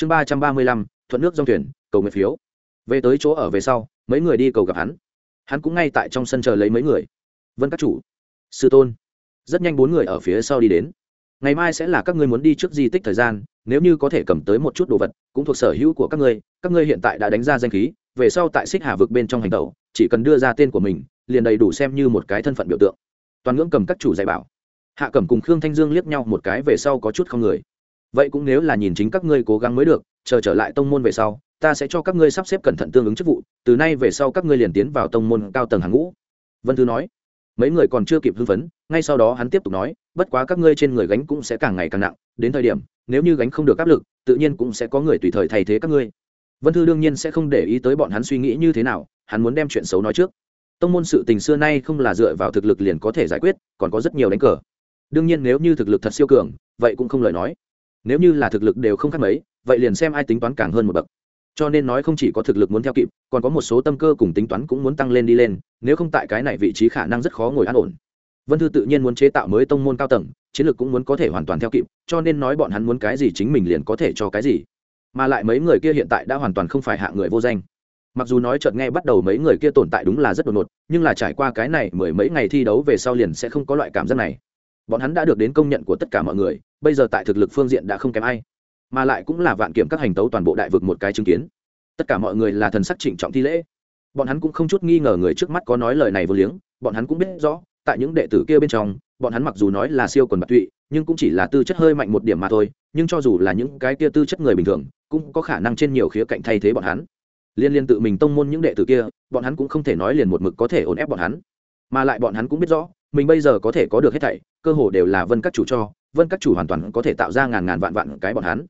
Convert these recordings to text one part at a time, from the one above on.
chương ba trăm ba mươi lăm, thuận nước dòng thuyền, cầu nguyện phiếu. Về tới chỗ ở về sau, mấy người đi cầu gặp hắn. Hắn cũng ngay tại trong sân chờ lấy mấy người. Vân các chủ, sư tôn. Rất nhanh bốn người ở phía sau đi đến. Ngày mai sẽ là các ngươi muốn đi trước di tích thời gian, nếu như có thể cầm tới một chút đồ vật, cũng thuộc sở hữu của các ngươi các ngươi hiện tại đã đánh ra danh khí, về sau tại xích hà vực bên trong hành tẩu, chỉ cần đưa ra tên của mình, liền đầy đủ xem như một cái thân phận biểu tượng. Toàn ngưỡng cầm các chủ dạy bảo. Hạ cẩm cùng khương thanh dương liếc nhau một cái về sau có chút không người vậy cũng nếu là nhìn chính các ngươi cố gắng mới được, chờ trở lại tông môn về sau, ta sẽ cho các ngươi sắp xếp cẩn thận tương ứng chức vụ, từ nay về sau các ngươi liền tiến vào tông môn cao tầng hàng ngũ. Vân thư nói. Mấy người còn chưa kịp hưng phấn, ngay sau đó hắn tiếp tục nói, bất quá các ngươi trên người gánh cũng sẽ càng ngày càng nặng, đến thời điểm, nếu như gánh không được áp lực, tự nhiên cũng sẽ có người tùy thời thay thế các ngươi. Vân thư đương nhiên sẽ không để ý tới bọn hắn suy nghĩ như thế nào, hắn muốn đem chuyện xấu nói trước. Tông môn sự tình xưa nay không là dựa vào thực lực liền có thể giải quyết, còn có rất nhiều đánh cờ. Đương nhiên nếu như thực lực thật siêu cường, vậy cũng không lời nói nếu như là thực lực đều không khác mấy, vậy liền xem ai tính toán càng hơn một bậc. Cho nên nói không chỉ có thực lực muốn theo kịp, còn có một số tâm cơ cùng tính toán cũng muốn tăng lên đi lên, nếu không tại cái này vị trí khả năng rất khó ngồi an ổn. Vân thư tự nhiên muốn chế tạo mới tông môn cao tầng, chiến lược cũng muốn có thể hoàn toàn theo kịp, cho nên nói bọn hắn muốn cái gì chính mình liền có thể cho cái gì. Mà lại mấy người kia hiện tại đã hoàn toàn không phải hạ người vô danh. Mặc dù nói chợt nghe bắt đầu mấy người kia tồn tại đúng là rất đột ngột, nhưng là trải qua cái này mười mấy ngày thi đấu về sau liền sẽ không có loại cảm giác này. Bọn hắn đã được đến công nhận của tất cả mọi người bây giờ tại thực lực phương diện đã không kém ai, mà lại cũng là vạn kiểm các hành tấu toàn bộ đại vực một cái chứng kiến. Tất cả mọi người là thần sắc trịnh trọng thi lễ. Bọn hắn cũng không chút nghi ngờ người trước mắt có nói lời này vô liếng, bọn hắn cũng biết rõ, tại những đệ tử kia bên trong, bọn hắn mặc dù nói là siêu quần bạc tụy, nhưng cũng chỉ là tư chất hơi mạnh một điểm mà thôi, nhưng cho dù là những cái kia tư chất người bình thường, cũng có khả năng trên nhiều khía cạnh thay thế bọn hắn. Liên liên tự mình tông môn những đệ tử kia, bọn hắn cũng không thể nói liền một mực có thể ổn ép bọn hắn. Mà lại bọn hắn cũng biết rõ, mình bây giờ có thể có được hết thảy, cơ hồ đều là vân các chủ cho vân các chủ hoàn toàn có thể tạo ra ngàn ngàn vạn vạn cái bọn hắn.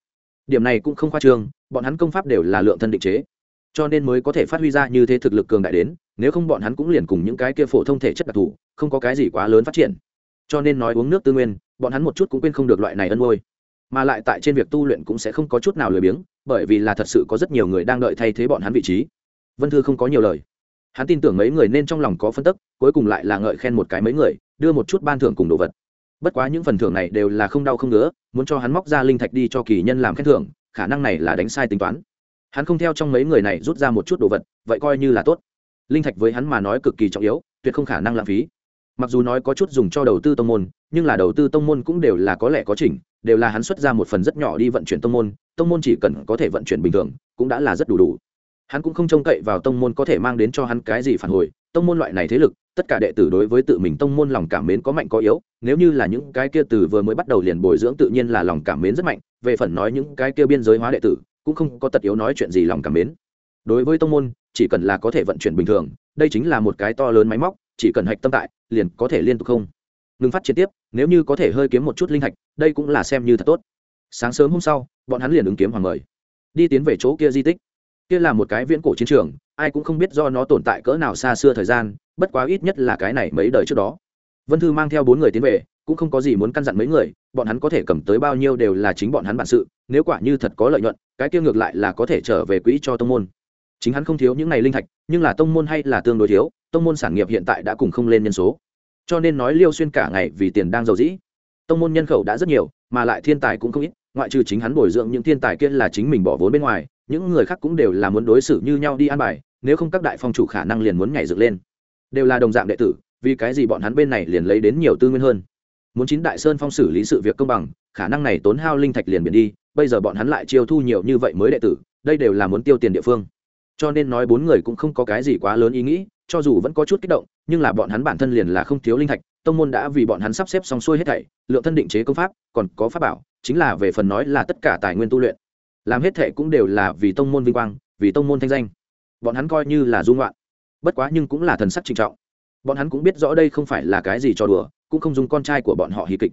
Điểm này cũng không khoa trương, bọn hắn công pháp đều là lượng thân định chế. Cho nên mới có thể phát huy ra như thế thực lực cường đại đến, nếu không bọn hắn cũng liền cùng những cái kia phổ thông thể chất đặc thù, không có cái gì quá lớn phát triển. Cho nên nói uống nước tư nguyên, bọn hắn một chút cũng quên không được loại này ân ngôi mà lại tại trên việc tu luyện cũng sẽ không có chút nào lười biếng, bởi vì là thật sự có rất nhiều người đang đợi thay thế bọn hắn vị trí. Vân thư không có nhiều lời. Hắn tin tưởng mấy người nên trong lòng có phân tức, cuối cùng lại là ngợi khen một cái mấy người, đưa một chút ban thưởng cùng đồ vật bất quá những phần thưởng này đều là không đau không ngứa, muốn cho hắn móc ra linh thạch đi cho kỳ nhân làm khen thưởng, khả năng này là đánh sai tính toán. Hắn không theo trong mấy người này rút ra một chút đồ vật, vậy coi như là tốt. Linh thạch với hắn mà nói cực kỳ trọng yếu, tuyệt không khả năng lãng phí. Mặc dù nói có chút dùng cho đầu tư tông môn, nhưng là đầu tư tông môn cũng đều là có lẽ có chỉnh, đều là hắn xuất ra một phần rất nhỏ đi vận chuyển tông môn tông môn chỉ cần có thể vận chuyển bình thường, cũng đã là rất đủ đủ. Hắn cũng không trông cậy vào tông môn có thể mang đến cho hắn cái gì phản hồi, tông môn loại này thế lực tất cả đệ tử đối với tự mình tông môn lòng cảm mến có mạnh có yếu, nếu như là những cái kia từ vừa mới bắt đầu liền bồi dưỡng tự nhiên là lòng cảm mến rất mạnh, về phần nói những cái kia biên giới hóa đệ tử, cũng không có tật yếu nói chuyện gì lòng cảm mến. Đối với tông môn, chỉ cần là có thể vận chuyển bình thường, đây chính là một cái to lớn máy móc, chỉ cần hạch tâm tại, liền có thể liên tục không. Ngừng phát triển tiếp, nếu như có thể hơi kiếm một chút linh hạch, đây cũng là xem như thật tốt. Sáng sớm hôm sau, bọn hắn liền ứng kiếm hoàng mời. Đi tiến về chỗ kia di tích. Kia là một cái viễn cổ chiến trường, ai cũng không biết do nó tồn tại cỡ nào xa xưa thời gian bất quá ít nhất là cái này mấy đời trước đó. Vân thư mang theo bốn người tiến về, cũng không có gì muốn căn dặn mấy người, bọn hắn có thể cầm tới bao nhiêu đều là chính bọn hắn bản sự, nếu quả như thật có lợi nhuận, cái kia ngược lại là có thể trở về quỹ cho tông môn. Chính hắn không thiếu những ngày linh thạch, nhưng là tông môn hay là tương đối thiếu, tông môn sản nghiệp hiện tại đã cùng không lên nhân số. Cho nên nói liêu xuyên cả ngày vì tiền đang giàu dĩ. Tông môn nhân khẩu đã rất nhiều, mà lại thiên tài cũng không ít, ngoại trừ chính hắn bồi dưỡng những thiên tài kia là chính mình bỏ vốn bên ngoài, những người khác cũng đều là muốn đối xử như nhau đi an bài, nếu không các đại phong chủ khả năng liền muốn nhảy dựng lên đều là đồng dạng đệ tử, vì cái gì bọn hắn bên này liền lấy đến nhiều tư nguyên hơn? Muốn chín đại sơn phong xử lý sự việc công bằng, khả năng này tốn hao linh thạch liền biển đi, bây giờ bọn hắn lại chiêu thu nhiều như vậy mới đệ tử, đây đều là muốn tiêu tiền địa phương. Cho nên nói bốn người cũng không có cái gì quá lớn ý nghĩ, cho dù vẫn có chút kích động, nhưng là bọn hắn bản thân liền là không thiếu linh thạch, tông môn đã vì bọn hắn sắp xếp xong xuôi hết thảy, lượng thân định chế công pháp, còn có pháp bảo, chính là về phần nói là tất cả tài nguyên tu luyện. Làm hết thệ cũng đều là vì tông môn vinh quang, vì tông môn thanh danh. Bọn hắn coi như là dung loạn bất quá nhưng cũng là thần sắc trinh trọng. Bọn hắn cũng biết rõ đây không phải là cái gì cho đùa, cũng không dùng con trai của bọn họ hí kịch.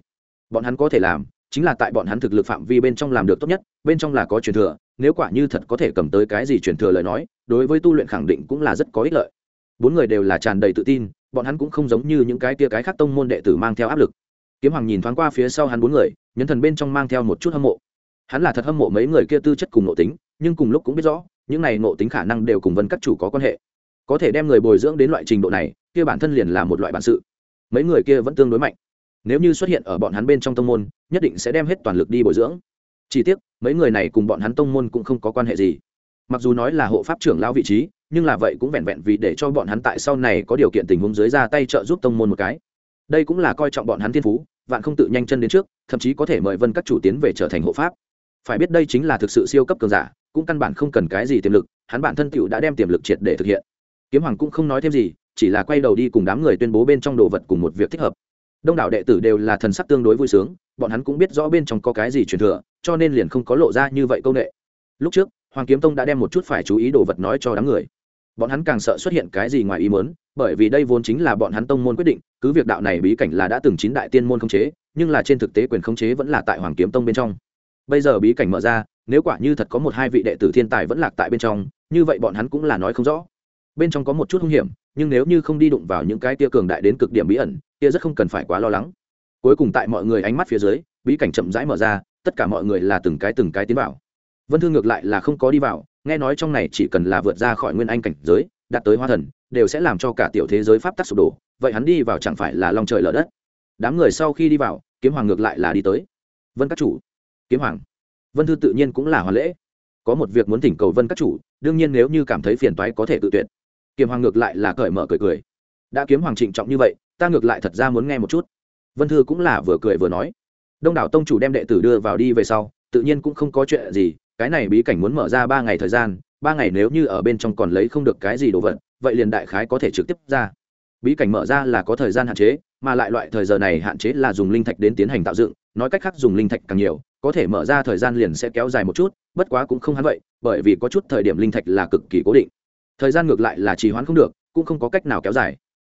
Bọn hắn có thể làm, chính là tại bọn hắn thực lực phạm vi bên trong làm được tốt nhất, bên trong là có truyền thừa, nếu quả như thật có thể cầm tới cái gì truyền thừa lời nói, đối với tu luyện khẳng định cũng là rất có ích lợi. Bốn người đều là tràn đầy tự tin, bọn hắn cũng không giống như những cái tia cái khác tông môn đệ tử mang theo áp lực. Kiếm hoàng nhìn thoáng qua phía sau hắn bốn người, nhấn thần bên trong mang theo một chút hâm mộ. Hắn là thật hâm mộ mấy người kia tư chất cùng nội tính, nhưng cùng lúc cũng biết rõ, những này nội tính khả năng đều cùng vân các chủ có quan hệ có thể đem người bồi dưỡng đến loại trình độ này, kia bản thân liền là một loại bản sự. Mấy người kia vẫn tương đối mạnh. Nếu như xuất hiện ở bọn hắn bên trong tông môn, nhất định sẽ đem hết toàn lực đi bồi dưỡng. Chỉ tiếc, mấy người này cùng bọn hắn tông môn cũng không có quan hệ gì. Mặc dù nói là hộ pháp trưởng lao vị trí, nhưng là vậy cũng vẹn vẹn vì để cho bọn hắn tại sau này có điều kiện tình huống dưới ra tay trợ giúp tông môn một cái. Đây cũng là coi trọng bọn hắn thiên phú, vạn không tự nhanh chân đến trước, thậm chí có thể mời vân các chủ tiến về trở thành hộ pháp. Phải biết đây chính là thực sự siêu cấp cường giả, cũng căn bản không cần cái gì tiềm lực, hắn bản thân tựu đã đem tiềm lực triệt để thực hiện kiếm hoàng cũng không nói thêm gì, chỉ là quay đầu đi cùng đám người tuyên bố bên trong đồ vật cùng một việc thích hợp. Đông đảo đệ tử đều là thần sắc tương đối vui sướng, bọn hắn cũng biết rõ bên trong có cái gì truyền thừa, cho nên liền không có lộ ra như vậy công nghệ lúc trước, hoàng kiếm tông đã đem một chút phải chú ý đồ vật nói cho đám người. Bọn hắn càng sợ xuất hiện cái gì ngoài ý mớn bởi vì đây vốn chính là bọn hắn tông môn quyết định, cứ việc đạo này bí cảnh là đã từng chín đại tiên môn khống chế, nhưng là trên thực tế quyền khống chế vẫn là tại hoàng kiếm tông bên trong. Bây giờ bí cảnh mở ra, nếu quả như thật có một hai vị đệ tử thiên tài vẫn lạc tại bên trong, như vậy bọn hắn cũng là nói không rõ bên trong có một chút hung hiểm, nhưng nếu như không đi đụng vào những cái tia cường đại đến cực điểm bí ẩn tia rất không cần phải quá lo lắng. Cuối cùng tại mọi người ánh mắt phía dưới, bí cảnh chậm rãi mở ra, tất cả mọi người là từng cái từng cái tiến vào. Vân thương ngược lại là không có đi vào, nghe nói trong này chỉ cần là vượt ra khỏi nguyên anh cảnh giới, đạt tới hoa thần, đều sẽ làm cho cả tiểu thế giới pháp tắc sụp đổ, vậy hắn đi vào chẳng phải là lòng trời lở đất? Đám người sau khi đi vào, kiếm hoàng ngược lại là đi tới. Vân các chủ. Kiếm hoàng. Vân thư tự nhiên cũng là hoàn lễ. Có một việc muốn thỉnh cầu vân các chủ, đương nhiên nếu như cảm thấy phiền toái có thể tự tuyệt kiếm hoàng ngược lại là cởi mở cười cười. Đã kiếm hoàng trịnh trọng như vậy, ta ngược lại thật ra muốn nghe một chút. Vân thư cũng là vừa cười vừa nói. Đông đảo tông chủ đem đệ tử đưa vào đi về sau, tự nhiên cũng không có chuyện gì, cái này bí cảnh muốn mở ra ba ngày thời gian, ba ngày nếu như ở bên trong còn lấy không được cái gì đồ vật, vậy liền đại khái có thể trực tiếp ra. Bí cảnh mở ra là có thời gian hạn chế, mà lại loại thời giờ này hạn chế là dùng linh thạch đến tiến hành tạo dựng, nói cách khác dùng linh thạch càng nhiều, có thể mở ra thời gian liền sẽ kéo dài một chút, bất quá cũng không hắn vậy, bởi vì có chút thời điểm linh thạch là cực kỳ cố định thời gian ngược lại là trì hoãn không được, cũng không có cách nào kéo dài.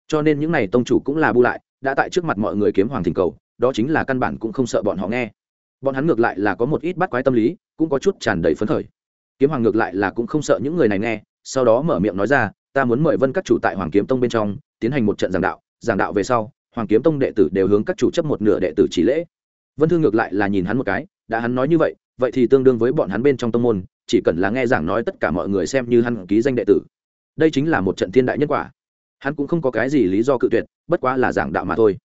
Cho nên những n à y tông chủ cũng là bu lại, đã tại trước mặt mọi người kiếm hoàng thỉnh cầu, đó chính là căn bản cũng không sợ bọn họ nghe. Bọn hắn ngược lại là có một ít bắt quái tâm lý, cũng có chút tràn đầy phấn khởi. Kiếm hoàng ngược lại là cũng không sợ những người này nghe, sau đó mở miệng nói ra, ta muốn mời vân các chủ tại hoàng kiếm tông bên trong, tiến hành một trận giảng đạo giảng đạo về sau, hoàng kiếm tông đệ tử đều hướng các chủ chấp một nửa đệ tử chỉ lễ. Vân thương ngược lại là nhìn hắn một cái, đã hắn nói như vậy vậy thì tương đương với bọn hắn bên trong tông môn chỉ cần là nghe giảng nói tất cả mọi người xem như hắn ký danh đệ tử. Đây chính là một trận thiên đại nhân quả. Hắn cũng không có cái gì lý do cự tuyệt, bất quá là giảng đạo mà thôi.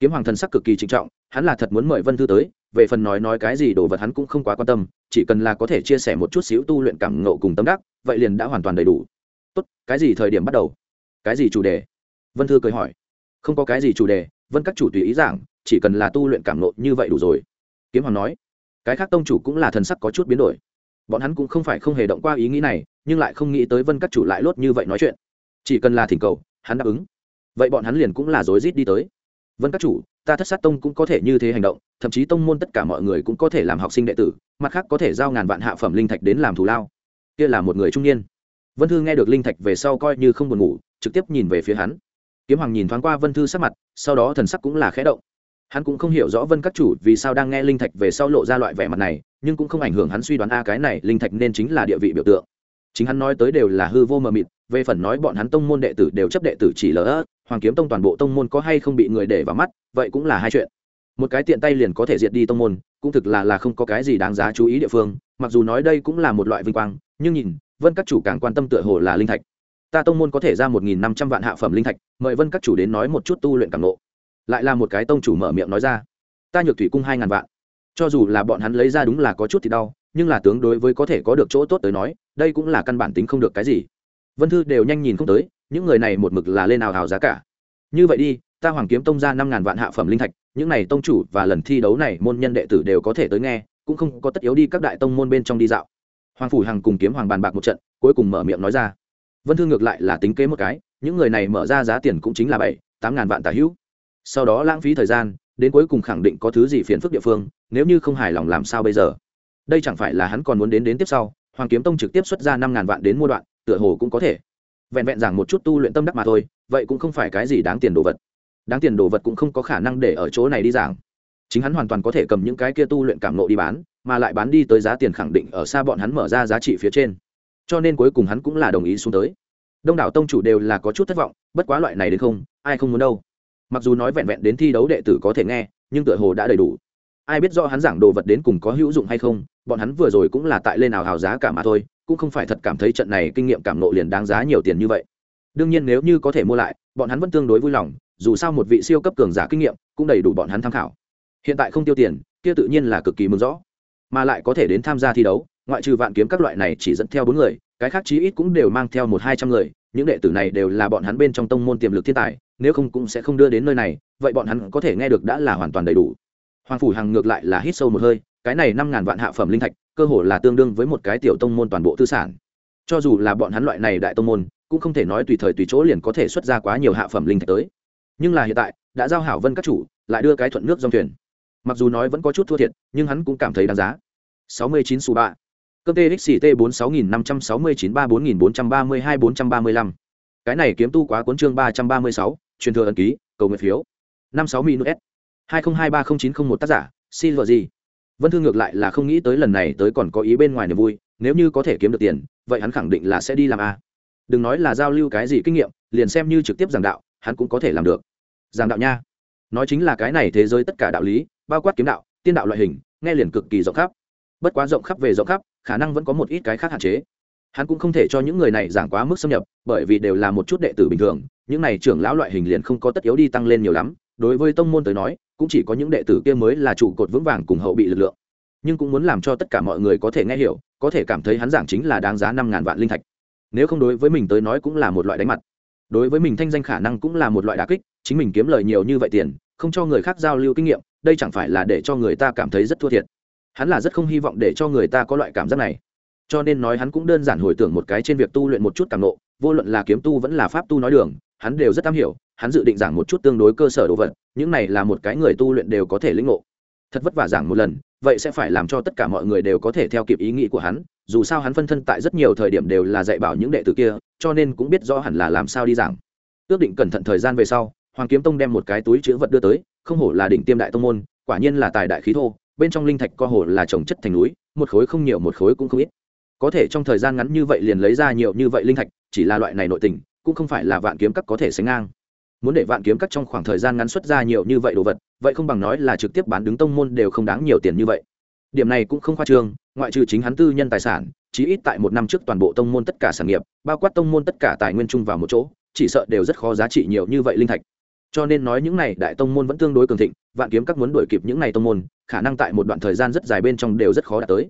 Kiếm hoàng thần sắc cực kỳ trịnh trọng, hắn là thật muốn mời vân thư tới, về phần nói nói cái gì đồ vật hắn cũng không quá quan tâm, chỉ cần là có thể chia sẻ một chút xíu tu luyện cảm ngộ cùng tâm đắc, vậy liền đã hoàn toàn đầy đủ. Tốt, cái gì thời điểm bắt đầu? Cái gì chủ đề? Vân thư cười hỏi. Không có cái gì chủ đề, vân các chủ tùy ý giảng, chỉ cần là tu luyện cảm ngộ như vậy đủ rồi. Kiếm hoàng nói. Cái khác tông chủ cũng là thần sắc có chút biến đổi bọn hắn cũng không phải không hề động qua ý nghĩ này, nhưng lại không nghĩ tới vân các chủ lại lốt như vậy nói chuyện. Chỉ cần là thỉnh cầu, hắn đáp ứng. Vậy bọn hắn liền cũng là rối rít đi tới. Vân các chủ, ta thất sát tông cũng có thể như thế hành động, thậm chí tông môn tất cả mọi người cũng có thể làm học sinh đệ tử, mặt khác có thể giao ngàn vạn hạ phẩm linh thạch đến làm thù lao. Kia là một người trung niên. Vân thư nghe được linh thạch về sau coi như không buồn ngủ, trực tiếp nhìn về phía hắn. Kiếm hoàng nhìn thoáng qua vân thư sắc mặt, sau đó thần sắc cũng là khẽ động. Hắn cũng không hiểu rõ vân các chủ vì sao đang nghe linh thạch về sau lộ ra loại vẻ mặt này nhưng cũng không ảnh hưởng hắn suy đoán, a, cái này linh thạch nên chính là địa vị biểu tượng. Chính hắn nói tới đều là hư vô mờ mịt, về phần nói bọn hắn tông môn đệ tử đều chấp đệ tử chỉ lỡ hoàng kiếm tông toàn bộ tông môn có hay không bị người để vào mắt, vậy cũng là hai chuyện. Một cái tiện tay liền có thể diệt đi tông môn, cũng thực là là không có cái gì đáng giá chú ý địa phương, mặc dù nói đây cũng là một loại vinh quang, nhưng nhìn, vân các chủ càng quan tâm tựa hồ là linh thạch. Ta tông môn có thể ra một nghìn năm trăm vạn hạ phẩm linh thạch, mời vân các chủ đến nói một chút tu luyện càng lộ lại là một cái tông chủ mở miệng nói ra, ta nhược thủy cung hai ngàn vạn cho dù là bọn hắn lấy ra đúng là có chút thì đau, nhưng là tướng đối với có thể có được chỗ tốt tới nói, đây cũng là căn bản tính không được cái gì. Vân thư đều nhanh nhìn không tới, những người này một mực là lên nào hào giá cả. Như vậy đi, ta hoàng kiếm tông ra năm ngàn vạn hạ phẩm linh thạch, những này tông chủ và lần thi đấu này môn nhân đệ tử đều có thể tới nghe, cũng không có tất yếu đi các đại tông môn bên trong đi dạo. Hoàng phủ hằng cùng kiếm hoàng bàn bạc một trận, cuối cùng mở miệng nói ra. Vân thư ngược lại là tính kế một cái, những người này mở ra giá tiền cũng chính là bảy, tám ngàn vạn tả hữu. Sau đó lãng phí thời gian đến cuối cùng khẳng định có thứ gì phiền phức địa phương, nếu như không hài lòng làm sao bây giờ? Đây chẳng phải là hắn còn muốn đến đến tiếp sau, hoàng kiếm tông trực tiếp xuất ra năm ngàn vạn đến mua đoạn, tựa hồ cũng có thể. Vẹn vẹn giảng một chút tu luyện tâm đắc mà thôi, vậy cũng không phải cái gì đáng tiền đồ vật. Đáng tiền đồ vật cũng không có khả năng để ở chỗ này đi giảng. Chính hắn hoàn toàn có thể cầm những cái kia tu luyện cảm nộ đi bán, mà lại bán đi tới giá tiền khẳng định ở xa bọn hắn mở ra giá trị phía trên. Cho nên cuối cùng hắn cũng là đồng ý xuống tới. Đông đảo tông chủ đều là có chút thất vọng, bất quá loại này đến không, ai không muốn đâu mặc dù nói vẹn vẹn đến thi đấu đệ tử có thể nghe, nhưng tựa hồ đã đầy đủ. Ai biết do hắn giảng đồ vật đến cùng có hữu dụng hay không, bọn hắn vừa rồi cũng là tại lên nào hào giá cả mà thôi, cũng không phải thật cảm thấy trận này kinh nghiệm cảm nộ liền đáng giá nhiều tiền như vậy. Đương nhiên nếu như có thể mua lại, bọn hắn vẫn tương đối vui lòng, dù sao một vị siêu cấp cường giả kinh nghiệm cũng đầy đủ bọn hắn tham khảo. Hiện tại không tiêu tiền, kia tự nhiên là cực kỳ mừng rõ. Mà lại có thể đến tham gia thi đấu, ngoại trừ vạn kiếm các loại này chỉ dẫn theo bốn người cái khác chí ít cũng đều mang theo một hai trăm người, những đệ tử này đều là bọn hắn bên trong tông môn tiềm lực thiên tài, nếu không cũng sẽ không đưa đến nơi này, vậy bọn hắn có thể nghe được đã là hoàn toàn đầy đủ. Hoàng phủ hằng ngược lại là hít sâu một hơi, cái này năm ngàn vạn hạ phẩm linh thạch, cơ hồ là tương đương với một cái tiểu tông môn toàn bộ tư sản. Cho dù là bọn hắn loại này đại tông môn, cũng không thể nói tùy thời tùy chỗ liền có thể xuất ra quá nhiều hạ phẩm linh thạch tới. Nhưng là hiện tại, đã giao hảo vân các chủ, lại đưa cái thuận nước dòng thuyền. Mặc dù nói vẫn có chút thua thiệt, nhưng hắn cũng cảm thấy đáng giá. Sáu mươi chín xù ba cơm txt bốn sáu nghìn năm trăm sáu mươi chín ba bốn nghìn bốn trăm ba mươi hai bốn trăm ba mươi lăm. Cái này kiếm tu quá cuốn chương ba trăm ba mươi sáu, truyền thừa ẩn ký, cầu nguyện phiếu. Năm sáu minus s. Hai nghìn hai ba không chín không một tác giả, xin vợ gì? Vân thư ngược lại là không nghĩ tới lần này tới còn có ý bên ngoài niềm vui, nếu như có thể kiếm được tiền, vậy hắn khẳng định là sẽ đi làm a. Đừng nói là giao lưu cái gì kinh nghiệm, liền xem như trực tiếp giảng đạo, hắn cũng có thể làm được. Giảng đạo nha. Nói chính là cái này thế giới tất cả đạo lý, bao quát kiếm đạo, tiên đạo loại hình, nghe liền cực kỳ rộng khắp bất quá rộng khắp về rộng khắp, khả năng vẫn có một ít cái khác hạn chế. Hắn cũng không thể cho những người này giảng quá mức xâm nhập, bởi vì đều là một chút đệ tử bình thường, những này trưởng lão loại hình liền không có tất yếu đi tăng lên nhiều lắm. Đối với tông môn tới nói, cũng chỉ có những đệ tử kia mới là trụ cột vững vàng cùng hậu bị lực lượng. Nhưng cũng muốn làm cho tất cả mọi người có thể nghe hiểu, có thể cảm thấy hắn giảng chính là đáng giá năm ngàn vạn linh thạch. Nếu không đối với mình tới nói cũng là một loại đánh mặt. Đối với mình thanh danh khả năng cũng là một loại đà kích, chính mình kiếm lời nhiều như vậy tiền, không cho người khác giao lưu kinh nghiệm, đây chẳng phải là để cho người ta cảm thấy rất thua thiệt hắn là rất không hy vọng để cho người ta có loại cảm giác này. Cho nên nói hắn cũng đơn giản hồi tưởng một cái trên việc tu luyện một chút cảm nộ, vô luận là kiếm tu vẫn là pháp tu nói đường, hắn đều rất am hiểu, hắn dự định giảng một chút tương đối cơ sở đồ vật, những này là một cái người tu luyện đều có thể lĩnh ngộ. Thật vất vả giảng một lần, vậy sẽ phải làm cho tất cả mọi người đều có thể theo kịp ý nghĩ của hắn, dù sao hắn phân thân tại rất nhiều thời điểm đều là dạy bảo những đệ tử kia, cho nên cũng biết rõ hẳn là làm sao đi giảng. Ước định cẩn thận thời gian về sau, hoàng kiếm tông đem một cái túi chữ vật đưa tới, không hổ là đỉnh tiêm đại tông môn, quả nhiên là tài đại khí thô bên trong linh thạch co hồ là trồng chất thành núi, một khối không nhiều, một khối cũng không ít. Có thể trong thời gian ngắn như vậy liền lấy ra nhiều như vậy linh thạch, chỉ là loại này nội tình, cũng không phải là vạn kiếm các có thể sánh ngang. Muốn để vạn kiếm các trong khoảng thời gian ngắn xuất ra nhiều như vậy đồ vật, vậy không bằng nói là trực tiếp bán đứng tông môn đều không đáng nhiều tiền như vậy. Điểm này cũng không khoa trương, ngoại trừ chính hắn tư nhân tài sản, chí ít tại một năm trước toàn bộ tông môn tất cả sản nghiệp, bao quát tông môn tất cả tài nguyên chung vào một chỗ, chỉ sợ đều rất khó giá trị nhiều như vậy linh thạch cho nên nói những này đại tông môn vẫn tương đối cường thịnh, vạn kiếm các muốn đuổi kịp những này tông môn, khả năng tại một đoạn thời gian rất dài bên trong đều rất khó đạt tới.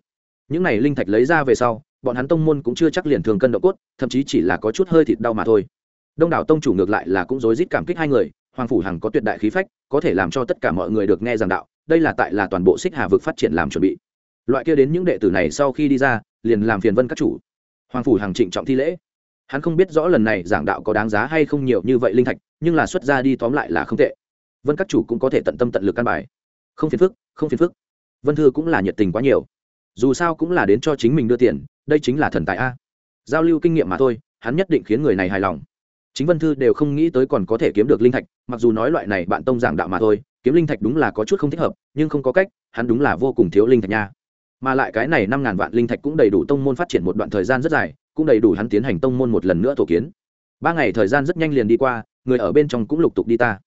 Những này linh thạch lấy ra về sau, bọn hắn tông môn cũng chưa chắc liền thường cân độ cốt, thậm chí chỉ là có chút hơi thịt đau mà thôi. Đông đảo tông chủ ngược lại là cũng rối rít cảm kích hai người, hoàng phủ hằng có tuyệt đại khí phách, có thể làm cho tất cả mọi người được nghe giảng đạo, đây là tại là toàn bộ xích hà vực phát triển làm chuẩn bị. Loại kia đến những đệ tử này sau khi đi ra, liền làm phiền vân các chủ. Hoàng phủ hằng trịnh trọng thi lễ. Hắn không biết rõ lần này giảng đạo có đáng giá hay không nhiều như vậy linh thạch nhưng là xuất ra đi tóm lại là không tệ. Vân các chủ cũng có thể tận tâm tận lực căn bài. Không phiền phức, không phiền phức. Vân thư cũng là nhiệt tình quá nhiều. Dù sao cũng là đến cho chính mình đưa tiền, đây chính là thần tài a. Giao lưu kinh nghiệm mà thôi, hắn nhất định khiến người này hài lòng. Chính vân thư đều không nghĩ tới còn có thể kiếm được linh thạch, mặc dù nói loại này bạn tông giảng đạo mà thôi, kiếm linh thạch đúng là có chút không thích hợp, nhưng không có cách, hắn đúng là vô cùng thiếu linh thạch nha. Mà lại cái này năm ngàn vạn linh thạch cũng đầy đủ tông môn phát triển một đoạn thời gian rất dài, cũng đầy đủ hắn tiến hành tông môn một lần nữa tổ kiến. Ba ngày thời gian rất nhanh liền đi qua người ở bên trong cũng lục tục đi ta.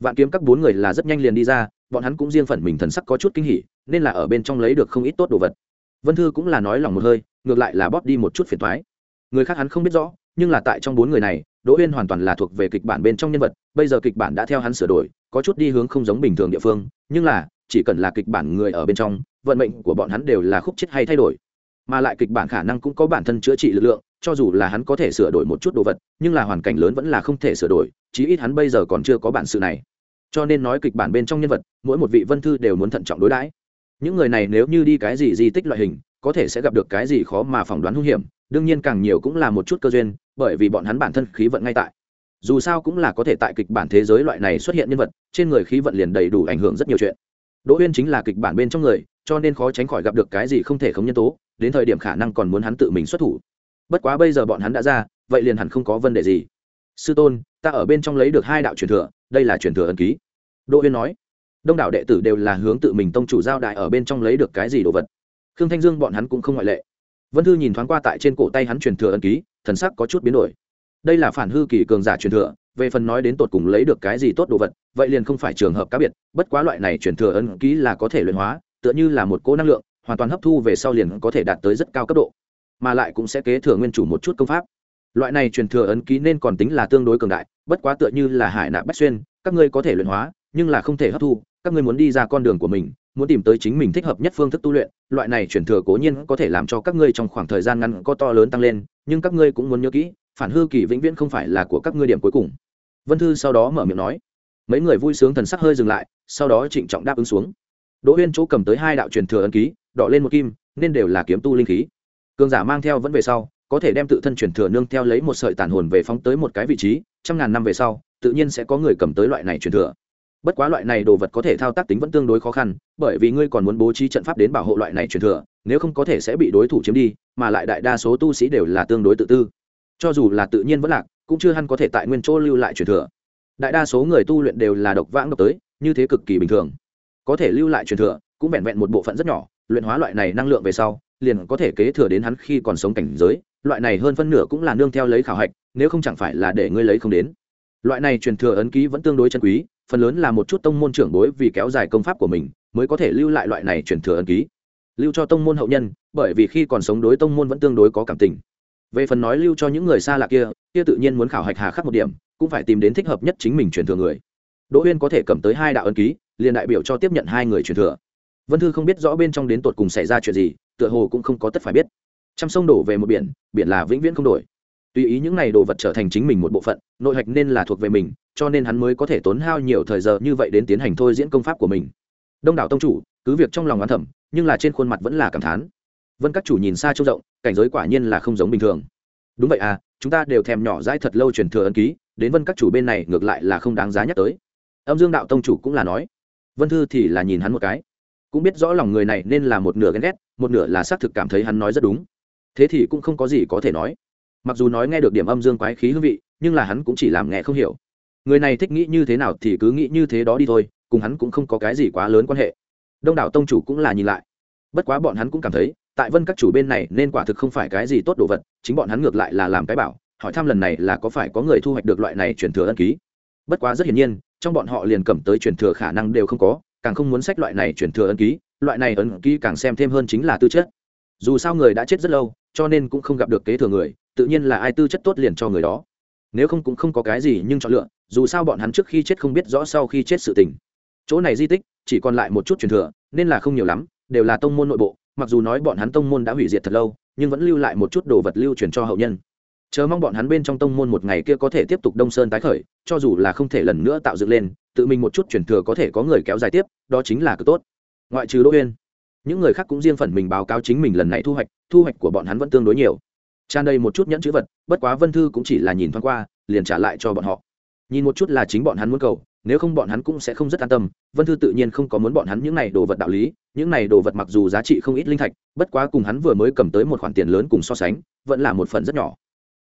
Vạn kiếm các bốn người là rất nhanh liền đi ra, bọn hắn cũng riêng phần mình thần sắc có chút kinh hỉ, nên là ở bên trong lấy được không ít tốt đồ vật. Vân thư cũng là nói lòng một hơi, ngược lại là bóp đi một chút phiền thoái người khác hắn không biết rõ, nhưng là tại trong bốn người này, đỗ uyên hoàn toàn là thuộc về kịch bản bên trong nhân vật, bây giờ kịch bản đã theo hắn sửa đổi, có chút đi hướng không giống bình thường địa phương, nhưng là, chỉ cần là kịch bản người ở bên trong, vận mệnh của bọn hắn đều là khúc chết hay thay đổi. Mà lại kịch bản khả năng cũng có bản thân chữa trị lực lượng, cho dù là hắn có thể sửa đổi một chút đồ vật, nhưng là hoàn cảnh lớn vẫn là không thể sửa đổi chí ít hắn bây giờ còn chưa có bản sự này. Cho nên nói kịch bản bên trong nhân vật, mỗi một vị vân thư đều muốn thận trọng đối đãi. Những người này nếu như đi cái gì di tích loại hình, có thể sẽ gặp được cái gì khó mà phỏng đoán hung hiểm, đương nhiên càng nhiều cũng là một chút cơ duyên, bởi vì bọn hắn bản thân khí vận ngay tại. Dù sao cũng là có thể tại kịch bản thế giới loại này xuất hiện nhân vật, trên người khí vận liền đầy đủ ảnh hưởng rất nhiều chuyện. Đỗ uyên chính là kịch bản bên trong người, cho nên khó tránh khỏi gặp được cái gì không thể không nhân tố, đến thời điểm khả năng còn muốn hắn tự mình xuất thủ. Bất quá bây giờ bọn hắn đã ra, vậy liền hẳn không có vấn đề gì. Sư tôn ta ở bên trong lấy được hai đạo truyền thừa, đây là truyền thừa ấn ký. Đỗ uyên nói, đông đảo đệ tử đều là hướng tự mình tông chủ giao đại ở bên trong lấy được cái gì đồ vật. Khương thanh dương bọn hắn cũng không ngoại lệ. Vân thư nhìn thoáng qua tại trên cổ tay hắn truyền thừa ấn ký, thần sắc có chút biến đổi. Đây là phản hư kỳ cường giả truyền thừa, về phần nói đến tột cùng lấy được cái gì tốt đồ vật, vậy liền không phải trường hợp cá biệt, bất quá loại này truyền thừa ấn ký là có thể luyện hóa, tựa như là một cỗ năng lượng, hoàn toàn hấp thu về sau liền có thể đạt tới rất cao cấp độ, mà lại cũng sẽ kế thừa nguyên chủ một chút công pháp loại này truyền thừa ấn ký nên còn tính là tương đối cường đại, bất quá tựa như là hải nạp bách xuyên, các ngươi có thể luyện hóa, nhưng là không thể hấp thu, các ngươi muốn đi ra con đường của mình, muốn tìm tới chính mình thích hợp nhất phương thức tu luyện, loại này truyền thừa cố nhiên có thể làm cho các ngươi trong khoảng thời gian ngắn có to lớn tăng lên, nhưng các ngươi cũng muốn nhớ kỹ, phản hư kỳ vĩnh viễn không phải là của các ngươi điểm cuối cùng. Vân thư sau đó mở miệng nói. Mấy người vui sướng thần sắc hơi dừng lại, sau đó trịnh trọng đáp ứng xuống. Đỗ huyên chỗ cầm tới hai đạo truyền thừa ấn ký đọ lên một kim, nên đều là kiếm tu linh khí. Cường giả mang theo vẫn về sau có thể đem tự thân truyền thừa nương theo lấy một sợi tàn hồn về phóng tới một cái vị trí, trăm ngàn năm về sau, tự nhiên sẽ có người cầm tới loại này truyền thừa. Bất quá loại này đồ vật có thể thao tác tính vẫn tương đối khó khăn, bởi vì ngươi còn muốn bố trí trận pháp đến bảo hộ loại này truyền thừa, nếu không có thể sẽ bị đối thủ chiếm đi, mà lại đại đa số tu sĩ đều là tương đối tự tư. Cho dù là tự nhiên vẫn lạc, cũng chưa hẳn có thể tại nguyên chỗ lưu lại truyền thừa. Đại đa số người tu luyện đều là độc vãng độc tới, như thế cực kỳ bình thường. Có thể lưu lại truyền thừa, cũng vẹn vẹn một bộ phận rất nhỏ, luyện hóa loại này năng lượng về sau, liền có thể kế thừa đến hắn khi còn sống cảnh giới loại này hơn phân nửa cũng là nương theo lấy khảo hạch, nếu không chẳng phải là để ngươi lấy không đến. Loại này truyền thừa ấn ký vẫn tương đối chân quý, phần lớn là một chút tông môn trưởng bối vì kéo dài công pháp của mình mới có thể lưu lại loại này truyền thừa ấn ký. Lưu cho tông môn hậu nhân, bởi vì khi còn sống đối tông môn vẫn tương đối có cảm tình. Về phần nói lưu cho những người xa lạ kia kia tự nhiên muốn khảo hạch hà khắc một điểm, cũng phải tìm đến thích hợp nhất chính mình truyền thừa người. Đỗ uyên có thể cầm tới hai đạo ấn ký, liền đại biểu cho tiếp nhận hai người truyền thừa. Vân thư không biết rõ bên trong đến tột cùng xảy ra chuyện gì, tựa hồ cũng không có tất phải biết trăm sông đổ về một biển biển là vĩnh viễn không đổi. Tùy ý những này đồ vật trở thành chính mình một bộ phận, nội hạch nên là thuộc về mình, cho nên hắn mới có thể tốn hao nhiều thời giờ như vậy đến tiến hành thôi diễn công pháp của mình. Đông đảo tông chủ, cứ việc trong lòng oán thẩm nhưng là trên khuôn mặt vẫn là cảm thán. Vân các chủ nhìn xa trông rộng, cảnh giới quả nhiên là không giống bình thường. Đúng vậy à chúng ta đều thèm nhỏ dãi thật lâu truyền thừa ấn ký, đến vân các chủ bên này ngược lại là không đáng giá nhắc tới. Âm dương đạo tông chủ cũng là nói. Vân thư thì là nhìn hắn một cái. Cũng biết rõ lòng người này nên là một nửa ghen ghét, một nửa là xác thực cảm thấy hắn nói rất đúng thế thì cũng không có gì có thể nói. Mặc dù nói nghe được điểm âm dương quái khí hương vị, nhưng là hắn cũng chỉ làm nghe không hiểu. Người này thích nghĩ như thế nào thì cứ nghĩ như thế đó đi thôi, cùng hắn cũng không có cái gì quá lớn quan hệ. Đông đảo tông chủ cũng là nhìn lại. Bất quá bọn hắn cũng cảm thấy, tại vân các chủ bên này nên quả thực không phải cái gì tốt đồ vật, chính bọn hắn ngược lại là làm cái bảo, hỏi thăm lần này là có phải có người thu hoạch được loại này truyền thừa ân ký. Bất quá rất hiển nhiên, trong bọn họ liền cầm tới truyền thừa khả năng đều không có, càng không muốn sách loại này truyền thừa ân ký, loại này ân ký càng xem thêm hơn chính là tư chất. Dù sao người đã chết rất lâu cho nên cũng không gặp được kế thừa người, tự nhiên là ai tư chất tốt liền cho người đó. Nếu không cũng không có cái gì nhưng chọn lựa, dù sao bọn hắn trước khi chết không biết rõ sau khi chết sự tình. Chỗ này di tích, chỉ còn lại một chút truyền thừa, nên là không nhiều lắm, đều là tông môn nội bộ, mặc dù nói bọn hắn tông môn đã hủy diệt thật lâu, nhưng vẫn lưu lại một chút đồ vật lưu truyền cho hậu nhân. Chờ mong bọn hắn bên trong tông môn một ngày kia có thể tiếp tục đông sơn tái khởi, cho dù là không thể lần nữa tạo dựng lên, tự mình một chút truyền thừa có thể có người kéo dài tiếp, đó chính là cực tốt. Ngoại trừ đỗ uyên những người khác cũng riêng phần mình báo cáo chính mình lần này thu hoạch thu hoạch của bọn hắn vẫn tương đối nhiều. Tràn đầy một chút nhẫn chữ vật, bất quá vân thư cũng chỉ là nhìn thoáng qua, liền trả lại cho bọn họ. Nhìn một chút là chính bọn hắn muốn cầu, nếu không bọn hắn cũng sẽ không rất an tâm, vân thư tự nhiên không có muốn bọn hắn những này đồ vật đạo lý, những này đồ vật mặc dù giá trị không ít linh thạch, bất quá cùng hắn vừa mới cầm tới một khoản tiền lớn cùng so sánh, vẫn là một phần rất nhỏ.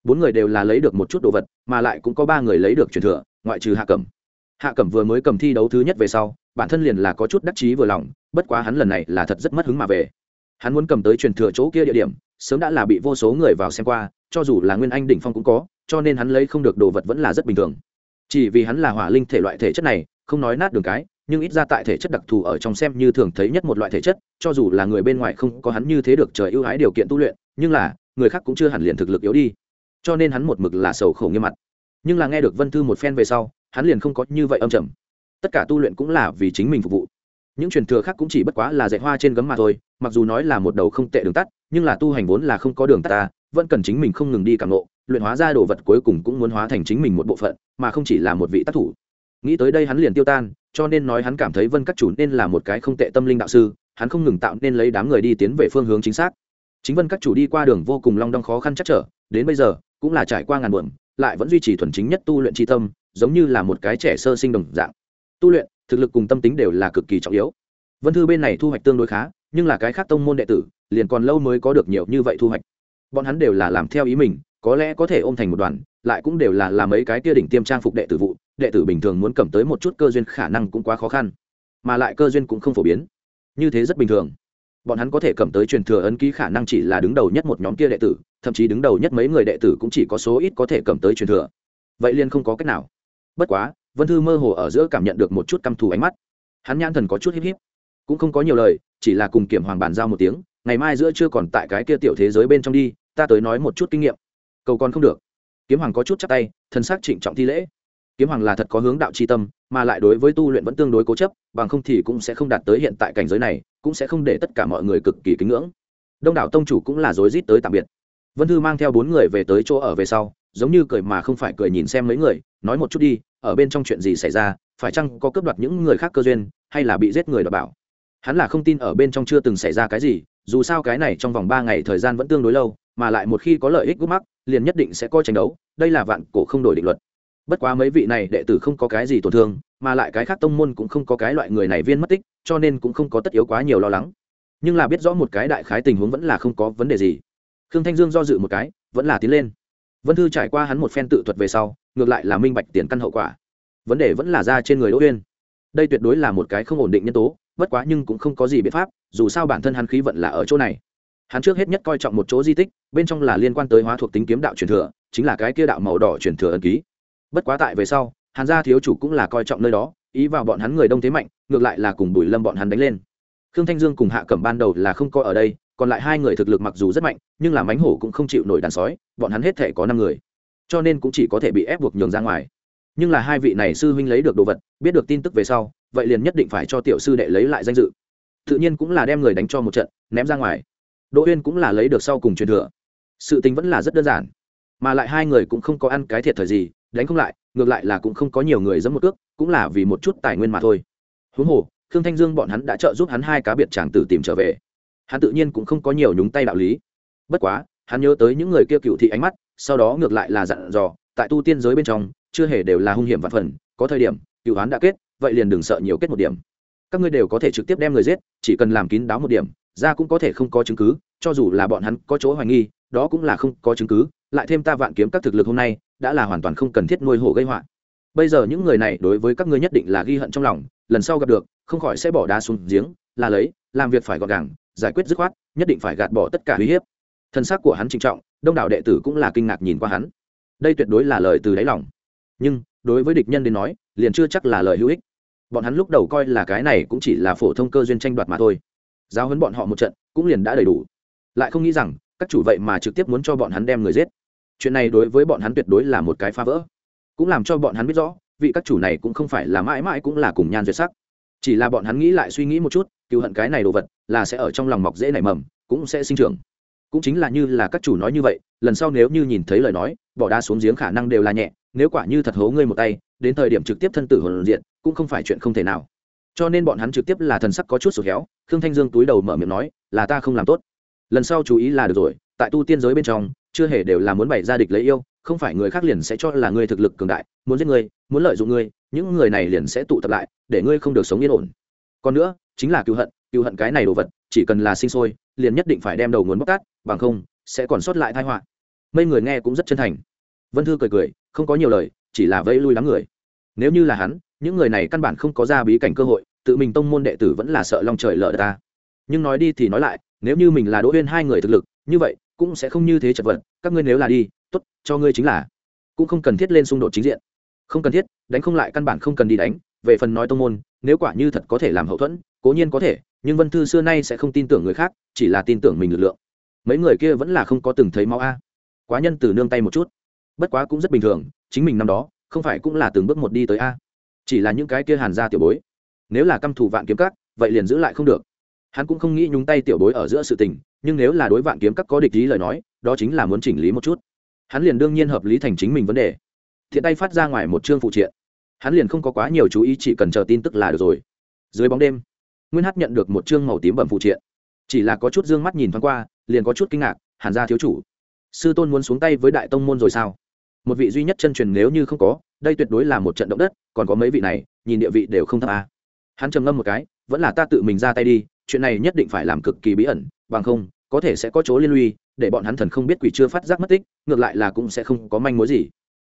Bốn người đều là lấy được một chút đồ vật, mà lại cũng có ba người lấy được truyền thừa, ngoại trừ hạ cẩm hạ cẩm vừa mới cầm thi đấu thứ nhất về sau, bản thân liền là có chút đắc chí vừa lòng, bất quá hắn lần này là thật rất mất hứng mà về. Hắn muốn cầm tới truyền thừa chỗ kia địa điểm, sớm đã là bị vô số người vào xem qua, cho dù là nguyên anh đỉnh phong cũng có, cho nên hắn lấy không được đồ vật vẫn là rất bình thường. Chỉ vì hắn là hỏa linh thể loại thể chất này, không nói nát đường cái, nhưng ít ra tại thể chất đặc thù ở trong xem như thường thấy nhất một loại thể chất, cho dù là người bên ngoài không có hắn như thế được trời ưu ái điều kiện tu luyện, nhưng là, người khác cũng chưa hẳn liền thực lực yếu đi. Cho nên hắn một mực là sầu khổ nghiêm mặt. Nhưng là nghe được vân thư một phen về sau hắn liền không có như vậy âm trầm. Tất cả tu luyện cũng là vì chính mình phục vụ. Những truyền thừa khác cũng chỉ bất quá là dạy hoa trên gấm mà thôi, mặc dù nói là một đầu không tệ đường tắt, nhưng là tu hành vốn là không có đường tắt ta, vẫn cần chính mình không ngừng đi cảm nộ luyện hóa ra đồ vật cuối cùng cũng muốn hóa thành chính mình một bộ phận, mà không chỉ là một vị tác thủ. Nghĩ tới đây hắn liền tiêu tan, cho nên nói hắn cảm thấy vân các chủ nên là một cái không tệ tâm linh đạo sư, hắn không ngừng tạo nên lấy đám người đi tiến về phương hướng chính xác. Chính vân các chủ đi qua đường vô cùng long đong khó khăn chắc trở, đến bây giờ, cũng là trải qua ngàn buồm, lại vẫn duy trì thuần chính nhất tu luyện tri tâm giống như là một cái trẻ sơ sinh đồng dạng. Tu luyện, thực lực cùng tâm tính đều là cực kỳ trọng yếu. Vân thư bên này thu hoạch tương đối khá, nhưng là cái khác tông môn đệ tử, liền còn lâu mới có được nhiều như vậy thu hoạch. Bọn hắn đều là làm theo ý mình, có lẽ có thể ôm thành một đoàn, lại cũng đều là làm mấy cái kia đỉnh tiêm trang phục đệ tử vụ, đệ tử bình thường muốn cầm tới một chút cơ duyên khả năng cũng quá khó khăn. Mà lại cơ duyên cũng không phổ biến. Như thế rất bình thường. Bọn hắn có thể cầm tới truyền thừa ấn ký khả năng chỉ là đứng đầu nhất một nhóm kia đệ tử, thậm chí đứng đầu nhất mấy người đệ tử cũng chỉ có số ít có thể cầm tới truyền thừa. Vậy liền không có cách nào bất quá, vân thư mơ hồ ở giữa cảm nhận được một chút căm thù ánh mắt. Hắn nhãn thần có chút híp híp, cũng không có nhiều lời, chỉ là cùng kiểm hoàng bàn giao một tiếng, ngày mai giữa chưa còn tại cái kia tiểu thế giới bên trong đi, ta tới nói một chút kinh nghiệm. Cầu còn không được. Kiếm hoàng có chút chắc tay thân xác trịnh trọng thi lễ. Kiếm hoàng là thật có hướng đạo c h i tâm, mà lại đối với tu luyện vẫn tương đối cố chấp, bằng không thì cũng sẽ không đạt tới hiện tại cảnh giới này, cũng sẽ không để tất cả mọi người cực kỳ kính ngưỡng. Đông đảo tông chủ cũng là rối rít tới tạm biệt. Vân thư mang theo bốn người về tới chỗ ở về sau giống như cười mà không phải cười nhìn xem mấy người, nói một chút đi, ở bên trong chuyện gì xảy ra, phải chăng có cướp đoạt những người khác cơ duyên, hay là bị giết người đọc bảo? Hắn là không tin ở bên trong chưa từng xảy ra cái gì, dù sao cái này trong vòng ba ngày thời gian vẫn tương đối lâu, mà lại một khi có lợi ích gút mắc, liền nhất định sẽ coi tranh đấu, đây là vạn cổ không đổi định luật. Bất quá mấy vị này đệ tử không có cái gì tổn thương, mà lại cái khác tông môn cũng không có cái loại người này viên mất tích, cho nên cũng không có tất yếu quá nhiều lo lắng. Nhưng là biết rõ một cái đại khái tình huống vẫn là không có vấn đề gì. Khương thanh dương do dự một cái, vẫn là tiến lên vân thư trải qua hắn một phen tự thuật về sau, ngược lại là minh bạch tiền căn hậu quả. Vấn đề vẫn là ra trên người đỗ uyên. Đây tuyệt đối là một cái không ổn định nhân tố, bất quá nhưng cũng không có gì biện pháp, dù sao bản thân hắn khí vận là ở chỗ này. Hắn trước hết nhất coi trọng một chỗ di tích, bên trong là liên quan tới hóa thuộc tính kiếm đạo truyền thừa, chính là cái kia đạo màu đỏ truyền thừa ẩn ký. Bất quá tại về sau, hàn gia thiếu chủ cũng là coi trọng nơi đó, ý vào bọn hắn người đông thế mạnh, ngược lại là cùng bùi lâm bọn hắn đánh lên. Khương thanh dương cùng hạ cẩm ban đầu là không coi ở đây còn lại hai người thực lực mặc dù rất mạnh, nhưng là mánh hổ cũng không chịu nổi đàn sói, bọn hắn hết thể có năm người. Cho nên cũng chỉ có thể bị ép buộc nhường ra ngoài. Nhưng là hai vị này sư huynh lấy được đồ vật, biết được tin tức về sau, vậy liền nhất định phải cho tiểu sư đệ lấy lại danh dự. Tự nhiên cũng là đem người đánh cho một trận, ném ra ngoài. Đỗ uyên cũng là lấy được sau cùng truyền thừa. Sự tình vẫn là rất đơn giản. Mà lại hai người cũng không có ăn cái thiệt thời gì, đánh không lại, ngược lại là cũng không có nhiều người dẫm một cước, cũng là vì một chút tài nguyên mà thôi. Huống hồ, khương thanh dương bọn hắn đã trợ giúp hắn hai cá biệt chàng tử tìm trở về hắn tự nhiên cũng không có nhiều nhúng tay đạo lý. Bất quá, hắn nhớ tới những người kia cựu thị ánh mắt, sau đó ngược lại là dặn dò, tại tu tiên giới bên trong, chưa hề đều là hung hiểm vạn phần, có thời điểm, cựu hắn đã kết, vậy liền đừng sợ nhiều kết một điểm. Các ngươi đều có thể trực tiếp đem người giết, chỉ cần làm kín đáo một điểm, ra cũng có thể không có chứng cứ, cho dù là bọn hắn có chỗ hoài nghi, đó cũng là không có chứng cứ, lại thêm ta vạn kiếm các thực lực hôm nay, đã là hoàn toàn không cần thiết nuôi hổ gây họa. Bây giờ những người này đối với các ngươi nhất định là ghi hận trong lòng, lần sau gặp được, không khỏi sẽ bỏ đá xuống giếng, là lấy, làm việc phải gọn gàng giải quyết dứt khoát, nhất định phải gạt bỏ tất cả uy hiếp. Thân xác của hắn trinh trọng, đông đảo đệ tử cũng là kinh ngạc nhìn qua hắn. Đây tuyệt đối là lời từ đáy lòng. Nhưng, đối với địch nhân đến nói, liền chưa chắc là lời hữu ích. Bọn hắn lúc đầu coi là cái này cũng chỉ là phổ thông cơ duyên tranh đoạt mà thôi. Giáo huấn bọn họ một trận, cũng liền đã đầy đủ. Lại không nghĩ rằng, các chủ vậy mà trực tiếp muốn cho bọn hắn đem người giết. Chuyện này đối với bọn hắn tuyệt đối là một cái phá vỡ. Cũng làm cho bọn hắn biết rõ, vị các chủ này cũng không phải là mãi mãi cũng là cùng nhan duyệt sắc chỉ là bọn hắn nghĩ lại suy nghĩ một chút cựu hận cái này đồ vật là sẽ ở trong lòng mọc dễ nảy mầm, cũng sẽ sinh trưởng. Cũng chính là như là các chủ nói như vậy, lần sau nếu như nhìn thấy lời nói, bỏ đa xuống giếng khả năng đều là nhẹ, nếu quả như thật hố ngươi một tay, đến thời điểm trực tiếp thân tử hồn diện cũng không phải chuyện không thể nào. Cho nên bọn hắn trực tiếp là thần sắc có chút sụt héo, khương thanh dương túi đầu mở miệng nói, là ta không làm tốt. Lần sau chú ý là được rồi, tại tu tiên giới bên trong, chưa hề đều là muốn bày ra địch lấy yêu không phải người khác liền sẽ cho là ngươi thực lực cường đại, muốn giết ngươi, muốn lợi dụng ngươi, những người này liền sẽ tụ tập lại, để ngươi không được sống yên ổn. Còn nữa, chính là cựu hận cựu hận cái này đồ vật, chỉ cần là sinh sôi, liền nhất định phải đem đầu nguồn bóc tát bằng không, sẽ còn sót lại thai họa. Mấy người nghe cũng rất chân thành. Vân thư cười cười, không có nhiều lời, chỉ là vẫy lui đám người. Nếu như là hắn, những người này căn bản không có ra bí cảnh cơ hội, tự mình tông môn đệ tử vẫn là sợ long trời lỡ ta. Nhưng nói đi thì nói lại, nếu như mình là đỗ huyên hai người thực lực, như vậy, cũng sẽ không như thế chật vật, các ngươi nếu là đi tốt, cho ngươi chính là. Cũng không cần thiết lên xung đột chính diện. Không cần thiết, đánh không lại căn bản không cần đi đánh. Về phần nói tông môn, nếu quả như thật có thể làm hậu thuẫn, cố nhiên có thể, nhưng vân thư xưa nay sẽ không tin tưởng người khác, chỉ là tin tưởng mình lực lượng. Mấy người kia vẫn là không có từng thấy máu a. Quá nhân từ nương tay một chút. Bất quá cũng rất bình thường, chính mình năm đó, không phải cũng là từng bước một đi tới a. Chỉ là những cái kia hàn ra tiểu bối. Nếu là căm thù vạn kiếm các, vậy liền giữ lại không được. Hắn cũng không nghĩ nhúng tay tiểu bối ở giữa sự tình, nhưng nếu là đối vạn kiếm các có địch ý lời nói, đó chính là muốn chỉnh lý một chút hắn liền đương nhiên hợp lý thành chính mình vấn đề. Thiện tay phát ra ngoài một chương phụ triện. Hắn liền không có quá nhiều chú ý, chỉ cần chờ tin tức là được rồi. Dưới bóng đêm, nguyên hát nhận được một chương màu tím bẩm phụ triện. Chỉ là có chút d ư ơ n g mắt nhìn thoáng qua, liền có chút kinh ngạc, hàn gia thiếu chủ, sư tôn muốn xuống tay với đại tông môn rồi sao? Một vị duy nhất chân truyền nếu như không có, đây tuyệt đối là một trận động đất, còn có mấy vị này, nhìn địa vị đều không thấp à. hắn trầm ngâm một cái, vẫn là ta tự mình ra tay đi, chuyện này nhất định phải làm cực kỳ bí ẩn, bằng không, có thể sẽ có chỗ liên lụy để bọn hắn thần không biết quỷ chưa phát giác mất tích, ngược lại là cũng sẽ không có manh mối gì.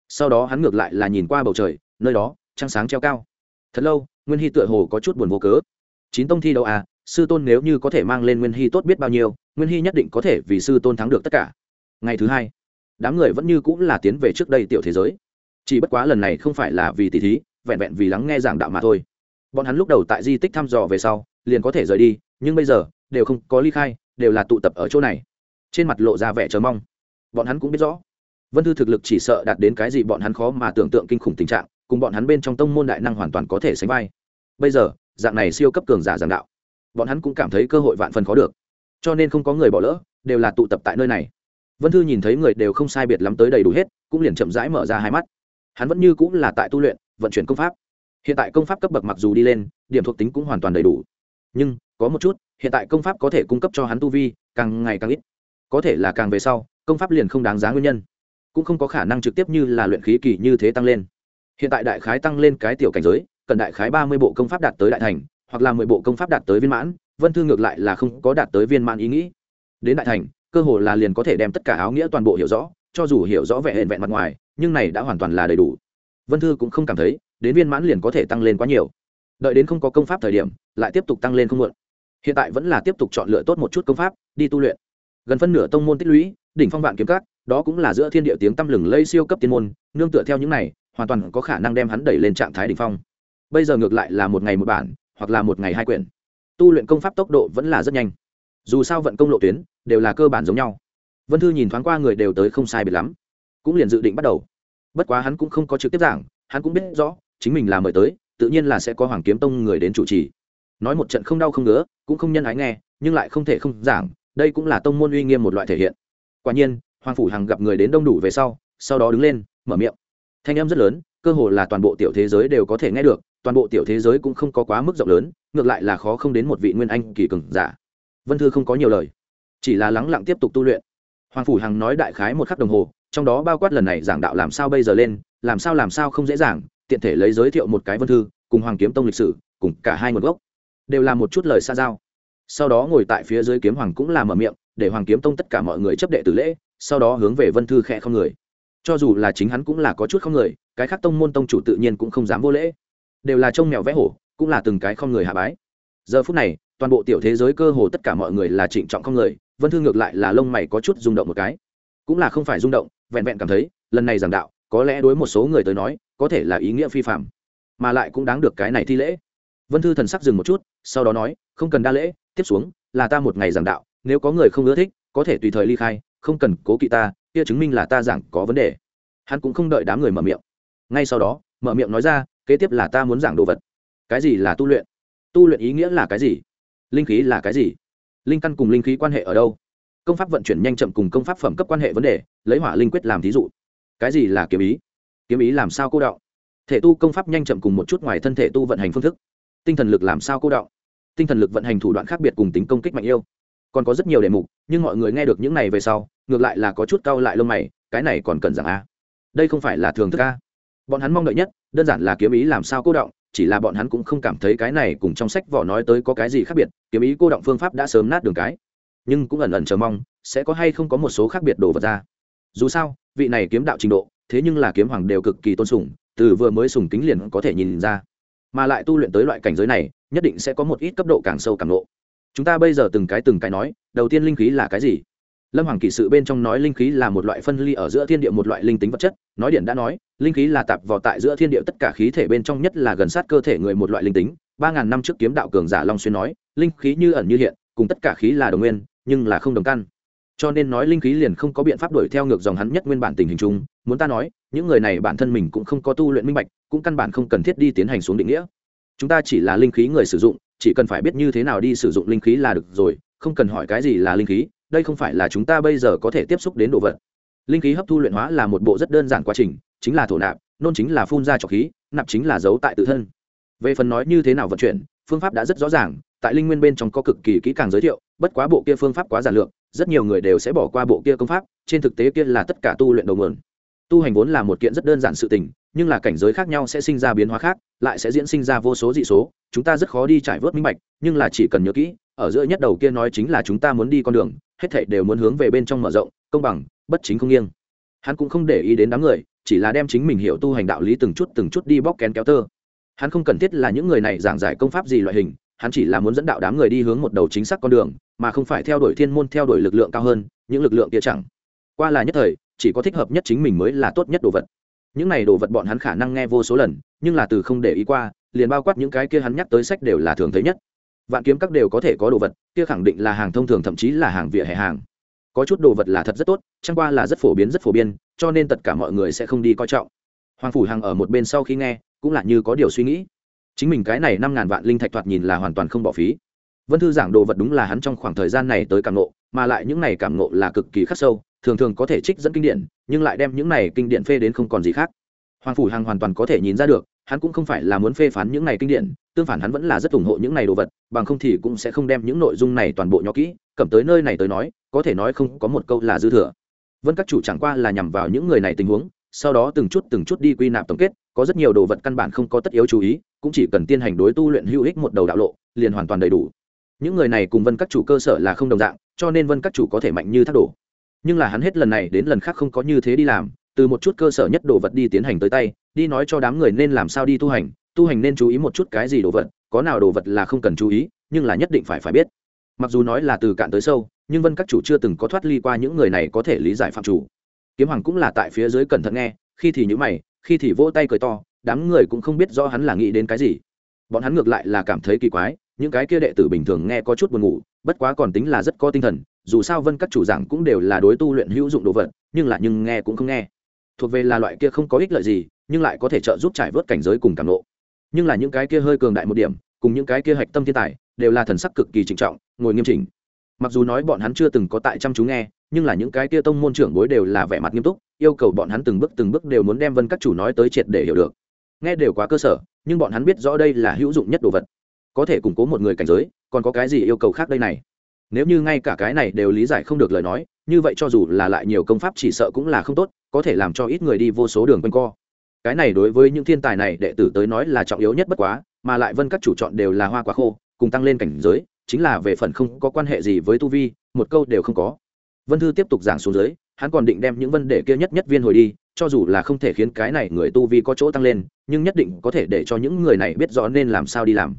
Sau đó hắn ngược lại là nhìn qua bầu trời, nơi đó, trăng sáng treo cao. Thật lâu, nguyên hy tựa hồ có chút buồn vô cớ. Chín tông thi đấu à sư tôn nếu như có thể mang lên nguyên hy tốt biết bao nhiêu, nguyên hy nhất định có thể vì sư tôn thắng được tất cả. Ngày thứ hai, đám người vẫn như cũng là tiến về trước đây tiểu thế giới. Chỉ bất quá lần này không phải là vì tỷ thí, vẹn vẹn vì lắng nghe giảng đạo mà thôi. Bọn hắn lúc đầu tại di tích thăm dò về sau, liền có thể rời đi, nhưng bây giờ, đều không có ly khai, đều là tụ tập ở chỗ này trên mặt lộ ra vẻ chờ mong. Bọn hắn cũng biết rõ, vân thư thực lực chỉ sợ đạt đến cái gì bọn hắn khó mà tưởng tượng kinh khủng tình trạng, cùng bọn hắn bên trong tông môn đại năng hoàn toàn có thể sánh vai. Bây giờ, dạng này siêu cấp cường giả giảng đạo, bọn hắn cũng cảm thấy cơ hội vạn phần khó được. Cho nên không có người bỏ lỡ, đều là tụ tập tại nơi này. Vân thư nhìn thấy người đều không sai biệt lắm tới đầy đủ hết, cũng liền chậm rãi mở ra hai mắt. Hắn vẫn như cũng là tại tu luyện, vận chuyển công pháp. Hiện tại công pháp cấp bậc mặc dù đi lên, điểm thuộc tính cũng hoàn toàn đầy đủ. Nhưng, có một chút, hiện tại công pháp có thể cung cấp cho hắn tu vi, càng ngày càng ít có thể là càng về sau, công pháp liền không đáng giá nguyên nhân. Cũng không có khả năng trực tiếp như là luyện khí kỳ như thế tăng lên. Hiện tại đại khái tăng lên cái tiểu cảnh giới, cần đại khái ba mươi bộ công pháp đạt tới đại thành, hoặc là mười bộ công pháp đạt tới viên mãn, vân thư ngược lại là không có đạt tới viên mãn ý nghĩ. Đến đại thành, cơ hồ là liền có thể đem tất cả áo nghĩa toàn bộ hiểu rõ, cho dù hiểu rõ vẻ hẹn vẹn mặt ngoài, nhưng này đã hoàn toàn là đầy đủ. Vân thư cũng không cảm thấy, đến viên mãn liền có thể tăng lên quá nhiều. Đợi đến không có công pháp thời điểm, lại tiếp tục tăng lên không muộn. Hiện tại vẫn là tiếp tục chọn lựa tốt một chút công pháp, đi tu luyện gần phân nửa tông môn tích lũy, đỉnh phong vạn kiếm cát đó cũng là giữa thiên địa tiếng tăm lừng lây siêu cấp tiên môn, nương tựa theo những này, hoàn toàn có khả năng đem hắn đẩy lên trạng thái đỉnh phong. Bây giờ ngược lại là một ngày một bản, hoặc là một ngày hai quyển. Tu luyện công pháp tốc độ vẫn là rất nhanh. Dù sao vận công lộ tuyến, đều là cơ bản giống nhau. Vân thư nhìn thoáng qua người đều tới không sai biệt lắm. Cũng liền dự định bắt đầu. Bất quá hắn cũng không có trực tiếp giảng, hắn cũng biết rõ, chính mình là mời tới, tự nhiên là sẽ có hoàng kiếm tông người đến chủ trì. Nói một trận không đau không ngứa, cũng không nhân ái nghe, nhưng lại không thể không giảng đây cũng là tông môn uy nghiêm một loại thể hiện. Quả nhiên, hoàng phủ hằng gặp người đến đông đủ về sau sau đó đứng lên, mở miệng. Thanh âm rất lớn, cơ hồ là toàn bộ tiểu thế giới đều có thể nghe được, toàn bộ tiểu thế giới cũng không có quá mức rộng lớn, ngược lại là khó không đến một vị nguyên anh kỳ cường giả. Vân thư không có nhiều lời, chỉ là lắng lặng tiếp tục tu luyện. Hoàng phủ hằng nói đại khái một khắc đồng hồ, trong đó bao quát lần này giảng đạo làm sao bây giờ lên, làm sao làm sao không dễ dàng, tiện thể lấy giới thiệu một cái vân thư, cùng hoàng kiếm tông lịch sử, cùng cả hai nguồn gốc, đều là một chút lời xa giao sau đó ngồi tại phía dưới kiếm hoàng cũng làm mở miệng, để hoàng kiếm tông tất cả mọi người chấp đệ tử lễ, sau đó hướng về vân thư khẽ không người. Cho dù là chính hắn cũng là có chút không người, cái khác tông môn tông chủ tự nhiên cũng không dám vô lễ. Đều là trông mèo vẽ hổ, cũng là từng cái không người hạ bái. Giờ phút này, toàn bộ tiểu thế giới cơ hồ tất cả mọi người là trịnh trọng không người, vân thư ngược lại là lông mày có chút rung động một cái. Cũng là không phải rung động, vẹn vẹn cảm thấy, lần này giảng đạo, có lẽ đối một số người tới nói, có thể là ý nghĩa phi phạm mà lại cũng đáng được cái này thi lễ. Vân thư thần sắc dừng một chút, sau đó nói, không cần đa lễ tiếp xuống, là ta một ngày giảng đạo, nếu có người không ưa thích, có thể tùy thời ly khai, không cần cố kỵ ta, kia chứng minh là ta giảng có vấn đề. Hắn cũng không đợi đám người mở miệng. Ngay sau đó, mở miệng nói ra, kế tiếp là ta muốn giảng đồ vật. Cái gì là tu luyện? Tu luyện ý nghĩa là cái gì? Linh khí là cái gì? Linh căn cùng linh khí quan hệ ở đâu? Công pháp vận chuyển nhanh chậm cùng công pháp phẩm cấp quan hệ vấn đề, lấy hỏa linh quyết làm thí dụ. Cái gì là kiếm ý? Kiếm ý làm sao cô đọng? Thể tu công pháp nhanh chậm cùng một chút ngoài thân thể tu vận hành phương thức. Tinh thần lực làm sao cô đọng? Tinh thần lực vận hành thủ đoạn khác biệt cùng tính công kích mạnh yêu. Còn có rất nhiều đề mục, nhưng mọi người nghe được những này về sau, ngược lại là có chút cau lại lông mày, cái này còn cần rằng a. Đây không phải là thường thức a. Bọn hắn mong đợi nhất, đơn giản là kiếm ý làm sao cô động, chỉ là bọn hắn cũng không cảm thấy cái này cùng trong sách vỏ nói tới có cái gì khác biệt, kiếm ý cô động phương pháp đã sớm nát đường cái. Nhưng cũng ẩn ẩn chờ mong, sẽ có hay không có một số khác biệt đổ vật ra. Dù sao, vị này kiếm đạo trình độ, thế nhưng là kiếm hoàng đều cực kỳ tôn sùng, từ vừa mới sùng kính liền có thể nhìn ra. Mà lại tu luyện tới loại cảnh giới này nhất định sẽ có một ít cấp độ càng sâu càng lộ. Chúng ta bây giờ từng cái từng cái nói, đầu tiên linh khí là cái gì? Lâm hoàng Kỵ sự bên trong nói linh khí là một loại phân ly ở giữa thiên địa một loại linh tính vật chất, nói điện đã nói, linh khí là tạp vào tại giữa thiên địa tất cả khí thể bên trong nhất là gần sát cơ thể người một loại linh tính. Ba ngàn năm trước kiếm đạo cường giả long xuyên nói, linh khí như ẩn như hiện, cùng tất cả khí là đồng nguyên, nhưng là không đồng căn. Cho nên nói linh khí liền không có biện pháp đuổi theo ngược dòng hắn nhất nguyên bản tình hình chung. Muốn ta nói, những người này bản thân mình cũng không có tu luyện minh bạch, cũng căn bản không cần thiết đi tiến hành xuống định nghĩa chúng ta chỉ là linh khí người sử dụng, chỉ cần phải biết như thế nào đi sử dụng linh khí là được rồi, không cần hỏi cái gì là linh khí, đây không phải là chúng ta bây giờ có thể tiếp xúc đến đồ vật. Linh khí hấp thu luyện hóa là một bộ rất đơn giản quá trình, chính là thổ nạp, nôn chính là phun ra trọc khí, nạp chính là giấu tại tự thân. Về phần nói như thế nào vận chuyển, phương pháp đã rất rõ ràng, tại linh nguyên bên trong có cực kỳ kỹ càng giới thiệu, bất quá bộ kia phương pháp quá giản lược, rất nhiều người đều sẽ bỏ qua bộ kia công pháp, trên thực tế kia là tất cả tu luyện đầu nguồn tu hành vốn là một kiện rất đơn giản sự tình, nhưng là cảnh giới khác nhau sẽ sinh ra biến hóa khác, lại sẽ diễn sinh ra vô số dị số. Chúng ta rất khó đi trải vớt minh bạch, nhưng là chỉ cần nhớ kỹ, ở giữa nhất đầu kia nói chính là chúng ta muốn đi con đường, hết thảy đều muốn hướng về bên trong mở rộng, công bằng, bất chính không nghiêng. Hắn cũng không để ý đến đám người, chỉ là đem chính mình hiểu tu hành đạo lý từng chút từng chút đi bóc kén kéo tơ. Hắn không cần thiết là những người này giảng giải công pháp gì loại hình, hắn chỉ là muốn dẫn đạo đám người đi hướng một đầu chính xác con đường, mà không phải theo đuổi thiên môn, theo đuổi lực lượng cao hơn, những lực lượng kia chẳng. Qua là nhất thời chỉ có thích hợp nhất chính mình mới là tốt nhất đồ vật. Những này đồ vật bọn hắn khả năng nghe vô số lần, nhưng là từ không để ý qua, liền bao quát những cái kia hắn nhắc tới sách đều là thường thấy nhất. Vạn kiếm các đều có thể có đồ vật, kia khẳng định là hàng thông thường, thậm chí là hàng vỉa hè hàng. Có chút đồ vật là thật rất tốt, chẳng qua là rất phổ biến, rất phổ biến, cho nên tất cả mọi người sẽ không đi coi trọng. Hoàng phủ hằng ở một bên sau khi nghe, cũng là như có điều suy nghĩ. Chính mình cái này năm ngàn vạn linh thạch thoạt nhìn là hoàn toàn không bỏ phí. Vân thư giảng đồ vật đúng là hắn trong khoảng thời gian này tới cảm nộ mà lại những này cảm nộ là cực kỳ khắc sâu thường thường có thể trích dẫn kinh điển, nhưng lại đem những này kinh điển phê đến không còn gì khác. Hoàng phủ hằng hoàn toàn có thể nhìn ra được, hắn cũng không phải là muốn phê phán những này kinh điển, tương phản hắn vẫn là rất ủng hộ những này đồ vật, bằng không thì cũng sẽ không đem những nội dung này toàn bộ nhỏ kỹ, cầm tới nơi này tới nói, có thể nói không có một câu là dư thừa. Vân các chủ chẳng qua là nhằm vào những người này tình huống, sau đó từng chút từng chút đi quy nạp tổng kết, có rất nhiều đồ vật căn bản không có tất yếu chú ý, cũng chỉ cần tiên hành đối tu luyện hữu ích một đầu đạo lộ, liền hoàn toàn đầy đủ. Những người này cùng vân các chủ cơ sở là không đồng dạng, cho nên vân các chủ có thể mạnh như thác đổ nhưng là hắn hết lần này đến lần khác không có như thế đi làm, từ một chút cơ sở nhất đồ vật đi tiến hành tới tay, đi nói cho đám người nên làm sao đi tu hành tu hành nên chú ý một chút cái gì đồ vật, có nào đồ vật là không cần chú ý, nhưng là nhất định phải phải biết. Mặc dù nói là từ cạn tới sâu, nhưng vân các chủ chưa từng có thoát ly qua những người này có thể lý giải phạm chủ. Kiếm hoàng cũng là tại phía dưới cẩn thận nghe, khi thì nhữ mày, khi thì vỗ tay cười to, đám người cũng không biết do hắn là nghĩ đến cái gì. Bọn hắn ngược lại là cảm thấy kỳ quái, những cái kia đệ tử bình thường nghe có chút buồn ngủ, bất quá còn tính là rất có tinh thần dù sao vân các chủ giảng cũng đều là đối tu luyện hữu dụng đồ vật, nhưng là nhưng nghe cũng không nghe. Thuộc về là loại kia không có ích lợi gì, nhưng lại có thể trợ giúp trải vớt cảnh giới cùng cảm lộ nhưng là những cái kia hơi cường đại một điểm, cùng những cái kia hạch tâm thiên tài, đều là thần sắc cực kỳ trịnh trọng, ngồi nghiêm chỉnh. Mặc dù nói bọn hắn chưa từng có tại chăm chú nghe, nhưng là những cái kia tông môn trưởng bối đều là vẻ mặt nghiêm túc, yêu cầu bọn hắn từng bước từng bước đều muốn đem vân các chủ nói tới triệt để hiểu được. Nghe đều quá cơ sở, nhưng bọn hắn biết rõ đây là hữu dụng nhất đồ vật. Có thể củng cố một người cảnh giới, còn có cái gì yêu cầu khác đây này? Nếu như ngay cả cái này đều lý giải không được lời nói, như vậy cho dù là lại nhiều công pháp chỉ sợ cũng là không tốt, có thể làm cho ít người đi vô số đường quanh co. Cái này đối với những thiên tài này đệ tử tới nói là trọng yếu nhất bất quá, mà lại vân các chủ chọn đều là hoa quả khô, cùng tăng lên cảnh giới, chính là về phần không có quan hệ gì với tu vi, một câu đều không có. Vân thư tiếp tục giảng xuống dưới, hắn còn định đem những vấn đề kia nhất nhất viên hồi đi, cho dù là không thể khiến cái này người tu vi có chỗ tăng lên, nhưng nhất định có thể để cho những người này biết rõ nên làm sao đi làm.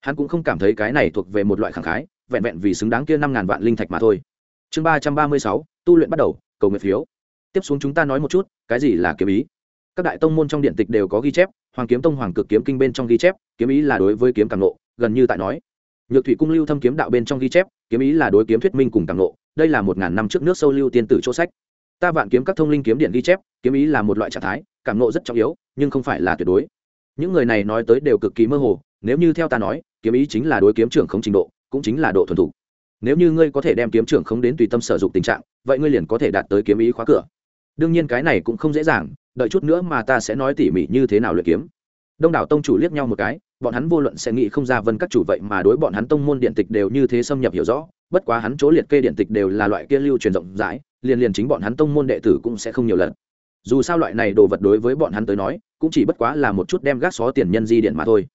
Hắn cũng không cảm thấy cái này thuộc về một loại khẳng khái vẹn vẹn vì xứng đáng kia năm ngàn vạn linh thạch mà thôi. Chương ba trăm ba mươi sáu, tu luyện bắt đầu, cầu nguyện phiếu. Tiếp xuống chúng ta nói một chút, cái gì là kiếm ý? Các đại tông môn trong điện tịch đều có ghi chép, hoàng kiếm tông, hoàng cực kiếm kinh bên trong ghi chép, kiếm ý là đối với kiếm càng nộ gần như tại nói. Nhược thủy cung lưu thâm kiếm đạo bên trong ghi chép, kiếm ý là đối kiếm thuyết minh cùng càng nộ đây là một ngàn năm trước nước sâu lưu tiên tử chỗ sách. Ta vạn kiếm các thông linh kiếm điện ghi chép, kiếm ý là một loại trạng thái cảm nộ rất trọng yếu, nhưng không phải là tuyệt đối. Những người này nói tới đều cực kỳ mơ hồ, nếu như theo ta nói, kiếm ý chính là đối kiếm trưởng không trình độ cũng chính là độ thuần thủ nếu như ngươi có thể đem kiếm trưởng không đến tùy tâm sở dụng tình trạng, vậy ngươi liền có thể đạt tới kiếm ý khóa cửa. Đương nhiên cái này cũng không dễ dàng, đợi chút nữa mà ta sẽ nói tỉ mỉ như thế nào luyện kiếm. Đông đảo tông chủ liếc nhau một cái, bọn hắn vô luận sẽ nghĩ không ra vân các chủ vậy mà đối bọn hắn tông môn điện tịch đều như thế xâm nhập hiểu rõ, bất quá hắn chỗ liệt kê điện tịch đều là loại kia lưu truyền rộng rãi, liền liền chính bọn hắn tông môn đệ tử cũng sẽ không nhiều lần. Dù sao loại này đồ vật đối với bọn hắn tới nói, cũng chỉ bất quá là một chút đem gác xó tiền nhân di điện mà thôi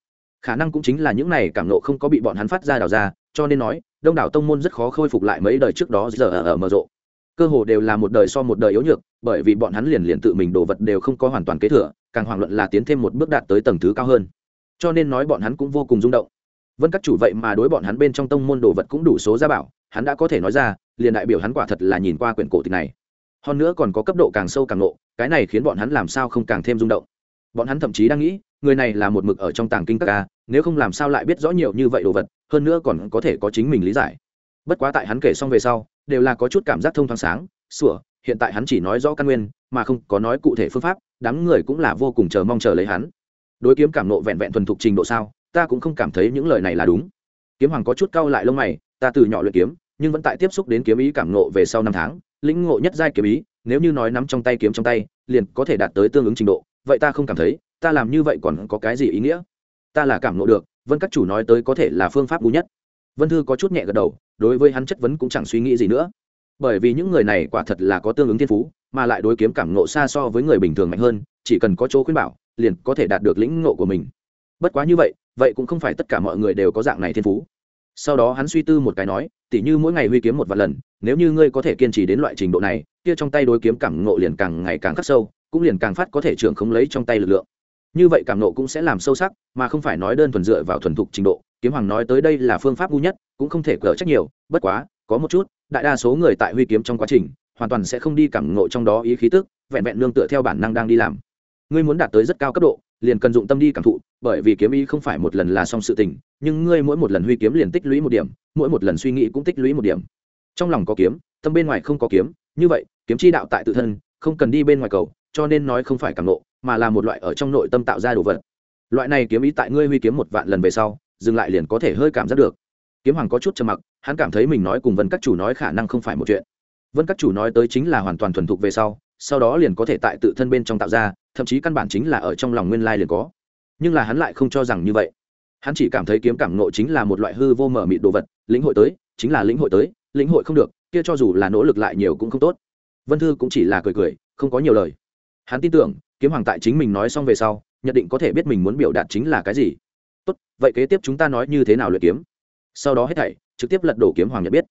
khả năng cũng chính là những này cảm nộ không có bị bọn hắn phát ra đào ra cho nên nói đông đảo tông môn rất khó khôi phục lại mấy đời trước đó giờ ở, ở mở rộ. Cơ hồ đều là một đời so một đời yếu nhược bởi vì bọn hắn liền liền tự mình đồ vật đều không có hoàn toàn kế thừa càng hoàng luận là tiến thêm một bước đạt tới tầng thứ cao hơn. Cho nên nói bọn hắn cũng vô cùng rung động. Vân các chủ vậy mà đối bọn hắn bên trong tông môn đồ vật cũng đủ số gia bảo hắn đã có thể nói ra liền đại biểu hắn quả thật là nhìn qua quyển cổ tịch này. Hơn nữa còn có cấp độ càng sâu càng nộ cái này khiến bọn hắn làm sao không càng thêm rung động. Bọn hắn thậm chí đang nghĩ người này là một mực ở trong tàng kinh các ca, nếu không làm sao lại biết rõ nhiều như vậy đồ vật, hơn nữa còn có thể có chính mình lý giải. Bất quá tại hắn kể xong về sau, đều là có chút cảm giác thông thoáng sáng, sủa, hiện tại hắn chỉ nói rõ căn nguyên, mà không có nói cụ thể phương pháp, đám người cũng là vô cùng chờ mong chờ lấy hắn. Đối kiếm cảm nộ vẹn vẹn thuần thục trình độ sao, ta cũng không cảm thấy những lời này là đúng. Kiếm hoàng có chút cau lại lông mày, ta từ nhỏ luyện kiếm, nhưng vẫn tại tiếp xúc đến kiếm ý cảm nộ về sau năm tháng, lĩnh ngộ nhất giai kiếm ý, nếu như nói nắm trong tay kiếm trong tay, liền có thể đạt tới tương ứng trình độ, vậy ta không cảm thấy ta làm như vậy còn có cái gì ý nghĩa? Ta là cảm nộ được, vân các chủ nói tới có thể là phương pháp bù nhất. Vân thư có chút nhẹ gật đầu, đối với hắn chất vấn cũng chẳng suy nghĩ gì nữa. Bởi vì những người này quả thật là có tương ứng thiên phú, mà lại đối kiếm cảm nộ xa so với người bình thường mạnh hơn, chỉ cần có chỗ khuyên bảo, liền có thể đạt được lĩnh ngộ của mình. Bất quá như vậy vậy cũng không phải tất cả mọi người đều có dạng này thiên phú. Sau đó hắn suy tư một cái nói, tỉ như mỗi ngày huy kiếm một vài lần, nếu như ngươi có thể kiên trì đến loại trình độ này, kia trong tay đối kiếm cảm ngộ liền càng ngày càng khắc sâu, cũng liền càng phát có thể trưởng không lấy trong tay lực lượng như vậy cảm nộ cũng sẽ làm sâu sắc, mà không phải nói đơn thuần dựa vào thuần thục trình độ. Kiếm hoàng nói tới đây là phương pháp ngu nhất, cũng không thể cờ trách nhiều, bất quá, có một chút, đại đa số người tại huy kiếm trong quá trình, hoàn toàn sẽ không đi cảm ngộ trong đó ý khí tức, vẹn vẹn nương tựa theo bản năng đang đi làm. Ngươi muốn đạt tới rất cao cấp độ, liền cần dụng tâm đi cảm thụ, bởi vì kiếm ý không phải một lần là xong sự tình, nhưng ngươi mỗi một lần huy kiếm liền tích lũy một điểm, mỗi một lần suy nghĩ cũng tích lũy một điểm. Trong lòng có kiếm, tâm bên ngoài không có kiếm, như vậy, kiếm chi đạo tại tự thân, không cần đi bên ngoài cầu cho nên nói không phải cảm nộ, mà là một loại ở trong nội tâm tạo ra đồ vật. Loại này kiếm ý tại ngươi huy kiếm một vạn lần về sau, dừng lại liền có thể hơi cảm giác được. Kiếm hoàng có chút trầm mặc, hắn cảm thấy mình nói cùng vân các chủ nói khả năng không phải một chuyện. Vân các chủ nói tới chính là hoàn toàn thuần thục về sau sau đó liền có thể tại tự thân bên trong tạo ra, thậm chí căn bản chính là ở trong lòng nguyên lai liền có. Nhưng là hắn lại không cho rằng như vậy. Hắn chỉ cảm thấy kiếm cảm nộ chính là một loại hư vô mở mịt đồ vật, lĩnh hội tới, chính là lĩnh hội tới, lĩnh hội không được, kia cho dù là nỗ lực lại nhiều cũng không tốt. Vân thư cũng chỉ là cười cười, không có nhiều lời hắn tin tưởng, kiếm hoàng tại chính mình nói xong về sau nhận định có thể biết mình muốn biểu đạt chính là cái gì. Tốt, vậy kế tiếp chúng ta nói như thế nào luyện kiếm? Sau đó hết thảy, trực tiếp lật đổ kiếm hoàng nhận biết.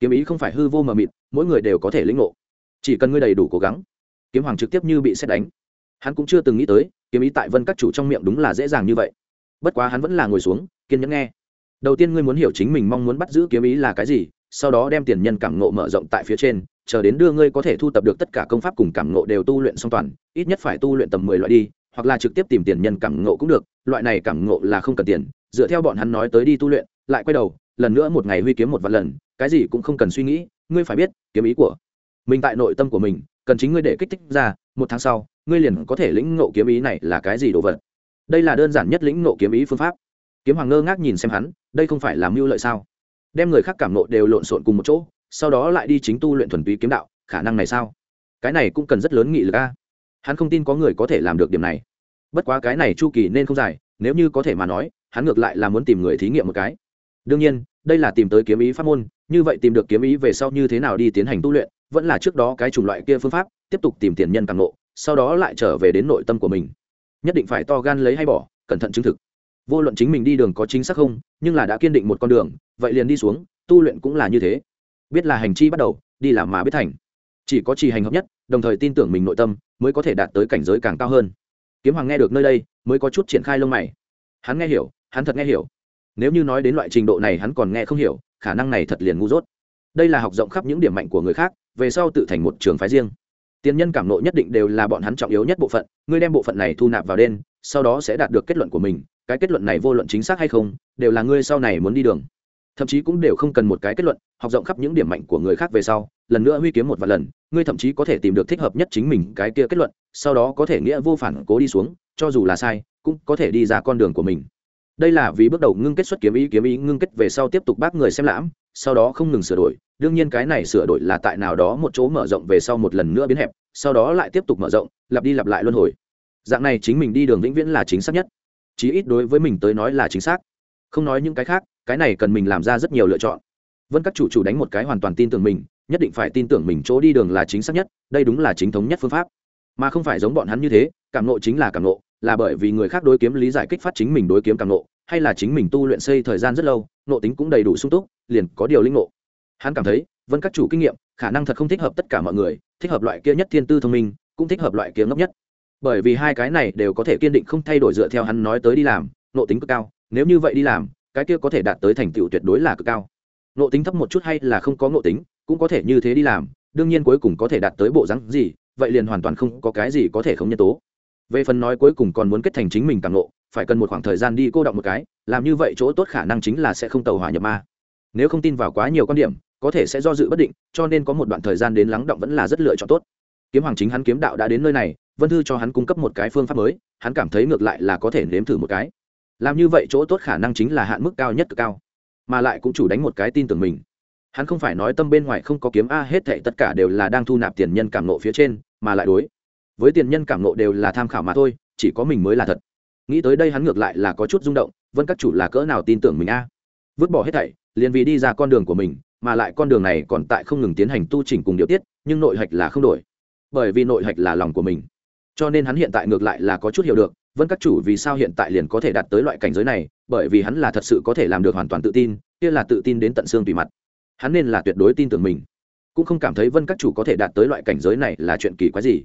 Kiếm ý không phải hư vô mờ mịt, mỗi người đều có thể lĩnh ngộ. Chỉ cần ngươi đầy đủ cố gắng, kiếm hoàng trực tiếp như bị xét đánh. Hắn cũng chưa từng nghĩ tới, kiếm ý tại vân các chủ trong miệng đúng là dễ dàng như vậy. Bất quá hắn vẫn là ngồi xuống, kiên nhẫn nghe. Đầu tiên ngươi muốn hiểu chính mình mong muốn bắt giữ kiếm ý là cái gì sau đó đem tiền nhân cảm ngộ mở rộng tại phía trên, chờ đến đưa ngươi có thể thu tập được tất cả công pháp cùng cảm ngộ đều tu luyện song toàn, ít nhất phải tu luyện tầm mười loại đi, hoặc là trực tiếp tìm tiền nhân cảm ngộ cũng được, loại này cảm ngộ là không cần tiền, dựa theo bọn hắn nói tới đi tu luyện, lại quay đầu, lần nữa một ngày huy kiếm một vạn lần, cái gì cũng không cần suy nghĩ, ngươi phải biết, kiếm ý của mình tại nội tâm của mình, cần chính ngươi để kích thích ra, một tháng sau, ngươi liền có thể lĩnh ngộ kiếm ý này là cái gì đồ vật. Đây là đơn giản nhất lĩnh ngộ kiếm ý phương pháp. Kiếm hoàng ngơ ngác nhìn xem hắn, đây không phải là mưu lợi sao? Đem người khác cảm nộ đều lộn xộn cùng một chỗ, sau đó lại đi chính tu luyện thuần túy kiếm đạo, khả năng này sao? Cái này cũng cần rất lớn nghị lực a. Hắn không tin có người có thể làm được điểm này. Bất quá cái này chu kỳ nên không dài, nếu như có thể mà nói, hắn ngược lại là muốn tìm người thí nghiệm một cái. Đương nhiên, đây là tìm tới kiếm ý pháp môn, như vậy tìm được kiếm ý về sau như thế nào đi tiến hành tu luyện, vẫn là trước đó cái chủng loại kia phương pháp, tiếp tục tìm tiền nhân càng nộ, sau đó lại trở về đến nội tâm của mình. Nhất định phải to gan lấy hay bỏ, cẩn thận chứng thực vô luận chính mình đi đường có chính xác không, nhưng là đã kiên định một con đường, vậy liền đi xuống, tu luyện cũng là như thế. Biết là hành chi bắt đầu, đi làm mà biết thành. Chỉ có trì hành hợp nhất, đồng thời tin tưởng mình nội tâm, mới có thể đạt tới cảnh giới càng cao hơn. Kiếm hoàng nghe được nơi đây, mới có chút triển khai lông mày. Hắn nghe hiểu, hắn thật nghe hiểu. Nếu như nói đến loại trình độ này hắn còn nghe không hiểu, khả năng này thật liền ngu dốt. Đây là học rộng khắp những điểm mạnh của người khác, về sau tự thành một trường phái riêng. Tiền nhân cảm nộ nhất định đều là bọn hắn trọng yếu nhất bộ phận, ngươi đem bộ phận này thu nạp vào đen, sau đó sẽ đạt được kết luận của mình cái kết luận này vô luận chính xác hay không, đều là ngươi sau này muốn đi đường. Thậm chí cũng đều không cần một cái kết luận, học rộng khắp những điểm mạnh của người khác về sau, lần nữa huy kiếm một vài lần, ngươi thậm chí có thể tìm được thích hợp nhất chính mình cái kia kết luận, sau đó có thể nghĩa vô phản cố đi xuống, cho dù là sai, cũng có thể đi ra con đường của mình. Đây là vì bước đầu ngưng kết xuất kiếm ý kiếm ý ngưng kết về sau tiếp tục bác người xem lãm, sau đó không ngừng sửa đổi, đương nhiên cái này sửa đổi là tại nào đó một chỗ mở rộng về sau một lần nữa biến hẹp, sau đó lại tiếp tục mở rộng, lặp đi lặp lại luân hồi. Dạng này chính mình đi đường vĩnh viễn là chính xác nhất chí ít đối với mình tới nói là chính xác. Không nói những cái khác, cái này cần mình làm ra rất nhiều lựa chọn. Vân các chủ chủ đánh một cái hoàn toàn tin tưởng mình, nhất định phải tin tưởng mình chỗ đi đường là chính xác nhất, đây đúng là chính thống nhất phương pháp. Mà không phải giống bọn hắn như thế, cảm nộ chính là cảm nộ, là bởi vì người khác đối kiếm lý giải kích phát chính mình đối kiếm cảm nộ, hay là chính mình tu luyện xây thời gian rất lâu, nộ tính cũng đầy đủ sung túc, liền có điều linh nộ. Hắn cảm thấy, vân các chủ kinh nghiệm, khả năng thật không thích hợp tất cả mọi người, thích hợp loại kia nhất thiên tư thông minh, cũng thích hợp loại kia ngốc nhất bởi vì hai cái này đều có thể kiên định không thay đổi dựa theo hắn nói tới đi làm, nộ tính cực cao, nếu như vậy đi làm, cái kia có thể đạt tới thành tựu tuyệt đối là cực cao. Nộ tính thấp một chút hay là không có nộ tính, cũng có thể như thế đi làm, đương nhiên cuối cùng có thể đạt tới bộ rắn gì, vậy liền hoàn toàn không có cái gì có thể không nhân tố. Về phần nói cuối cùng còn muốn kết thành chính mình càng nộ, phải cần một khoảng thời gian đi cô động một cái, làm như vậy chỗ tốt khả năng chính là sẽ không tàu hỏa nhập ma. Nếu không tin vào quá nhiều quan điểm, có thể sẽ do dự bất định, cho nên có một đoạn thời gian đến lắng động vẫn là rất lựa chọn tốt. Kiếm hoàng chính hắn kiếm đạo đã đến nơi này vân thư cho hắn cung cấp một cái phương pháp mới, hắn cảm thấy ngược lại là có thể nếm thử một cái. Làm như vậy chỗ tốt khả năng chính là hạn mức cao nhất cực cao, mà lại cũng chủ đánh một cái tin tưởng mình. Hắn không phải nói tâm bên ngoài không có kiếm a, hết thệ tất cả đều là đang thu nạp tiền nhân cảm nộ phía trên, mà lại đối với tiền nhân cảm nộ đều là tham khảo mà thôi, chỉ có mình mới là thật. Nghĩ tới đây hắn ngược lại là có chút rung động, vân các chủ là cỡ nào tin tưởng mình a? Vứt bỏ hết thảy, liền vì đi ra con đường của mình, mà lại con đường này còn tại không ngừng tiến hành tu chỉnh cùng điều tiết, nhưng nội hạch là không đổi. Bởi vì nội hạch là lòng của mình cho nên hắn hiện tại ngược lại là có chút hiểu được, vân các chủ vì sao hiện tại liền có thể đạt tới loại cảnh giới này, bởi vì hắn là thật sự có thể làm được hoàn toàn tự tin, kia là tự tin đến tận xương tùy mặt. Hắn nên là tuyệt đối tin tưởng mình. Cũng không cảm thấy vân các chủ có thể đạt tới loại cảnh giới này là chuyện kỳ quái gì.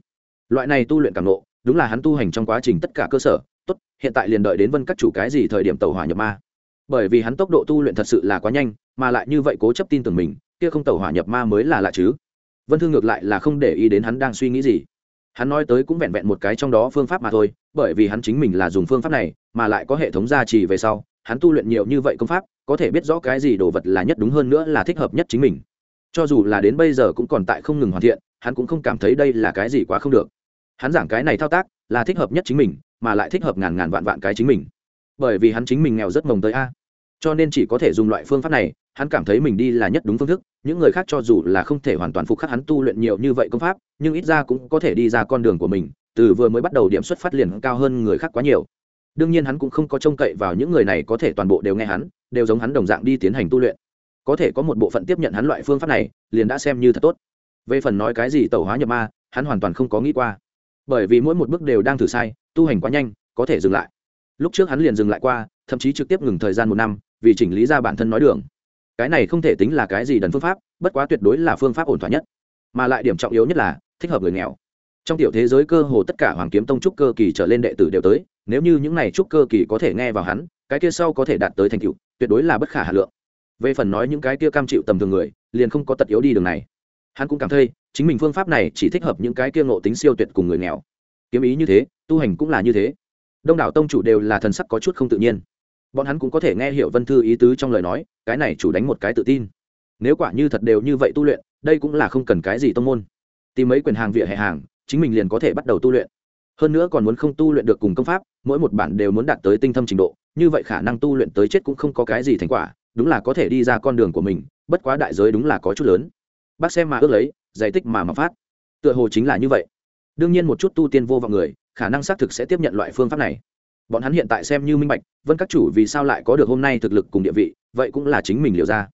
Loại này tu luyện cảm nộ đúng là hắn tu hành trong quá trình tất cả cơ sở. Tốt, hiện tại liền đợi đến vân các chủ cái gì thời điểm tàu hỏa nhập ma. Bởi vì hắn tốc độ tu luyện thật sự là quá nhanh, mà lại như vậy cố chấp tin tưởng mình, kia không tàu hỏa nhập ma mới là lạ chứ. Vân thương ngược lại là không để ý đến hắn đang suy nghĩ gì hắn nói tới cũng vẹn vẹn một cái trong đó phương pháp mà thôi, bởi vì hắn chính mình là dùng phương pháp này, mà lại có hệ thống gia trì về sau, hắn tu luyện nhiều như vậy công pháp, có thể biết rõ cái gì đồ vật là nhất đúng hơn nữa là thích hợp nhất chính mình. Cho dù là đến bây giờ cũng còn tại không ngừng hoàn thiện, hắn cũng không cảm thấy đây là cái gì quá không được. Hắn giảng cái này thao tác, là thích hợp nhất chính mình, mà lại thích hợp ngàn ngàn vạn vạn cái chính mình. Bởi vì hắn chính mình nghèo rất mồng tới a cho nên chỉ có thể dùng loại phương pháp này, hắn cảm thấy mình đi là nhất đúng phương thức, những người khác cho dù là không thể hoàn toàn phục khắc hắn tu luyện nhiều như vậy công pháp, nhưng ít ra cũng có thể đi ra con đường của mình, từ vừa mới bắt đầu điểm xuất phát liền cao hơn người khác quá nhiều. Đương nhiên hắn cũng không có trông cậy vào những người này có thể toàn bộ đều nghe hắn, đều giống hắn đồng dạng đi tiến hành tu luyện. Có thể có một bộ phận tiếp nhận hắn loại phương pháp này, liền đã xem như thật tốt. Về phần nói cái gì tẩu hóa nhập ma, hắn hoàn toàn không có nghĩ qua. Bởi vì mỗi một bước đều đang thử sai, tu hành quá nhanh, có thể dừng lại lúc trước hắn liền dừng lại qua, thậm chí trực tiếp ngừng thời gian một năm, vì chỉnh lý ra bản thân nói đường. Cái này không thể tính là cái gì đần phương pháp, bất quá tuyệt đối là phương pháp ổn thỏa nhất. Mà lại điểm trọng yếu nhất là, thích hợp người nghèo. Trong tiểu thế giới cơ hồ tất cả hoàng kiếm tông trúc cơ kỳ trở lên đệ tử đều tới, nếu như những này trúc cơ kỳ có thể nghe vào hắn, cái kia sau có thể đạt tới thành tựu, tuyệt đối là bất khả hà lượng. Về phần nói những cái kia cam chịu tầm thường người, liền không có tật yếu đi đường này. Hắn cũng cảm thấy, chính mình phương pháp này chỉ thích hợp những cái kia ngộ tính siêu tuyệt cùng người nghèo. Kiếm ý như thế, tu hành cũng là như thế đông đảo tông chủ đều là thần sắc có chút không tự nhiên. Bọn hắn cũng có thể nghe hiểu vân thư ý tứ trong lời nói, cái này chủ đánh một cái tự tin. Nếu quả như thật đều như vậy tu luyện, đây cũng là không cần cái gì tông môn. Tìm mấy quyền hàng vỉa hè hàng, chính mình liền có thể bắt đầu tu luyện. Hơn nữa còn muốn không tu luyện được cùng công pháp, mỗi một bản đều muốn đạt tới tinh thâm trình độ, như vậy khả năng tu luyện tới chết cũng không có cái gì thành quả, đúng là có thể đi ra con đường của mình, bất quá đại giới đúng là có chút lớn. Bác xem mà ước lấy, giải tích mà mà phát. Tựa hồ chính là như vậy. Đương nhiên một chút tu tiên vô vọng người khả năng xác thực sẽ tiếp nhận loại phương pháp này. Bọn hắn hiện tại xem như minh bạch, vân các chủ vì sao lại có được hôm nay thực lực cùng địa vị, vậy cũng là chính mình liều ra.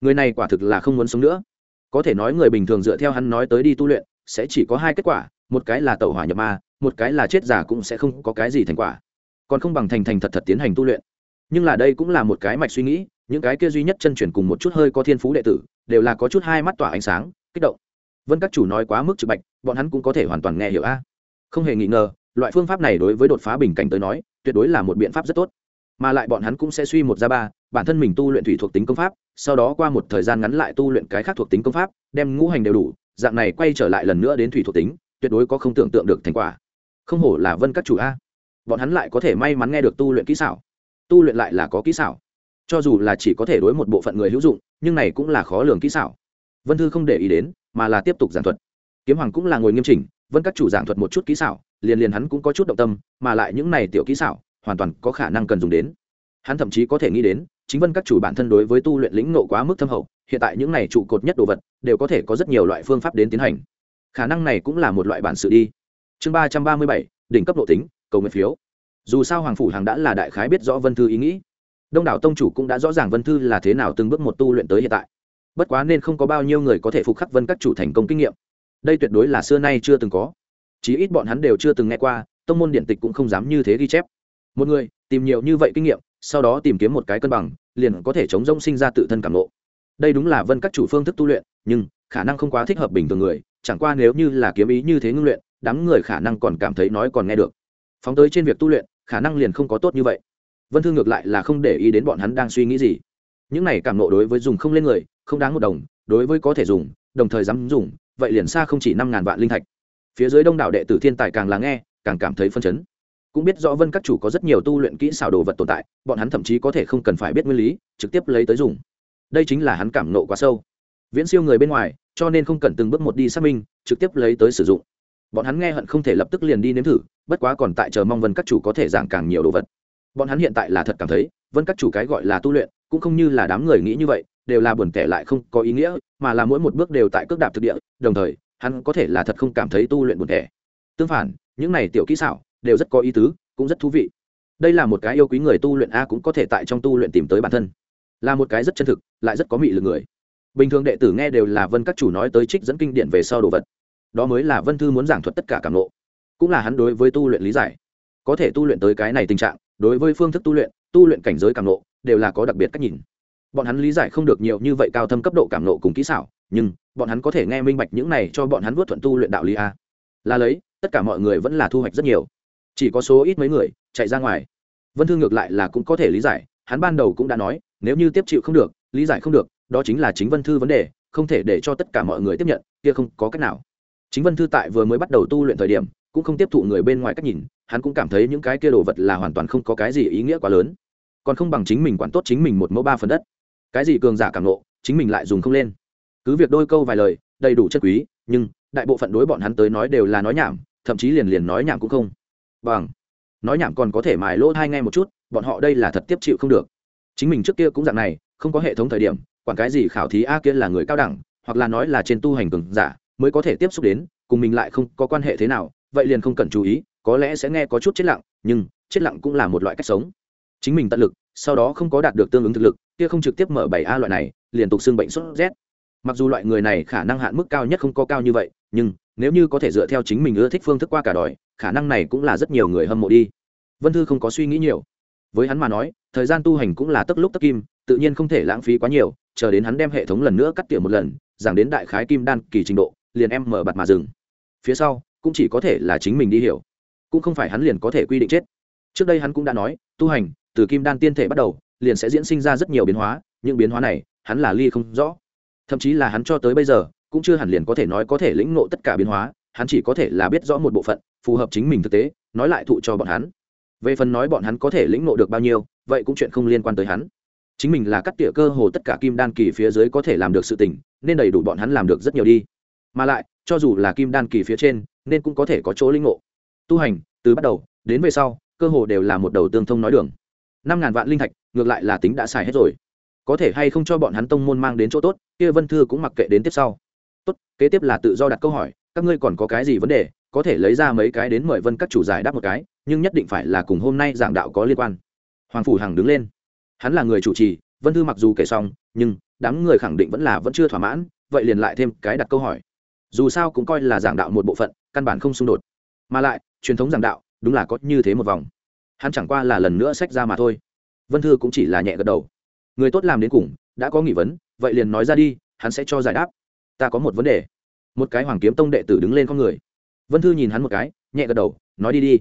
Người này quả thực là không muốn sống nữa. Có thể nói người bình thường dựa theo hắn nói tới đi tu luyện, sẽ chỉ có hai kết quả, một cái là tẩu hỏa nhập ma, một cái là chết giả cũng sẽ không có cái gì thành quả. Còn không bằng thành thành thật thật tiến hành tu luyện. Nhưng là đây cũng là một cái mạch suy nghĩ, những cái kia duy nhất chân chuyển cùng một chút hơi có thiên phú đệ tử, đều là có chút hai mắt tỏa ánh sáng, kích động. Vân các chủ nói quá mức trực bạch, bọn hắn cũng có thể hoàn toàn nghe hiểu a. Không hề nghi ngờ loại phương pháp này đối với đột phá bình cảnh tới nói, tuyệt đối là một biện pháp rất tốt. Mà lại bọn hắn cũng sẽ suy một ra ba, bản thân mình tu luyện thủy thuộc tính công pháp, sau đó qua một thời gian ngắn lại tu luyện cái khác thuộc tính công pháp, đem ngũ hành đều đủ, dạng này quay trở lại lần nữa đến thủy thuộc tính, tuyệt đối có không tưởng tượng được thành quả. Không hổ là vân các chủ a. Bọn hắn lại có thể may mắn nghe được tu luyện kỹ xảo. Tu luyện lại là có kỹ xảo. Cho dù là chỉ có thể đối một bộ phận người hữu dụng, nhưng này cũng là khó lường kỹ xảo. Vân thư không để ý đến, mà là tiếp tục giảng thuật. Kiếm hoàng cũng là ngồi nghiêm chỉnh vân các chủ giảng thuật một chút kỹ xảo, liền liền hắn cũng có chút động tâm, mà lại những này tiểu kỹ xảo, hoàn toàn có khả năng cần dùng đến. Hắn thậm chí có thể nghĩ đến, chính vân các chủ bản thân đối với tu luyện lĩnh nộ quá mức thâm hậu, hiện tại những này trụ cột nhất đồ vật, đều có thể có rất nhiều loại phương pháp đến tiến hành. Khả năng này cũng là một loại bản sự đi. Chương ba trăm ba mươi bảy, đỉnh cấp độ tính, cầu nguyện phiếu. Dù sao hoàng phủ hàng đã là đại khái biết rõ vân thư ý nghĩ. Đông đảo tông chủ cũng đã rõ ràng vân thư là thế nào từng bước một tu luyện tới hiện tại. Bất quá nên không có bao nhiêu người có thể phục khắc vân các chủ thành công kinh nghiệm đây tuyệt đối là xưa nay chưa từng có. Chí ít bọn hắn đều chưa từng nghe qua, tông môn điện tịch cũng không dám như thế ghi chép. Một người, tìm nhiều như vậy kinh nghiệm, sau đó tìm kiếm một cái cân bằng, liền có thể chống rông sinh ra tự thân cảm lộ đây đúng là vân các chủ phương thức tu luyện, nhưng khả năng không quá thích hợp bình thường người, chẳng qua nếu như là kiếm ý như thế ngưng luyện, đám người khả năng còn cảm thấy nói còn nghe được. Phóng tới trên việc tu luyện, khả năng liền không có tốt như vậy. Vân thương ngược lại là không để ý đến bọn hắn đang suy nghĩ gì. Những này cảm nộ đối với dùng không lên người, không đáng một đồng, đối với có thể dùng, đồng thời dám dùng vậy liền xa không chỉ năm ngàn vạn linh thạch. Phía dưới đông đảo đệ tử thiên tài càng lắng nghe, càng cảm thấy phân chấn. Cũng biết rõ vân các chủ có rất nhiều tu luyện kỹ xảo đồ vật tồn tại, bọn hắn thậm chí có thể không cần phải biết nguyên lý, trực tiếp lấy tới dùng. Đây chính là hắn cảm nộ quá sâu. Viễn siêu người bên ngoài, cho nên không cần từng bước một đi xác minh, trực tiếp lấy tới sử dụng. Bọn hắn nghe hận không thể lập tức liền đi nếm thử, bất quá còn tại chờ mong vân các chủ có thể giảng càng nhiều đồ vật. Bọn hắn hiện tại là thật cảm thấy, vân các chủ cái gọi là tu luyện, cũng không như là đám người nghĩ như vậy đều là buồn tẻ lại không có ý nghĩa, mà là mỗi một bước đều tại cước đạp thực địa, đồng thời, hắn có thể là thật không cảm thấy tu luyện buồn tẻ tương phản, những này tiểu kỹ xảo đều rất có ý tứ, cũng rất thú vị. Đây là một cái yêu quý người tu luyện a cũng có thể tại trong tu luyện tìm tới bản thân. Là một cái rất chân thực, lại rất có mị lực người. Bình thường đệ tử nghe đều là vân các chủ nói tới trích dẫn kinh điển về sau đồ vật. Đó mới là vân thư muốn giảng thuật tất cả cảm lộ cũng là hắn đối với tu luyện lý giải. Có thể tu luyện tới cái này tình trạng, đối với phương thức tu luyện tu luyện cảnh giới cảm lộ đều là có đặc biệt cách nhìn bọn hắn lý giải không được nhiều như vậy cao thâm cấp độ cảm nộ cùng kỹ xảo, nhưng bọn hắn có thể nghe minh bạch những này cho bọn hắn vớt thuận tu luyện đạo lý a. Là lấy, tất cả mọi người vẫn là thu hoạch rất nhiều. Chỉ có số ít mấy người chạy ra ngoài. Vân thư ngược lại là cũng có thể lý giải, hắn ban đầu cũng đã nói, nếu như tiếp chịu không được, lý giải không được, đó chính là chính vân thư vấn đề, không thể để cho tất cả mọi người tiếp nhận, kia không có cách nào. Chính vân thư tại vừa mới bắt đầu tu luyện thời điểm, cũng không tiếp thụ người bên ngoài cách nhìn, hắn cũng cảm thấy những cái kia đồ vật là hoàn toàn không có cái gì ý nghĩa quá lớn. Còn không bằng chính mình quản tốt chính mình một mẫu ba phần đất cái gì cường giả cảm nộ, chính mình lại dùng không lên. Cứ việc đôi câu vài lời, đầy đủ chất quý, nhưng đại bộ phận đối bọn hắn tới nói đều là nói nhảm, thậm chí liền liền nói nhảm cũng không. Bằng. Nói nhảm còn có thể mài lỗ hai ngay một chút, bọn họ đây là thật tiếp chịu không được. Chính mình trước kia cũng dạng này, không có hệ thống thời điểm, quản cái gì khảo thí a kia là người cao đẳng, hoặc là nói là trên tu hành cường giả, mới có thể tiếp xúc đến, cùng mình lại không có quan hệ thế nào, vậy liền không cần chú ý, có lẽ sẽ nghe có chút chết lặng, nhưng chết lặng cũng là một loại cách sống. Chính mình tận lực, sau đó không có đạt được tương ứng thực lực kia không trực tiếp mở bảy a loại này liên tục xương bệnh sốt rét. Mặc dù loại người này khả năng hạn mức cao nhất không có cao như vậy, nhưng nếu như có thể dựa theo chính mình ưa thích phương thức qua cả đòi, khả năng này cũng là rất nhiều người hâm mộ đi. Vân thư không có suy nghĩ nhiều. Với hắn mà nói, thời gian tu hành cũng là tất lúc tất kim, tự nhiên không thể lãng phí quá nhiều, chờ đến hắn đem hệ thống lần nữa cắt tỉa một lần, giảng đến đại khái kim đan kỳ trình độ, liền em mở bặt mà dừng. Phía sau, cũng chỉ có thể là chính mình đi hiểu. Cũng không phải hắn liền có thể quy định chết. Trước đây hắn cũng đã nói, tu hành, từ kim đan tiên thể bắt đầu liền sẽ diễn sinh ra rất nhiều biến hóa, những biến hóa này, hắn là ly không rõ. Thậm chí là hắn cho tới bây giờ, cũng chưa hẳn liền có thể nói có thể lĩnh ngộ tất cả biến hóa, hắn chỉ có thể là biết rõ một bộ phận, phù hợp chính mình thực tế, nói lại thụ cho bọn hắn. Về phần nói bọn hắn có thể lĩnh ngộ được bao nhiêu, vậy cũng chuyện không liên quan tới hắn. Chính mình là cắt tỉa cơ hồ tất cả kim đan kỳ phía dưới có thể làm được sự tình, nên đầy đủ bọn hắn làm được rất nhiều đi. Mà lại, cho dù là kim đan kỳ phía trên, nên cũng có thể có chỗ lĩnh ngộ. Tu hành, từ bắt đầu, đến về sau, cơ hồ đều là một đầu tương thông nói đường. Năm ngàn vạn linh thạch ngược lại là tính đã xài hết rồi. Có thể hay không cho bọn hắn tông môn mang đến chỗ tốt, kia vân thư cũng mặc kệ đến tiếp sau. Tốt, kế tiếp là tự do đặt câu hỏi, các ngươi còn có cái gì vấn đề, có thể lấy ra mấy cái đến mời vân các chủ giải đáp một cái, nhưng nhất định phải là cùng hôm nay giảng đạo có liên quan. Hoàng phủ hằng đứng lên. Hắn là người chủ trì, vân thư mặc dù kể xong, nhưng đám người khẳng định vẫn là vẫn chưa thỏa mãn, vậy liền lại thêm cái đặt câu hỏi. Dù sao cũng coi là giảng đạo một bộ phận, căn bản không xung đột. Mà lại, truyền thống giảng đạo, đúng là có như thế một vòng. Hắn chẳng qua là lần nữa sách ra mà thôi vân thư cũng chỉ là nhẹ gật đầu. Người tốt làm đến cùng, đã có nghỉ vấn, vậy liền nói ra đi, hắn sẽ cho giải đáp. Ta có một vấn đề. Một cái hoàng kiếm tông đệ tử đứng lên con người. Vân thư nhìn hắn một cái, nhẹ gật đầu, nói đi đi.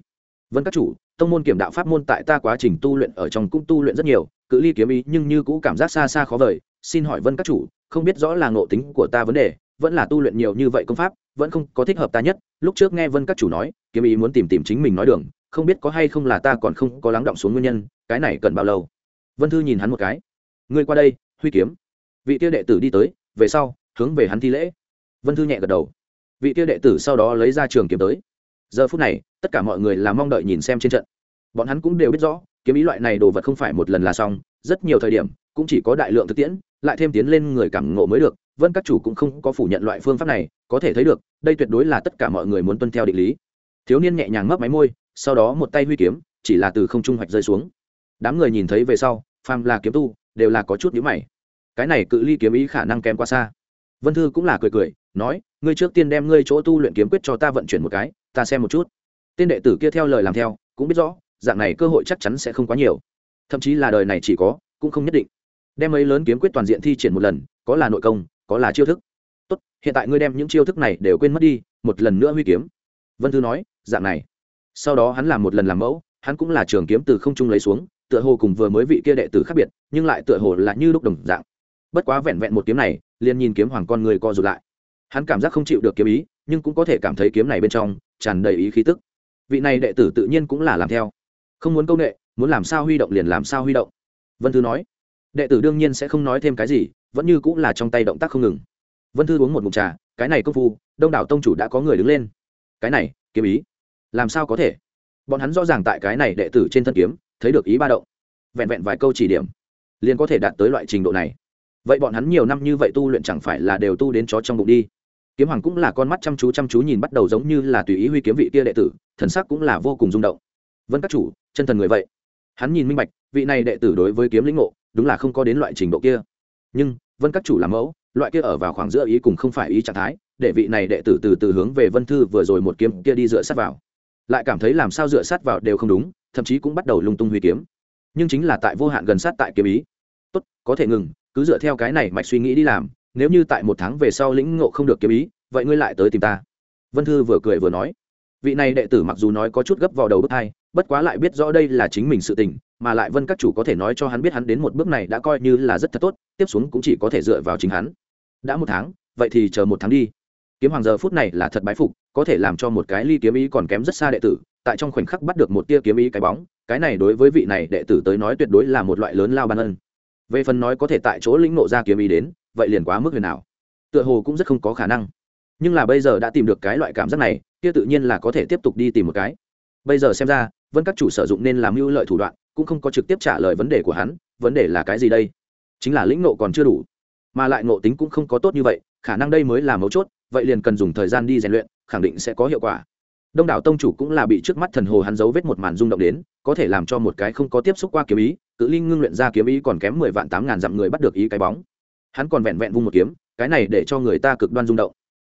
Vân các chủ, tông môn kiểm đạo pháp môn tại ta quá trình tu luyện ở trong cũng tu luyện rất nhiều, cự ly kiếm ý nhưng như cũ cảm giác xa xa khó vời. Xin hỏi vân các chủ, không biết rõ là ngộ tính của ta vấn đề, vẫn là tu luyện nhiều như vậy công pháp, vẫn không có thích hợp ta nhất. Lúc trước nghe vân các chủ nói, kiếm ý muốn tìm tìm chính mình nói đường không biết có hay không là ta còn không có lắng động xuống nguyên nhân, cái này cần bao lâu? Vân thư nhìn hắn một cái. Ngươi qua đây, huy kiếm. Vị tiêu đệ tử đi tới, về sau, hướng về hắn thi lễ. Vân thư nhẹ gật đầu. Vị tiêu đệ tử sau đó lấy ra trường kiếm tới. Giờ phút này, tất cả mọi người là mong đợi nhìn xem trên trận. Bọn hắn cũng đều biết rõ, kiếm ý loại này đồ vật không phải một lần là xong, rất nhiều thời điểm, cũng chỉ có đại lượng thực tiễn, lại thêm tiến lên người cảm ngộ mới được. Vân các chủ cũng không có phủ nhận loại phương pháp này, có thể thấy được, đây tuyệt đối là tất cả mọi người muốn tuân theo định lý. Thiếu niên nhẹ nhàng mấp máy môi sau đó một tay huy kiếm, chỉ là từ không trung hoạch rơi xuống. Đám người nhìn thấy về sau, phàm là kiếm tu, đều là có chút nhữ mày. Cái này cự ly kiếm ý khả năng kém quá xa. Vân thư cũng là cười cười, nói, ngươi trước tiên đem ngươi chỗ tu luyện kiếm quyết cho ta vận chuyển một cái, ta xem một chút. Tên đệ tử kia theo lời làm theo, cũng biết rõ, dạng này cơ hội chắc chắn sẽ không quá nhiều. Thậm chí là đời này chỉ có, cũng không nhất định. Đem ấy lớn kiếm quyết toàn diện thi triển một lần, có là nội công, có là chiêu thức. Tốt, hiện tại ngươi đem những chiêu thức này đều quên mất đi, một lần nữa huy kiếm. Vân thư nói, dạng này sau đó hắn làm một lần làm mẫu, hắn cũng là trường kiếm từ không trung lấy xuống, tựa hồ cùng vừa mới vị kia đệ tử khác biệt, nhưng lại tựa hồ là như lúc đồng dạng. Bất quá vẹn vẹn một kiếm này, liền nhìn kiếm hoàng con người co rụt lại. Hắn cảm giác không chịu được kiếm ý, nhưng cũng có thể cảm thấy kiếm này bên trong tràn đầy ý khí tức. Vị này đệ tử tự nhiên cũng là làm theo. Không muốn công nghệ muốn làm sao huy động liền làm sao huy động. Vân thư nói. Đệ tử đương nhiên sẽ không nói thêm cái gì, vẫn như cũng là trong tay động tác không ngừng. Vân thư uống một mụn trà, cái này công phu, đông đảo tông chủ đã có người đứng lên. Cái này, kiếm ý làm sao có thể? Bọn hắn rõ ràng tại cái này đệ tử trên thân kiếm, thấy được ý ba động. Vẹn vẹn vài câu chỉ điểm, liền có thể đạt tới loại trình độ này. Vậy bọn hắn nhiều năm như vậy tu luyện chẳng phải là đều tu đến chó trong bụng đi? Kiếm hoàng cũng là con mắt chăm chú chăm chú nhìn bắt đầu giống như là tùy ý huy kiếm vị kia đệ tử, thần sắc cũng là vô cùng rung động. Vân các chủ, chân thần người vậy. Hắn nhìn minh bạch, vị này đệ tử đối với kiếm lĩnh ngộ, đúng là không có đến loại trình độ kia. Nhưng, vân các chủ làm mẫu, loại kia ở vào khoảng giữa ý cùng không phải ý trạng thái, để vị này đệ tử từ từ hướng về vân thư vừa rồi một kiếm kia đi dựa sát vào lại cảm thấy làm sao dựa sát vào đều không đúng, thậm chí cũng bắt đầu lung tung huy kiếm. Nhưng chính là tại vô hạn gần sát tại kiếm ý. Tốt, có thể ngừng, cứ dựa theo cái này mạch suy nghĩ đi làm, nếu như tại một tháng về sau lĩnh ngộ không được kiếm ý, vậy ngươi lại tới tìm ta. Vân thư vừa cười vừa nói. Vị này đệ tử mặc dù nói có chút gấp vào đầu bước hai bất quá lại biết rõ đây là chính mình sự tình, mà lại vân các chủ có thể nói cho hắn biết hắn đến một bước này đã coi như là rất thật tốt, tiếp xuống cũng chỉ có thể dựa vào chính hắn. Đã một tháng, vậy thì chờ một tháng đi. Kiếm hoàng giờ phút này là thật bái phục có thể làm cho một cái ly kiếm ý còn kém rất xa đệ tử, tại trong khoảnh khắc bắt được một tia kiếm ý cái bóng, cái này đối với vị này đệ tử tới nói tuyệt đối là một loại lớn lao ban ân. Về phần nói có thể tại chỗ lĩnh nộ ra kiếm ý đến, vậy liền quá mức huyền nào tựa hồ cũng rất không có khả năng. Nhưng là bây giờ đã tìm được cái loại cảm giác này, kia tự nhiên là có thể tiếp tục đi tìm một cái. Bây giờ xem ra, vân các chủ sử dụng nên làm mưu lợi thủ đoạn, cũng không có trực tiếp trả lời vấn đề của hắn, vấn đề là cái gì đây? Chính là lĩnh nộ còn chưa đủ. Mà lại ngộ tính cũng không có tốt như vậy, khả năng đây mới là mấu chốt, vậy liền cần dùng thời gian đi rèn luyện khẳng định sẽ có hiệu quả. Đông đảo tông chủ cũng là bị trước mắt thần hồ hắn dấu vết một màn rung động đến, có thể làm cho một cái không có tiếp xúc qua kiếm ý, cự linh ngưng luyện ra kiếm ý còn kém mười vạn tám ngàn dặm người bắt được ý cái bóng. Hắn còn vẹn vẹn vung một kiếm, cái này để cho người ta cực đoan rung động.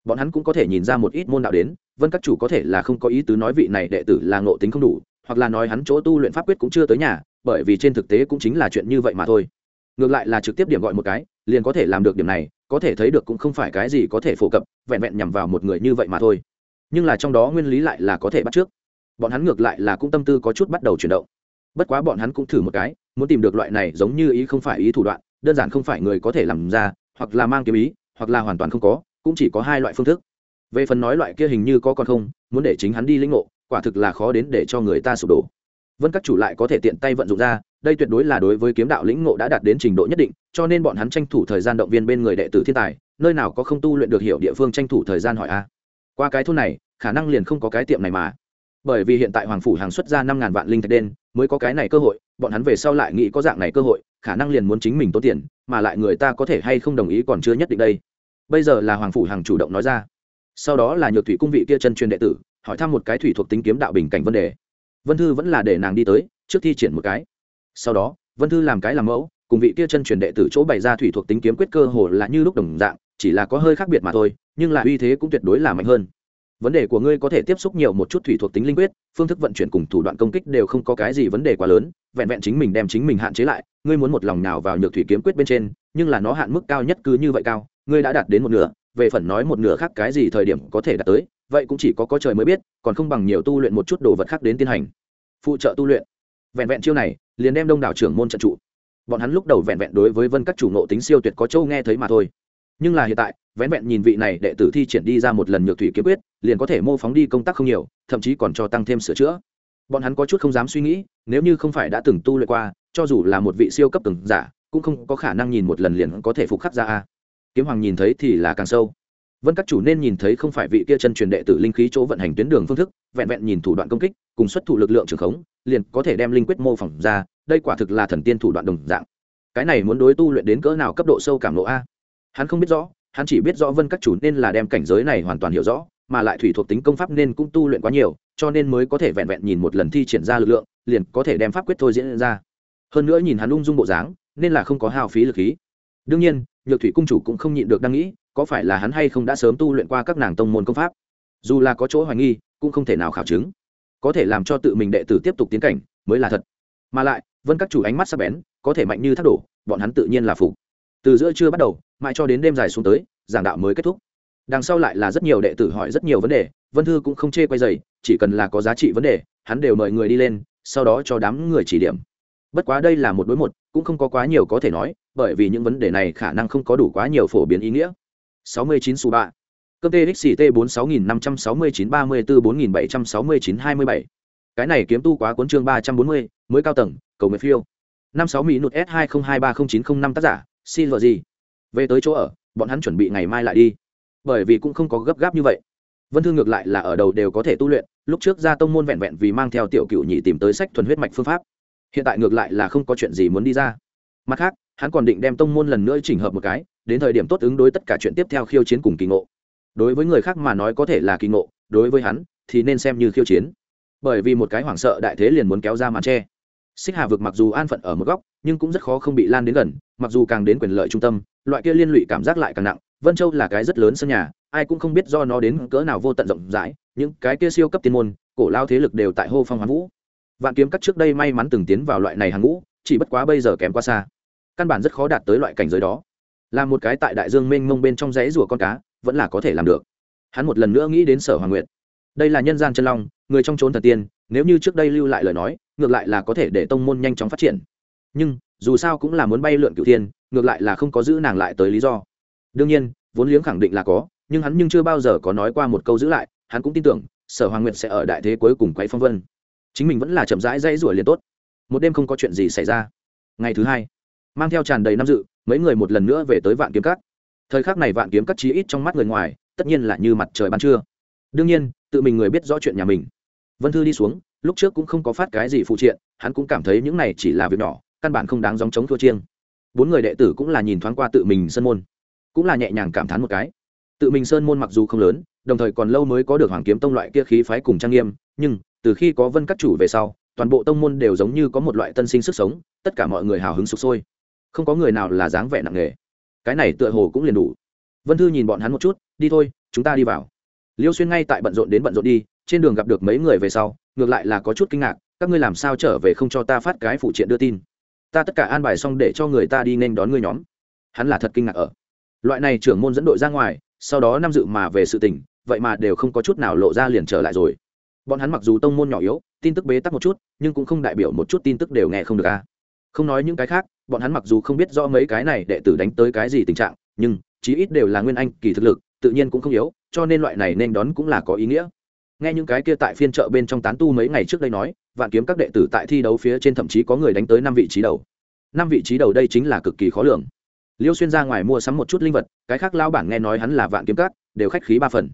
Bọn hắn cũng có thể nhìn ra một ít môn đạo đến, vân các chủ có thể là không có ý tứ nói vị này đệ tử là ngộ tính không đủ, hoặc là nói hắn chỗ tu luyện pháp quyết cũng chưa tới nhà, bởi vì trên thực tế cũng chính là chuyện như vậy mà thôi. Ngược lại là trực tiếp điểm gọi một cái, liền có thể làm được điểm này có thể thấy được cũng không phải cái gì có thể phổ cập, vẹn vẹn nhằm vào một người như vậy mà thôi. Nhưng là trong đó nguyên lý lại là có thể bắt trước. Bọn hắn ngược lại là cũng tâm tư có chút bắt đầu chuyển động. Bất quá bọn hắn cũng thử một cái, muốn tìm được loại này giống như ý không phải ý thủ đoạn, đơn giản không phải người có thể làm ra, hoặc là mang kiếm ý, hoặc là hoàn toàn không có, cũng chỉ có hai loại phương thức. Về phần nói loại kia hình như có còn không, muốn để chính hắn đi lĩnh ngộ, quả thực là khó đến để cho người ta sụp đổ. Vân các chủ lại có thể tiện tay vận dụng ra đây tuyệt đối là đối với kiếm đạo lĩnh ngộ đã đạt đến trình độ nhất định, cho nên bọn hắn tranh thủ thời gian động viên bên người đệ tử thiên tài, nơi nào có không tu luyện được hiểu địa phương tranh thủ thời gian hỏi a. Qua cái thôn này, khả năng liền không có cái tiệm này mà. Bởi vì hiện tại hoàng phủ hàng xuất ra năm ngàn vạn linh thạch đen, mới có cái này cơ hội, bọn hắn về sau lại nghĩ có dạng này cơ hội, khả năng liền muốn chính mình tốn tiền, mà lại người ta có thể hay không đồng ý còn chưa nhất định đây. Bây giờ là hoàng phủ hàng chủ động nói ra. Sau đó là nhược thủy cung vị kia chân truyền đệ tử, hỏi thăm một cái thủy thuộc tính kiếm đạo bình cảnh vấn đề. Vân thư vẫn là để nàng đi tới, trước thi triển một cái sau đó, vân thư làm cái làm mẫu, cùng vị kia chân truyền đệ tử chỗ bày ra thủy thuộc tính kiếm quyết cơ hồ là như lúc đồng dạng, chỉ là có hơi khác biệt mà thôi, nhưng là uy thế cũng tuyệt đối là mạnh hơn. Vấn đề của ngươi có thể tiếp xúc nhiều một chút thủy thuộc tính linh quyết, phương thức vận chuyển cùng thủ đoạn công kích đều không có cái gì vấn đề quá lớn, vẹn vẹn chính mình đem chính mình hạn chế lại, ngươi muốn một lòng nào vào nhược thủy kiếm quyết bên trên, nhưng là nó hạn mức cao nhất cứ như vậy cao, ngươi đã đạt đến một nửa, về phần nói một nửa khác cái gì thời điểm có thể đạt tới, vậy cũng chỉ có có trời mới biết, còn không bằng nhiều tu luyện một chút đồ vật khác đến tiến hành. Phụ trợ tu luyện. Vẹn vẹn chiêu này liền đem đông đảo trưởng môn trận trụ. Bọn hắn lúc đầu vẹn vẹn đối với vân các chủ nộ tính siêu tuyệt có châu nghe thấy mà thôi. Nhưng là hiện tại, vẹn vẹn nhìn vị này đệ tử thi triển đi ra một lần nhược thủy kiếm quyết, liền có thể mô phóng đi công tác không nhiều, thậm chí còn cho tăng thêm sửa chữa. Bọn hắn có chút không dám suy nghĩ, nếu như không phải đã từng tu luyện qua, cho dù là một vị siêu cấp từng giả, cũng không có khả năng nhìn một lần liền có thể phục khắc ra a. Kiếm hoàng nhìn thấy thì là càng sâu. Vân các chủ nên nhìn thấy không phải vị kia chân truyền đệ tử linh khí chỗ vận hành tuyến đường phương thức, vẹn vẹn nhìn thủ đoạn công kích, cùng xuất thủ lực lượng trường khống, liền có thể đem linh quyết mô phỏng ra đây quả thực là thần tiên thủ đoạn đồng dạng. Cái này muốn đối tu luyện đến cỡ nào cấp độ sâu cảm lộ a? Hắn không biết rõ, hắn chỉ biết rõ vân các chủ nên là đem cảnh giới này hoàn toàn hiểu rõ, mà lại thủy thuộc tính công pháp nên cũng tu luyện quá nhiều, cho nên mới có thể vẹn vẹn nhìn một lần thi triển ra lực lượng, liền có thể đem pháp quyết thôi diễn ra. Hơn nữa nhìn hắn ung dung bộ dáng, nên là không có hao phí lực khí. Đương nhiên, nhược thủy cung chủ cũng không nhịn được đang nghĩ, có phải là hắn hay không đã sớm tu luyện qua các nàng tông môn công pháp? Dù là có chỗ hoài nghi, cũng không thể nào khảo chứng. Có thể làm cho tự mình đệ tử tiếp tục tiến cảnh, mới là thật. Mà lại vân các chủ ánh mắt sắc bén có thể mạnh như thác đổ bọn hắn tự nhiên là phục. Từ giữa trưa bắt đầu mãi cho đến đêm dài xuống tới giảng đạo mới kết thúc. Đằng sau lại là rất nhiều đệ tử hỏi rất nhiều vấn đề vân thư cũng không chê quay dày chỉ cần là có giá trị vấn đề hắn đều mời người đi lên sau đó cho đám người chỉ điểm. Bất quá đây là một đối một cũng không có quá nhiều có thể nói bởi vì những vấn đề này khả năng không có đủ quá nhiều phổ biến ý nghĩa. 69 số 3 Cơm TXT 46569 34 4769 27. Cái này kiếm tu quá cuốn chương 340, mới cao tầng, cầu nguyện phiêu. 56 mỹ nụt S20230905 tác giả, xin lỗi gì. Về tới chỗ ở, bọn hắn chuẩn bị ngày mai lại đi. Bởi vì cũng không có gấp gáp như vậy. Vân Thương ngược lại là ở đầu đều có thể tu luyện, lúc trước ra tông môn vẹn vẹn vì mang theo tiểu cựu nhị tìm tới sách thuần huyết mạch phương pháp. Hiện tại ngược lại là không có chuyện gì muốn đi ra. Mặt khác, hắn còn định đem tông môn lần nữa chỉnh hợp một cái, đến thời điểm tốt ứng đối tất cả chuyện tiếp theo khiêu chiến cùng kỳ ngộ đối với người khác mà nói có thể là kỳ ngộ đối với hắn thì nên xem như khiêu chiến bởi vì một cái hoảng sợ đại thế liền muốn kéo ra màn tre xích hà vực mặc dù an phận ở một góc, nhưng cũng rất khó không bị lan đến gần, mặc dù càng đến quyền lợi trung tâm, loại kia liên lụy cảm giác lại càng nặng. Vân châu là cái rất lớn sân nhà, ai cũng không biết do nó đến cỡ nào vô tận rộng rãi, những cái kia siêu cấp tiên môn, cổ lao thế lực đều tại hô phong hoán vũ. Vạn kiếm cắt trước đây may mắn từng tiến vào loại này hàng ngũ, chỉ bất quá bây giờ kém quá xa. Căn bản rất khó đạt tới loại cảnh giới đó. Là một cái tại đại dương mênh mông bên trong rẫy rùa con cá, vẫn là có thể làm được. Hắn một lần nữa nghĩ đến sở hoàng nguyệt. Đây là nhân gian chân long, người trong trốn thần tiên nếu như trước đây lưu lại lời nói, ngược lại là có thể để tông môn nhanh chóng phát triển. Nhưng, dù sao cũng là muốn bay lượn cựu thiên, ngược lại là không có giữ nàng lại tới lý do. Đương nhiên, vốn liếng khẳng định là có, nhưng hắn nhưng chưa bao giờ có nói qua một câu giữ lại, hắn cũng tin tưởng, sở hoàng nguyệt sẽ ở đại thế cuối cùng quay phong vân. Chính mình vẫn là chậm rãi dãy rủa liền tốt. Một đêm không có chuyện gì xảy ra. Ngày thứ hai, mang theo tràn đầy năm dự, mấy người một lần nữa về tới vạn kiếm cắt thời khắc này vạn kiếm cắt chí ít trong mắt người ngoài, tất nhiên là như mặt trời ban trưa. Đương nhiên, tự mình người biết rõ chuyện nhà mình vân thư đi xuống, lúc trước cũng không có phát cái gì phụ triện, hắn cũng cảm thấy những này chỉ là việc nhỏ, căn bản không đáng dòng chống thua chiêng. Bốn người đệ tử cũng là nhìn thoáng qua tự mình sân môn, cũng là nhẹ nhàng cảm thán một cái. Tự mình sơn môn mặc dù không lớn, đồng thời còn lâu mới có được hoàng kiếm tông loại kia khí phái cùng trang nghiêm, nhưng từ khi có vân các chủ về sau, toàn bộ tông môn đều giống như có một loại tân sinh sức sống, tất cả mọi người hào hứng sục sôi. Không có người nào là dáng vẻ nặng nề. Cái này tựa hồ cũng liền đủ. Vân thư nhìn bọn hắn một chút, đi thôi, chúng ta đi vào. Liêu xuyên ngay tại bận rộn đến bận rộn đi trên đường gặp được mấy người về sau, ngược lại là có chút kinh ngạc, các ngươi làm sao trở về không cho ta phát cái phụ triện đưa tin? Ta tất cả an bài xong để cho người ta đi nên đón ngươi nhóm. Hắn là thật kinh ngạc ở. Loại này trưởng môn dẫn đội ra ngoài, sau đó năm dự mà về sự tình, vậy mà đều không có chút nào lộ ra liền trở lại rồi. Bọn hắn mặc dù tông môn nhỏ yếu, tin tức bế tắc một chút, nhưng cũng không đại biểu một chút tin tức đều nghe không được a. Không nói những cái khác, bọn hắn mặc dù không biết rõ mấy cái này đệ tử đánh tới cái gì tình trạng, nhưng chí ít đều là nguyên anh kỳ thực lực, tự nhiên cũng không yếu, cho nên loại này nên đón cũng là có ý nghĩa nghe những cái kia tại phiên chợ bên trong tán tu mấy ngày trước đây nói, vạn kiếm các đệ tử tại thi đấu phía trên thậm chí có người đánh tới năm vị trí đầu. Năm vị trí đầu đây chính là cực kỳ khó lường. Liêu xuyên ra ngoài mua sắm một chút linh vật, cái khác lao bản nghe nói hắn là vạn kiếm các, đều khách khí ba phần.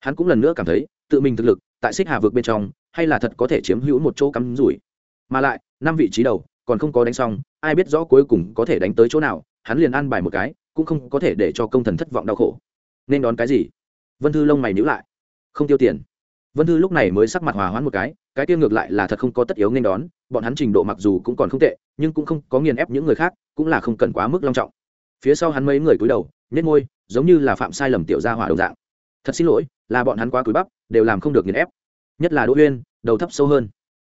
Hắn cũng lần nữa cảm thấy, tự mình thực lực, tại xích hà vực bên trong, hay là thật có thể chiếm hữu một chỗ cắm rủi. Mà lại, năm vị trí đầu, còn không có đánh xong, ai biết rõ cuối cùng có thể đánh tới chỗ nào, hắn liền ăn bài một cái, cũng không có thể để cho công thần thất vọng đau khổ. Nên đón cái gì? Vân thư lông mày nhữ lại. Không tiêu tiền vân thư lúc này mới sắc mặt hòa hoãn một cái cái tiêu ngược lại là thật không có tất yếu nên đón bọn hắn trình độ mặc dù cũng còn không tệ nhưng cũng không có nghiền ép những người khác cũng là không cần quá mức long trọng. Phía sau hắn mấy người cúi đầu nhét môi giống như là phạm sai lầm tiểu gia hỏa đồng dạng. Thật xin lỗi là bọn hắn quá cúi bắp đều làm không được nghiền ép. Nhất là đỗ Uyên, đầu thấp sâu hơn.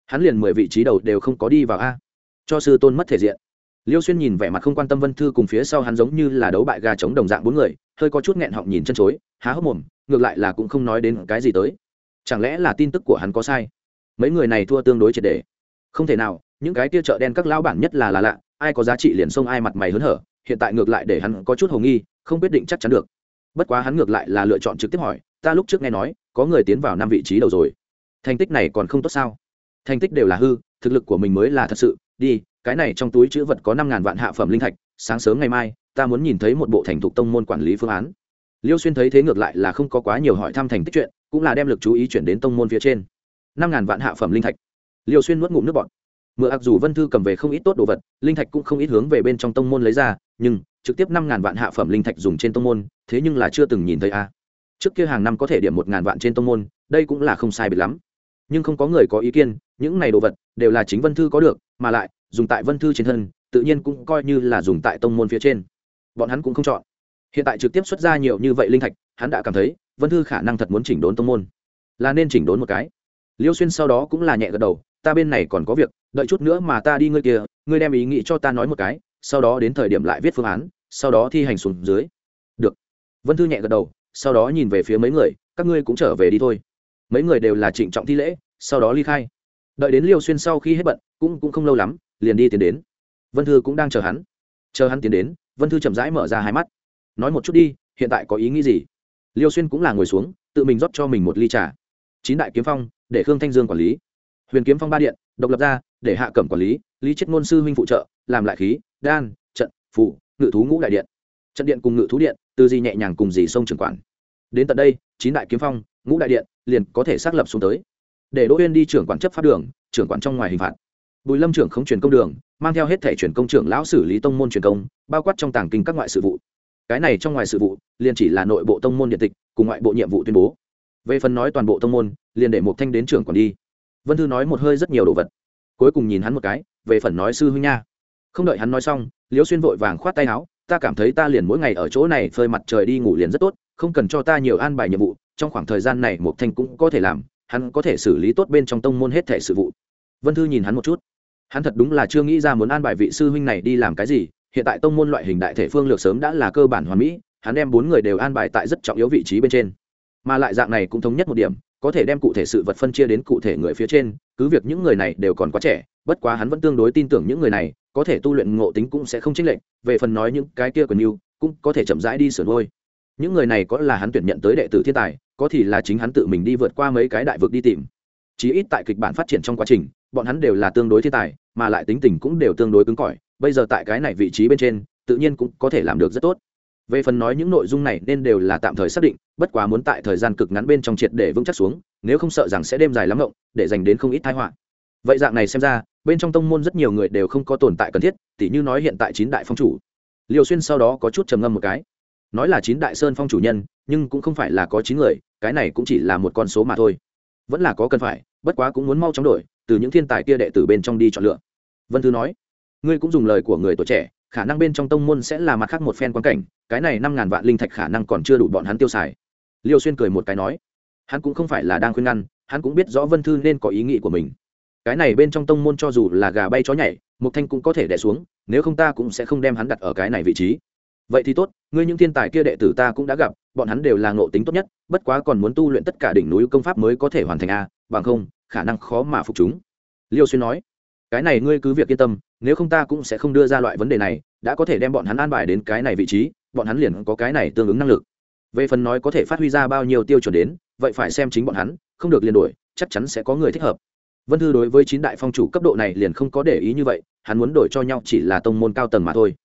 Hắn liền mười vị trí đầu đều không có đi vào a. Cho sư tôn mất thể diện. Liêu xuyên nhìn vẻ mặt không quan tâm vân thư cùng phía sau hắn giống như là đấu bại gà chống đồng dạng bốn người hơi có chút nghẹn họng nhìn chân chối há hốc mồm ngược lại là cũng không nói đến cái gì tới chẳng lẽ là tin tức của hắn có sai? Mấy người này thua tương đối triệt đề không thể nào, những cái tia chợ đen các lão bản nhất là là lạ, ai có giá trị liền xông ai mặt mày hớn hở, hiện tại ngược lại để hắn có chút hồ nghi, không quyết định chắc chắn được. Bất quá hắn ngược lại là lựa chọn trực tiếp hỏi, ta lúc trước nghe nói, có người tiến vào năm vị trí đầu rồi. Thành tích này còn không tốt sao? Thành tích đều là hư, thực lực của mình mới là thật sự. Đi, cái này trong túi chữ vật có năm ngàn vạn hạ phẩm linh thạch, sáng sớm ngày mai, ta muốn nhìn thấy một bộ thành thục tông môn quản lý phương án. Liêu xuyên thấy thế ngược lại là không có quá nhiều hỏi thăm thành tích chuyện cũng là đem lực chú ý chuyển đến tông môn phía trên. Năm ngàn vạn hạ phẩm linh thạch. Liêu xuyên nuốt ngụm nước bọt. Mượn ặc dù vân thư cầm về không ít tốt đồ vật, linh thạch cũng không ít hướng về bên trong tông môn lấy ra, nhưng trực tiếp năm ngàn vạn hạ phẩm linh thạch dùng trên tông môn, thế nhưng là chưa từng nhìn thấy a. Trước kia hàng năm có thể điểm một ngàn vạn trên tông môn, đây cũng là không sai biệt lắm. Nhưng không có người có ý kiến, những này đồ vật đều là chính vân thư có được, mà lại dùng tại vân thư trên thân, tự nhiên cũng coi như là dùng tại tông môn phía trên. Bọn hắn cũng không chọn. Hiện tại trực tiếp xuất ra nhiều như vậy linh thạch, hắn đã cảm thấy vân thư khả năng thật muốn chỉnh đốn tông môn là nên chỉnh đốn một cái liêu xuyên sau đó cũng là nhẹ gật đầu ta bên này còn có việc đợi chút nữa mà ta đi ngươi kia ngươi đem ý nghĩ cho ta nói một cái sau đó đến thời điểm lại viết phương án sau đó thi hành xuống dưới được vân thư nhẹ gật đầu sau đó nhìn về phía mấy người các ngươi cũng trở về đi thôi mấy người đều là trịnh trọng thi lễ sau đó ly khai đợi đến liêu xuyên sau khi hết bận cũng cũng không lâu lắm liền đi tiến đến vân thư cũng đang chờ hắn chờ hắn tiến đến vân thư chậm rãi mở ra hai mắt nói một chút đi hiện tại có ý nghĩ gì liêu xuyên cũng là ngồi xuống, tự mình rót cho mình một ly trà. Chín đại kiếm phong, để khương thanh dương quản lý. Huyền kiếm phong ba điện, độc lập ra, để hạ cẩm quản lý lý chết ngôn sư huynh phụ trợ, làm lại khí, đan, trận phụ ngự thú ngũ đại điện. Trận điện cùng ngự thú điện từ gì nhẹ nhàng cùng gì sông trường quản. Đến tận đây, chín đại kiếm phong, ngũ đại điện, liền có thể xác lập xuống tới. Để đỗ uyên đi trưởng quản chấp pháp đường, trưởng quản trong ngoài hình phạt. Bùi lâm trưởng không truyền công đường, mang theo hết thẻ truyền công trưởng lão xử lý tông môn truyền công, bao quát trong tàng kinh các ngoại sự vụ cái này trong ngoài sự vụ, liền chỉ là nội bộ tông môn điện tịch, cùng ngoại bộ nhiệm vụ tuyên bố. Về phần nói toàn bộ tông môn, liền để một thanh đến trưởng quản đi. Vân thư nói một hơi rất nhiều đồ vật. Cuối cùng nhìn hắn một cái, về phần nói sư huynh nha. Không đợi hắn nói xong, liễu xuyên vội vàng khoát tay áo, ta cảm thấy ta liền mỗi ngày ở chỗ này phơi mặt trời đi ngủ liền rất tốt, không cần cho ta nhiều an bài nhiệm vụ, trong khoảng thời gian này một thanh cũng có thể làm, hắn có thể xử lý tốt bên trong tông môn hết thể sự vụ. Vân thư nhìn hắn một chút. Hắn thật đúng là chưa nghĩ ra muốn an bài vị sư huynh này đi làm cái gì hiện tại tông môn loại hình đại thể phương lược sớm đã là cơ bản hoàn mỹ, hắn đem bốn người đều an bài tại rất trọng yếu vị trí bên trên. Mà lại dạng này cũng thống nhất một điểm, có thể đem cụ thể sự vật phân chia đến cụ thể người phía trên, cứ việc những người này đều còn quá trẻ, bất quá hắn vẫn tương đối tin tưởng những người này, có thể tu luyện ngộ tính cũng sẽ không chênh lệch, về phần nói những cái kia của yêu cũng có thể chậm rãi đi sửa ngôi những người này có là hắn tuyển nhận tới đệ tử thiên tài, có thì là chính hắn tự mình đi vượt qua mấy cái đại vực đi tìm. Chí ít tại kịch bản phát triển trong quá trình, bọn hắn đều là tương đối thiên tài, mà lại tính tình cũng đều tương đối cứng cỏi bây giờ tại cái này vị trí bên trên, tự nhiên cũng có thể làm được rất tốt. Về phần nói những nội dung này nên đều là tạm thời xác định, bất quá muốn tại thời gian cực ngắn bên trong triệt để vững chắc xuống, nếu không sợ rằng sẽ đêm dài lắm rộng để dành đến không ít thái họa. Vậy dạng này xem ra, bên trong tông môn rất nhiều người đều không có tồn tại cần thiết, tỉ như nói hiện tại chín đại phong chủ. Liều xuyên sau đó có chút trầm ngâm một cái. Nói là chín đại sơn phong chủ nhân, nhưng cũng không phải là có chín người, cái này cũng chỉ là một con số mà thôi. Vẫn là có cần phải, bất quá cũng muốn mau chóng đổi, từ những thiên tài kia đệ tử bên trong đi chọn lựa. Vân thư nói ngươi cũng dùng lời của người tuổi trẻ, khả năng bên trong tông môn sẽ là mặt khác một phen quan cảnh, cái này năm ngàn vạn linh thạch khả năng còn chưa đủ bọn hắn tiêu xài. Liêu xuyên cười một cái nói. Hắn cũng không phải là đang khuyên ngăn, hắn cũng biết rõ vân thư nên có ý nghĩ của mình. Cái này bên trong tông môn cho dù là gà bay chó nhảy một thanh cũng có thể đẻ xuống, nếu không ta cũng sẽ không đem hắn đặt ở cái này vị trí. Vậy thì tốt, ngươi những thiên tài kia đệ tử ta cũng đã gặp, bọn hắn đều là ngộ tính tốt nhất, bất quá còn muốn tu luyện tất cả đỉnh núi công pháp mới có thể hoàn thành a, bằng không, khả năng khó mà phục chúng. Liêu xuyên nói cái này ngươi cứ việc yên tâm, nếu không ta cũng sẽ không đưa ra loại vấn đề này, đã có thể đem bọn hắn an bài đến cái này vị trí, bọn hắn liền có cái này tương ứng năng lực. Về phần nói có thể phát huy ra bao nhiêu tiêu chuẩn đến, vậy phải xem chính bọn hắn, không được liền đổi chắc chắn sẽ có người thích hợp. Vân thư đối với chín đại phong chủ cấp độ này liền không có để ý như vậy, hắn muốn đổi cho nhau chỉ là tông môn cao tầng mà thôi.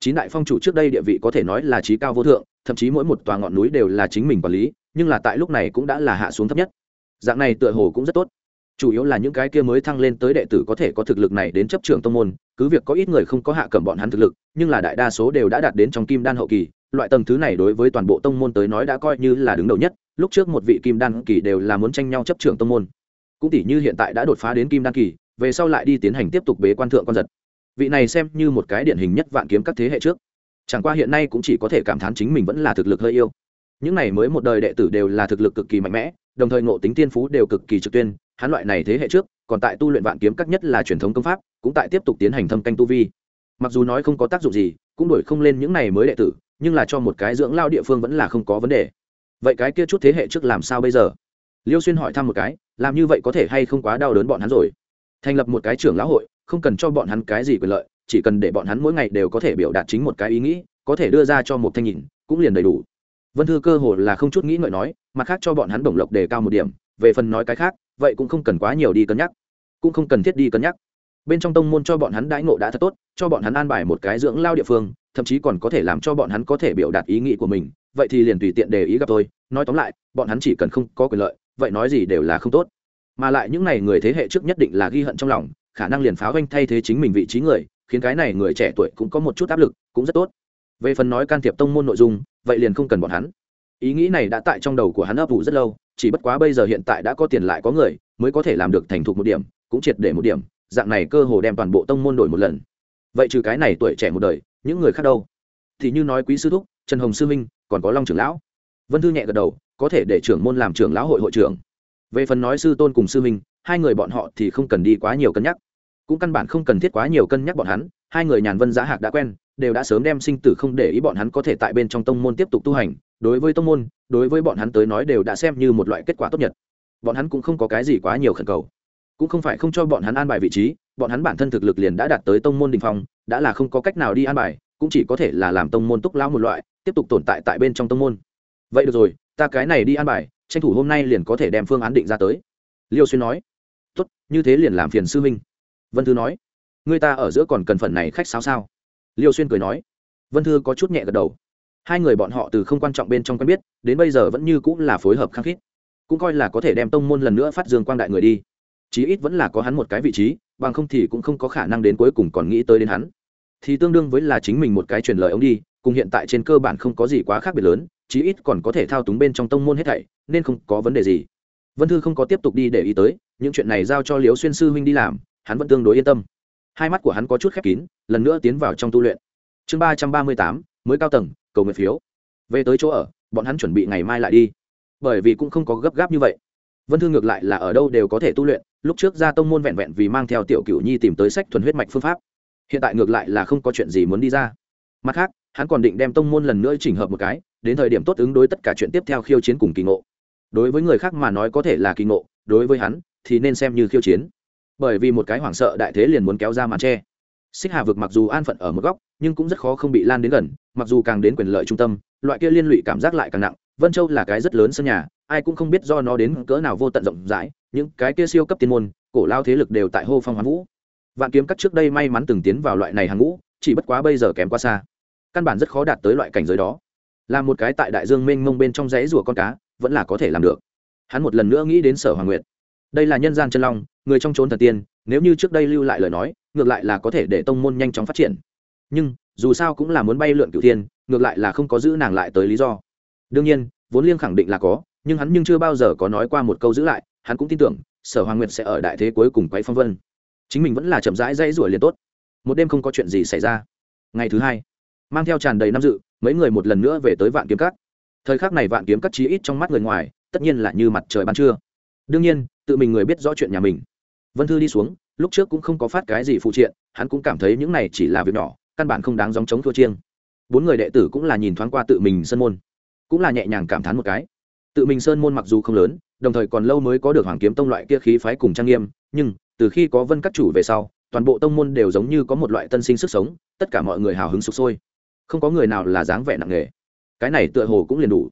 Chín đại phong chủ trước đây địa vị có thể nói là trí cao vô thượng, thậm chí mỗi một tòa ngọn núi đều là chính mình quản lý, nhưng là tại lúc này cũng đã là hạ xuống thấp nhất. Dạng này tựa hồ cũng rất tốt chủ yếu là những cái kia mới thăng lên tới đệ tử có thể có thực lực này đến chấp trưởng tông môn, cứ việc có ít người không có hạ cầm bọn hắn thực lực, nhưng là đại đa số đều đã đạt đến trong kim đan hậu kỳ, loại tầng thứ này đối với toàn bộ tông môn tới nói đã coi như là đứng đầu nhất, lúc trước một vị kim đan kỳ đều là muốn tranh nhau chấp trưởng tông môn. Cũng tỷ như hiện tại đã đột phá đến kim đan kỳ, về sau lại đi tiến hành tiếp tục bế quan thượng con giật. Vị này xem như một cái điển hình nhất vạn kiếm các thế hệ trước. Chẳng qua hiện nay cũng chỉ có thể cảm thán chính mình vẫn là thực lực hơi yêu. Những này mới một đời đệ tử đều là thực lực cực kỳ mạnh mẽ, đồng thời ngộ tính tiên phú đều cực kỳ trực tuyên hắn loại này thế hệ trước, còn tại tu luyện vạn kiếm các nhất là truyền thống công pháp, cũng tại tiếp tục tiến hành thâm canh tu vi. Mặc dù nói không có tác dụng gì, cũng đổi không lên những này mới đệ tử, nhưng là cho một cái dưỡng lao địa phương vẫn là không có vấn đề. Vậy cái kia chút thế hệ trước làm sao bây giờ? Liêu xuyên hỏi thăm một cái, làm như vậy có thể hay không quá đau đớn bọn hắn rồi? Thành lập một cái trưởng lão hội, không cần cho bọn hắn cái gì quyền lợi, chỉ cần để bọn hắn mỗi ngày đều có thể biểu đạt chính một cái ý nghĩ, có thể đưa ra cho một thanh nhìn, cũng liền đầy đủ. Vân thư cơ hồ là không chút nghĩ ngợi nói, mặt khác cho bọn hắn bổng lộc đề cao một điểm, về phần nói cái khác vậy cũng không cần quá nhiều đi cân nhắc, cũng không cần thiết đi cân nhắc. Bên trong tông môn cho bọn hắn đãi ngộ đã thật tốt, cho bọn hắn an bài một cái dưỡng lao địa phương, thậm chí còn có thể làm cho bọn hắn có thể biểu đạt ý nghĩ của mình, vậy thì liền tùy tiện đề ý gặp tôi nói tóm lại, bọn hắn chỉ cần không có quyền lợi, vậy nói gì đều là không tốt. Mà lại những n à y người thế hệ trước nhất định là ghi hận trong lòng, khả năng liền pháo ganh thay thế chính mình vị trí người, khiến cái này người trẻ tuổi cũng có một chút áp lực, cũng rất tốt. Về phần nói can thiệp tông môn nội dung, vậy liền không cần bọn hắn ý nghĩ này đã tại trong đầu của hắn ấp ủ rất lâu, chỉ bất quá bây giờ hiện tại đã có tiền lại có người, mới có thể làm được thành thục một điểm, cũng triệt để một điểm, dạng này cơ hồ đem toàn bộ tông môn đổi một lần. Vậy trừ cái này tuổi trẻ một đời, những người khác đâu? Thì như nói quý sư thúc, trần hồng sư minh, còn có long trưởng lão. Vân thư nhẹ gật đầu, có thể để trưởng môn làm trưởng lão hội hội trưởng. Về phần nói sư tôn cùng sư minh, hai người bọn họ thì không cần đi quá nhiều cân nhắc. Cũng căn bản không cần thiết quá nhiều cân nhắc bọn hắn, hai người nhàn vân giá hạc đã quen đều đã sớm đem sinh tử không để ý bọn hắn có thể tại bên trong tông môn tiếp tục tu hành, đối với tông môn, đối với bọn hắn tới nói đều đã xem như một loại kết quả tốt nhất. Bọn hắn cũng không có cái gì quá nhiều khẩn cầu. Cũng không phải không cho bọn hắn an bài vị trí, bọn hắn bản thân thực lực liền đã đạt tới tông môn đình phong, đã là không có cách nào đi an bài, cũng chỉ có thể là làm tông môn túc lao một loại, tiếp tục tồn tại tại bên trong tông môn. Vậy được rồi, ta cái này đi an bài, tranh thủ hôm nay liền có thể đem phương án định ra tới. Liêu xuyên nói. Tốt, như thế liền làm phiền sư minh vân thư nói. Người ta ở giữa còn cần phần này khách sao sao? Liêu xuyên cười nói, vân thư có chút nhẹ gật đầu. Hai người bọn họ từ không quan trọng bên trong quen biết, đến bây giờ vẫn như cũng là phối hợp khăng khít. Cũng coi là có thể đem tông môn lần nữa phát dương quang đại người đi. Chí ít vẫn là có hắn một cái vị trí, bằng không thì cũng không có khả năng đến cuối cùng còn nghĩ tới đến hắn. Thì tương đương với là chính mình một cái truyền lời ông đi, cùng hiện tại trên cơ bản không có gì quá khác biệt lớn, chí ít còn có thể thao túng bên trong tông môn hết thảy, nên không có vấn đề gì. Vân thư không có tiếp tục đi để ý tới, những chuyện này giao cho liễu xuyên sư huynh đi làm, hắn vẫn tương đối yên tâm hai mắt của hắn có chút khép kín, lần nữa tiến vào trong tu luyện. Chương ba trăm ba mươi tám, mới cao tầng, cầu nguyện phiếu. Về tới chỗ ở, bọn hắn chuẩn bị ngày mai lại đi. Bởi vì cũng không có gấp gáp như vậy. Vân thương ngược lại là ở đâu đều có thể tu luyện, lúc trước ra tông môn vẹn vẹn vì mang theo tiểu cửu nhi tìm tới sách thuần huyết mạch phương pháp. Hiện tại ngược lại là không có chuyện gì muốn đi ra. Mặt khác, hắn còn định đem tông môn lần nữa chỉnh hợp một cái, đến thời điểm tốt ứng đối tất cả chuyện tiếp theo khiêu chiến cùng kỳ ngộ. Đối với người khác mà nói có thể là kỳ ngộ, đối với hắn thì nên xem như khiêu chiến bởi vì một cái hoảng sợ đại thế liền muốn kéo ra màn tre. Xích hà vực mặc dù an phận ở một góc, nhưng cũng rất khó không bị lan đến gần, mặc dù càng đến quyền lợi trung tâm, loại kia liên lụy cảm giác lại càng nặng. Vân châu là cái rất lớn sân nhà, ai cũng không biết do nó đến cỡ nào vô tận rộng rãi, những cái kia siêu cấp tiên môn, cổ lao thế lực đều tại hô phong hoán vũ. Vạn kiếm cắt trước đây may mắn từng tiến vào loại này hàng ngũ, chỉ bất quá bây giờ kém quá xa. Căn bản rất khó đạt tới loại cảnh giới đó. Là một cái tại đại dương mênh mông bên trong rẽ rùa con cá, vẫn là có thể làm được. Hắn một lần nữa nghĩ đến sở hoàng nguyệt. Đây là nhân gian chân long người trong trốn thần tiên, nếu như trước đây lưu lại lời nói, ngược lại là có thể để tông môn nhanh chóng phát triển. Nhưng, dù sao cũng là muốn bay lượn cửu thiên, ngược lại là không có giữ nàng lại tới lý do. Đương nhiên, vốn liêng khẳng định là có, nhưng hắn nhưng chưa bao giờ có nói qua một câu giữ lại, hắn cũng tin tưởng, sở hoàng nguyệt sẽ ở đại thế cuối cùng quay phong vân. Chính mình vẫn là chậm rãi dãy ruổi liền tốt. Một đêm không có chuyện gì xảy ra. Ngày thứ hai, mang theo tràn đầy năm dự, mấy người một lần nữa về tới vạn kiếm cắt thời khắc này vạn kiếm cắt chí ít trong mắt người ngoài, tất nhiên là như mặt trời ban trưa. Đương nhiên, tự mình người biết rõ chuyện nhà mình vân thư đi xuống, lúc trước cũng không có phát cái gì phụ triện, hắn cũng cảm thấy những này chỉ là việc nhỏ, căn bản không đáng dòng chống thua chiêng. Bốn người đệ tử cũng là nhìn thoáng qua tự mình sơn môn, cũng là nhẹ nhàng cảm thán một cái. Tự mình sơn môn mặc dù không lớn, đồng thời còn lâu mới có được hoàng kiếm tông loại kia khí phái cùng trang nghiêm, nhưng, từ khi có vân các chủ về sau, toàn bộ tông môn đều giống như có một loại tân sinh sức sống, tất cả mọi người hào hứng sục sôi. Không có người nào là dáng vẻ nặng nề. Cái này tựa hồ cũng liền đủ.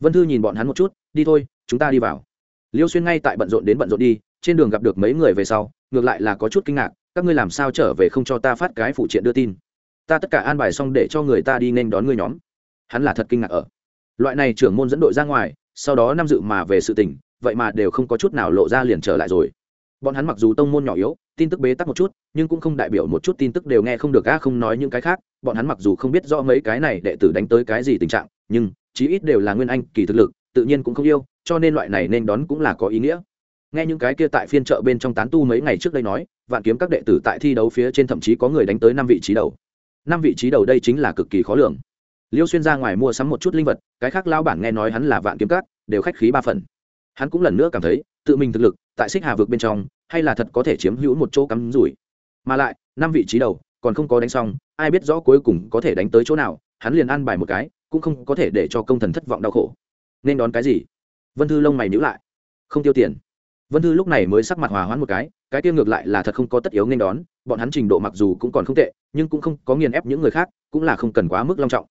Vân thư nhìn bọn hắn một chút, đi thôi, chúng ta đi vào liêu xuyên ngay tại bận rộn đến bận rộn đi, trên đường gặp được mấy người về sau, ngược lại là có chút kinh ngạc, các ngươi làm sao trở về không cho ta phát cái phụ triện đưa tin? Ta tất cả an bài xong để cho người ta đi nên đón ngươi nhóm. Hắn là thật kinh ngạc ở. Loại này trưởng môn dẫn đội ra ngoài, sau đó năm dự mà về sự tình, vậy mà đều không có chút nào lộ ra liền trở lại rồi. Bọn hắn mặc dù tông môn nhỏ yếu, tin tức bế tắc một chút, nhưng cũng không đại biểu một chút tin tức đều nghe không được a không nói những cái khác, bọn hắn mặc dù không biết rõ mấy cái này đệ tử đánh tới cái gì tình trạng, nhưng chí ít đều là nguyên anh kỳ thực lực tự nhiên cũng không yêu, cho nên loại này nên đón cũng là có ý nghĩa. Nghe những cái kia tại phiên chợ bên trong tán tu mấy ngày trước đây nói, vạn kiếm các đệ tử tại thi đấu phía trên thậm chí có người đánh tới năm vị trí đầu. Năm vị trí đầu đây chính là cực kỳ khó lường. Liêu xuyên ra ngoài mua sắm một chút linh vật, cái khác lao bản nghe nói hắn là vạn kiếm các, đều khách khí ba phần. Hắn cũng lần nữa cảm thấy, tự mình thực lực, tại xích hà vực bên trong, hay là thật có thể chiếm hữu một chỗ cắm rủi. Mà lại, năm vị trí đầu, còn không có đánh xong, ai biết rõ cuối cùng có thể đánh tới chỗ nào, hắn liền ăn bài một cái, cũng không có thể để cho công thần thất vọng đau khổ nên đón cái gì? Vân thư lông mày nhữ lại. Không tiêu tiền. Vân thư lúc này mới sắc mặt hòa hoãn một cái cái tiêu ngược lại là thật không có tất yếu nên đón, bọn hắn trình độ mặc dù cũng còn không tệ, nhưng cũng không có nghiền ép những người khác, cũng là không cần quá mức long trọng.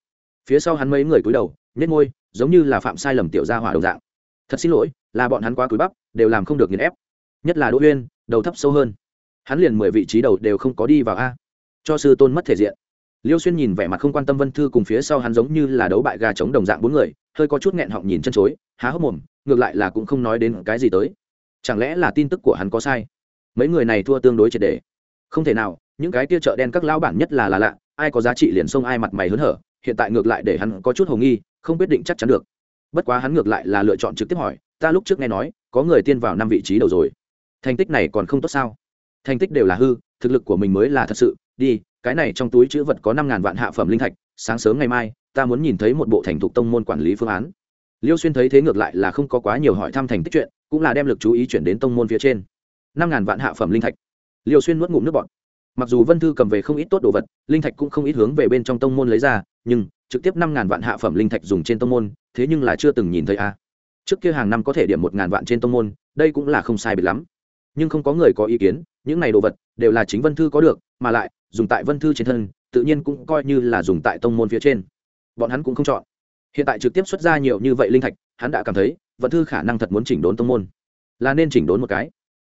Phía sau hắn mấy người cúi đầu nhét ngôi giống như là phạm sai lầm tiểu gia hỏa đồng dạng. Thật xin lỗi, là bọn hắn quá cúi bắp, đều làm không được nghiền ép. Nhất là đỗ uyên, đầu thấp sâu hơn. Hắn liền mười vị trí đầu đều không có đi vào a. Cho sư tôn mất thể diện. Liêu xuyên nhìn vẻ mặt không quan tâm vân thư cùng phía sau hắn giống như là đấu bại gà chống đồng dạng bốn người hơi có chút nghẹn họng nhìn chân chối, há hốc mồm, ngược lại là cũng không nói đến cái gì tới. Chẳng lẽ là tin tức của hắn có sai? Mấy người này thua tương đối triệt đề không thể nào, những cái tia chợ đen các lão bản nhất là là lạ, ai có giá trị liền xông ai mặt mày hớn hở, hiện tại ngược lại để hắn có chút hồ nghi, không quyết định chắc chắn được. Bất quá hắn ngược lại là lựa chọn trực tiếp hỏi, ta lúc trước nghe nói, có người tiên vào năm vị trí đầu rồi. Thành tích này còn không tốt sao? Thành tích đều là hư, thực lực của mình mới là thật sự. Đi cái này trong túi chữ vật có năm ngàn vạn hạ phẩm linh thạch, sáng sớm ngày mai, ta muốn nhìn thấy một bộ thành thục tông môn quản lý phương án. Liêu xuyên thấy thế ngược lại là không có quá nhiều hỏi thăm thành tích chuyện, cũng là đem lực chú ý chuyển đến tông môn phía trên. Năm ngàn vạn hạ phẩm linh thạch. Liêu xuyên nuốt ngụm nước bọt. Mặc dù vân thư cầm về không ít tốt đồ vật, linh thạch cũng không ít hướng về bên trong tông môn lấy ra, nhưng trực tiếp năm ngàn vạn hạ phẩm linh thạch dùng trên tông môn, thế nhưng là chưa từng nhìn thấy a. Trước kia hàng năm có thể điểm một ngàn vạn trên tông môn, đây cũng là không sai biệt lắm nhưng không có người có ý kiến, những này đồ vật đều là chính vân thư có được, mà lại dùng tại vân thư trên thân, tự nhiên cũng coi như là dùng tại tông môn phía trên. Bọn hắn cũng không chọn. Hiện tại trực tiếp xuất ra nhiều như vậy linh thạch, hắn đã cảm thấy vân thư khả năng thật muốn chỉnh đốn tông môn. Là nên chỉnh đốn một cái.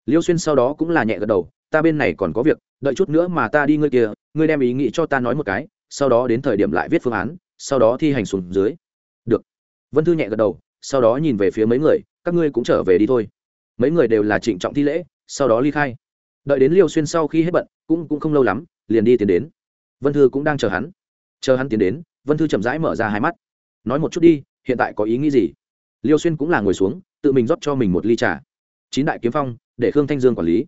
Liêu xuyên sau đó cũng là nhẹ gật đầu, ta bên này còn có việc, đợi chút nữa mà ta đi ngươi kia, ngươi đem ý nghĩ cho ta nói một cái, sau đó đến thời điểm lại viết phương án, sau đó thi hành xuống dưới. Được. Vân thư nhẹ gật đầu, sau đó nhìn về phía mấy người, các ngươi cũng trở về đi thôi. Mấy người đều là trịnh trọng thi lễ sau đó ly khai. Đợi đến liêu xuyên sau khi hết bận, cũng cũng không lâu lắm, liền đi tiến đến. Vân thư cũng đang chờ hắn. Chờ hắn tiến đến, vân thư chậm rãi mở ra hai mắt. Nói một chút đi, hiện tại có ý nghĩ gì? Liêu xuyên cũng là ngồi xuống, tự mình rót cho mình một ly trà. Chín đại kiếm phong, để khương thanh dương quản lý.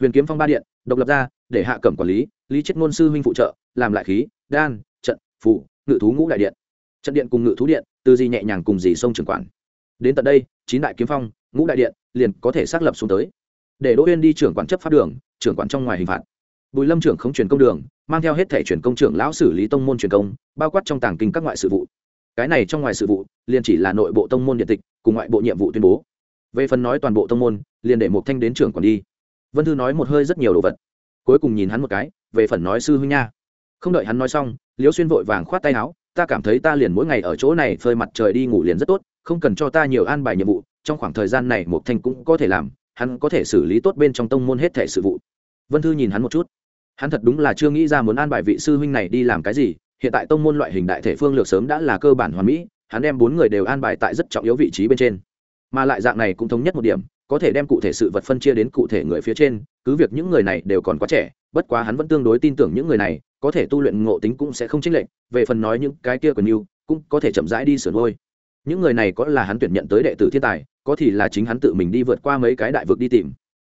Huyền kiếm phong ba điện, độc lập ra, để hạ cẩm quản lý. Lý chết ngôn sư huynh phụ trợ, làm lại khí, đan, trận phụ ngự thú ngũ đại điện. Trận điện cùng ngự thú điện từ gì nhẹ nhàng cùng gì sông trưởng quản. Đến tận đây, chín đại kiếm phong, ngũ đại điện, liền có thể xác lập xuống tới để đỗ uyên đi trưởng quản chấp pháp đường, trưởng quản trong ngoài hình phạt. Bùi lâm trưởng không truyền công đường, mang theo hết thể truyền công trưởng lão xử lý tông môn truyền công, bao quát trong tàng kinh các ngoại sự vụ. Cái này trong ngoài sự vụ, liền chỉ là nội bộ tông môn điện tịch, cùng ngoại bộ nhiệm vụ tuyên bố. Về phần nói toàn bộ tông môn, liền để một thanh đến trưởng còn đi. Vân thư nói một hơi rất nhiều đồ vật. Cuối cùng nhìn hắn một cái, về phần nói sư huynh nha. Không đợi hắn nói xong, liễu xuyên vội vàng khoát tay áo, ta cảm thấy ta liền mỗi ngày ở chỗ này phơi mặt trời đi ngủ liền rất tốt, không cần cho ta nhiều an bài nhiệm vụ, trong khoảng thời gian này một thanh cũng có thể làm hắn có thể xử lý tốt bên trong tông môn hết thể sự vụ. Vân thư nhìn hắn một chút. Hắn thật đúng là chưa nghĩ ra muốn an bài vị sư huynh này đi làm cái gì, hiện tại tông môn loại hình đại thể phương lược sớm đã là cơ bản hoàn mỹ, hắn đem bốn người đều an bài tại rất trọng yếu vị trí bên trên. Mà lại dạng này cũng thống nhất một điểm, có thể đem cụ thể sự vật phân chia đến cụ thể người phía trên, cứ việc những người này đều còn quá trẻ, bất quá hắn vẫn tương đối tin tưởng những người này, có thể tu luyện ngộ tính cũng sẽ không chênh lệch, về phần nói những cái kia còn yêu cũng có thể chậm rãi đi sửa ngôi những người này có là hắn tuyển nhận tới đệ tử thiên tài có thì là chính hắn tự mình đi vượt qua mấy cái đại vực đi tìm.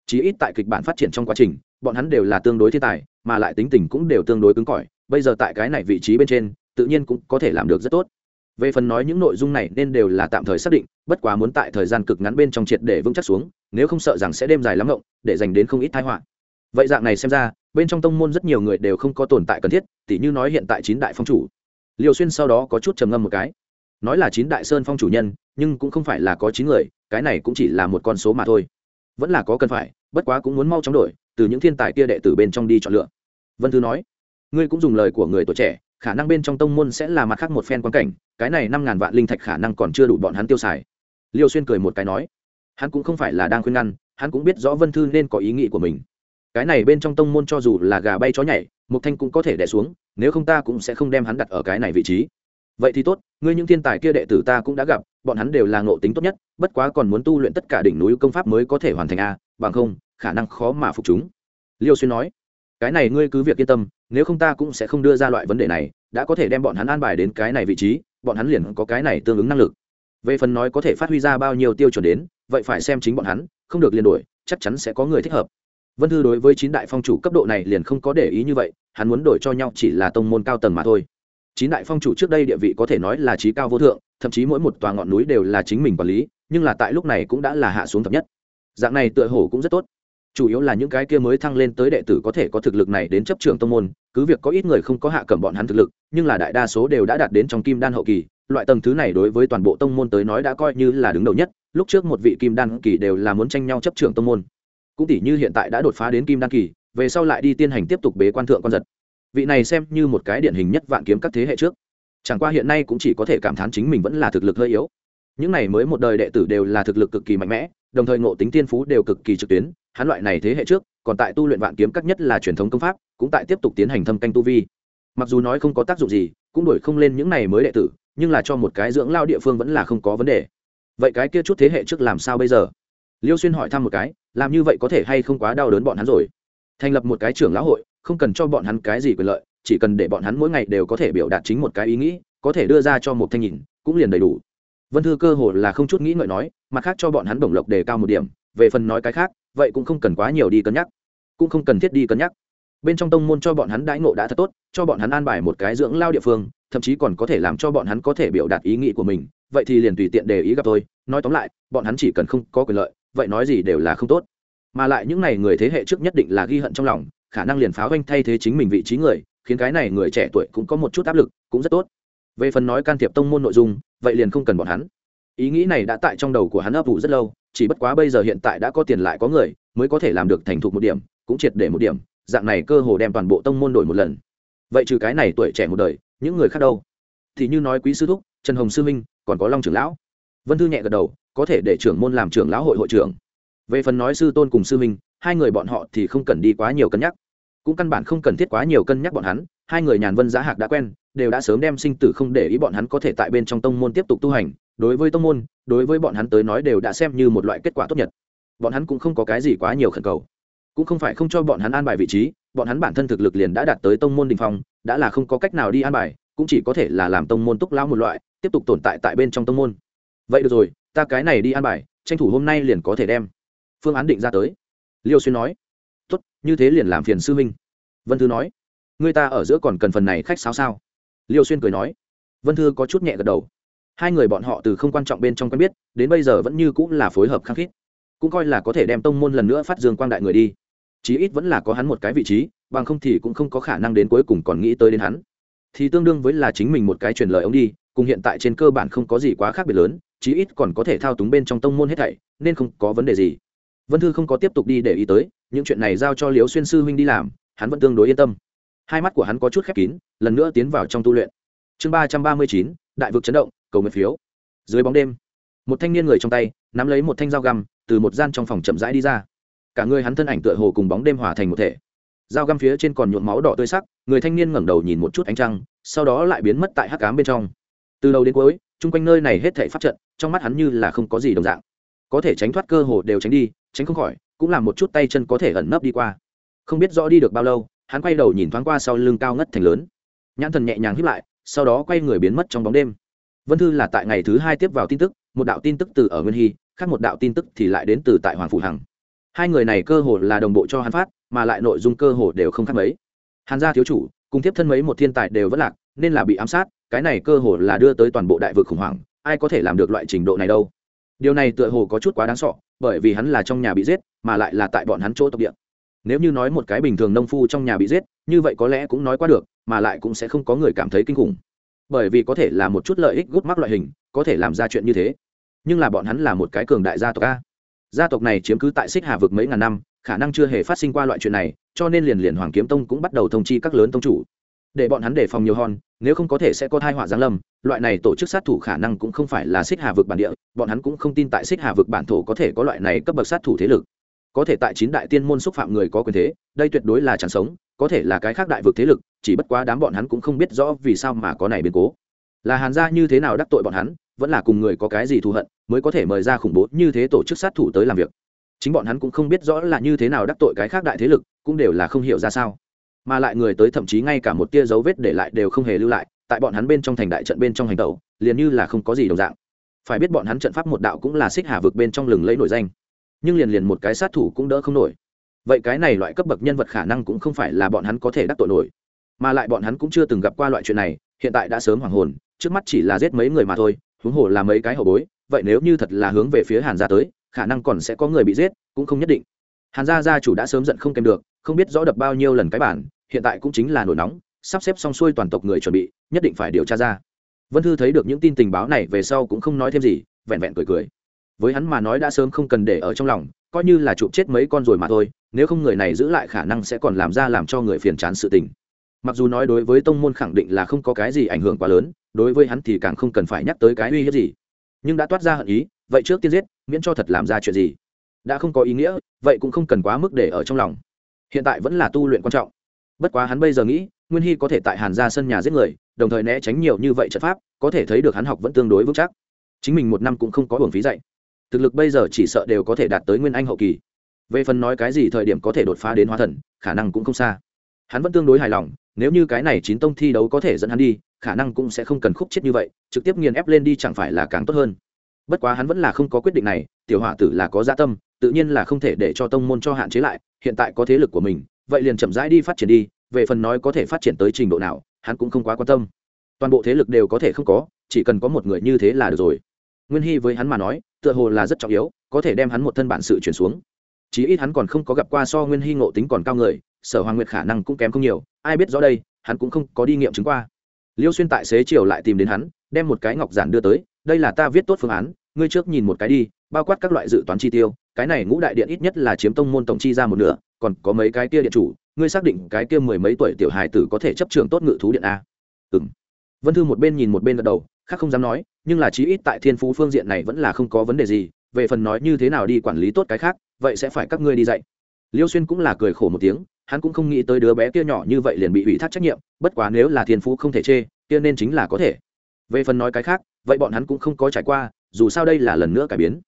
Chí ít tại kịch bản phát triển trong quá trình, bọn hắn đều là tương đối thiên tài, mà lại tính tình cũng đều tương đối cứng cỏi, bây giờ tại cái này vị trí bên trên, tự nhiên cũng có thể làm được rất tốt. Về phần nói những nội dung này nên đều là tạm thời xác định, bất quá muốn tại thời gian cực ngắn bên trong triệt để vững chắc xuống, nếu không sợ rằng sẽ đêm dài lắm ngộng, để dành đến không ít thái họa. Vậy dạng này xem ra, bên trong tông môn rất nhiều người đều không có tồn tại cần thiết, tỉ như nói hiện tại chín đại phong chủ. Liều xuyên sau đó có chút trầm ngâm một cái nói là chín đại sơn phong chủ nhân, nhưng cũng không phải là có chín người, cái này cũng chỉ là một con số mà thôi. Vẫn là có cần phải, bất quá cũng muốn mau chóng đổi, từ những thiên tài kia đệ tử bên trong đi chọn lựa. Vân thư nói, ngươi cũng dùng lời của người tuổi trẻ, khả năng bên trong tông môn sẽ là mặt khác một phen quan cảnh, cái này năm ngàn vạn linh thạch khả năng còn chưa đủ bọn hắn tiêu xài. Liêu xuyên cười một cái nói, hắn cũng không phải là đang khuyên ngăn, hắn cũng biết rõ vân thư nên có ý nghĩ của mình. Cái này bên trong tông môn cho dù là gà bay chó nhảy một thanh cũng có thể đẻ xuống, nếu không ta cũng sẽ không đem hắn đặt ở cái này vị trí vậy thì tốt, ngươi những thiên tài kia đệ tử ta cũng đã gặp, bọn hắn đều là ngộ tính tốt nhất, bất quá còn muốn tu luyện tất cả đỉnh núi công pháp mới có thể hoàn thành a, bằng không, khả năng khó mà phục chúng. Liêu xuyên nói. Cái này ngươi cứ việc yên tâm, nếu không ta cũng sẽ không đưa ra loại vấn đề này, đã có thể đem bọn hắn an bài đến cái này vị trí, bọn hắn liền có cái này tương ứng năng lực. Về phần nói có thể phát huy ra bao nhiêu tiêu chuẩn đến, vậy phải xem chính bọn hắn, không được liền đổi chắc chắn sẽ có người thích hợp. Vân thư đối với chín đại phong chủ cấp độ này liền không có để ý như vậy, hắn muốn đổi cho nhau chỉ là tông môn cao tầng mà thôi chín đại phong chủ trước đây địa vị có thể nói là trí cao vô thượng, thậm chí mỗi một tòa ngọn núi đều là chính mình quản lý, nhưng là tại lúc này cũng đã là hạ xuống thấp nhất. Dạng này tựa hồ cũng rất tốt. Chủ yếu là những cái kia mới thăng lên tới đệ tử có thể có thực lực này đến chấp trường tông môn, cứ việc có ít người không có hạ cầm bọn hắn thực lực, nhưng là đại đa số đều đã đạt đến trong kim đan hậu kỳ, loại tầng thứ này đối với toàn bộ tông môn tới nói đã coi như là đứng đầu nhất, lúc trước một vị kim đan kỳ đều là muốn tranh nhau chấp trường tông môn. Cũng tỷ như hiện tại đã đột phá đến kim đan kỳ, về sau lại đi tiên hành tiếp tục bế quan thượng con giật vị này xem như một cái điển hình nhất vạn kiếm các thế hệ trước. Chẳng qua hiện nay cũng chỉ có thể cảm thán chính mình vẫn là thực lực hơi yếu. Những này mới một đời đệ tử đều là thực lực cực kỳ mạnh mẽ, đồng thời ngộ tính tiên phú đều cực kỳ trực tuyến. Hắn loại này thế hệ trước, còn tại tu luyện vạn kiếm các nhất là truyền thống công pháp, cũng tại tiếp tục tiến hành thâm canh tu vi. Mặc dù nói không có tác dụng gì, cũng đổi không lên những này mới đệ tử, nhưng là cho một cái dưỡng lao địa phương vẫn là không có vấn đề. Vậy cái kia chút thế hệ trước làm sao bây giờ? Liêu xuyên hỏi thăm một cái, làm như vậy có thể hay không quá đau đớn bọn hắn rồi. Thành lập một cái trưởng lão hội không cần cho bọn hắn cái gì quyền lợi, chỉ cần để bọn hắn mỗi ngày đều có thể biểu đạt chính một cái ý nghĩ, có thể đưa ra cho một thanh nhìn, cũng liền đầy đủ. Vân thư cơ hồ là không chút nghĩ ngợi nói, mặt khác cho bọn hắn bổng lộc đề cao một điểm, về phần nói cái khác, vậy cũng không cần quá nhiều đi cân nhắc. Cũng không cần thiết đi cân nhắc. Bên trong tông môn cho bọn hắn đãi ngộ đã thật tốt, cho bọn hắn an bài một cái dưỡng lao địa phương, thậm chí còn có thể làm cho bọn hắn có thể biểu đạt ý nghĩ của mình, vậy thì liền tùy tiện để ý gặp tôi nói tóm lại, bọn hắn chỉ cần không có quyền lợi, vậy nói gì đều là không tốt. Mà lại những n à y người thế hệ trước nhất định là ghi hận trong lòng khả năng liền pháo anh thay thế chính mình vị trí người, khiến cái này người trẻ tuổi cũng có một chút áp lực, cũng rất tốt. Về phần nói can thiệp tông môn nội dung, vậy liền không cần bọn hắn. Ý nghĩ này đã tại trong đầu của hắn ấp ủ rất lâu, chỉ bất quá bây giờ hiện tại đã có tiền lại có người, mới có thể làm được thành thục một điểm, cũng triệt để một điểm, dạng này cơ hồ đem toàn bộ tông môn đổi một lần. Vậy trừ cái này tuổi trẻ một đời, những người khác đâu? Thì như nói quý sư thúc, trần hồng sư minh, còn có long trưởng lão. Vân thư nhẹ gật đầu, có thể để trưởng môn làm trưởng lão hội hội trưởng về phần nói sư tôn cùng sư minh hai người bọn họ thì không cần đi quá nhiều cân nhắc. Cũng căn bản không cần thiết quá nhiều cân nhắc bọn hắn, hai người nhàn vân giá hạc đã quen, đều đã sớm đem sinh tử không để ý bọn hắn có thể tại bên trong tông môn tiếp tục tu hành, đối với tông môn, đối với bọn hắn tới nói đều đã xem như một loại kết quả tốt nhất. Bọn hắn cũng không có cái gì quá nhiều khẩn cầu. Cũng không phải không cho bọn hắn an bài vị trí, bọn hắn bản thân thực lực liền đã đạt tới tông môn đình phong, đã là không có cách nào đi an bài, cũng chỉ có thể là làm tông môn túc lao một loại, tiếp tục tồn tại tại bên trong tông môn. Vậy được rồi, ta cái này đi an bài, tranh thủ hôm nay liền có thể đem phương án định ra tới. Liêu xuyên nói, tốt, như thế liền làm phiền sư minh. vân thư nói, người ta ở giữa còn cần phần này khách sáo sao? Liêu xuyên cười nói, vân thư có chút nhẹ gật đầu. Hai người bọn họ từ không quan trọng bên trong quen biết, đến bây giờ vẫn như cũng là phối hợp khăng khít. Cũng coi là có thể đem tông môn lần nữa phát dương quang đại người đi. Chí ít vẫn là có hắn một cái vị trí, bằng không thì cũng không có khả năng đến cuối cùng còn nghĩ tới đến hắn. Thì tương đương với là chính mình một cái truyền lời ông đi, cùng hiện tại trên cơ bản không có gì quá khác biệt lớn, chí ít còn có thể thao túng bên trong tông môn hết thảy, nên không có vấn đề gì vân thư không có tiếp tục đi để ý tới, những chuyện này giao cho Liễu xuyên sư huynh đi làm, hắn vẫn tương đối yên tâm. Hai mắt của hắn có chút khép kín, lần nữa tiến vào trong tu luyện. Chương ba trăm ba mươi chín, đại vực chấn động, cầu nguyện phiếu. Dưới bóng đêm, một thanh niên người trong tay, nắm lấy một thanh dao găm, từ một gian trong phòng chậm rãi đi ra. Cả người hắn thân ảnh tựa hồ cùng bóng đêm hòa thành một thể. Dao găm phía trên còn nhuộm máu đỏ tươi sắc, người thanh niên ngẩng đầu nhìn một chút ánh trăng, sau đó lại biến mất tại hắc cám bên trong. Từ đầu đến cuối, chung quanh nơi này hết thể phát trận, trong mắt hắn như là không có gì đồng dạng. Có thể tránh thoát cơ hồ đều tránh đi tránh không khỏi, cũng làm một chút tay chân có thể ẩn nấp đi qua. Không biết rõ đi được bao lâu, hắn quay đầu nhìn thoáng qua sau lưng cao ngất thành lớn. Nhãn thần nhẹ nhàng hiếp lại, sau đó quay người biến mất trong bóng đêm. Vân thư là tại ngày thứ hai tiếp vào tin tức, một đạo tin tức từ ở nguyên hy, khác một đạo tin tức thì lại đến từ tại hoàng phủ hằng. Hai người này cơ hồ là đồng bộ cho hắn phát, mà lại nội dung cơ hồ đều không khác mấy. Hàn gia thiếu chủ, cùng tiếp thân mấy một thiên tài đều vất lạc, nên là bị ám sát, cái này cơ hồ là đưa tới toàn bộ đại vực khủng hoảng, ai có thể làm được loại trình độ này đâu. Điều này tựa hồ có chút quá đáng sọ bởi vì hắn là trong nhà bị giết, mà lại là tại bọn hắn chỗ tộc địa. Nếu như nói một cái bình thường nông phu trong nhà bị giết, như vậy có lẽ cũng nói qua được, mà lại cũng sẽ không có người cảm thấy kinh khủng. Bởi vì có thể là một chút lợi ích gút mắc loại hình, có thể làm ra chuyện như thế. Nhưng là bọn hắn là một cái cường đại gia tộc a. Gia tộc này chiếm cứ tại xích hà vực mấy ngàn năm, khả năng chưa hề phát sinh qua loại chuyện này, cho nên liền liền hoàng kiếm tông cũng bắt đầu thông chi các lớn tông chủ để bọn hắn đề phòng nhiều hơn nếu không có thể sẽ có thai họa giáng lâm, loại này tổ chức sát thủ khả năng cũng không phải là xích hà vực bản địa, bọn hắn cũng không tin tại xích hà vực bản thổ có thể có loại này cấp bậc sát thủ thế lực. Có thể tại chín đại tiên môn xúc phạm người có quyền thế, đây tuyệt đối là chẳng sống, có thể là cái khác đại vực thế lực, chỉ bất quá đám bọn hắn cũng không biết rõ vì sao mà có này biến cố. Là hàn gia như thế nào đắc tội bọn hắn, vẫn là cùng người có cái gì thù hận, mới có thể mời ra khủng bố như thế tổ chức sát thủ tới làm việc. Chính bọn hắn cũng không biết rõ là như thế nào đắc tội cái khác đại thế lực, cũng đều là không hiểu ra sao mà lại người tới thậm chí ngay cả một tia dấu vết để lại đều không hề lưu lại, tại bọn hắn bên trong thành đại trận bên trong hành tẩu, liền như là không có gì đồng dạng. Phải biết bọn hắn trận pháp một đạo cũng là xích hà vực bên trong lừng lấy nổi danh, nhưng liền liền một cái sát thủ cũng đỡ không nổi. Vậy cái này loại cấp bậc nhân vật khả năng cũng không phải là bọn hắn có thể đắc tội nổi, mà lại bọn hắn cũng chưa từng gặp qua loại chuyện này, hiện tại đã sớm hoàng hồn, trước mắt chỉ là giết mấy người mà thôi, huống hồ là mấy cái hậu bối, vậy nếu như thật là hướng về phía hàn gia tới, khả năng còn sẽ có người bị giết, cũng không nhất định. Hàn gia gia chủ đã sớm giận không kèm được, không biết rõ đập bao nhiêu lần cái bản hiện tại cũng chính là nổi nóng, sắp xếp xong xuôi toàn tộc người chuẩn bị, nhất định phải điều tra ra. Vân thư thấy được những tin tình báo này về sau cũng không nói thêm gì, vẹn vẹn cười cười. Với hắn mà nói đã sớm không cần để ở trong lòng, coi như là chụp chết mấy con rồi mà thôi, nếu không người này giữ lại khả năng sẽ còn làm ra làm cho người phiền chán sự tình. Mặc dù nói đối với tông môn khẳng định là không có cái gì ảnh hưởng quá lớn, đối với hắn thì càng không cần phải nhắc tới cái uy hiếp gì. Nhưng đã toát ra hận ý, vậy trước tiên giết, miễn cho thật làm ra chuyện gì. Đã không có ý nghĩa, vậy cũng không cần quá mức để ở trong lòng. Hiện tại vẫn là tu luyện quan trọng bất quá hắn bây giờ nghĩ, nguyên hy có thể tại hàn ra sân nhà giết người, đồng thời né tránh nhiều như vậy trận pháp, có thể thấy được hắn học vẫn tương đối vững chắc. Chính mình một năm cũng không có hưởng phí dạy. Thực lực bây giờ chỉ sợ đều có thể đạt tới nguyên anh hậu kỳ. Về phần nói cái gì thời điểm có thể đột phá đến hóa thần, khả năng cũng không xa. Hắn vẫn tương đối hài lòng, nếu như cái này chín tông thi đấu có thể dẫn hắn đi, khả năng cũng sẽ không cần khúc chết như vậy, trực tiếp nghiền ép lên đi chẳng phải là càng tốt hơn. Bất quá hắn vẫn là không có quyết định này, tiểu hỏa tử là có gia dạ tâm, tự nhiên là không thể để cho tông môn cho hạn chế lại, hiện tại có thế lực của mình vậy liền chậm rãi đi phát triển đi, về phần nói có thể phát triển tới trình độ nào, hắn cũng không quá quan tâm. Toàn bộ thế lực đều có thể không có, chỉ cần có một người như thế là được rồi. Nguyên hy với hắn mà nói, tựa hồ là rất trọng yếu, có thể đem hắn một thân bản sự chuyển xuống. Chí ít hắn còn không có gặp qua so nguyên hy ngộ tính còn cao người, sở hoàng nguyệt khả năng cũng kém không nhiều, ai biết rõ đây, hắn cũng không có đi nghiệm chứng qua. Liêu xuyên tại xế chiều lại tìm đến hắn, đem một cái ngọc giản đưa tới, đây là ta viết tốt phương án, ngươi trước nhìn một cái đi, bao quát các loại dự toán chi tiêu, cái này ngũ đại điện ít nhất là chiếm tông môn tổng chi ra một nửa còn có mấy cái kia điện chủ, ngươi xác định cái kia mười mấy tuổi tiểu hài tử có thể chấp trường tốt ngự thú điện a. Ừ m vân thư một bên nhìn một bên gật đầu, khác không dám nói, nhưng là chí ít tại thiên phú phương diện này vẫn là không có vấn đề gì, về phần nói như thế nào đi quản lý tốt cái khác, vậy sẽ phải các ngươi đi dạy. Liêu xuyên cũng là cười khổ một tiếng, hắn cũng không nghĩ tới đứa bé kia nhỏ như vậy liền bị ủy thác trách nhiệm, bất quá nếu là thiên phú không thể chê, kia nên chính là có thể. Về phần nói cái khác, vậy bọn hắn cũng không có trải qua, dù sao đây là lần nữa cải biến.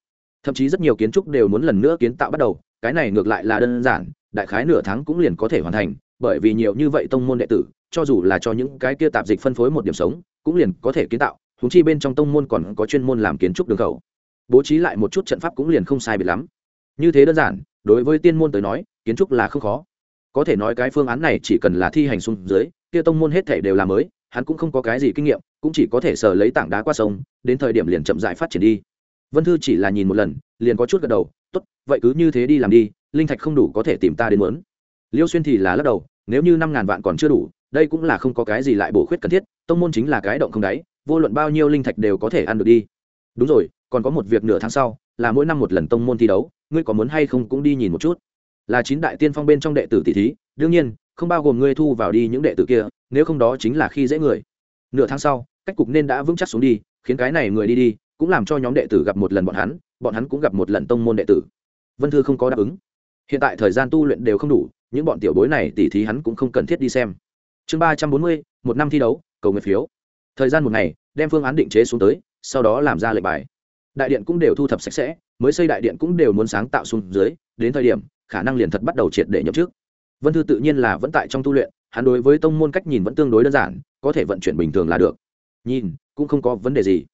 Thậm chí rất nhiều kiến trúc đều muốn lần nữa kiến tạo bắt đầu, cái này ngược lại là đơn giản đại khái nửa tháng cũng liền có thể hoàn thành, bởi vì nhiều như vậy tông môn đệ tử, cho dù là cho những cái kia tạp dịch phân phối một điểm sống, cũng liền có thể kiến tạo húng chi bên trong tông môn còn có chuyên môn làm kiến trúc đường khẩu. Bố trí lại một chút trận pháp cũng liền không sai biệt lắm. Như thế đơn giản, đối với tiên môn tới nói, kiến trúc là không khó. Có thể nói cái phương án này chỉ cần là thi hành xuống dưới, kia tông môn hết thể đều là mới, hắn cũng không có cái gì kinh nghiệm, cũng chỉ có thể sờ lấy tảng đá qua sông, đến thời điểm liền chậm dại phát triển đi. Vân thư chỉ là nhìn một lần, liền có chút gật đầu, tốt, vậy cứ như thế đi làm đi linh thạch không đủ có thể tìm ta đến muốn. Liêu xuyên thì là lắc đầu, nếu như năm ngàn vạn còn chưa đủ, đây cũng là không có cái gì lại bổ khuyết cần thiết, tông môn chính là cái động không đáy, vô luận bao nhiêu linh thạch đều có thể ăn được đi. Đúng rồi, còn có một việc nửa tháng sau, là mỗi năm một lần tông môn thi đấu, ngươi có muốn hay không cũng đi nhìn một chút. Là chín đại tiên phong bên trong đệ tử tỷ thí, đương nhiên, không bao gồm ngươi thu vào đi những đệ tử kia, nếu không đó chính là khi dễ người. Nửa tháng sau, cách cục nên đã vững chắc xuống đi, khiến cái này người đi đi, cũng làm cho nhóm đệ tử gặp một lần bọn hắn bọn hắn cũng gặp một lần tông môn đệ tử. Vân thư không có đáp ứng hiện tại thời gian tu luyện đều không đủ, những bọn tiểu bối này tỉ thí hắn cũng không cần thiết đi xem. Chương ba trăm bốn mươi, một năm thi đấu, cầu nguyện phiếu. Thời gian một ngày, đem phương án định chế xuống tới, sau đó làm ra lệnh bài. Đại điện cũng đều thu thập sạch sẽ, mới xây đại điện cũng đều muốn sáng tạo xuống dưới, đến thời điểm, khả năng liền thật bắt đầu triệt để nhậm chức. Vân thư tự nhiên là vẫn tại trong tu luyện, hắn đối với tông môn cách nhìn vẫn tương đối đơn giản, có thể vận chuyển bình thường là được. Nhìn, cũng không có vấn đề gì.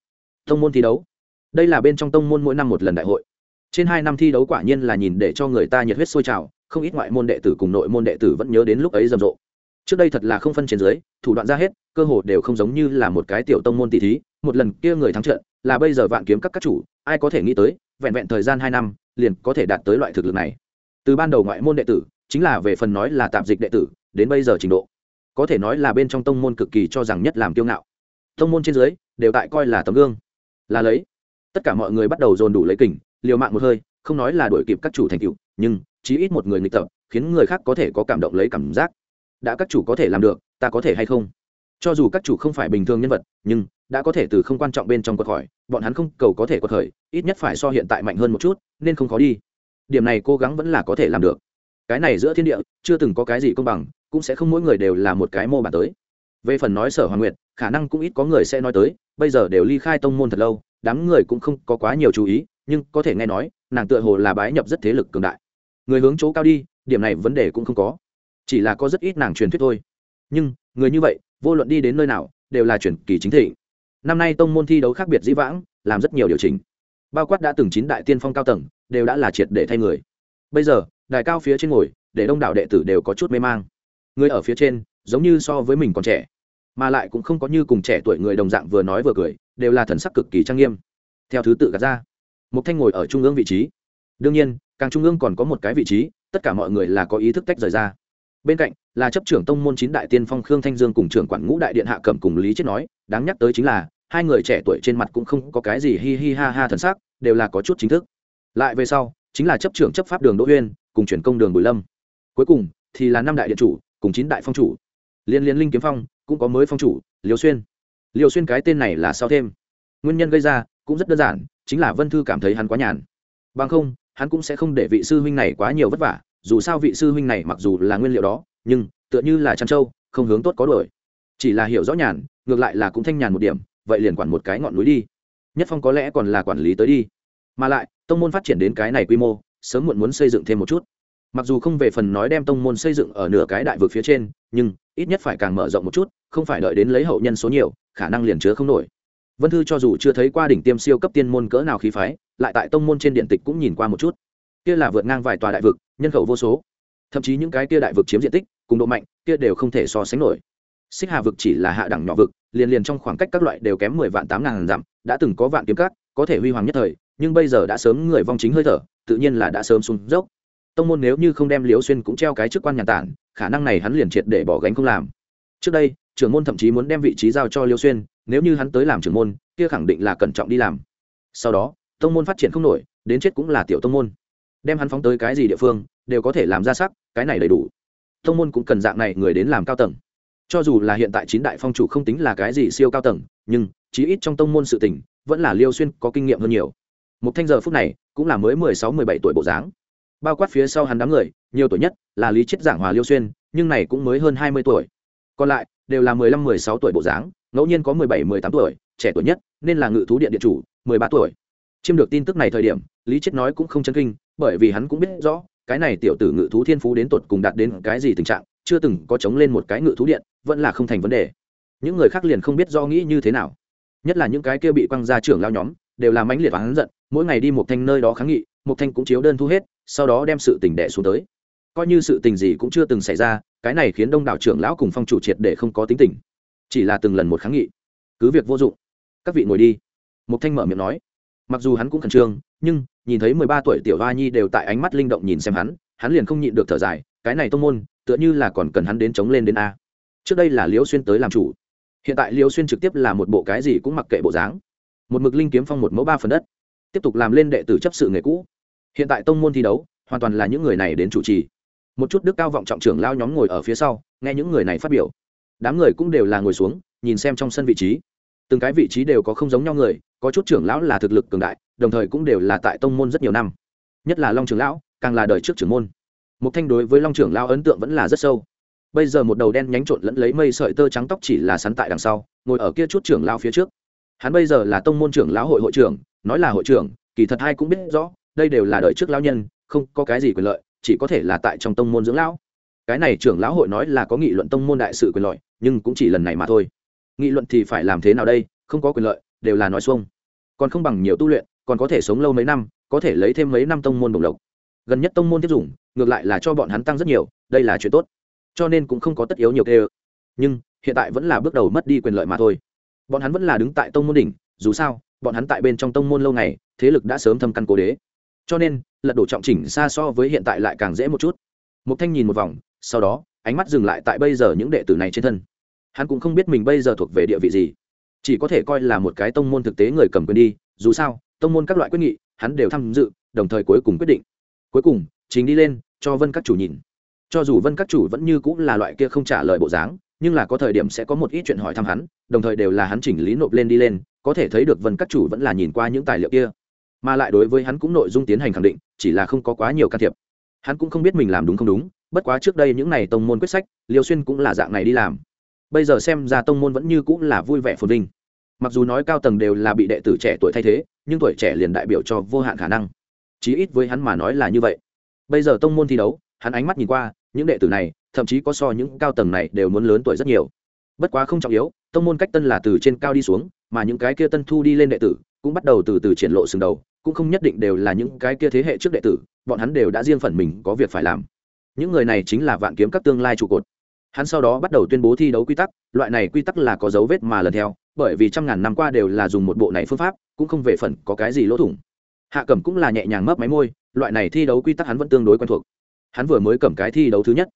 Tông môn thi đấu. Đây là bên trong tông môn mỗi năm một lần đại hội trên hai năm thi đấu quả nhiên là nhìn để cho người ta nhiệt huyết sôi trào, không ít ngoại môn đệ tử cùng nội môn đệ tử vẫn nhớ đến lúc ấy rầm rộ. Trước đây thật là không phân trên dưới, thủ đoạn ra hết, cơ hồ đều không giống như là một cái tiểu tông môn tỷ thí, một lần kia người thắng trận, là bây giờ vạn kiếm các các chủ, ai có thể nghĩ tới, vẹn vẹn thời gian hai năm, liền có thể đạt tới loại thực lực này. Từ ban đầu ngoại môn đệ tử, chính là về phần nói là tạm dịch đệ tử, đến bây giờ trình độ, có thể nói là bên trong tông môn cực kỳ cho rằng nhất làm kiêu ngạo. Tông môn trên dưới, đều tại coi là tấm gương. Là lấy, tất cả mọi người bắt đầu dồn đủ lấy kình liều mạng một hơi, không nói là đuổi kịp các chủ thành tựu, nhưng chí ít một người nghịch tập khiến người khác có thể có cảm động lấy cảm giác. Đã các chủ có thể làm được, ta có thể hay không? Cho dù các chủ không phải bình thường nhân vật, nhưng đã có thể từ không quan trọng bên trong quật khỏi, bọn hắn không cầu có thể quật khởi, ít nhất phải so hiện tại mạnh hơn một chút, nên không khó đi. Điểm này cố gắng vẫn là có thể làm được. Cái này giữa thiên địa, chưa từng có cái gì công bằng, cũng sẽ không mỗi người đều là một cái mô bản tới. Về phần nói sở hoàng nguyệt, khả năng cũng ít có người sẽ nói tới, bây giờ đều ly khai tông môn thật lâu, đám người cũng không có quá nhiều chú ý nhưng có thể nghe nói, nàng tựa hồ là bái nhập rất thế lực cường đại. Người hướng chỗ cao đi, điểm này vấn đề cũng không có. Chỉ là có rất ít nàng truyền thuyết thôi. Nhưng, người như vậy, vô luận đi đến nơi nào, đều là truyền kỳ chính thị năm nay tông môn thi đấu khác biệt dĩ vãng, làm rất nhiều điều chỉnh. Bao quát đã từng chín đại tiên phong cao tầng, đều đã là triệt để thay người. Bây giờ, đài cao phía trên ngồi, để đông đảo đệ tử đều có chút mê mang. Người ở phía trên, giống như so với mình còn trẻ, mà lại cũng không có như cùng trẻ tuổi người đồng dạng vừa nói vừa cười, đều là thần sắc cực kỳ trang nghiêm. Theo thứ tự gạt ra mục thanh ngồi ở trung ương vị trí. Đương nhiên, càng trung ương còn có một cái vị trí, tất cả mọi người là có ý thức tách rời ra. Bên cạnh là chấp trưởng tông môn chín đại tiên phong khương thanh dương cùng trưởng quản ngũ đại điện hạ cẩm cùng lý chết nói, đáng nhắc tới chính là, hai người trẻ tuổi trên mặt cũng không có cái gì hi hi ha ha thần sắc, đều là có chút chính thức. Lại về sau, chính là chấp trưởng chấp pháp đường đỗ uyên cùng chuyển công đường bùi lâm. Cuối cùng thì là năm đại điện chủ, cùng chín đại phong chủ. Liên liên linh kiếm phong, cũng có mới phong chủ liều xuyên. Liều xuyên cái tên này là sao thêm? Nguyên nhân gây ra cũng rất đơn giản chính là vân thư cảm thấy hắn quá nhàn. Bằng không, hắn cũng sẽ không để vị sư huynh này quá nhiều vất vả, dù sao vị sư huynh này mặc dù là nguyên liệu đó, nhưng tựa như là trăn trâu, không hướng tốt có đổi chỉ là hiểu rõ nhàn, ngược lại là cũng thanh nhàn một điểm, vậy liền quản một cái ngọn núi đi. Nhất phong có lẽ còn là quản lý tới đi. Mà lại, tông môn phát triển đến cái này quy mô, sớm muộn muốn xây dựng thêm một chút. Mặc dù không về phần nói đem tông môn xây dựng ở nửa cái đại vực phía trên, nhưng ít nhất phải càng mở rộng một chút, không phải đợi đến lấy hậu nhân số nhiều, khả năng liền chứa không nổi vân thư cho dù chưa thấy qua đỉnh tiêm siêu cấp tiên môn cỡ nào khí phái, lại tại tông môn trên điện tịch cũng nhìn qua một chút. Kia là vượt ngang vài tòa đại vực, nhân khẩu vô số. Thậm chí những cái kia đại vực chiếm diện tích, cùng độ mạnh, kia đều không thể so sánh nổi. Xích hà vực chỉ là hạ đẳng nhỏ vực, liền liền trong khoảng cách các loại đều kém mười vạn tám ngàn dặm, đã từng có vạn kiếm cắt có thể huy hoàng nhất thời, nhưng bây giờ đã sớm người vong chính hơi thở, tự nhiên là đã sớm xuống dốc. Tông môn nếu như không đem liễu xuyên cũng treo cái chức quan nhà tản, khả năng này hắn liền triệt để bỏ gánh không làm. Trước đây trưởng môn thậm chí muốn đem vị trí giao cho Liêu xuyên, nếu như hắn tới làm trưởng môn, kia khẳng định là cẩn trọng đi làm. Sau đó, tông môn phát triển không nổi, đến chết cũng là tiểu tông môn. Đem hắn phóng tới cái gì địa phương, đều có thể làm ra sắc, cái này đầy đủ. Tông môn cũng cần dạng này người đến làm cao tầng. Cho dù là hiện tại chín đại phong chủ không tính là cái gì siêu cao tầng, nhưng, chí ít trong tông môn sự tình, vẫn là liêu xuyên có kinh nghiệm hơn nhiều. Một thanh giờ phút này, cũng là mới mười sáu, mười bảy tuổi bộ dáng. Bao quát phía sau hắn đám người, nhiều tuổi nhất là lý chết giảng hòa liêu xuyên, nhưng này cũng mới hơn hai mươi tuổi còn lại, đều là mười lăm, mười sáu tuổi bộ dáng, ngẫu nhiên có mười bảy, mười tám tuổi, trẻ tuổi nhất, nên là ngự thú điện điện chủ, mười ba tuổi. Chiêm được tin tức này thời điểm, lý chết nói cũng không chân kinh, bởi vì hắn cũng biết rõ, cái này tiểu tử ngự thú thiên phú đến tột cùng đạt đến cái gì tình trạng, chưa từng có chống lên một cái ngự thú điện, vẫn là không thành vấn đề. Những người khác liền không biết do nghĩ như thế nào. Nhất là những cái kia bị quăng ra trưởng lao nhóm, đều là mãnh liệt và hắn giận, mỗi ngày đi một thanh nơi đó kháng nghị, một thanh cũng chiếu đơn thu hết, sau đó đem sự tình đẻ xuống tới coi như sự tình gì cũng chưa từng xảy ra, cái này khiến đông đảo trưởng lão cùng phong chủ triệt để không có tính tình. Chỉ là từng lần một kháng nghị. Cứ việc vô dụng. Các vị ngồi đi. Mục thanh mở miệng nói. Mặc dù hắn cũng khẩn trương, nhưng, nhìn thấy mười ba tuổi tiểu hoa nhi đều tại ánh mắt linh động nhìn xem hắn hắn liền không nhịn được thở dài, cái này tông môn, tựa như là còn cần hắn đến chống lên đến a. Trước đây là liễu xuyên tới làm chủ. Hiện tại liễu xuyên trực tiếp là một bộ cái gì cũng mặc kệ bộ dáng. Một mực linh kiếm phong một mẫu ba phần đất. Tiếp tục làm lên đệ tử chấp sự nghề cũ. Hiện tại tông môn thi đấu, hoàn toàn là những người này đến chủ trì một chút đức cao vọng trọng trưởng lao nhóm ngồi ở phía sau, nghe những người này phát biểu. Đám người cũng đều là ngồi xuống, nhìn xem trong sân vị trí. Từng cái vị trí đều có không giống nhau người, có chút trưởng lão là thực lực cường đại, đồng thời cũng đều là tại tông môn rất nhiều năm. Nhất là long trưởng lão, càng là đời trước trưởng môn. Một thanh đối với long trưởng lão ấn tượng vẫn là rất sâu. Bây giờ một đầu đen nhánh trộn lẫn lấy mây sợi tơ trắng tóc chỉ là sắn tại đằng sau, ngồi ở kia chút trưởng lão phía trước. Hắn bây giờ là tông môn trưởng lão hội hội trưởng, nói là hội trưởng, kỳ thật hai cũng biết rõ, đây đều là đời trước lão nhân, không có cái gì quyền lợi chỉ có thể là tại trong tông môn dưỡng lão. Cái này trưởng lão hội nói là có nghị luận tông môn đại sự quyền lợi, nhưng cũng chỉ lần này mà thôi. Nghị luận thì phải làm thế nào đây? Không có quyền lợi, đều là nói xuông. Còn không bằng nhiều tu luyện, còn có thể sống lâu mấy năm, có thể lấy thêm mấy năm tông môn đồng lộc. Gần nhất tông môn tiếp dùng ngược lại là cho bọn hắn tăng rất nhiều, đây là chuyện tốt. Cho nên cũng không có tất yếu nhiều kê nhưng, hiện tại vẫn là bước đầu mất đi quyền lợi mà thôi. Bọn hắn vẫn là đứng tại tông môn đỉnh, dù sao, bọn hắn tại bên trong tông môn lâu ngày, thế lực đã sớm thâm căn cố đế cho nên, lật đổ trọng chỉnh xa so với hiện tại lại càng dễ một chút. Mục thanh nhìn một vòng, sau đó, ánh mắt dừng lại tại bây giờ những đệ tử này trên thân. Hắn cũng không biết mình bây giờ thuộc về địa vị gì. Chỉ có thể coi là một cái tông môn thực tế người cầm quyền đi, dù sao, tông môn các loại quyết nghị, hắn đều tham dự, đồng thời cuối cùng quyết định. Cuối cùng, chính đi lên, cho vân các chủ nhìn. Cho dù vân các chủ vẫn như cũng là loại kia không trả lời bộ dáng, nhưng là có thời điểm sẽ có một ít chuyện hỏi thăm hắn, đồng thời đều là hắn chỉnh lý nộp lên đi lên, có thể thấy được vân các chủ vẫn là nhìn qua những tài liệu kia mà lại đối với hắn cũng nội dung tiến hành khẳng định, chỉ là không có quá nhiều can thiệp. Hắn cũng không biết mình làm đúng không đúng, bất quá trước đây những n à y tông môn quyết sách liều xuyên cũng là dạng này đi làm. Bây giờ xem ra tông môn vẫn như cũng là vui vẻ phồn vinh. Mặc dù nói cao tầng đều là bị đệ tử trẻ tuổi thay thế, nhưng tuổi trẻ liền đại biểu cho vô hạn khả năng. Chí ít với hắn mà nói là như vậy. Bây giờ tông môn thi đấu, hắn ánh mắt nhìn qua, những đệ tử này, thậm chí có so những cao tầng này đều muốn lớn tuổi rất nhiều. Bất quá không trọng yếu, tông môn cách tân là từ trên cao đi xuống, mà những cái kia tân thu đi lên đệ tử cũng bắt đầu từ từ triển lộ sừng đầu, cũng không nhất định đều là những cái kia thế hệ trước đệ tử, bọn hắn đều đã riêng phần mình có việc phải làm. Những người này chính là vạn kiếm các tương lai trụ cột. Hắn sau đó bắt đầu tuyên bố thi đấu quy tắc, loại này quy tắc là có dấu vết mà lần theo, bởi vì trăm ngàn năm qua đều là dùng một bộ này phương pháp, cũng không về phần có cái gì lỗ thủng. Hạ cẩm cũng là nhẹ nhàng mấp máy môi, loại này thi đấu quy tắc hắn vẫn tương đối quen thuộc. Hắn vừa mới cầm cái thi đấu thứ nhất.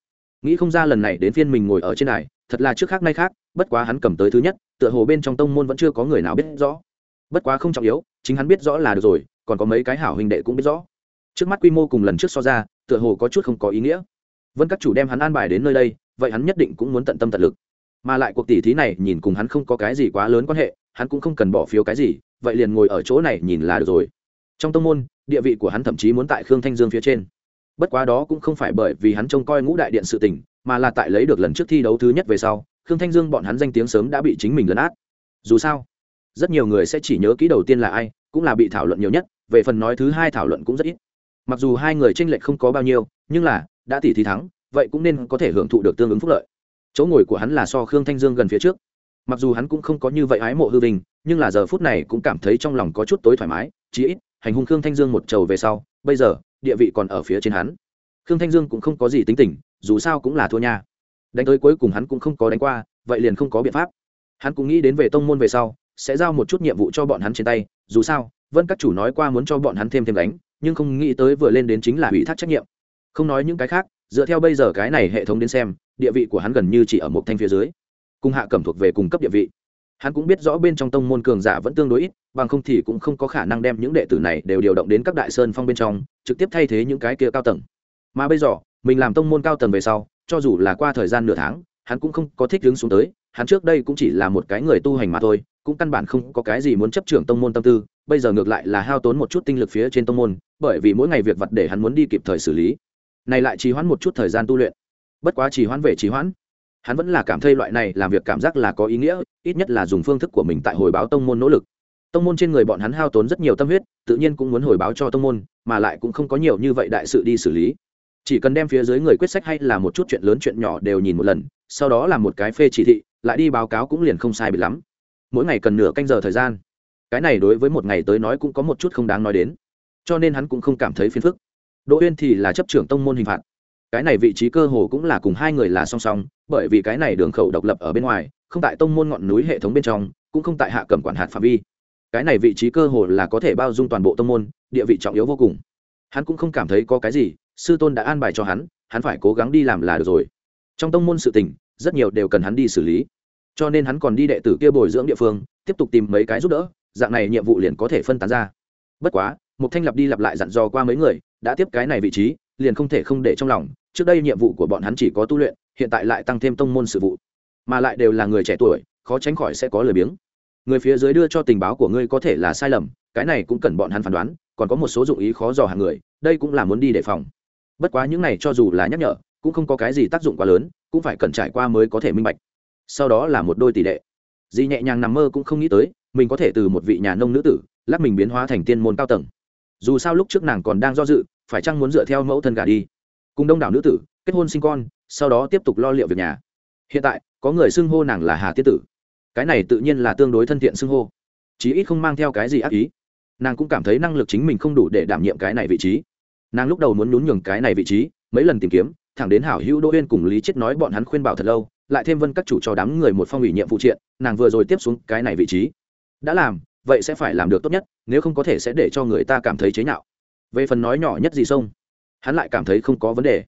Nghĩ không ra lần này đến phiên mình ngồi ở trên này thật là trước khác nay khác, bất quá hắn cầm tới thứ nhất, tựa hồ bên trong tông môn vẫn chưa có người nào biết rõ bất quá không trọng yếu, chính hắn biết rõ là được rồi, còn có mấy cái hảo huynh đệ cũng biết rõ. Trước mắt quy mô cùng lần trước so ra, tựa hồ có chút không có ý nghĩa. Vân các chủ đem hắn an bài đến nơi đây, vậy hắn nhất định cũng muốn tận tâm tận lực. Mà lại cuộc tỷ thí này, nhìn cùng hắn không có cái gì quá lớn quan hệ, hắn cũng không cần bỏ phiếu cái gì, vậy liền ngồi ở chỗ này nhìn là được rồi. Trong tông môn, địa vị của hắn thậm chí muốn tại khương thanh dương phía trên. Bất quá đó cũng không phải bởi vì hắn trông coi ngũ đại điện sự tình, mà là tại lấy được lần trước thi đấu thứ nhất về sau, khương thanh dương bọn hắn danh tiếng sớm đã bị chính mình lấn át. Dù sao rất nhiều người sẽ chỉ nhớ kỹ đầu tiên là ai, cũng là bị thảo luận nhiều nhất, về phần nói thứ hai thảo luận cũng rất ít. Mặc dù hai người tranh lệch không có bao nhiêu, nhưng là, đã tỷ thì thắng, vậy cũng nên có thể hưởng thụ được tương ứng phúc lợi. Chỗ ngồi của hắn là so khương thanh dương gần phía trước. Mặc dù hắn cũng không có như vậy ái mộ hư vinh, nhưng là giờ phút này cũng cảm thấy trong lòng có chút tối thoải mái, chí ít, hành hung khương thanh dương một trầu về sau, bây giờ, địa vị còn ở phía trên hắn. Khương thanh dương cũng không có gì tính tình, dù sao cũng là thua nha. Đánh tới cuối cùng hắn cũng không có đánh qua, vậy liền không có biện pháp. Hắn cũng nghĩ đến về tông môn về sau sẽ giao một chút nhiệm vụ cho bọn hắn trên tay, dù sao, vân các chủ nói qua muốn cho bọn hắn thêm thêm đánh nhưng không nghĩ tới vừa lên đến chính là ủy thác trách nhiệm. Không nói những cái khác, dựa theo bây giờ cái này hệ thống đến xem, địa vị của hắn gần như chỉ ở một thanh phía dưới. Cùng hạ cẩm thuộc về cung cấp địa vị. Hắn cũng biết rõ bên trong tông môn cường giả vẫn tương đối ít, bằng không thì cũng không có khả năng đem những đệ tử này đều điều động đến các đại sơn phong bên trong, trực tiếp thay thế những cái kia cao tầng. Mà bây giờ, mình làm tông môn cao tầng về sau, cho dù là qua thời gian nửa tháng, hắn cũng không có thích đứng xuống tới hắn trước đây cũng chỉ là một cái người tu hành mà thôi, cũng căn bản không có cái gì muốn chấp trưởng tông môn tâm tư, bây giờ ngược lại là hao tốn một chút tinh lực phía trên tông môn, bởi vì mỗi ngày việc vật để hắn muốn đi kịp thời xử lý. Này lại trì hoãn một chút thời gian tu luyện. Bất quá trì hoãn về trì hoãn, hắn vẫn là cảm thấy loại này làm việc cảm giác là có ý nghĩa, ít nhất là dùng phương thức của mình tại hồi báo tông môn nỗ lực. Tông môn trên người bọn hắn hao tốn rất nhiều tâm huyết, tự nhiên cũng muốn hồi báo cho tông môn, mà lại cũng không có nhiều như vậy đại sự đi xử lý. Chỉ cần đem phía dưới người quyết sách hay là một chút chuyện lớn chuyện nhỏ đều nhìn một lần, sau đó là một cái phê chỉ thị lại đi báo cáo cũng liền không sai bị lắm. Mỗi ngày cần nửa canh giờ thời gian. Cái này đối với một ngày tới nói cũng có một chút không đáng nói đến. Cho nên hắn cũng không cảm thấy phiền phức. Đỗ uyên thì là chấp trưởng tông môn hình phạt. Cái này vị trí cơ hồ cũng là cùng hai người là song song, bởi vì cái này đường khẩu độc lập ở bên ngoài, không tại tông môn ngọn núi hệ thống bên trong, cũng không tại hạ cầm quản hạt phạm vi. Cái này vị trí cơ hồ là có thể bao dung toàn bộ tông môn, địa vị trọng yếu vô cùng. Hắn cũng không cảm thấy có cái gì, sư tôn đã an bài cho hắn hắn phải cố gắng đi làm là được rồi. Trong tông môn sự tình rất nhiều đều cần hắn đi xử lý. Cho nên hắn còn đi đệ tử kia bồi dưỡng địa phương, tiếp tục tìm mấy cái giúp đỡ, dạng này nhiệm vụ liền có thể phân tán ra. Bất quá một thanh lặp đi lặp lại dặn dò qua mấy người, đã tiếp cái này vị trí, liền không thể không để trong lòng, trước đây nhiệm vụ của bọn hắn chỉ có tu luyện, hiện tại lại tăng thêm tông môn sự vụ. Mà lại đều là người trẻ tuổi, khó tránh khỏi sẽ có lời biếng. Người phía dưới đưa cho tình báo của ngươi có thể là sai lầm, cái này cũng cần bọn hắn phán đoán, còn có một số dụng ý khó dò hàng người, đây cũng là muốn đi đề phòng. Bất quá những này cho dù là nhắc nhở cũng không có cái gì tác dụng quá lớn, cũng phải cần trải qua mới có thể minh bạch. Sau đó là một đôi tỷ đệ di nhẹ nhàng nằm mơ cũng không nghĩ tới, mình có thể từ một vị nhà nông nữ tử, lắc mình biến hóa thành tiên môn cao tầng. Dù sao lúc trước nàng còn đang do dự, phải chăng muốn dựa theo mẫu thân gà đi. Cùng đông đảo nữ tử, kết hôn sinh con, sau đó tiếp tục lo liệu việc nhà. Hiện tại, có người xưng hô nàng là hà tiết tử. Cái này tự nhiên là tương đối thân thiện xưng hô. Chí ít không mang theo cái gì ác ý. Nàng cũng cảm thấy năng lực chính mình không đủ để đảm nhiệm cái này vị trí. Nàng lúc đầu muốn nhún nhường cái này vị trí, mấy lần tìm kiếm thẳng đến hảo hữu đỗ uyên cùng lý chết nói bọn hắn khuyên bảo thật lâu, lại thêm vân các chủ cho đám người một phong ủy nhiệm phụ triện, nàng vừa rồi tiếp xuống cái này vị trí. Đã làm, vậy sẽ phải làm được tốt nhất, nếu không có thể sẽ để cho người ta cảm thấy chế nhạo. Về phần nói nhỏ nhất gì sông, hắn lại cảm thấy không có vấn đề.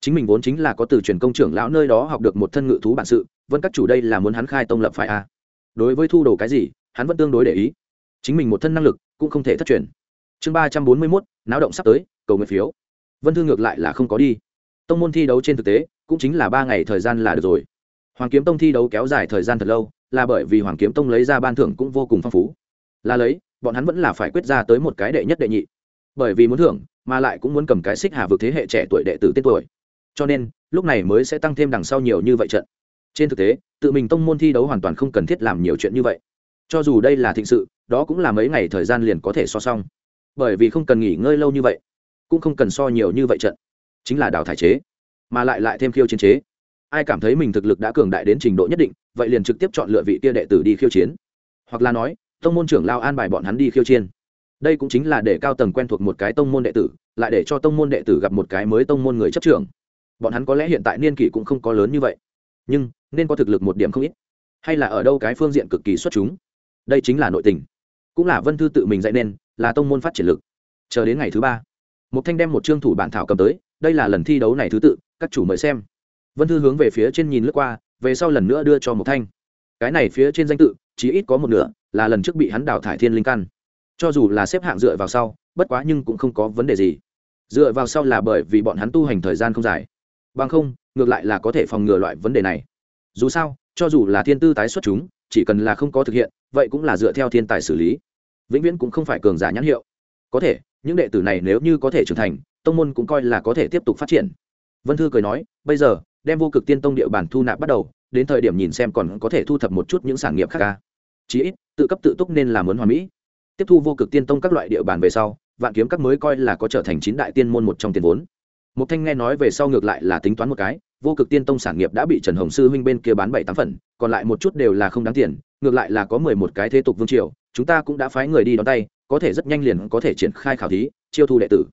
Chính mình vốn chính là có từ truyền công trưởng lão nơi đó học được một thân ngự thú bản sự, vân các chủ đây là muốn hắn khai tông lập phải a. À. đối với thu đồ cái gì, hắn vẫn tương đối để ý. Chính mình một thân năng lực, cũng không thể thất truyền. Chương ba trăm bốn mươi mốt, náo động sắp tới, cầu nguyện phiếu. Vân thư ngược lại là không có đi tông môn thi đấu trên thực tế cũng chính là ba ngày thời gian là được rồi. Hoàng kiếm tông thi đấu kéo dài thời gian thật lâu, là bởi vì hoàng kiếm tông lấy ra ban thưởng cũng vô cùng phong phú. Là lấy, bọn hắn vẫn là phải quyết ra tới một cái đệ nhất đệ nhị. Bởi vì muốn thưởng, mà lại cũng muốn cầm cái xích hà vực thế hệ trẻ tuổi đệ tử tên tuổi. Cho nên, lúc này mới sẽ tăng thêm đằng sau nhiều như vậy trận. Trên thực tế, tự mình tông môn thi đấu hoàn toàn không cần thiết làm nhiều chuyện như vậy. Cho dù đây là thịnh sự, đó cũng là mấy ngày thời gian liền có thể so xong bởi vì không cần nghỉ ngơi lâu như vậy, cũng không cần so nhiều như vậy trận chính là đào thải chế, mà lại lại thêm khiêu chiến chế. Ai cảm thấy mình thực lực đã cường đại đến trình độ nhất định, vậy liền trực tiếp chọn lựa vị kia đệ tử đi khiêu chiến. Hoặc là nói, tông môn trưởng lao an bài bọn hắn đi khiêu chiến. Đây cũng chính là để cao tầng quen thuộc một cái tông môn đệ tử, lại để cho tông môn đệ tử gặp một cái mới tông môn người chấp trưởng. Bọn hắn có lẽ hiện tại niên kỷ cũng không có lớn như vậy, nhưng nên có thực lực một điểm không ít. Hay là ở đâu cái phương diện cực kỳ xuất chúng. Đây chính là nội tình. Cũng là vân thư tự mình dạy nên, là tông môn phát triển lực. Chờ đến ngày thứ ba một thanh đem một chương thủ bản thảo cầm tới đây là lần thi đấu này thứ tự, các chủ mời xem. Vân thư hướng về phía trên nhìn lướt qua, về sau lần nữa đưa cho một thanh. Cái này phía trên danh tự, chỉ ít có một nửa, là lần trước bị hắn đào thải thiên linh căn. Cho dù là xếp hạng dựa vào sau, bất quá nhưng cũng không có vấn đề gì. Dựa vào sau là bởi vì bọn hắn tu hành thời gian không dài. Bằng không, ngược lại là có thể phòng ngừa loại vấn đề này. Dù sao, cho dù là thiên tư tái xuất chúng, chỉ cần là không có thực hiện, vậy cũng là dựa theo thiên tài xử lý. Vĩnh viễn cũng không phải cường giả nhãn hiệu. Có thể, những đệ tử này nếu như có thể trưởng thành tông môn cũng coi là có thể tiếp tục phát triển. Vân thư cười nói, bây giờ, đem vô cực tiên tông địa bàn thu nạp bắt đầu, đến thời điểm nhìn xem còn có thể thu thập một chút những sản nghiệp khác ca. Chí ít, tự cấp tự túc nên là muốn hoàn mỹ. Tiếp thu vô cực tiên tông các loại địa bàn về sau, vạn kiếm các mới coi là có trở thành chín đại tiên môn một trong tiền vốn. Một thanh nghe nói về sau ngược lại là tính toán một cái, vô cực tiên tông sản nghiệp đã bị trần hồng sư huynh bên kia bán bảy tám phần, còn lại một chút đều là không đáng tiền, ngược lại là có mười một cái thế tục vương triều, chúng ta cũng đã phái người đi đón tay, có thể rất nhanh liền có thể triển khai khảo thí, chiêu thu đệ tử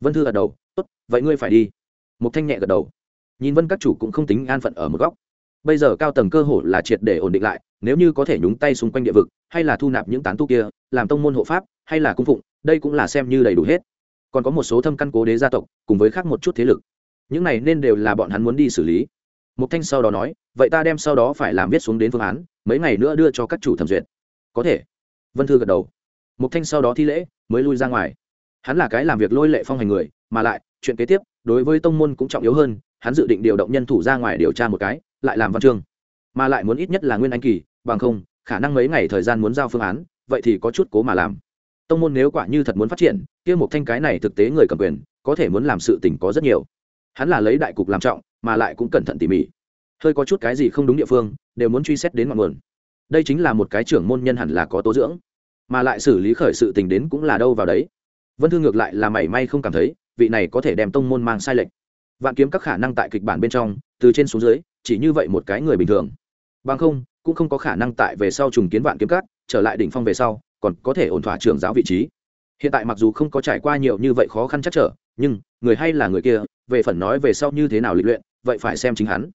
vân thư gật đầu, tốt, vậy ngươi phải đi. Một thanh nhẹ gật đầu. Nhìn vân các chủ cũng không tính an phận ở một góc. Bây giờ cao tầng cơ hội là triệt để ổn định lại, nếu như có thể nhúng tay xung quanh địa vực, hay là thu nạp những tán tu kia, làm tông môn hộ pháp, hay là cung phụng, đây cũng là xem như đầy đủ hết. Còn có một số thâm căn cố đế gia tộc, cùng với khác một chút thế lực. Những này nên đều là bọn hắn muốn đi xử lý. Mục thanh sau đó nói, vậy ta đem sau đó phải làm viết xuống đến phương án, mấy ngày nữa đưa cho các chủ thẩm duyệt. Có thể. Vân thư gật đầu. Mục thanh sau đó thi lễ, mới lui ra ngoài hắn là cái làm việc lôi lệ phong hành người, mà lại, chuyện kế tiếp, đối với tông môn cũng trọng yếu hơn, hắn dự định điều động nhân thủ ra ngoài điều tra một cái, lại làm văn chương. Mà lại muốn ít nhất là nguyên anh kỳ, bằng không, khả năng mấy ngày thời gian muốn giao phương án, vậy thì có chút cố mà làm. Tông môn nếu quả như thật muốn phát triển, kia một thanh cái này thực tế người cầm quyền, có thể muốn làm sự tình có rất nhiều. Hắn là lấy đại cục làm trọng, mà lại cũng cẩn thận tỉ mỉ. Hơi có chút cái gì không đúng địa phương, đều muốn truy xét đến ngọn nguồn. Đây chính là một cái trưởng môn nhân hẳn là có tố dưỡng. Mà lại xử lý khởi sự tình đến cũng là đâu vào đấy vân thư ngược lại là mảy may không cảm thấy, vị này có thể đem tông môn mang sai lệch. Vạn kiếm các khả năng tại kịch bản bên trong, từ trên xuống dưới, chỉ như vậy một cái người bình thường. Bằng không, cũng không có khả năng tại về sau trùng kiến vạn kiếm các, trở lại đỉnh phong về sau, còn có thể ổn thỏa trưởng giáo vị trí. Hiện tại mặc dù không có trải qua nhiều như vậy khó khăn chắc trở, nhưng, người hay là người kia, về phần nói về sau như thế nào lịch luyện, vậy phải xem chính hắn.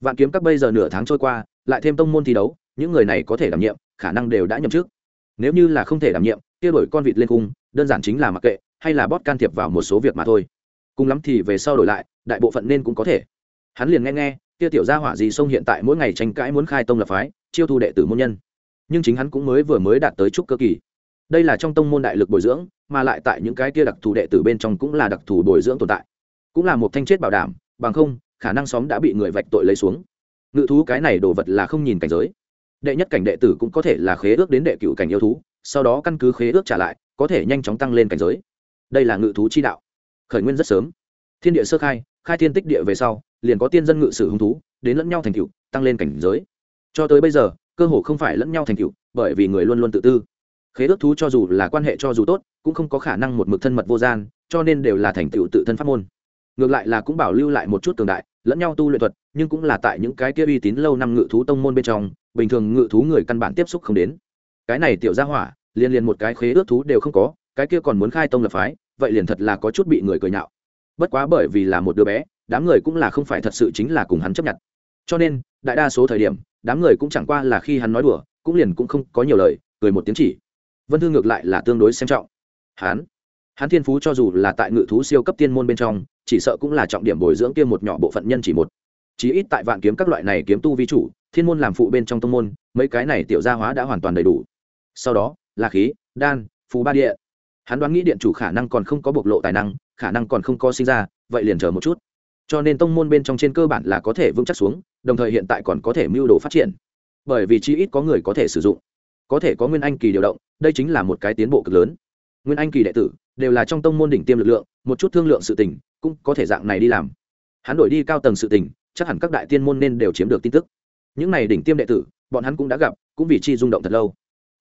Vạn kiếm các bây giờ nửa tháng trôi qua, lại thêm tông môn thi đấu, những người này có thể đảm nhiệm, khả năng đều đã nhậm trước nếu như là không thể đảm nhiệm kia đổi con vịt lên cung đơn giản chính là mặc kệ, hay là bót can thiệp vào một số việc mà thôi. Cùng lắm thì về sau đổi lại, đại bộ phận nên cũng có thể. Hắn liền nghe nghe, kia tiểu gia hỏa gì sông hiện tại mỗi ngày tranh cãi muốn khai tông lập phái, chiêu thu đệ tử môn nhân. Nhưng chính hắn cũng mới vừa mới đạt tới trúc cơ kỳ. Đây là trong tông môn đại lực bồi dưỡng, mà lại tại những cái kia đặc thù đệ tử bên trong cũng là đặc thù bồi dưỡng tồn tại. Cũng là một thanh chết bảo đảm, bằng không, khả năng xóm đã bị người vạch tội lấy xuống. Ngự thú cái này đồ vật là không nhìn cảnh giới. Đệ nhất cảnh đệ tử cũng có thể là khế ước đến đệ cựu cảnh yêu thú sau đó căn cứ khế ước trả lại, có thể nhanh chóng tăng lên cảnh giới. Đây là ngự thú chi đạo. Khởi nguyên rất sớm. Thiên địa sơ khai khai thiên tích địa về sau, liền có tiên dân ngự sử hứng thú, đến lẫn nhau thành cựu tăng lên cảnh giới. Cho tới bây giờ, cơ hồ không phải lẫn nhau thành cựu bởi vì người luôn luôn tự tư. Khế ước thú cho dù là quan hệ cho dù tốt, cũng không có khả năng một mực thân mật vô gian, cho nên đều là thành tựu tự thân pháp môn. Ngược lại là cũng bảo lưu lại một chút cường đại, lẫn nhau tu luyện thuật, nhưng cũng là tại những cái kia uy tín lâu năm ngự thú tông môn bên trong, bình thường ngự thú người căn bản tiếp xúc không đến. Cái này tiểu gia hỏa liền liền một cái khế ước thú đều không có, cái kia còn muốn khai tông lập phái, vậy liền thật là có chút bị người cười nhạo. Bất quá bởi vì là một đứa bé, đám người cũng là không phải thật sự chính là cùng hắn chấp nhận. Cho nên, đại đa số thời điểm, đám người cũng chẳng qua là khi hắn nói đùa, cũng liền cũng không có nhiều lời, cười một tiếng chỉ. Vân thư ngược lại là tương đối xem trọng. Hắn hắn thiên phú cho dù là tại ngự thú siêu cấp tiên môn bên trong, chỉ sợ cũng là trọng điểm bồi dưỡng kia một nhỏ bộ phận nhân chỉ một. Chí ít tại vạn kiếm các loại này kiếm tu vi chủ, thiên môn làm phụ bên trong tông môn, mấy cái này tiểu gia hóa đã hoàn toàn đầy đủ. Sau đó là khí, đan phú ba địa. Hắn đoán nghĩ điện chủ khả năng còn không có bộc lộ tài năng, khả năng còn không có sinh ra, vậy liền chờ một chút. Cho nên tông môn bên trong trên cơ bản là có thể vững chắc xuống, đồng thời hiện tại còn có thể mưu đồ phát triển. Bởi vì chí ít có người có thể sử dụng. Có thể có nguyên anh kỳ điều động, đây chính là một cái tiến bộ cực lớn. Nguyên anh kỳ đệ tử đều là trong tông môn đỉnh tiêm lực lượng, một chút thương lượng sự tình cũng có thể dạng này đi làm. Hắn đổi đi cao tầng sự tình, chắc hẳn các đại tiên môn nên đều chiếm được tin tức. Những này đỉnh tiêm đệ tử, bọn hắn cũng đã gặp, cũng vì chi rung động thật lâu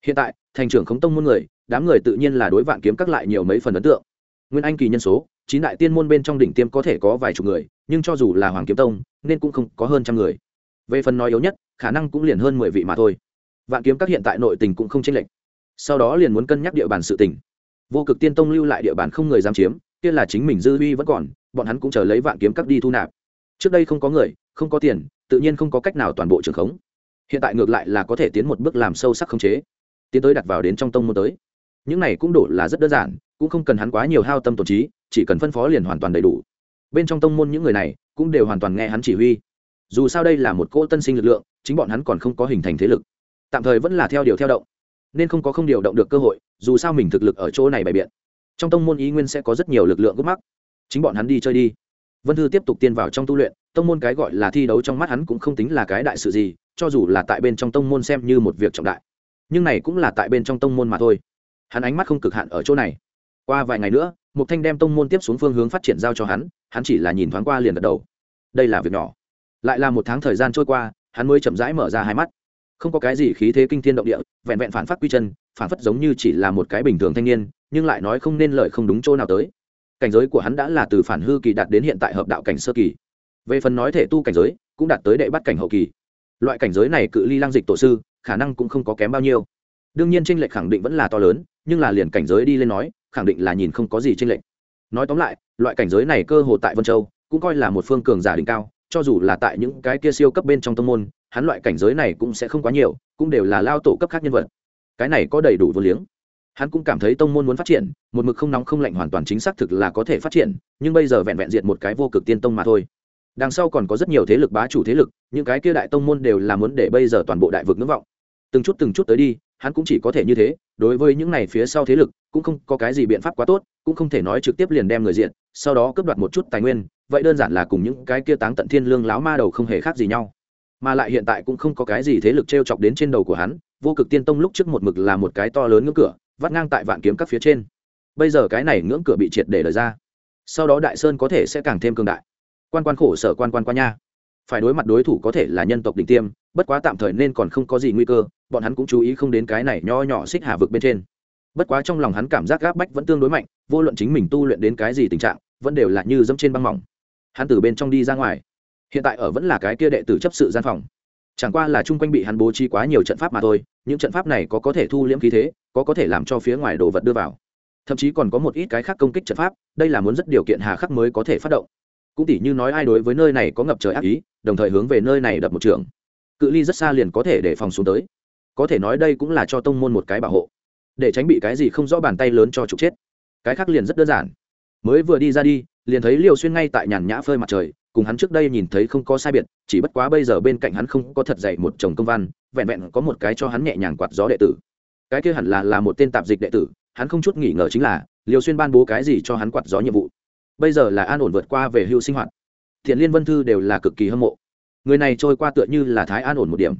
hiện tại, thành trưởng khống tông môn người, đám người tự nhiên là đối vạn kiếm các lại nhiều mấy phần ấn tượng. Nguyên anh kỳ nhân số, chín đại tiên môn bên trong đỉnh tiêm có thể có vài chục người, nhưng cho dù là hoàng kiếm tông, nên cũng không có hơn trăm người. Về phần nói yếu nhất, khả năng cũng liền hơn mười vị mà thôi. Vạn kiếm các hiện tại nội tình cũng không chênh lệch. Sau đó liền muốn cân nhắc địa bàn sự tình. Vô cực tiên tông lưu lại địa bàn không người dám chiếm, kia là chính mình dư huy vẫn còn, bọn hắn cũng chờ lấy vạn kiếm các đi thu nạp. Trước đây không có người, không có tiền, tự nhiên không có cách nào toàn bộ trường khống. Hiện tại ngược lại là có thể tiến một bước làm sâu sắc khống chế tiến tới đặt vào đến trong tông môn tới. Những này cũng đổ là rất đơn giản, cũng không cần hắn quá nhiều hao tâm tổn trí, chỉ cần phân phó liền hoàn toàn đầy đủ. Bên trong tông môn những người này cũng đều hoàn toàn nghe hắn chỉ huy. Dù sao đây là một cỗ tân sinh lực lượng, chính bọn hắn còn không có hình thành thế lực. Tạm thời vẫn là theo điều theo động, nên không có không điều động được cơ hội, dù sao mình thực lực ở chỗ này bày biện. Trong tông môn ý nguyên sẽ có rất nhiều lực lượng gốc mắc. Chính bọn hắn đi chơi đi. Vân thư tiếp tục tiên vào trong tu luyện, tông môn cái gọi là thi đấu trong mắt hắn cũng không tính là cái đại sự gì, cho dù là tại bên trong tông môn xem như một việc trọng đại nhưng này cũng là tại bên trong tông môn mà thôi. Hắn ánh mắt không cực hạn ở chỗ này. Qua vài ngày nữa, mục thanh đem tông môn tiếp xuống phương hướng phát triển giao cho hắn hắn chỉ là nhìn thoáng qua liền gật đầu. Đây là việc nhỏ. Lại là một tháng thời gian trôi qua, hắn mới chậm rãi mở ra hai mắt. Không có cái gì khí thế kinh thiên động địa, vẹn vẹn phản phát quy chân, phản phất giống như chỉ là một cái bình thường thanh niên, nhưng lại nói không nên lợi không đúng chỗ nào tới. Cảnh giới của hắn đã là từ phản hư kỳ đạt đến hiện tại hợp đạo cảnh sơ kỳ. Về phần nói thể tu cảnh giới, cũng đạt tới đệ bắt cảnh hậu kỳ. Loại cảnh giới này cự ly lang dịch tổ sư khả năng cũng không có kém bao nhiêu. Đương nhiên tranh lệch khẳng định vẫn là to lớn, nhưng là liền cảnh giới đi lên nói, khẳng định là nhìn không có gì tranh lệch. Nói tóm lại, loại cảnh giới này cơ hồ tại vân châu, cũng coi là một phương cường giả đỉnh cao, cho dù là tại những cái kia siêu cấp bên trong tông môn, hắn loại cảnh giới này cũng sẽ không quá nhiều, cũng đều là lao tổ cấp khác nhân vật. Cái này có đầy đủ vô liếng. Hắn cũng cảm thấy tông môn muốn phát triển, một mực không nóng không lạnh hoàn toàn chính xác thực là có thể phát triển, nhưng bây giờ vẹn vẹn diện một cái vô cực tiên tông mà thôi. Đằng sau còn có rất nhiều thế lực bá chủ thế lực, những cái kia đại tông môn đều là muốn để bây giờ toàn bộ đại vực ngưỡng vọng từng chút từng chút tới đi, hắn cũng chỉ có thể như thế, đối với những này phía sau thế lực, cũng không có cái gì biện pháp quá tốt, cũng không thể nói trực tiếp liền đem người diện sau đó cướp đoạt một chút tài nguyên, vậy đơn giản là cùng những cái kia táng tận thiên lương láo ma đầu không hề khác gì nhau. Mà lại hiện tại cũng không có cái gì thế lực t r e o chọc đến trên đầu của hắn, vô cực tiên tông lúc trước một mực là một cái to lớn ngưỡng cửa, vắt ngang tại vạn kiếm các phía trên. Bây giờ cái này ngưỡng cửa bị triệt để lời ra. Sau đó đại sơn có thể sẽ càng thêm cương đại. Quan quan khổ sở quan quan qua nha. Phải đối mặt đối thủ có thể là nhân tộc đỉnh tiêm bất quá tạm thời nên còn không có gì nguy cơ, bọn hắn cũng chú ý không đến cái này nho nhỏ xích hà vực bên trên. Bất quá trong lòng hắn cảm giác gáp bách vẫn tương đối mạnh, vô luận chính mình tu luyện đến cái gì tình trạng, vẫn đều là như dẫm trên băng mỏng. Hắn từ bên trong đi ra ngoài. Hiện tại ở vẫn là cái kia đệ tử chấp sự gian phòng. Chẳng qua là chung quanh bị hắn bố trí quá nhiều trận pháp mà thôi, những trận pháp này có có thể thu liễm khí thế, có có thể làm cho phía ngoài đồ vật đưa vào. Thậm chí còn có một ít cái khác công kích trận pháp, đây là muốn rất điều kiện hà khắc mới có thể phát động. Cũng tỉ như nói ai đối với nơi này có ngập trời ác ý, đồng thời hướng về nơi này đập một trường cự ly rất xa liền có thể để phòng xuống tới. Có thể nói đây cũng là cho tông môn một cái bảo hộ. Để tránh bị cái gì không rõ bàn tay lớn cho trục chết. Cái khác liền rất đơn giản. Mới vừa đi ra đi, liền thấy liều xuyên ngay tại nhàn nhã phơi mặt trời, cùng hắn trước đây nhìn thấy không có sai biệt, chỉ bất quá bây giờ bên cạnh hắn không có thật dạy một chồng công văn, vẹn vẹn có một cái cho hắn nhẹ nhàng quạt gió đệ tử. Cái kia hẳn là là một tên tạp dịch đệ tử, hắn không chút nghỉ ngờ chính là liều xuyên ban bố cái gì cho hắn quạt gió nhiệm vụ. Bây giờ là an ổn vượt qua về hưu sinh hoạt. Thiện liên vân thư đều là cực kỳ hâm mộ người này trôi qua tựa như là thái an ổn một điểm.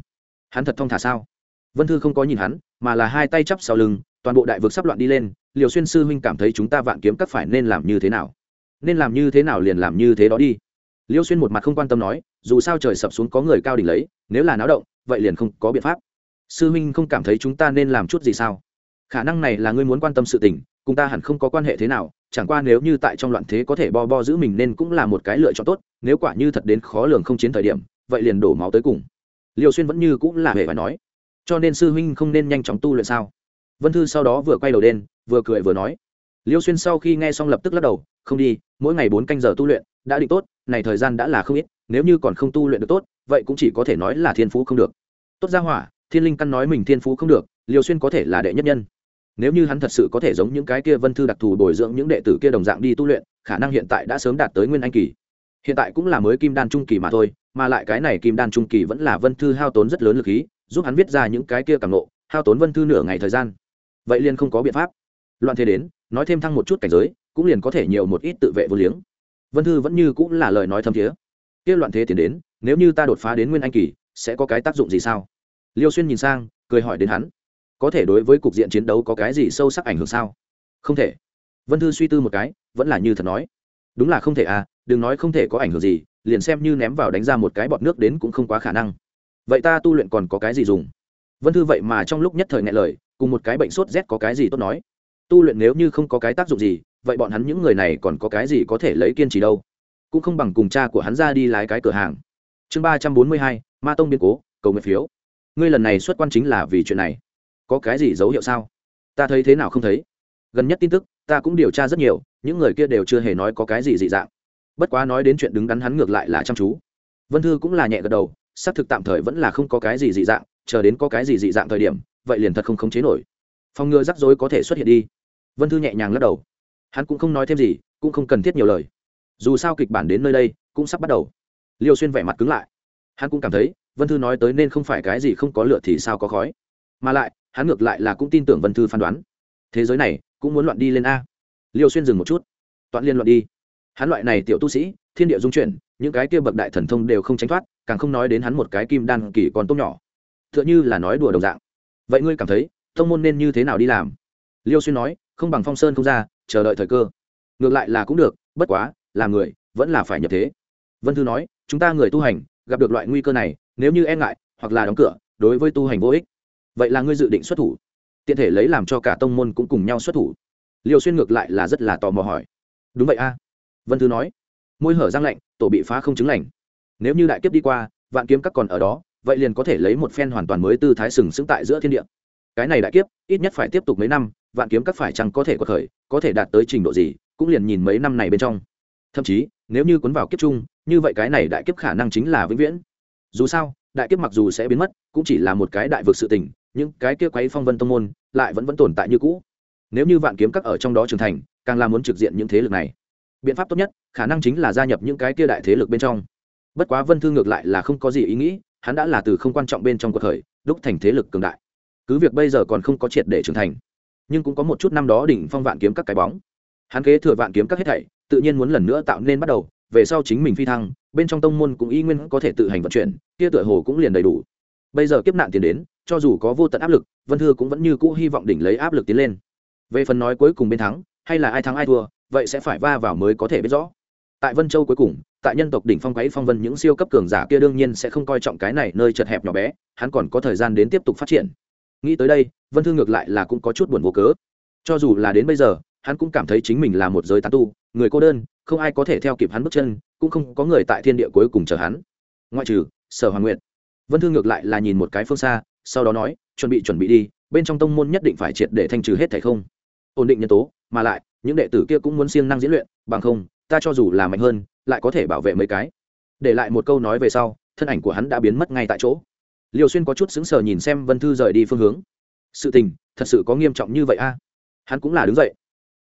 Hắn thật thong thả sao? Vân thư không có nhìn hắn, mà là hai tay chắp sau lưng, toàn bộ đại vực sắp loạn đi lên, liều xuyên sư huynh cảm thấy chúng ta vạn kiếm các phải nên làm như thế nào? Nên làm như thế nào liền làm như thế đó đi. Liêu xuyên một mặt không quan tâm nói, dù sao trời sập xuống có người cao đỉnh lấy, nếu là náo động, vậy liền không có biện pháp. Sư huynh không cảm thấy chúng ta nên làm chút gì sao? Khả năng này là ngươi muốn quan tâm sự tình cùng ta hẳn không có quan hệ thế nào, chẳng qua nếu như tại trong loạn thế có thể bo bo giữ mình nên cũng là một cái lựa chọn tốt, nếu quả như thật đến khó lường không chiến thời điểm, vậy liền đổ máu tới cùng. Liều xuyên vẫn như cũng là hề phải nói. Cho nên sư huynh không nên nhanh chóng tu luyện sao? Vân thư sau đó vừa quay đầu đen vừa cười vừa nói. Liêu xuyên sau khi nghe xong lập tức lắc đầu, không đi, mỗi ngày bốn canh giờ tu luyện, đã định tốt, này thời gian đã là không ít, nếu như còn không tu luyện được tốt, vậy cũng chỉ có thể nói là thiên phú không được. Tốt ra hỏa, thiên linh căn nói mình thiên phú không được, liêu xuyên có thể là đệ nhất nhân nếu như hắn thật sự có thể giống những cái kia vân thư đặc thù bồi dưỡng những đệ tử kia đồng dạng đi tu luyện, khả năng hiện tại đã sớm đạt tới nguyên anh kỳ. Hiện tại cũng là mới kim đan trung kỳ mà thôi, mà lại cái này kim đan trung kỳ vẫn là vân thư hao tốn rất lớn lực khí, giúp hắn viết ra những cái kia cảm lộ hao tốn vân thư nửa ngày thời gian. Vậy liền không có biện pháp. Loạn thế đến, nói thêm thăng một chút cảnh giới, cũng liền có thể nhiều một ít tự vệ vô liếng. Vân thư vẫn như cũng là lời nói thâm thiế. Kia loạn thế tiến đến, nếu như ta đột phá đến nguyên anh kỳ, sẽ có cái tác dụng gì sao? Liêu xuyên nhìn sang, cười hỏi đến hắn có thể đối với cục diện chiến đấu có cái gì sâu sắc ảnh hưởng sao? Không thể. Vân thư suy tư một cái, vẫn là như thật nói. Đúng là không thể à đừng nói không thể có ảnh hưởng gì, liền xem như ném vào đánh ra một cái bọt nước đến cũng không quá khả năng. Vậy ta tu luyện còn có cái gì dùng? Vân thư vậy mà trong lúc nhất thời ngại lời, cùng một cái bệnh sốt rét có cái gì tốt nói? Tu luyện nếu như không có cái tác dụng gì, vậy bọn hắn những người này còn có cái gì có thể lấy kiên trì đâu? Cũng không bằng cùng cha của hắn ra đi lái cái cửa hàng. Chương ba trăm bốn mươi hai, ma tông biên cố, cầu nguyện phiếu. Ngươi lần này xuất quan chính là vì chuyện này có cái gì dấu hiệu sao? Ta thấy thế nào không thấy? Gần nhất tin tức, ta cũng điều tra rất nhiều, những người kia đều chưa hề nói có cái gì dị dạng. Bất quá nói đến chuyện đứng đắn hắn ngược lại là chăm chú. Vân thư cũng là nhẹ gật đầu, xác thực tạm thời vẫn là không có cái gì dị dạng, chờ đến có cái gì dị dạng thời điểm, vậy liền thật không khống chế nổi. Phòng ngừa rắc rối có thể xuất hiện đi. Vân thư nhẹ nhàng lắc đầu. Hắn cũng không nói thêm gì, cũng không cần thiết nhiều lời. Dù sao kịch bản đến nơi đây, cũng sắp bắt đầu. Liêu xuyên vẻ mặt cứng lại. Hắn cũng cảm thấy, vân thư nói tới nên không phải cái gì không có lựa thì sao có khói. Mà lại hắn ngược lại là cũng tin tưởng vân thư phán đoán. Thế giới này cũng muốn loạn đi lên a. Liêu xuyên dừng một chút. Toạn liên loạn đi. Hắn loại này tiểu tu sĩ, thiên địa dung chuyển, những cái kia bậc đại thần thông đều không tránh thoát, càng không nói đến hắn một cái kim đan kỳ còn tốt nhỏ. T h ư ợ n h ư là nói đùa đồng dạng. Vậy ngươi cảm thấy thông môn nên như thế nào đi làm? Liêu xuyên nói, không bằng phong sơn không ra, chờ đợi thời cơ. Ngược lại là cũng được, bất quá, là người, vẫn là phải nhập thế. Vân thư nói, chúng ta người tu hành, gặp được loại nguy cơ này, nếu như e ngại, hoặc là đóng cửa, đối với tu hành vô ích vậy là ngươi dự định xuất thủ? Tiện thể lấy làm cho cả tông môn cũng cùng nhau xuất thủ. Liều xuyên ngược lại là rất là tò mò hỏi. Đúng vậy a. Vân thư nói. Môi hở răng lạnh, tổ bị phá không chứng lành. Nếu như đại kiếp đi qua, vạn kiếm các còn ở đó, vậy liền có thể lấy một phen hoàn toàn mới tư thái sừng sững tại giữa thiên địa. Cái này đại kiếp, ít nhất phải tiếp tục mấy năm, vạn kiếm các phải chăng có thể có khởi, có thể đạt tới trình độ gì, cũng liền nhìn mấy năm này bên trong. Thậm chí, nếu như cuốn vào kiếp chung, như vậy cái này đại kiếp khả năng chính là vĩnh viễn. Dù sao, đại kiếp mặc dù sẽ biến mất, cũng chỉ là một cái đại vực sự tình những cái kia quấy phong vân tông môn lại vẫn vẫn tồn tại như cũ. Nếu như vạn kiếm các ở trong đó trưởng thành, càng là muốn trực diện những thế lực này. Biện pháp tốt nhất, khả năng chính là gia nhập những cái kia đại thế lực bên trong. Bất quá vân thư ngược lại là không có gì ý nghĩ, hắn đã là từ không quan trọng bên trong cuộc khởi, đúc thành thế lực cường đại. Cứ việc bây giờ còn không có triệt để trưởng thành, nhưng cũng có một chút năm đó đỉnh phong vạn kiếm các cái bóng. Hắn kế thừa vạn kiếm các hết thảy, tự nhiên muốn lần nữa tạo nên bắt đầu, về sau chính mình phi thăng, bên trong tông môn cũng y nguyên có thể tự hành vận chuyển, kia tựa hồ cũng liền đầy đủ. Bây giờ kiếp nạn tiền đến cho dù có vô tận áp lực, vân thư cũng vẫn như cũ hy vọng đỉnh lấy áp lực tiến lên. Về phần nói cuối cùng bên thắng, hay là ai thắng ai thua, vậy sẽ phải va vào mới có thể biết rõ. Tại vân châu cuối cùng, tại nhân tộc đỉnh phong quấy phong vân những siêu cấp cường giả kia đương nhiên sẽ không coi trọng cái này nơi chật hẹp nhỏ bé, hắn còn có thời gian đến tiếp tục phát triển. Nghĩ tới đây, vân thư ngược lại là cũng có chút buồn vô cớ. Cho dù là đến bây giờ, hắn cũng cảm thấy chính mình là một giới tán tu, người cô đơn, không ai có thể theo kịp hắn bước chân, cũng không có người tại thiên địa cuối cùng chờ hắn. Ngoại trừ sở hoàng nguyện vân thư ngược lại là nhìn một cái phương xa sau đó nói, chuẩn bị chuẩn bị đi, bên trong tông môn nhất định phải triệt để thanh trừ hết thảy không? Ổn định nhân tố, mà lại, những đệ tử kia cũng muốn siêng năng diễn luyện, bằng không, ta cho dù là mạnh hơn, lại có thể bảo vệ mấy cái. Để lại một câu nói về sau, thân ảnh của hắn đã biến mất ngay tại chỗ. Liều xuyên có chút sững sờ nhìn xem vân thư rời đi phương hướng. Sự tình, thật sự có nghiêm trọng như vậy a? Hắn cũng là đứng dậy,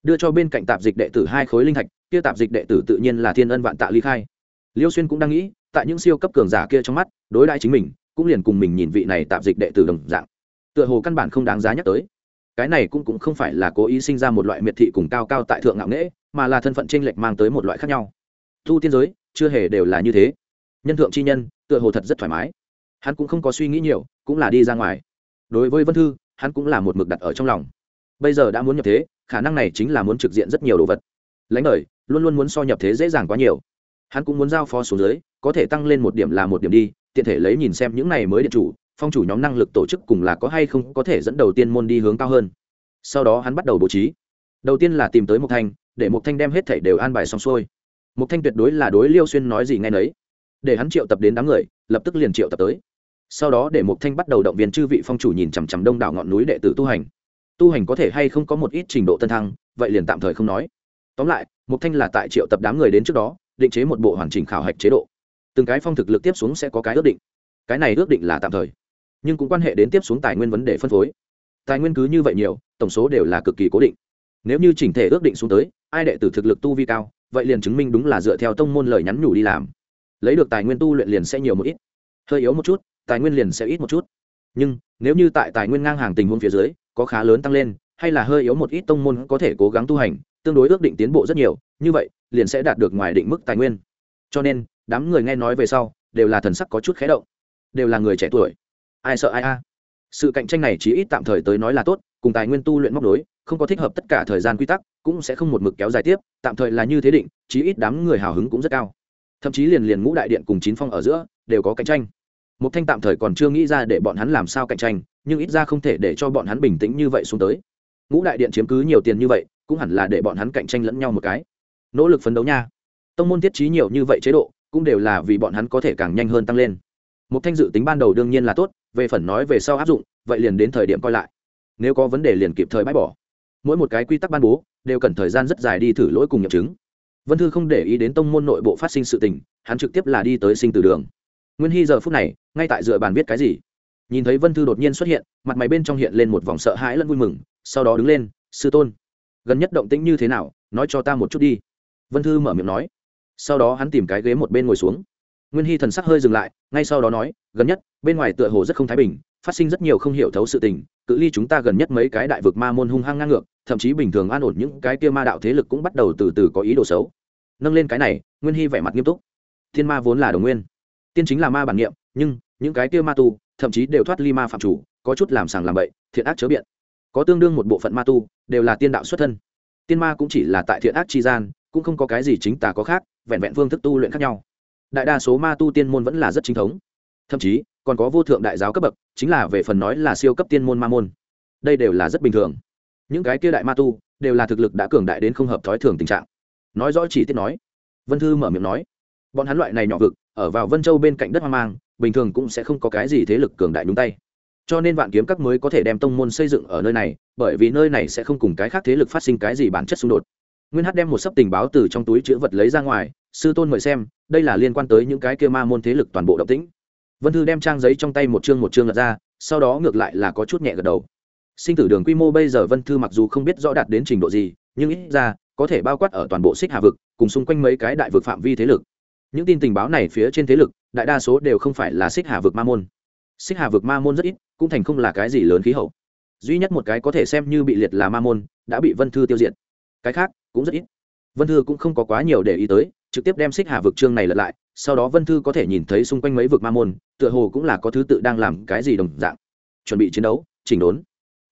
đưa cho bên cạnh tạp dịch đệ tử hai khối linh thạch, kia tạp dịch đệ tử tự nhiên là thiên ân vạn tạ ly khai. Liêu xuyên cũng đang nghĩ, tại những siêu cấp cường giả kia trong mắt, đối đãi chính mình cũng liền cùng mình nhìn vị này tạp dịch đệ tử đồng dạng. Tựa hồ căn bản không đáng giá nhắc tới. Cái này cũng cũng không phải là cố ý sinh ra một loại miệt thị cùng cao cao tại thượng ngạo nghễ, mà là thân phận tranh lệch mang tới một loại khác nhau. Thu tiên giới, chưa hề đều là như thế. Nhân thượng chi nhân, tựa hồ thật rất thoải mái. Hắn cũng không có suy nghĩ nhiều, cũng là đi ra ngoài. Đối với vân thư, hắn cũng là một mực đặt ở trong lòng. Bây giờ đã muốn nhập thế, khả năng này chính là muốn trực diện rất nhiều đồ vật. Lãnh đời, luôn luôn muốn so nhập thế dễ dàng quá nhiều. Hắn cũng muốn giao phó xuống dưới, có thể tăng lên một điểm là một điểm đi tiện thể lấy nhìn xem những này mới điện chủ, phong chủ nhóm năng lực tổ chức cùng là có hay không có thể dẫn đầu tiên môn đi hướng cao hơn. Sau đó hắn bắt đầu bố trí. Đầu tiên là tìm tới mục thanh, để mục thanh đem hết thảy đều an bài xong xuôi. Mục thanh tuyệt đối là đối liêu xuyên nói gì ngay nấy. Để hắn triệu tập đến đám người, lập tức liền triệu tập tới. Sau đó để mục thanh bắt đầu động viên chư vị phong chủ nhìn chằm chằm đông đảo ngọn núi đệ tử tu hành. Tu hành có thể hay không có một ít trình độ tân thăng, vậy liền tạm thời không nói. Tóm lại mục thanh là tại triệu tập đám người đến trước đó, định chế một bộ hoàn chỉnh khảo hạch chế độ từng cái phong thực lực tiếp xuống sẽ có cái ước định. Cái này ước định là tạm thời, nhưng cũng quan hệ đến tiếp xuống tài nguyên vấn đề phân phối. Tài nguyên cứ như vậy nhiều, tổng số đều là cực kỳ cố định. Nếu như chỉnh thể ước định xuống tới, ai đệ tử thực lực tu vi cao, vậy liền chứng minh đúng là dựa theo tông môn lời nhắn nhủ đi làm. Lấy được tài nguyên tu luyện liền sẽ nhiều một ít. Hơi yếu một chút, tài nguyên liền sẽ ít một chút. Nhưng, nếu như tại tài nguyên ngang hàng tình huống phía dưới, có khá lớn tăng lên, hay là hơi yếu một ít tông môn có thể cố gắng tu hành, tương đối ước định tiến bộ rất nhiều, như vậy, liền sẽ đạt được ngoài định mức tài nguyên. Cho nên đám người nghe nói về sau, đều là thần sắc có chút khé động. Đều là người trẻ tuổi. Ai sợ ai a? Sự cạnh tranh này chỉ ít tạm thời tới nói là tốt, cùng tài nguyên tu luyện móc đối không có thích hợp tất cả thời gian quy tắc, cũng sẽ không một mực kéo dài tiếp, tạm thời là như thế định, chí ít đám người hào hứng cũng rất cao. Thậm chí liền liền ngũ đại điện cùng chín phong ở giữa, đều có cạnh tranh. Một thanh tạm thời còn chưa nghĩ ra để bọn hắn làm sao cạnh tranh, nhưng ít ra không thể để cho bọn hắn bình tĩnh như vậy xuống tới. Ngũ đại điện chiếm cứ nhiều tiền như vậy, cũng hẳn là để bọn hắn cạnh tranh lẫn nhau một cái. Nỗ lực phấn đấu nha. Tông môn thiết trí nhiều như vậy chế độ cũng đều là vì bọn hắn có thể càng nhanh hơn tăng lên. Một thanh dự tính ban đầu đương nhiên là tốt, về phần nói về sau áp dụng, vậy liền đến thời điểm coi lại. Nếu có vấn đề liền kịp thời bãi bỏ. Mỗi một cái quy tắc ban bố, đều cần thời gian rất dài đi thử lỗi cùng nghiệm chứng. Vân thư không để ý đến tông môn nội bộ phát sinh sự tình, hắn trực tiếp là đi tới sinh từ đường. Nguyên hy giờ phút này, ngay tại dựa bàn viết cái gì? Nhìn thấy vân thư đột nhiên xuất hiện, mặt mày bên trong hiện lên một vòng sợ hãi lẫn vui mừng, sau đó đứng lên, sư tôn, gần nhất động tĩnh như thế nào? Nói cho ta một chút đi. Vân thư mở miệng nói sau đó hắn tìm cái ghế một bên ngồi xuống. Nguyên hy thần sắc hơi dừng lại, ngay sau đó nói, gần nhất, bên ngoài tựa hồ rất không thái bình, phát sinh rất nhiều không hiểu thấu sự tình, cự ly chúng ta gần nhất mấy cái đại vực ma môn hung hăng ngang ngược, thậm chí bình thường an ổn những cái kia ma đạo thế lực cũng bắt đầu từ từ có ý đồ xấu. Nâng lên cái này, nguyên hy vẻ mặt nghiêm túc. Thiên ma vốn là đồng nguyên, tiên chính là ma bản niệm, nhưng những cái kia ma tu, thậm chí đều thoát ly ma phạm chủ, có chút làm sàng làm bậy, thiện ác chớ biện. Có tương đương một bộ phận ma tu, đều là tiên đạo xuất thân. Tiên ma cũng chỉ là tại thiện ác chi gian cũng không có cái gì chính tà có khác, vẹn vẹn phương thức tu luyện khác nhau. Đại đa số ma tu tiên môn vẫn là rất chính thống. Thậm chí, còn có vô thượng đại giáo cấp bậc, chính là về phần nói là siêu cấp tiên môn ma môn. Đây đều là rất bình thường. Những cái kia đại ma tu, đều là thực lực đã cường đại đến không hợp thói thường tình trạng. Nói rõ chỉ tiết nói. Vân thư mở miệng nói. Bọn hắn loại này nhỏ vực, ở vào vân châu bên cạnh đất hoang mang, bình thường cũng sẽ không có cái gì thế lực cường đại nhúng tay. Cho nên vạn kiếm các mới có thể đem tông môn xây dựng ở nơi này, bởi vì nơi này sẽ không cùng cái khác thế lực phát sinh cái gì bản chất xung đột nguyên hát đem một sấp tình báo từ trong túi chữ vật lấy ra ngoài, sư tôn mời xem, đây là liên quan tới những cái kia ma môn thế lực toàn bộ động tĩnh. Vân thư đem trang giấy trong tay một chương một chương lật ra, sau đó ngược lại là có chút nhẹ gật đầu. Sinh tử đường quy mô bây giờ vân thư mặc dù không biết rõ đạt đến trình độ gì, nhưng ít ra, có thể bao quát ở toàn bộ xích hà vực, cùng xung quanh mấy cái đại vực phạm vi thế lực. Những tin tình báo này phía trên thế lực, đại đa số đều không phải là xích hà vực ma môn. Xích hà vực ma môn rất ít, cũng thành không là cái gì lớn khí hậu. Duy nhất một cái có thể xem như bị liệt là ma môn, đã bị vân thư tiêu diệt cái khác cũng rất ít. Vân thư cũng không có quá nhiều để ý tới, trực tiếp đem xích hà vực chương này lật lại, sau đó vân thư có thể nhìn thấy xung quanh mấy vực ma môn, tựa hồ cũng là có thứ tự đang làm cái gì đồng dạng. Chuẩn bị chiến đấu, chỉnh đốn.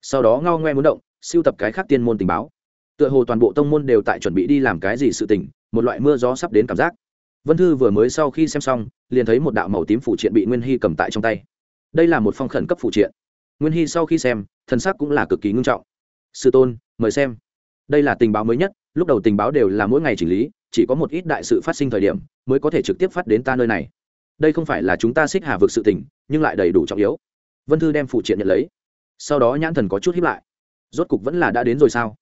Sau đó ngao ngoe muốn động, siêu tập cái khác tiên môn tình báo. Tựa hồ toàn bộ tông môn đều tại chuẩn bị đi làm cái gì sự tình, một loại mưa gió sắp đến cảm giác. Vân thư vừa mới sau khi xem xong, liền thấy một đạo màu tím phụ triện bị nguyên hy cầm tại trong tay. Đây là một phong khẩn cấp phụ triện. Nguyên hy sau khi xem, thần sắc cũng là cực kỳ ngưng trọng. Sư tôn, mời xem đây là tình báo mới nhất, lúc đầu tình báo đều là mỗi ngày chỉnh lý, chỉ có một ít đại sự phát sinh thời điểm mới có thể trực tiếp phát đến ta nơi này. Đây không phải là chúng ta xích hà vực sự tình, nhưng lại đầy đủ trọng yếu. Vân thư đem phụ triện nhận lấy. Sau đó nhãn thần có chút hiếp lại. Rốt cục vẫn là đã đến rồi sao?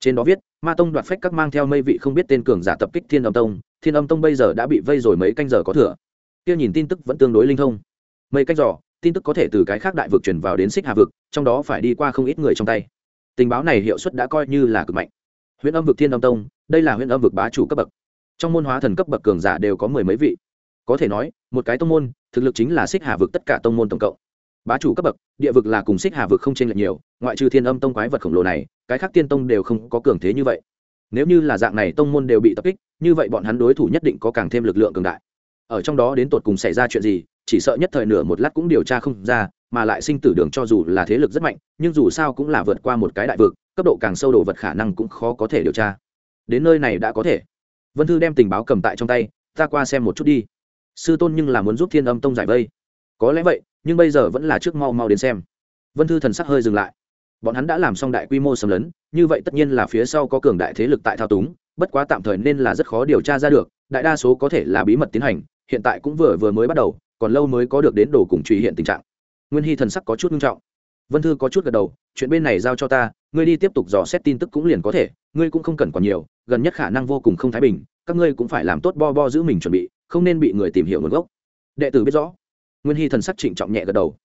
Trên đó viết, ma tông đoạt phách các mang theo mây vị không biết tên cường giả tập kích thiên âm tông, thiên âm tông bây giờ đã bị vây rồi mấy canh giờ có thừa. Kia nhìn tin tức vẫn tương đối linh thông. Mấy canh giỏ, tin tức có thể từ cái khác đại vực chuyển vào đến xích hà vực, trong đó phải đi qua không ít người trong tay tình báo này hiệu suất đã coi như là cực mạnh. Huyện âm vực thiên âm tông, đây là huyện âm vực bá chủ cấp bậc. Trong môn hóa thần cấp bậc cường giả đều có mười mấy vị. Có thể nói, một cái tông môn, thực lực chính là xích hà vực tất cả tông môn tổng cộng. Bá chủ cấp bậc, địa vực là cùng xích hà vực không chênh lệch nhiều, ngoại trừ thiên âm tông quái vật khổng lồ này, cái khác tiên tông đều không có cường thế như vậy. Nếu như là dạng này tông môn đều bị tập kích, như vậy bọn hắn đối thủ nhất định có càng thêm lực lượng cường đại. Ở trong đó đến tột cùng xảy ra chuyện gì, chỉ sợ nhất thời nửa một lát cũng điều tra không ra mà lại sinh tử đường cho dù là thế lực rất mạnh, nhưng dù sao cũng là vượt qua một cái đại vực, cấp độ càng sâu đồ vật khả năng cũng khó có thể điều tra. Đến nơi này đã có thể. Vân thư đem tình báo cầm tại trong tay, ta qua xem một chút đi. Sư tôn nhưng là muốn giúp thiên âm tông giải vây. Có lẽ vậy, nhưng bây giờ vẫn là trước mau mau đến xem. Vân thư thần sắc hơi dừng lại. Bọn hắn đã làm xong đại quy mô xâm lấn, như vậy tất nhiên là phía sau có cường đại thế lực tại thao túng, bất quá tạm thời nên là rất khó điều tra ra được, đại đa số có thể là bí mật tiến hành, hiện tại cũng vừa vừa mới bắt đầu, còn lâu mới có được đến đồ cùng truy hiện tình trạng nguyên hy thần sắc có chút nghiêm trọng. Vân thư có chút gật đầu, chuyện bên này giao cho ta, ngươi đi tiếp tục dò xét tin tức cũng liền có thể, ngươi cũng không cần còn nhiều, gần nhất khả năng vô cùng không thái bình, các ngươi cũng phải làm tốt bo bo giữ mình chuẩn bị, không nên bị người tìm hiểu nguồn gốc. Đệ tử biết rõ. Nguyên hy thần sắc trịnh trọng nhẹ gật đầu.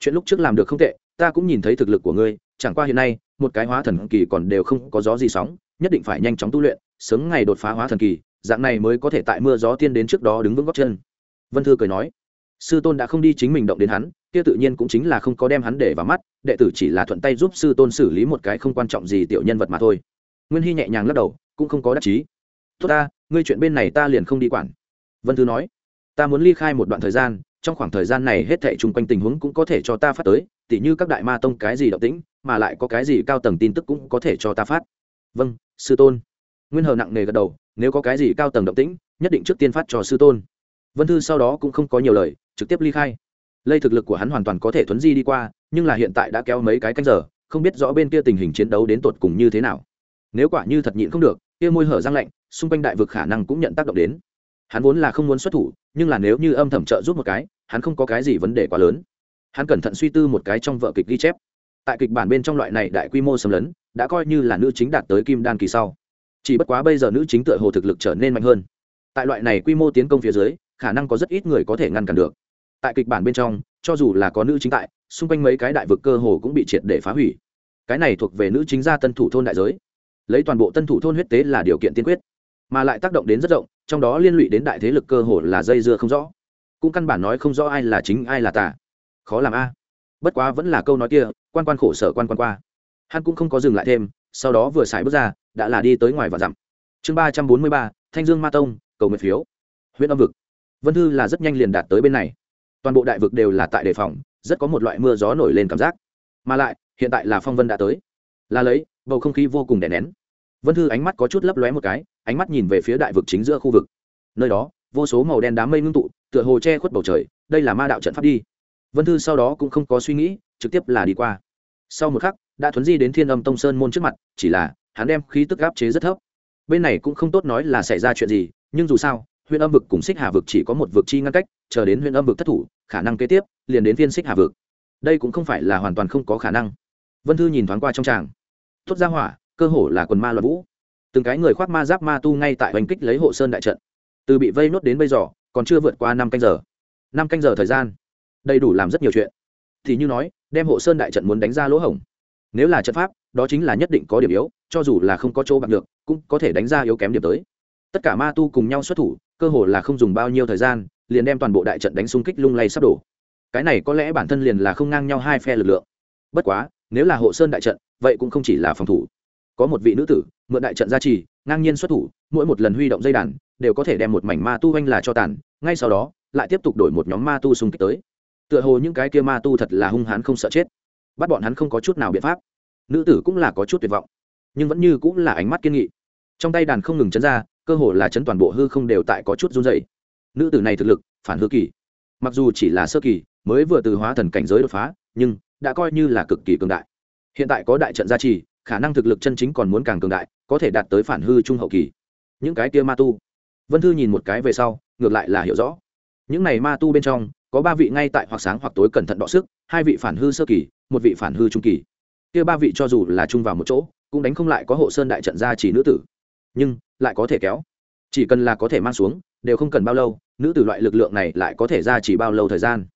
Chuyện lúc trước làm được không tệ, ta cũng nhìn thấy thực lực của ngươi, chẳng qua hiện nay, một cái hóa thần kỳ còn đều không có gió gì sóng, nhất định phải nhanh chóng tu luyện, sớm ngày đột phá hóa thần kỳ, dạng này mới có thể tại mưa gió tiên đến trước đó đứng vững góc chân. Vân thư cười nói. Sư tôn đã không đi chính mình động đến hắn kia tự nhiên cũng chính là không có đem hắn để vào mắt, đệ tử chỉ là thuận tay giúp sư tôn xử lý một cái không quan trọng gì tiểu nhân vật mà thôi. Nguyên hy nhẹ nhàng lắc đầu, cũng không có đắc chí. Tốt ta, ngươi chuyện bên này ta liền không đi quản. Vân thư nói, ta muốn ly khai một đoạn thời gian, trong khoảng thời gian này hết thảy chung quanh tình huống cũng có thể cho ta phát tới, tỉ như các đại ma tông cái gì động tĩnh, mà lại có cái gì cao tầng tin tức cũng có thể cho ta phát. Vâng sư tôn. Nguyên hờ nặng nề gật đầu, nếu có cái gì cao tầng động tĩnh, nhất định trước tiên phát cho sư tôn. Vân thư sau đó cũng không có nhiều lời, trực tiếp ly khai lây thực lực của hắn hoàn toàn có thể thuấn di đi qua, nhưng là hiện tại đã kéo mấy cái canh giờ, không biết rõ bên kia tình hình chiến đấu đến tột cùng như thế nào. Nếu quả như thật nhịn không được, kia môi hở răng lạnh, xung quanh đại vực khả năng cũng nhận tác động đến. Hắn vốn là không muốn xuất thủ, nhưng là nếu như âm thầm trợ giúp một cái, hắn không có cái gì vấn đề quá lớn. Hắn cẩn thận suy tư một cái trong vợ kịch ghi chép. Tại kịch bản bên trong loại này đại quy mô xâm lấn, đã coi như là nữ chính đạt tới kim đan kỳ sau. Chỉ bất quá bây giờ nữ chính tựa hồ thực lực trở nên mạnh hơn. Tại loại này quy mô tiến công phía dưới, khả năng có rất ít người có thể ngăn cản được tại kịch bản bên trong, cho dù là có nữ chính tại, xung quanh mấy cái đại vực cơ hồ cũng bị triệt để phá hủy. Cái này thuộc về nữ chính gia tân thủ thôn đại giới. Lấy toàn bộ tân thủ thôn huyết tế là điều kiện tiên quyết, mà lại tác động đến rất rộng, trong đó liên lụy đến đại thế lực cơ hồ là dây dưa không rõ. Cũng căn bản nói không rõ ai là chính, ai là tà. Khó làm a. Bất quá vẫn là câu nói kia, quan quan khổ sở quan quan qua. Hắn cũng không có dừng lại thêm, sau đó vừa xài bước ra, đã là đi tới ngoài và dặm. Chương ba trăm bốn mươi ba, thanh dương ma tông, cầu nguyện phiếu. Huyện âm vực. Vân thư là rất nhanh liền đạt tới bên này toàn bộ đại vực đều là tại đề phòng, rất có một loại mưa gió nổi lên cảm giác. Mà lại, hiện tại là phong vân đã tới. Là lấy, bầu không khí vô cùng đè nén. Vân thư ánh mắt có chút lấp lóe một cái, ánh mắt nhìn về phía đại vực chính giữa khu vực. Nơi đó, vô số màu đen đám mây ngưng tụ, tựa hồ che khuất bầu trời, đây là ma đạo trận pháp đi. Vân thư sau đó cũng không có suy nghĩ, trực tiếp là đi qua. Sau một khắc, đã thuấn di đến thiên âm tông sơn môn trước mặt, chỉ là, hắn đem khí tức áp chế rất thấp. Bên này cũng không tốt nói là xảy ra chuyện gì, nhưng dù sao huyện âm vực cùng xích hà vực chỉ có một vực chi ngăn cách, chờ đến huyện âm vực thất thủ, khả năng kế tiếp liền đến phiên xích hà vực. Đây cũng không phải là hoàn toàn không có khả năng. Vân thư nhìn thoáng qua trong tràng. Thốt ra hỏa, cơ hồ là quần ma loạn vũ. Từng cái người khoác ma giáp ma tu ngay tại oanh kích lấy hộ sơn đại trận. Từ bị vây nốt đến bây giờ, còn chưa vượt qua năm canh giờ. Năm canh giờ thời gian, đầy đủ làm rất nhiều chuyện. Thì như nói, đem hộ sơn đại trận muốn đánh ra lỗ hổng. Nếu là trận pháp, đó chính là nhất định có điểm yếu, cho dù là không có chỗ bạc được, cũng có thể đánh ra yếu kém điểm tới. Tất cả ma tu cùng nhau xuất thủ cơ hồ là không dùng bao nhiêu thời gian, liền đem toàn bộ đại trận đánh xung kích lung lay sắp đổ. Cái này có lẽ bản thân liền là không ngang nhau hai phe lực lượng. Bất quá, nếu là hộ sơn đại trận, vậy cũng không chỉ là phòng thủ. Có một vị nữ tử, mượn đại trận gia trì, ngang nhiên xuất thủ, mỗi một lần huy động dây đàn, đều có thể đem một mảnh ma tu oanh là cho tàn, ngay sau đó, lại tiếp tục đổi một nhóm ma tu xung kích tới. Tựa hồ những cái kia ma tu thật là hung hãn không sợ chết. Bắt bọn hắn không có chút nào biện pháp. Nữ tử cũng là có chút tuyệt vọng, nhưng vẫn như cũng là ánh mắt kiên nghị trong tay đàn không ngừng chấn ra, cơ hồ là chấn toàn bộ hư không đều tại có chút run dày nữ tử này thực lực, phản hư kỳ. Mặc dù chỉ là sơ kỳ, mới vừa từ hóa thần cảnh giới đột phá, nhưng đã coi như là cực kỳ cường đại. Hiện tại có đại trận gia trì, khả năng thực lực chân chính còn muốn càng cường đại, có thể đạt tới phản hư trung hậu kỳ. Những cái kia ma tu. Vân thư nhìn một cái về sau, ngược lại là hiểu rõ. Những này ma tu bên trong, có ba vị ngay tại hoặc sáng hoặc tối cẩn thận đọ sức, hai vị phản hư sơ kỳ, một vị phản hư trung kỳ. Kia ba vị cho dù là chung vào một chỗ, cũng đánh không lại có hộ sơn đại trận gia trì nữ tử nhưng lại có thể kéo. Chỉ cần là có thể mang xuống, đều không cần bao lâu, nữ tử loại lực lượng này lại có thể ra chỉ bao lâu thời gian.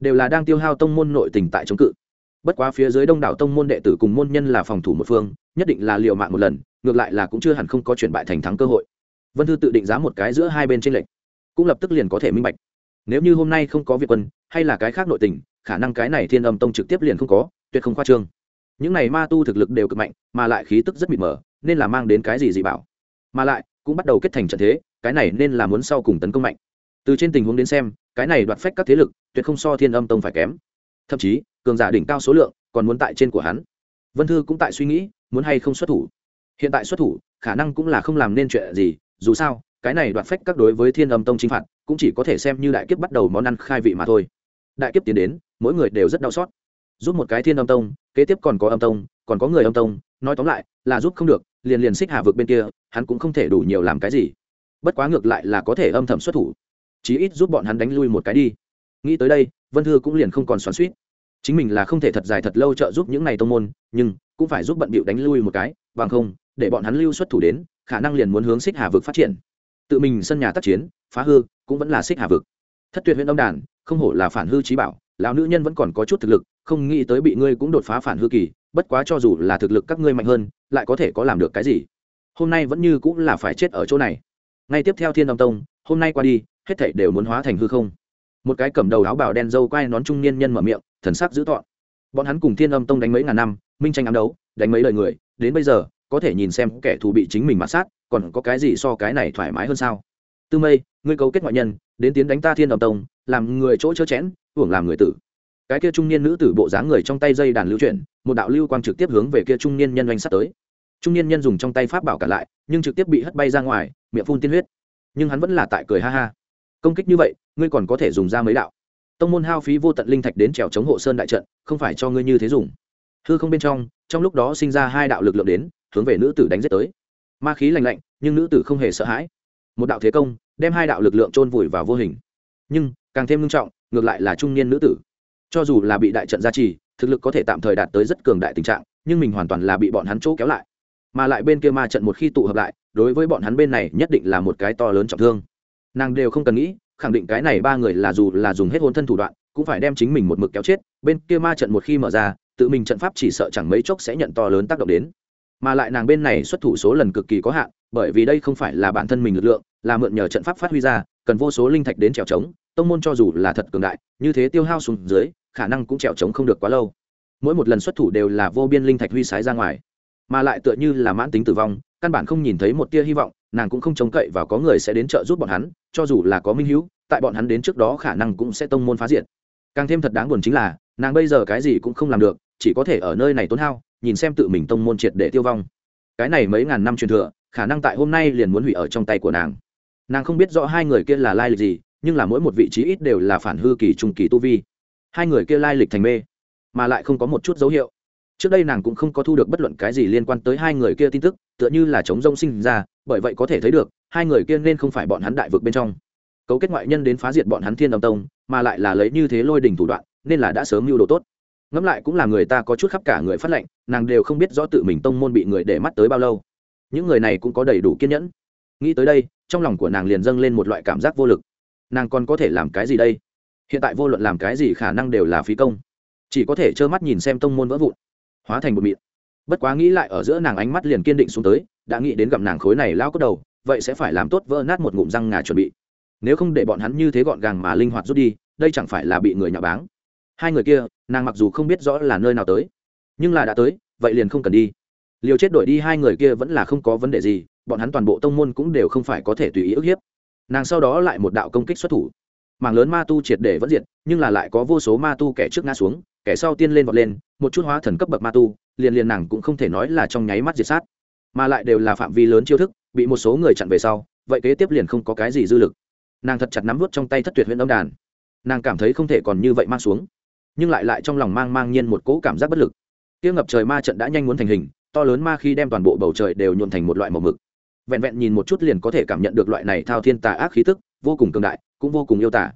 Đều là đang tiêu hao tông môn nội tình tại chống cự. Bất quá phía dưới đông đảo tông môn đệ tử cùng môn nhân là phòng thủ một phương, nhất định là liều mạng một lần, ngược lại là cũng chưa hẳn không có chuyển bại thành thắng cơ hội. Vân thư tự định giá một cái giữa hai bên trên lệnh cũng lập tức liền có thể minh bạch. Nếu như hôm nay không có việc quân, hay là cái khác nội tình, khả năng cái này thiên âm tông trực tiếp liền không có, tuyệt không khoa trương. Những này ma tu thực lực đều cực mạnh, mà lại khí tức rất mịt mờ, nên là mang đến cái gì dị bảo? Mà lại cũng bắt đầu kết thành trận thế, cái này nên là muốn sau cùng tấn công mạnh. Từ trên tình huống đến xem, cái này đoạt phách các thế lực tuyệt không so thiên âm tông phải kém. Thậm chí, cường giả đỉnh cao số lượng còn muốn tại trên của hắn. Vân thư cũng tại suy nghĩ, muốn hay không xuất thủ. Hiện tại xuất thủ, khả năng cũng là không làm nên chuyện gì, dù sao, cái này đoạt phách các đối với thiên âm tông chinh phạt, cũng chỉ có thể xem như đại kiếp bắt đầu món ăn khai vị mà thôi. Đại kiếp tiến đến, mỗi người đều rất đau xót. Giúp một cái thiên âm tông, kế tiếp còn có âm tông, còn có người âm tông, nói tóm lại là giúp không được liền liền xích hà vực bên kia, hắn cũng không thể đủ nhiều làm cái gì. Bất quá ngược lại là có thể âm thầm xuất thủ. Chí ít giúp bọn hắn đánh lui một cái đi. Nghĩ tới đây, vân thư cũng liền không còn xoắn suýt chính mình là không thể thật dài thật lâu trợ giúp những n à y tông môn, nhưng cũng phải giúp bận bịu đánh lui một cái, bằng không, để bọn hắn lưu xuất thủ đến, khả năng liền muốn hướng xích hà vực phát triển. Tự mình sân nhà tác chiến, phá hư, cũng vẫn là xích hà vực. Thất tuyệt huyện đông đàn, không hổ là phản hư trí bảo, lão nữ nhân vẫn còn có chút thực lực, không nghĩ tới bị ngươi cũng đột phá phản hư kỳ bất quá cho dù là thực lực các ngươi mạnh hơn, lại có thể có làm được cái gì? Hôm nay vẫn như cũng là phải chết ở chỗ này. Ngay tiếp theo thiên âm tông, hôm nay qua đi, hết thảy đều muốn hóa thành hư không. Một cái cầm đầu áo bào đen dâu quai nón trung niên nhân mở miệng, thần sắc dữ tọn bọn hắn cùng thiên âm tông đánh mấy ngàn năm, minh tranh ám đấu, đánh mấy lời người, đến bây giờ, có thể nhìn xem kẻ thù bị chính mình mạt sát, còn có cái gì so cái này thoải mái hơn sao? Tư mây, ngươi cấu kết ngoại nhân, đến tiến đánh ta thiên âm tông, làm người chỗ chớ chẽn, hưởng làm người tử cái kia trung niên nữ tử bộ dáng người trong tay dây đàn lưu chuyển, một đạo lưu quang trực tiếp hướng về kia trung niên nhân doanh sát tới. Trung niên nhân dùng trong tay pháp bảo cả lại, nhưng trực tiếp bị hất bay ra ngoài, miệng phun tiên huyết. Nhưng hắn vẫn là tại cười ha ha. Công kích như vậy, ngươi còn có thể dùng ra mấy đạo. Tông môn hao phí vô tận linh thạch đến trèo chống hộ sơn đại trận, không phải cho ngươi như thế dùng. Hư không bên trong trong lúc đó sinh ra hai đạo lực lượng đến, hướng về nữ tử đánh giết tới. Ma khí lành lạnh, nhưng nữ tử không hề sợ hãi. Một đạo thế công, đem hai đạo lực lượng chôn vùi vào vô hình. Nhưng, càng thêm nghiêm trọng, ngược lại là trung niên nữ tử cho dù là bị đại trận gia trì, thực lực có thể tạm thời đạt tới rất cường đại tình trạng, nhưng mình hoàn toàn là bị bọn hắn chỗ kéo lại. Mà lại bên kia ma trận một khi tụ hợp lại, đối với bọn hắn bên này nhất định là một cái to lớn trọng thương. Nàng đều không cần nghĩ, khẳng định cái này ba người là dù là dùng hết hôn thân thủ đoạn, cũng phải đem chính mình một mực kéo chết, bên kia ma trận một khi mở ra, tự mình trận pháp chỉ sợ chẳng mấy chốc sẽ nhận to lớn tác động đến. Mà lại nàng bên này xuất thủ số lần cực kỳ có hạn, bởi vì đây không phải là bản thân mình lực lượng, là mượn nhờ trận pháp phát huy ra, cần vô số linh thạch đến trèo trống tông môn cho dù là thật cường đại, như thế tiêu hao xuống dưới, khả năng cũng trèo trống không được quá lâu. Mỗi một lần xuất thủ đều là vô biên linh thạch huy sái ra ngoài, mà lại tựa như là mãn tính tử vong, căn bản không nhìn thấy một tia hy vọng, nàng cũng không trông cậy vào có người sẽ đến trợ giúp bọn hắn, cho dù là có minh hữu, tại bọn hắn đến trước đó khả năng cũng sẽ tông môn phá diệt. Càng thêm thật đáng buồn chính là, nàng bây giờ cái gì cũng không làm được, chỉ có thể ở nơi này tốn hao, nhìn xem tự mình tông môn triệt để tiêu vong. Cái này mấy ngàn năm truyền thừa, khả năng tại hôm nay liền muốn hủy ở trong tay của nàng. Nàng không biết rõ hai người kia là lai lịch gì nhưng là mỗi một vị trí ít đều là phản hư kỳ trung kỳ tu vi. Hai người kia lai lịch thành mê, mà lại không có một chút dấu hiệu. Trước đây nàng cũng không có thu được bất luận cái gì liên quan tới hai người kia tin tức, tựa như là chống rông sinh ra, bởi vậy có thể thấy được, hai người kia nên không phải bọn hắn đại vực bên trong. Cấu kết ngoại nhân đến phá diệt bọn hắn thiên đồng tông, mà lại là lấy như thế lôi đình thủ đoạn, nên là đã sớm mưu đồ tốt. Ngẫm lại cũng là người ta có chút khắp cả người phát lệnh, nàng đều không biết rõ tự mình tông môn bị người để mắt tới bao lâu. Những người này cũng có đầy đủ kiên nhẫn. Nghĩ tới đây, trong lòng của nàng liền dâng lên một loại cảm giác vô lực nàng còn có thể làm cái gì đây? Hiện tại vô luận làm cái gì khả năng đều là phí công. Chỉ có thể trơ mắt nhìn xem tông môn vỡ vụn, hóa thành một mịn. Bất quá nghĩ lại ở giữa nàng ánh mắt liền kiên định xuống tới, đã nghĩ đến gặp nàng khối này lao cốt đầu, vậy sẽ phải làm tốt vỡ nát một ngụm răng ngà chuẩn bị. Nếu không để bọn hắn như thế gọn gàng mà linh hoạt rút đi, đây chẳng phải là bị người nhà báng. Hai người kia, nàng mặc dù không biết rõ là nơi nào tới, nhưng là đã tới, vậy liền không cần đi. Liều chết đổi đi hai người kia vẫn là không có vấn đề gì, bọn hắn toàn bộ tông môn cũng đều không phải có thể tùy ý ức hiếp nàng sau đó lại một đạo công kích xuất thủ. Mảng lớn ma tu triệt để vẫn diệt, nhưng là lại có vô số ma tu kẻ trước ngã xuống, kẻ sau tiên lên vọt lên, một chút hóa thần cấp bậc ma tu, liền liền nàng cũng không thể nói là trong nháy mắt diệt sát. Mà lại đều là phạm vi lớn chiêu thức, bị một số người chặn về sau, vậy kế tiếp liền không có cái gì dư lực. Nàng thật chặt nắm vút trong tay thất tuyệt huyện âm đàn. Nàng cảm thấy không thể còn như vậy mang xuống, nhưng lại lại trong lòng mang mang nhiên một cỗ cảm giác bất lực. Kia ngập trời ma trận đã nhanh muốn thành hình, to lớn ma khi đem toàn bộ bầu trời đều nhuộn thành một loại màu mực vẹn vẹn nhìn một chút liền có thể cảm nhận được loại này thao thiên tà ác khí tức, vô cùng cường đại, cũng vô cùng yêu tả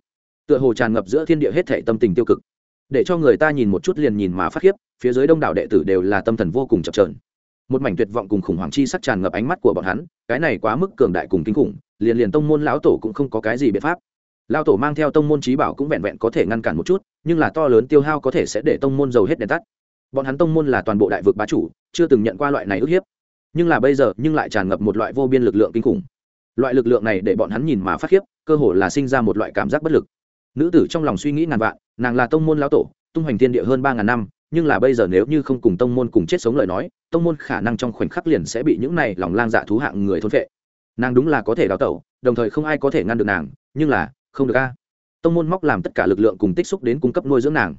tựa hồ tràn ngập giữa thiên địa hết thể tâm tình tiêu cực. Để cho người ta nhìn một chút liền nhìn mà phát khiếp, phía dưới đông đảo đệ tử đều là tâm thần vô cùng chập trờn một mảnh tuyệt vọng cùng khủng hoảng chi sắc tràn ngập ánh mắt của bọn hắn, cái này quá mức cường đại cùng kinh khủng, liền liền tông môn lão tổ cũng không có cái gì biện pháp. Lão tổ mang theo tông môn trí bảo cũng vẹn vẹn có thể ngăn cản một chút, nhưng là to lớn tiêu hao có thể sẽ để tông môn dầu hết đèn tắt. Bọn hắn tông môn là toàn bộ đại vực bá chủ, chưa từng nhận qua loại này ức hiếp nhưng là bây giờ nhưng lại tràn ngập một loại vô biên lực lượng kinh khủng. Loại lực lượng này để bọn hắn nhìn mà phát khiếp, cơ hồ là sinh ra một loại cảm giác bất lực. Nữ tử trong lòng suy nghĩ ngàn vạn, nàng là tông môn lão tổ, tung hoành thiên địa hơn ba ngàn năm, nhưng là bây giờ nếu như không cùng tông môn cùng chết sống lời nói, tông môn khả năng trong khoảnh khắc liền sẽ bị những này lòng lang dạ thú hạng người thôn phệ. Nàng đúng là có thể đào tẩu, đồng thời không ai có thể ngăn được nàng, nhưng là, không được a. Tông môn móc làm tất cả lực lượng cùng tích xúc đến cung cấp nuôi dưỡng nàng.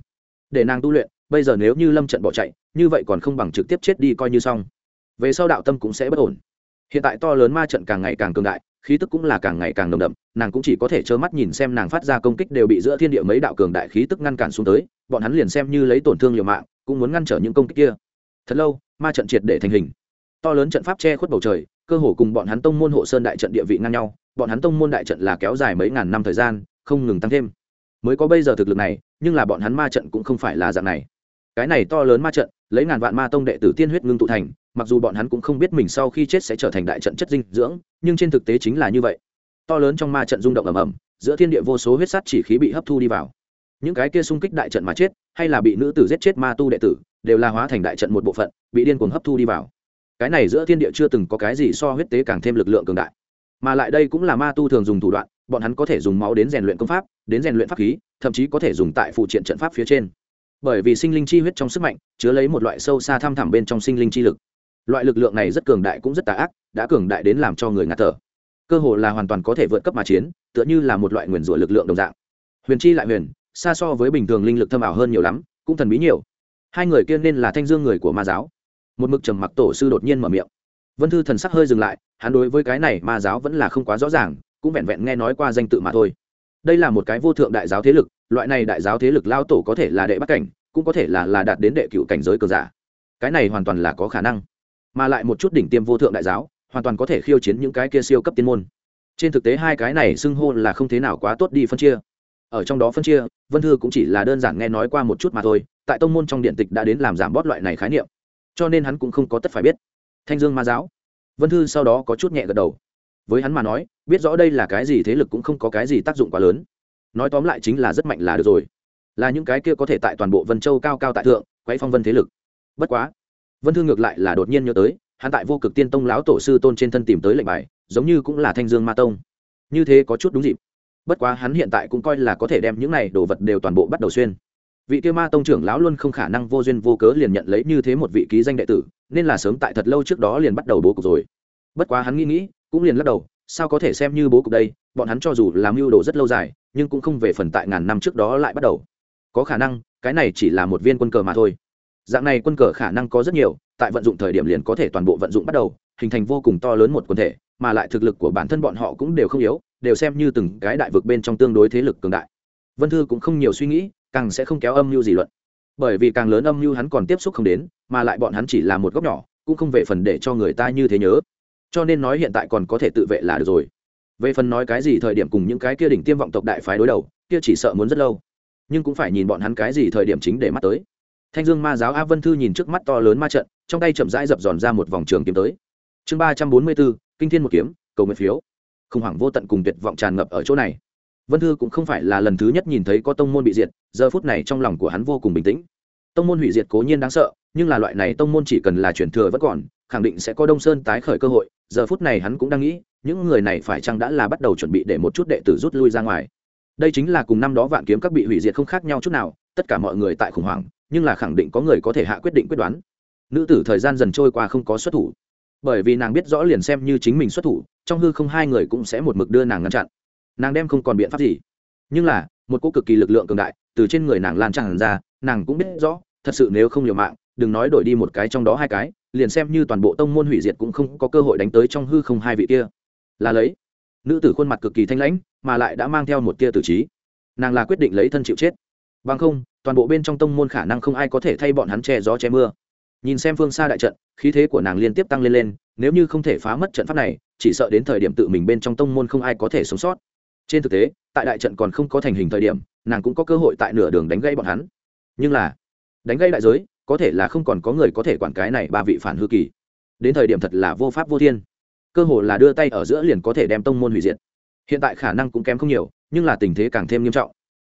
Để nàng tu luyện, bây giờ nếu như lâm trận bỏ chạy, như vậy còn không bằng trực tiếp chết đi coi như xong về sau đạo tâm cũng sẽ bất ổn. Hiện tại to lớn ma trận càng ngày càng cường đại, khí tức cũng là càng ngày càng nồng đậm, nàng cũng chỉ có thể trơ mắt nhìn xem nàng phát ra công kích đều bị giữa thiên địa mấy đạo cường đại khí tức ngăn cản xuống tới, bọn hắn liền xem như lấy tổn thương liều mạng, cũng muốn ngăn trở những công kích kia. Thật lâu, ma trận triệt để thành hình. To lớn trận pháp che khuất bầu trời, cơ hồ cùng bọn hắn tông môn hộ sơn đại trận địa vị ngang nhau, bọn hắn tông môn đại trận là kéo dài mấy ngàn năm thời gian, không ngừng tăng thêm. Mới có bây giờ thực lực này, nhưng là bọn hắn ma trận cũng không phải là dạng này. Cái này to lớn ma trận, lấy ngàn vạn ma tông đệ tử tiên huyết ngưng tụ thành mặc dù bọn hắn cũng không biết mình sau khi chết sẽ trở thành đại trận chất dinh dưỡng, nhưng trên thực tế chính là như vậy. To lớn trong ma trận rung động ầm ầm, giữa thiên địa vô số huyết sắt chỉ khí bị hấp thu đi vào. Những cái kia xung kích đại trận mà chết, hay là bị nữ tử giết chết ma tu đệ tử, đều là hóa thành đại trận một bộ phận, bị điên cuồng hấp thu đi vào. Cái này giữa thiên địa chưa từng có cái gì so huyết tế càng thêm lực lượng cường đại. Mà lại đây cũng là ma tu thường dùng thủ đoạn, bọn hắn có thể dùng máu đến rèn luyện công pháp, đến rèn luyện pháp khí, thậm chí có thể dùng tại phụ triện trận pháp phía trên. Bởi vì sinh linh chi huyết trong sức mạnh, chứa lấy một loại sâu xa thăm thẳm bên trong sinh linh chi lực loại lực lượng này rất cường đại cũng rất tà ác, đã cường đại đến làm cho người ngạt thở. Cơ hồ là hoàn toàn có thể vượt cấp mà chiến, tựa như là một loại nguyền rủa lực lượng đồng dạng. Huyền chi lại huyền, xa so với bình thường linh lực thâm ảo hơn nhiều lắm, cũng thần bí nhiều. Hai người kia nên là thanh dương người của ma giáo. Một mực trầm mặc tổ sư đột nhiên mở miệng. Vân thư thần sắc hơi dừng lại, hắn đối với cái này ma giáo vẫn là không quá rõ ràng, cũng vẹn vẹn nghe nói qua danh tự mà thôi. Đây là một cái vô thượng đại giáo thế lực, loại này đại giáo thế lực lao tổ có thể là đệ bắt cảnh, cũng có thể là là đạt đến đệ cựu cảnh giới cờ giả. Cái này hoàn toàn là có khả năng mà lại một chút đỉnh tiêm vô thượng đại giáo, hoàn toàn có thể khiêu chiến những cái kia siêu cấp tiên môn. Trên thực tế hai cái này xưng hô là không thế nào quá tốt đi phân chia. Ở trong đó phân chia, vân thư cũng chỉ là đơn giản nghe nói qua một chút mà thôi, tại tông môn trong điện tịch đã đến làm giảm bót loại này khái niệm. Cho nên hắn cũng không có tất phải biết. Thanh dương ma giáo. Vân thư sau đó có chút nhẹ gật đầu. Với hắn mà nói, biết rõ đây là cái gì thế lực cũng không có cái gì tác dụng quá lớn. Nói tóm lại chính là rất mạnh là được rồi. Là những cái kia có thể tại toàn bộ vân châu cao cao tại thượng quay phong vân thế lực. Bất quá vân thương ngược lại là đột nhiên nhớ tới, hắn tại vô cực tiên tông lão tổ sư tôn trên thân tìm tới lệnh bài, giống như cũng là thanh dương ma tông. Như thế có chút đúng dịp. Bất quá hắn hiện tại cũng coi là có thể đem những này đồ vật đều toàn bộ bắt đầu xuyên. Vị kia ma tông trưởng lão luôn không khả năng vô duyên vô cớ liền nhận lấy như thế một vị ký danh đệ tử, nên là sớm tại thật lâu trước đó liền bắt đầu bố cục rồi. Bất quá hắn nghĩ nghĩ, cũng liền lắc đầu, sao có thể xem như bố cục đây, bọn hắn cho dù làm mưu đồ rất lâu dài, nhưng cũng không về phần tại ngàn năm trước đó lại bắt đầu. Có khả năng, cái này chỉ là một viên quân cờ mà thôi dạng này quân cờ khả năng có rất nhiều, tại vận dụng thời điểm liền có thể toàn bộ vận dụng bắt đầu, hình thành vô cùng to lớn một quần thể, mà lại thực lực của bản thân bọn họ cũng đều không yếu, đều xem như từng cái đại vực bên trong tương đối thế lực cường đại. Vân thư cũng không nhiều suy nghĩ, càng sẽ không kéo âm mưu gì luận. Bởi vì càng lớn âm mưu hắn còn tiếp xúc không đến, mà lại bọn hắn chỉ là một góc nhỏ, cũng không về phần để cho người ta như thế nhớ. Cho nên nói hiện tại còn có thể tự vệ là được rồi. Về phần nói cái gì thời điểm cùng những cái kia đỉnh tiêm vọng tộc đại phái đối đầu, kia chỉ sợ muốn rất lâu. Nhưng cũng phải nhìn bọn hắn cái gì thời điểm chính để mắt tới thanh dương ma giáo a vân thư nhìn trước mắt to lớn ma trận, trong tay chậm rãi dập dòn ra một vòng trường kiếm tới. Chương ba trăm bốn mươi bốn kinh thiên một kiếm, cầu nguyện phiếu. Khủng hoảng vô tận cùng tuyệt vọng tràn ngập ở chỗ này. Vân thư cũng không phải là lần thứ nhất nhìn thấy có tông môn bị diệt, giờ phút này trong lòng của hắn vô cùng bình tĩnh. Tông môn hủy diệt cố nhiên đáng sợ, nhưng là loại này tông môn chỉ cần là chuyển thừa vẫn còn, khẳng định sẽ có đông sơn tái khởi cơ hội, giờ phút này hắn cũng đang nghĩ, những người này phải chăng đã là bắt đầu chuẩn bị để một chút đệ tử rút lui ra ngoài. Đây chính là cùng năm đó vạn kiếm các bị hủy diệt không khác nhau chút nào, tất cả mọi người tại khủng hoảng nhưng là khẳng định có người có thể hạ quyết định quyết đoán. Nữ tử thời gian dần trôi qua không có xuất thủ. Bởi vì nàng biết rõ liền xem như chính mình xuất thủ, trong hư không hai người cũng sẽ một mực đưa nàng ngăn chặn. Nàng đem không còn biện pháp gì. Nhưng là, một cô cực kỳ lực lượng cường đại, từ trên người nàng lan tràn ra, nàng cũng biết rõ, thật sự nếu không liều mạng, đừng nói đổi đi một cái trong đó hai cái, liền xem như toàn bộ tông môn hủy diệt cũng không có cơ hội đánh tới trong hư không hai vị kia. Là lấy, nữ tử khuôn mặt cực kỳ thanh lãnh, mà lại đã mang theo một tia tử trí. Nàng là quyết định lấy thân chịu chết. Bằng không toàn bộ bên trong tông môn khả năng không ai có thể thay bọn hắn che gió che mưa. Nhìn xem phương xa đại trận, khí thế của nàng liên tiếp tăng lên lên, nếu như không thể phá mất trận pháp này, chỉ sợ đến thời điểm tự mình bên trong tông môn không ai có thể sống sót. Trên thực tế, tại đại trận còn không có thành hình thời điểm, nàng cũng có cơ hội tại nửa đường đánh gây bọn hắn. Nhưng là, đánh gây đại giới, có thể là không còn có người có thể quản cái này ba vị phản hư kỳ. Đến thời điểm thật là vô pháp vô thiên. Cơ hội là đưa tay ở giữa liền có thể đem tông môn hủy diệt. Hiện tại khả năng cũng kém không nhiều, nhưng là tình thế càng thêm nghiêm trọng.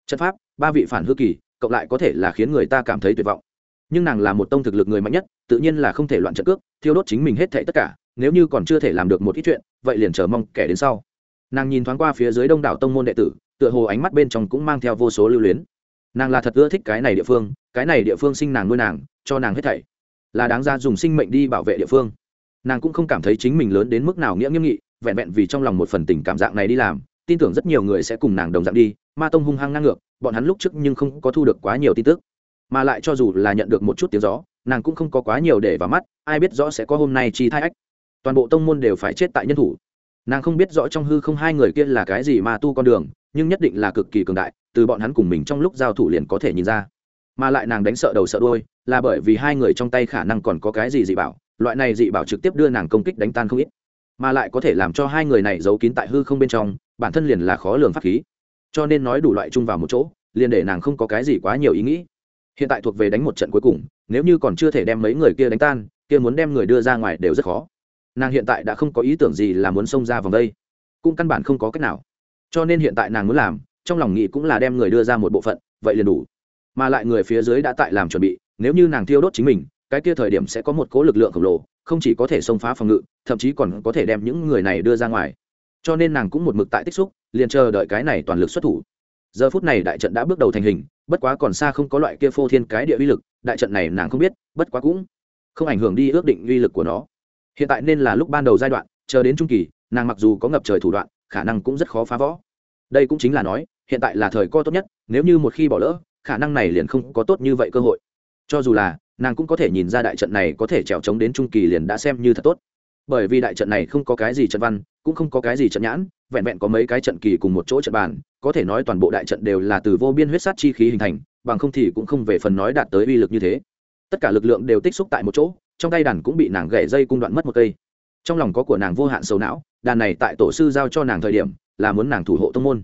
Trận pháp, ba vị phản hư kỳ cộng lại có thể là khiến người ta cảm thấy tuyệt vọng. Nhưng nàng là một tông thực lực người mạnh nhất, tự nhiên là không thể loạn trận cước, thiêu đốt chính mình hết thệ tất cả, nếu như còn chưa thể làm được một ít chuyện, vậy liền chờ mong kẻ đến sau. Nàng nhìn thoáng qua phía dưới đông đảo tông môn đệ tử, tựa hồ ánh mắt bên trong cũng mang theo vô số lưu luyến. Nàng là thật ưa thích cái này địa phương, cái này địa phương sinh nàng nuôi nàng, cho nàng hết thảy. Là đáng ra dùng sinh mệnh đi bảo vệ địa phương. Nàng cũng không cảm thấy chính mình lớn đến mức nào nghĩa nghiêm nghị, vẹn vẹn vì trong lòng một phần tình cảm dạng này đi làm tin tưởng rất nhiều người sẽ cùng nàng đồng dạng đi, ma tông hung hăng ngang ngược, bọn hắn lúc trước nhưng không có thu được quá nhiều tin tức. Mà lại cho dù là nhận được một chút tiếng gió, nàng cũng không có quá nhiều để vào mắt, ai biết rõ sẽ có hôm nay chi thai ách. Toàn bộ tông môn đều phải chết tại nhân thủ. Nàng không biết rõ trong hư không hai người kia là cái gì mà tu con đường, nhưng nhất định là cực kỳ cường đại, từ bọn hắn cùng mình trong lúc giao thủ liền có thể nhìn ra. Mà lại nàng đánh sợ đầu sợ đôi là bởi vì hai người trong tay khả năng còn có cái gì dị bảo, loại này dị bảo trực tiếp đưa nàng công kích đánh tan không ít. Mà lại có thể làm cho hai người này giấu kín tại hư không bên trong bản thân liền là khó lường pháp khí. Cho nên nói đủ loại chung vào một chỗ, liền để nàng không có cái gì quá nhiều ý nghĩ. Hiện tại thuộc về đánh một trận cuối cùng, nếu như còn chưa thể đem mấy người kia đánh tan, kia muốn đem người đưa ra ngoài đều rất khó. Nàng hiện tại đã không có ý tưởng gì là muốn xông ra vòng đây. Cũng căn bản không có cách nào. Cho nên hiện tại nàng muốn làm, trong lòng nghĩ cũng là đem người đưa ra một bộ phận, vậy liền đủ. Mà lại người phía dưới đã tại làm chuẩn bị, nếu như nàng thiêu đốt chính mình, cái kia thời điểm sẽ có một cố lực lượng khổng lồ, không chỉ có thể xông phá phòng ngự, thậm chí còn có thể đem những người này đưa ra ngoài cho nên nàng cũng một mực tại tích xúc, liền chờ đợi cái này toàn lực xuất thủ. Giờ phút này đại trận đã bước đầu thành hình, bất quá còn xa không có loại kia phô thiên cái địa uy lực, đại trận này nàng không biết, bất quá cũng không ảnh hưởng đi ước định uy lực của nó. Hiện tại nên là lúc ban đầu giai đoạn, chờ đến trung kỳ, nàng mặc dù có ngập trời thủ đoạn, khả năng cũng rất khó phá võ đây cũng chính là nói, hiện tại là thời co tốt nhất, nếu như một khi bỏ lỡ, khả năng này liền không có tốt như vậy cơ hội. Cho dù là, nàng cũng có thể nhìn ra đại trận này có thể trèo trống đến trung kỳ liền đã xem như thật tốt bởi vì đại trận này không có cái gì trận văn, cũng không có cái gì trận nhãn, vẹn vẹn có mấy cái trận kỳ cùng một chỗ trận bàn, có thể nói toàn bộ đại trận đều là từ vô biên huyết sát chi khí hình thành, bằng không thì cũng không về phần nói đạt tới uy lực như thế. Tất cả lực lượng đều tích xúc tại một chỗ, trong tay đàn cũng bị nàng gãy dây cung đoạn mất một cây. Trong lòng có của nàng vô hạn sầu não, đàn này tại tổ sư giao cho nàng thời điểm, là muốn nàng thủ hộ tông môn.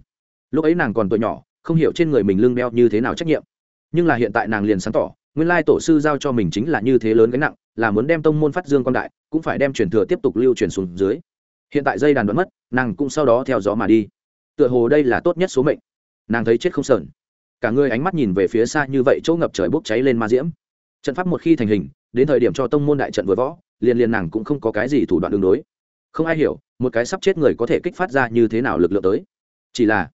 Lúc ấy nàng còn tuổi nhỏ, không hiểu trên người mình lưng đeo như thế nào trách nhiệm. Nhưng là hiện tại nàng liền sáng tỏ, nguyên lai tổ sư giao cho mình chính là như thế lớn gánh nặng là muốn đem tông môn phát dương quan đại, cũng phải đem truyền thừa tiếp tục lưu truyền xuống dưới. Hiện tại dây đàn đoán mất, nàng cũng sau đó theo gió mà đi. Tựa hồ đây là tốt nhất số mệnh. Nàng thấy chết không sờn. Cả người ánh mắt nhìn về phía xa như vậy chỗ ngập trời bốc cháy lên ma diễm. Trận pháp một khi thành hình, đến thời điểm cho tông môn đại trận vừa võ, liền liền nàng cũng không có cái gì thủ đoạn đường đối. Không ai hiểu, một cái sắp chết người có thể kích phát ra như thế nào lực lượng tới. Chỉ là,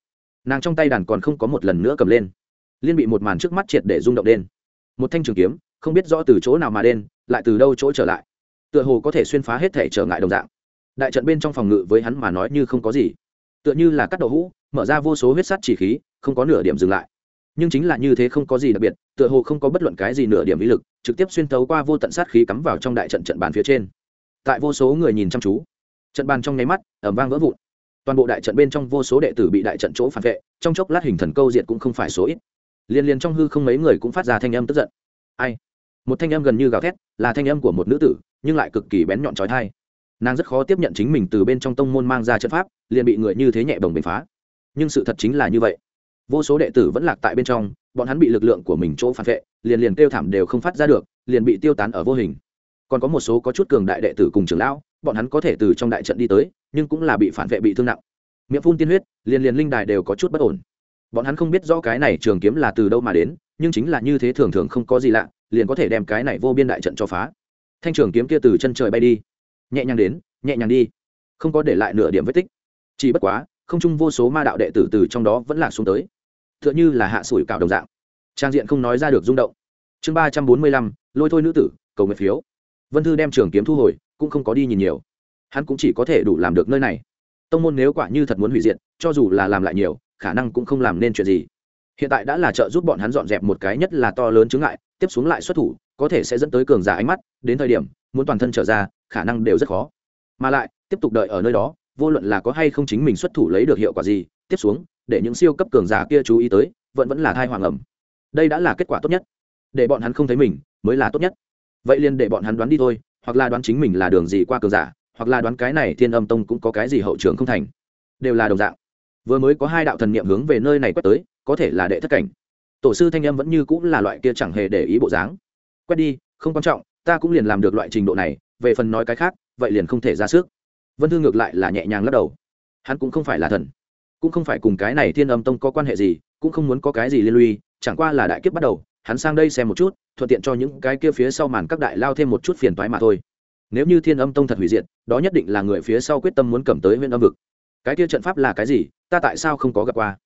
nàng trong tay đàn còn không có một lần nữa cầm lên. Liên bị một màn trước mắt triệt để rung động lên. một thanh trường kiếm không biết rõ từ chỗ nào mà đen lại từ đâu chỗ trở lại. Tựa hồ có thể xuyên phá hết thể trở ngại đồng dạng. Đại trận bên trong phòng ngự với hắn mà nói như không có gì. Tựa như là cắt đậu hũ, mở ra vô số huyết sắt chỉ khí, không có nửa điểm dừng lại. Nhưng chính là như thế không có gì đặc biệt, tựa hồ không có bất luận cái gì nửa điểm ý lực, trực tiếp xuyên tấu qua vô tận sát khí cắm vào trong đại trận trận bàn phía trên. Tại vô số người nhìn chăm chú, trận bàn trong nháy mắt ẩm vang vỡ vụn. Toàn bộ đại trận bên trong vô số đệ tử bị đại trận chỗ phản vệ, trong chốc lát hình thần câu diện cũng không phải số ít. Liên liên trong hư không mấy người cũng phát ra thanh âm tức giận. Ai? Một thanh âm gần như gào thét, là thanh âm của một nữ tử, nhưng lại cực kỳ bén nhọn trói thai. Nàng rất khó tiếp nhận chính mình từ bên trong tông môn mang ra trận pháp, liền bị người như thế nhẹ bồng bềnh phá. Nhưng sự thật chính là như vậy. Vô số đệ tử vẫn lạc tại bên trong, bọn hắn bị lực lượng của mình chỗ phản vệ, liền liền tiêu thảm đều không phát ra được, liền bị tiêu tán ở vô hình. Còn có một số có chút cường đại đệ tử cùng trưởng lão, bọn hắn có thể từ trong đại trận đi tới, nhưng cũng là bị phản vệ bị thương nặng. Miệng phun tiên huyết, liền liền linh đài đều có chút bất ổn. Bọn hắn không biết rõ cái này trường kiếm là từ đâu mà đến, nhưng chính là như thế thường thường không có gì lạ liền có thể đem cái này vô biên đại trận cho phá. Thanh trường kiếm kia từ chân trời bay đi. Nhẹ nhàng đến, nhẹ nhàng đi. Không có để lại nửa điểm vết tích. Chỉ bất quá, không chung vô số ma đạo đệ tử từ trong đó vẫn lạc xuống tới. T h ư ợ n h ư là hạ sủi cạo đồng dạng. Trang diện không nói ra được rung động. Chương ba trăm bốn mươi lăm, lôi thôi nữ tử, cầu nguyện phiếu. Vân thư đem trường kiếm thu hồi, cũng không có đi nhìn nhiều. Hắn cũng chỉ có thể đủ làm được nơi này. Tông môn nếu quả như thật muốn hủy diệt, cho dù là làm lại nhiều, khả năng cũng không làm nên chuyện gì. Hiện tại đã là trợ giúp bọn hắn dọn dẹp một cái nhất là to lớn chướng ngại tiếp xuống lại xuất thủ, có thể sẽ dẫn tới cường giả ánh mắt, đến thời điểm, muốn toàn thân trở ra, khả năng đều rất khó. Mà lại, tiếp tục đợi ở nơi đó, vô luận là có hay không chính mình xuất thủ lấy được hiệu quả gì, tiếp xuống, để những siêu cấp cường giả kia chú ý tới, vẫn vẫn là thai hoàng ẩm. Đây đã là kết quả tốt nhất. Để bọn hắn không thấy mình, mới là tốt nhất. Vậy liền để bọn hắn đoán đi thôi, hoặc là đoán chính mình là đường gì qua cường giả, hoặc là đoán cái này thiên âm tông cũng có cái gì hậu trường không thành. Đều là đồng dạng. Vừa mới có hai đạo thần niệm hướng về nơi này quét tới, có thể là đệ thất cảnh tổ sư thanh âm vẫn như cũng là loại kia chẳng hề để ý bộ dáng. Quét đi, không quan trọng, ta cũng liền làm được loại trình độ này, về phần nói cái khác, vậy liền không thể ra sức. Vân thư ngược lại là nhẹ nhàng lắc đầu. Hắn cũng không phải là thần, cũng không phải cùng cái này thiên âm tông có quan hệ gì, cũng không muốn có cái gì liên lụy, chẳng qua là đại kiếp bắt đầu, hắn sang đây xem một chút, thuận tiện cho những cái kia phía sau màn các đại lao thêm một chút phiền toái mà thôi. Nếu như thiên âm tông thật hủy diệt, đó nhất định là người phía sau quyết tâm muốn cầm tới huyện âm vực. Cái kia trận pháp là cái gì, ta tại sao không có gặp qua?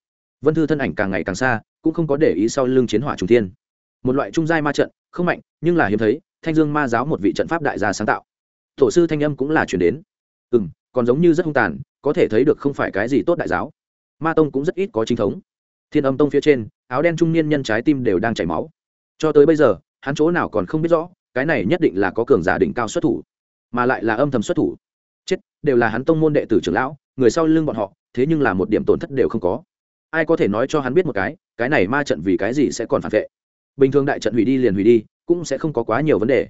Vân thư thân ảnh càng ngày càng xa cũng không có để ý sau lưng chiến hỏa trung thiên. Một loại trung giai ma trận, không mạnh, nhưng là hiếm thấy, thanh dương ma giáo một vị trận pháp đại gia sáng tạo. Tổ sư thanh âm cũng là chuyển đến. Ừ m còn giống như rất hung tàn, có thể thấy được không phải cái gì tốt đại giáo. Ma tông cũng rất ít có chính thống. Thiên âm tông phía trên, áo đen trung niên nhân trái tim đều đang chảy máu. Cho tới bây giờ, hắn chỗ nào còn không biết rõ, cái này nhất định là có cường giả đỉnh cao xuất thủ, mà lại là âm thầm xuất thủ. Chết, đều là hắn tông môn đệ tử trưởng lão, người sau lưng bọn họ, thế nhưng là một điểm tổn thất đều không có ai có thể nói cho hắn biết một cái cái này ma trận vì cái gì sẽ còn phản vệ? Bình thường đại trận hủy đi liền hủy đi, cũng sẽ không có quá nhiều vấn đề.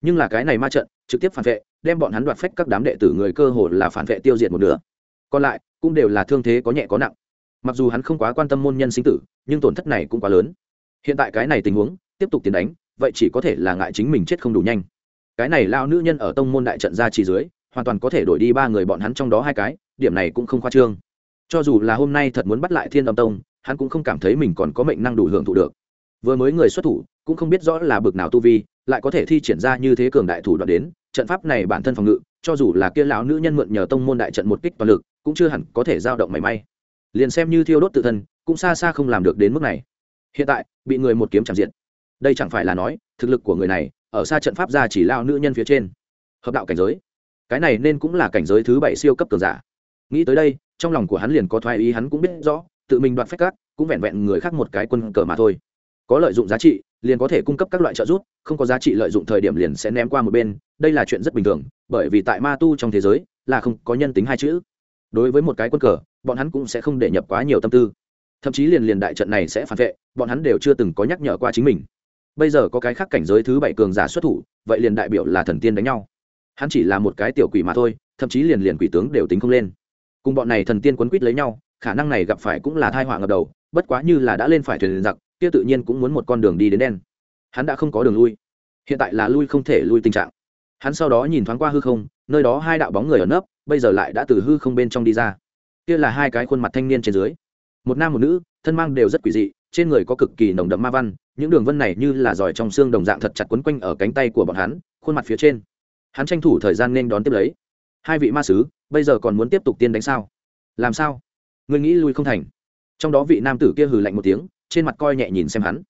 Nhưng là cái này ma trận, trực tiếp phản vệ, đem bọn hắn đoạt phách các đám đệ tử người cơ hồ là phản vệ tiêu diệt một nửa. Còn lại, cũng đều là thương thế có nhẹ có nặng. Mặc dù hắn không quá quan tâm môn nhân sinh tử, nhưng tổn thất này cũng quá lớn. Hiện tại cái này tình huống, tiếp tục tiến đánh, vậy chỉ có thể là ngại chính mình chết không đủ nhanh. Cái này lao nữ nhân ở tông môn đại trận ra chỉ dưới, hoàn toàn có thể đổi đi ba người bọn hắn trong đó hai cái, điểm này cũng không khoa trương cho dù là hôm nay thật muốn bắt lại thiên âm tông, hắn cũng không cảm thấy mình còn có mệnh năng đủ hưởng thụ được. Vừa mới người xuất thủ, cũng không biết rõ là bực nào tu vi, lại có thể thi triển ra như thế cường đại thủ đoạn đến, trận pháp này bản thân phòng ngự, cho dù là kia lão nữ nhân mượn nhờ tông môn đại trận một kích toàn lực, cũng chưa hẳn có thể giao động mảy may. Liền xem như thiêu đốt tự thân, cũng xa xa không làm được đến mức này. Hiện tại, bị người một kiếm chạm diện. Đây chẳng phải là nói, thực lực của người này, ở xa trận pháp ra chỉ lao nữ nhân phía trên. Hợp đạo cảnh giới. Cái này nên cũng là cảnh giới thứ bảy siêu cấp cường giả. Nghĩ tới đây trong lòng của hắn liền có thoái ý, hắn cũng biết rõ, tự mình đoạt phách cát, cũng vẹn vẹn người khác một cái quân cờ mà thôi. Có lợi dụng giá trị, liền có thể cung cấp các loại trợ giúp, không có giá trị lợi dụng thời điểm liền sẽ ném qua một bên, đây là chuyện rất bình thường, bởi vì tại ma tu trong thế giới, là không có nhân tính hai chữ. Đối với một cái quân cờ, bọn hắn cũng sẽ không để nhập quá nhiều tâm tư. Thậm chí liền liền đại trận này sẽ phản vệ, bọn hắn đều chưa từng có nhắc nhở qua chính mình. Bây giờ có cái khác cảnh giới thứ bảy cường giả xuất thủ, vậy liền đại biểu là thần tiên đánh nhau. Hắn chỉ là một cái tiểu quỷ mà thôi, thậm chí liền liền quỷ tướng đều tính không lên cùng bọn này thần tiên quấn quýt lấy nhau, khả năng này gặp phải cũng là thai họa ngập đầu, bất quá như là đã lên phải thuyền giặc, kia tự nhiên cũng muốn một con đường đi đến đen. Hắn đã không có đường lui. Hiện tại là lui không thể lui tình trạng. Hắn sau đó nhìn thoáng qua hư không, nơi đó hai đạo bóng người ở nấp, bây giờ lại đã từ hư không bên trong đi ra. Kia là hai cái khuôn mặt thanh niên trên dưới. Một nam một nữ, thân mang đều rất quỷ dị, trên người có cực kỳ nồng đậm ma văn, những đường vân này như là giỏi trong xương đồng dạng thật chặt quấn quanh ở cánh tay của bọn hắn, khuôn mặt phía trên. Hắn tranh thủ thời gian nên đón tiếp lấy hai vị ma sứ, bây giờ còn muốn tiếp tục tiên đánh sao? Làm sao? Ngươi nghĩ lui không thành. Trong đó vị nam tử kia hừ lạnh một tiếng, trên mặt coi nhẹ nhìn xem hắn.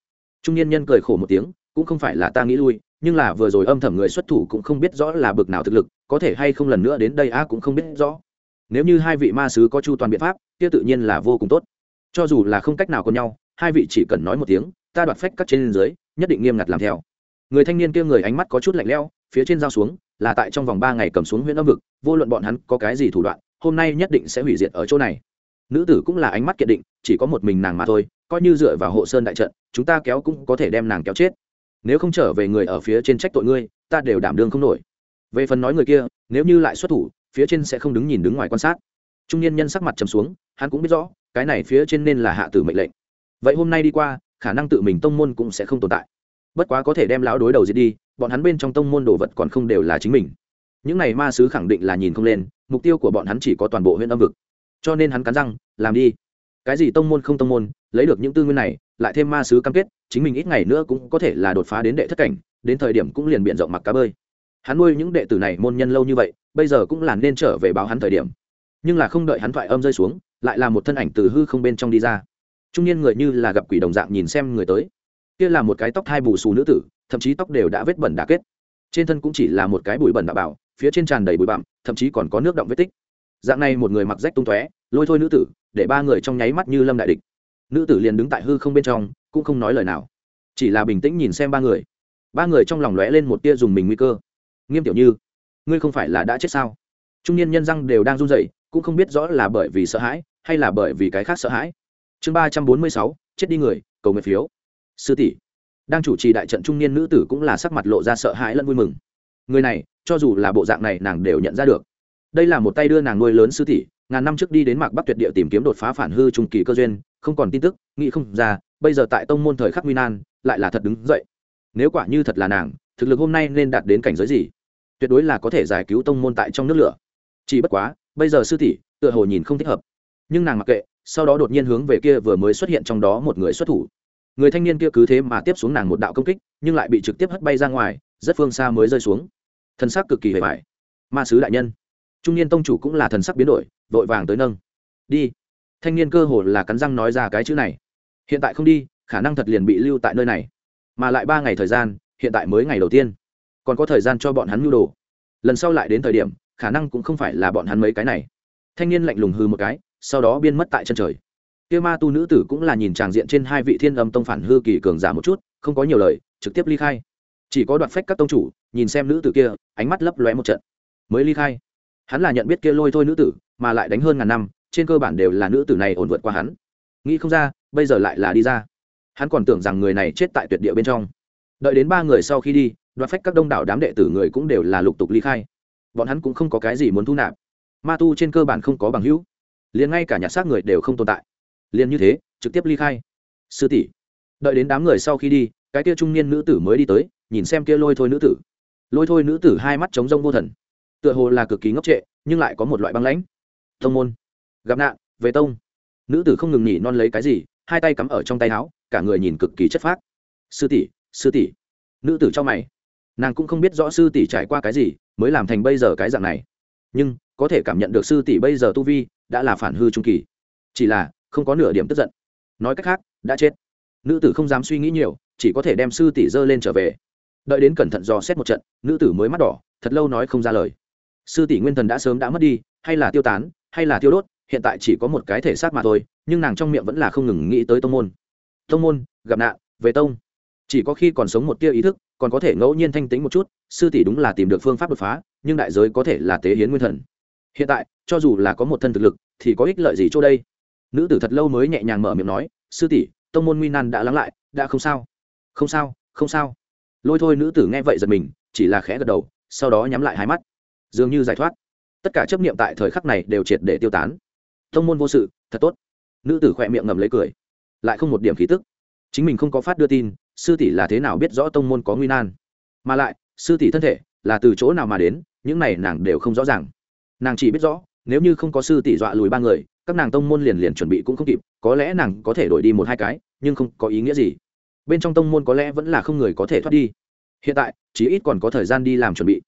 Trung niên nhân cười khổ một tiếng, cũng không phải là ta nghĩ lui, nhưng là vừa rồi âm thầm người xuất thủ cũng không biết rõ là bực nào thực lực, có thể hay không lần nữa đến đây a cũng không biết rõ. Nếu như hai vị ma sứ có chu toàn biện pháp, kia tự nhiên là vô cùng tốt. Cho dù là không cách nào còn nhau, hai vị chỉ cần nói một tiếng, ta đoạt phách các trên dưới, nhất định nghiêm ngặt làm theo. Người thanh niên kia người ánh mắt có chút lạnh lẽo, phía trên dao xuống là tại trong vòng ba ngày cầm xuống huyện âm vực, vô luận bọn hắn có cái gì thủ đoạn, hôm nay nhất định sẽ hủy diệt ở chỗ này. Nữ tử cũng là ánh mắt kiên định, chỉ có một mình nàng mà thôi, coi như dựa vào hộ sơn đại trận, chúng ta kéo cũng có thể đem nàng kéo chết. Nếu không trở về người ở phía trên trách tội ngươi, ta đều đảm đương không nổi. Về phần nói người kia, nếu như lại xuất thủ, phía trên sẽ không đứng nhìn đứng ngoài quan sát. Trung niên nhân sắc mặt trầm xuống, hắn cũng biết rõ, cái này phía trên nên là hạ tử mệnh lệnh. Vậy hôm nay đi qua, khả năng tự mình tông môn cũng sẽ không tồn tại bất quá có thể đem lão đối đầu diệt đi, bọn hắn bên trong tông môn đồ vật còn không đều là chính mình. Những này ma sứ khẳng định là nhìn không lên, mục tiêu của bọn hắn chỉ có toàn bộ huyện âm vực. Cho nên hắn cắn răng, làm đi. Cái gì tông môn không tông môn, lấy được những tư nguyên này, lại thêm ma sứ cam kết, chính mình ít ngày nữa cũng có thể là đột phá đến đệ thất cảnh, đến thời điểm cũng liền b i ể n rộng mặc cá bơi. Hắn nuôi những đệ tử này môn nhân lâu như vậy, bây giờ cũng là nên trở về báo hắn thời điểm. Nhưng là không đợi hắn thoại âm rơi xuống, lại là một thân ảnh từ hư không bên trong đi ra. Trung niên người như là gặp quỷ đồng dạng nhìn xem người tới kia là một cái tóc hai bù xù nữ tử, thậm chí tóc đều đã vết bẩn đã kết. Trên thân cũng chỉ là một cái bụi bẩn đạo bảo, phía trên tràn đầy bụi bặm, thậm chí còn có nước động vết tích. Dạng này một người mặc rách tung tóe, lôi thôi nữ tử, để ba người trong nháy mắt như lâm đại địch. Nữ tử liền đứng tại hư không bên trong, cũng không nói lời nào. Chỉ là bình tĩnh nhìn xem ba người. Ba người trong lòng lóe lên một tia dùng mình nguy cơ. Nghiêm tiểu như, ngươi không phải là đã chết sao? Trung niên nhân răng đều đang run rẩy, cũng không biết rõ là bởi vì sợ hãi, hay là bởi vì cái khác sợ hãi. Chương ba trăm bốn mươi sáu, chết đi người, cầu nguyện phiếu sư tỷ, đang chủ trì đại trận trung niên nữ tử cũng là sắc mặt lộ ra sợ hãi lẫn vui mừng. Người này, cho dù là bộ dạng này nàng đều nhận ra được. Đây là một tay đưa nàng nuôi lớn sư tỷ, ngàn năm trước đi đến mạc bắc tuyệt địa tìm kiếm đột phá phản hư trung kỳ cơ duyên, không còn tin tức, nghĩ không ra, bây giờ tại tông môn thời khắc nguy nan, lại là thật đứng dậy. Nếu quả như thật là nàng, thực lực hôm nay nên đạt đến cảnh giới gì? Tuyệt đối là có thể giải cứu tông môn tại trong nước lửa. Chỉ bất quá, bây giờ sư tỷ, tựa hồ nhìn không thích hợp. Nhưng nàng mặc kệ, sau đó đột nhiên hướng về kia vừa mới xuất hiện trong đó một người xuất thủ người thanh niên kia cứ thế mà tiếp xuống nàng một đạo công kích, nhưng lại bị trực tiếp hất bay ra ngoài, rất phương xa mới rơi xuống. Thân xác cực kỳ hề vải ma sứ đại nhân. Trung niên tông chủ cũng là thần sắc biến đổi, vội vàng tới nâng. Đi. Thanh niên cơ hồ là cắn răng nói ra cái chữ này. Hiện tại không đi, khả năng thật liền bị lưu tại nơi này. Mà lại ba ngày thời gian, hiện tại mới ngày đầu tiên. Còn có thời gian cho bọn hắn nhu đồ. Lần sau lại đến thời điểm, khả năng cũng không phải là bọn hắn mấy cái này. Thanh niên lạnh lùng hư một cái, sau đó biên mất tại chân trời kia ma tu nữ tử cũng là nhìn tràng diện trên hai vị thiên âm tông phản hư kỳ cường giả một chút, không có nhiều lời, trực tiếp ly khai. Chỉ có đoạn phách các tông chủ, nhìn xem nữ tử kia, ánh mắt lấp lóe một trận. Mới ly khai. Hắn là nhận biết kia lôi thôi nữ tử, mà lại đánh hơn ngàn năm, trên cơ bản đều là nữ tử này ổn vượt qua hắn. Nghĩ không ra, bây giờ lại là đi ra. Hắn còn tưởng rằng người này chết tại tuyệt địa bên trong. Đợi đến ba người sau khi đi, đoạt phách các đông đảo đám đệ tử người cũng đều là lục tục ly khai. Bọn hắn cũng không có cái gì muốn thu nạp. Ma tu trên cơ bản không có bằng hữu. Liền ngay cả nhà xác người đều không tồn tại liền như thế, trực tiếp ly khai. Sư tỷ, đợi đến đám người sau khi đi, cái kia trung niên nữ tử mới đi tới, nhìn xem kia lôi thôi nữ tử. Lôi thôi nữ tử hai mắt trống rông vô thần. Tựa hồ là cực kỳ ngốc trệ, nhưng lại có một loại băng lãnh. Tông môn, gặp nạn, về tông. Nữ tử không ngừng nhỉ non lấy cái gì, hai tay cắm ở trong tay áo, cả người nhìn cực kỳ chất phác. Sư tỷ sư tỷ. Nữ tử cho mày. Nàng cũng không biết rõ sư tỷ trải qua cái gì, mới làm thành bây giờ cái dạng này. Nhưng, có thể cảm nhận được sư tỷ bây giờ tu vi, đã là phản hư trung kỳ. Chỉ là không có nửa điểm tức giận. Nói cách khác, đã chết. Nữ tử không dám suy nghĩ nhiều, chỉ có thể đem sư tỷ dơ lên trở về. Đợi đến cẩn thận dò xét một trận, nữ tử mới mắt đỏ, thật lâu nói không ra lời. Sư tỷ nguyên thần đã sớm đã mất đi, hay là tiêu tán, hay là tiêu đốt, hiện tại chỉ có một cái thể xác mà thôi, nhưng nàng trong miệng vẫn là không ngừng nghĩ tới tông môn. Tông môn, gặp nạn, về tông. Chỉ có khi còn sống một tia ý thức, còn có thể ngẫu nhiên thanh tính một chút, sư tỷ đúng là tìm được phương pháp đột phá, nhưng đại giới có thể là tế hiến nguyên thần. Hiện tại, cho dù là có một thân thực lực, thì có ích lợi gì chỗ đây? Nữ tử thật lâu mới nhẹ nhàng mở miệng nói, sư tỷ, tông môn nguy nan đã lắng lại, đã không sao. Không sao không sao. Lôi thôi nữ tử nghe vậy giật mình, chỉ là khẽ gật đầu, sau đó nhắm lại hai mắt. Dường như giải thoát. Tất cả chấp niệm tại thời khắc này đều triệt để tiêu tán. Tông môn vô sự, thật tốt. Nữ tử khỏe miệng ngầm lấy cười. Lại không một điểm khí tức. Chính mình không có phát đưa tin, sư tỷ là thế nào biết rõ tông môn có nguy nan? Mà lại, sư tỷ thân thể là từ chỗ nào mà đến, những này nàng đều không rõ ràng. Nàng chỉ biết rõ, nếu như không có sư tỷ dọa lùi ba người các nàng tông môn liền liền chuẩn bị cũng không kịp, có lẽ nàng có thể đổi đi một hai cái, nhưng không có ý nghĩa gì. Bên trong tông môn có lẽ vẫn là không người có thể thoát đi. Hiện tại, chí ít còn có thời gian đi làm chuẩn bị.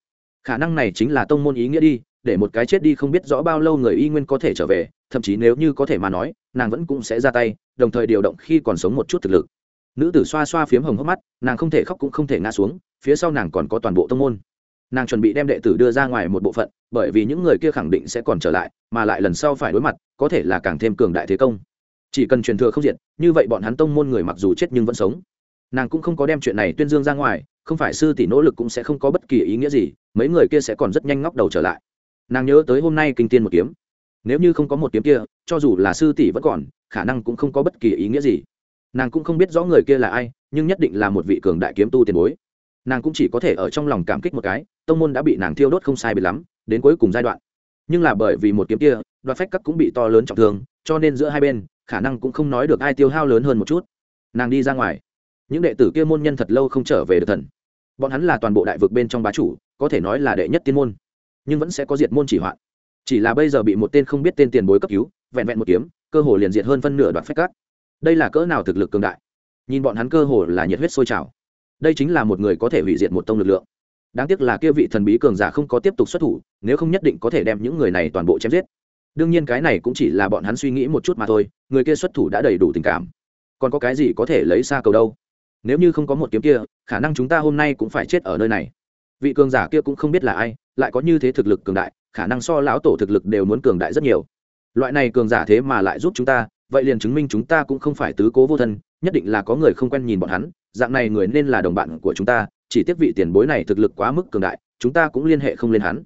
Khả năng này chính là tông môn ý nghĩa đi, để một cái chết đi không biết rõ bao lâu người y nguyên có thể trở về, thậm chí nếu như có thể mà nói, nàng vẫn cũng sẽ ra tay, đồng thời điều động khi còn sống một chút thực lực. Nữ tử xoa xoa phiếm hồng hốc mắt, nàng không thể khóc cũng không thể ngã xuống, phía sau nàng còn có toàn bộ tông môn nàng chuẩn bị đem đệ tử đưa ra ngoài một bộ phận, bởi vì những người kia khẳng định sẽ còn trở lại, mà lại lần sau phải đối mặt, có thể là càng thêm cường đại thế công. Chỉ cần truyền thừa không diệt, như vậy bọn hắn tông môn người mặc dù chết nhưng vẫn sống. Nàng cũng không có đem chuyện này tuyên dương ra ngoài, không phải sư tỷ nỗ lực cũng sẽ không có bất kỳ ý nghĩa gì, mấy người kia sẽ còn rất nhanh ngóc đầu trở lại. Nàng nhớ tới hôm nay kinh tiên một kiếm. Nếu như không có một kiếm kia, cho dù là sư tỷ vẫn còn, khả năng cũng không có bất kỳ ý nghĩa gì. Nàng cũng không biết rõ người kia là ai, nhưng nhất định là một vị cường đại kiếm tu tiền bối nàng cũng chỉ có thể ở trong lòng cảm kích một cái tông môn đã bị nàng thiêu đốt không sai bị lắm đến cuối cùng giai đoạn. Nhưng là bởi vì một kiếm kia đoạt phách các cũng bị to lớn trọng thương cho nên giữa hai bên khả năng cũng không nói được ai tiêu hao lớn hơn một chút. Nàng đi ra ngoài. Những đệ tử kia môn nhân thật lâu không trở về được thần. Bọn hắn là toàn bộ đại vực bên trong bá chủ có thể nói là đệ nhất tiên môn. Nhưng vẫn sẽ có diệt môn chỉ hoạn. Chỉ là bây giờ bị một tên không biết tên tiền bối cấp cứu vẹn vẹn một kiếm cơ hồ liền diệt hơn phân nửa đoạn phách cắt, đây là cỡ nào thực lực cường đại? Nhìn bọn hắn cơ hồ là nhiệt huyết sôi trào đây chính là một người có thể hủy diệt một tông lực lượng. Đáng tiếc là kia vị thần bí cường giả không có tiếp tục xuất thủ, nếu không nhất định có thể đem những người này toàn bộ chém giết. Đương nhiên cái này cũng chỉ là bọn hắn suy nghĩ một chút mà thôi, người kia xuất thủ đã đầy đủ tình cảm. Còn có cái gì có thể lấy xa cầu đâu? Nếu như không có một kiếm kia, khả năng chúng ta hôm nay cũng phải chết ở nơi này. Vị cường giả kia cũng không biết là ai, lại có như thế thực lực cường đại, khả năng so lão tổ thực lực đều muốn cường đại rất nhiều. Loại này cường giả thế mà lại giúp chúng ta, vậy liền chứng minh chúng ta cũng không phải tứ cố vô thân, nhất định là có người không quen nhìn bọn hắn dạng này người nên là đồng bạn của chúng ta, chỉ tiếc vị tiền bối này thực lực quá mức cường đại, chúng ta cũng liên hệ không lên hắn.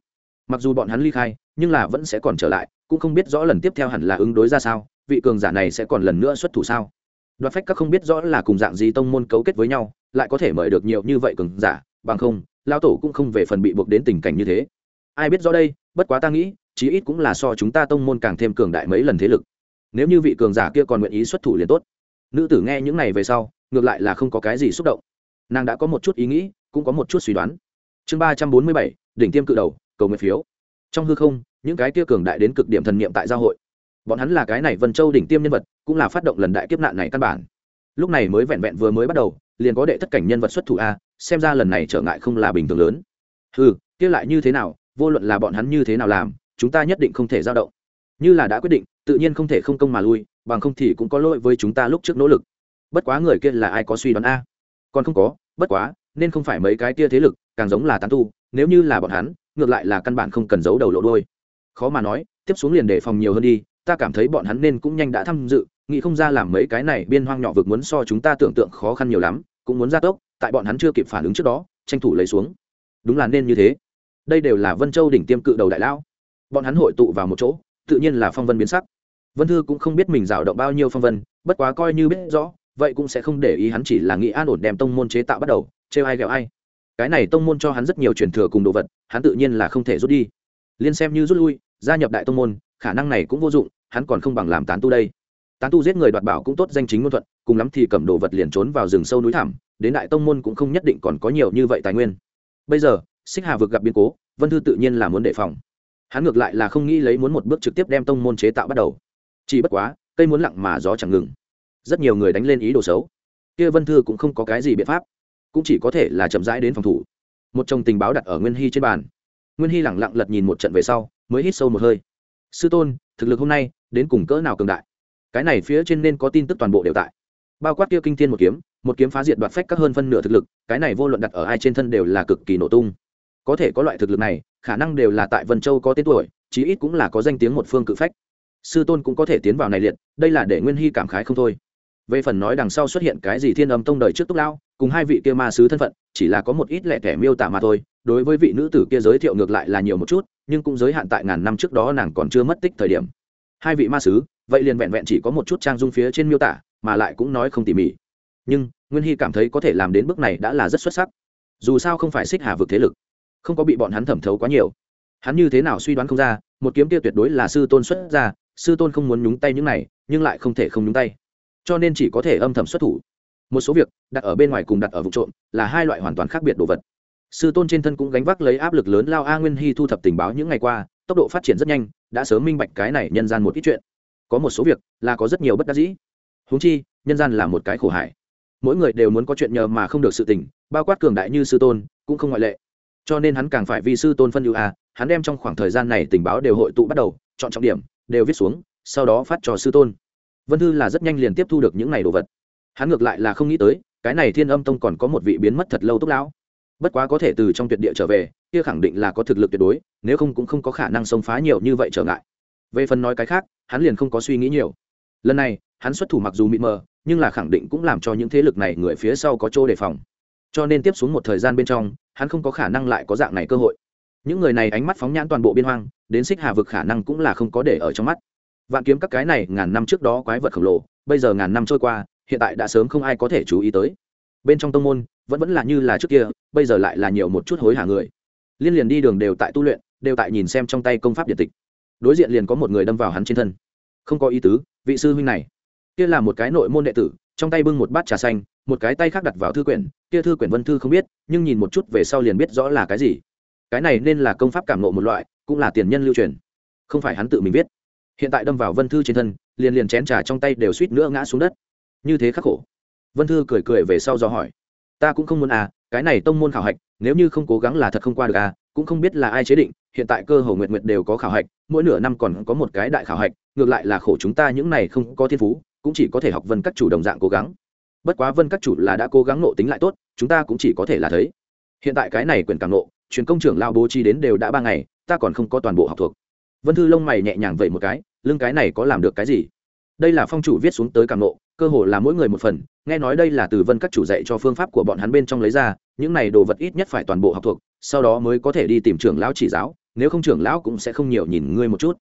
Mặc dù bọn hắn ly khai, nhưng là vẫn sẽ còn trở lại, cũng không biết rõ lần tiếp theo hẳn là ứng đối ra sao, vị cường giả này sẽ còn lần nữa xuất thủ sao? Đoạt phách các không biết rõ là cùng dạng gì tông môn cấu kết với nhau, lại có thể mời được nhiều như vậy cường giả, bằng không lao tổ cũng không về phần bị buộc đến tình cảnh như thế. Ai biết rõ đây, bất quá ta nghĩ, chí ít cũng là so chúng ta tông môn càng thêm cường đại mấy lần thế lực. Nếu như vị cường giả kia còn nguyện ý xuất thủ liền tốt. Nữ tử nghe những này về sau ngược lại là không có cái gì xúc động. Nàng đã có một chút ý nghĩ, cũng có một chút suy đoán. Chương ba trăm bốn mươi bảy, đỉnh tiêm cự đầu, cầu nguyện phiếu. Trong hư không, những cái kia cường đại đến cực điểm thần niệm tại giao hội. Bọn hắn là cái này vân châu đỉnh tiêm nhân vật, cũng là phát động lần đại kiếp nạn này căn bản. Lúc này mới vẹn vẹn vừa mới bắt đầu, liền có đệ thất cảnh nhân vật xuất thủ a, xem ra lần này trở ngại không là bình thường lớn. Ừ kia lại như thế nào, vô luận là bọn hắn như thế nào làm, chúng ta nhất định không thể giao động. Như là đã quyết định, tự nhiên không thể không công mà lui, bằng không thì cũng có lỗi với chúng ta lúc trước nỗ lực bất quá người kia là ai có suy đoán a? Còn không có, bất quá, nên không phải mấy cái kia thế lực, càng giống là tán tu, nếu như là bọn hắn, ngược lại là căn bản không cần giấu đầu lộ đôi khó mà nói, tiếp xuống liền đề phòng nhiều hơn đi, ta cảm thấy bọn hắn nên cũng nhanh đã tham dự, nghĩ không ra làm mấy cái này biên hoang nhỏ vực muốn so chúng ta tưởng tượng khó khăn nhiều lắm, cũng muốn gia tốc, tại bọn hắn chưa kịp phản ứng trước đó, tranh thủ lấy xuống. Đúng là nên như thế. Đây đều là vân châu đỉnh tiêm cự đầu đại lão. Bọn hắn hội tụ vào một chỗ, tự nhiên là phong vân biến sắc. Vân thư cũng không biết mình rào động bao nhiêu phong vân, bất quá coi như biết rõ vậy cũng sẽ không để ý hắn chỉ là nghĩ an ổn đem tông môn chế tạo bắt đầu, trêu ai ghẹo ai. Cái này tông môn cho hắn rất nhiều truyền thừa cùng đồ vật, hắn tự nhiên là không thể rút đi. Liên xem như rút lui, gia nhập đại tông môn, khả năng này cũng vô dụng, hắn còn không bằng làm tán tu đây. Tán tu giết người đoạt bảo cũng tốt, danh chính ngôn thuận, cùng lắm thì cầm đồ vật liền trốn vào rừng sâu núi thẳm, đến đại tông môn cũng không nhất định còn có nhiều như vậy tài nguyên. Bây giờ, xích hà vực gặp biến cố, vân thư tự nhiên là muốn đề phòng. Hắn ngược lại là không nghĩ lấy muốn một bước trực tiếp đem tông môn chế tạo bắt đầu. Chỉ bất quá, cây muốn lặng mà gió chẳng ngừng rất nhiều người đánh lên ý đồ xấu. Kia vân thư cũng không có cái gì biện pháp, cũng chỉ có thể là chậm rãi đến phòng thủ. Một chồng tình báo đặt ở nguyên hy trên bàn. Nguyên hy lẳng lặng lật nhìn một trận về sau, mới hít sâu một hơi. Sư tôn, thực lực hôm nay đến cùng cỡ nào cường đại? Cái này phía trên nên có tin tức toàn bộ đều tại. Bao quát kia kinh thiên một kiếm một kiếm phá diệt đoạt phách các hơn phân nửa thực lực, cái này vô luận đặt ở ai trên thân đều là cực kỳ nổ tung. Có thể có loại thực lực này, khả năng đều là tại vân châu có tên tuổi, chí ít cũng là có danh tiếng một phương cự phách. Sư tôn cũng có thể tiến vào này liệt, đây là để nguyên hy cảm khái không thôi về phần nói đằng sau xuất hiện cái gì thiên âm tông đời trước túc lao, cùng hai vị kia ma sứ thân phận, chỉ là có một ít lẻ thẻ miêu tả mà thôi. Đối với vị nữ tử kia giới thiệu ngược lại là nhiều một chút, nhưng cũng giới hạn tại ngàn năm trước đó nàng còn chưa mất tích thời điểm. Hai vị ma sứ, vậy liền vẹn vẹn chỉ có một chút trang dung phía trên miêu tả, mà lại cũng nói không tỉ mỉ. Nhưng, nguyên hy cảm thấy có thể làm đến bước này đã là rất xuất sắc. Dù sao không phải xích hà vực thế lực, không có bị bọn hắn thẩm thấu quá nhiều. Hắn như thế nào suy đoán không ra, một kiếm kia tuyệt đối là sư tôn xuất ra, sư tôn không muốn nhúng tay những này, nhưng lại không thể không nhúng tay cho nên chỉ có thể âm thầm xuất thủ. Một số việc, đặt ở bên ngoài cùng đặt ở vụ trộm, là hai loại hoàn toàn khác biệt đồ vật. Sư tôn trên thân cũng gánh vác lấy áp lực lớn lao a nguyên hy thu thập tình báo những ngày qua, tốc độ phát triển rất nhanh, đã sớm minh bạch cái này nhân gian một ít chuyện. Có một số việc, là có rất nhiều bất đắc dĩ. Húng chi, nhân gian là một cái khổ hải. Mỗi người đều muốn có chuyện nhờ mà không được sự tình, bao quát cường đại như sư tôn, cũng không ngoại lệ. Cho nên hắn càng phải vì sư tôn phân ưu a, hắn đem trong khoảng thời gian này tình báo đều hội tụ bắt đầu, chọn trọng điểm, đều viết xuống, sau đó phát cho sư tôn vân thư là rất nhanh liền tiếp thu được những này đồ vật. Hắn ngược lại là không nghĩ tới, cái này thiên âm tông còn có một vị biến mất thật lâu túc lão. Bất quá có thể từ trong tuyệt địa trở về, kia khẳng định là có thực lực tuyệt đối, nếu không cũng không có khả năng xông phá nhiều như vậy trở ngại. Về phần nói cái khác, hắn liền không có suy nghĩ nhiều. Lần này, hắn xuất thủ mặc dù mịt mờ, nhưng là khẳng định cũng làm cho những thế lực này người phía sau có chỗ đề phòng. Cho nên tiếp xuống một thời gian bên trong, hắn không có khả năng lại có dạng này cơ hội. Những người này ánh mắt phóng nhãn toàn bộ biên hoang, đến xích hà vực khả năng cũng là không có để ở trong mắt vạn kiếm các cái này, ngàn năm trước đó quái vật khổng lồ, bây giờ ngàn năm trôi qua, hiện tại đã sớm không ai có thể chú ý tới. Bên trong tông môn, vẫn vẫn là như là trước kia, bây giờ lại là nhiều một chút hối hả người. Liên liền đi đường đều tại tu luyện, đều tại nhìn xem trong tay công pháp điện tịch. Đối diện liền có một người đâm vào hắn trên thân. Không có ý tứ, vị sư huynh này. Kia là một cái nội môn đệ tử, trong tay bưng một bát trà xanh, một cái tay khác đặt vào thư quyển, kia thư quyển vân thư không biết, nhưng nhìn một chút về sau liền biết rõ là cái gì. Cái này nên là công pháp cảm nộ một loại, cũng là tiền nhân lưu truyền. Không phải hắn tự mình viết hiện tại đâm vào vân thư trên thân, liền liền chén trà trong tay đều suýt nữa ngã xuống đất. Như thế khắc khổ. Vân thư cười cười về sau do hỏi. Ta cũng không muốn à cái này tông môn khảo hạch, nếu như không cố gắng là thật không qua được à cũng không biết là ai chế định, hiện tại cơ hồ nguyện nguyện đều có khảo hạch, mỗi nửa năm còn có một cái đại khảo hạch, ngược lại là khổ chúng ta những này không có thiên phú, cũng chỉ có thể học vân các chủ đồng dạng cố gắng. Bất quá vân các chủ là đã cố gắng nộ tính lại tốt, chúng ta cũng chỉ có thể là thấy. Hiện tại cái này quyền càng nộ, truyền công trưởng lao bố trí đến đều đã ba ngày, ta còn không có toàn bộ học thuộc. Vân thư lông mày nhẹ nhàng vậy một cái lưng cái này có làm được cái gì? Đây là phong chủ viết xuống tới càng nộ, cơ hồ là mỗi người một phần, nghe nói đây là từ vân các chủ dạy cho phương pháp của bọn hắn bên trong lấy ra, những này đồ vật ít nhất phải toàn bộ học thuộc, sau đó mới có thể đi tìm trưởng lão chỉ giáo, nếu không trưởng lão cũng sẽ không nhiều nhìn ngươi một chút.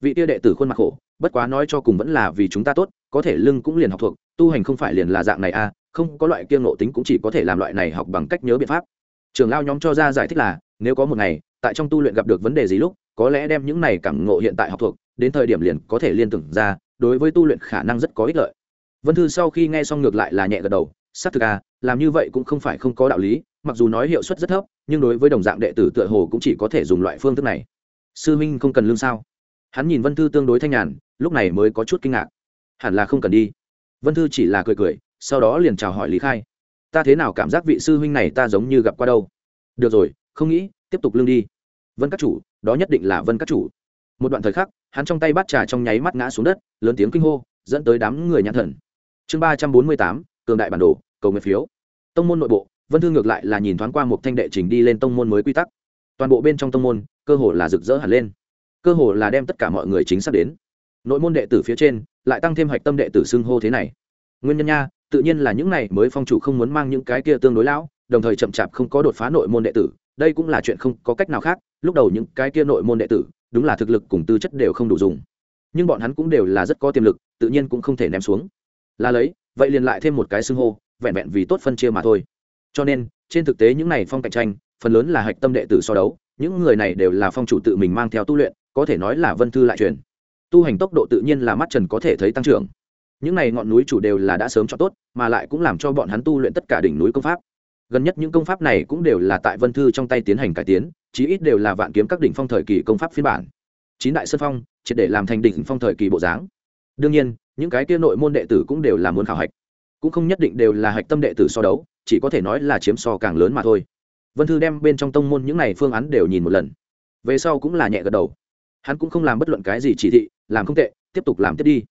Vị tia đệ tử khuôn mặt khổ, bất quá nói cho cùng vẫn là vì chúng ta tốt, có thể lưng cũng liền học thuộc, tu hành không phải liền là dạng này à không có loại kiêng nộ tính cũng chỉ có thể làm loại này học bằng cách nhớ biện pháp. Trưởng lao nhóm cho ra giải thích là, nếu có một ngày, tại trong tu luyện gặp được vấn đề gì lúc có lẽ đem những này cảm ngộ hiện tại học thuộc, đến thời điểm liền có thể liên tưởng ra, đối với tu luyện khả năng rất có ích lợi. Vân thư sau khi nghe xong ngược lại là nhẹ gật đầu, xác thực à làm như vậy cũng không phải không có đạo lý, mặc dù nói hiệu suất rất thấp, nhưng đối với đồng dạng đệ tử tựa hồ cũng chỉ có thể dùng loại phương thức này. Sư minh không cần lương sao? Hắn nhìn vân thư tương đối thanh nhàn, lúc này mới có chút kinh ngạc. Hẳn là không cần đi. Vân thư chỉ là cười cười, sau đó liền chào hỏi lý khai. Ta thế nào cảm giác vị sư huynh này ta giống như gặp qua đâu? Được rồi, không nghĩ, tiếp tục lương đi vân các chủ, đó nhất định là vân các chủ. Một đoạn thời khắc, hắn trong tay bát trà trong nháy mắt ngã xuống đất, lớn tiếng kinh hô, dẫn tới đám người nhãn thần. Chương ba trăm bốn mươi tám, cường đại bản đồ, cầu nguyện phiếu. Tông môn nội bộ, vân thư ngược lại là nhìn thoáng qua một thanh đệ trình đi lên tông môn mới quy tắc. Toàn bộ bên trong tông môn, cơ hồ là rực rỡ hẳn lên. Cơ hồ là đem tất cả mọi người chính xác đến. Nội môn đệ tử phía trên, lại tăng thêm hạch tâm đệ tử xưng hô thế này. Nguyên nhân nha, tự nhiên là những này mới phong chủ không muốn mang những cái kia tương đối lão, đồng thời chậm chạp không có đột phá nội môn đệ tử, đây cũng là chuyện không có cách nào khác lúc đầu những cái kia nội môn đệ tử, đúng là thực lực cùng tư chất đều không đủ dùng. Nhưng bọn hắn cũng đều là rất có tiềm lực, tự nhiên cũng không thể ném xuống. Là lấy, vậy liền lại thêm một cái xưng hô, vẹn vẹn vì tốt phân chia mà thôi. Cho nên, trên thực tế những này phong cạnh tranh, phần lớn là hạch tâm đệ tử so đấu, những người này đều là phong chủ tự mình mang theo tu luyện, có thể nói là vân thư lại truyền. Tu hành tốc độ tự nhiên là mắt trần có thể thấy tăng trưởng. Những này ngọn núi chủ đều là đã sớm cho tốt, mà lại cũng làm cho bọn hắn tu luyện tất cả đỉnh núi công pháp. Gần nhất những công pháp này cũng đều là tại vân thư trong tay tiến hành cải tiến chí ít đều là vạn kiếm các đỉnh phong thời kỳ công pháp phiên bản. Chín đại sơn phong, triệt để làm thành đỉnh phong thời kỳ bộ dáng. Đương nhiên, những cái kia nội môn đệ tử cũng đều là muốn khảo hạch. Cũng không nhất định đều là hạch tâm đệ tử so đấu, chỉ có thể nói là chiếm so càng lớn mà thôi. Vân thư đem bên trong tông môn những này phương án đều nhìn một lần. Về sau cũng là nhẹ gật đầu. Hắn cũng không làm bất luận cái gì chỉ thị, làm không tệ, tiếp tục làm tiếp đi.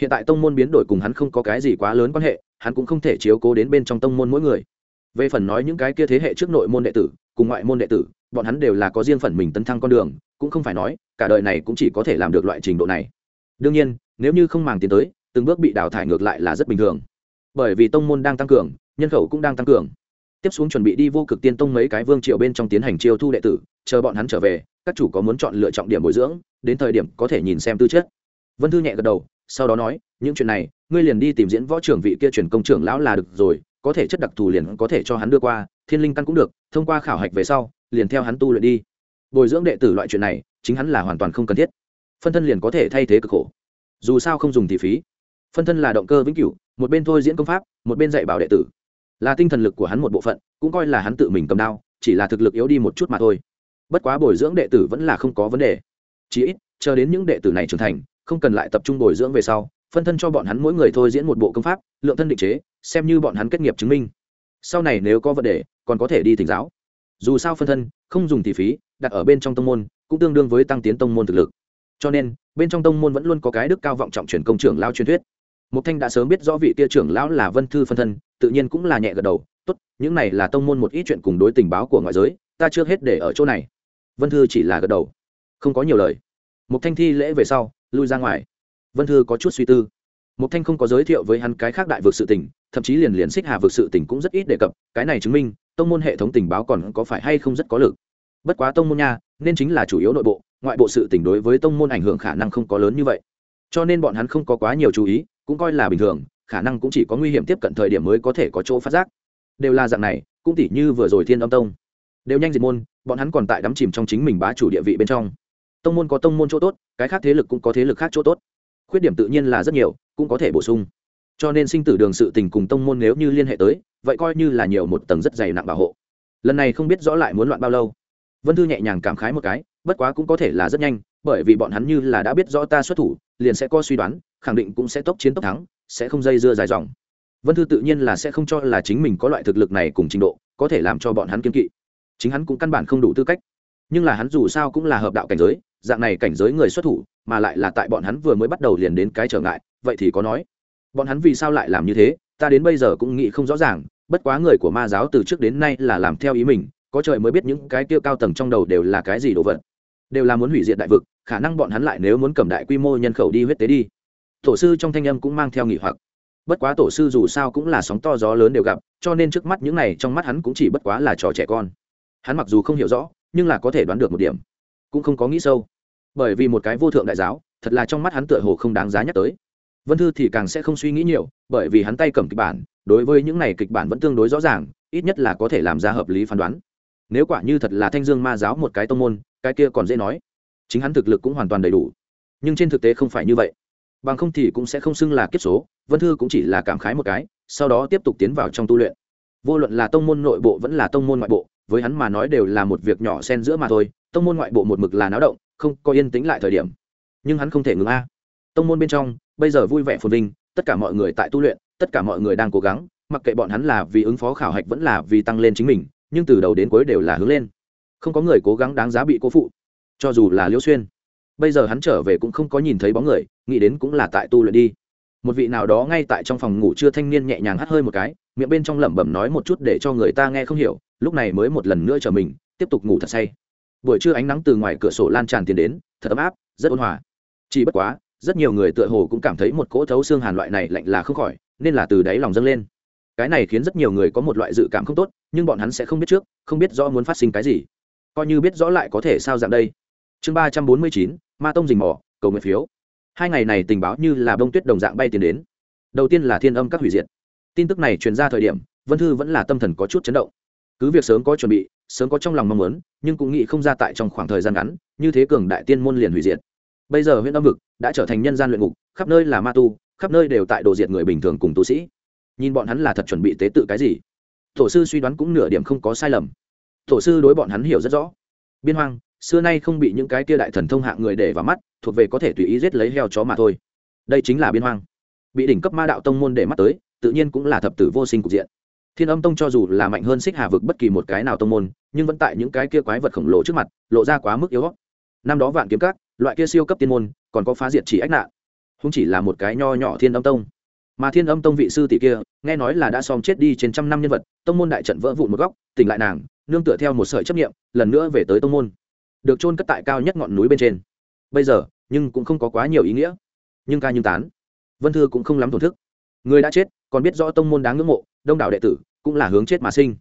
Hiện tại tông môn biến đổi cùng hắn không có cái gì quá lớn quan hệ, hắn cũng không thể chiếu cố đến bên trong tông môn mỗi người. Về phần nói những cái kia thế hệ trước nội môn đệ tử, cùng ngoại môn đệ tử bọn hắn đều là có riêng phần mình tấn thăng con đường, cũng không phải nói, cả đời này cũng chỉ có thể làm được loại trình độ này. Đương nhiên, nếu như không màng tiến tới, từng bước bị đào thải ngược lại là rất bình thường. Bởi vì tông môn đang tăng cường, nhân khẩu cũng đang tăng cường. Tiếp xuống chuẩn bị đi vô cực tiên tông mấy cái vương triều bên trong tiến hành chiêu thu đệ tử, chờ bọn hắn trở về, các chủ có muốn chọn lựa trọng điểm bồi dưỡng, đến thời điểm có thể nhìn xem tư chất. Vân thư nhẹ gật đầu, sau đó nói, những chuyện này, ngươi liền đi tìm diễn võ trưởng vị kia truyền công trưởng lão là được rồi, có thể chất đặc thù liền có thể cho hắn đưa qua, thiên linh căn cũng được, thông qua khảo hạch về sau liền theo hắn tu luyện đi. Bồi dưỡng đệ tử loại chuyện này, chính hắn là hoàn toàn không cần thiết. Phân thân liền có thể thay thế cực khổ. Dù sao không dùng thì phí. Phân thân là động cơ vĩnh cửu, một bên thôi diễn công pháp, một bên dạy bảo đệ tử. Là tinh thần lực của hắn một bộ phận, cũng coi là hắn tự mình cầm đao, chỉ là thực lực yếu đi một chút mà thôi. Bất quá bồi dưỡng đệ tử vẫn là không có vấn đề. Chí ít, chờ đến những đệ tử này trưởng thành, không cần lại tập trung bồi dưỡng về sau, phân thân cho bọn hắn mỗi người thôi diễn một bộ công pháp, lượng thân định chế, xem như bọn hắn kết nghiệp chứng minh. Sau này nếu có vấn đề, còn có thể đi thỉnh giáo dù sao phân thân, không dùng tỷ phí, đặt ở bên trong tông môn, cũng tương đương với tăng tiến tông môn thực lực. Cho nên, bên trong tông môn vẫn luôn có cái đức cao vọng trọng truyền công trưởng lao truyền thuyết. Mục thanh đã sớm biết rõ vị tia trưởng lão là vân thư phân thân, tự nhiên cũng là nhẹ gật đầu, tốt, những này là tông môn một ít chuyện cùng đối tình báo của ngoại giới, ta chưa hết để ở chỗ này. Vân thư chỉ là gật đầu. Không có nhiều lời. Mục thanh thi lễ về sau, lui ra ngoài. Vân thư có chút suy tư mục thanh không có giới thiệu với hắn cái khác đại vực sự tình, thậm chí liền liền xích hà vực sự tình cũng rất ít đề cập, cái này chứng minh, tông môn hệ thống tình báo còn có phải hay không rất có lực. Bất quá tông môn nha, nên chính là chủ yếu nội bộ, ngoại bộ sự tình đối với tông môn ảnh hưởng khả năng không có lớn như vậy. Cho nên bọn hắn không có quá nhiều chú ý, cũng coi là bình thường, khả năng cũng chỉ có nguy hiểm tiếp cận thời điểm mới có thể có chỗ phát giác. Đều là dạng này, cũng tỉ như vừa rồi thiên âm tông. Đều nhanh diệt môn, bọn hắn còn tại đắm chìm trong chính mình bá chủ địa vị bên trong. Tông môn có tông môn chỗ tốt, cái khác thế lực cũng có thế lực khác chỗ tốt. Khuyết điểm tự nhiên là rất nhiều cũng có thể bổ sung. Cho nên sinh tử đường sự tình cùng tông môn nếu như liên hệ tới, vậy coi như là nhiều một tầng rất dày nặng bảo hộ. Lần này không biết rõ lại muốn loạn bao lâu. Vân thư nhẹ nhàng cảm khái một cái, bất quá cũng có thể là rất nhanh, bởi vì bọn hắn như là đã biết rõ ta xuất thủ, liền sẽ có suy đoán, khẳng định cũng sẽ tốc chiến tốc thắng, sẽ không dây dưa dài dòng. Vân thư tự nhiên là sẽ không cho là chính mình có loại thực lực này cùng trình độ, có thể làm cho bọn hắn kiên kỵ. Chính hắn cũng căn bản không đủ tư cách. Nhưng là hắn dù sao cũng là hợp đạo cảnh giới, dạng này cảnh giới người xuất thủ, mà lại là tại bọn hắn vừa mới bắt đầu liền đến cái trở ngại vậy thì có nói. Bọn hắn vì sao lại làm như thế, ta đến bây giờ cũng nghĩ không rõ ràng, bất quá người của ma giáo từ trước đến nay là làm theo ý mình, có trời mới biết những cái tiêu cao tầng trong đầu đều là cái gì đồ vật. Đều là muốn hủy diệt đại vực, khả năng bọn hắn lại nếu muốn cầm đại quy mô nhân khẩu đi huyết tế đi. Tổ sư trong thanh âm cũng mang theo nghỉ hoặc. Bất quá tổ sư dù sao cũng là sóng to gió lớn đều gặp, cho nên trước mắt những này trong mắt hắn cũng chỉ bất quá là trò trẻ con. Hắn mặc dù không hiểu rõ, nhưng là có thể đoán được một điểm. Cũng không có nghĩ sâu. Bởi vì một cái vô thượng đại giáo, thật là trong mắt hắn tựa hồ không đáng giá nhắc tới vân thư thì càng sẽ không suy nghĩ nhiều, bởi vì hắn tay cầm kịch bản, đối với những này kịch bản vẫn tương đối rõ ràng, ít nhất là có thể làm ra hợp lý phán đoán. Nếu quả như thật là thanh dương ma giáo một cái tông môn, cái kia còn dễ nói. Chính hắn thực lực cũng hoàn toàn đầy đủ. Nhưng trên thực tế không phải như vậy. Bằng không thì cũng sẽ không xưng là kiếp số, vân thư cũng chỉ là cảm khái một cái, sau đó tiếp tục tiến vào trong tu luyện. Vô luận là tông môn nội bộ vẫn là tông môn ngoại bộ, với hắn mà nói đều là một việc nhỏ xen giữa mà thôi, tông môn ngoại bộ một mực là náo động, không có yên tĩnh lại thời điểm. Nhưng hắn không thể ngừng a. Tông môn bên trong bây giờ vui vẻ phồn vinh, tất cả mọi người tại tu luyện, tất cả mọi người đang cố gắng, mặc kệ bọn hắn là vì ứng phó khảo hạch vẫn là vì tăng lên chính mình, nhưng từ đầu đến cuối đều là hướng lên. Không có người cố gắng đáng giá bị cố phụ, cho dù là liễu xuyên. Bây giờ hắn trở về cũng không có nhìn thấy bóng người, nghĩ đến cũng là tại tu luyện đi. Một vị nào đó ngay tại trong phòng ngủ chưa thanh niên nhẹ nhàng hắt hơi một cái, miệng bên trong lẩm bẩm nói một chút để cho người ta nghe không hiểu, lúc này mới một lần nữa trở mình, tiếp tục ngủ thật say. Buổi trưa ánh nắng từ ngoài cửa sổ lan tràn tiến đến, thật ấm áp, rất ôn hòa. Chỉ bất quá rất nhiều người tựa hồ cũng cảm thấy một cỗ thấu xương hàn loại này lạnh là không khỏi, nên là từ đáy lòng dâng lên. Cái này khiến rất nhiều người có một loại dự cảm không tốt, nhưng bọn hắn sẽ không biết trước, không biết rõ muốn phát sinh cái gì. Coi như biết rõ lại có thể sao dạng đây. Chương ba trăm bốn mươi chín, ma tông dình mỏ cầu nguyện phiếu. Hai ngày này tình báo như là bông tuyết đồng dạng bay tiến đến. Đầu tiên là thiên âm các hủy diệt. Tin tức này truyền ra thời điểm, vân thư vẫn là tâm thần có chút chấn động. Cứ việc sớm có chuẩn bị, sớm có trong lòng mong muốn, nhưng cũng nghĩ không ra tại trong khoảng thời gian ngắn, như thế cường đại tiên môn liền hủy diệt bây giờ huyện âm vực đã trở thành nhân gian luyện ngục, khắp nơi là ma tu, khắp nơi đều tại đồ diệt người bình thường cùng tu sĩ. Nhìn bọn hắn là thật chuẩn bị tế tự cái gì? Tổ sư suy đoán cũng nửa điểm không có sai lầm. Tổ sư đối bọn hắn hiểu rất rõ. Biên hoang, xưa nay không bị những cái kia đại thần thông hạng người để vào mắt, thuộc về có thể tùy ý giết lấy heo chó mà thôi. Đây chính là biên hoang. Bị đỉnh cấp ma đạo tông môn để mắt tới, tự nhiên cũng là thập tử vô sinh cục diện. Thiên âm tông cho dù là mạnh hơn xích hà vực bất kỳ một cái nào tông môn, nhưng vẫn tại những cái kia quái vật khổng lồ trước mặt, lộ ra quá mức yếu năm đó vạn kiếm các, loại kia siêu cấp tiên môn, còn có phá diệt chỉ ách nạn. Không chỉ là một cái nho nhỏ thiên âm tông. Mà thiên âm tông vị sư tỷ kia, nghe nói là đã xóm chết đi trên trăm năm nhân vật, tông môn đại trận vỡ vụn một góc, tỉnh lại nàng, nương tựa theo một sợi chấp nghiệm lần nữa về tới tông môn. Được chôn cất tại cao nhất ngọn núi bên trên. Bây giờ, nhưng cũng không có quá nhiều ý nghĩa. Nhưng ca nhưng tán. Vân thư cũng không lắm thổn thức. Người đã chết, còn biết rõ tông môn đáng ngưỡng mộ, đông đảo đệ tử, cũng là hướng chết mà sinh.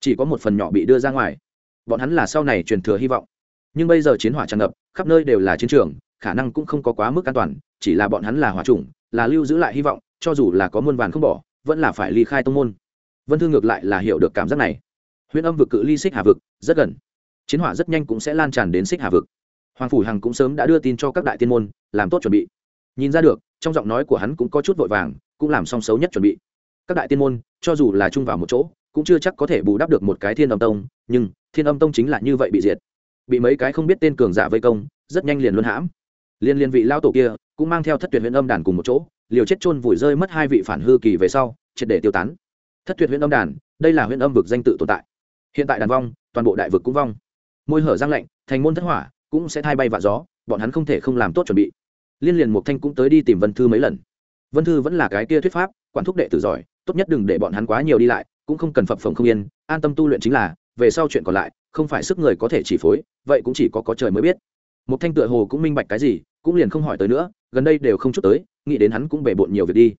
Chỉ có một phần nhỏ bị đưa ra ngoài. Bọn hắn là sau này truyền thừa hy vọng nhưng bây giờ chiến hỏa tràn ngập, khắp nơi đều là chiến trường, khả năng cũng không có quá mức an toàn, chỉ là bọn hắn là hỏa chủng, là lưu giữ lại hy vọng, cho dù là có muôn vàn không bỏ, vẫn là phải ly khai tông môn. Vân thư ngược lại là hiểu được cảm giác này. Huyện âm vực cự ly xích hà vực, rất gần. Chiến hỏa rất nhanh cũng sẽ lan tràn đến xích hà vực. Hoàng phủ hằng cũng sớm đã đưa tin cho các đại tiên môn, làm tốt chuẩn bị. Nhìn ra được, trong giọng nói của hắn cũng có chút vội vàng, cũng làm song xấu nhất chuẩn bị. Các đại tiên môn, cho dù là chung vào một chỗ, cũng chưa chắc có thể bù đắp được một cái thiên âm tông, nhưng thiên âm tông chính là như vậy bị diệt bị mấy cái không biết tên cường giả vây công, rất nhanh liền luân hãm. Liên liên vị lao tổ kia cũng mang theo thất tuyệt huyện âm đàn cùng một chỗ, liều chết chôn vùi rơi mất hai vị phản hư kỳ về sau, triệt để tiêu tán. Thất tuyệt huyện âm đàn, đây là huyện âm vực danh tự tồn tại. Hiện tại đàn vong, toàn bộ đại vực cũng vong. Môi hở giang lạnh, thành môn thất hỏa, cũng sẽ thay bay vạ gió, bọn hắn không thể không làm tốt chuẩn bị. Liên liền mục thanh cũng tới đi tìm vân thư mấy lần. Vân thư vẫn là cái kia thuyết pháp, quản thúc đệ tử giỏi, tốt nhất đừng để bọn hắn quá nhiều đi lại, cũng không cần phập phồng không yên, an tâm tu luyện chính là, về sau chuyện còn lại không phải sức người có thể chỉ phối, vậy cũng chỉ có có trời mới biết. Một thanh tựa hồ cũng minh bạch cái gì, cũng liền không hỏi tới nữa, gần đây đều không chút tới, nghĩ đến hắn cũng bể bộn nhiều việc đi.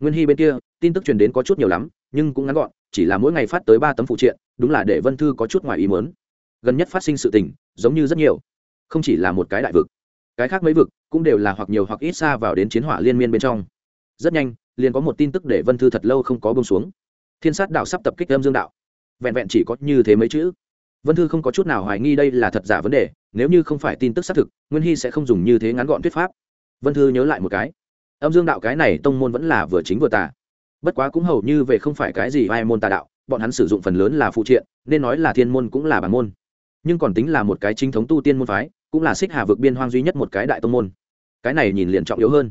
Nguyên hy bên kia, tin tức truyền đến có chút nhiều lắm, nhưng cũng ngắn gọn, chỉ là mỗi ngày phát tới ba tấm phụ triện, đúng là để vân thư có chút ngoài ý mớn gần nhất phát sinh sự tình, giống như rất nhiều. Không chỉ là một cái đại vực, cái khác mấy vực cũng đều là hoặc nhiều hoặc ít xa vào đến chiến hỏa liên miên bên trong. Rất nhanh, liền có một tin tức để vân thư thật lâu không có bông xuống. Thiên sát đạo sắp tập kích âm dương đạo. Vẹn vẹn chỉ có như thế mấy chữ vân thư không có chút nào hoài nghi đây là thật giả vấn đề, nếu như không phải tin tức xác thực, nguyên hy sẽ không dùng như thế ngắn gọn thuyết pháp. Vân thư nhớ lại một cái. Âm dương đạo cái này tông môn vẫn là vừa chính vừa tà. Bất quá cũng hầu như về không phải cái gì vai môn tà đạo, bọn hắn sử dụng phần lớn là phụ triện, nên nói là thiên môn cũng là bản môn. Nhưng còn tính là một cái chính thống tu tiên môn phái, cũng là xích hà vực biên hoang duy nhất một cái đại tông môn. Cái này nhìn liền trọng yếu hơn.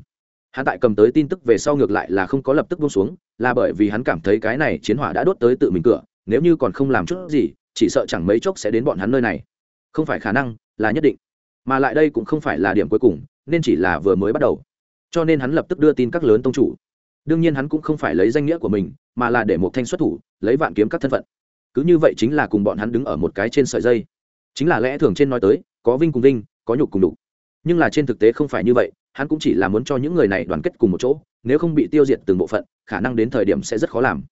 Hắn tại cầm tới tin tức về sau ngược lại là không có lập tức buông xuống, là bởi vì hắn cảm thấy cái này chiến hỏa đã đốt tới tự mình cửa, nếu như còn không làm chút gì chỉ sợ chẳng mấy chốc sẽ đến bọn hắn nơi này. Không phải khả năng, là nhất định. Mà lại đây cũng không phải là điểm cuối cùng, nên chỉ là vừa mới bắt đầu. Cho nên hắn lập tức đưa tin các lớn tông chủ. Đương nhiên hắn cũng không phải lấy danh nghĩa của mình, mà là để một thanh xuất thủ, lấy vạn kiếm các thân phận. Cứ như vậy chính là cùng bọn hắn đứng ở một cái trên sợi dây. Chính là lẽ thường trên nói tới, có vinh cùng vinh, có nhục cùng đục nhưng là trên thực tế không phải như vậy, hắn cũng chỉ là muốn cho những người này đoàn kết cùng một chỗ, nếu không bị tiêu diệt từng bộ phận, khả năng đến thời điểm sẽ rất khó làm.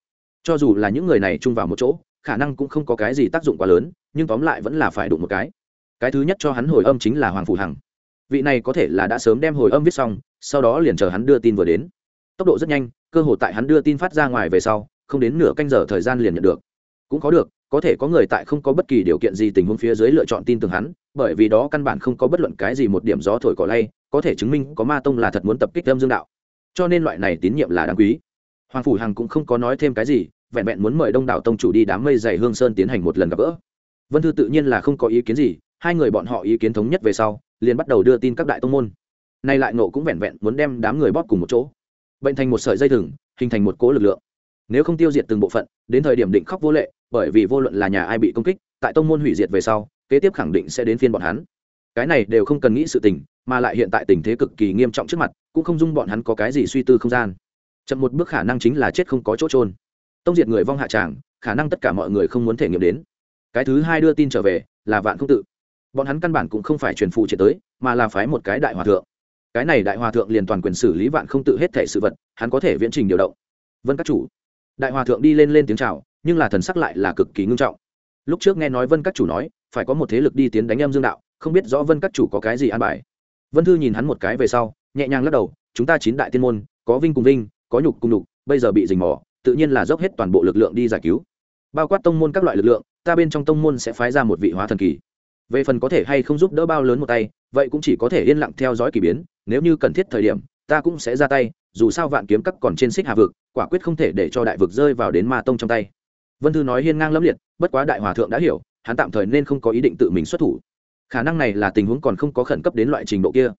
Cho dù là những người này chung vào một chỗ khả năng cũng không có cái gì tác dụng quá lớn, nhưng tóm lại vẫn là phải đụng một cái. Cái thứ nhất cho hắn hồi âm chính là hoàng phủ hằng. Vị này có thể là đã sớm đem hồi âm viết xong, sau đó liền chờ hắn đưa tin vừa đến. Tốc độ rất nhanh, cơ hội tại hắn đưa tin phát ra ngoài về sau, không đến nửa canh giờ thời gian liền nhận được. Cũng có được, có thể có người tại không có bất kỳ điều kiện gì tình huống phía dưới lựa chọn tin tưởng hắn, bởi vì đó căn bản không có bất luận cái gì một điểm gió thổi cỏ lay, có thể chứng minh có ma tông là thật muốn tập kích âm dương đạo. Cho nên loại này tín nhiệm là đáng quý. Hoàng phủ hằng cũng không có nói thêm cái gì vẹn vẹn muốn mời đông đảo tông chủ đi đám mây dày hương sơn tiến hành một lần gặp gỡ. Vân thư tự nhiên là không có ý kiến gì, hai người bọn họ ý kiến thống nhất về sau, liền bắt đầu đưa tin các đại tông môn. Nay lại nộ cũng vẹn vẹn muốn đem đám người bóp cùng một chỗ. Bệnh thành một sợi dây thừng, hình thành một cố lực lượng. Nếu không tiêu diệt từng bộ phận, đến thời điểm định khóc vô lệ, bởi vì vô luận là nhà ai bị công kích, tại tông môn hủy diệt về sau, kế tiếp khẳng định sẽ đến phiên bọn hắn. Cái này đều không cần nghĩ sự tình, mà lại hiện tại tình thế cực kỳ nghiêm trọng trước mặt, cũng không dung bọn hắn có cái gì suy tư không gian. Chậm một bước khả năng chính là chết không có chỗ trôn tông diệt người vong hạ tràng, khả năng tất cả mọi người không muốn thể nghiệm đến. Cái thứ hai đưa tin trở về, là vạn không tự. Bọn hắn căn bản cũng không phải truyền phụ triệt tới, mà là phái một cái đại hòa thượng. Cái này đại hòa thượng liền toàn quyền xử lý vạn không tự hết thể sự vật, hắn có thể viễn trình điều động. Vân các chủ. Đại hòa thượng đi lên lên tiếng chào, nhưng là thần sắc lại là cực kỳ ngưng trọng. Lúc trước nghe nói vân các chủ nói, phải có một thế lực đi tiến đánh em dương đạo, không biết rõ vân các chủ có cái gì an bài. Vân thư nhìn hắn một cái về sau, nhẹ nhàng lắc đầu, chúng ta chín đại tiên môn, có vinh cùng vinh, có nhục cùng nhục, bây giờ bị dình mỏ tự nhiên là dốc hết toàn bộ lực lượng đi giải cứu. Bao quát tông môn các loại lực lượng, ta bên trong tông môn sẽ phái ra một vị hóa thần kỳ. Về phần có thể hay không giúp đỡ bao lớn một tay, vậy cũng chỉ có thể yên lặng theo dõi k ỳ biến, nếu như cần thiết thời điểm, ta cũng sẽ ra tay, dù sao vạn kiếm cắt còn trên xích hà vực, quả quyết không thể để cho đại vực rơi vào đến ma tông trong tay. Vân thư nói hiên ngang lâm liệt, bất quá đại hòa thượng đã hiểu, hắn tạm thời nên không có ý định tự mình xuất thủ. Khả năng này là tình huống còn không có khẩn cấp đến loại trình độ kia.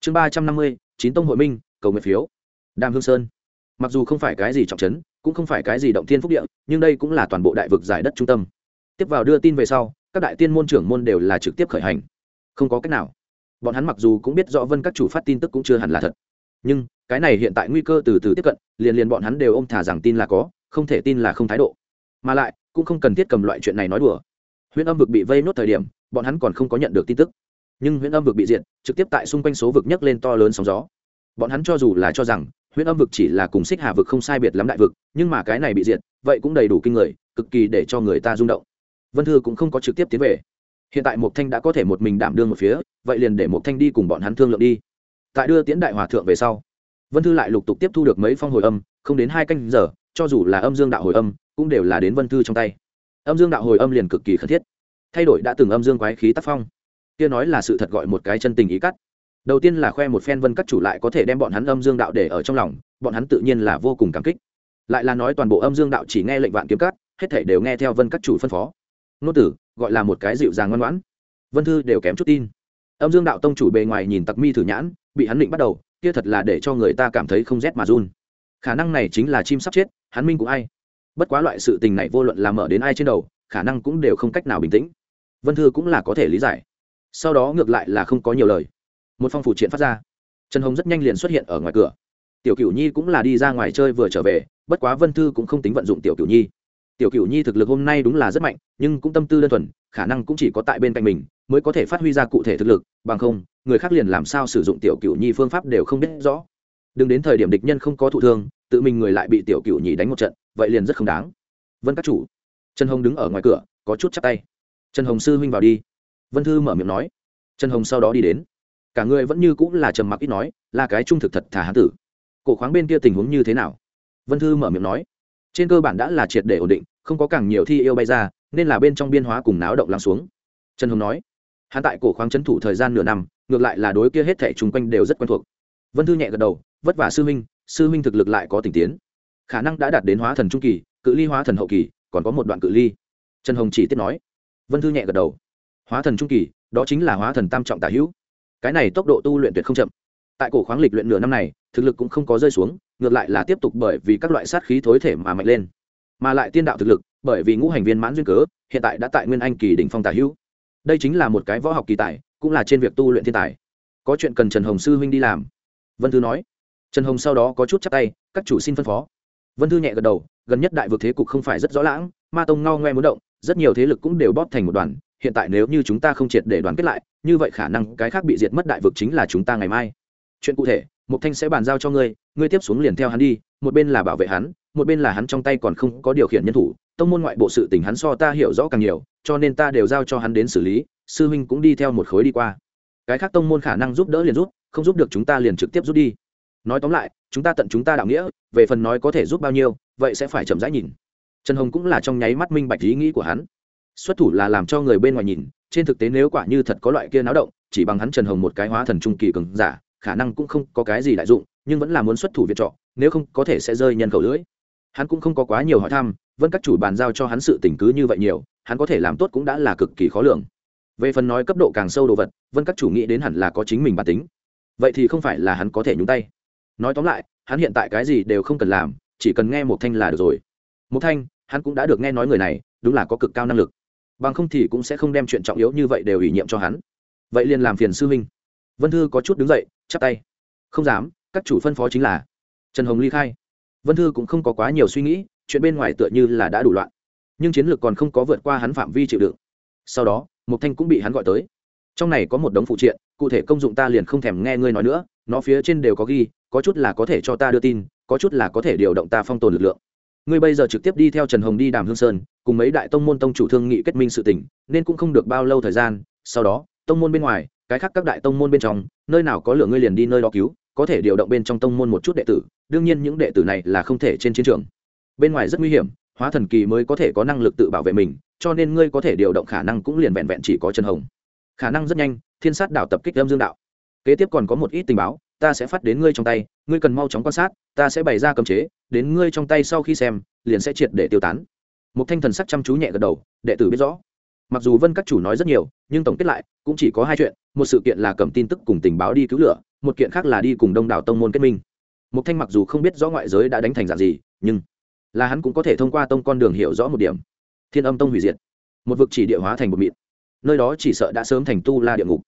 Chương ba trăm năm mươi, chín tông hội minh, cầu nguyện phiếu. Đàm hương sơn. Mặc dù không phải cái gì trọng trấn cũng không phải cái gì động thiên phúc địa, nhưng đây cũng là toàn bộ đại vực giải đất trung tâm. Tiếp vào đưa tin về sau, các đại tiên môn trưởng môn đều là trực tiếp khởi hành. Không có cách nào. Bọn hắn mặc dù cũng biết rõ vân các chủ phát tin tức cũng chưa hẳn là thật. Nhưng, cái này hiện tại nguy cơ từ từ tiếp cận, liền liền bọn hắn đều ôm thả rằng tin là có, không thể tin là không thái độ. Mà lại, cũng không cần thiết cầm loại chuyện này nói đùa. Huyện âm vực bị vây nốt thời điểm, bọn hắn còn không có nhận được tin tức. Nhưng huyện âm vực bị diệt, trực tiếp tại xung quanh số vực nhấc lên to lớn sóng gió. Bọn hắn cho dù là cho rằng huyện âm vực chỉ là cùng xích hà vực không sai biệt lắm đại vực, nhưng mà cái này bị diệt, vậy cũng đầy đủ kinh người, cực kỳ để cho người ta rung động. Vân thư cũng không có trực tiếp tiến về. Hiện tại mộc thanh đã có thể một mình đảm đương một phía, vậy liền để mộc thanh đi cùng bọn hắn thương lượng đi. Tại đưa tiễn đại hòa thượng về sau, vân thư lại lục tục tiếp thu được mấy phong hồi âm, không đến hai canh giờ, cho dù là âm dương đạo hồi âm, cũng đều là đến vân thư trong tay. Âm dương đạo hồi âm liền cực kỳ khẩn thiết, thay đổi đã từng âm dương quái khí tác phong. Kia nói là sự thật gọi một cái chân tình ý cắt đầu tiên là khoe một phen vân các chủ lại có thể đem bọn hắn âm dương đạo để ở trong lòng, bọn hắn tự nhiên là vô cùng cảm kích. Lại là nói toàn bộ âm dương đạo chỉ nghe lệnh vạn kiếm cắt hết thể đều nghe theo vân các chủ phân phó. Nô tử, gọi là một cái dịu dàng ngoan ngoãn. Vân thư đều kém chút tin. Âm dương đạo tông chủ bề ngoài nhìn tặc mi thử nhãn, bị hắn định bắt đầu, kia thật là để cho người ta cảm thấy không rét mà run. Khả năng này chính là chim sắp chết, hắn minh cũng ai. Bất quá loại sự tình này vô luận làm mở đến ai trên đầu, khả năng cũng đều không cách nào bình tĩnh. Vân thư cũng là có thể lý giải. Sau đó ngược lại là không có nhiều lời một phong phủ triện phát ra. Trần hồng rất nhanh liền xuất hiện ở ngoài cửa. Tiểu cửu nhi cũng là đi ra ngoài chơi vừa trở về, bất quá vân thư cũng không tính vận dụng tiểu cửu nhi. Tiểu cửu nhi thực lực hôm nay đúng là rất mạnh, nhưng cũng tâm tư đơn thuần, khả năng cũng chỉ có tại bên cạnh mình mới có thể phát huy ra cụ thể thực lực, bằng không, người khác liền làm sao sử dụng tiểu cửu nhi phương pháp đều không biết rõ. Đừng đến thời điểm địch nhân không có thụ thương, tự mình người lại bị tiểu cửu nhi đánh một trận, vậy liền rất không đáng. Vân các chủ. Trần hồng đứng ở ngoài cửa, có chút chắp tay. Trần hồng sư huynh vào đi. Vân thư mở miệng nói. Trần hồng sau đó đi đến cả người vẫn như cũng là trầm mặc ít nói, là cái trung thực thật thả hán tử. Cổ khoáng bên kia tình huống như thế nào? Vân thư mở miệng nói. Trên cơ bản đã là triệt để ổn định, không có càng nhiều thi yêu bay ra, nên là bên trong biên hóa cùng náo động lắng xuống. Trần hồng nói. Hắn tại cổ khoáng trấn thủ thời gian nửa năm, ngược lại là đối kia hết thẻ chung quanh đều rất quen thuộc. Vân thư nhẹ gật đầu, vất vả sư huynh sư huynh thực lực lại có tình tiến. Khả năng đã đạt đến hóa thần trung kỳ, cự ly hóa thần hậu kỳ, còn có một đoạn cự ly. Trần hồng chỉ tiếp nói. Vân thư nhẹ gật đầu. Hóa thần trung kỳ, đó chính là hóa thần tam trọng tả hữu cái này tốc độ tu luyện tuyệt không chậm. Tại cổ khoáng lịch luyện nửa năm này, thực lực cũng không có rơi xuống, ngược lại là tiếp tục bởi vì các loại sát khí thối thể mà mạnh lên. Mà lại tiên đạo thực lực, bởi vì ngũ hành viên mãn duyên cớ, hiện tại đã tại nguyên anh kỳ đỉnh phong tả hữu. Đây chính là một cái võ học kỳ tài, cũng là trên việc tu luyện thiên tài. Có chuyện cần trần hồng sư huynh đi làm. Vân thư nói. Trần hồng sau đó có chút chắc tay, các chủ xin phân phó. Vân thư nhẹ gật đầu, gần nhất đại vực thế cục không phải rất rõ lãng, ma tông ngao ngoe muốn động, rất nhiều thế lực cũng đều bóp thành một đoàn hiện tại nếu như chúng ta không triệt để đoàn kết lại, như vậy khả năng cái khác bị diệt mất đại vực chính là chúng ta ngày mai. Chuyện cụ thể mục thanh sẽ bàn giao cho ngươi ngươi tiếp xuống liền theo hắn đi, một bên là bảo vệ hắn, một bên là hắn trong tay còn không có điều khiển nhân thủ. Tông môn ngoại bộ sự tình hắn so ta hiểu rõ càng nhiều, cho nên ta đều giao cho hắn đến xử lý, sư huynh cũng đi theo một khối đi qua. Cái khác tông môn khả năng giúp đỡ liền giúp, không giúp được chúng ta liền trực tiếp rút đi. Nói tóm lại, chúng ta tận chúng ta đạo nghĩa, về phần nói có thể giúp bao nhiêu, vậy sẽ phải chậm rãi nhìn. Trần hồng cũng là trong nháy mắt minh bạch ý nghĩ của hắn xuất thủ là làm cho người bên ngoài nhìn, trên thực tế nếu quả như thật có loại kia náo động, chỉ bằng hắn trần hồng một cái hóa thần trung kỳ cường giả, khả năng cũng không có cái gì đại dụng, nhưng vẫn là muốn xuất thủ viện trọ, nếu không có thể sẽ rơi nhân khẩu lưỡi. Hắn cũng không có quá nhiều hỏi thăm vân các chủ bàn giao cho hắn sự tình cứ như vậy nhiều, hắn có thể làm tốt cũng đã là cực kỳ khó lường. Về phần nói cấp độ càng sâu đồ vật vân các chủ nghĩ đến hẳn là có chính mình bản tính. Vậy thì không phải là hắn có thể nhúng tay. Nói tóm lại, hắn hiện tại cái gì đều không cần làm, chỉ cần nghe một thanh là được rồi. Một thanh, hắn cũng đã được nghe nói người này, đúng là có cực cao năng lực bằng không thì cũng sẽ không đem chuyện trọng yếu như vậy đều ủy nhiệm cho hắn. Vậy liền làm phiền sư huynh. Vân thư có chút đứng dậy, chắp tay. Không dám, các chủ phân phó chính là. Trần hồng ly khai. Vân thư cũng không có quá nhiều suy nghĩ, chuyện bên ngoài tựa như là đã đủ loạn. Nhưng chiến lược còn không có vượt qua hắn phạm vi chịu đựng. Sau đó mục thanh cũng bị hắn gọi tới. Trong này có một đống phụ triện, cụ thể công dụng ta liền không thèm nghe ngươi nói nữa, nó phía trên đều có ghi, có chút là có thể cho ta đưa tin, có chút là có thể điều động ta phong tồn lực lượng ngươi bây giờ trực tiếp đi theo trần hồng đi đàm hương sơn, cùng mấy đại tông môn tông chủ thương nghị kết minh sự tỉnh nên cũng không được bao lâu thời gian, sau đó, tông môn bên ngoài, cái khác các đại tông môn bên trong, nơi nào có lửa ngươi liền đi nơi đó cứu, có thể điều động bên trong tông môn một chút đệ tử, đương nhiên những đệ tử này là không thể trên chiến trường. Bên ngoài rất nguy hiểm, hóa thần kỳ mới có thể có năng lực tự bảo vệ mình, cho nên ngươi có thể điều động khả năng cũng liền vẹn vẹn chỉ có Trần hồng. Khả năng rất nhanh, thiên sát đảo tập kích âm dương đạo. Kế tiếp còn có một ít tình báo ta sẽ phát đến ngươi trong tay, ngươi cần mau chóng quan sát, ta sẽ bày ra cấm chế, đến ngươi trong tay sau khi xem, liền sẽ triệt để tiêu tán. Một thanh thần sắc chăm chú nhẹ gật đầu, đệ tử biết rõ. Mặc dù vân các chủ nói rất nhiều, nhưng tổng kết lại, cũng chỉ có hai chuyện, một sự kiện là cầm tin tức cùng tình báo đi cứu lửa, một kiện khác là đi cùng đông đảo tông môn kết minh. Một thanh mặc dù không biết rõ ngoại giới đã đánh thành dạng gì, nhưng là hắn cũng có thể thông qua tông con đường hiểu rõ một điểm. Thiên âm tông hủy diệt, một vực chỉ địa hóa thành một mịn, nơi đó chỉ sợ đã sớm thành tu la địa ngục.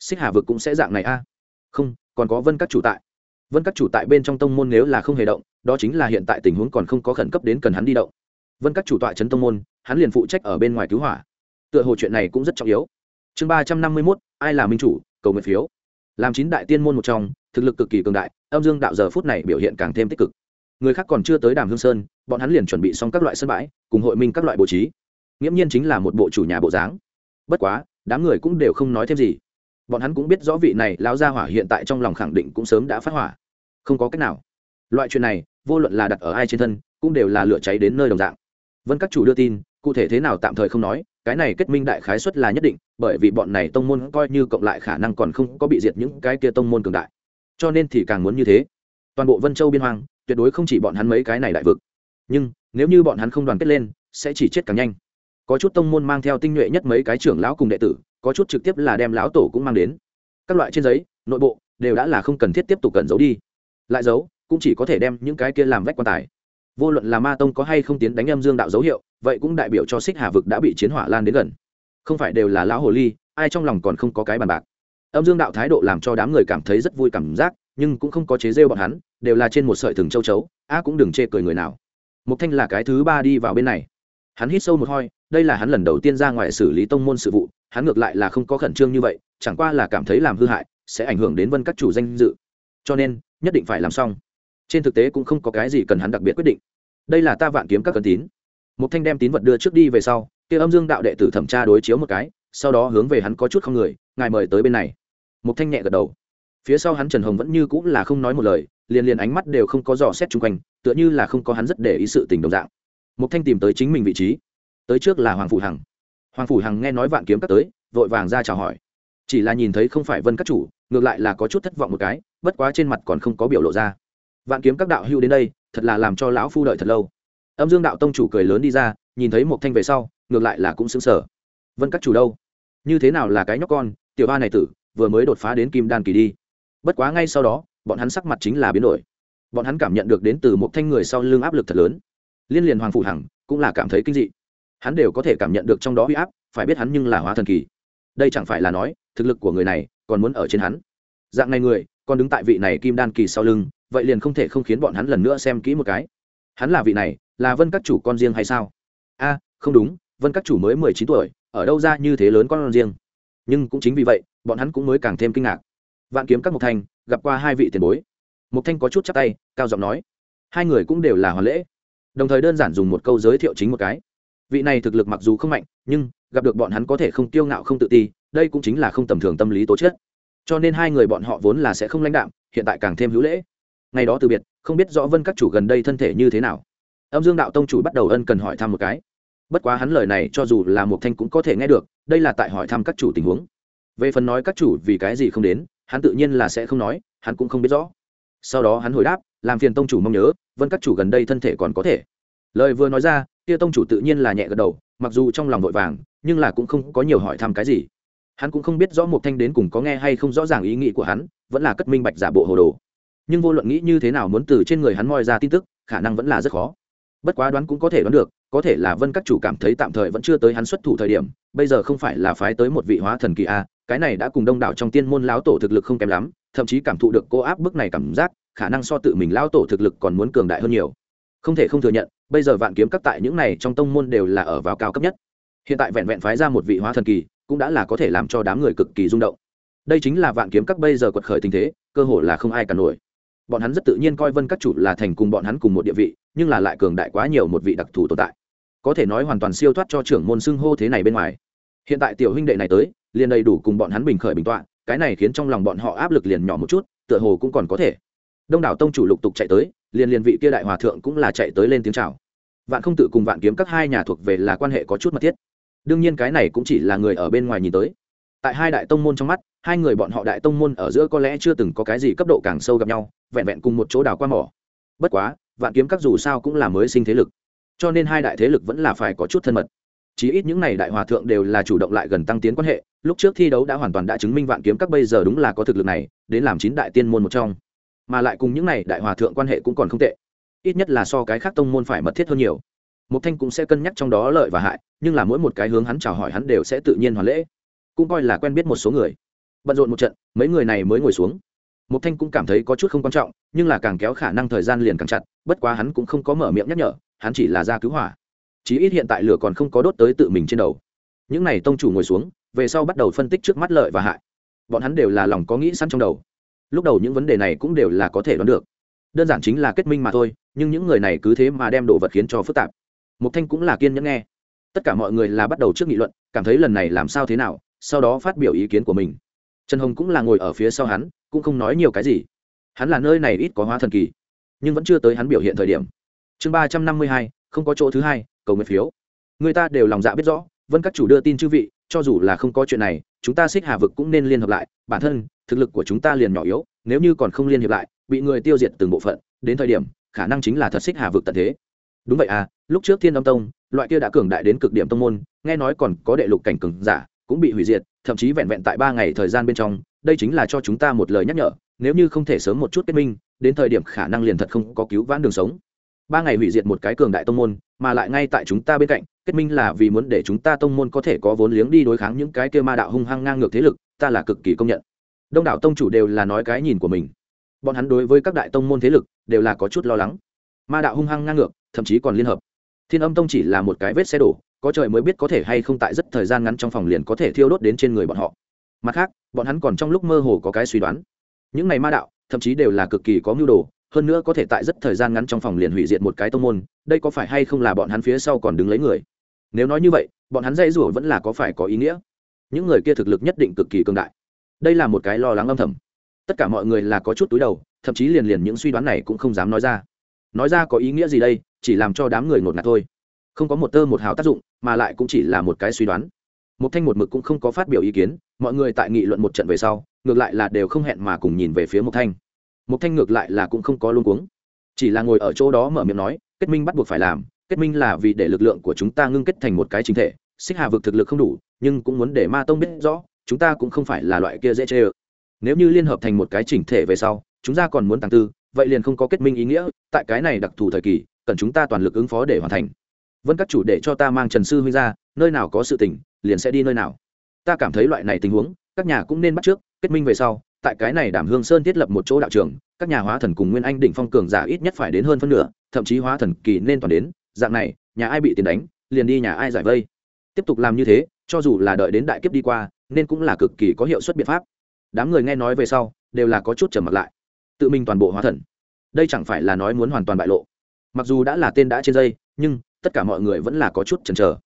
Xích hà vực cũng sẽ dạng này a. Không còn có vân các chủ tại. Vân các chủ tại bên trong tông môn nếu là không hề động, đó chính là hiện tại tình huống còn không có khẩn cấp đến cần hắn đi động. Vân các chủ tọa trấn tông môn, hắn liền phụ trách ở bên ngoài cứu hỏa. Tựa hồ chuyện này cũng rất trọng yếu. Chương ba trăm năm mươi mốt, ai là minh chủ, cầu nguyện phiếu. Làm chín đại tiên môn một trong, thực lực cực kỳ cường đại, âm dương đạo giờ phút này biểu hiện càng thêm tích cực. Người khác còn chưa tới đàm hương sơn, bọn hắn liền chuẩn bị xong các loại sân bãi, cùng hội minh các loại bố trí. Nghiễm nhiên chính là một bộ chủ nhà bộ dáng. Bất quá, đám người cũng đều không nói thêm gì bọn hắn cũng biết rõ vị này lão gia hỏa hiện tại trong lòng khẳng định cũng sớm đã phát hỏa. Không có cách nào. Loại chuyện này, vô luận là đặt ở ai trên thân, cũng đều là lửa cháy đến nơi đồng dạng. Vân các chủ đưa tin, cụ thể thế nào tạm thời không nói, cái này kết minh đại khái xuất là nhất định, bởi vì bọn này tông môn coi như cộng lại khả năng còn không có bị diệt những cái kia tông môn cường đại. Cho nên thì càng muốn như thế. Toàn bộ vân châu biên hoang, tuyệt đối không chỉ bọn hắn mấy cái này đại vực. Nhưng, nếu như bọn hắn không đoàn kết lên, sẽ chỉ chết càng nhanh có chút tông môn mang theo tinh nhuệ nhất mấy cái trưởng lão cùng đệ tử, có chút trực tiếp là đem lão tổ cũng mang đến. Các loại trên giấy, nội bộ, đều đã là không cần thiết tiếp tục cần giấu đi. Lại giấu, cũng chỉ có thể đem những cái kia làm vách quan tài. Vô luận là ma tông có hay không tiến đánh âm dương đạo dấu hiệu, vậy cũng đại biểu cho xích hà vực đã bị chiến hỏa lan đến gần. Không phải đều là lão hồ ly, ai trong lòng còn không có cái bàn bạc. Âm dương đạo thái độ làm cho đám người cảm thấy rất vui cảm giác, nhưng cũng không có chế rêu bọn hắn, đều là trên một sợi thừng châu chấu a cũng đừng chê cười người nào. Mục thanh là cái thứ ba đi vào bên này. Hắn hít sâu một hơi đây là hắn lần đầu tiên ra ngoài xử lý tông môn sự vụ, hắn ngược lại là không có khẩn trương như vậy, chẳng qua là cảm thấy làm hư hại, sẽ ảnh hưởng đến vân các chủ danh dự. Cho nên, nhất định phải làm xong. Trên thực tế cũng không có cái gì cần hắn đặc biệt quyết định. Đây là ta vạn kiếm các cần tín. Một thanh đem tín vật đưa trước đi về sau, kia âm dương đạo đệ tử thẩm tra đối chiếu một cái, sau đó hướng về hắn có chút không người, ngài mời tới bên này. Một thanh nhẹ gật đầu. Phía sau hắn trần hồng vẫn như cũng là không nói một lời, liền liền ánh mắt đều không có dò xét chung quanh, tựa như là không có hắn rất để ý sự tình đồng dạng. Một thanh tìm tới chính mình vị trí tới trước là hoàng phủ hằng. Hoàng phủ hằng nghe nói vạn kiếm các tới, vội vàng ra chào hỏi. Chỉ là nhìn thấy không phải vân các chủ, ngược lại là có chút thất vọng một cái, bất quá trên mặt còn không có biểu lộ ra. Vạn kiếm các đạo hưu đến đây, thật là làm cho lão phu đợi thật lâu. Âm dương đạo tông chủ cười lớn đi ra, nhìn thấy một thanh về sau, ngược lại là cũng xứng sở vân các chủ đâu? Như thế nào là cái nhóc con, tiểu ba này tử, vừa mới đột phá đến kim đan kỳ đi. Bất quá ngay sau đó, bọn hắn sắc mặt chính là biến đổi. Bọn hắn cảm nhận được đến từ một thanh người sau lưng áp lực thật lớn. Liên liền hoàng phủ hằng cũng là cảm thấy kinh dị hắn đều có thể cảm nhận được trong đó huy áp, phải biết hắn nhưng là hóa thần kỳ. Đây chẳng phải là nói, thực lực của người này còn muốn ở trên hắn. Dạng này người, còn đứng tại vị này kim đan kỳ sau lưng, vậy liền không thể không khiến bọn hắn lần nữa xem kỹ một cái. Hắn là vị này, là vân các chủ con riêng hay sao? A, không đúng, vân các chủ mới mười chín tuổi, ở đâu ra như thế lớn con riêng? Nhưng cũng chính vì vậy, bọn hắn cũng mới càng thêm kinh ngạc. Vạn kiếm các Mộc thanh gặp qua hai vị tiền bối. Mộc thanh có chút chắc tay, cao giọng nói. Hai người cũng đều là hoàn lễ. Đồng thời đơn giản dùng một câu giới thiệu chính một cái vị này thực lực mặc dù không mạnh, nhưng gặp được bọn hắn có thể không tiêu ngạo không tự ti, đây cũng chính là không tầm thường tâm lý tố chất. Cho nên hai người bọn họ vốn là sẽ không lãnh đạm, hiện tại càng thêm hữu lễ. Ngày đó từ biệt, không biết rõ vân các chủ gần đây thân thể như thế nào. Âm dương đạo tông chủ bắt đầu ân cần hỏi thăm một cái. Bất quá hắn lời này cho dù là một thanh cũng có thể nghe được, đây là tại hỏi thăm các chủ tình huống. Về phần nói các chủ vì cái gì không đến, hắn tự nhiên là sẽ không nói, hắn cũng không biết rõ. Sau đó hắn hồi đáp, làm phiền tông chủ mong nhớ, vân các chủ gần đây thân thể còn có thể. Lời vừa nói ra kia tông chủ tự nhiên là nhẹ gật đầu, mặc dù trong lòng vội vàng, nhưng là cũng không có nhiều hỏi thăm cái gì. Hắn cũng không biết rõ một thanh đến cùng có nghe hay không rõ ràng ý nghĩ của hắn, vẫn là cất minh bạch giả bộ hồ đồ. Nhưng vô luận nghĩ như thế nào muốn từ trên người hắn moi ra tin tức, khả năng vẫn là rất khó. Bất quá đoán cũng có thể đoán được, có thể là vân các chủ cảm thấy tạm thời vẫn chưa tới hắn xuất thủ thời điểm, bây giờ không phải là phái tới một vị hóa thần kỳ a, cái này đã cùng đông đảo trong tiên môn lão tổ thực lực không kém lắm, thậm chí cảm thụ được cô áp bức này cảm giác, khả năng so tự mình lão tổ thực lực còn muốn cường đại hơn nhiều không thể không thừa nhận, bây giờ vạn kiếm các tại những này trong tông môn đều là ở vào cao cấp nhất. Hiện tại vẹn vẹn phái ra một vị hóa thần kỳ, cũng đã là có thể làm cho đám người cực kỳ rung động. Đây chính là vạn kiếm các bây giờ quật khởi tình thế, cơ hội là không ai cả nổi. Bọn hắn rất tự nhiên coi vân các chủ là thành cùng bọn hắn cùng một địa vị, nhưng là lại cường đại quá nhiều một vị đặc thù tồn tại. Có thể nói hoàn toàn siêu thoát cho trưởng môn xưng hô thế này bên ngoài. Hiện tại tiểu huynh đệ này tới, liền đầy đủ cùng bọn hắn bình khởi bình tọa, cái này khiến trong lòng bọn họ áp lực liền nhỏ một chút, tựa hồ cũng còn có thể. Đông đảo tông chủ lục tục chạy tới liền liền vị kia đại hòa thượng cũng là chạy tới lên tiếng chào. Vạn không tự cùng vạn kiếm các hai nhà thuộc về là quan hệ có chút mật thiết. Đương nhiên cái này cũng chỉ là người ở bên ngoài nhìn tới. Tại hai đại tông môn trong mắt, hai người bọn họ đại tông môn ở giữa có lẽ chưa từng có cái gì cấp độ càng sâu gặp nhau, vẹn vẹn cùng một chỗ đào qua mỏ. Bất quá, vạn kiếm các dù sao cũng là mới sinh thế lực, cho nên hai đại thế lực vẫn là phải có chút thân mật. Chí ít những n à y đại hòa thượng đều là chủ động lại gần tăng tiến quan hệ, lúc trước thi đấu đã hoàn toàn đã chứng minh vạn kiếm các bây giờ đúng là có thực lực này, đến làm chín đại tiên môn một trong mà lại cùng những n à y đại hòa thượng quan hệ cũng còn không tệ. Ít nhất là so cái khác tông môn phải mật thiết hơn nhiều. Một thanh cũng sẽ cân nhắc trong đó lợi và hại, nhưng là mỗi một cái hướng hắn chào hỏi hắn đều sẽ tự nhiên hoàn lễ, cũng coi là quen biết một số người. Bận rộn một trận, mấy người này mới ngồi xuống. Một thanh cũng cảm thấy có chút không quan trọng, nhưng là càng kéo khả năng thời gian liền càng chặt, bất quá hắn cũng không có mở miệng nhắc nhở, hắn chỉ là ra cứu hỏa. Chí ít hiện tại lửa còn không có đốt tới tự mình trên đầu. Những n à y tông chủ ngồi xuống, về sau bắt đầu phân tích trước mắt lợi và hại. Bọn hắn đều là lòng có nghĩ sẵn trong đầu lúc đầu những vấn đề này cũng đều là có thể đoán được. Đơn giản chính là kết minh mà thôi, nhưng những người này cứ thế mà đem đồ vật khiến cho phức tạp. Mục thanh cũng là kiên nhẫn nghe. Tất cả mọi người là bắt đầu trước nghị luận, cảm thấy lần này làm sao thế nào, sau đó phát biểu ý kiến của mình. Trần hồng cũng là ngồi ở phía sau hắn, cũng không nói nhiều cái gì. Hắn là nơi này ít có hóa thần kỳ, nhưng vẫn chưa tới hắn biểu hiện thời điểm. Chương ba trăm năm mươi hai, không có chỗ thứ hai, cầu nguyện phiếu. Người ta đều lòng dạ biết rõ, vân các chủ đưa tin chư vị, cho dù là không có chuyện này, chúng ta xích hà vực cũng nên liên hợp lại, bản thân thực lực của chúng ta liền nhỏ yếu, nếu như còn không liên hiệp lại, bị người tiêu diệt từng bộ phận, đến thời điểm, khả năng chính là thật xích hà vực tận thế. Đúng vậy à lúc trước thiên đông tông, loại kia đã cường đại đến cực điểm tông môn, nghe nói còn có đệ lục cảnh cường giả, cũng bị hủy diệt, thậm chí vẹn vẹn tại ba ngày thời gian bên trong, đây chính là cho chúng ta một lời nhắc nhở, nếu như không thể sớm một chút kết minh, đến thời điểm khả năng liền thật không có cứu vãn đường sống. Ba ngày hủy diệt một cái cường đại tông môn, mà lại ngay tại chúng ta bên cạnh, kết minh là vì muốn để chúng ta tông môn có thể có vốn liếng đi đối kháng những cái kia ma đạo hung hăng ngang ngược thế lực, ta là cực kỳ công nhận đông đảo tông chủ đều là nói cái nhìn của mình. Bọn hắn đối với các đại tông môn thế lực đều là có chút lo lắng. Ma đạo hung hăng ngang ngược, thậm chí còn liên hợp. Thiên âm tông chỉ là một cái vết xe đổ, có trời mới biết có thể hay không tại rất thời gian ngắn trong phòng liền có thể thiêu đốt đến trên người bọn họ. Mặt khác, bọn hắn còn trong lúc mơ hồ có cái suy đoán. Những này ma đạo, thậm chí đều là cực kỳ có mưu đồ, hơn nữa có thể tại rất thời gian ngắn trong phòng liền hủy diệt một cái tông môn, đây có phải hay không là bọn hắn phía sau còn đứng lấy người? Nếu nói như vậy, bọn hắn dây rủa vẫn là có phải có ý nghĩa? Những người kia thực lực nhất định cực kỳ cường đại đây là một cái lo lắng âm thầm. Tất cả mọi người là có chút túi đầu, thậm chí liền liền những suy đoán này cũng không dám nói ra. Nói ra có ý nghĩa gì đây, chỉ làm cho đám người ngột ngạt thôi. Không có một tơ một hào tác dụng, mà lại cũng chỉ là một cái suy đoán. Một thanh một mực cũng không có phát biểu ý kiến, mọi người tại nghị luận một trận về sau, ngược lại là đều không hẹn mà cùng nhìn về phía một thanh. Một thanh ngược lại là cũng không có luôn cuống. Chỉ là ngồi ở chỗ đó mở miệng nói, kết minh bắt buộc phải làm, kết minh là vì để lực lượng của chúng ta ngưng kết thành một cái chính thể, xích hà vực thực lực không đủ, nhưng cũng muốn để ma tông biết rõ chúng ta cũng không phải là loại kia dễ chê ơ. Nếu như liên hợp thành một cái chỉnh thể về sau, chúng ta còn muốn tăng tư, vậy liền không có kết minh ý nghĩa, tại cái này đặc thù thời kỳ, cần chúng ta toàn lực ứng phó để hoàn thành. Vân các chủ để cho ta mang trần sư huynh ra, nơi nào có sự tình, liền sẽ đi nơi nào. Ta cảm thấy loại này tình huống, các nhà cũng nên bắt trước, kết minh về sau, tại cái này đảm hương sơn thiết lập một chỗ đạo trường, các nhà hóa thần cùng nguyên anh đỉnh phong cường giả ít nhất phải đến hơn phân nửa, thậm chí hóa thần kỳ nên toàn đến, dạng này, nhà ai bị tiền đánh, liền đi nhà ai giải vây. Tiếp tục làm như thế, cho dù là đợi đến đại kiếp đi qua nên cũng là cực kỳ có hiệu suất biện pháp. Đám người nghe nói về sau, đều là có chút trầm mặt lại. Tự mình toàn bộ hóa thần. Đây chẳng phải là nói muốn hoàn toàn bại lộ. Mặc dù đã là tên đã trên dây, nhưng tất cả mọi người vẫn là có chút chần chờ.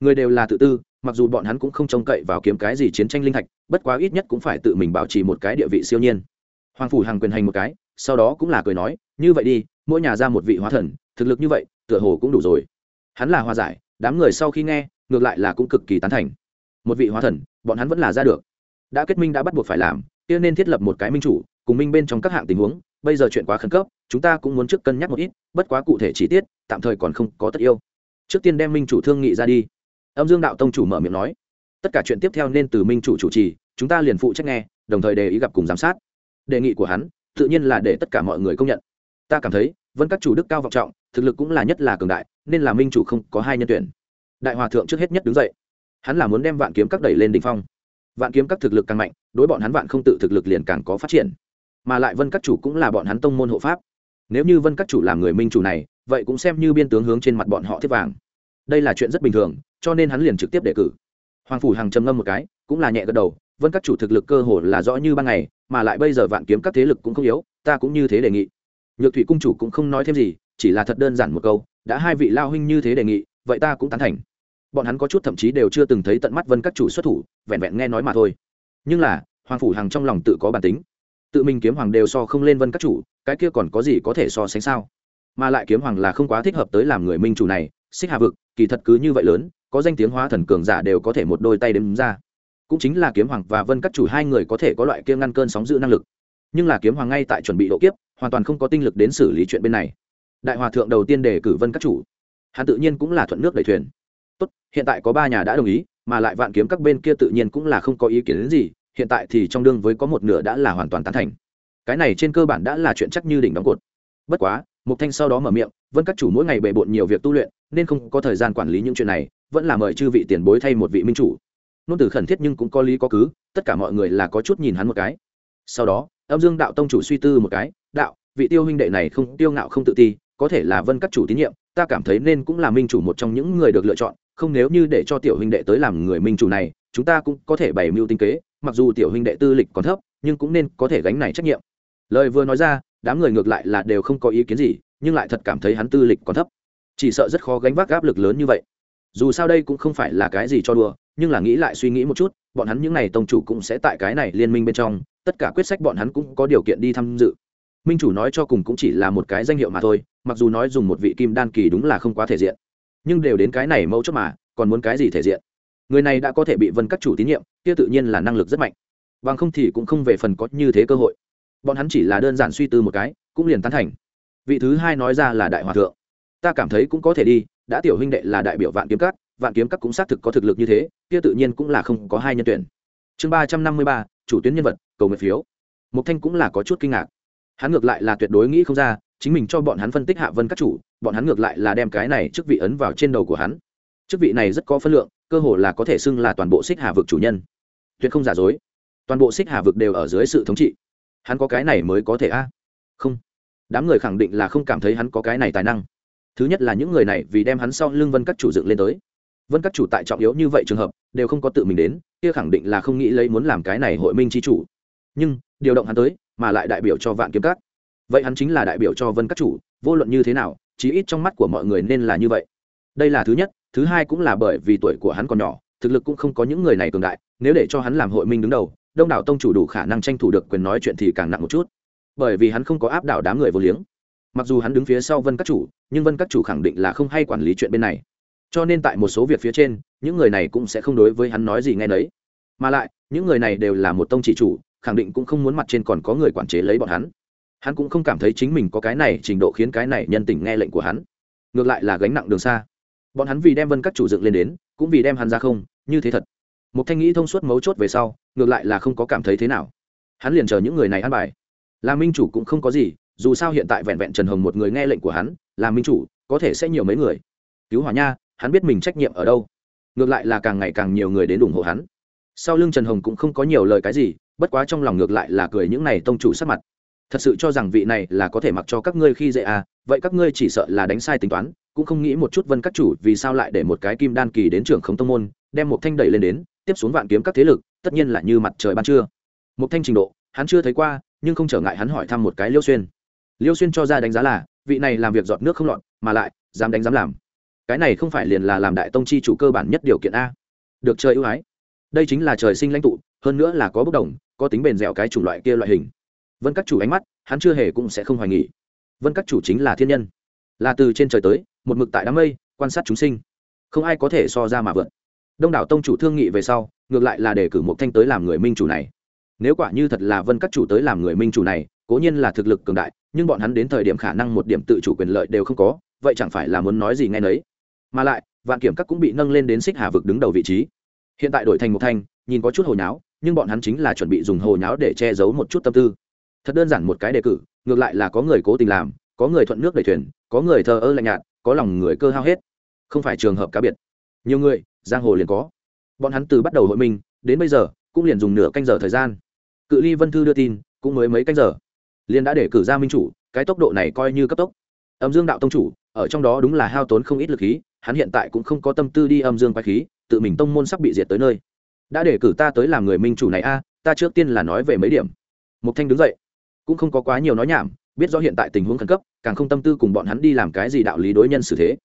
Người đều là tự tư, mặc dù bọn hắn cũng không trông cậy vào kiếm cái gì chiến tranh linh thạch, bất quá ít nhất cũng phải tự mình bảo trì một cái địa vị siêu nhiên. Hoàng phủ hàng quyền hành một cái, sau đó cũng là cười nói, như vậy đi, mỗi nhà ra một vị hóa thần, thực lực như vậy, tựa hồ cũng đủ rồi. Hắn là hòa giải, đám người sau khi nghe, ngược lại là cũng cực kỳ tán thành một vị hóa thần, bọn hắn vẫn là ra được. Đã kết minh đã bắt buộc phải làm, kia nên thiết lập một cái minh chủ, cùng minh bên trong các hạng tình huống, bây giờ chuyện quá khẩn cấp, chúng ta cũng muốn trước cân nhắc một ít, bất quá cụ thể chi tiết, tạm thời còn không có tất yêu. Trước tiên đem minh chủ thương nghị ra đi. Âm dương đạo tông chủ mở miệng nói. Tất cả chuyện tiếp theo nên từ minh chủ chủ trì, chúng ta liền phụ trách nghe, đồng thời đề ý gặp cùng giám sát. Đề nghị của hắn, tự nhiên là để tất cả mọi người công nhận. Ta cảm thấy, vân các chủ đức cao vọng trọng, thực lực cũng là nhất là cường đại, nên là minh chủ không có hai nhân tuyển. Đại hòa thượng trước hết nhất đứng dậy hắn là muốn đem vạn kiếm các đẩy lên đỉnh phong. Vạn kiếm các thực lực càng mạnh, đối bọn hắn vạn không tự thực lực liền càng có phát triển. Mà lại vân các chủ cũng là bọn hắn tông môn hộ pháp. Nếu như vân các chủ làm người minh chủ này, vậy cũng xem như biên tướng hướng trên mặt bọn họ thiết vàng. Đây là chuyện rất bình thường, cho nên hắn liền trực tiếp đề cử. Hoàng phủ hàng trầm ngâm một cái, cũng là nhẹ gật đầu, vân các chủ thực lực cơ hồ là rõ như ban ngày, mà lại bây giờ vạn kiếm các thế lực cũng không yếu, ta cũng như thế đề nghị. Nhược thủy cung chủ cũng không nói thêm gì, chỉ là thật đơn giản một câu, đã hai vị lao huynh như thế đề nghị, vậy ta cũng tán thành bọn hắn có chút thậm chí đều chưa từng thấy tận mắt vân các chủ xuất thủ, vẹn vẹn nghe nói mà thôi. Nhưng là, hoàng phủ hằng trong lòng tự có bản tính. Tự mình kiếm hoàng đều so không lên vân các chủ, cái kia còn có gì có thể so sánh sao? Mà lại kiếm hoàng là không quá thích hợp tới làm người minh chủ này, xích hà vực, kỳ thật cứ như vậy lớn, có danh tiếng hóa thần cường giả đều có thể một đôi tay đếm ra. Cũng chính là kiếm hoàng và vân các chủ hai người có thể có loại kia ngăn cơn sóng giữ năng lực. Nhưng là kiếm hoàng ngay tại chuẩn bị độ kiếp, hoàn toàn không có tinh lực đến xử lý chuyện bên này. Đại hòa thượng đầu tiên đề cử vân các chủ. Hắn tự nhiên cũng là thuận nước đẩy thuyền tốt, hiện tại có ba nhà đã đồng ý, mà lại vạn kiếm các bên kia tự nhiên cũng là không có ý kiến đến gì, hiện tại thì trong đương với có một nửa đã là hoàn toàn tán thành. Cái này trên cơ bản đã là chuyện chắc như đỉnh đóng cột. Bất quá, mục thanh sau đó mở miệng, vân các chủ mỗi ngày bề bộn nhiều việc tu luyện, nên không có thời gian quản lý những chuyện này, vẫn là mời chư vị tiền bối thay một vị minh chủ. Nôn từ khẩn thiết nhưng cũng có lý có cứ, tất cả mọi người là có chút nhìn hắn một cái. Sau đó, âm dương đạo tông chủ suy tư một cái, đạo, vị tiêu huynh đệ này không, tiêu ngạo không tự ti, có thể là vân các chủ tín nhiệm, ta cảm thấy nên cũng là minh chủ một trong những người được lựa chọn không nếu như để cho tiểu huynh đệ tới làm người minh chủ này, chúng ta cũng có thể bày mưu tinh kế, mặc dù tiểu huynh đệ tư lịch còn thấp, nhưng cũng nên có thể gánh này trách nhiệm. Lời vừa nói ra, đám người ngược lại là đều không có ý kiến gì, nhưng lại thật cảm thấy hắn tư lịch còn thấp. Chỉ sợ rất khó gánh vác áp lực lớn như vậy. Dù sao đây cũng không phải là cái gì cho đùa, nhưng là nghĩ lại suy nghĩ một chút, bọn hắn những n à y tông chủ cũng sẽ tại cái này liên minh bên trong, tất cả quyết sách bọn hắn cũng có điều kiện đi tham dự. Minh chủ nói cho cùng cũng chỉ là một cái danh hiệu mà thôi, mặc dù nói dùng một vị kim đan kỳ đúng là không quá thể diện nhưng đều đến cái này mẫu chốt mà, còn muốn cái gì thể diện? Người này đã có thể bị vân các chủ tín nhiệm, kia tự nhiên là năng lực rất mạnh. Bằng không thì cũng không về phần có như thế cơ hội. Bọn hắn chỉ là đơn giản suy tư một cái, cũng liền tán thành. Vị thứ hai nói ra là đại hòa thượng. Ta cảm thấy cũng có thể đi, đã tiểu huynh đệ là đại biểu vạn kiếm các, vạn kiếm các cũng xác thực có thực lực như thế, kia tự nhiên cũng là không có hai nhân tuyển. Chương ba trăm năm mươi ba, chủ tuyến nhân vật, cầu nguyện phiếu. Mục thanh cũng là có chút kinh ngạc. Hắn ngược lại là tuyệt đối nghĩ không ra, chính mình cho bọn hắn phân tích hạ vân các chủ bọn hắn ngược lại là đem cái này chức vị ấn vào trên đầu của hắn. Chức vị này rất có phân lượng, cơ hồ là có thể xưng là toàn bộ xích hà vực chủ nhân. Tuyệt không giả dối. Toàn bộ xích hà vực đều ở dưới sự thống trị. Hắn có cái này mới có thể a? Không. Đám người khẳng định là không cảm thấy hắn có cái này tài năng. Thứ nhất là những người này vì đem hắn sau lưng vân các chủ dựng lên tới. Vân các chủ tại trọng yếu như vậy trường hợp, đều không có tự mình đến, kia khẳng định là không nghĩ lấy muốn làm cái này hội minh chi chủ. Nhưng, điều động hắn tới, mà lại đại biểu cho vạn kiếm các. Vậy hắn chính là đại biểu cho vân các chủ, vô luận như thế nào chí ít trong mắt của mọi người nên là như vậy. Đây là thứ nhất, thứ hai cũng là bởi vì tuổi của hắn còn nhỏ, thực lực cũng không có những người này cường đại, nếu để cho hắn làm hội minh đứng đầu, đông đảo tông chủ đủ khả năng tranh thủ được quyền nói chuyện thì càng nặng một chút. Bởi vì hắn không có áp đảo đám người vô liếng. Mặc dù hắn đứng phía sau vân các chủ, nhưng vân các chủ khẳng định là không hay quản lý chuyện bên này. Cho nên tại một số việc phía trên, những người này cũng sẽ không đối với hắn nói gì nghe nấy. Mà lại, những người này đều là một tông chỉ chủ, khẳng định cũng không muốn mặt trên còn có người quản chế lấy bọn hắn hắn cũng không cảm thấy chính mình có cái này trình độ khiến cái này nhân tình nghe lệnh của hắn. Ngược lại là gánh nặng đường xa. Bọn hắn vì đem vân các chủ dựng lên đến, cũng vì đem hắn ra không, như thế thật. Một thanh nghĩ thông suốt mấu chốt về sau, ngược lại là không có cảm thấy thế nào. Hắn liền chờ những người này ăn bài. Là minh chủ cũng không có gì, dù sao hiện tại vẹn vẹn trần hồng một người nghe lệnh của hắn, là minh chủ, có thể sẽ nhiều mấy người. Cứu hỏa nha, hắn biết mình trách nhiệm ở đâu. Ngược lại là càng ngày càng nhiều người đến ủng hộ hắn. Sau lưng trần hồng cũng không có nhiều lời cái gì, bất quá trong lòng ngược lại là cười những này tông chủ sắc mặt thật sự cho rằng vị này là có thể mặc cho các ngươi khi dễ à vậy các ngươi chỉ sợ là đánh sai tính toán, cũng không nghĩ một chút vân các chủ vì sao lại để một cái kim đan kỳ đến trưởng khống tông môn, đem một thanh đẩy lên đến, tiếp xuống vạn kiếm các thế lực, tất nhiên là như mặt trời ban trưa. Một thanh trình độ, hắn chưa thấy qua, nhưng không trở ngại hắn hỏi thăm một cái liêu xuyên. Liêu xuyên cho ra đánh giá là, vị này làm việc giọt nước không lọt, mà lại, dám đánh dám làm. Cái này không phải liền là làm đại tông chi chủ cơ bản nhất điều kiện a. Được chơi ưu ái. Đây chính là trời sinh lãnh tụ, hơn nữa là có bốc đồng, có tính bền dẻo cái chủng loại kia loại hình vân các chủ ánh mắt, hắn chưa hề cũng sẽ không hoài nghỉ vân các chủ chính là thiên nhân. Là từ trên trời tới, một mực tại đám mây, quan sát chúng sinh. Không ai có thể so ra mà vượt. Đông đảo tông chủ thương nghị về sau, ngược lại là để cử một thanh tới làm người minh chủ này. Nếu quả như thật là vân các chủ tới làm người minh chủ này, cố nhiên là thực lực cường đại, nhưng bọn hắn đến thời điểm khả năng một điểm tự chủ quyền lợi đều không có, vậy chẳng phải là muốn nói gì ngay nấy. Mà lại, vạn kiểm các cũng bị nâng lên đến xích hà vực đứng đầu vị trí. Hiện tại đổi thành một thanh, nhìn có chút hồi nháo, nhưng bọn hắn chính là chuẩn bị dùng hồ nháo để che giấu một chút tâm tư thật đơn giản một cái đề cử, ngược lại là có người cố tình làm, có người thuận nước đẩy thuyền, có người thờ ơ lạnh nhạt, có lòng người cơ hao hết. Không phải trường hợp cá biệt. Nhiều người, giang hồ liền có. Bọn hắn từ bắt đầu hội minh đến bây giờ, cũng liền dùng nửa canh giờ thời gian. Cự ly vân thư đưa tin, cũng mới mấy canh giờ. Liền đã để cử ra minh chủ, cái tốc độ này coi như cấp tốc. Âm dương đạo tông chủ, ở trong đó đúng là hao tốn không ít lực khí, hắn hiện tại cũng không có tâm tư đi âm dương quái khí, tự mình tông môn sắp bị diệt tới nơi. Đã để cử ta tới làm người minh chủ này a, ta trước tiên là nói về mấy điểm. Mục thanh đứng dậy cũng không có quá nhiều nói nhảm, biết rõ hiện tại tình huống khẩn cấp, càng không tâm tư cùng bọn hắn đi làm cái gì đạo lý đối nhân xử thế.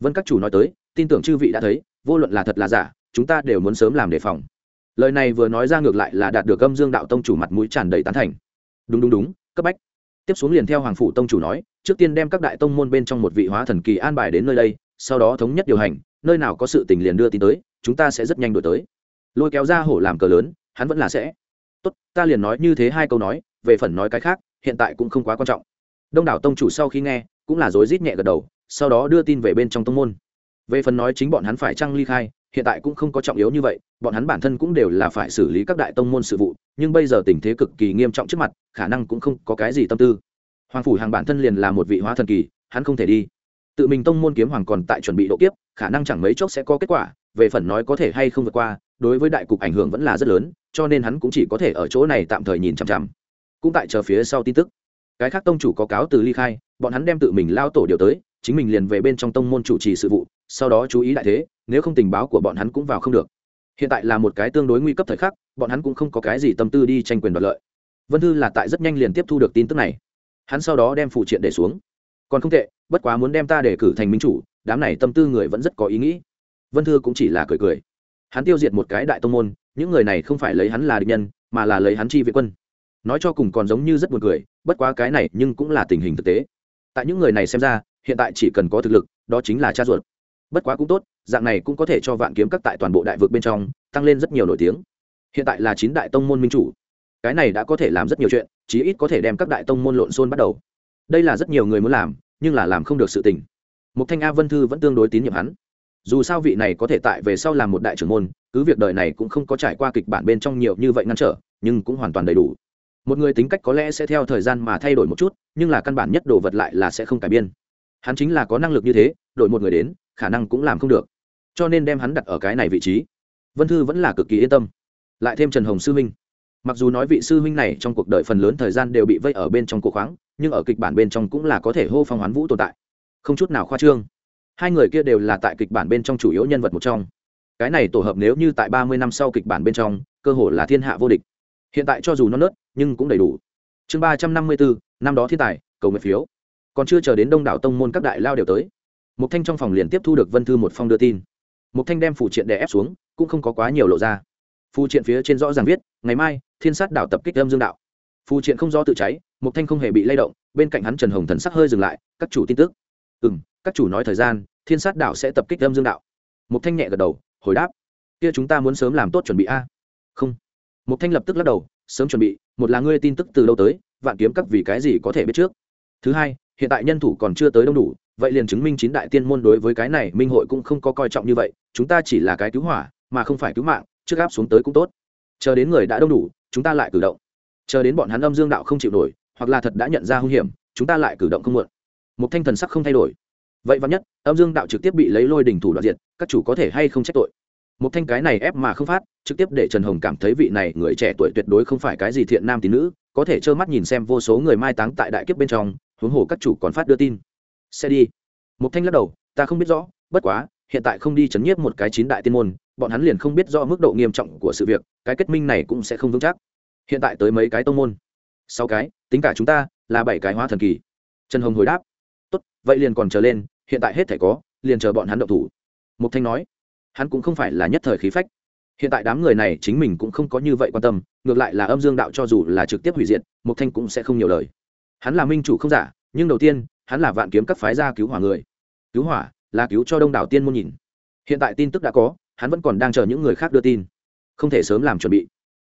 Vân các chủ nói tới, tin tưởng chư vị đã thấy, vô luận là thật là giả, chúng ta đều muốn sớm làm đề phòng. Lời này vừa nói ra ngược lại là đạt được âm dương đạo tông chủ mặt mũi tràn đầy tán thành. Đúng đúng đúng, cấp bách. Tiếp xuống liền theo hoàng phụ tông chủ nói, trước tiên đem các đại tông môn bên trong một vị hóa thần kỳ an bài đến nơi đây, sau đó thống nhất điều hành, nơi nào có sự tình liền đưa tin tới, chúng ta sẽ rất nhanh đổi tới. Lôi kéo ra hổ làm cờ lớn, hắn vẫn là sẽ. Tốt, ta liền nói như thế hai câu nói về phần nói cái khác, hiện tại cũng không quá quan trọng. Đông đảo tông chủ sau khi nghe, cũng là rối rít nhẹ gật đầu, sau đó đưa tin về bên trong tông môn. Về phần nói chính bọn hắn phải trăng ly khai, hiện tại cũng không có trọng yếu như vậy, bọn hắn bản thân cũng đều là phải xử lý các đại tông môn sự vụ, nhưng bây giờ tình thế cực kỳ nghiêm trọng trước mặt, khả năng cũng không có cái gì tâm tư. Hoàng phủ hàng bản thân liền là một vị hóa thần kỳ, hắn không thể đi. Tự mình tông môn kiếm hoàng còn tại chuẩn bị độ kiếp, khả năng chẳng mấy chốc sẽ có kết quả, về phần nói có thể hay không vượt qua, đối với đại cục ảnh hưởng vẫn là rất lớn, cho nên hắn cũng chỉ có thể ở chỗ này tạm thời nhìn chằm chằm cũng tại chờ phía sau tin tức. Cái khác tông chủ có cáo từ ly khai, bọn hắn đem tự mình lao tổ điều tới, chính mình liền về bên trong tông môn chủ trì sự vụ, sau đó chú ý đại thế, nếu không tình báo của bọn hắn cũng vào không được. Hiện tại là một cái tương đối nguy cấp thời khắc, bọn hắn cũng không có cái gì tâm tư đi tranh quyền đoạt lợi. Vân thư là tại rất nhanh liền tiếp thu được tin tức này. Hắn sau đó đem phụ triện để xuống. Còn không tệ, bất quá muốn đem ta để cử thành minh chủ, đám này tâm tư người vẫn rất có ý nghĩ. Vân thư cũng chỉ là cười cười. Hắn tiêu diệt một cái đại tông môn, những người này không phải lấy hắn là địch nhân, mà là lấy hắn chi viện quân nói cho cùng còn giống như rất buồn cười, bất quá cái này nhưng cũng là tình hình thực tế. Tại những người này xem ra, hiện tại chỉ cần có thực lực, đó chính là cha ruột. Bất quá cũng tốt, dạng này cũng có thể cho vạn kiếm các tại toàn bộ đại vực bên trong, tăng lên rất nhiều nổi tiếng. Hiện tại là chín đại tông môn minh chủ. Cái này đã có thể làm rất nhiều chuyện, chí ít có thể đem các đại tông môn lộn xôn bắt đầu. Đây là rất nhiều người muốn làm, nhưng là làm không được sự tình. Một thanh a vân thư vẫn tương đối tín nhiệm hắn. Dù sao vị này có thể tại về sau làm một đại trưởng môn, cứ việc đời này cũng không có trải qua kịch bản bên trong nhiều như vậy ngăn trở, nhưng cũng hoàn toàn đầy đủ một người tính cách có lẽ sẽ theo thời gian mà thay đổi một chút, nhưng là căn bản nhất đồ vật lại là sẽ không cải biên. Hắn chính là có năng lực như thế, đổi một người đến, khả năng cũng làm không được. Cho nên đem hắn đặt ở cái này vị trí. Vân thư vẫn là cực kỳ yên tâm. Lại thêm trần hồng sư minh. Mặc dù nói vị sư huynh này trong cuộc đời phần lớn thời gian đều bị vây ở bên trong cuộc khoáng, nhưng ở kịch bản bên trong cũng là có thể hô phong hoán vũ tồn tại. Không chút nào khoa trương. Hai người kia đều là tại kịch bản bên trong chủ yếu nhân vật một trong. Cái này tổ hợp nếu như tại ba mươi năm sau kịch bản bên trong, cơ hồ là thiên hạ vô địch. Hiện tại cho dù nó nớt nhưng cũng đầy đủ. Chương ba trăm năm mươi bốn, năm đó thiên tài, cầu nguyện phiếu. Còn chưa chờ đến đông đảo tông môn các đại lao đều tới một thanh trong phòng liền tiếp thu được vân thư một phong đưa tin. Một thanh đem phụ triện đè ép xuống, cũng không có quá nhiều lộ ra. Phụ triện phía trên rõ ràng viết, ngày mai, thiên sát đảo tập kích âm dương đạo. Phụ triện không do tự cháy một thanh không hề bị lay động, bên cạnh hắn trần hồng thần sắc hơi dừng lại, các chủ tin tức. Ừ các chủ nói thời gian, thiên sát đảo sẽ tập kích âm dương đạo. Một thanh nhẹ gật đầu, hồi đáp, kia chúng ta muốn sớm làm tốt chuẩn bị a. Không. Một thanh lập tức lắc đầu sớm chuẩn bị, một là ngươi tin tức từ đâu tới, vạn kiếm các vì cái gì có thể biết trước. Thứ hai, hiện tại nhân thủ còn chưa tới đông đủ, vậy liền chứng minh chín đại tiên môn đối với cái này minh hội cũng không có coi trọng như vậy, chúng ta chỉ là cái cứu hỏa, mà không phải cứu mạng, trước áp xuống tới cũng tốt. Chờ đến người đã đông đủ, chúng ta lại cử động. Chờ đến bọn hắn âm dương đạo không chịu nổi, hoặc là thật đã nhận ra hung hiểm, chúng ta lại cử động không muộn. Một thanh thần sắc không thay đổi. Vậy vắn nhất, âm dương đạo trực tiếp bị lấy lôi đình thủ đoạn diệt, các chủ có thể hay không trách tội? Một thanh cái này ép mà không phát, trực tiếp để trần hồng cảm thấy vị này người trẻ tuổi tuyệt đối không phải cái gì thiện nam tín nữ, có thể trơ mắt nhìn xem vô số người mai táng tại đại kiếp bên trong, huống hồ các chủ còn phát đưa tin. Xe đi. Một thanh lắc đầu, ta không biết rõ, bất quá, hiện tại không đi chấn nhiếp một cái chín đại tiên môn, bọn hắn liền không biết rõ mức độ nghiêm trọng của sự việc, cái kết minh này cũng sẽ không vững chắc. Hiện tại tới mấy cái tông môn? Sáu cái, tính cả chúng ta, là bảy cái hóa thần kỳ. Trần hồng hồi đáp, tốt, vậy liền còn chờ lên, hiện tại hết thể có, liền chờ bọn hắn động thủ. Mục thanh nói hắn cũng không phải là nhất thời khí phách. Hiện tại đám người này chính mình cũng không có như vậy quan tâm, ngược lại là âm dương đạo cho dù là trực tiếp hủy diệt mục thanh cũng sẽ không nhiều lời. Hắn là minh chủ không giả, nhưng đầu tiên, hắn là vạn kiếm các phái gia cứu hỏa người. Cứu hỏa là cứu cho đông đảo tiên môn nhìn. Hiện tại tin tức đã có, hắn vẫn còn đang chờ những người khác đưa tin. Không thể sớm làm chuẩn bị.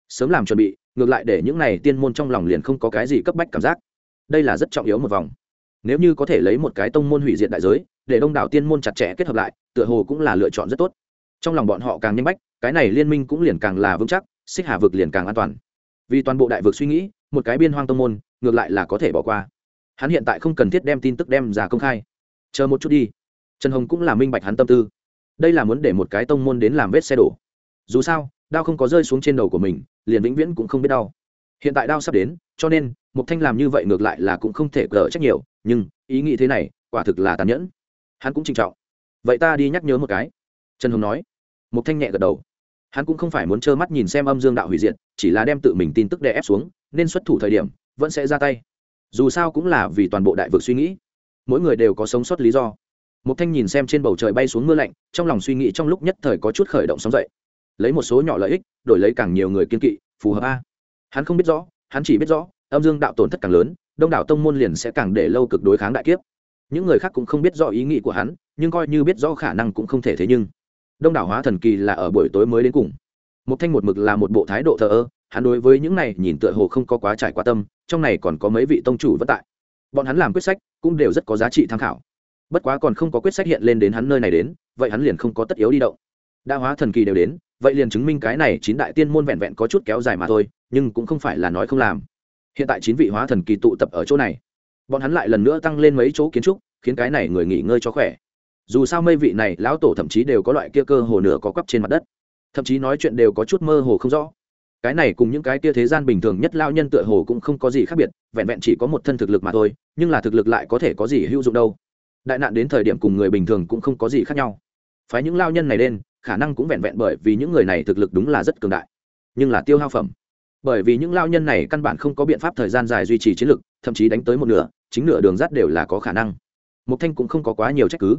Sớm làm chuẩn bị, ngược lại để những này tiên môn trong lòng liền không có cái gì cấp bách cảm giác. Đây là rất trọng yếu một vòng. Nếu như có thể lấy một cái tông môn hủy diệt đại giới, để đông đảo tiên môn chặt chẽ kết hợp lại, tựa hồ cũng là lựa chọn rất tốt trong lòng bọn họ càng nhanh bách, cái này liên minh cũng liền càng là vững chắc, xích hà vực liền càng an toàn. Vì toàn bộ đại vực suy nghĩ, một cái biên hoang tông môn, ngược lại là có thể bỏ qua. Hắn hiện tại không cần thiết đem tin tức đem ra công khai. Chờ một chút đi. Trần hồng cũng là minh bạch hắn tâm tư. Đây là muốn để một cái tông môn đến làm vết xe đổ. Dù sao, đao không có rơi xuống trên đầu của mình, liền vĩnh viễn cũng không biết đau. Hiện tại đao sắp đến, cho nên một thanh làm như vậy ngược lại là cũng không thể cỡ trách nhiều, nhưng, ý nghĩ thế này, quả thực là tàn nhẫn. Hắn cũng trinh trọng. Vậy ta đi nhắc nhớ một cái. Trần hồng nói một thanh nhẹ gật đầu. Hắn cũng không phải muốn trơ mắt nhìn xem âm dương đạo hủy diệt, chỉ là đem tự mình tin tức đè ép xuống, nên xuất thủ thời điểm, vẫn sẽ ra tay. Dù sao cũng là vì toàn bộ đại vực suy nghĩ. Mỗi người đều có sống sót lý do. Một thanh nhìn xem trên bầu trời bay xuống mưa lạnh, trong lòng suy nghĩ trong lúc nhất thời có chút khởi động sóng dậy. Lấy một số nhỏ lợi ích, đổi lấy càng nhiều người kiên kỵ, phù hợp a. Hắn không biết rõ, hắn chỉ biết rõ, âm dương đạo tổn thất càng lớn, đông đảo tông môn liền sẽ càng để lâu cực đối kháng đại kiếp. Những người khác cũng không biết rõ ý nghĩ của hắn, nhưng coi như biết rõ khả năng cũng không thể thế nhưng đông đảo hóa thần kỳ là ở buổi tối mới đến cùng. Một thanh một mực là một bộ thái độ thờ ơ, hắn đối với những này nhìn tựa hồ không có quá trải qua tâm, trong này còn có mấy vị tông chủ vất tại. Bọn hắn làm quyết sách cũng đều rất có giá trị tham khảo. Bất quá còn không có quyết sách hiện lên đến hắn nơi này đến, vậy hắn liền không có tất yếu đi động. Đa hóa thần kỳ đều đến, vậy liền chứng minh cái này chín đại tiên môn vẹn vẹn có chút kéo dài mà thôi, nhưng cũng không phải là nói không làm. Hiện tại chín vị hóa thần kỳ tụ tập ở chỗ này, bọn hắn lại lần nữa tăng lên mấy chỗ kiến trúc, khiến cái này người nghỉ ngơi cho khỏe dù sao mây vị này, lão tổ thậm chí đều có loại kia cơ hồ nửa có quắp trên mặt đất. Thậm chí nói chuyện đều có chút mơ hồ không rõ. Cái này cùng những cái kia thế gian bình thường nhất lao nhân tựa hồ cũng không có gì khác biệt, vẹn vẹn chỉ có một thân thực lực mà thôi, nhưng là thực lực lại có thể có gì hữu dụng đâu. Đại nạn đến thời điểm cùng người bình thường cũng không có gì khác nhau. Phái những lao nhân này lên khả năng cũng vẹn vẹn bởi vì những người này thực lực đúng là rất cường đại, nhưng là tiêu hao phẩm. Bởi vì những lao nhân này căn bản không có biện pháp thời gian dài duy trì chiến lực, thậm chí đánh tới một nửa, chính nửa đường rắt đều là có khả năng. Mục thanh cũng không có quá nhiều trách cứ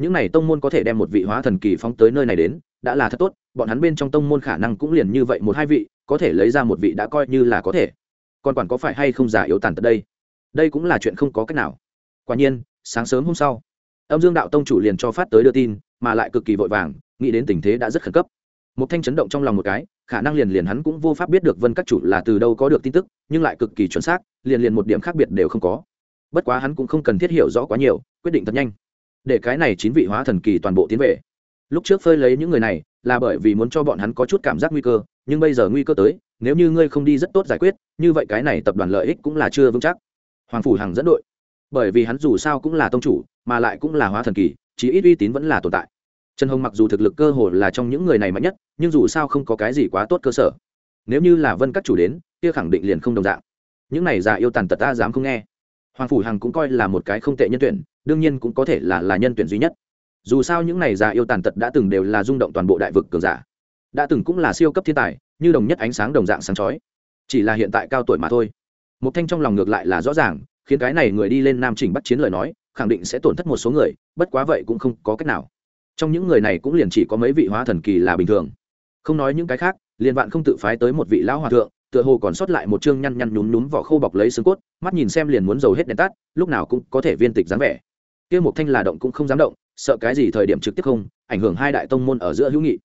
những này tông môn có thể đem một vị hóa thần kỳ phóng tới nơi này đến, đã là thật tốt, bọn hắn bên trong tông môn khả năng cũng liền như vậy một hai vị, có thể lấy ra một vị đã coi như là có thể. Còn quản có phải hay không giả yếu tàn tật đây? Đây cũng là chuyện không có cách nào. Quả nhiên, sáng sớm hôm sau, âm dương đạo tông chủ liền cho phát tới đưa tin, mà lại cực kỳ vội vàng, nghĩ đến tình thế đã rất khẩn cấp. Một thanh chấn động trong lòng một cái, khả năng liền liền hắn cũng vô pháp biết được vân các chủ là từ đâu có được tin tức, nhưng lại cực kỳ chuẩn xác, liền liền một điểm khác biệt đều không có. Bất quá hắn cũng không cần thiết hiểu rõ quá nhiều, quyết định thật nhanh để cái này chín vị hóa thần kỳ toàn bộ tiến về. Lúc trước phơi lấy những người này, là bởi vì muốn cho bọn hắn có chút cảm giác nguy cơ, nhưng bây giờ nguy cơ tới, nếu như ngươi không đi rất tốt giải quyết, như vậy cái này tập đoàn lợi ích cũng là chưa vững chắc. Hoàng phủ hằng dẫn đội. Bởi vì hắn dù sao cũng là tông chủ, mà lại cũng là hóa thần kỳ chỉ ít uy tín vẫn là tồn tại. Trần hồng mặc dù thực lực cơ hồ là trong những người này mạnh nhất, nhưng dù sao không có cái gì quá tốt cơ sở. Nếu như là vân các chủ đến, kia khẳng định liền không đồng dạng. Những này già yêu tàn tật ta dám không nghe. Hoàng phủ hằng cũng coi là một cái không tệ nhân tuyển đương nhiên cũng có thể là là nhân tuyển duy nhất. Dù sao những này già yêu tàn tật đã từng đều là rung động toàn bộ đại vực cường giả. Đã từng cũng là siêu cấp thiên tài, như đồng nhất ánh sáng đồng dạng sáng chói. Chỉ là hiện tại cao tuổi mà thôi. Một thanh trong lòng ngược lại là rõ ràng, khiến cái này người đi lên nam trình bắt chiến lời nói, khẳng định sẽ tổn thất một số người, bất quá vậy cũng không có cách nào. Trong những người này cũng liền chỉ có mấy vị hóa thần kỳ là bình thường. Không nói những cái khác, liền vạn không tự phái tới một vị lão hòa thượng, tựa hồ còn sót lại một chương nhăn nhăn nhún nhún vỏ khô bọc lấy xương cốt, mắt nhìn xem liền muốn dầu hết đèn tắt, lúc nào cũng có thể viên tịch dáng vẻ kia một thanh là động cũng không dám động, sợ cái gì thời điểm trực tiếp không, ảnh hưởng hai đại tông môn ở giữa hữu nghị.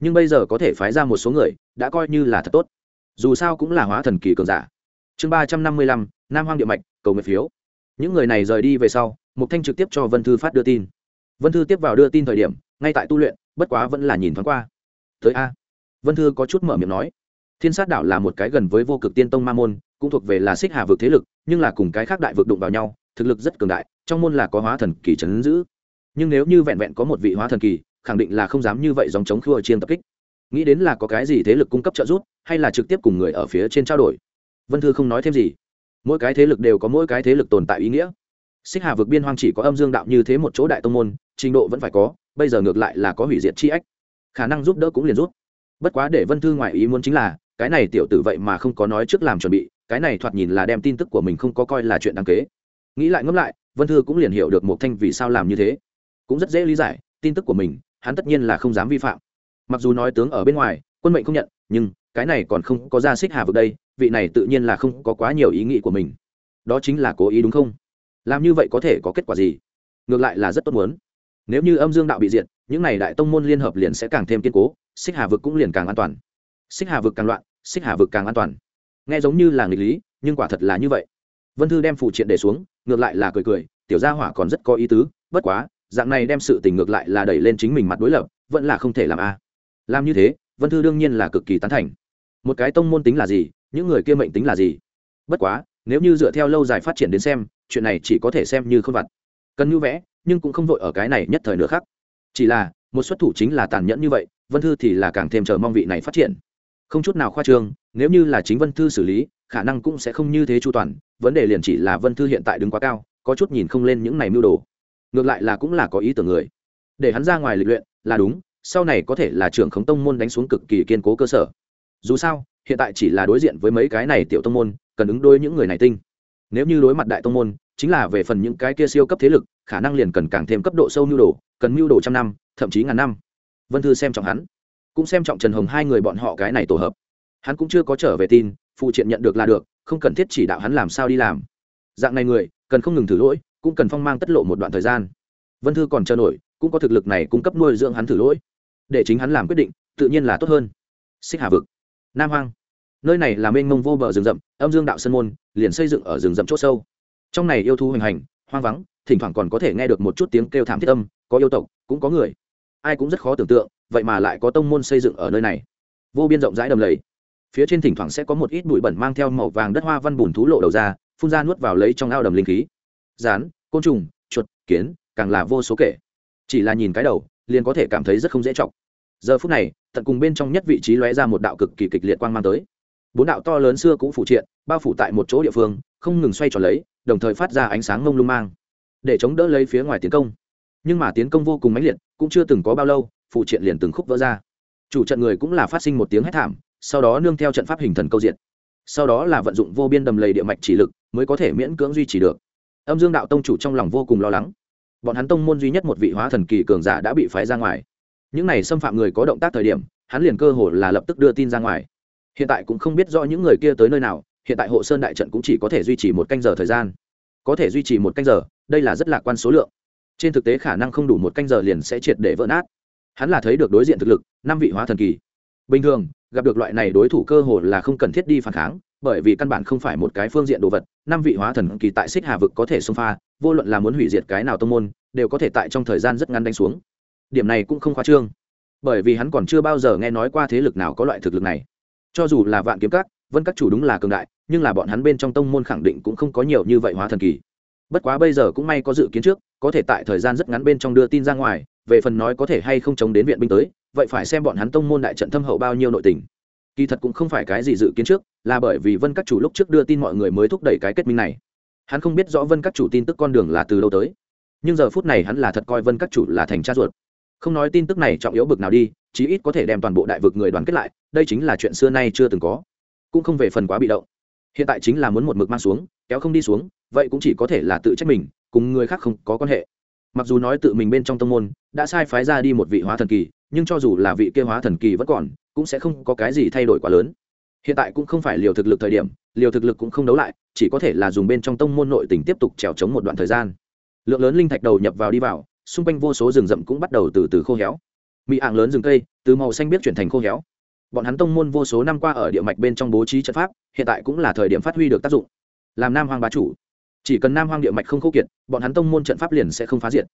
Nhưng bây giờ có thể phái ra một số người, đã coi như là thật tốt. Dù sao cũng là hóa thần kỳ cường giả. Chương ba trăm năm mươi lăm, nam hoang địa mạch, cầu nguyện phiếu. Những người này rời đi về sau mục thanh trực tiếp cho vân thư phát đưa tin. Vân thư tiếp vào đưa tin thời điểm, ngay tại tu luyện, bất quá vẫn là nhìn thoáng qua. Tới a. Vân thư có chút mở miệng nói. Thiên sát đảo là một cái gần với vô cực tiên tông ma môn, cũng thuộc về là xích hà vực thế lực, nhưng là cùng cái khác đại vực đụng vào nhau, thực lực rất cường đại trong môn là có hóa thần kỳ trấn giữ. Nhưng nếu như vẹn vẹn có một vị hóa thần kỳ, khẳng định là không dám như vậy dòng chống khua chiên tập kích. Nghĩ đến là có cái gì thế lực cung cấp trợ giúp, hay là trực tiếp cùng người ở phía trên trao đổi? Vân thư không nói thêm gì. Mỗi cái thế lực đều có mỗi cái thế lực tồn tại ý nghĩa. Xích hà vực biên hoang chỉ có âm dương đạo như thế một chỗ đại tông môn, trình độ vẫn phải có, bây giờ ngược lại là có hủy diệt chi ách. Khả năng giúp đỡ cũng liền rút bất quá để vân thư ngoại ý muốn chính là, cái này tiểu tử vậy mà không có nói trước làm chuẩn bị, cái này thoạt nhìn là đem tin tức của mình không có coi là chuyện đáng kế nghĩ lại ngẫm lại, vân thư cũng liền hiểu được một thanh vì sao làm như thế. Cũng rất dễ lý giải, tin tức của mình, hắn tất nhiên là không dám vi phạm. Mặc dù nói tướng ở bên ngoài, quân mệnh không nhận, nhưng cái này còn không có ra xích hà vực đây, vị này tự nhiên là không có quá nhiều ý nghĩ của mình. Đó chính là cố ý đúng không? Làm như vậy có thể có kết quả gì? Ngược lại là rất tốt muốn. Nếu như âm dương đạo bị diệt, những n à y đại tông môn liên hợp liền sẽ càng thêm kiên cố, xích hà vực cũng liền càng an toàn. Xích hà vực càng loạn, xích hà vực càng an toàn. Nghe giống như là nghịch lý, nhưng quả thật là như vậy. Vân thư đem phụ triện để xuống ngược lại là cười cười, tiểu gia hỏa còn rất có ý tứ, bất quá, dạng này đem sự tình ngược lại là đẩy lên chính mình mặt đối lập, vẫn là không thể làm a. Làm như thế, vân thư đương nhiên là cực kỳ tán thành. Một cái tông môn tính là gì, những người kia mệnh tính là gì? Bất quá, nếu như dựa theo lâu dài phát triển đến xem, chuyện này chỉ có thể xem như không vặt. Cần như vẽ, nhưng cũng không vội ở cái này nhất thời nữa khác. Chỉ là, một xuất thủ chính là tàn nhẫn như vậy, vân thư thì là càng thêm chờ mong vị này phát triển. Không chút nào khoa trương nếu như là chính vân thư xử lý, khả năng cũng sẽ không như thế chu toàn, vấn đề liền chỉ là vân thư hiện tại đứng quá cao, có chút nhìn không lên những này mưu đồ. Ngược lại là cũng là có ý tưởng người. Để hắn ra ngoài lịch luyện, là đúng, sau này có thể là trưởng khống tông môn đánh xuống cực kỳ kiên cố cơ sở. Dù sao, hiện tại chỉ là đối diện với mấy cái này tiểu tông môn, cần ứng đối những người này tinh. Nếu như đối mặt đại tông môn, chính là về phần những cái kia siêu cấp thế lực, khả năng liền cần càng thêm cấp độ sâu mưu đồ, cần mưu đồ trăm năm, thậm chí ngàn năm. Vân thư xem trọng hắn. Cũng xem trọng trần hồng hai người bọn họ cái này tổ hợp hắn cũng chưa có trở về tin, phụ triện nhận được là được, không cần thiết chỉ đạo hắn làm sao đi làm. Dạng này người, cần không ngừng thử lỗi, cũng cần phong mang tất lộ một đoạn thời gian. Vân thư còn chờ nổi, cũng có thực lực này cung cấp nuôi dưỡng hắn thử lỗi. Để chính hắn làm quyết định, tự nhiên là tốt hơn. Xích hà vực, nam hoang. Nơi này là mênh mông vô bờ rừng rậm, âm dương đạo sân môn, liền xây dựng ở rừng rậm c h ỗ sâu. Trong này yêu thú hoành hành, hoang vắng, thỉnh thoảng còn có thể nghe được một chút tiếng kêu thảm thiết âm, có yêu tộc, cũng có người. Ai cũng rất khó tưởng tượng, vậy mà lại có tông môn xây dựng ở nơi này. Vô biên rộng rãi đầm lầy phía trên thỉnh thoảng sẽ có một ít bụi bẩn mang theo màu vàng đất hoa văn bùn thú lộ đầu ra, phun ra nuốt vào lấy trong ao đầm linh khí. Rán, côn trùng, chuột, kiến, càng là vô số kể. Chỉ là nhìn cái đầu, liền có thể cảm thấy rất không dễ chọc. Giờ phút này, tận cùng bên trong nhất vị trí lóe ra một đạo cực kỳ kịch liệt quang mang tới. Bốn đạo to lớn xưa cũng phụ triện, bao phủ tại một chỗ địa phương, không ngừng xoay tròn lấy, đồng thời phát ra ánh sáng ngông lung mang. Để chống đỡ lấy phía ngoài tiến công. Nhưng mà tiến công vô cùng mãnh liệt, cũng chưa từng có bao lâu, phụ triện liền từng khúc vỡ ra. Chủ trận người cũng là phát sinh một tiếng hét thảm sau đó nương theo trận pháp hình thần câu diện. Sau đó là vận dụng vô biên đầm lầy địa mạch chỉ lực mới có thể miễn cưỡng duy trì được. Âm dương đạo tông chủ trong lòng vô cùng lo lắng. Bọn hắn tông môn duy nhất một vị hóa thần kỳ cường giả đã bị phái ra ngoài. Những này xâm phạm người có động tác thời điểm, hắn liền cơ hồ là lập tức đưa tin ra ngoài. Hiện tại cũng không biết rõ những người kia tới nơi nào, hiện tại hộ sơn đại trận cũng chỉ có thể duy trì một canh giờ thời gian. Có thể duy trì một canh giờ, đây là rất lạc quan số lượng. Trên thực tế khả năng không đủ một canh giờ liền sẽ triệt để vỡ nát. Hắn là thấy được đối diện thực lực, năm vị hóa thần kỳ. Bình thường gặp được loại này đối thủ cơ hồ là không cần thiết đi phản kháng, bởi vì căn bản không phải một cái phương diện đồ vật, năm vị hóa thần kỳ tại xích hà vực có thể xông pha, vô luận là muốn hủy diệt cái nào tông môn, đều có thể tại trong thời gian rất ngắn đánh xuống. Điểm này cũng không khoa trương, bởi vì hắn còn chưa bao giờ nghe nói qua thế lực nào có loại thực lực này. Cho dù là vạn kiếm các, vân các chủ đúng là cường đại, nhưng là bọn hắn bên trong tông môn khẳng định cũng không có nhiều như vậy hóa thần kỳ. Bất quá bây giờ cũng may có dự kiến trước, có thể tại thời gian rất ngắn bên trong đưa tin ra ngoài, về phần nói có thể hay không chống đến viện binh tới vậy phải xem bọn hắn tông môn đại trận thâm hậu bao nhiêu nội tình. Kỳ thật cũng không phải cái gì dự kiến trước, là bởi vì vân các chủ lúc trước đưa tin mọi người mới thúc đẩy cái kết minh này. Hắn không biết rõ vân các chủ tin tức con đường là từ đâu tới. Nhưng giờ phút này hắn là thật coi vân các chủ là thành cha ruột. Không nói tin tức này trọng yếu bực nào đi, chí ít có thể đem toàn bộ đại vực người đoàn kết lại, đây chính là chuyện xưa nay chưa từng có. Cũng không về phần quá bị động. Hiện tại chính là muốn một mực mang xuống, kéo không đi xuống, vậy cũng chỉ có thể là tự trách mình, cùng người khác không có quan hệ. Mặc dù nói tự mình bên trong tâm môn đã sai phái ra đi một vị hóa thần kỳ, nhưng cho dù là vị kia hóa thần kỳ vẫn còn, cũng sẽ không có cái gì thay đổi quá lớn. Hiện tại cũng không phải liều thực lực thời điểm, liều thực lực cũng không đấu lại, chỉ có thể là dùng bên trong tông môn nội tình tiếp tục trèo trống một đoạn thời gian. Lượng lớn linh thạch đầu nhập vào đi vào, xung quanh vô số rừng rậm cũng bắt đầu từ từ khô héo. Mị ạng lớn rừng cây, từ màu xanh biết chuyển thành khô héo. Bọn hắn tông môn vô số năm qua ở địa mạch bên trong bố trí trận pháp, hiện tại cũng là thời điểm phát huy được tác dụng. Làm nam hoang bá chủ. Chỉ cần nam hoang địa mạch không khô kiệt, bọn hắn tông môn trận pháp liền sẽ không phá diệt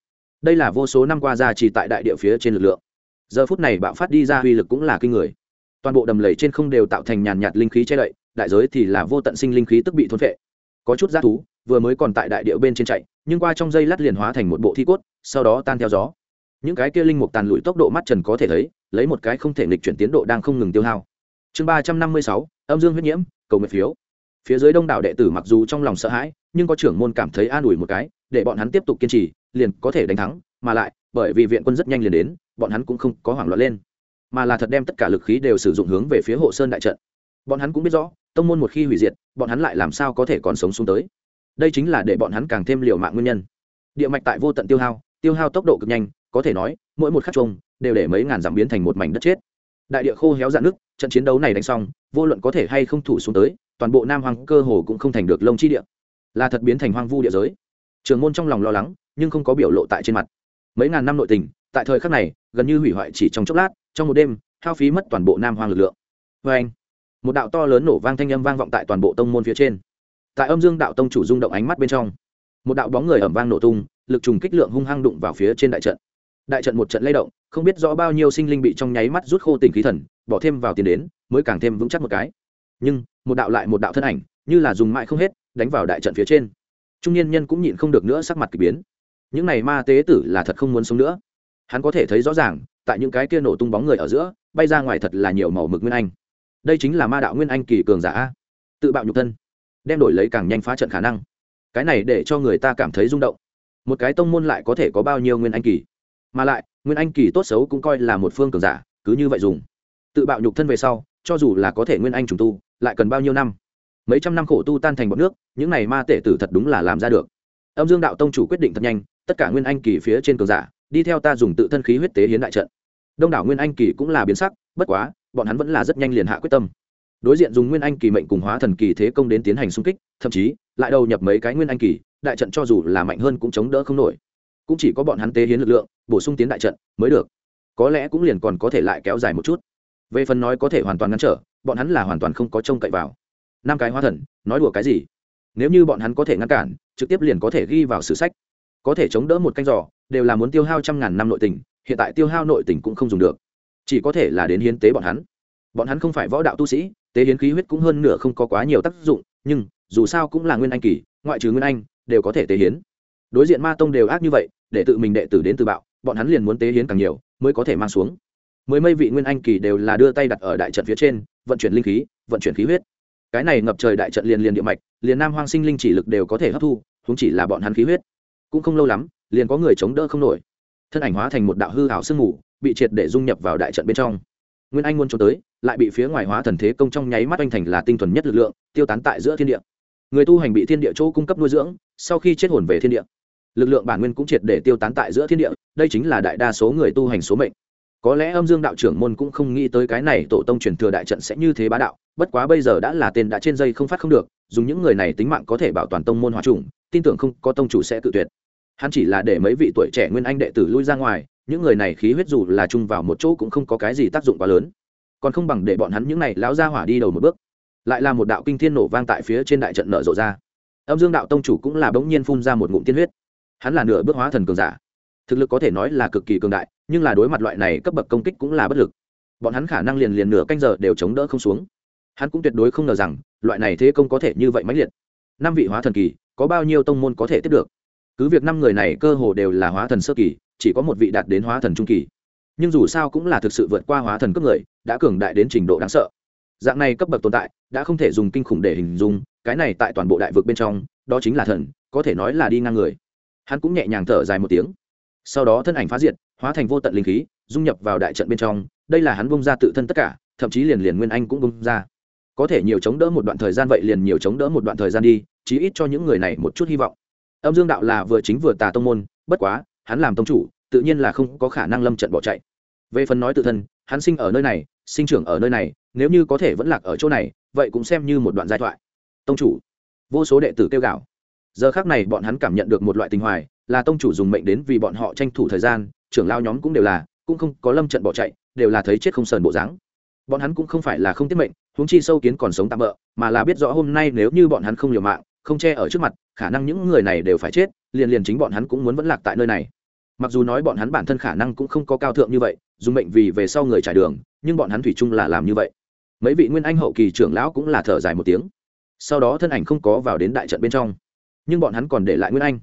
đây là vô số năm qua ra chỉ tại đại địa phía trên lực lượng. Giờ phút này bạo phát đi ra uy lực cũng là kinh người. Toàn bộ đầm lầy trên không đều tạo thành nhàn nhạt linh khí che đậy, đại giới thì là vô tận sinh linh khí tức bị thôn vệ có chút g thú, vừa mới còn tại đại địa bên trên chạy, nhưng qua trong dây lát liền hóa thành một bộ thi cốt, sau đó tan theo gió. Những cái kia linh mục tàn lụi tốc độ mắt trần có thể thấy, lấy một cái không thể nghịch chuyển tiến độ đang không ngừng tiêu hao. Chương ba trăm năm mươi sáu, âm dương huyết nhiễm, cầu nguyện phiếu. Phía dưới đông đảo đệ tử mặc dù trong lòng sợ hãi, nhưng có trưởng môn cảm thấy an ủi một cái để bọn hắn tiếp tục kiên trì, liền có thể đánh thắng, mà lại, bởi vì viện quân rất nhanh liền đến, bọn hắn cũng không có hoảng loạn lên, mà là thật đem tất cả lực khí đều sử dụng hướng về phía hộ sơn đại trận. Bọn hắn cũng biết rõ, tông môn một khi hủy diệt, bọn hắn lại làm sao có thể còn sống xuống tới. Đây chính là để bọn hắn càng thêm liều mạng nguyên nhân. Địa mạch tại vô tận tiêu hao tiêu hao tốc độ cực nhanh, có thể nói, mỗi một khắc trông đều để mấy ngàn dặm biến thành một mảnh đất chết. Đại địa khô héo dạn nước trận chiến đấu này đánh xong, vô luận có thể hay không thủ xuống tới, toàn bộ nam hoàng cơ hồ cũng không thành được lông chi địa. Là thật biến thành hoang vu địa giới trường môn trong lòng lo lắng, nhưng không có biểu lộ tại trên mặt. Mấy ngàn năm nội tình, tại thời khắc này, gần như hủy hoại chỉ trong chốc lát, trong một đêm, hao phí mất toàn bộ nam hoàng lực lượng. Vê anh, một đạo to lớn nổ vang thanh âm vang vọng tại toàn bộ tông môn phía trên. Tại âm dương đạo tông chủ rung động ánh mắt bên trong, một đạo bóng người ẩm vang nổ tung, lực trùng kích lượng hung hăng đụng vào phía trên đại trận. Đại trận một trận lay động, không biết rõ bao nhiêu sinh linh bị trong nháy mắt rút khô tình khí thần, bỏ thêm vào tiền đến, mới càng thêm vững chắc một cái. Nhưng, một đạo lại một đạo thân ảnh, như là dùng mãi không hết, đánh vào đại trận phía trên trung niên nhân cũng nhịn không được nữa sắc mặt k ỳ biến. Những này ma tế tử là thật không muốn sống nữa. Hắn có thể thấy rõ ràng, tại những cái kia nổ tung bóng người ở giữa, bay ra ngoài thật là nhiều màu mực nguyên anh. Đây chính là ma đạo nguyên anh kỳ cường giả tự bạo nhục thân, đem đổi lấy càng nhanh phá trận khả năng. Cái này để cho người ta cảm thấy rung động. Một cái tông môn lại có thể có bao nhiêu nguyên anh kỳ? Mà lại, nguyên anh kỳ tốt xấu cũng coi là một phương cường giả, cứ như vậy dùng. Tự bạo nhục thân về sau, cho dù là có thể nguyên anh trùng tu, lại cần bao nhiêu năm? Mấy trăm năm khổ tu tan thành bọn nước, những này ma tể tử thật đúng là làm ra được. Âm dương đạo tông chủ quyết định thật nhanh, tất cả nguyên anh kỳ phía trên cường giả, đi theo ta dùng tự thân khí huyết tế hiến đại trận. Đông đảo nguyên anh kỳ cũng là biến sắc, bất quá, bọn hắn vẫn là rất nhanh liền hạ quyết tâm. Đối diện dùng nguyên anh kỳ mệnh cùng hóa thần kỳ thế công đến tiến hành xung kích, thậm chí, lại đầu nhập mấy cái nguyên anh kỳ, đại trận cho dù là mạnh hơn cũng chống đỡ không nổi. Cũng chỉ có bọn hắn tế hiến lực lượng, bổ sung tiến đại trận mới được. Có lẽ cũng liền còn có thể lại kéo dài một chút. Về phần nói có thể hoàn toàn ngăn trở, bọn hắn là hoàn toàn không có trông cậy vào năm cái hóa thần, nói đùa cái gì? Nếu như bọn hắn có thể ngăn cản, trực tiếp liền có thể ghi vào sử sách. Có thể chống đỡ một canh giò đều là muốn tiêu hao trăm ngàn năm nội tình, hiện tại tiêu hao nội tình cũng không dùng được. Chỉ có thể là đến hiến tế bọn hắn. Bọn hắn không phải võ đạo tu sĩ, tế hiến khí huyết cũng hơn nửa không có quá nhiều tác dụng, nhưng, dù sao cũng là nguyên anh kỳ, ngoại trừ nguyên anh, đều có thể tế hiến. Đối diện ma tông đều ác như vậy, để tự mình đệ tử đến từ bạo, bọn hắn liền muốn tế hiến càng nhiều, mới có thể mang xuống. Mười mây vị nguyên anh kỳ đều là đưa tay đặt ở đại trận phía trên, vận chuyển linh khí, vận chuyển khí huyết cái này ngập trời đại trận liền liền địa mạch, liền nam hoang sinh linh chỉ lực đều có thể hấp thu chúng chỉ là bọn hắn khí huyết. Cũng không lâu lắm, liền có người chống đỡ không nổi. Thân ảnh hóa thành một đạo hư hảo sương mù, bị triệt để dung nhập vào đại trận bên trong. Nguyên anh muốn trốn tới, lại bị phía ngoài hóa thần thế công trong nháy mắt anh thành là tinh thuần nhất lực lượng, tiêu tán tại giữa thiên địa. Người tu hành bị thiên địa chỗ cung cấp nuôi dưỡng, sau khi chết hồn về thiên địa. Lực lượng bản nguyên cũng triệt để tiêu tán tại giữa thiên địa, đây chính là đại đa số người tu hành số mệnh có lẽ âm dương đạo trưởng môn cũng không nghĩ tới cái này tổ tông truyền thừa đại trận sẽ như thế bá đạo, bất quá bây giờ đã là tên đã trên dây không phát không được, dùng những người này tính mạng có thể bảo toàn tông môn hòa trùng tin tưởng không có tông chủ sẽ tự tuyệt. Hắn chỉ là để mấy vị tuổi trẻ nguyên anh đệ tử lui ra ngoài, những người này khí huyết dù là chung vào một chỗ cũng không có cái gì tác dụng quá lớn. Còn không bằng để bọn hắn những này lão ra hỏa đi đầu một bước. Lại là một đạo kinh thiên nổ vang tại phía trên đại trận nở rộ ra. Âm dương đạo tông chủ cũng là bỗng nhiên phun ra một ngụm tiên huyết. Hắn là nửa bước hóa thần cường giả thực lực có thể nói là cực kỳ cường đại, nhưng là đối mặt loại này cấp bậc công kích cũng là bất lực. Bọn hắn khả năng liền liền nửa canh giờ đều chống đỡ không xuống. Hắn cũng tuyệt đối không ngờ rằng, loại này thế công có thể như vậy mãnh liệt. Năm vị hóa thần kỳ, có bao nhiêu tông môn có thể tiếp được? Cứ việc năm người này cơ hồ đều là hóa thần sơ kỳ, chỉ có một vị đạt đến hóa thần trung kỳ. Nhưng dù sao cũng là thực sự vượt qua hóa thần cấp người, đã cường đại đến trình độ đáng sợ. Dạng này cấp bậc tồn tại, đã không thể dùng kinh khủng để hình dung, cái này tại toàn bộ đại vực bên trong, đó chính là thần, có thể nói là đi ngang người. Hắn cũng nhẹ nhàng thở dài một tiếng sau đó thân ảnh phá diệt, hóa thành vô tận linh khí, dung nhập vào đại trận bên trong, đây là hắn bông ra tự thân tất cả, thậm chí liền liền nguyên anh cũng bông ra. Có thể nhiều chống đỡ một đoạn thời gian vậy liền nhiều chống đỡ một đoạn thời gian đi, chí ít cho những người này một chút hy vọng. Âm dương đạo là vừa chính vừa tà tông môn, bất quá, hắn làm tông chủ, tự nhiên là không có khả năng lâm trận bỏ chạy. Về phần nói tự thân, hắn sinh ở nơi này, sinh trưởng ở nơi này, nếu như có thể vẫn lạc ở chỗ này, vậy cũng xem như một đoạn giai thoại. Tông chủ, vô số đệ tử kêu gào. Giờ khác này bọn hắn cảm nhận được một loại tình hoài là tông chủ dùng mệnh đến vì bọn họ tranh thủ thời gian, trưởng lao nhóm cũng đều là, cũng không có lâm trận bỏ chạy, đều là thấy chết không sờn bộ dáng. Bọn hắn cũng không phải là không tiết mệnh, huống chi sâu kiến còn sống tạm bỡ mà là biết rõ hôm nay nếu như bọn hắn không liều mạng, không che ở trước mặt, khả năng những người này đều phải chết, liền liền chính bọn hắn cũng muốn vẫn lạc tại nơi này. Mặc dù nói bọn hắn bản thân khả năng cũng không có cao thượng như vậy, dùng mệnh vì về sau người trải đường, nhưng bọn hắn thủy chung là làm như vậy. Mấy vị nguyên anh hậu kỳ trưởng lão cũng là thở dài một tiếng. Sau đó thân ảnh không có vào đến đại trận bên trong. Nhưng bọn hắn còn để lại nguyên anh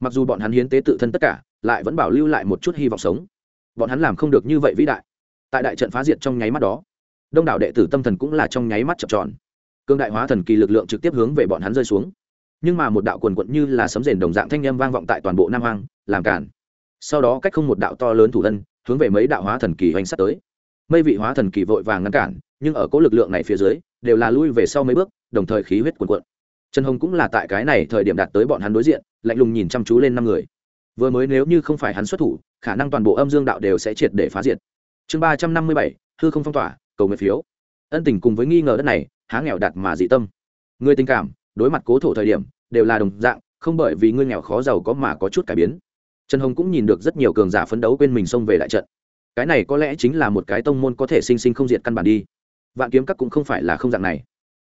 mặc dù bọn hắn hiến tế tự thân tất cả, lại vẫn bảo lưu lại một chút hy vọng sống. Bọn hắn làm không được như vậy vĩ đại. Tại đại trận phá diệt trong nháy mắt đó, đông đảo đệ tử tâm thần cũng là trong nháy mắt chập tròn. Cương đại hóa thần kỳ lực lượng trực tiếp hướng về bọn hắn rơi xuống. Nhưng mà một đạo quần quận như là sấm rền đồng dạng thanh â m vang vọng tại toàn bộ nam hoang, làm cản. Sau đó cách không một đạo to lớn thủ thân hướng về mấy đạo hóa thần kỳ hoành sắt tới. Mây vị hóa thần kỳ vội vàng ngăn cản, nhưng ở cỗ lực lượng này phía dưới, đều là lui về sau mấy bước, đồng thời khí huyết quần quận trần hồng cũng là tại cái này thời điểm đạt tới bọn hắn đối diện lạnh lùng nhìn chăm chú lên năm người. Vừa mới nếu như không phải hắn xuất thủ, khả năng toàn bộ âm dương đạo đều sẽ triệt để phá diệt. Chương ba trăm năm mươi bảy, hư không phong tỏa, cầu nguyện phiếu. Ân tình cùng với nghi ngờ đất này, há nghèo đạt mà dị tâm. Người tình cảm, đối mặt cố thổ thời điểm, đều là đồng dạng, không bởi vì ngươi nghèo khó giàu có mà có chút cải biến. Trần hồng cũng nhìn được rất nhiều cường giả phấn đấu quên mình xông về đại trận. Cái này có lẽ chính là một cái tông môn có thể sinh sinh không diệt căn bản đi. Vạn kiếm các cũng không phải là không dạng này.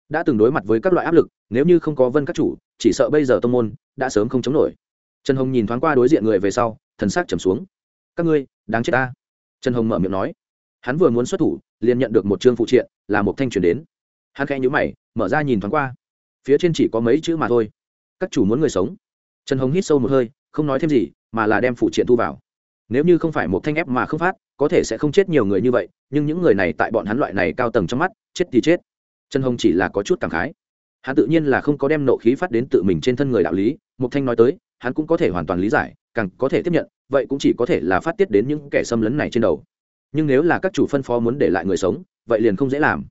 Đã từng đối mặt với các loại áp lực, nếu như không có vân các chủ, chỉ sợ bây giờ tông môn đã sớm không chống nổi. Trần hồng nhìn thoáng qua đối diện người về sau, thần s ắ c trầm xuống. Các ngươi, đáng chết ta. Trần hồng mở miệng nói. Hắn vừa muốn xuất thủ, liền nhận được một chương phụ triện, là một thanh truyền đến. Hắn khẽ nhữ mày, mở ra nhìn thoáng qua. Phía trên chỉ có mấy chữ mà thôi. Các chủ muốn người sống. Trần hồng hít sâu một hơi, không nói thêm gì, mà là đem phụ triện thu vào. Nếu như không phải một thanh ép mà không phát, có thể sẽ không chết nhiều người như vậy, nhưng những người này tại bọn hắn loại này cao tầng trong mắt, chết thì chết. Trần hồng chỉ là có chút cảm khái hắn tự nhiên là không có đem nộ khí phát đến tự mình trên thân người đạo lý mục thanh nói tới, hắn cũng có thể hoàn toàn lý giải, càng có thể tiếp nhận, vậy cũng chỉ có thể là phát tiết đến những kẻ xâm lấn này trên đầu. Nhưng nếu là các chủ phân phó muốn để lại người sống, vậy liền không dễ làm.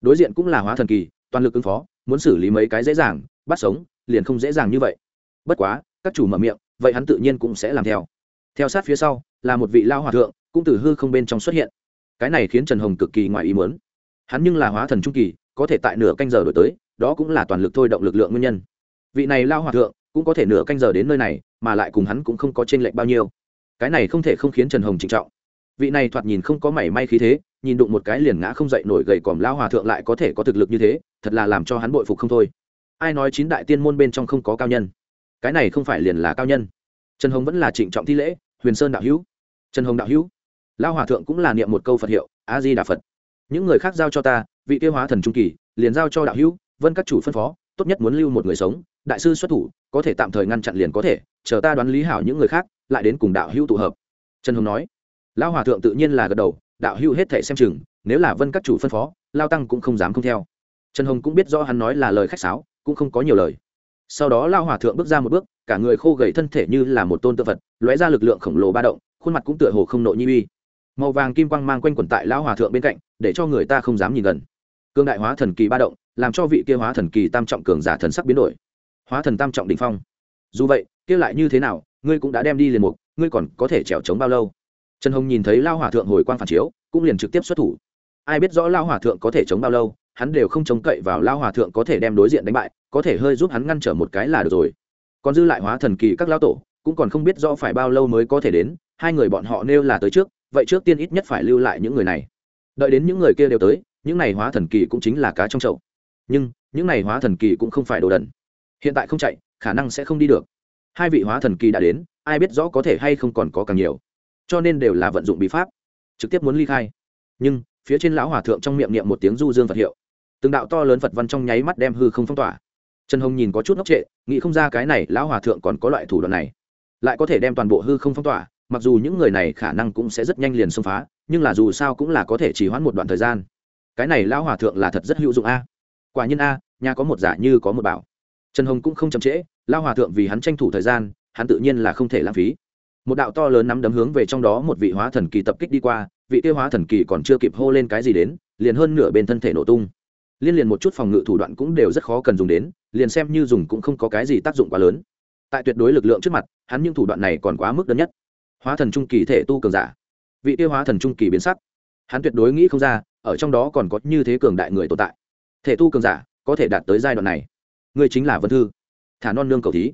Đối diện cũng là hóa thần kỳ, toàn lực ứng phó, muốn xử lý mấy cái dễ dàng, bắt sống, liền không dễ dàng như vậy. Bất quá, các chủ mở miệng, vậy hắn tự nhiên cũng sẽ làm theo. Theo sát phía sau, là một vị lao hòa thượng, cũng từ hư không bên trong xuất hiện. Cái này khiến trần hồng cực kỳ ngoài ý muốn. Hắn nhưng là hóa thần trung kỳ, có thể tại nửa canh giờ đổi tới đó cũng là toàn lực thôi động lực lượng nguyên nhân. Vị này lao hòa thượng cũng có thể nửa canh giờ đến nơi này, mà lại cùng hắn cũng không có t r ê n lệch bao nhiêu. Cái này không thể không khiến trần hồng trịnh trọng. Vị này thoạt nhìn không có mảy may khí thế, nhìn đụng một cái liền ngã không dậy nổi gầy còm lao hòa thượng lại có thể có thực lực như thế, thật là làm cho hắn bội phục không thôi. Ai nói chín đại tiên môn bên trong không có cao nhân? Cái này không phải liền là cao nhân. Trần hồng vẫn là trịnh trọng thi lễ, huyền sơn đạo hữu. Trần hồng đạo hữu. Lao hòa thượng cũng là niệm một câu phật hiệu, a di đà phật. Những người khác giao cho ta, vị tiêu hóa thần trung kỳ, liền giao cho đạo hữu vân các chủ phân phó, tốt nhất muốn lưu một người sống, đại sư xuất thủ, có thể tạm thời ngăn chặn liền có thể, chờ ta đoán lý hảo những người khác, lại đến cùng đạo hữu tụ hợp. Trần hồng nói. Lao hòa thượng tự nhiên là gật đầu, đạo hữu hết thể xem chừng, nếu là vân các chủ phân phó, lao tăng cũng không dám không theo. Trần hồng cũng biết rõ hắn nói là lời khách sáo, cũng không có nhiều lời. Sau đó lao hòa thượng bước ra một bước, cả người khô gầy thân thể như là một tôn tự vật lóe ra lực lượng khổng lồ ba động, khuôn mặt cũng tựa hồ không nội nhi uy. Màu vàng kim quang mang quanh quẩn tại lão hòa thượng bên cạnh, để cho người ta không dám nhìn gần. Cương đại hóa thần kỳ ba động làm cho vị kia hóa thần kỳ tam trọng cường giả thần sắc biến đổi. Hóa thần tam trọng đ ỉ n h phong. Dù vậy, kia lại như thế nào, ngươi cũng đã đem đi liền mục, ngươi còn có thể trèo trống bao lâu? Trần hồng nhìn thấy lao hòa thượng hồi quan phản chiếu, cũng liền trực tiếp xuất thủ. Ai biết rõ lao hòa thượng có thể chống bao lâu, hắn đều không chống cậy vào lao hòa thượng có thể đem đối diện đánh bại, có thể hơi giúp hắn ngăn trở một cái là được rồi. Còn dư lại hóa thần kỳ các lao tổ, cũng còn không biết rõ phải bao lâu mới có thể đến, hai người bọn họ nêu là tới trước, vậy trước tiên ít nhất phải lưu lại những người này. Đợi đến những người kia đều tới, những này hóa thần kỳ cũng chính là cá trong chậu nhưng những này hóa thần kỳ cũng không phải đồ đần. Hiện tại không chạy, khả năng sẽ không đi được. Hai vị hóa thần kỳ đã đến, ai biết rõ có thể hay không còn có càng nhiều. Cho nên đều là vận dụng bí pháp, trực tiếp muốn ly khai. Nhưng, phía trên lão hòa thượng trong miệng niệm một tiếng du dương phật hiệu. Từng đạo to lớn phật văn trong nháy mắt đem hư không phong tỏa. Trần hồng nhìn có chút ngốc trệ, nghĩ không ra cái này lão hòa thượng còn có loại thủ đoạn này. Lại có thể đem toàn bộ hư không phong tỏa, mặc dù những người này khả năng cũng sẽ rất nhanh liền xông phá, nhưng là dù sao cũng là có thể chỉ hoãn một đoạn thời gian. Cái này lão hòa thượng là thật rất hữu dụng a quả nhiên a, nhà có một giả như có một bảo. Trần hồng cũng không chậm trễ, lao hòa thượng vì hắn tranh thủ thời gian, hắn tự nhiên là không thể lãng phí. Một đạo to lớn nắm đấm hướng về trong đó một vị hóa thần kỳ tập kích đi qua, vị tiêu hóa thần kỳ còn chưa kịp hô lên cái gì đến, liền hơn nửa bên thân thể nổ tung. Liên liền một chút phòng ngự thủ đoạn cũng đều rất khó cần dùng đến, liền xem như dùng cũng không có cái gì tác dụng quá lớn. Tại tuyệt đối lực lượng trước mặt, hắn những thủ đoạn này còn quá mức đơn nhất. Hóa thần trung kỳ thể tu cường giả. Vị tiêu hóa thần trung kỳ biến sắc. Hắn tuyệt đối nghĩ không ra, ở trong đó còn có như thế cường đại người tồn tại thể tu cường giả có thể đạt tới giai đoạn này. Ngươi chính là vân thư. Thả non nương cầu thí.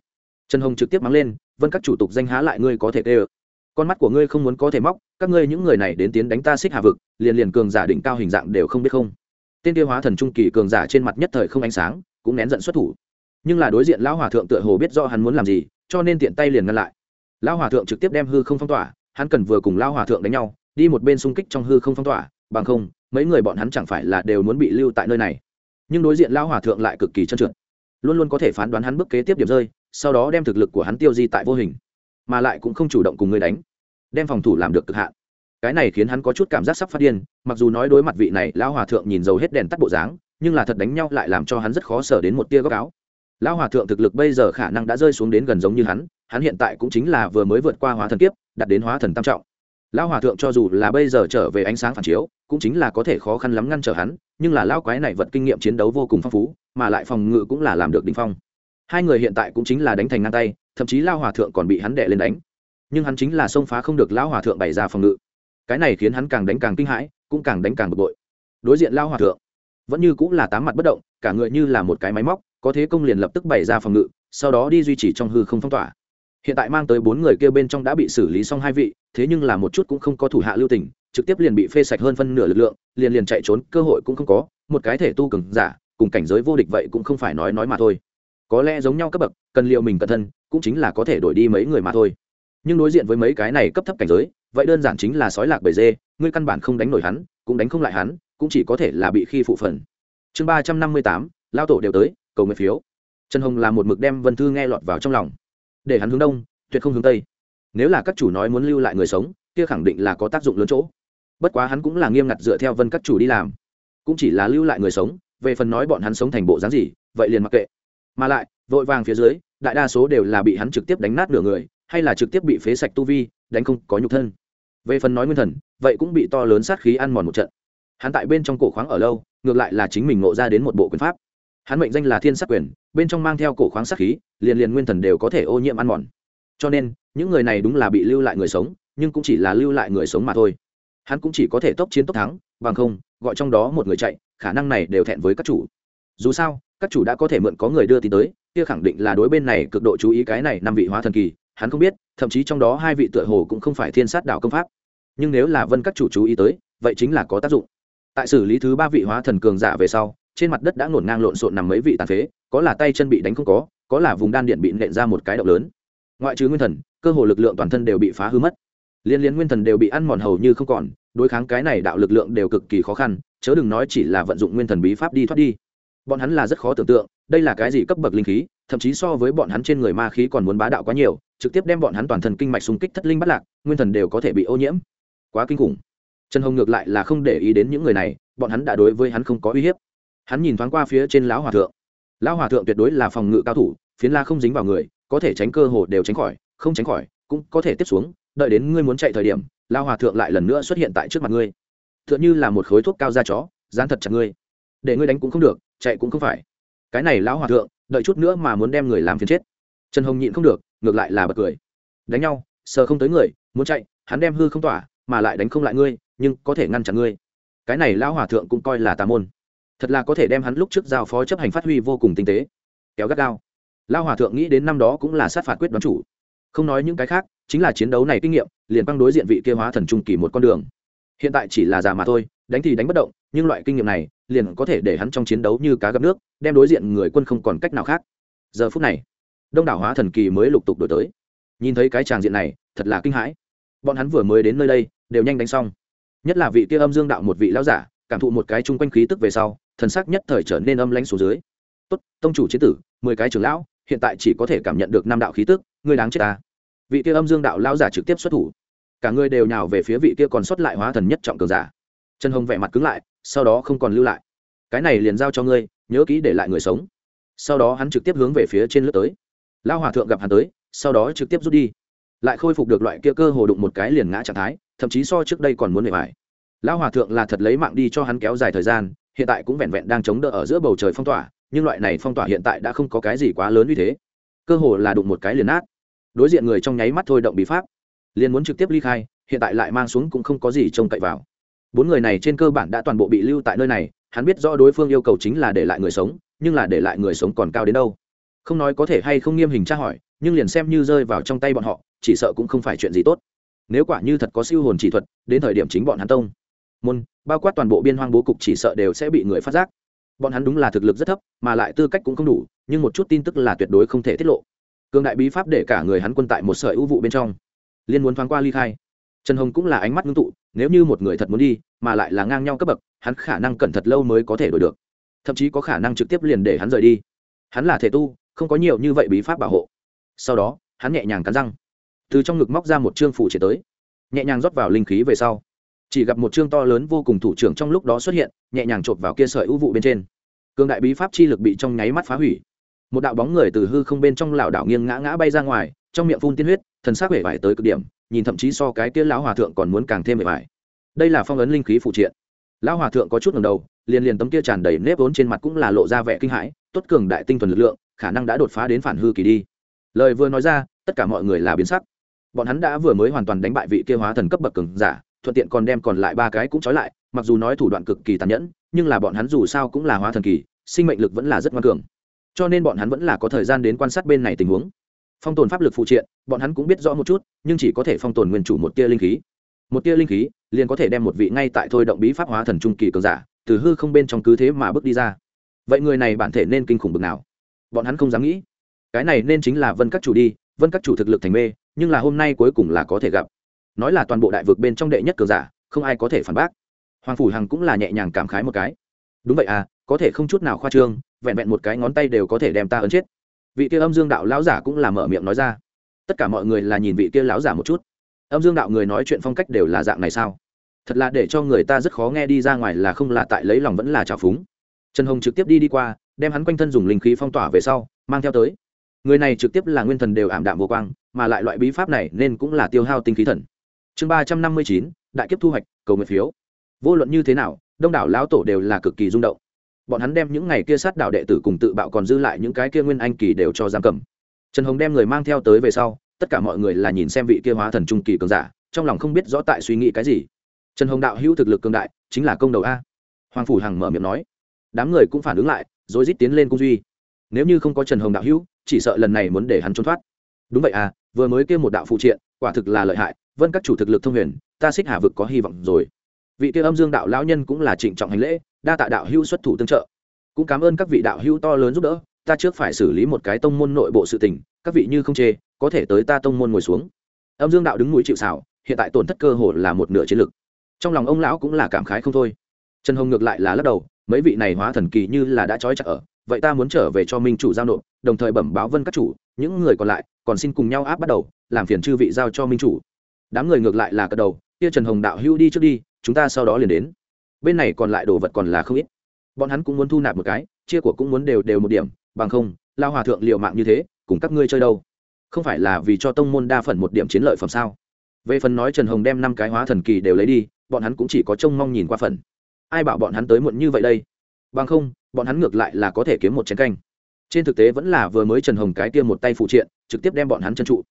Trần hồng trực tiếp mắng lên, vân các chủ tục danh há lại ngươi có thể tê ơ. Con mắt của ngươi không muốn có thể móc, các ngươi những người này đến tiến đánh ta xích hà vực, liền liền cường giả đỉnh cao hình dạng đều không biết không. Tên tiêu hóa thần trung kỳ cường giả trên mặt nhất thời không ánh sáng, cũng nén giận xuất thủ. Nhưng là đối diện lão hòa thượng tựa hồ biết do hắn muốn làm gì, cho nên tiện tay liền ngăn lại. Lão hòa thượng trực tiếp đem hư không phong tỏa, hắn cần vừa cùng lão hòa thượng đánh nhau, đi một bên xung kích trong hư không phong tỏa, bằng không, mấy người bọn hắn chẳng phải là đều muốn bị lưu tại nơi này nhưng đối diện lão hòa thượng lại cực kỳ trơn trượt. Luôn luôn có thể phán đoán hắn bước kế tiếp điểm rơi, sau đó đem thực lực của hắn tiêu di tại vô hình, mà lại cũng không chủ động cùng người đánh, đem phòng thủ làm được cực hạn. Cái này khiến hắn có chút cảm giác sắp phát điên, mặc dù nói đối mặt vị này, lão hòa thượng nhìn dầu hết đèn tắt bộ dáng, nhưng là thật đánh nhau lại làm cho hắn rất khó sở đến một tia góc áo. Lão hòa thượng thực lực bây giờ khả năng đã rơi xuống đến gần giống như hắn hắn hiện tại cũng chính là vừa mới vượt qua hóa thần kiếp đặt đến hóa thần tam trọng lão hòa thượng cho dù là bây giờ trở về ánh sáng phản chiếu, cũng chính là có thể khó khăn lắm ngăn trở hắn, nhưng là lão quái này vật kinh nghiệm chiến đấu vô cùng phong phú, mà lại phòng ngự cũng là làm được đỉnh phong. Hai người hiện tại cũng chính là đánh thành ngang tay, thậm chí lão hòa thượng còn bị hắn đệ lên đánh. Nhưng hắn chính là xông phá không được lão hòa thượng bày ra phòng ngự. Cái này khiến hắn càng đánh càng kinh hãi, cũng càng đánh càng bực bội. Đối diện lão hòa thượng, vẫn như cũng là tám mặt bất động, cả người như là một cái máy móc, có thế công liền lập tức bày ra phòng ngự, sau đó đi duy trì trong hư không phong tỏa. Hiện tại mang tới bốn người kêu bên trong đã bị xử lý xong hai vị thế nhưng là một chút cũng không có thủ hạ lưu tình, trực tiếp liền bị phê sạch hơn phân nửa lực lượng, liền liền chạy trốn, cơ hội cũng không có, một cái thể tu cường giả, cùng cảnh giới vô địch vậy cũng không phải nói nói mà thôi. Có lẽ giống nhau cấp bậc, cần liệu mình cẩn thân, cũng chính là có thể đổi đi mấy người mà thôi. Nhưng đối diện với mấy cái này cấp thấp cảnh giới, vậy đơn giản chính là sói lạc bầy dê, ngươi căn bản không đánh nổi hắn, cũng đánh không lại hắn, cũng chỉ có thể là bị khi phụ phần. Chương ba trăm năm mươi tám, lao tổ đều tới, cầu nguyện phiếu. Trần hồng là một mực đem vân thư nghe lọt vào trong lòng. Để hắn hướng đông, tuyệt không hướng tây nếu là các chủ nói muốn lưu lại người sống, kia khẳng định là có tác dụng lớn chỗ. Bất quá hắn cũng là nghiêm ngặt dựa theo vân các chủ đi làm. Cũng chỉ là lưu lại người sống, về phần nói bọn hắn sống thành bộ dáng gì, vậy liền mặc kệ. Mà lại, vội vàng phía dưới, đại đa số đều là bị hắn trực tiếp đánh nát nửa người, hay là trực tiếp bị phế sạch tu vi, đánh không có nhục thân. Về phần nói nguyên thần, vậy cũng bị to lớn sát khí ăn mòn một trận. Hắn tại bên trong cổ khoáng ở lâu, ngược lại là chính mình ngộ ra đến một bộ quyền pháp. Hắn mệnh danh là thiên sát quyền, bên trong mang theo cổ khoáng sát khí, liền liền nguyên thần đều có thể ô nhiễm ăn mòn. Cho nên những người này đúng là bị lưu lại người sống, nhưng cũng chỉ là lưu lại người sống mà thôi. Hắn cũng chỉ có thể tốc chiến tốc thắng, bằng không, gọi trong đó một người chạy, khả năng này đều thẹn với các chủ. Dù sao, các chủ đã có thể mượn có người đưa tin tới, kia khẳng định là đối bên này cực độ chú ý cái này năm vị hóa thần kỳ, hắn không biết, thậm chí trong đó hai vị tựa hồ cũng không phải thiên sát đạo công pháp. Nhưng nếu là vân các chủ chú ý tới, vậy chính là có tác dụng. Tại xử lý thứ ba vị hóa thần cường giả về sau, trên mặt đất đã ngổn ngang lộn xộn nằm mấy vị tàn phế, có là tay chân bị đánh không có có là vùng đan điện bị nện ra một cái động lớn ngoại trừ nguyên thần, cơ hồ lực lượng toàn thân đều bị phá hư mất. Liên liên nguyên thần đều bị ăn mòn hầu như không còn, đối kháng cái này đạo lực lượng đều cực kỳ khó khăn, chớ đừng nói chỉ là vận dụng nguyên thần bí pháp đi thoát đi. Bọn hắn là rất khó tưởng tượng, đây là cái gì cấp bậc linh khí, thậm chí so với bọn hắn trên người ma khí còn muốn bá đạo quá nhiều, trực tiếp đem bọn hắn toàn thân kinh mạch xung kích thất linh bắt lạc, nguyên thần đều có thể bị ô nhiễm. Quá kinh khủng. Trần hồng ngược lại là không để ý đến những người này, bọn hắn đã đối với hắn không có uy hiếp. Hắn nhìn thoáng qua phía trên lão hòa thượng. Lão hòa thượng tuyệt đối là phòng ngự cao thủ, phiến la không dính vào người có thể tránh cơ hồ đều tránh khỏi, không tránh khỏi, cũng có thể tiếp xuống, đợi đến ngươi muốn chạy thời điểm lão hòa thượng lại lần nữa xuất hiện tại trước mặt ngươi. T h ư ợ n h ư là một khối thuốc cao da chó, dán thật chặt ngươi. Để ngươi đánh cũng không được, chạy cũng không phải. Cái này lão hòa thượng, đợi chút nữa mà muốn đem người làm phiền chết. Trần hồng nhịn không được, ngược lại là bật cười. Đánh nhau, sờ không tới người, muốn chạy, hắn đem hư không tỏa, mà lại đánh không lại ngươi, nhưng có thể ngăn chặn ngươi. Cái này lão hòa thượng cũng coi là tà môn. Thật là có thể đem hắn lúc trước giao phó chấp hành phát huy vô cùng tinh tế. Kéo gắt gao lao hòa thượng nghĩ đến năm đó cũng là sát phạt quyết đoán chủ. Không nói những cái khác, chính là chiến đấu này kinh nghiệm, liền băng đối diện vị kia hóa thần trung kỳ một con đường. Hiện tại chỉ là già mà thôi, đánh thì đánh bất động, nhưng loại kinh nghiệm này liền có thể để hắn trong chiến đấu như cá gặp nước, đem đối diện người quân không còn cách nào khác. Giờ phút này, đông đảo hóa thần kỳ mới lục tục đổi tới. Nhìn thấy cái tràng diện này, thật là kinh hãi. Bọn hắn vừa mới đến nơi đây, đều nhanh đánh xong. Nhất là vị kia âm dương đạo một vị lão giả, cảm thụ một cái chung quanh khí tức về sau, thần sắc nhất thời trở nên âm lãnh xuống dưới. Tốt, tông chủ chiến tử, mười cái trưởng lão hiện tại chỉ có thể cảm nhận được năm đạo khí tức, ngươi đáng chết ta. Vị kia âm dương đạo lão giả trực tiếp xuất thủ. Cả người đều nhào về phía vị kia còn xuất lại hóa thần nhất trọng cường giả. Trần hồng vẻ mặt cứng lại, sau đó không còn lưu lại. Cái này liền giao cho ngươi, nhớ kỹ để lại người sống. Sau đó hắn trực tiếp hướng về phía trên lướt tới. Lão hòa thượng gặp hắn tới, sau đó trực tiếp rút đi. Lại khôi phục được loại kia cơ hồ đụng một cái liền ngã trạng thái, thậm chí so trước đây còn muốn bề bài lão hòa thượng là thật lấy mạng đi cho hắn kéo dài thời gian, hiện tại cũng vẹn vẹn đang chống đỡ ở giữa bầu trời phong tỏa nhưng loại này phong tỏa hiện tại đã không có cái gì quá lớn như thế. Cơ hồ là đụng một cái liền nát. Đối diện người trong nháy mắt thôi động bí pháp. Liền muốn trực tiếp ly khai, hiện tại lại mang xuống cũng không có gì trông cậy vào. Bốn người này trên cơ bản đã toàn bộ bị lưu tại nơi này, hắn biết rõ đối phương yêu cầu chính là để lại người sống, nhưng là để lại người sống còn cao đến đâu. Không nói có thể hay không nghiêm hình tra hỏi, nhưng liền xem như rơi vào trong tay bọn họ, chỉ sợ cũng không phải chuyện gì tốt. Nếu quả như thật có siêu hồn chỉ thuật, đến thời điểm chính bọn hắn tông. Môn, bao quát toàn bộ biên hoang bố cục chỉ sợ đều sẽ bị người phát giác bọn hắn đúng là thực lực rất thấp, mà lại tư cách cũng không đủ, nhưng một chút tin tức là tuyệt đối không thể tiết lộ. Cương đại bí pháp để cả người hắn quân tại một sợi ưu vụ bên trong. Liên muốn thoáng qua ly khai. Trần hồng cũng là ánh mắt ngưng tụ, nếu như một người thật muốn đi, mà lại là ngang nhau cấp bậc, hắn khả năng cẩn thật lâu mới có thể đổi được. Thậm chí có khả năng trực tiếp liền để hắn rời đi. Hắn là thể tu, không có nhiều như vậy bí pháp bảo hộ. Sau đó, hắn nhẹ nhàng cắn răng. Từ trong ngực móc ra một chương phủ chỉ tới. Nhẹ nhàng rót vào linh khí về sau chỉ gặp một chương to lớn vô cùng thủ trưởng trong lúc đó xuất hiện, nhẹ nhàng chộp vào kia sợi ưu vụ bên trên. Cường đại bí pháp chi lực bị trong nháy mắt phá hủy. Một đạo bóng người từ hư không bên trong lảo đảo nghiêng ngã ngã bay ra ngoài, trong miệng phun tiên huyết, thần sắc vẻ vải tới cực điểm, nhìn thậm chí so cái kia lão hòa thượng còn muốn càng thêm vẻ vải. Đây là phong ấn linh khí phụ triện. Lão hòa thượng có chút ngầm đầu, liền liền tấm kia tràn đầy nếp vốn trên mặt cũng là lộ ra vẻ kinh hãi, tốt cường đại tinh thuần lực lượng, khả năng đã đột phá đến phản hư kỳ đi. Lời vừa nói ra, tất cả mọi người là biến sắc. Bọn hắn đã vừa mới hoàn toàn đánh bại vị kia hóa thần cấp bậc cường giả thuận tiện còn đem còn lại ba cái cũng trói lại, mặc dù nói thủ đoạn cực kỳ tàn nhẫn, nhưng là bọn hắn dù sao cũng là hóa thần kỳ, sinh mệnh lực vẫn là rất ngoan cường. Cho nên bọn hắn vẫn là có thời gian đến quan sát bên này tình huống. Phong tồn pháp lực phụ triện, bọn hắn cũng biết rõ một chút, nhưng chỉ có thể phong tồn nguyên chủ một tia linh khí. Một tia linh khí, liền có thể đem một vị ngay tại thôi động bí pháp hóa thần trung kỳ cường giả, từ hư không bên trong cứ thế mà bước đi ra. Vậy người này bản thể nên kinh khủng bực nào? Bọn hắn không dám nghĩ. Cái này nên chính là vân các chủ đi, vân các chủ thực lực thành mê, nhưng là hôm nay cuối cùng là có thể gặp nói là toàn bộ đại vực bên trong đệ nhất cường giả, không ai có thể phản bác. Hoàng phủ hằng cũng là nhẹ nhàng cảm khái một cái. Đúng vậy à có thể không chút nào khoa trương, vẹn vẹn một cái ngón tay đều có thể đem ta ấn chết. Vị kia âm dương đạo lão giả cũng là mở miệng nói ra. Tất cả mọi người là nhìn vị kia lão giả một chút. Âm dương đạo người nói chuyện phong cách đều là dạng này sao? Thật là để cho người ta rất khó nghe đi ra ngoài là không là tại lấy lòng vẫn là trào phúng. Trần hồng trực tiếp đi đi qua, đem hắn quanh thân dùng linh khí phong tỏa về sau, mang theo tới. Người này trực tiếp là nguyên thần đều ảm đạm vô quang, mà lại loại bí pháp này nên cũng là tiêu hao tinh khí thần chương ba trăm năm mươi chín, đại kiếp thu hoạch, cầu nguyện phiếu. Vô luận như thế nào, đông đảo lão tổ đều là cực kỳ rung động. Bọn hắn đem những ngày kia sát đảo đệ tử cùng tự bạo còn dư lại những cái kia nguyên anh kỳ đều cho giam cầm. Trần hồng đem người mang theo tới về sau, tất cả mọi người là nhìn xem vị kia hóa thần trung kỳ cường giả, trong lòng không biết rõ tại suy nghĩ cái gì. Trần hồng đạo hữu thực lực cường đại, chính là công đầu a. Hoàng phủ hằng mở miệng nói. Đám người cũng phản ứng lại, rồi rít tiến lên cung duy. Nếu như không có trần hồng đạo hữu, chỉ sợ lần này muốn để hắn trốn thoát. Đúng vậy à vừa mới kêu một đạo phụ triện quả thực là lợi hại, vân các chủ thực lực thông huyền, ta xích hà vực có hy vọng rồi. Vị kia âm dương đạo lão nhân cũng là trịnh trọng hành lễ, đa tạ đạo hữu xuất thủ tương trợ. Cũng cảm ơn các vị đạo hữu to lớn giúp đỡ, ta trước phải xử lý một cái tông môn nội bộ sự tình, các vị như không chê, có thể tới ta tông môn ngồi xuống. Âm dương đạo đứng núi chịu xảo hiện tại tổn thất cơ hồ là một nửa chiến lực. Trong lòng ông lão cũng là cảm khái không thôi. Trần hồng ngược lại là lắc đầu, mấy vị này hóa thần kỳ như là đã trói chặt ở, vậy ta muốn trở về cho minh chủ giao nộp, đồng thời bẩm báo vân các chủ, những người còn lại còn xin cùng nhau áp bắt đầu, làm phiền chư vị giao cho minh chủ. Đám người ngược lại là cật đầu, kia trần hồng đạo hưu đi trước đi, chúng ta sau đó liền đến. Bên này còn lại đồ vật còn là không ít. Bọn hắn cũng muốn thu nạp một cái, chia của cũng muốn đều đều một điểm, bằng không, lao hòa thượng liệu mạng như thế, cùng các ngươi chơi đâu? Không phải là vì cho tông môn đa phần một điểm chiến lợi phẩm sao? Về phần nói trần hồng đem năm cái hóa thần kỳ đều lấy đi, bọn hắn cũng chỉ có trông mong nhìn qua phần. Ai bảo bọn hắn tới muộn như vậy đây? Bằng không, bọn hắn ngược lại là có thể kiếm một chén canh trên thực tế vẫn là vừa mới trần hồng cái kia một tay phụ triện, trực tiếp đem bọn hắn chân trụ.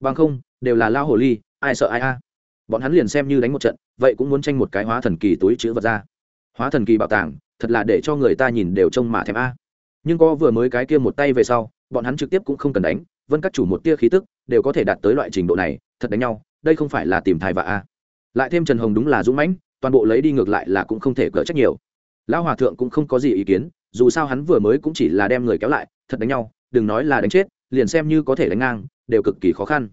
Bằng không, đều là lao hồ ly, ai sợ ai a. Bọn hắn liền xem như đánh một trận, vậy cũng muốn tranh một cái hóa thần kỳ túi chữ vật ra. Hóa thần kỳ bảo tàng, thật là để cho người ta nhìn đều trông mà thèm a. Nhưng có vừa mới cái kia một tay về sau, bọn hắn trực tiếp cũng không cần đánh, vân các chủ một tia khí tức, đều có thể đạt tới loại trình độ này, thật đánh nhau, đây không phải là tìm thai và a. Lại thêm trần hồng đúng là dũng mãnh, toàn bộ lấy đi ngược lại là cũng không thể cỡ trách nhiều. Lão hòa thượng cũng không có gì ý kiến dù sao hắn vừa mới cũng chỉ là đem người kéo lại, thật đánh nhau, đừng nói là đánh chết, liền xem như có thể đánh ngang, đều cực kỳ khó khăn.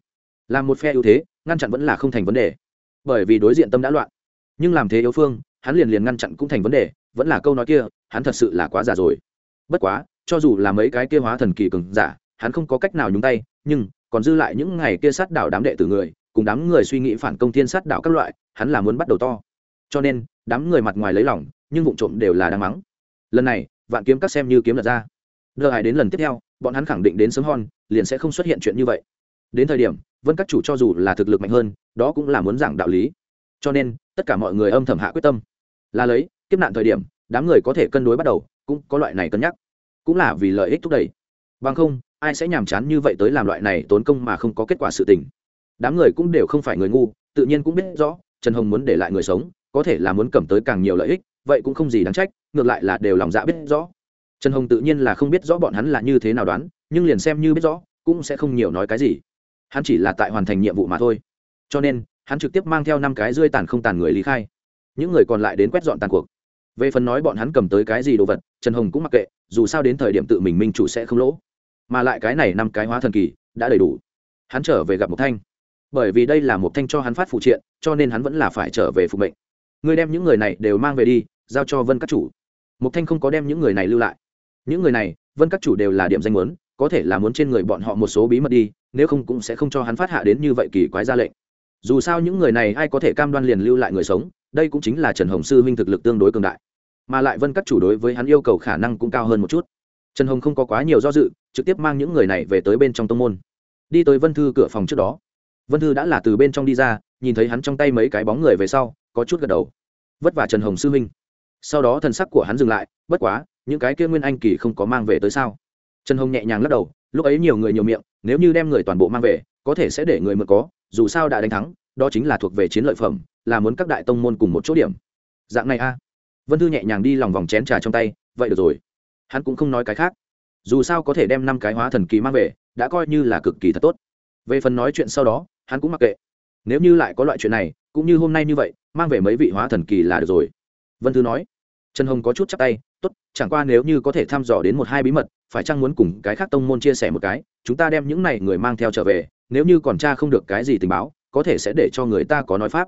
Làm một phe ưu thế, ngăn chặn vẫn là không thành vấn đề. Bởi vì đối diện tâm đã loạn. Nhưng làm thế yếu phương, hắn liền liền ngăn chặn cũng thành vấn đề, vẫn là câu nói kia, hắn thật sự là quá già rồi. Bất quá, cho dù là mấy cái kia hóa thần kỳ cường giả, hắn không có cách nào nhúng tay, nhưng, còn dư lại những ngày kia sát đảo đám đệ tử người, cùng đám người suy nghĩ phản công thiên sát đảo các loại, hắn là muốn bắt đầu to. Cho nên, đám người mặt ngoài lấy lòng, nhưng vụ trộm đều là đáng mắng. Lần này vạn kiếm các xem như kiếm lật ra. Đợi hải đến lần tiếp theo, bọn hắn khẳng định đến sớm hon liền sẽ không xuất hiện chuyện như vậy. Đến thời điểm, vân các chủ cho dù là thực lực mạnh hơn, đó cũng là muốn giảng đạo lý. Cho nên, tất cả mọi người âm thầm hạ quyết tâm. Là lấy, kiếp nạn thời điểm, đám người có thể cân đối bắt đầu, cũng có loại này cân nhắc. Cũng là vì lợi ích thúc đẩy. Bằng không, ai sẽ nhàm chán như vậy tới làm loại này tốn công mà không có kết quả sự tình. Đám người cũng đều không phải người ngu, tự nhiên cũng biết rõ, trần hồng muốn để lại người sống, có thể là muốn cầm tới càng nhiều lợi ích vậy cũng không gì đáng trách, ngược lại là đều lòng dạ biết rõ. Trần hồng tự nhiên là không biết rõ bọn hắn là như thế nào đoán, nhưng liền xem như biết rõ, cũng sẽ không nhiều nói cái gì. Hắn chỉ là tại hoàn thành nhiệm vụ mà thôi. Cho nên, hắn trực tiếp mang theo năm cái rươi tàn không tàn người lý khai. Những người còn lại đến quét dọn tàn cuộc. Về phần nói bọn hắn cầm tới cái gì đồ vật, trần hồng cũng mặc kệ, dù sao đến thời điểm tự mình minh chủ sẽ không lỗ. Mà lại cái này năm cái hóa thần kỳ, đã đầy đủ. Hắn trở về gặp một thanh. Bởi vì đây là một thanh cho hắn phát phụ triện, cho nên hắn vẫn là phải trở về phục mệnh. Ngươi đem những người này đều mang về đi giao cho vân các chủ. Một thanh không có đem những người này lưu lại. Những người này, vân các chủ đều là điểm danh muốn, có thể là muốn trên người bọn họ một số bí mật đi, nếu không cũng sẽ không cho hắn phát hạ đến như vậy kỳ quái ra lệnh. Dù sao những người này ai có thể cam đoan liền lưu lại người sống, đây cũng chính là trần hồng sư huynh thực lực tương đối cường đại. Mà lại vân các chủ đối với hắn yêu cầu khả năng cũng cao hơn một chút. Trần hồng không có quá nhiều do dự, trực tiếp mang những người này về tới bên trong tông môn. Đi tới vân thư cửa phòng trước đó. Vân thư đã là từ bên trong đi ra, nhìn thấy hắn trong tay mấy cái bóng người về sau, có chút gật đầu. Vất vả trần hồng sư huynh sau đó thần sắc của hắn dừng lại, bất quá, những cái kia nguyên anh kỳ không có mang về tới sao? Trần hồng nhẹ nhàng lắc đầu, lúc ấy nhiều người nhiều miệng, nếu như đem người toàn bộ mang về, có thể sẽ để người mượn có, dù sao đã đánh thắng, đó chính là thuộc về chiến lợi phẩm, là muốn các đại tông môn cùng một chỗ điểm. Dạng này a. Vân thư nhẹ nhàng đi lòng vòng chén trà trong tay, vậy được rồi. Hắn cũng không nói cái khác. Dù sao có thể đem năm cái hóa thần kỳ mang về, đã coi như là cực kỳ thật tốt. Về phần nói chuyện sau đó, hắn cũng mặc kệ. Nếu như lại có loại chuyện này, cũng như hôm nay như vậy, mang về mấy vị hóa thần kỳ là được rồi vân thư nói. Trần hồng có chút chắc tay, tốt, chẳng qua nếu như có thể thăm dò đến một hai bí mật, phải chăng muốn cùng cái khác tông môn chia sẻ một cái, chúng ta đem những này người mang theo trở về, nếu như còn cha không được cái gì tình báo, có thể sẽ để cho người ta có nói pháp.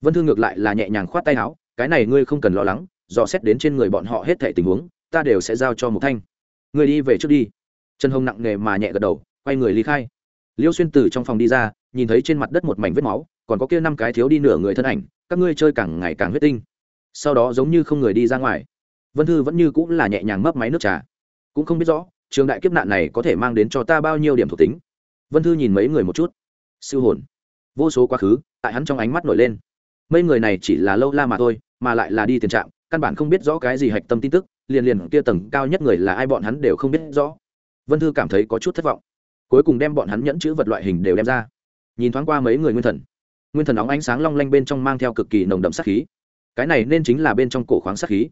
Vân thư ngược lại là nhẹ nhàng khoát tay áo, cái này ngươi không cần lo lắng, dò xét đến trên người bọn họ hết thệ tình huống, ta đều sẽ giao cho một thanh. Người đi về trước đi. Trần hồng nặng nề mà nhẹ gật đầu, quay người ly khai. Liêu xuyên từ trong phòng đi ra, nhìn thấy trên mặt đất một mảnh vết máu, còn có kia năm cái thiếu đi nửa người thân ảnh, các ngươi chơi càng ngày càng huyết tinh sau đó giống như không người đi ra ngoài. Vân thư vẫn như cũng là nhẹ nhàng mấp máy nước trà. Cũng không biết rõ, trường đại kiếp nạn này có thể mang đến cho ta bao nhiêu điểm thuộc tính. Vân thư nhìn mấy người một chút. Siêu hồn. Vô số quá khứ, tại hắn trong ánh mắt nổi lên. Mấy người này chỉ là lâu la mà thôi, mà lại là đi tiền trạng căn bản không biết rõ cái gì hạch tâm tin tức, liền liền kia tầng cao nhất người là ai bọn hắn đều không biết rõ. Vân thư cảm thấy có chút thất vọng. Cuối cùng đem bọn hắn nhẫn chữ vật loại hình đều đem ra. Nhìn thoáng qua mấy người nguyên thần. Nguyên thần óng ánh sáng long lanh bên trong mang theo cực kỳ nồng đậm sát khí cái này nên chính là bên trong cổ khoáng sát khí.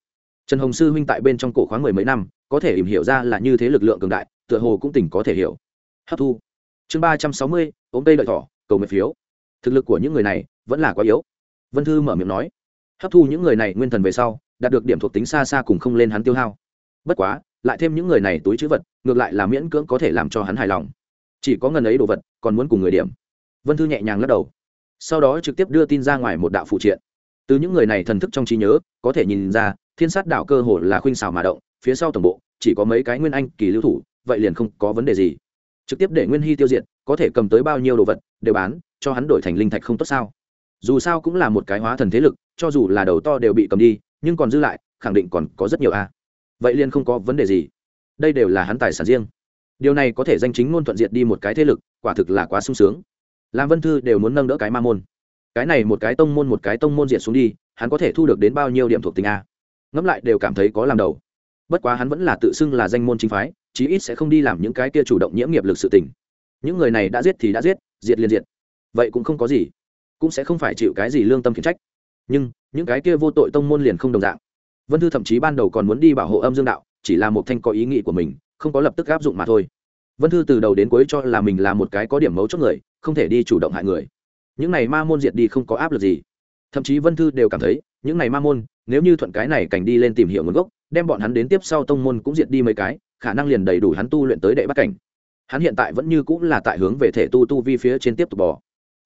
Trần hồng sư huynh tại bên trong cổ khoáng mười mấy năm, có thể tìm hiểu ra là như thế lực lượng cường đại, tựa hồ cũng tỉnh có thể hiểu. Hấp thu. Chương ba trăm sáu mươi ống tây lợi thỏ, cầu nguyện phiếu. Thực lực của những người này vẫn là quá yếu. Vân thư mở miệng nói. Hấp thu những người này nguyên thần về sau, đạt được điểm thuộc tính xa xa cùng không lên hắn tiêu hao. Bất quá, lại thêm những người này túi chữ vật, ngược lại là miễn cưỡng có thể làm cho hắn hài lòng. Chỉ có ngần ấy đồ vật, còn muốn cùng người điểm. Vân thư nhẹ nhàng lắc đầu. Sau đó trực tiếp đưa tin ra ngoài một đạo phụ triện từ những người này thần thức trong trí nhớ, có thể nhìn ra, thiên sát đạo cơ hồ là khuynh xào mà động, phía sau tổng bộ, chỉ có mấy cái nguyên anh kỳ lưu thủ, vậy liền không có vấn đề gì. Trực tiếp để nguyên hy tiêu diệt, có thể cầm tới bao nhiêu đồ vật, đều bán, cho hắn đổi thành linh thạch không tốt sao? Dù sao cũng là một cái hóa thần thế lực, cho dù là đầu to đều bị cầm đi, nhưng còn dư lại, khẳng định còn có rất nhiều a. Vậy liền không có vấn đề gì. Đây đều là hắn tài sản riêng. Điều này có thể danh chính ngôn thuận diệt đi một cái thế lực, quả thực là quá sung sướng. Làm vân thư đều muốn nâng đỡ cái ma môn cái này một cái tông môn một cái tông môn diệt xuống đi, hắn có thể thu được đến bao nhiêu điểm thuộc tính a? Ngẫm lại đều cảm thấy có làm đầu. Bất quá hắn vẫn là tự xưng là danh môn chính phái, chí ít sẽ không đi làm những cái kia chủ động nhiễm nghiệp lực sự tình. Những người này đã giết thì đã giết, diệt liền diệt. Vậy cũng không có gì. Cũng sẽ không phải chịu cái gì lương tâm khiển trách. Nhưng, những cái kia vô tội tông môn liền không đồng dạng. Vân thư thậm chí ban đầu còn muốn đi bảo hộ âm dương đạo, chỉ là một thanh có ý nghĩ của mình, không có lập tức áp dụng mà thôi. Vân thư từ đầu đến cuối cho là mình là một cái có điểm mấu chốt người, không thể đi chủ động hại người những này ma môn diệt đi không có áp lực gì. Thậm chí vân thư đều cảm thấy, những này ma môn, nếu như thuận cái này cảnh đi lên tìm hiểu nguồn gốc, đem bọn hắn đến tiếp sau tông môn cũng diệt đi mấy cái, khả năng liền đầy đủ hắn tu luyện tới đệ bắt cảnh. Hắn hiện tại vẫn như cũng là tại hướng về thể tu tu vi phía trên tiếp tục bò.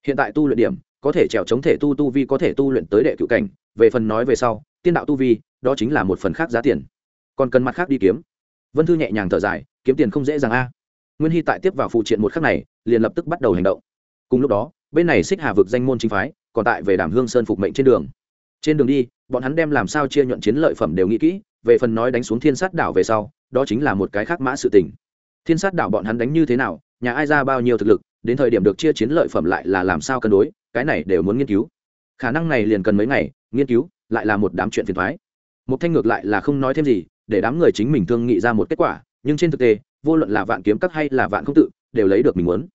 Hiện tại tu luyện điểm, có thể trèo chống thể tu tu vi có thể tu luyện tới đệ cựu cảnh, về phần nói về sau, tiên đạo tu vi, đó chính là một phần khác giá tiền. Còn cần mặt khác đi kiếm. Vân thư nhẹ nhàng thở dài, kiếm tiền không dễ dàng a. Nguyên hy tại tiếp vào phụ triện một khắc này, liền lập tức bắt đầu hành động. Cùng lúc đó bên này xích hà vực danh môn chính phái, còn tại về đàm hương sơn phục mệnh trên đường. Trên đường đi, bọn hắn đem làm sao chia nhuận chiến lợi phẩm đều nghĩ kỹ, về phần nói đánh xuống thiên sát đảo về sau, đó chính là một cái khác mã sự tình. Thiên sát đảo bọn hắn đánh như thế nào, nhà ai ra bao nhiêu thực lực, đến thời điểm được chia chiến lợi phẩm lại là làm sao cân đối, cái này đều muốn nghiên cứu. Khả năng này liền cần mấy ngày, nghiên cứu, lại là một đám chuyện phiền thoái một thanh ngược lại là không nói thêm gì, để đám người chính mình thương nghị ra một kết quả, nhưng trên thực tế, vô luận là vạn kiếm các hay là vạn không tự, đều lấy được mình muốn.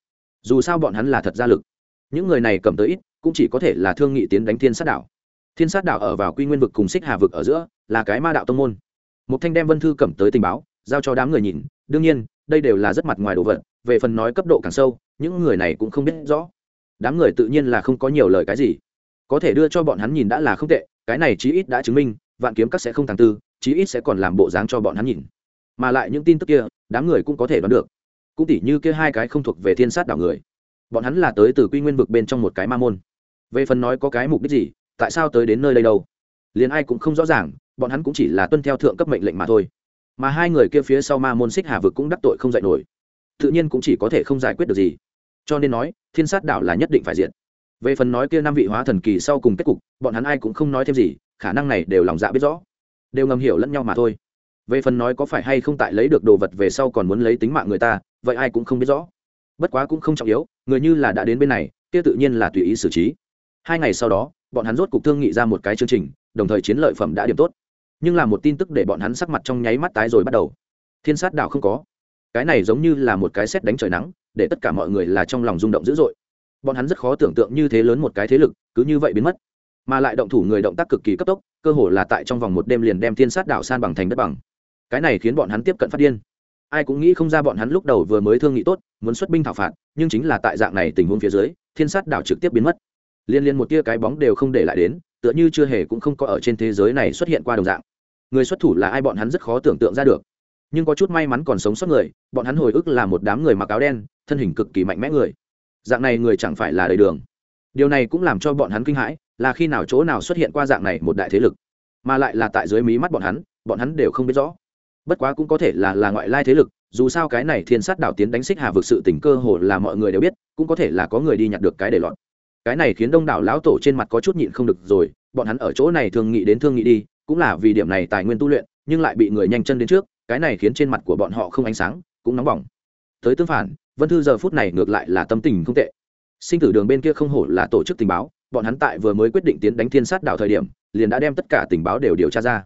Dù sao bọn hắn là thật ra lực những người này cầm tới ít, cũng chỉ có thể là thương nghị tiến đánh thiên sát đảo. Thiên sát đảo ở vào quy nguyên vực cùng xích hà vực ở giữa, là cái ma đạo tông môn. Một thanh đem vân thư cầm tới tình báo, giao cho đám người nhìn, đương nhiên, đây đều là rất mặt ngoài đồ vật, về phần nói cấp độ càng sâu, những người này cũng không biết rõ. Đám người tự nhiên là không có nhiều lời cái gì. Có thể đưa cho bọn hắn nhìn đã là không tệ, cái này chí ít đã chứng minh, vạn kiếm các sẽ không thằng tư, chí ít sẽ còn làm bộ dáng cho bọn hắn nhìn. Mà lại những tin tức kia, đám người cũng có thể đoán được. Cũng tỉ như kia hai cái không thuộc về thiên sát đảo người bọn hắn là tới từ quy nguyên vực bên trong một cái ma môn. Về phần nói có cái mục đích gì, tại sao tới đến nơi đây đâu? Liền ai cũng không rõ ràng, bọn hắn cũng chỉ là tuân theo thượng cấp mệnh lệnh mà thôi. Mà hai người kia phía sau ma môn xích hà vực cũng đắc tội không dạy nổi. Tự nhiên cũng chỉ có thể không giải quyết được gì. Cho nên nói, thiên sát đảo là nhất định phải diện về phần nói kia năm vị hóa thần kỳ sau cùng kết cục, bọn hắn ai cũng không nói thêm gì, khả năng này đều lòng dạ biết rõ. Đều ngầm hiểu lẫn nhau mà thôi. Về phần nói có phải hay không tại lấy được đồ vật về sau còn muốn lấy tính mạng người ta, vậy ai cũng không biết rõ. Bất quá cũng không trọng yếu người như là đã đến bên này, kia tự nhiên là tùy ý xử trí. Hai ngày sau đó, bọn hắn rốt cục thương nghị ra một cái chương trình, đồng thời chiến lợi phẩm đã điểm tốt. Nhưng là một tin tức để bọn hắn sắc mặt trong nháy mắt tái rồi bắt đầu. Thiên sát đạo không có. Cái này giống như là một cái xét đánh trời nắng, để tất cả mọi người là trong lòng rung động dữ dội. Bọn hắn rất khó tưởng tượng như thế lớn một cái thế lực, cứ như vậy biến mất. Mà lại động thủ người động tác cực kỳ cấp tốc, cơ hồ là tại trong vòng một đêm liền đem thiên sát đảo san bằng thành đất bằng. Cái này khiến bọn hắn tiếp cận phát điên ai cũng nghĩ không ra bọn hắn lúc đầu vừa mới thương nghị tốt, muốn xuất binh thảo phạt, nhưng chính là tại dạng này tình huống phía dưới, thiên sát đảo trực tiếp biến mất. Liên liên một tia cái bóng đều không để lại đến, tựa như chưa hề cũng không có ở trên thế giới này xuất hiện qua đồng dạng. Người xuất thủ là ai bọn hắn rất khó tưởng tượng ra được. Nhưng có chút may mắn còn sống sót người, bọn hắn hồi ức là một đám người mặc áo đen, thân hình cực kỳ mạnh mẽ người. Dạng này người chẳng phải là đầy đường. Điều này cũng làm cho bọn hắn kinh hãi, là khi nào chỗ nào xuất hiện qua dạng này một đại thế lực. Mà lại là tại dưới mí mắt bọn hắn bọn hắn đều không biết rõ bất quá cũng có thể là là ngoại lai thế lực, dù sao cái này thiên sát đảo tiến đánh xích hà vực sự tình cơ hồ là mọi người đều biết, cũng có thể là có người đi nhặt được cái để lọt. Cái này khiến đông đảo lão tổ trên mặt có chút nhịn không được rồi, bọn hắn ở chỗ này thường nghĩ đến thương nghị đi, cũng là vì điểm này tài nguyên tu luyện, nhưng lại bị người nhanh chân đến trước, cái này khiến trên mặt của bọn họ không ánh sáng, cũng nóng bỏng. Tới tương phản, vân thư giờ phút này ngược lại là tâm tình không tệ. Sinh tử đường bên kia không hổ là tổ chức tình báo, bọn hắn tại vừa mới quyết định tiến đánh thiên sát đảo thời điểm, liền đã đem tất cả tình báo đều điều tra ra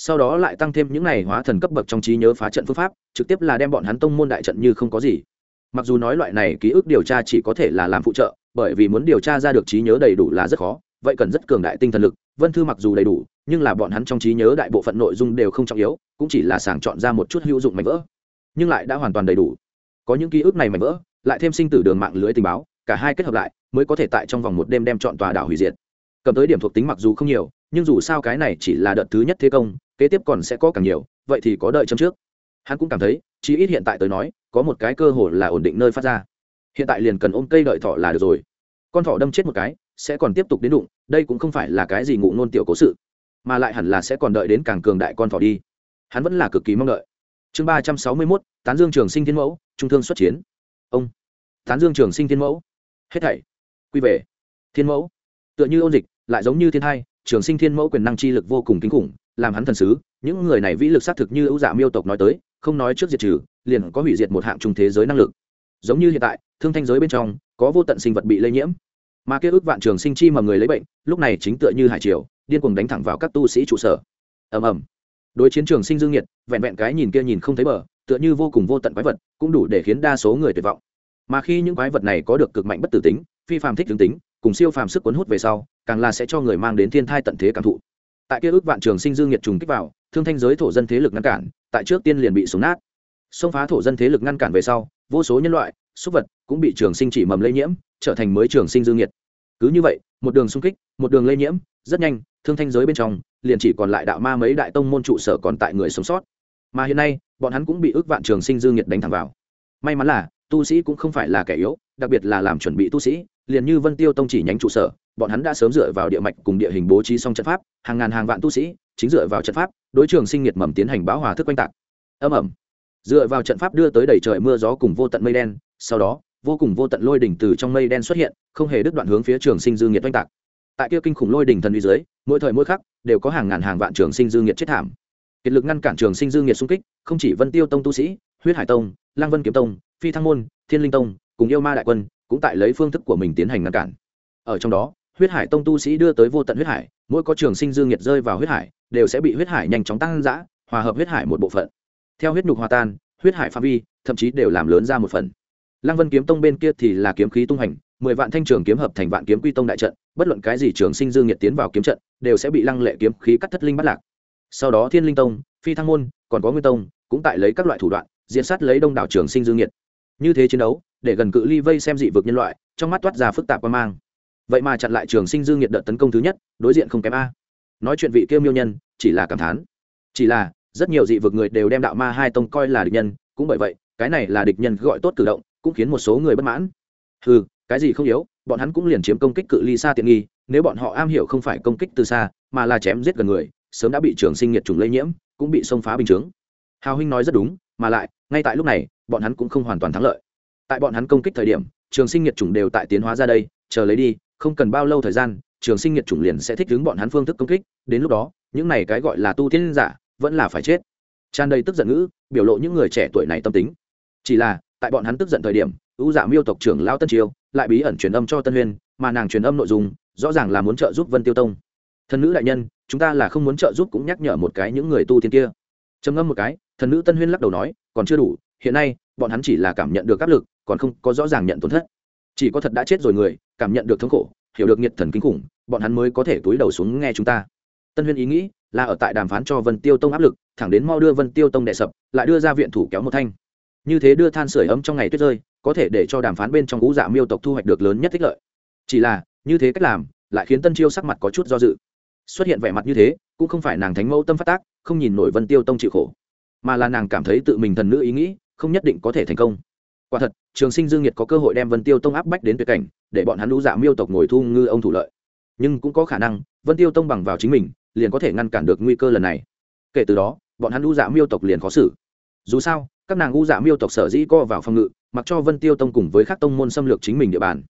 sau đó lại tăng thêm những này hóa thần cấp bậc trong trí nhớ phá trận phương pháp, trực tiếp là đem bọn hắn tông môn đại trận như không có gì. Mặc dù nói loại này ký ức điều tra chỉ có thể là làm phụ trợ, bởi vì muốn điều tra ra được trí nhớ đầy đủ là rất khó, vậy cần rất cường đại tinh thần lực, vân thư mặc dù đầy đủ, nhưng là bọn hắn trong trí nhớ đại bộ phận nội dung đều không trọng yếu, cũng chỉ là sàng chọn ra một chút hữu dụng mảnh vỡ. Nhưng lại đã hoàn toàn đầy đủ. Có những ký ức này mảnh vỡ, lại thêm sinh tử đường mạng lưới tình báo, cả hai kết hợp lại, mới có thể tại trong vòng một đêm đem chọn tòa đảo hủy diệt. Cầm tới điểm thuộc tính mặc dù không nhiều, nhưng dù sao cái này chỉ là đợt thứ nhất thế công kế tiếp còn sẽ có càng nhiều, vậy thì có đợi chấm trước. Hắn cũng cảm thấy, chí ít hiện tại tới nói, có một cái cơ hội là ổn định nơi phát ra. Hiện tại liền cần ôm cây đợi thọ là được rồi. Con thọ đâm chết một cái, sẽ còn tiếp tục đến đụng, đây cũng không phải là cái gì ngụ ngôn tiểu cố sự, mà lại hẳn là sẽ còn đợi đến càng cường đại con thọ đi. Hắn vẫn là cực kỳ mong đợi. Chương ba trăm sáu mươi mốt, tán dương trường sinh thiên mẫu, trung thương xuất chiến. Ông. Tán dương trường sinh thiên mẫu. Hết thảy. Quy về. Thiên mẫu. Tựa như ôn dịch, lại giống như thiên hai trường sinh thiên mẫu quyền năng chi lực vô cùng kinh khủng làm hắn thần sứ, những người này vĩ lực xác thực như ưu dạ miêu tộc nói tới, không nói trước diệt trừ, liền có hủy diệt một hạng trung thế giới năng lực. Giống như hiện tại, thương thanh giới bên trong, có vô tận sinh vật bị lây nhiễm. Mà kia ước vạn trường sinh chi mà người lấy bệnh, lúc này chính tựa như hải triều, điên cuồng đánh thẳng vào các tu sĩ trụ sở. Ầm ầm. Đối chiến trường sinh dương nhiệt, vẹn vẹn cái nhìn kia nhìn không thấy bờ, tựa như vô cùng vô tận quái vật, cũng đủ để khiến đa số người tuyệt vọng. Mà khi những quái vật này có được cực mạnh bất tử tính, phi phàm thích tướng tính, cùng siêu phàm sức cuốn hút về sau, càng là sẽ cho người mang đến thiên thai tận thế cảm thụ tại kia ước vạn trường sinh dương nhiệt trùng kích vào, thương thanh giới thổ dân thế lực ngăn cản, tại trước tiên liền bị súng nát. Xông phá thổ dân thế lực ngăn cản về sau, vô số nhân loại, súc vật cũng bị trường sinh chỉ mầm lây nhiễm, trở thành mới trường sinh dương nhiệt cứ như vậy, một đường xung kích, một đường lây nhiễm, rất nhanh, thương thanh giới bên trong, liền chỉ còn lại đạo ma mấy đại tông môn trụ sở còn tại người sống sót. Mà hiện nay, bọn hắn cũng bị ước vạn trường sinh dương nhiệt đánh thẳng vào. May mắn là, tu sĩ cũng không phải là kẻ yếu, đặc biệt là làm chuẩn bị tu sĩ, liền như vân tiêu tông chỉ nhánh trụ sở bọn hắn đã sớm dựa vào địa mạch cùng địa hình bố trí xong trận pháp, hàng ngàn hàng vạn tu sĩ chính dựa vào trận pháp, đối trường sinh nhiệt mầm tiến hành báo hòa thức quanh tạc. Âm ẩm. Dựa vào trận pháp đưa tới đầy trời mưa gió cùng vô tận mây đen, sau đó, vô cùng vô tận lôi đỉnh từ trong mây đen xuất hiện, không hề đứt đoạn hướng phía trường sinh dư nhiệt oanh tạc. Tại kia kinh khủng lôi đỉnh thần uy dưới, mỗi thời mỗi khắc, đều có hàng ngàn hàng vạn trường sinh dư nhiệt chết thảm. Kiệt lực ngăn cản trường sinh dư nhiệt xung kích, không chỉ vân tiêu tông tu sĩ, huyết hải tông, lang vân kiếm tông, phi thăng môn, thiên linh tông, cùng yêu ma đại quân, cũng tại lấy phương thức của mình tiến hành ngăn cản. Ở trong đó huyết hải tông tu sĩ đưa tới vô tận huyết hải, mỗi có trường sinh dương nhiệt rơi vào huyết hải, đều sẽ bị huyết hải nhanh chóng tăng giã hòa hợp huyết hải một bộ phận. Theo huyết nhục hòa tan, huyết hải phạm vi, thậm chí đều làm lớn ra một phần. Lăng vân kiếm tông bên kia thì là kiếm khí tung hành, mười vạn thanh trường kiếm hợp thành vạn kiếm quy tông đại trận, bất luận cái gì trường sinh dương nhiệt tiến vào kiếm trận, đều sẽ bị lăng lệ kiếm khí cắt thất linh bắt lạc. Sau đó thiên linh tông, phi thăng môn, còn có nguyên tông, cũng tại lấy các loại thủ đoạn diễn sát lấy đông đảo trường sinh dương nhiệt. Như thế chiến đấu, để gần cự ly vây xem dị vực nhân loại, trong mắt toát ra phức tạp qua mang vậy mà chặn lại trường sinh dương nhiệt đợt tấn công thứ nhất, đối diện không kém a. Nói chuyện vị kêu miêu nhân, chỉ là cảm thán. Chỉ là, rất nhiều dị vực người đều đem đạo ma hai tông coi là địch nhân, cũng bởi vậy, cái này là địch nhân gọi tốt cử động, cũng khiến một số người bất mãn. Ừ cái gì không yếu, bọn hắn cũng liền chiếm công kích cự ly xa tiện nghi, nếu bọn họ am hiểu không phải công kích từ xa, mà là chém giết gần người, sớm đã bị trường sinh nhiệt trùng lây nhiễm, cũng bị xông phá bình chướng. Hào huynh nói rất đúng, mà lại, ngay tại lúc này, bọn hắn cũng không hoàn toàn thắng lợi. Tại bọn hắn công kích thời điểm, trường sinh nhiệt trùng đều tại tiến hóa ra đây, chờ lấy đi không cần bao lâu thời gian, trường sinh nhiệt chủng liền sẽ thích ứng bọn hắn phương thức công kích, đến lúc đó, những này cái gọi là tu tiên giả, vẫn là phải chết. Tràn đầy tức giận ngữ, biểu lộ những người trẻ tuổi này tâm tính. Chỉ là, tại bọn hắn tức giận thời điểm ưu giả dạ miêu tộc trưởng lao tân triều lại bí ẩn truyền âm cho tân huyên mà nàng truyền âm nội dung, rõ ràng là muốn trợ giúp vân tiêu tông. Thần nữ đại nhân, chúng ta là không muốn trợ giúp cũng nhắc nhở một cái những người tu tiên kia. Trầm ngâm một cái, thần nữ tân huyên lắc đầu nói, còn chưa đủ, hiện nay, bọn hắn chỉ là cảm nhận được áp lực, còn không có rõ ràng nhận tổn thất chỉ có thật đã chết rồi người, cảm nhận được thống khổ, hiểu được nhiệt thần kinh khủng, bọn hắn mới có thể túi đầu xuống nghe chúng ta. Tân huyên ý nghĩ là ở tại đàm phán cho vân tiêu tông áp lực, thẳng đến mau đưa vân tiêu tông đệ sập, lại đưa ra viện thủ kéo một thanh. Như thế đưa than sửa ấm trong ngày tuyết rơi, có thể để cho đàm phán bên trong cú dạ miêu tộc thu hoạch được lớn nhất thích lợi. Chỉ là, như thế cách làm, lại khiến tân chiêu sắc mặt có chút do dự. Xuất hiện vẻ mặt như thế, cũng không phải nàng thánh mẫu tâm phát tác, không nhìn nổi vân tiêu tông chịu khổ, mà là nàng cảm thấy tự mình thần nữ ý nghĩ, không nhất định có thể thành công quả thật, trường sinh dương nhiệt có cơ hội đem vân tiêu tông áp bách đến tuyệt cảnh, để bọn hắn lũ dạ miêu tộc ngồi thu ngư ông thủ lợi. Nhưng cũng có khả năng, vân tiêu tông bằng vào chính mình, liền có thể ngăn cản được nguy cơ lần này. Kể từ đó, bọn hắn lũ dạ miêu tộc liền khó xử. Dù sao, các nàng lũ dạ miêu tộc sở dĩ co vào phòng ngự, mặc cho vân tiêu tông cùng với các tông môn xâm lược chính mình địa bàn.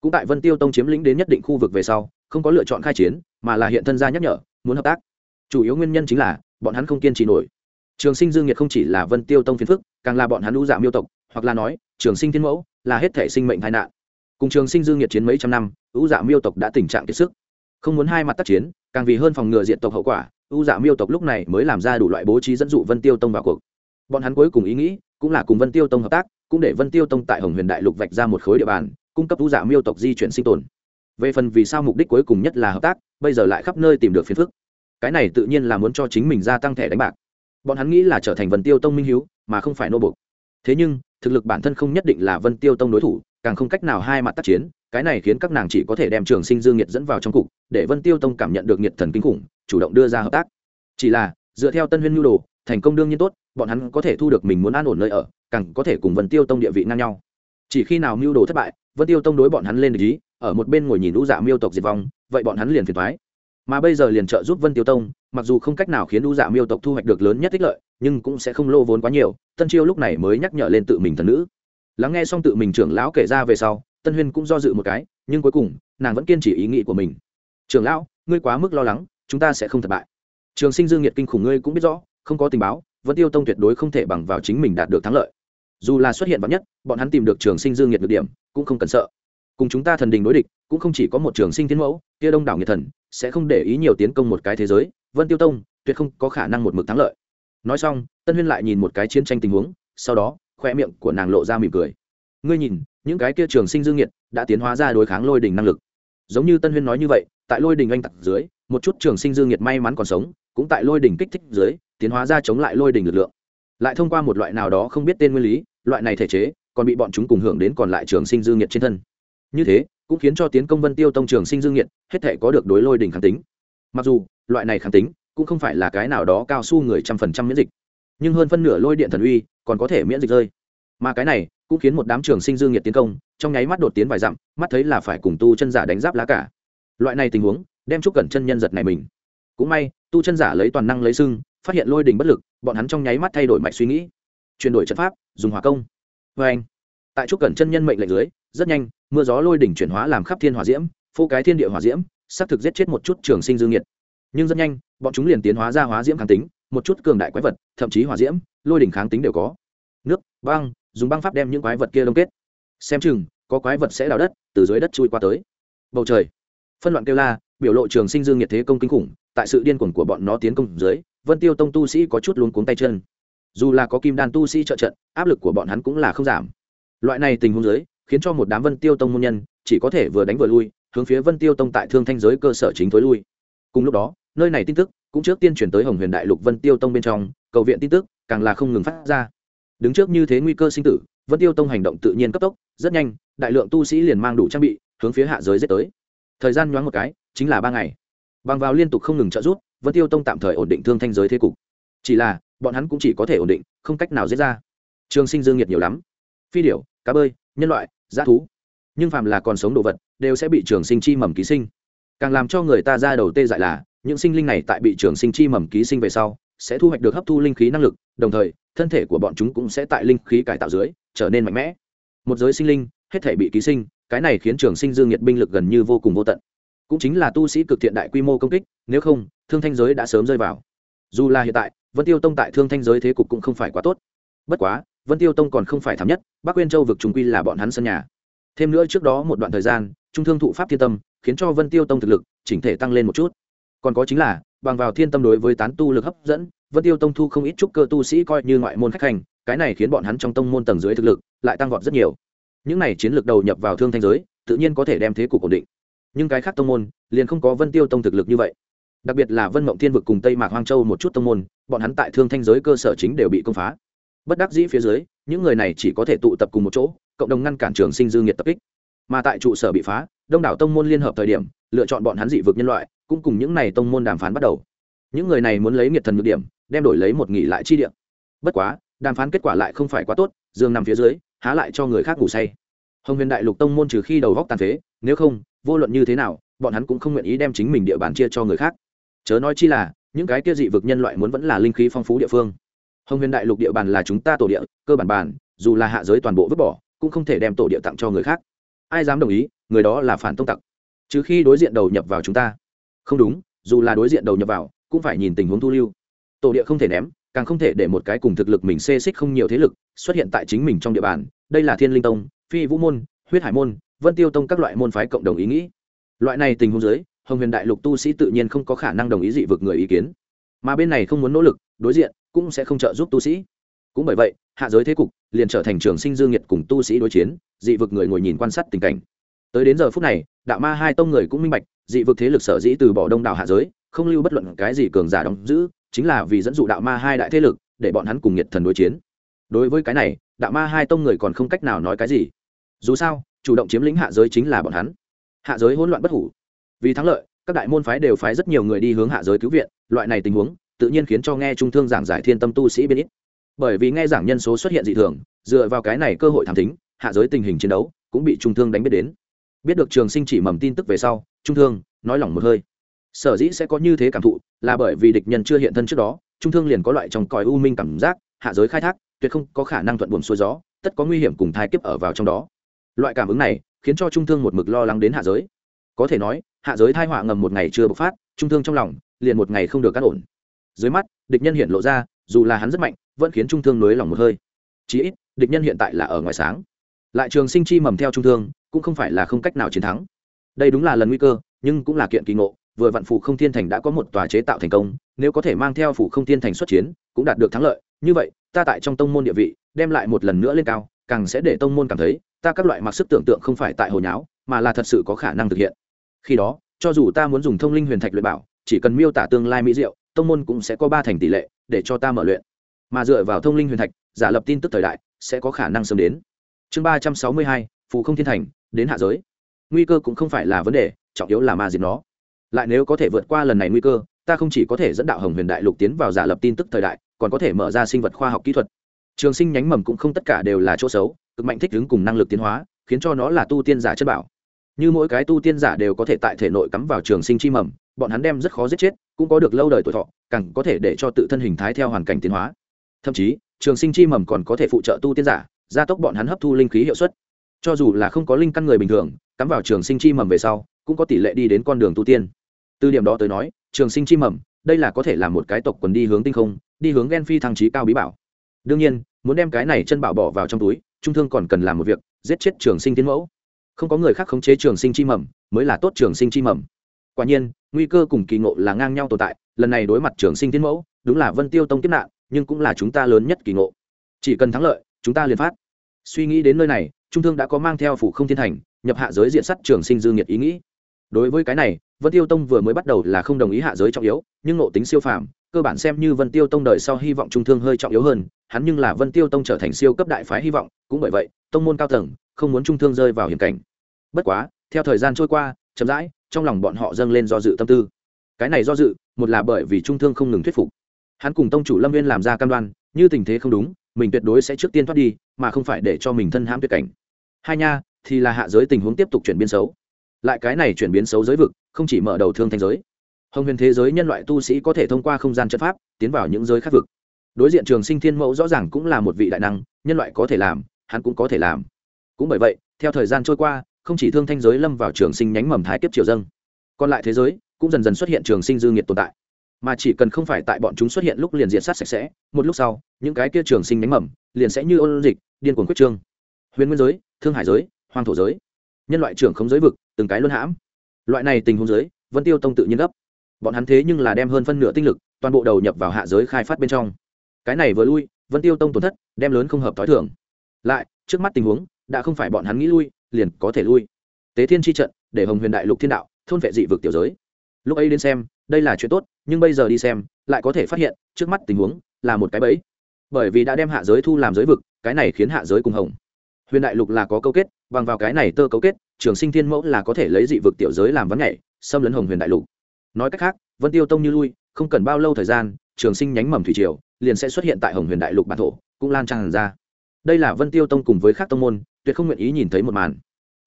Cũng tại vân tiêu tông chiếm lĩnh đến nhất định khu vực về sau, không có lựa chọn khai chiến, mà là hiện thân gia nhắc nhở, muốn hợp tác. Chủ yếu nguyên nhân chính là, bọn hắn không kiên trì nổi trường sinh dương nhiệt không chỉ là vân tiêu tông phiền phức, càng là bọn hắn lũ dạ miêu tộc, hoặc là nói, trường sinh thiên mẫu, là hết thể sinh mệnh tai nạn. Cùng trường sinh dương nhiệt chiến mấy trăm năm ưu dạ miêu tộc đã tình trạng kiệt sức. Không muốn hai mặt tác chiến, càng vì hơn phòng ngừa diện tộc hậu quả ưu dạ miêu tộc lúc này mới làm ra đủ loại bố trí dẫn dụ vân tiêu tông vào cuộc. Bọn hắn cuối cùng ý nghĩ, cũng là cùng vân tiêu tông hợp tác, cũng để vân tiêu tông tại hồng huyền đại lục vạch ra một khối địa bàn, cung cấp ưu dạ miêu tộc di chuyển sinh tồn. Về phần vì sao mục đích cuối cùng nhất là hợp tác, bây giờ lại khắp nơi tìm được phiền phức. Cái này tự nhiên là muốn cho chính mình gia tăng thẻ đánh bạc bọn hắn nghĩ là trở thành vân tiêu tông minh hiếu, mà không phải nô bục thế nhưng, thực lực bản thân không nhất định là vân tiêu tông đối thủ, càng không cách nào hai mặt tác chiến, cái này khiến các nàng chỉ có thể đem trường sinh dương nhiệt dẫn vào trong cục, để vân tiêu tông cảm nhận được nhiệt thần kinh khủng, chủ động đưa ra hợp tác. Chỉ là, dựa theo tân huyên nhu đồ, thành công đương nhiên tốt, bọn hắn có thể thu được mình muốn an ổn nơi ở, càng có thể cùng vân tiêu tông địa vị ngang nhau. Chỉ khi nào mưu đồ thất bại, vân tiêu tông đối bọn hắn lên ý, ở một bên ngồi nhìn lũ dạ miêu tộc diệt vong, vậy bọn hắn liền phiền thoái mà bây giờ liền trợ giúp vân tiêu tông, mặc dù không cách nào khiến Đu dạ miêu tộc thu hoạch được lớn nhất tích lợi, nhưng cũng sẽ không lô vốn quá nhiều, tân chiêu lúc này mới nhắc nhở lên tự mình thần nữ. Lắng nghe xong tự mình trưởng lão kể ra về sau, tân huyên cũng do dự một cái, nhưng cuối cùng, nàng vẫn kiên trì ý nghĩ của mình. Trưởng lão, ngươi quá mức lo lắng, chúng ta sẽ không thất bại. Trường sinh dương nhiệt kinh khủng ngươi cũng biết rõ, không có tình báo vẫn tiêu tông tuyệt đối không thể bằng vào chính mình đạt được thắng lợi. Dù là xuất hiện vắn nhất, bọn hắn tìm được trường sinh dương nhiệt được điểm, cũng không cần sợ. Cùng chúng ta thần đình đối địch, cũng không chỉ có một trường sinh tiến mẫu, kia đông đảo nhiệt thần sẽ không để ý nhiều tiến công một cái thế giới, vân tiêu tông tuyệt không có khả năng một mực thắng lợi. Nói xong, tân huyên lại nhìn một cái chiến tranh tình huống, sau đó khoe miệng của nàng lộ ra mỉm cười. Ngươi nhìn, những cái kia trường sinh dương nhiệt đã tiến hóa ra đối kháng lôi đình năng lực. Giống như tân huyên nói như vậy, tại lôi đình anh tặc dưới, một chút trường sinh dương nhiệt may mắn còn sống, cũng tại lôi đình kích thích dưới, tiến hóa ra chống lại lôi đình lực lượng. Lại thông qua một loại nào đó không biết tên nguyên lý, loại này thể chế, còn bị bọn chúng cùng hưởng đến còn lại trường sinh dương nhiệt trên thân như thế, cũng khiến cho tiến công vân tiêu tông trường sinh dương nhiệt hết thể có được đối lôi đỉnh kháng tính. Mặc dù, loại này kháng tính cũng không phải là cái nào đó cao su người trăm phần trăm miễn dịch, nhưng hơn phân nửa lôi điện thần uy còn có thể miễn dịch rơi. Mà cái này cũng khiến một đám trường sinh dương nhiệt tiến công, trong nháy mắt đột tiến vài dặm, mắt thấy là phải cùng tu chân giả đánh giáp lá cả. Loại này tình huống đem chúc cẩn chân nhân giật này mình. Cũng may, tu chân giả lấy toàn năng lấy sưng phát hiện lôi đình bất lực, bọn hắn trong nháy mắt thay đổi mạch suy nghĩ. Chuyển đổi trận pháp, dùng hỏa công. Vê anh tại chút cẩn chân nhân mệnh lệnh dưới rất nhanh, mưa gió lôi đỉnh chuyển hóa làm khắp thiên hỏa diễm, phô cái thiên địa hỏa diễm, xác thực giết chết một chút trường sinh dương nhiệt nhưng rất nhanh, bọn chúng liền tiến hóa ra hóa diễm kháng tính, một chút cường đại quái vật, thậm chí hỏa diễm, lôi đỉnh kháng tính đều có. Nước, băng, dùng băng pháp đem những quái vật kia đông kết. Xem chừng, có quái vật sẽ đào đất, từ dưới đất chui qua tới. Bầu trời. Phân loạn kêu la, biểu lộ trường sinh dương nhiệt thế công kinh khủng, tại sự điên cuồng của bọn nó tiến công dưới, vân tiêu tông tu sĩ có chút luống cuống tay chân. Dù là có kim đan tu sĩ trợ trận, áp lực của bọn hắn cũng là không giảm. Loại này tình huống dưới khiến cho một đám vân tiêu tông môn nhân chỉ có thể vừa đánh vừa lui, hướng phía vân tiêu tông tại thương thanh giới cơ sở chính tối lui. Cùng lúc đó, nơi này tin tức cũng trước tiên chuyển tới hồng huyền đại lục vân tiêu tông bên trong, cầu viện tin tức càng là không ngừng phát ra. Đứng trước như thế nguy cơ sinh tử, vân tiêu tông hành động tự nhiên cấp tốc, rất nhanh, đại lượng tu sĩ liền mang đủ trang bị, hướng phía hạ giới giết tới. Thời gian nhoáng một cái, chính là ba ngày. Bằng vào liên tục không ngừng trợ giúp, vân tiêu tông tạm thời ổn định thương thanh giới thế cục. Chỉ là, bọn hắn cũng chỉ có thể ổn định, không cách nào giết ra. Trường sinh dương nhiệt nhiều lắm. Phi điểu, cá bơi, nhân loại g thú. Nhưng phàm là còn sống đồ vật, đều sẽ bị trường sinh chi mầm ký sinh. Càng làm cho người ta ra đầu tê dại là, những sinh linh này tại bị trường sinh chi mầm ký sinh về sau, sẽ thu hoạch được hấp thu linh khí năng lực, đồng thời, thân thể của bọn chúng cũng sẽ tại linh khí cải tạo dưới, trở nên mạnh mẽ. Một giới sinh linh, hết thể bị ký sinh, cái này khiến trường sinh dương nhiệt binh lực gần như vô cùng vô tận. Cũng chính là tu sĩ cực thiện đại quy mô công kích, nếu không, thương thanh giới đã sớm rơi vào. Dù là hiện tại, vân tiêu tông tại thương thanh giới thế cục cũng không phải quá tốt. Bất quá vân tiêu tông còn không phải thảm nhất, bắc quyên châu vực trùng quy là bọn hắn sân nhà. Thêm nữa trước đó một đoạn thời gian, trung thương thụ pháp thiên tâm, khiến cho vân tiêu tông thực lực, chỉnh thể tăng lên một chút. Còn có chính là, bằng vào thiên tâm đối với tán tu lực hấp dẫn, vân tiêu tông thu không ít chút cơ tu sĩ coi như ngoại môn khách hành, cái này khiến bọn hắn trong tông môn tầng dưới thực lực, lại tăng vọt rất nhiều. Những này chiến lược đầu nhập vào thương thanh giới, tự nhiên có thể đem thế cục ổn định. Nhưng cái khác tông môn, liền không có vân tiêu tông thực lực như vậy. Đặc biệt là vân mộng thiên vực cùng tây mạc hoang châu một chút tông môn, bọn hắn tại thương thanh giới cơ sở chính đều bị công phá bất đắc dĩ phía dưới, những người này chỉ có thể tụ tập cùng một chỗ, cộng đồng ngăn cản trường sinh dư nghiệt tập kích. Mà tại trụ sở bị phá, đông đảo tông môn liên hợp thời điểm, lựa chọn bọn hắn dị vực nhân loại, cũng cùng những này tông môn đàm phán bắt đầu. Những người này muốn lấy nghiệt thần nhược điểm, đem đổi lấy một nghỉ lại chi điểm bất quá, đàm phán kết quả lại không phải quá tốt, dương nằm phía dưới, há lại cho người khác ngủ say. Hồng huyền đại lục tông môn trừ khi đầu góc tàn phế, nếu không, vô luận như thế nào, bọn hắn cũng không nguyện ý đem chính mình địa bàn chia cho người khác. Chớ nói chi là, những cái kia dị vực nhân loại muốn vẫn là linh khí phong phú địa phương hồng huyền đại lục địa bàn là chúng ta tổ địa, cơ bản bàn, dù là hạ giới toàn bộ vứt bỏ, cũng không thể đem tổ địa tặng cho người khác. Ai dám đồng ý, người đó là phản tông tặc. Trừ khi đối diện đầu nhập vào chúng ta, không đúng, dù là đối diện đầu nhập vào, cũng phải nhìn tình huống thu lưu. Tổ địa không thể ném, càng không thể để một cái cùng thực lực mình xê xích không nhiều thế lực xuất hiện tại chính mình trong địa bàn. Đây là thiên linh tông, phi vũ môn, huyết hải môn, vân tiêu tông các loại môn phái cộng đồng ý nghĩ. Loại này tình huống dưới, hồng huyền đại lục tu sĩ tự nhiên không có khả năng đồng ý dị vực người ý kiến. Mà bên này không muốn nỗ lực, đối diện cũng sẽ không trợ giúp tu sĩ. Cũng bởi vậy, hạ giới thế cục liền trở thành trường sinh dương nhiệt cùng tu sĩ đối chiến, dị vực người ngồi nhìn quan sát tình cảnh. Tới đến giờ phút này, đạo ma hai tông người cũng minh bạch, dị vực thế lực sở dĩ từ bỏ đông đảo hạ giới, không lưu bất luận cái gì cường giả đóng giữ, chính là vì dẫn dụ đạo ma hai đại thế lực để bọn hắn cùng nhiệt thần đối chiến. Đối với cái này, đạo ma hai tông người còn không cách nào nói cái gì. Dù sao, chủ động chiếm lĩnh hạ giới chính là bọn hắn. Hạ giới hỗn loạn bất hủ. Vì thắng lợi, các đại môn phái đều phái rất nhiều người đi hướng hạ giới cứu viện, loại này tình huống tự nhiên khiến cho nghe trung thương giảng giải thiên tâm tu sĩ bên ít. Bởi vì nghe giảng nhân số xuất hiện dị thường, dựa vào cái này cơ hội thám tính hạ giới tình hình chiến đấu cũng bị trung thương đánh biết đến. Biết được trường sinh chỉ mầm tin tức về sau, trung thương nói lỏng một hơi. Sở dĩ sẽ có như thế cảm thụ là bởi vì địch nhân chưa hiện thân trước đó, trung thương liền có loại trong còi u minh cảm giác, hạ giới khai thác, tuyệt không có khả năng thuận buồm xuôi gió, tất có nguy hiểm cùng thai kiếp ở vào trong đó. Loại cảm ứng này khiến cho trung thương một mực lo lắng đến hạ giới. Có thể nói, hạ giới thai họa ngầm một ngày chưa bộc phát, trung thương trong lòng liền một ngày không được cắt ổn dưới mắt, địch nhân hiện lộ ra, dù là hắn rất mạnh, vẫn khiến trung thương nới lòng một hơi. Chí ít, địch nhân hiện tại là ở ngoài sáng. Lại trường sinh chi mầm theo trung thương, cũng không phải là không cách nào chiến thắng. Đây đúng là lần nguy cơ, nhưng cũng là kiện kỳ ngộ, vừa vạn phủ không thiên thành đã có một tòa chế tạo thành công, nếu có thể mang theo phủ không thiên thành xuất chiến, cũng đạt được thắng lợi. Như vậy, ta tại trong tông môn địa vị, đem lại một lần nữa lên cao, càng sẽ để tông môn cảm thấy, ta các loại mặc sức tưởng tượng không phải tại hồi nháo, mà là thật sự có khả năng thực hiện. Khi đó, cho dù ta muốn dùng thông linh huyền thạch luyện bảo, chỉ cần miêu tả tương lai mỹ diệu tông môn cũng sẽ có ba thành tỷ lệ, để cho ta mở luyện. Mà dựa vào thông linh huyền thạch, giả lập tin tức thời đại, sẽ có khả năng sớm đến. Chương ba trăm sáu mươi hai, phù không thiên thành, đến hạ giới. Nguy cơ cũng không phải là vấn đề, trọng yếu là ma diệt nó. Lại nếu có thể vượt qua lần này nguy cơ, ta không chỉ có thể dẫn đạo hồng huyền đại lục tiến vào giả lập tin tức thời đại, còn có thể mở ra sinh vật khoa học kỹ thuật. Trường sinh nhánh mầm cũng không tất cả đều là chỗ xấu, cực mạnh thích ứng cùng năng lực tiến hóa, khiến cho nó là tu tiên giả chất bảo. Như mỗi cái tu tiên giả đều có thể tại thể nội cắm vào trường sinh chi mầm, bọn hắn đem rất khó giết chết cũng có được lâu đời tuổi thọ, càng có thể để cho tự thân hình thái theo hoàn cảnh tiến hóa. Thậm chí, trường sinh chi mầm còn có thể phụ trợ tu tiên giả, gia tốc bọn hắn hấp thu linh khí hiệu suất. Cho dù là không có linh căn người bình thường, cắm vào trường sinh chi mầm về sau, cũng có tỷ lệ đi đến con đường tu tiên. Từ điểm đó tới nói, trường sinh chi mầm, đây là có thể là một cái tộc quần đi hướng tinh không, đi hướng ghen phi thăng trí cao bí bảo. Đương nhiên, muốn đem cái này chân bảo bỏ vào trong túi, trung thương còn cần làm một việc, giết chết trường sinh tiến mẫu. Không có người khác khống chế trường sinh chi mầm, mới là tốt trường sinh chi mầm quả nhiên, nguy cơ cùng kỳ ngộ là ngang nhau tồn tại, lần này đối mặt trường sinh tiến mẫu, đúng là vân tiêu tông kiếp nạn, nhưng cũng là chúng ta lớn nhất kỳ ngộ. Chỉ cần thắng lợi, chúng ta liền phát. Suy nghĩ đến nơi này, trung thương đã có mang theo phủ không thiên thành, nhập hạ giới diện sắt trường sinh dư nhiệt ý nghĩ. Đối với cái này, vân tiêu tông vừa mới bắt đầu là không đồng ý hạ giới trọng yếu, nhưng ngộ tính siêu phàm, cơ bản xem như vân tiêu tông đời sau hy vọng trung thương hơi trọng yếu hơn, hắn nhưng là vân tiêu tông trở thành siêu cấp đại phái hy vọng, cũng bởi vậy, tông môn cao tầng, không muốn trung thương rơi vào hiểm cảnh. Bất quá, theo thời gian trôi qua, chậm rãi trong lòng bọn họ dâng lên do dự tâm tư. Cái này do dự, một là bởi vì trung thương không ngừng thuyết phục. Hắn cùng tông chủ lâm viên làm ra cam đoan, như tình thế không đúng, mình tuyệt đối sẽ trước tiên thoát đi, mà không phải để cho mình thân hãm tuyệt cảnh. Hai nha, thì là hạ giới tình huống tiếp tục chuyển biến xấu. Lại cái này chuyển biến xấu giới vực, không chỉ mở đầu thương thành giới. Hồng huyền thế giới nhân loại tu sĩ có thể thông qua không gian chất pháp, tiến vào những giới khác vực. Đối diện trường sinh thiên mẫu rõ ràng cũng là một vị đại năng, nhân loại có thể làm, hắn cũng có thể làm. Cũng bởi vậy, theo thời gian trôi qua không chỉ thương thanh giới lâm vào trường sinh nhánh mầm thái kiếp triều dâng, còn lại thế giới cũng dần dần xuất hiện trường sinh dư nghiệt tồn tại. Mà chỉ cần không phải tại bọn chúng xuất hiện lúc liền diện sát sạch sẽ, một lúc sau, những cái kia trường sinh nhánh mầm liền sẽ như ôn dịch, điên cuồng quyết trương. Huyền nguyên giới, thương hải giới, hoang thổ giới, nhân loại trưởng không giới vực, từng cái luân hãm. Loại này tình huống giới, vân tiêu tông tự nhiên gấp. Bọn hắn thế nhưng là đem hơn phân nửa tinh lực, toàn bộ đầu nhập vào hạ giới khai phát bên trong. Cái này vừa lui, vân tiêu tông tổn thất, đem lớn không hợp t h o i thưởng lại, trước mắt tình huống, đã không phải bọn hắn nghĩ lui liền có thể lui. Tế thiên tri trận, để hồng huyền đại lục thiên đạo, thôn vệ dị vực tiểu giới. Lúc ấy đến xem, đây là chuyện tốt, nhưng bây giờ đi xem, lại có thể phát hiện, trước mắt tình huống là một cái bẫy. Bởi vì đã đem hạ giới thu làm giới vực, cái này khiến hạ giới cùng hồng. Huyền đại lục là có câu kết, bằng vào cái này tơ cấu kết, trường sinh thiên mẫu là có thể lấy dị vực tiểu giới làm vắng nhảy, xâm lấn hồng huyền đại lục. Nói cách khác, vân tiêu tông như lui, không cần bao lâu thời gian, trường sinh nhánh mầm thủy triều liền sẽ xuất hiện tại hồng huyền đại lục bản thổ, cũng lan tràn ra. Đây là vân tiêu tông cùng với các tông môn, tuyệt không nguyện ý nhìn thấy một màn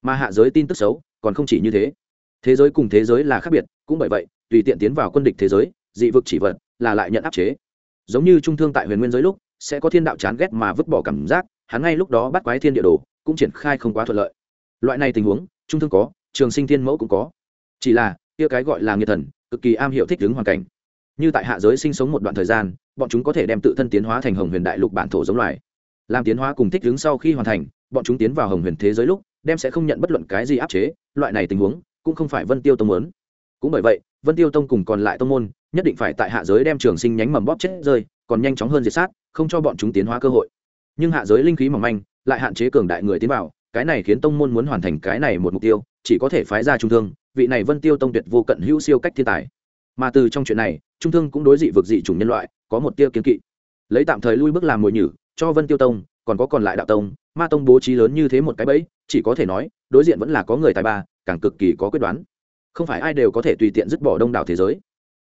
mà hạ giới tin tức xấu còn không chỉ như thế. Thế giới cùng thế giới là khác biệt, cũng bởi vậy, tùy tiện tiến vào quân địch thế giới, dị vực chỉ vật là lại nhận áp chế. Giống như trung thương tại huyền nguyên giới lúc, sẽ có thiên đạo chán ghét mà vứt bỏ cảm giác, hắn ngay lúc đó bắt quái thiên địa đồ, cũng triển khai không quá thuận lợi. Loại này tình huống, trung thương có, trường sinh thiên mẫu cũng có. Chỉ là, kia cái gọi là nghiệt thần, cực kỳ am hiểu thích ứng hoàn cảnh. Như tại hạ giới sinh sống một đoạn thời gian, bọn chúng có thể đem tự thân tiến hóa thành hồng huyền đại lục bản thổ giống loài. Làm tiến hóa cùng thích ứng sau khi hoàn thành, bọn chúng tiến vào hồng huyền thế giới lúc đem sẽ không nhận bất luận cái gì áp chế, loại này tình huống cũng không phải vân tiêu tông muốn. Cũng bởi vậy, vân tiêu tông cùng còn lại tông môn nhất định phải tại hạ giới đem trường sinh nhánh mầm bóp chết rơi, còn nhanh chóng hơn diệt sát, không cho bọn chúng tiến hóa cơ hội. Nhưng hạ giới linh khí mỏng manh, lại hạn chế cường đại người tiến vào, cái này khiến tông môn muốn hoàn thành cái này một mục tiêu, chỉ có thể phái ra trung thương, vị này vân tiêu tông tuyệt vô cận hữu siêu cách thiên tài. Mà từ trong chuyện này, trung thương cũng đối dị vực dị chủng nhân loại có một tiêu kiến kỵ. Lấy tạm thời lui bước làm mồi nhử, cho vân tiêu tông còn có còn lại đạo tông, ma tông bố trí lớn như thế một cái bẫy, chỉ có thể nói, đối diện vẫn là có người tài ba, càng cực kỳ có quyết đoán. Không phải ai đều có thể tùy tiện dứt bỏ đông đảo thế giới.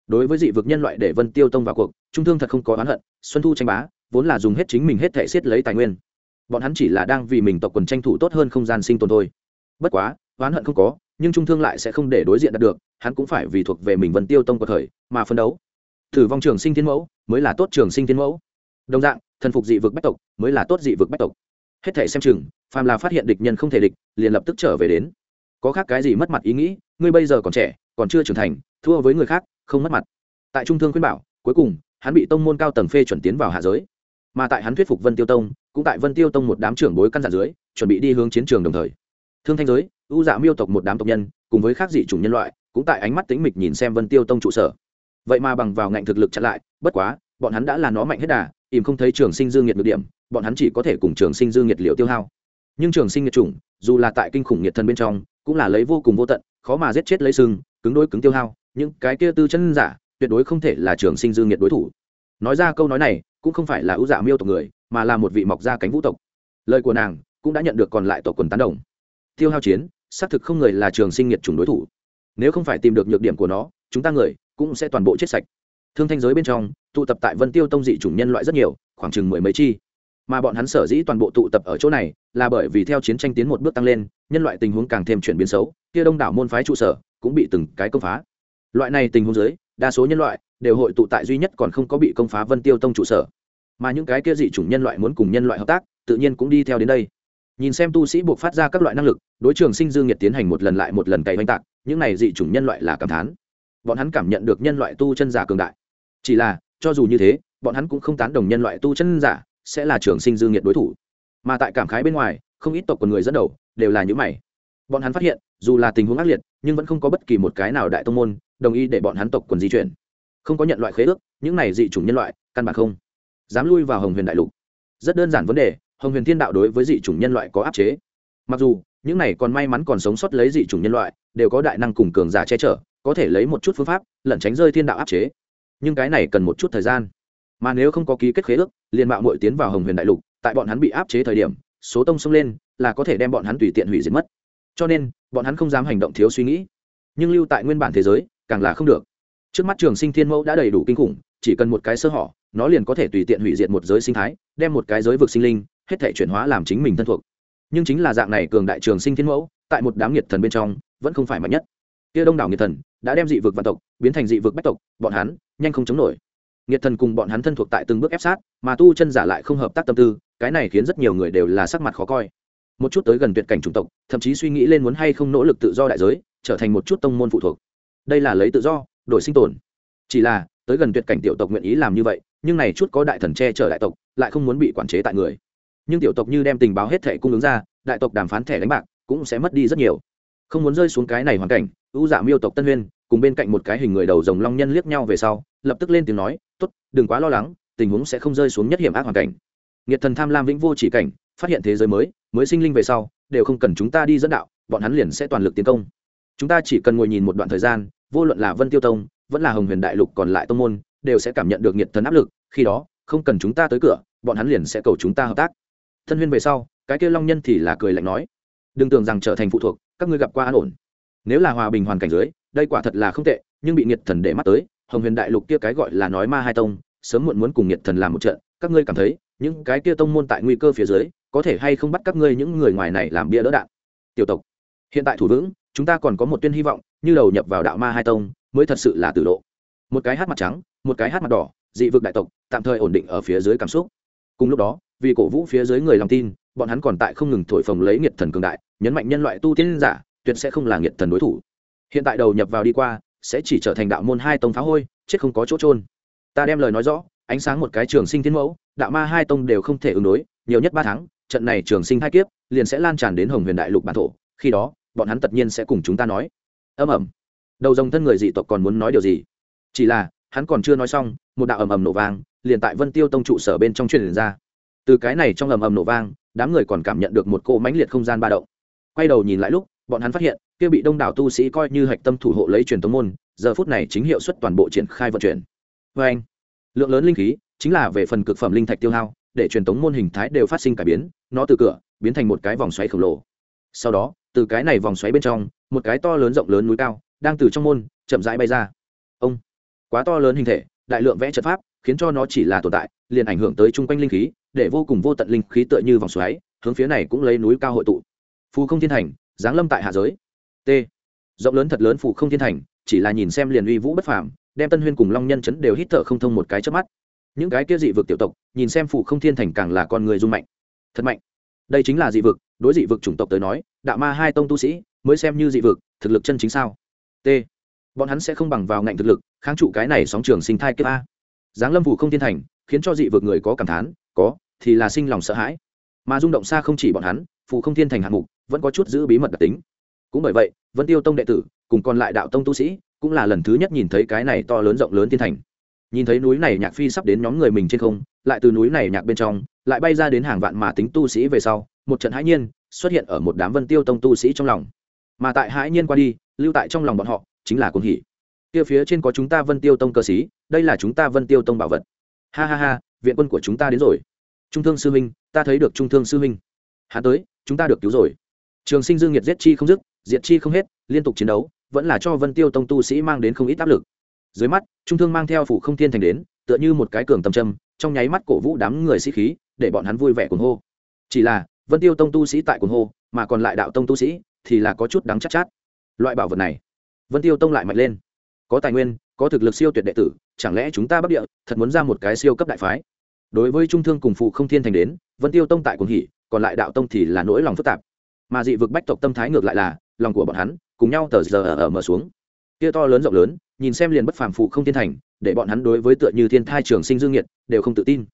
Đối với dị vực nhân loại để vân tiêu tông vào cuộc, trung thương thật không có oán hận, xuân thu tranh bá, vốn là dùng hết chính mình hết thể xiết lấy tài nguyên. Bọn hắn chỉ là đang vì mình tộc quần tranh thủ tốt hơn không gian sinh tồn thôi. Bất quá, oán hận không có, nhưng trung thương lại sẽ không để đối diện đạt được, hắn cũng phải vì thuộc về mình vân tiêu tông của thời mà phấn đấu. Thử vong trường sinh thiên mẫu mới là tốt trường sinh thiên mẫu. Đồng dạng thần phục dị vực bách tộc mới là tốt dị vực bách tộc. Hết thể xem chừng, phàm là phát hiện địch nhân không thể địch, liền lập tức trở về đến. Có khác cái gì mất mặt ý nghĩ, ngươi bây giờ còn trẻ, còn chưa trưởng thành, thua với người khác, không mất mặt. Tại trung thương khuyên bảo, cuối cùng, hắn bị tông môn cao tầng phê chuẩn tiến vào hạ giới. Mà tại hắn thuyết phục vân tiêu tông, cũng tại vân tiêu tông một đám trưởng bối căn dặn dưới, chuẩn bị đi hướng chiến trường đồng thời. Thương thanh giới ưu dạ miêu tộc một đám tộc nhân, cùng với khác dị chủng nhân loại, cũng tại ánh mắt tính mịch nhìn xem vân tiêu tông trụ sở. Vậy mà bằng vào ngạnh thực lực chặn lại, bất quá, bọn hắn đã là nó mạnh hết đà tìm không thấy trường sinh dương nhiệt được điểm, bọn hắn chỉ có thể cùng trường sinh dương nhiệt liệu tiêu hao. Nhưng trường sinh nhiệt chủng, dù là tại kinh khủng nhiệt thân bên trong, cũng là lấy vô cùng vô tận, khó mà giết chết lấy sừng, cứng đối cứng tiêu hao, những cái kia tư chân giả, tuyệt đối không thể là trường sinh dương nhiệt đối thủ. Nói ra câu nói này, cũng không phải là ưu dạ miêu tộc người, mà là một vị mọc ra cánh vũ tộc. Lời của nàng cũng đã nhận được còn lại tộc quần tán đồng. Tiêu hao chiến, xác thực không người là trường sinh nhiệt chủng đối thủ. Nếu không phải tìm được nhược điểm của nó, chúng ta người cũng sẽ toàn bộ chết sạch. Thương thanh giới bên trong tụ tập tại vân tiêu tông dị chủng nhân loại rất nhiều khoảng chừng mười mấy chi. Mà bọn hắn sở dĩ toàn bộ tụ tập ở chỗ này là bởi vì theo chiến tranh tiến một bước tăng lên nhân loại tình huống càng thêm chuyển biến xấu kia đông đảo môn phái trụ sở cũng bị từng cái công phá. Loại này tình huống dưới, đa số nhân loại đều hội tụ tại duy nhất còn không có bị công phá vân tiêu tông trụ sở. Mà những cái kia dị chủng nhân loại muốn cùng nhân loại hợp tác tự nhiên cũng đi theo đến đây. Nhìn xem tu sĩ buộc phát ra các loại năng lực đối trường sinh dương nhiệt tiến hành một lần lại một lần cày oanh tạc những này dị chủng nhân loại là cảm thán. Bọn hắn cảm nhận được nhân loại tu chân giả cường đại. Chỉ là cho dù như thế, bọn hắn cũng không tán đồng nhân loại tu chân giả, sẽ là trường sinh dương nhiệt đối thủ. Mà tại cảm khái bên ngoài, không ít tộc của người dẫn đầu đều là những mày. Bọn hắn phát hiện, dù là tình huống ác liệt, nhưng vẫn không có bất kỳ một cái nào đại tông môn đồng ý để bọn hắn tộc quần di chuyển. Không có nhận loại khế ước, những này dị chủng nhân loại, căn bản không dám lui vào hồng huyền đại lục. Rất đơn giản vấn đề, hồng huyền thiên đạo đối với dị chủng nhân loại có áp chế. Mặc dù, những này còn may mắn còn sống sót lấy dị chủng nhân loại, đều có đại năng cùng cường giả che chở, có thể lấy một chút phương pháp, lẩn tránh rơi thiên đạo áp chế nhưng cái này cần một chút thời gian. Mà nếu không có ký kết khế ước, liền mạo muội tiến vào hồng huyền đại lục, tại bọn hắn bị áp chế thời điểm, số tông xông lên, là có thể đem bọn hắn tùy tiện hủy diệt mất. Cho nên, bọn hắn không dám hành động thiếu suy nghĩ. Nhưng lưu tại nguyên bản thế giới, càng là không được. Trước mắt trường sinh thiên mẫu đã đầy đủ kinh khủng, chỉ cần một cái sơ hỏ nó liền có thể tùy tiện hủy diệt một giới sinh thái, đem một cái giới vực sinh linh, hết thể chuyển hóa làm chính mình thân thuộc. Nhưng chính là dạng này cường đại trường sinh thiên mẫu, tại một đám nhiệt thần bên trong, vẫn không phải mạnh nhất. Kia đông đảo nhiệt thần đã đem dị vực vạn tộc biến thành dị vực bách tộc, bọn hắn nhanh không chống nổi. Nghiệt thần cùng bọn hắn thân thuộc tại từng bước ép sát, mà tu chân giả lại không hợp tác tâm tư, cái này khiến rất nhiều người đều là sắc mặt khó coi. Một chút tới gần tuyệt cảnh chủng tộc, thậm chí suy nghĩ lên muốn hay không nỗ lực tự do đại giới, trở thành một chút tông môn phụ thuộc. Đây là lấy tự do, đổi sinh tồn. Chỉ là, tới gần tuyệt cảnh tiểu tộc nguyện ý làm như vậy, nhưng này chút có đại thần che chở đại tộc, lại không muốn bị quản chế tại người. Nhưng tiểu tộc như đem tình báo hết thẻ cung ứng ra, đại tộc đàm phán thẻ đánh bạc cũng sẽ mất đi rất nhiều. Không muốn rơi xuống cái này hoàn cảnh, ưu dạ miêu tộc tân huyên cùng bên cạnh một cái hình người đầu rồng long nhân liếc nhau về sau, lập tức lên tiếng nói, tốt, đừng quá lo lắng, tình huống sẽ không rơi xuống nhất hiểm ác hoàn cảnh. Nghiệt thần tham lam vĩnh vô chỉ cảnh, phát hiện thế giới mới mới sinh linh về sau, đều không cần chúng ta đi dẫn đạo, bọn hắn liền sẽ toàn lực tiến công. Chúng ta chỉ cần ngồi nhìn một đoạn thời gian, vô luận là vân tiêu tông, vẫn là hồng huyền đại lục còn lại tông môn, đều sẽ cảm nhận được nhiệt thần áp lực, khi đó, không cần chúng ta tới cửa, bọn hắn liền sẽ cầu chúng ta hợp tác. Thân huyên về sau, cái kia long nhân thì là cười lạnh nói, đừng tưởng rằng trở thành phụ thuộc, các ngươi gặp qua an ổn. Nếu là hòa bình hoàn cảnh dưới đây quả thật là không tệ nhưng bị nhiệt thần để mắt tới hồng huyền đại lục kia cái gọi là nói ma hai tông sớm muộn muốn cùng nhiệt thần làm một trận các ngươi cảm thấy những cái kia tông môn tại nguy cơ phía dưới có thể hay không bắt các ngươi những người ngoài này làm bia đỡ đạn? Tiểu tộc hiện tại thủ vững chúng ta còn có một tuyên hy vọng như đầu nhập vào đạo ma hai tông mới thật sự là tử lộ, một cái hát mặt trắng một cái hát mặt đỏ dị vực đại tộc tạm thời ổn định ở phía dưới cảm xúc. Cùng lúc đó vì cổ vũ phía dưới người lòng tin bọn hắn còn tại không ngừng thổi phồng lấy nghiệt thần cường đại nhấn mạnh nhân loại tu tiên giả tuyệt sẽ không là nghiệt thần đối thủ hiện tại đầu nhập vào đi qua, sẽ chỉ trở thành đạo môn hai tông phá hôi, chết không có chỗ trôn ta đem lời nói rõ, ánh sáng một cái trường sinh thiên mẫu, đạo ma hai tông đều không thể ứng đối, nhiều nhất ba tháng, trận này trường sinh hai kiếp, liền sẽ lan tràn đến hồng huyền đại lục bản thổ, khi đó, bọn hắn tất nhiên sẽ cùng chúng ta nói. Âm ẩm đầu dòng thân người dị tộc còn muốn nói điều gì? Chỉ là, hắn còn chưa nói xong, một đạo ầm ầm nổ vang, liền tại vân tiêu tông trụ sở bên trong truyền ra. Từ cái này trong ầm ầm nổ vang, đám người còn cảm nhận được một cỗ mãnh liệt không gian ba động. Quay đầu nhìn lại lúc bọn hắn phát hiện, kia bị đông đảo tu sĩ coi như hạch tâm thủ hộ lấy truyền tống môn, giờ phút này chính hiệu suất toàn bộ triển khai vận chuyển. Vê anh, lượng lớn linh khí chính là về phần cực phẩm linh thạch tiêu hao, để truyền tống môn hình thái đều phát sinh cải biến, nó từ cửa biến thành một cái vòng xoáy khổng lồ. Sau đó, từ cái này vòng xoáy bên trong, một cái to lớn rộng lớn núi cao đang từ trong môn chậm rãi bay ra. Ông, quá to lớn hình thể, đại lượng vẽ trận pháp, khiến cho nó chỉ là tồn tại, liền ảnh hưởng tới chung quanh linh khí, để vô cùng vô tận linh khí tựa như vòng xoáy, hướng phía này cũng lấy núi cao hội tụ. Phù không thiên thành giáng lâm tại hạ giới. T. Rộng lớn thật lớn phủ không thiên thành, chỉ là nhìn xem liền uy vũ bất phàm, đem tân huyên cùng long nhân chấn đều hít thở không thông một cái trước mắt. Những cái kia dị vực tiểu tộc, nhìn xem phủ không thiên thành càng là con người dung mạnh. Thật mạnh. Đây chính là dị vực, đối dị vực chủng tộc tới nói, đạo ma hai tông tu sĩ mới xem như dị vực, thực lực chân chính sao? T. Bọn hắn sẽ không bằng vào ngạnh thực lực, kháng trụ cái này sóng trường sinh thai kiếp a. Giáng lâm phủ không thiên thành, khiến cho dị vực người có cảm thán, có, thì là sinh lòng sợ hãi. Mà rung động xa không chỉ bọn hắn, phủ không thiên thành hạng mục vẫn có chút giữ bí mật đặc tính. Cũng bởi vậy, vân tiêu tông đệ tử, cùng còn lại đạo tông tu sĩ, cũng là lần thứ nhất nhìn thấy cái này to lớn rộng lớn thiên thành. Nhìn thấy núi này nhạc phi sắp đến nhóm người mình trên không, lại từ núi này nhạc bên trong, lại bay ra đến hàng vạn mà tính tu sĩ về sau, một trận hãi nhiên xuất hiện ở một đám vân tiêu tông tu sĩ trong lòng. Mà tại hãi nhiên qua đi, lưu tại trong lòng bọn họ, chính là cuồng hỉ. Kia phía trên có chúng ta vân tiêu tông cơ sĩ, đây là chúng ta vân tiêu tông bảo vật. Ha ha ha, viện quân của chúng ta đến rồi. Trung thương sư huynh ta thấy được trung thương sư huynh hắn tới, chúng ta được cứu rồi trường sinh dương nhiệt giết chi không dứt diệt chi không hết liên tục chiến đấu vẫn là cho vân tiêu tông tu sĩ mang đến không ít áp lực. Dưới mắt trung thương mang theo phủ không thiên thành đến tựa như một cái cường tầm châm trong nháy mắt cổ vũ đám người sĩ khí để bọn hắn vui vẻ cuồng hô. Chỉ là vân tiêu tông tu sĩ tại cuồng hô mà còn lại đạo tông tu sĩ thì là có chút đắng chắc chát, chát. Loại bảo vật này vân tiêu tông lại mạnh lên. Có tài nguyên có thực lực siêu tuyệt đệ tử chẳng lẽ chúng ta bắc địa thật muốn ra một cái siêu cấp đại phái? Đối với trung thương cùng phụ không thiên thành đến vân tiêu tông tại cuồng hỉ còn lại đạo tông thì là nỗi lòng phức tạp mà dị vực bách tộc tâm thái ngược lại là, lòng của bọn hắn, cùng nhau tờ giờ ở mở xuống. Kia to lớn rộng lớn, nhìn xem liền bất phàm phụ không thiên thành, để bọn hắn đối với tựa như thiên thai trường sinh dương nhiệt đều không tự tin.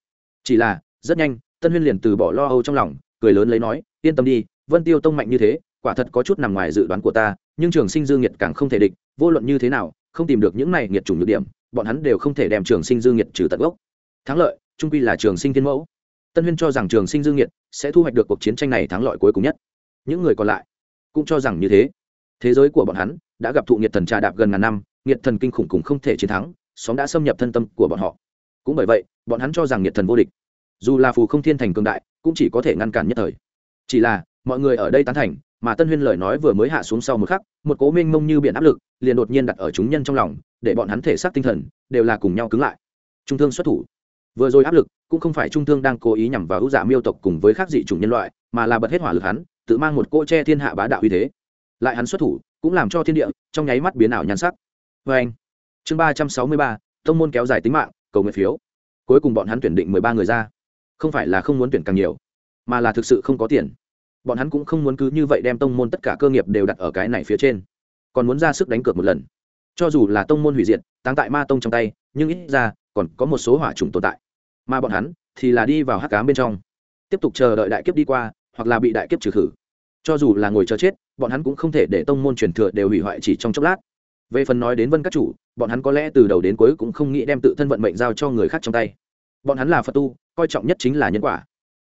Chỉ là, rất nhanh, tân huyên liền từ bỏ lo âu trong lòng, cười lớn lấy nói, yên tâm đi, vân tiêu tông mạnh như thế, quả thật có chút nằm ngoài dự đoán của ta, nhưng trường sinh dương nhiệt càng không thể địch, vô luận như thế nào, không tìm được những này nhiệt chủng nhược điểm, bọn hắn đều không thể đem trường sinh dương nhiệt trừ tận gốc. Thắng lợi, trung quy là trường sinh thiên mẫu. Tân huyên cho rằng trường sinh dương nhiệt sẽ thu hoạch được cuộc chiến tranh này thắng lợi cuối cùng nhất những người còn lại cũng cho rằng như thế. Thế giới của bọn hắn đã gặp thụ nhiệt thần trà đạp gần ngàn năm nhiệt thần kinh khủng cùng không thể chiến thắng xóm đã xâm nhập thân tâm của bọn họ. Cũng bởi vậy, bọn hắn cho rằng nhiệt thần vô địch. Dù là phù không thiên thành cường đại, cũng chỉ có thể ngăn cản nhất thời. Chỉ là, mọi người ở đây tán thành, mà tân huyên lời nói vừa mới hạ xuống sau một khắc, một cố minh mông như biển áp lực liền đột nhiên đặt ở chúng nhân trong lòng, để bọn hắn thể xác tinh thần đều là cùng nhau cứng lại. Trung thương xuất thủ. Vừa rồi áp lực cũng không phải trung thương đang cố ý nhằm vào ưu giả miêu tộc cùng với khác dị chủng nhân loại, mà là bật hết hỏa lực hắn tự mang một cỗ che thiên hạ bá đạo uy thế. Lại hắn xuất thủ, cũng làm cho thiên địa, trong nháy mắt biến ảo nhan sắc. Vê anh, chương ba trăm sáu mươi ba, tông môn kéo dài tính mạng, cầu nguyện phiếu. Cuối cùng bọn hắn tuyển định mười ba người ra. Không phải là không muốn tuyển càng nhiều, mà là thực sự không có tiền. Bọn hắn cũng không muốn cứ như vậy đem tông môn tất cả cơ nghiệp đều đặt ở cái này phía trên. Còn muốn ra sức đánh cược một lần. Cho dù là tông môn hủy diệt tăng tại ma tông trong tay, nhưng ít ra, còn có một số hỏa trùng tồn tại. Mà bọn hắn thì là đi vào hắc cám bên trong. Tiếp tục chờ đợi đại kiếp đi qua hoặc là bị đại kiếp trừ khử. Cho dù là ngồi chờ chết, bọn hắn cũng không thể để tông môn truyền thừa đều hủy hoại chỉ trong chốc lát. Về phần nói đến vân các chủ, bọn hắn có lẽ từ đầu đến cuối cũng không nghĩ đem tự thân vận mệnh giao cho người khác trong tay. Bọn hắn là phật tu, coi trọng nhất chính là nhân quả.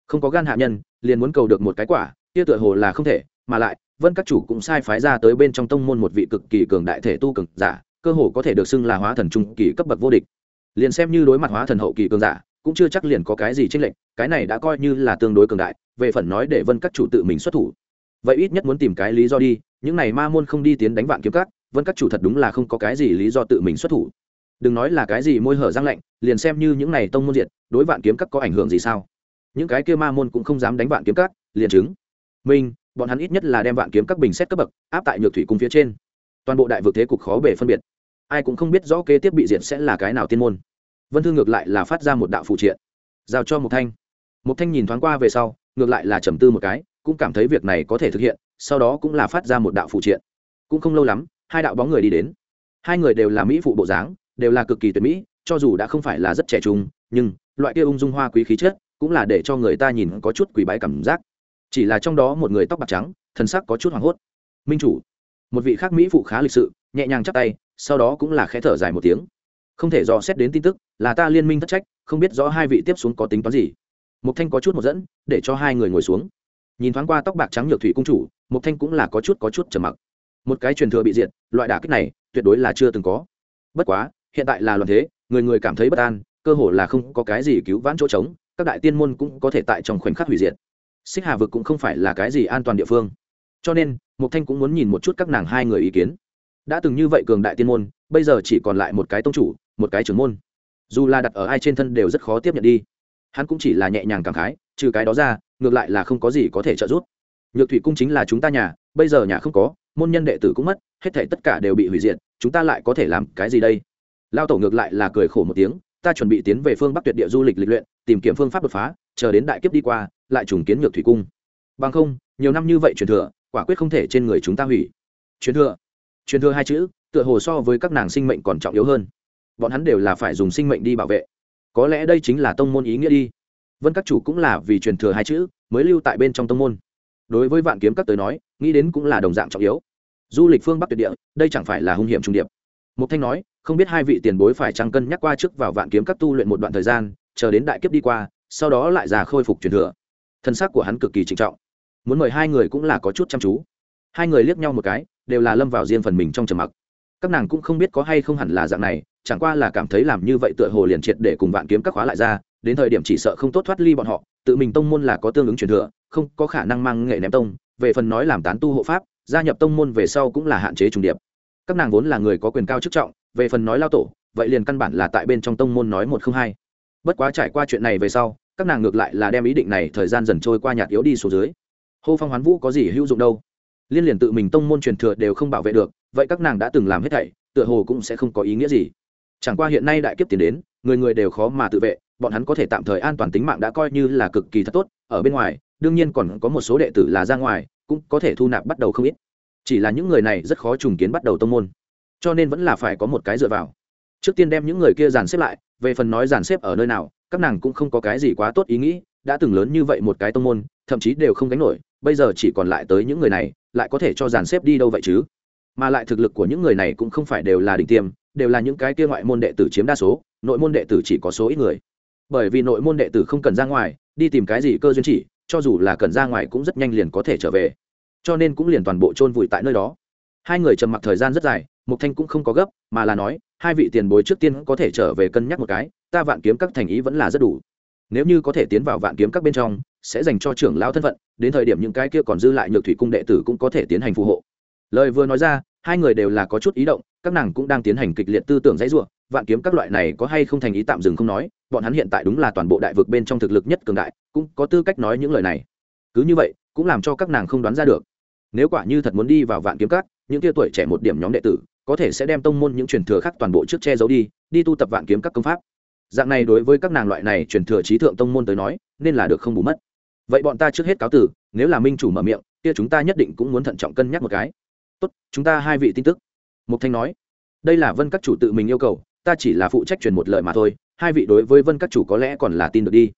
Không có gan hạ nhân, liền muốn cầu được một cái quả, kia tựa hồ là không thể, mà lại, vân các chủ cũng sai phái ra tới bên trong tông môn một vị cực kỳ cường đại thể tu cường giả, cơ hồ có thể được xưng là hóa thần trung kỳ cấp bậc vô địch. Liền xem như đối mặt hóa thần hậu kỳ cường giả cũng chưa chắc liền có cái gì chênh lệch cái này đã coi như là tương đối cường đại về phần nói để vân các chủ tự mình xuất thủ. Vậy ít nhất muốn tìm cái lý do đi những này ma môn không đi tiến đánh vạn kiếm các, vân các chủ thật đúng là không có cái gì lý do tự mình xuất thủ. Đừng nói là cái gì môi hở răng lạnh liền xem như những này tông môn diệt đối vạn kiếm các có ảnh hưởng gì sao? Những cái kia ma môn cũng không dám đánh vạn kiếm các, liền chứng. Minh bọn hắn ít nhất là đem vạn kiếm các bình xét cấp bậc áp tại nhược thủy cung phía trên. Toàn bộ đại vực thế cục khó bề phân biệt. Ai cũng không biết rõ kế tiếp bị diệt sẽ là cái nào tiên môn vân thư ngược lại là phát ra một đạo phụ triện. Giao cho một thanh. Một thanh nhìn thoáng qua về sau, ngược lại là trầm tư một cái, cũng cảm thấy việc này có thể thực hiện, sau đó cũng là phát ra một đạo phụ triện. Cũng không lâu lắm, hai đạo bóng người đi đến. Hai người đều là mỹ phụ bộ dáng, đều là cực kỳ tuyệt mỹ, cho dù đã không phải là rất trẻ trung, nhưng loại kia ung dung hoa quý khí chất cũng là để cho người ta nhìn có chút quỷ bái cảm giác. Chỉ là trong đó một người tóc bạc trắng, thân sắc có chút hoảng hốt. Minh chủ. Một vị khác mỹ phụ khá lịch sự, nhẹ nhàng chắp tay, sau đó cũng là khẽ thở dài một tiếng không thể dò xét đến tin tức, là ta liên minh thất trách, không biết rõ hai vị tiếp xuống có tính toán gì. Mục thanh có chút một dẫn, để cho hai người ngồi xuống. Nhìn thoáng qua tóc bạc trắng nhược thủy cung chủ mục thanh cũng là có chút có chút trầm mặc. Một cái truyền thừa bị diệt, loại đả kích này, tuyệt đối là chưa từng có. Bất quá, hiện tại là loạn thế, người người cảm thấy bất an, cơ hồ là không có cái gì cứu vãn chỗ trống, các đại tiên môn cũng có thể tại trong khoảnh khắc hủy diệt. Xích hà vực cũng không phải là cái gì an toàn địa phương. Cho nên mục thanh cũng muốn nhìn một chút các nàng hai người ý kiến đã từng như vậy cường đại tiên môn, bây giờ chỉ còn lại một cái tông chủ, một cái trưởng môn. Dù là đặt ở ai trên thân đều rất khó tiếp nhận đi. Hắn cũng chỉ là nhẹ nhàng cảm khái, trừ cái đó ra, ngược lại là không có gì có thể trợ giúp. Nhược thủy cung chính là chúng ta nhà, bây giờ nhà không có, môn nhân đệ tử cũng mất, hết thể tất cả đều bị hủy diệt, chúng ta lại có thể làm cái gì đây? Lao tổ ngược lại là cười khổ một tiếng, ta chuẩn bị tiến về phương bắc tuyệt địa du lịch lịch luyện, tìm kiếm phương pháp đột phá, chờ đến đại kiếp đi qua, lại trùng kiến nhược thủy cung. Bằng không, nhiều năm như vậy truyền thừa, quả quyết không thể trên người chúng ta hủy. Truyền thừa truyền thừa hai chữ, tựa hồ so với các nàng sinh mệnh còn trọng yếu hơn. Bọn hắn đều là phải dùng sinh mệnh đi bảo vệ. Có lẽ đây chính là tông môn ý nghĩa đi. Vân các chủ cũng là vì truyền thừa hai chữ, mới lưu tại bên trong tông môn. Đối với vạn kiếm các tới nói, nghĩ đến cũng là đồng dạng trọng yếu. Du lịch phương bắc tuyệt địa, đây chẳng phải là hung hiểm trung điệp. Mục thanh nói, không biết hai vị tiền bối phải trăng cân nhắc qua trước vào vạn kiếm các tu luyện một đoạn thời gian, chờ đến đại kiếp đi qua, sau đó lại già khôi phục truyền thừa. Thân xác của hắn cực kỳ trịnh trọng. Muốn mời hai người cũng là có chút chăm chú hai người liếc nhau một cái, đều là lâm vào riêng phần mình trong trầm mặc. Các nàng cũng không biết có hay không hẳn là dạng này, chẳng qua là cảm thấy làm như vậy tựa hồ liền triệt để cùng vạn kiếm các khóa lại ra, đến thời điểm chỉ sợ không tốt thoát ly bọn họ, tự mình tông môn là có tương ứng truyền thừa, không có khả năng mang nghệ ném tông, về phần nói làm tán tu hộ pháp, gia nhập tông môn về sau cũng là hạn chế trùng điệp. Các nàng vốn là người có quyền cao chức trọng, về phần nói lao tổ, vậy liền căn bản là tại bên trong tông môn nói một không hai. Bất quá trải qua chuyện này về sau, các nàng ngược lại là đem ý định này thời gian dần trôi qua nhạt yếu đi xuống dưới. Hô phong hoán vũ có gì hữu dụng đâu? Liên liền tự mình tông môn truyền thừa đều không bảo vệ được, vậy các nàng đã từng làm hết thảy, tựa hồ cũng sẽ không có ý nghĩa gì. Chẳng qua hiện nay đại kiếp tiến đến, người người đều khó mà tự vệ, bọn hắn có thể tạm thời an toàn tính mạng đã coi như là cực kỳ thật tốt, ở bên ngoài, đương nhiên còn có một số đệ tử là ra ngoài, cũng có thể thu nạp bắt đầu không ít. Chỉ là những người này rất khó trùng kiến bắt đầu tông môn, cho nên vẫn là phải có một cái dựa vào. Trước tiên đem những người kia dàn xếp lại, về phần nói dàn xếp ở nơi nào, các nàng cũng không có cái gì quá tốt ý nghĩ, đã từng lớn như vậy một cái tông môn, thậm chí đều không gánh nổi, bây giờ chỉ còn lại tới những người này lại có thể cho dàn xếp đi đâu vậy chứ? Mà lại thực lực của những người này cũng không phải đều là đỉnh tiêm, đều là những cái kia ngoại môn đệ tử chiếm đa số, nội môn đệ tử chỉ có số ít người. Bởi vì nội môn đệ tử không cần ra ngoài, đi tìm cái gì cơ duyên chỉ, cho dù là cần ra ngoài cũng rất nhanh liền có thể trở về. Cho nên cũng liền toàn bộ chôn vùi tại nơi đó. Hai người trầm mặc thời gian rất dài mục thanh cũng không có gấp, mà là nói, hai vị tiền bối trước tiên có thể trở về cân nhắc một cái, ta vạn kiếm các thành ý vẫn là rất đủ. Nếu như có thể tiến vào vạn kiếm các bên trong sẽ dành cho trưởng lão thân phận, đến thời điểm những cái kia còn dư lại nhược thủy cung đệ tử cũng có thể tiến hành phù hộ. Lời vừa nói ra, hai người đều là có chút ý động, các nàng cũng đang tiến hành kịch liệt tư tưởng dãy ruộng vạn kiếm các loại này có hay không thành ý tạm dừng không nói, bọn hắn hiện tại đúng là toàn bộ đại vực bên trong thực lực nhất cường đại, cũng có tư cách nói những lời này. Cứ như vậy, cũng làm cho các nàng không đoán ra được. Nếu quả như thật muốn đi vào vạn kiếm các, những tia tuổi trẻ một điểm nhóm đệ tử, có thể sẽ đem tông môn những truyền thừa khác toàn bộ trước che giấu đi đi tu tập vạn kiếm các công pháp. Dạng này đối với các nàng loại này truyền thừa trí thượng tông môn tới nói, nên là được không bù mất vậy bọn ta trước hết cáo tử, nếu là minh chủ mở miệng, kia chúng ta nhất định cũng muốn thận trọng cân nhắc một cái. Tốt, chúng ta hai vị tin tức. Mục thanh nói, đây là vân các chủ tự mình yêu cầu, ta chỉ là phụ trách truyền một lời mà thôi, hai vị đối với vân các chủ có lẽ còn là tin được đi.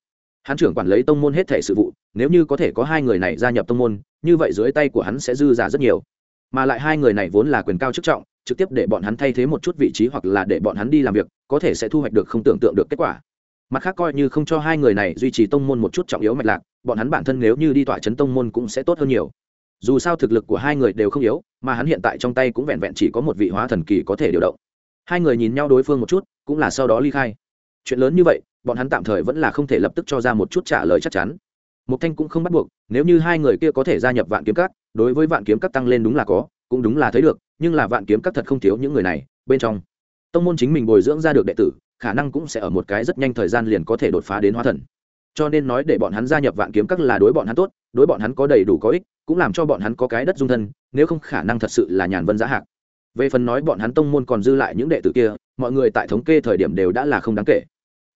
Hắn trưởng quản lấy tông môn hết thể sự vụ, nếu như có thể có hai người này gia nhập tông môn, như vậy dưới tay của hắn sẽ dư giả rất nhiều. Mà lại hai người này vốn là quyền cao chức trọng, trực tiếp để bọn hắn thay thế một chút vị trí hoặc là để bọn hắn đi làm việc, có thể sẽ thu hoạch được không tưởng tượng được kết quả. Mặt khác coi như không cho hai người này duy trì tông môn một chút trọng yếu mạch lạc bọn hắn bản thân nếu như đi tọa chấn tông môn cũng sẽ tốt hơn nhiều. Dù sao thực lực của hai người đều không yếu, mà hắn hiện tại trong tay cũng vẹn vẹn chỉ có một vị hóa thần kỳ có thể điều động. Hai người nhìn nhau đối phương một chút, cũng là sau đó ly khai. Chuyện lớn như vậy, bọn hắn tạm thời vẫn là không thể lập tức cho ra một chút trả lời chắc chắn. Mục thanh cũng không bắt buộc, nếu như hai người kia có thể gia nhập vạn kiếm các, đối với vạn kiếm các tăng lên đúng là có, cũng đúng là thấy được, nhưng là vạn kiếm các thật không thiếu những người này, bên trong. Tông môn chính mình bồi dưỡng ra được đệ tử, khả năng cũng sẽ ở một cái rất nhanh thời gian liền có thể đột phá đến hóa thần cho nên nói để bọn hắn gia nhập vạn kiếm các là đối bọn hắn tốt, đối bọn hắn có đầy đủ có ích, cũng làm cho bọn hắn có cái đất dung thân, nếu không khả năng thật sự là nhàn vân giá hạc. Về phần nói bọn hắn tông môn còn dư lại những đệ tử kia, mọi người tại thống kê thời điểm đều đã là không đáng kể.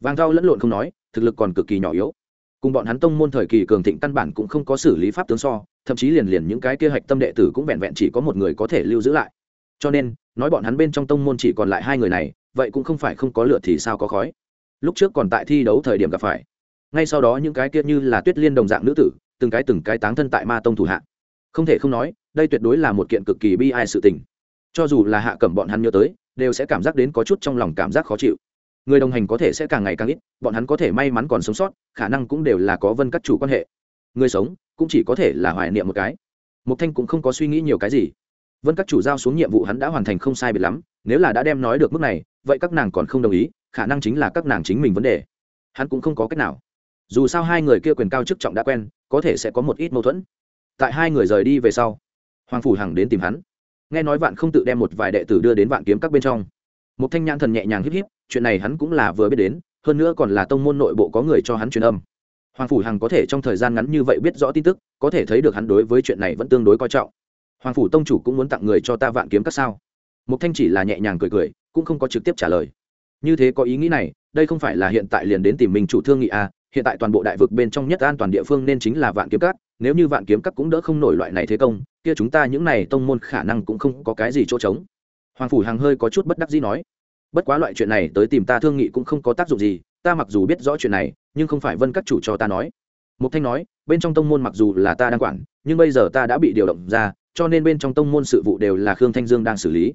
Vàng thao lẫn lộn không nói, thực lực còn cực kỳ nhỏ yếu. Cùng bọn hắn tông môn thời kỳ cường thịnh căn bản cũng không có xử lý pháp tướng so, thậm chí liền liền những cái kia hạch tâm đệ tử cũng vẹn vẹn chỉ có một người có thể lưu giữ lại. Cho nên, nói bọn hắn bên trong tông môn chỉ còn lại hai người này, vậy cũng không phải không có lửa thì sao có khói. Lúc trước còn tại thi đấu thời điểm gặp phải ngay sau đó những cái kia như là tuyết liên đồng dạng nữ tử, từng cái từng cái táng thân tại ma tông thủ hạ. Không thể không nói, đây tuyệt đối là một kiện cực kỳ bi ai sự tình. Cho dù là hạ cẩm bọn hắn nhớ tới, đều sẽ cảm giác đến có chút trong lòng cảm giác khó chịu. Người đồng hành có thể sẽ càng ngày càng ít, bọn hắn có thể may mắn còn sống sót, khả năng cũng đều là có vân các chủ quan hệ. Người sống, cũng chỉ có thể là hoài niệm một cái. Mục thanh cũng không có suy nghĩ nhiều cái gì. Vân các chủ giao xuống nhiệm vụ hắn đã hoàn thành không sai biệt lắm, nếu là đã đem nói được mức này, vậy các nàng còn không đồng ý, khả năng chính là các nàng chính mình vấn đề. Hắn cũng không có cách nào dù sao hai người kia quyền cao chức trọng đã quen, có thể sẽ có một ít mâu thuẫn. Tại hai người rời đi về sau, hoàng phủ hằng đến tìm hắn. Nghe nói vạn không tự đem một vài đệ tử đưa đến vạn kiếm các bên trong. Một thanh nhãn thần nhẹ nhàng híp híp, chuyện này hắn cũng là vừa biết đến, hơn nữa còn là tông môn nội bộ có người cho hắn truyền âm. Hoàng phủ hằng có thể trong thời gian ngắn như vậy biết rõ tin tức, có thể thấy được hắn đối với chuyện này vẫn tương đối coi trọng. Hoàng phủ tông chủ cũng muốn tặng người cho ta vạn kiếm các sao? Một thanh chỉ là nhẹ nhàng cười cười, cũng không có trực tiếp trả lời. Như thế có ý nghĩ này, đây không phải là hiện tại liền đến tìm mình chủ thương nghị à hiện tại toàn bộ đại vực bên trong nhất an toàn địa phương nên chính là vạn kiếm các, nếu như vạn kiếm các cũng đỡ không nổi loại này thế công, kia chúng ta những này tông môn khả năng cũng không có cái gì chỗ trống. Hoàng phủ hàng hơi có chút bất đắc dĩ nói, bất quá loại chuyện này tới tìm ta thương nghị cũng không có tác dụng gì, ta mặc dù biết rõ chuyện này, nhưng không phải vân các chủ cho ta nói. Mục thanh nói, bên trong tông môn mặc dù là ta đang quản, nhưng bây giờ ta đã bị điều động ra, cho nên bên trong tông môn sự vụ đều là khương thanh dương đang xử lý.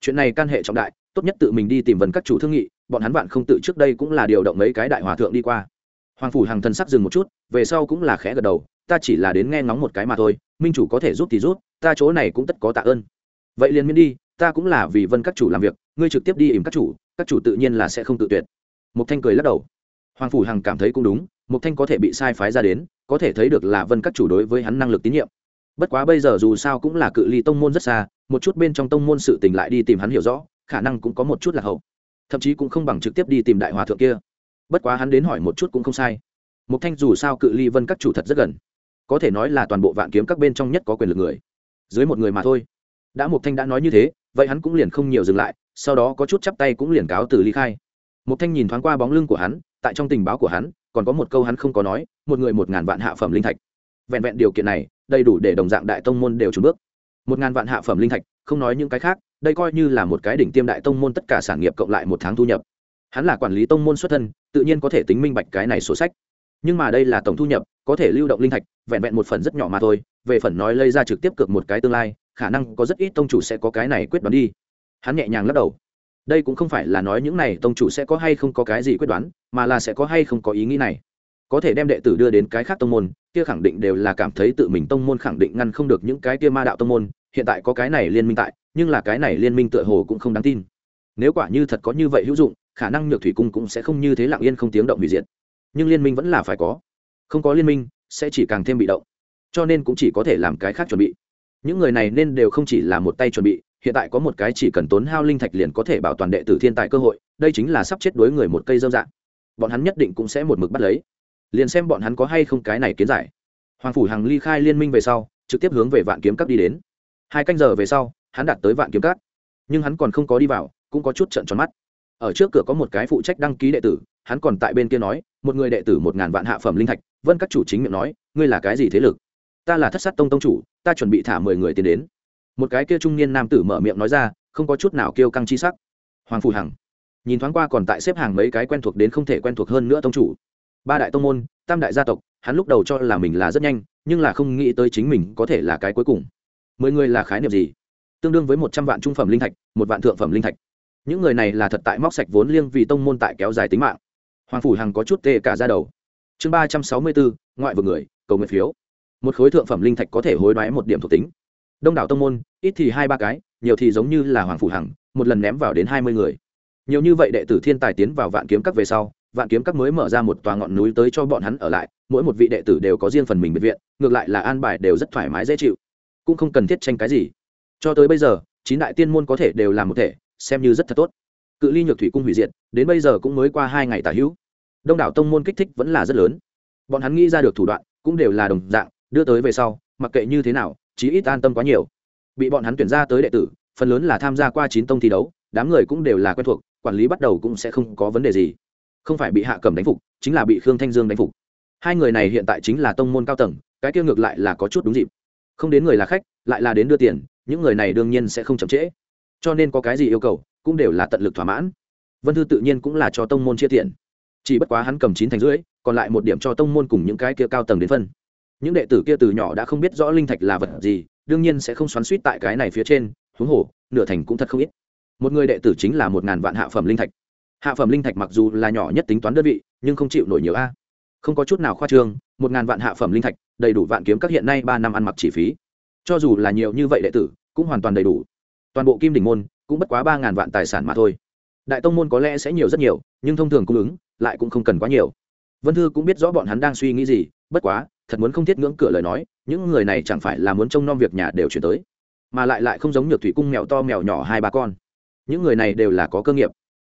Chuyện này can hệ trọng đại, tốt nhất tự mình đi tìm vân các chủ thương nghị, bọn hắn vạn không tự trước đây cũng là điều động mấy cái đại hòa thượng đi qua hoàng phủ hàng thần sắc dừng một chút, về sau cũng là khẽ gật đầu, ta chỉ là đến nghe ngóng một cái mà thôi, minh chủ có thể giúp thì giúp, ta chỗ này cũng tất có tạ ơn. Vậy liền miễn đi, ta cũng là vì vân các chủ làm việc, ngươi trực tiếp đi ìm các chủ các chủ tự nhiên là sẽ không tự tuyệt. Mục thanh cười lắc đầu. Hoàng phủ hằng cảm thấy cũng đúng mục thanh có thể bị sai phái ra đến, có thể thấy được là vân các chủ đối với hắn năng lực tín nhiệm. Bất quá bây giờ dù sao cũng là cự ly tông môn rất xa, một chút bên trong tông môn sự tình lại đi tìm hắn hiểu rõ, khả năng cũng có một chút là hậu. Thậm chí cũng không bằng trực tiếp đi tìm đại hòa thượng kia bất quá hắn đến hỏi một chút cũng không sai. Mục thanh dù sao cự ly vân các chủ thật rất gần. Có thể nói là toàn bộ vạn kiếm các bên trong nhất có quyền lực người. Dưới một người mà thôi. Đã mục thanh đã nói như thế, vậy hắn cũng liền không nhiều dừng lại, sau đó có chút chắp tay cũng liền cáo từ ly khai. Mục thanh nhìn thoáng qua bóng lưng của hắn, tại trong tình báo của hắn, còn có một câu hắn không có nói, một người một ngàn vạn hạ phẩm linh thạch. Vẹn vẹn điều kiện này, đầy đủ để đồng dạng đại tông môn đều trùn bước. Một ngàn vạn hạ phẩm linh thạch, không nói những cái khác, đây coi như là một cái đỉnh tiêm đại tông môn tất cả sản nghiệp cộng lại một tháng thu nhập hắn là quản lý tông môn xuất thân, tự nhiên có thể tính minh bạch cái này sổ sách. Nhưng mà đây là tổng thu nhập, có thể lưu động linh thạch, vẹn vẹn một phần rất nhỏ mà thôi, về phần nói lây ra trực tiếp cược một cái tương lai, khả năng có rất ít tông chủ sẽ có cái này quyết đoán đi. Hắn nhẹ nhàng lắc đầu. Đây cũng không phải là nói những này tông chủ sẽ có hay không có cái gì quyết đoán, mà là sẽ có hay không có ý nghĩ này. Có thể đem đệ tử đưa đến cái khác tông môn, kia khẳng định đều là cảm thấy tự mình tông môn khẳng định ngăn không được những cái kia ma đạo tông môn, hiện tại có cái này liên minh tại, nhưng là cái này liên minh tựa hồ cũng không đáng tin. Nếu quả như thật có như vậy hữu dụng khả năng nhược thủy cung cũng sẽ không như thế lặng yên không tiếng động hủy diệt. Nhưng liên minh vẫn là phải có. Không có liên minh, sẽ chỉ càng thêm bị động. Cho nên cũng chỉ có thể làm cái khác chuẩn bị. Những người này nên đều không chỉ là một tay chuẩn bị, hiện tại có một cái chỉ cần tốn hao linh thạch liền có thể bảo toàn đệ tử thiên tài cơ hội, đây chính là sắp chết đối người một cây dơm dạng. Bọn hắn nhất định cũng sẽ một mực bắt lấy. Liền xem bọn hắn có hay không cái này kiến giải. Hoàng phủ hằng ly khai liên minh về sau, trực tiếp hướng về vạn kiếm các đi đến. Hai canh giờ về sau, hắn đạt tới vạn kiếm các. Nhưng hắn còn không có đi vào, cũng có chút trận tròn mắt ở trước cửa có một cái phụ trách đăng ký đệ tử, hắn còn tại bên kia nói, một người đệ tử một ngàn vạn hạ phẩm linh thạch. Vân các chủ chính miệng nói, ngươi là cái gì thế lực? Ta là thất sát tông tông chủ, ta chuẩn bị thả mười người tiến đến. Một cái kia trung niên nam tử mở miệng nói ra, không có chút nào kêu căng chi sắc. Hoàng phủ hằng, nhìn thoáng qua còn tại xếp hàng mấy cái quen thuộc đến không thể quen thuộc hơn nữa tông chủ. Ba đại tông môn, tam đại gia tộc, hắn lúc đầu cho là mình là rất nhanh, nhưng là không nghĩ tới chính mình có thể là cái cuối cùng. Mười người là khái niệm gì? Tương đương với một trăm vạn trung phẩm linh thạch, một vạn thượng phẩm linh thạch những người này là thật tại móc sạch vốn liêng vì tông môn tại kéo dài tính mạng. Hoàng phủ hằng có chút tê cả ra đầu. Chương ba trăm sáu mươi bốn, ngoại vực người, cầu nguyện phiếu. Một khối thượng phẩm linh thạch có thể hối đoái một điểm thuộc tính. Đông đảo tông môn, ít thì hai ba cái, nhiều thì giống như là hoàng phủ hằng, một lần ném vào đến hai mươi người. Nhiều như vậy đệ tử thiên tài tiến vào vạn kiếm các về sau, vạn kiếm các mới mở ra một tòa ngọn núi tới cho bọn hắn ở lại, mỗi một vị đệ tử đều có riêng phần mình biệt viện, ngược lại là an bài đều rất thoải mái dễ chịu. Cũng không cần thiết tranh cái gì. Cho tới bây giờ, chín đại tiên môn có thể đều làm một thể xem như rất thật tốt. Cự ly nhược thủy cung hủy diệt, đến bây giờ cũng mới qua hai ngày tả hữu. Đông đảo tông môn kích thích vẫn là rất lớn. Bọn hắn nghĩ ra được thủ đoạn, cũng đều là đồng dạng, đưa tới về sau, mặc kệ như thế nào, chí ít an tâm quá nhiều. Bị bọn hắn tuyển ra tới đệ tử, phần lớn là tham gia qua chín tông thi đấu, đám người cũng đều là quen thuộc, quản lý bắt đầu cũng sẽ không có vấn đề gì. Không phải bị hạ cầm đánh phục, chính là bị khương thanh dương đánh phục. Hai người này hiện tại chính là tông môn cao tầng, cái kia ngược lại là có chút đúng dịp. Không đến người là khách, lại là đến đưa tiền, những người này đương nhiên sẽ không chậm trễ cho nên có cái gì yêu cầu cũng đều là tận lực thỏa mãn. Vân thư tự nhiên cũng là cho tông môn chia tiền chỉ bất quá hắn cầm chín thành rưỡi, còn lại một điểm cho tông môn cùng những cái kia cao tầng đến phân. Những đệ tử kia từ nhỏ đã không biết rõ linh thạch là vật gì, đương nhiên sẽ không xoắn suýt tại cái này phía trên, huống hồ, nửa thành cũng thật không ít. Một người đệ tử chính là một ngàn vạn hạ phẩm linh thạch. Hạ phẩm linh thạch mặc dù là nhỏ nhất tính toán đơn vị, nhưng không chịu nổi nhiều a. Không có chút nào khoa trương, một ngàn vạn hạ phẩm linh thạch, đầy đủ vạn kiếm các hiện nay ba năm ăn mặc chi phí. Cho dù là nhiều như vậy đệ tử, cũng hoàn toàn đầy đủ toàn bộ kim đỉnh môn cũng bất quá ba ngàn vạn tài sản mà thôi. Đại tông môn có lẽ sẽ nhiều rất nhiều, nhưng thông thường cung ứng lại cũng không cần quá nhiều. Vân thư cũng biết rõ bọn hắn đang suy nghĩ gì, bất quá, thật muốn không thiết ngưỡng cửa lời nói, những người này chẳng phải là muốn trông nom việc nhà đều chuyển tới, mà lại lại không giống nhược thủy cung mèo to mèo nhỏ hai ba con. Những người này đều là có cơ nghiệp.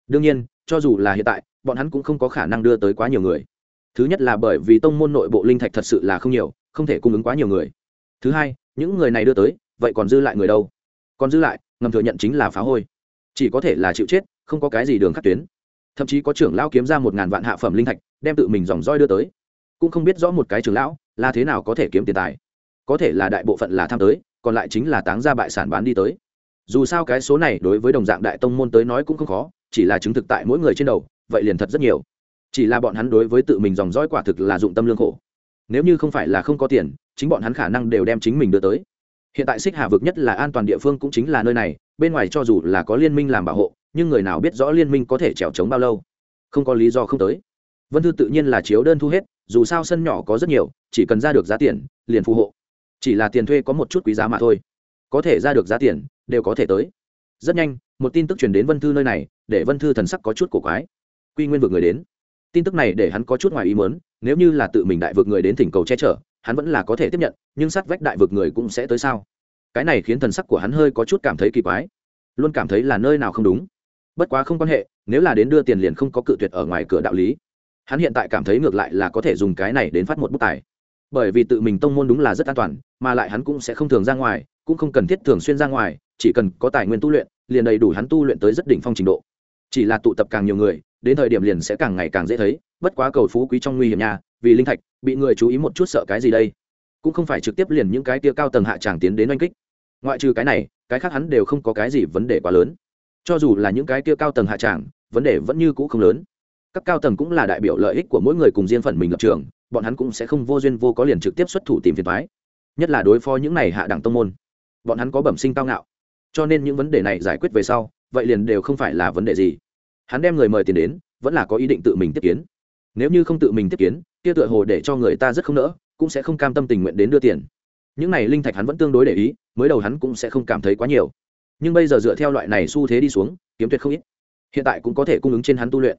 Đương nhiên, cho dù là hiện tại, bọn hắn cũng không có khả năng đưa tới quá nhiều người. Thứ nhất là bởi vì tông môn nội bộ linh thạch thật sự là không nhiều, không thể cung ứng quá nhiều người. Thứ hai, những người này đưa tới, vậy còn dư lại người đâu? Còn dư lại ngầm thừa nhận chính là phá hôi. Chỉ có thể là chịu chết, không có cái gì đường khắc tuyến. Thậm chí có trưởng lão kiếm ra một ngàn vạn hạ phẩm linh thạch, đem tự mình dòng roi đưa tới. Cũng không biết rõ một cái trưởng lão là thế nào có thể kiếm tiền tài. Có thể là đại bộ phận là tham tới, còn lại chính là táng ra bại sản bán đi tới. Dù sao cái số này đối với đồng dạng đại tông môn tới nói cũng không khó, chỉ là chứng thực tại mỗi người trên đầu, vậy liền thật rất nhiều. Chỉ là bọn hắn đối với tự mình dòng dõi quả thực là dụng tâm lương khổ. Nếu như không phải là không có tiền, chính bọn hắn khả năng đều đem chính mình đưa tới hiện tại xích hà vực nhất là an toàn địa phương cũng chính là nơi này, bên ngoài cho dù là có liên minh làm bảo hộ, nhưng người nào biết rõ liên minh có thể trèo trống bao lâu? Không có lý do không tới. Vân thư tự nhiên là chiếu đơn thu hết, dù sao sân nhỏ có rất nhiều, chỉ cần ra được giá tiền, liền phù hộ. Chỉ là tiền thuê có một chút quý giá mà thôi. Có thể ra được giá tiền, đều có thể tới. Rất nhanh, một tin tức truyền đến vân thư nơi này, để vân thư thần sắc có chút cổ quái. Quy nguyên vực người đến. Tin tức này để hắn có chút ngoài ý mớn nếu như là tự mình đại vực người đến thỉnh cầu che chở hắn vẫn là có thể tiếp nhận, nhưng sát vách đại vực người cũng sẽ tới sao? Cái này khiến thần sắc của hắn hơi có chút cảm thấy kỳ quái. Luôn cảm thấy là nơi nào không đúng. Bất quá không quan hệ, nếu là đến đưa tiền liền không có cự tuyệt ở ngoài cửa đạo lý. Hắn hiện tại cảm thấy ngược lại là có thể dùng cái này đến phát một bức tài. Bởi vì tự mình tông môn đúng là rất an toàn, mà lại hắn cũng sẽ không thường ra ngoài, cũng không cần thiết thường xuyên ra ngoài, chỉ cần có tài nguyên tu luyện, liền đầy đủ hắn tu luyện tới rất đỉnh phong trình độ. Chỉ là tụ tập càng nhiều người, đến thời điểm liền sẽ càng ngày càng dễ thấy, bất quá cầu phú quý trong nguy hiểm nha vì linh thạch, bị người chú ý một chút sợ cái gì đây? Cũng không phải trực tiếp liền những cái tia cao tầng hạ tràng tiến đến oanh kích. Ngoại trừ cái này, cái khác hắn đều không có cái gì vấn đề quá lớn. Cho dù là những cái tia cao tầng hạ tràng, vấn đề vẫn như cũ không lớn. Các cao tầng cũng là đại biểu lợi ích của mỗi người cùng riêng phần mình lập trường, bọn hắn cũng sẽ không vô duyên vô có liền trực tiếp xuất thủ tìm phiền thoái nhất là đối phó những này hạ đẳng tông môn. Bọn hắn có bẩm sinh cao ngạo. Cho nên những vấn đề này giải quyết về sau, vậy liền đều không phải là vấn đề gì. Hắn đem người mời tiền đến, vẫn là có ý định tự mình tiếp kiến nếu như không tự mình tiếp kiến, kia tựa hồ để cho người ta rất không nỡ, cũng sẽ không cam tâm tình nguyện đến đưa tiền. Những này linh thạch hắn vẫn tương đối để ý, mới đầu hắn cũng sẽ không cảm thấy quá nhiều. Nhưng bây giờ dựa theo loại này xu thế đi xuống, kiếm tuyệt không ít. Hiện tại cũng có thể cung ứng trên hắn tu luyện.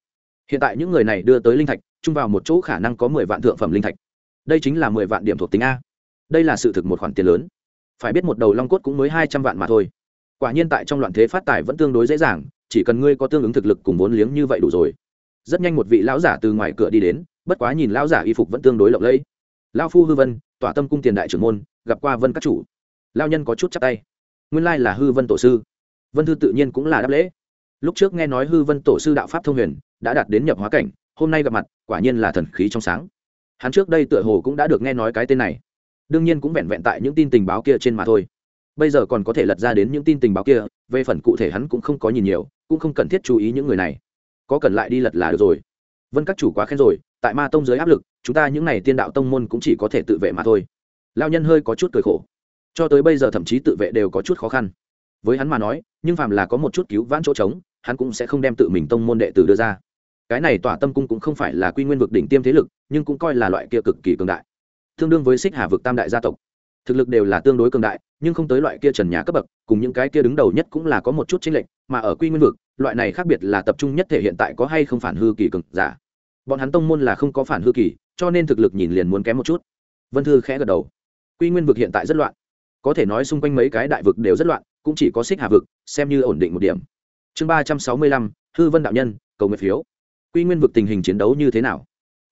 Hiện tại những người này đưa tới linh thạch, chung vào một chỗ khả năng có mười vạn thượng phẩm linh thạch. Đây chính là mười vạn điểm thuộc tính a. Đây là sự thực một khoản tiền lớn. Phải biết một đầu long cốt cũng mới hai trăm vạn mà thôi. Quả nhiên tại trong loạn thế phát tài vẫn tương đối dễ dàng, chỉ cần ngươi có tương ứng thực lực cùng vốn liếng như vậy đủ rồi rất nhanh một vị lão giả từ ngoài cửa đi đến, bất quá nhìn lão giả y phục vẫn tương đối lộng lẫy. Lão phu hư vân, tỏa tâm cung tiền đại trưởng môn, gặp qua vân các chủ. Lao nhân có chút chắp tay. Nguyên lai là hư vân tổ sư. Vân thư tự nhiên cũng là đáp lễ. Lúc trước nghe nói hư vân tổ sư đạo pháp thông huyền, đã đạt đến nhập hóa cảnh, hôm nay gặp mặt, quả nhiên là thần khí trong sáng. Hắn trước đây tựa hồ cũng đã được nghe nói cái tên này. Đương nhiên cũng vẹn vẹn tại những tin tình báo kia trên mà thôi. Bây giờ còn có thể lật ra đến những tin tình báo kia, về phần cụ thể hắn cũng không có nhìn nhiều, cũng không cần thiết chú ý những người này có cần lại đi lật là được rồi. Vân các chủ quá khen rồi, tại ma tông dưới áp lực, chúng ta những n à y tiên đạo tông môn cũng chỉ có thể tự vệ mà thôi. Lao nhân hơi có chút cười khổ. Cho tới bây giờ thậm chí tự vệ đều có chút khó khăn. Với hắn mà nói, nhưng phàm là có một chút cứu vãn chỗ trống, hắn cũng sẽ không đem tự mình tông môn đệ tử đưa ra. Cái này tỏa tâm cung cũng không phải là quy nguyên vực đỉnh tiêm thế lực, nhưng cũng coi là loại kia cực kỳ cường đại. Tương đương với xích hà vực tam đại gia tộc. Thực lực đều là tương đối cường đại, nhưng không tới loại kia trần nhà cấp bậc, cùng những cái kia đứng đầu nhất cũng là có một chút chênh lệch, mà ở quy nguyên vực loại này khác biệt là tập trung nhất thể hiện tại có hay không phản hư kỳ cường giả. Bọn hắn tông môn là không có phản hư kỳ, cho nên thực lực nhìn liền muốn kém một chút. Vân thư khẽ gật đầu. Quy nguyên vực hiện tại rất loạn. Có thể nói xung quanh mấy cái đại vực đều rất loạn, cũng chỉ có xích hà vực, xem như ổn định một điểm. Chương ba trăm sáu mươi lăm, hư vân đạo nhân, cầu nguyện phiếu. Quy nguyên vực tình hình chiến đấu như thế nào?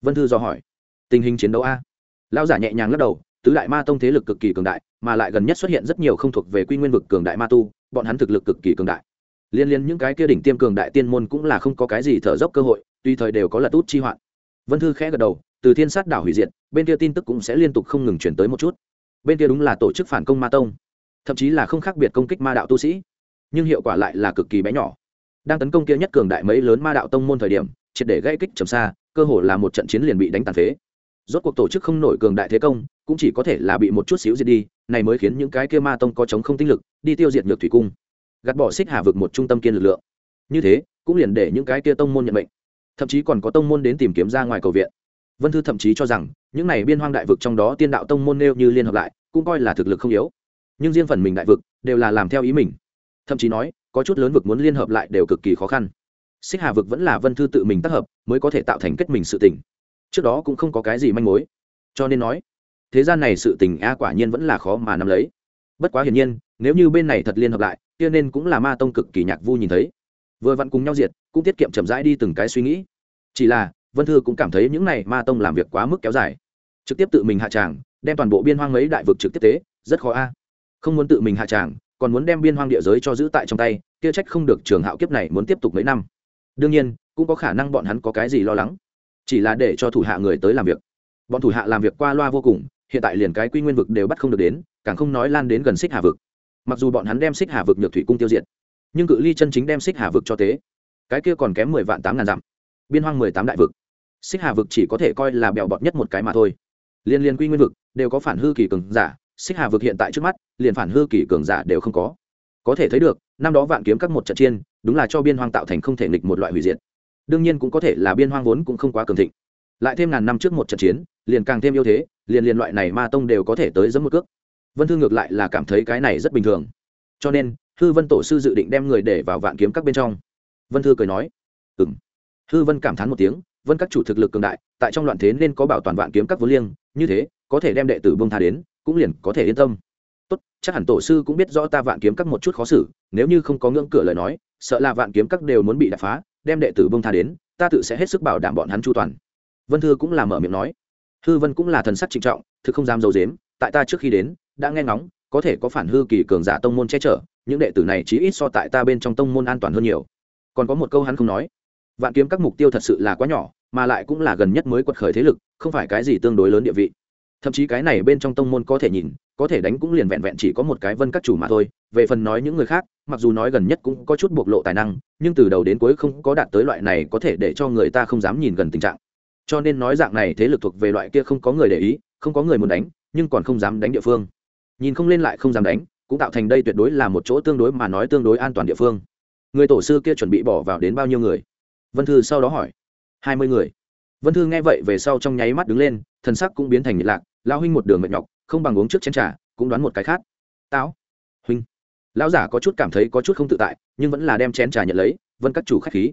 Vân thư do hỏi. Tình hình chiến đấu a? Lao giả nhẹ nhàng lắc đầu, tứ đại ma tông thế lực cực kỳ cường đại, mà lại gần nhất xuất hiện rất nhiều không thuộc về quy nguyên vực cường đại ma tu, bọn hắn thực lực cực kỳ cường đại liên liên những cái kia đỉnh tiêm cường đại tiên môn cũng là không có cái gì thở dốc cơ hội tùy thời đều có lật út chi hoạn. Vân thư khẽ gật đầu, từ thiên sát đảo hủy diệt, bên kia tin tức cũng sẽ liên tục không ngừng chuyển tới một chút. Bên kia đúng là tổ chức phản công ma tông, thậm chí là không khác biệt công kích ma đạo tu sĩ, nhưng hiệu quả lại là cực kỳ bé nhỏ. Đang tấn công kia nhất cường đại mấy lớn ma đạo tông môn thời điểm, triệt để gây kích trầm xa, cơ hồ là một trận chiến liền bị đánh tàn phế. Rốt cuộc tổ chức không nổi cường đại thế công, cũng chỉ có thể là bị một chút xíu diệt đi, này mới khiến những cái kia ma tông có chống không tinh lực, đi tiêu diệt nhược thủy cung gạt bỏ xích hà vực một trung tâm kiên lực lượng. Như thế, cũng liền để những cái kia tông môn nhận mệnh. Thậm chí còn có tông môn đến tìm kiếm ra ngoài cầu viện. Vân thư thậm chí cho rằng, những này biên hoang đại vực trong đó tiên đạo tông môn nêu như liên hợp lại, cũng coi là thực lực không yếu. Nhưng riêng phần mình đại vực, đều là làm theo ý mình. Thậm chí nói, có chút lớn vực muốn liên hợp lại đều cực kỳ khó khăn. Xích hà vực vẫn là vân thư tự mình tác hợp, mới có thể tạo thành kết mình sự tình. Trước đó cũng không có cái gì manh mối. Cho nên nói, thế gian này sự tình a quả nhiên vẫn là khó mà nắm lấy bất quá hiển nhiên, nếu như bên này thật liên hợp lại, kia nên cũng là ma tông cực kỳ nhạc vu nhìn thấy. Vừa vặn cùng nhau diệt, cũng tiết kiệm chậm rãi đi từng cái suy nghĩ. Chỉ là, vân thư cũng cảm thấy những này ma tông làm việc quá mức kéo dài. Trực tiếp tự mình hạ tràng, đem toàn bộ biên hoang mấy đại vực trực tiếp tế, rất khó a. Không muốn tự mình hạ tràng, còn muốn đem biên hoang địa giới cho giữ tại trong tay, kia trách không được trường hạo kiếp này muốn tiếp tục mấy năm. Đương nhiên, cũng có khả năng bọn hắn có cái gì lo lắng. Chỉ là để cho thủ hạ người tới làm việc. Bọn thủ hạ làm việc qua loa vô cùng hiện tại liền cái quy nguyên vực đều bắt không được đến, càng không nói lan đến gần xích hà vực. Mặc dù bọn hắn đem xích hà vực nhược thủy cung tiêu diệt, nhưng cự ly chân chính đem xích hà vực cho tế. Cái kia còn kém mười vạn tám ngàn dặm. Biên hoang mười tám đại vực. Xích hà vực chỉ có thể coi là bèo bọt nhất một cái mà thôi. Liên liên quy nguyên vực đều có phản hư kỳ cường giả xích hà vực hiện tại trước mắt, liền phản hư kỳ cường giả đều không có. Có thể thấy được, năm đó vạn kiếm các một trận chiên đúng là cho biên hoang tạo thành không thể nghịch một loại hủy diệt. Đương nhiên cũng có thể là biên hoang vốn cũng không quá cường thịnh lại thêm ngàn năm trước một trận chiến, liền càng thêm yêu thế, liền liền loại này ma tông đều có thể tới dẫm một cước. Vân thư ngược lại là cảm thấy cái này rất bình thường. Cho nên, hư vân tổ sư dự định đem người để vào vạn kiếm các bên trong. Vân thư cười nói ừ m hư vân cảm thán một tiếng, vân các chủ thực lực cường đại, tại trong loạn thế nên có bảo toàn vạn kiếm các vô liêng, như thế, có thể đem đệ tử bông tha đến, cũng liền có thể yên tâm. Tốt, chắc hẳn tổ sư cũng biết rõ ta vạn kiếm các một chút khó xử, nếu như không có ngưỡng cửa lời nói, sợ là vạn kiếm các đều muốn bị đập phá, đem đệ tử bông tha đến, ta tự sẽ hết sức bảo đảm bọn hắn chu toàn vân thư cũng là mở miệng nói. Hư vân cũng là thần sắc trịnh trọng, thực không dám d i ấ u dếm tại ta trước khi đến, đã nghe ngóng, có thể có phản hư kỳ cường giả tông môn che chở, những đệ tử này chí ít so tại ta bên trong tông môn an toàn hơn nhiều. Còn có một câu hắn không nói. Vạn kiếm các mục tiêu thật sự là quá nhỏ, mà lại cũng là gần nhất mới quật khởi thế lực, không phải cái gì tương đối lớn địa vị. Thậm chí cái này bên trong tông môn có thể nhìn, có thể đánh cũng liền vẹn vẹn chỉ có một cái vân các chủ mà thôi, về phần nói những người khác, mặc dù nói gần nhất cũng có chút bộc lộ tài năng, nhưng từ đầu đến cuối không có đạt tới loại này có thể để cho người ta không dám nhìn gần tình trạng cho nên nói dạng này thế lực thuộc về loại kia không có người để ý, không có người muốn đánh, nhưng còn không dám đánh địa phương. Nhìn không lên lại không dám đánh, cũng tạo thành đây tuyệt đối là một chỗ tương đối mà nói tương đối an toàn địa phương. Người tổ sư kia chuẩn bị bỏ vào đến bao nhiêu người? Vân thư sau đó hỏi. Hai mươi người. Vân thư nghe vậy về sau trong nháy mắt đứng lên, thần sắc cũng biến thành nhiệt lạc lao huynh một đường mệt nhọc, không bằng uống trước chén trà, cũng đoán một cái khác. Táo. Huynh. Lão giả có chút cảm thấy có chút không tự tại, nhưng vẫn là đem chén trà nhận lấy, vân các chủ khách khí.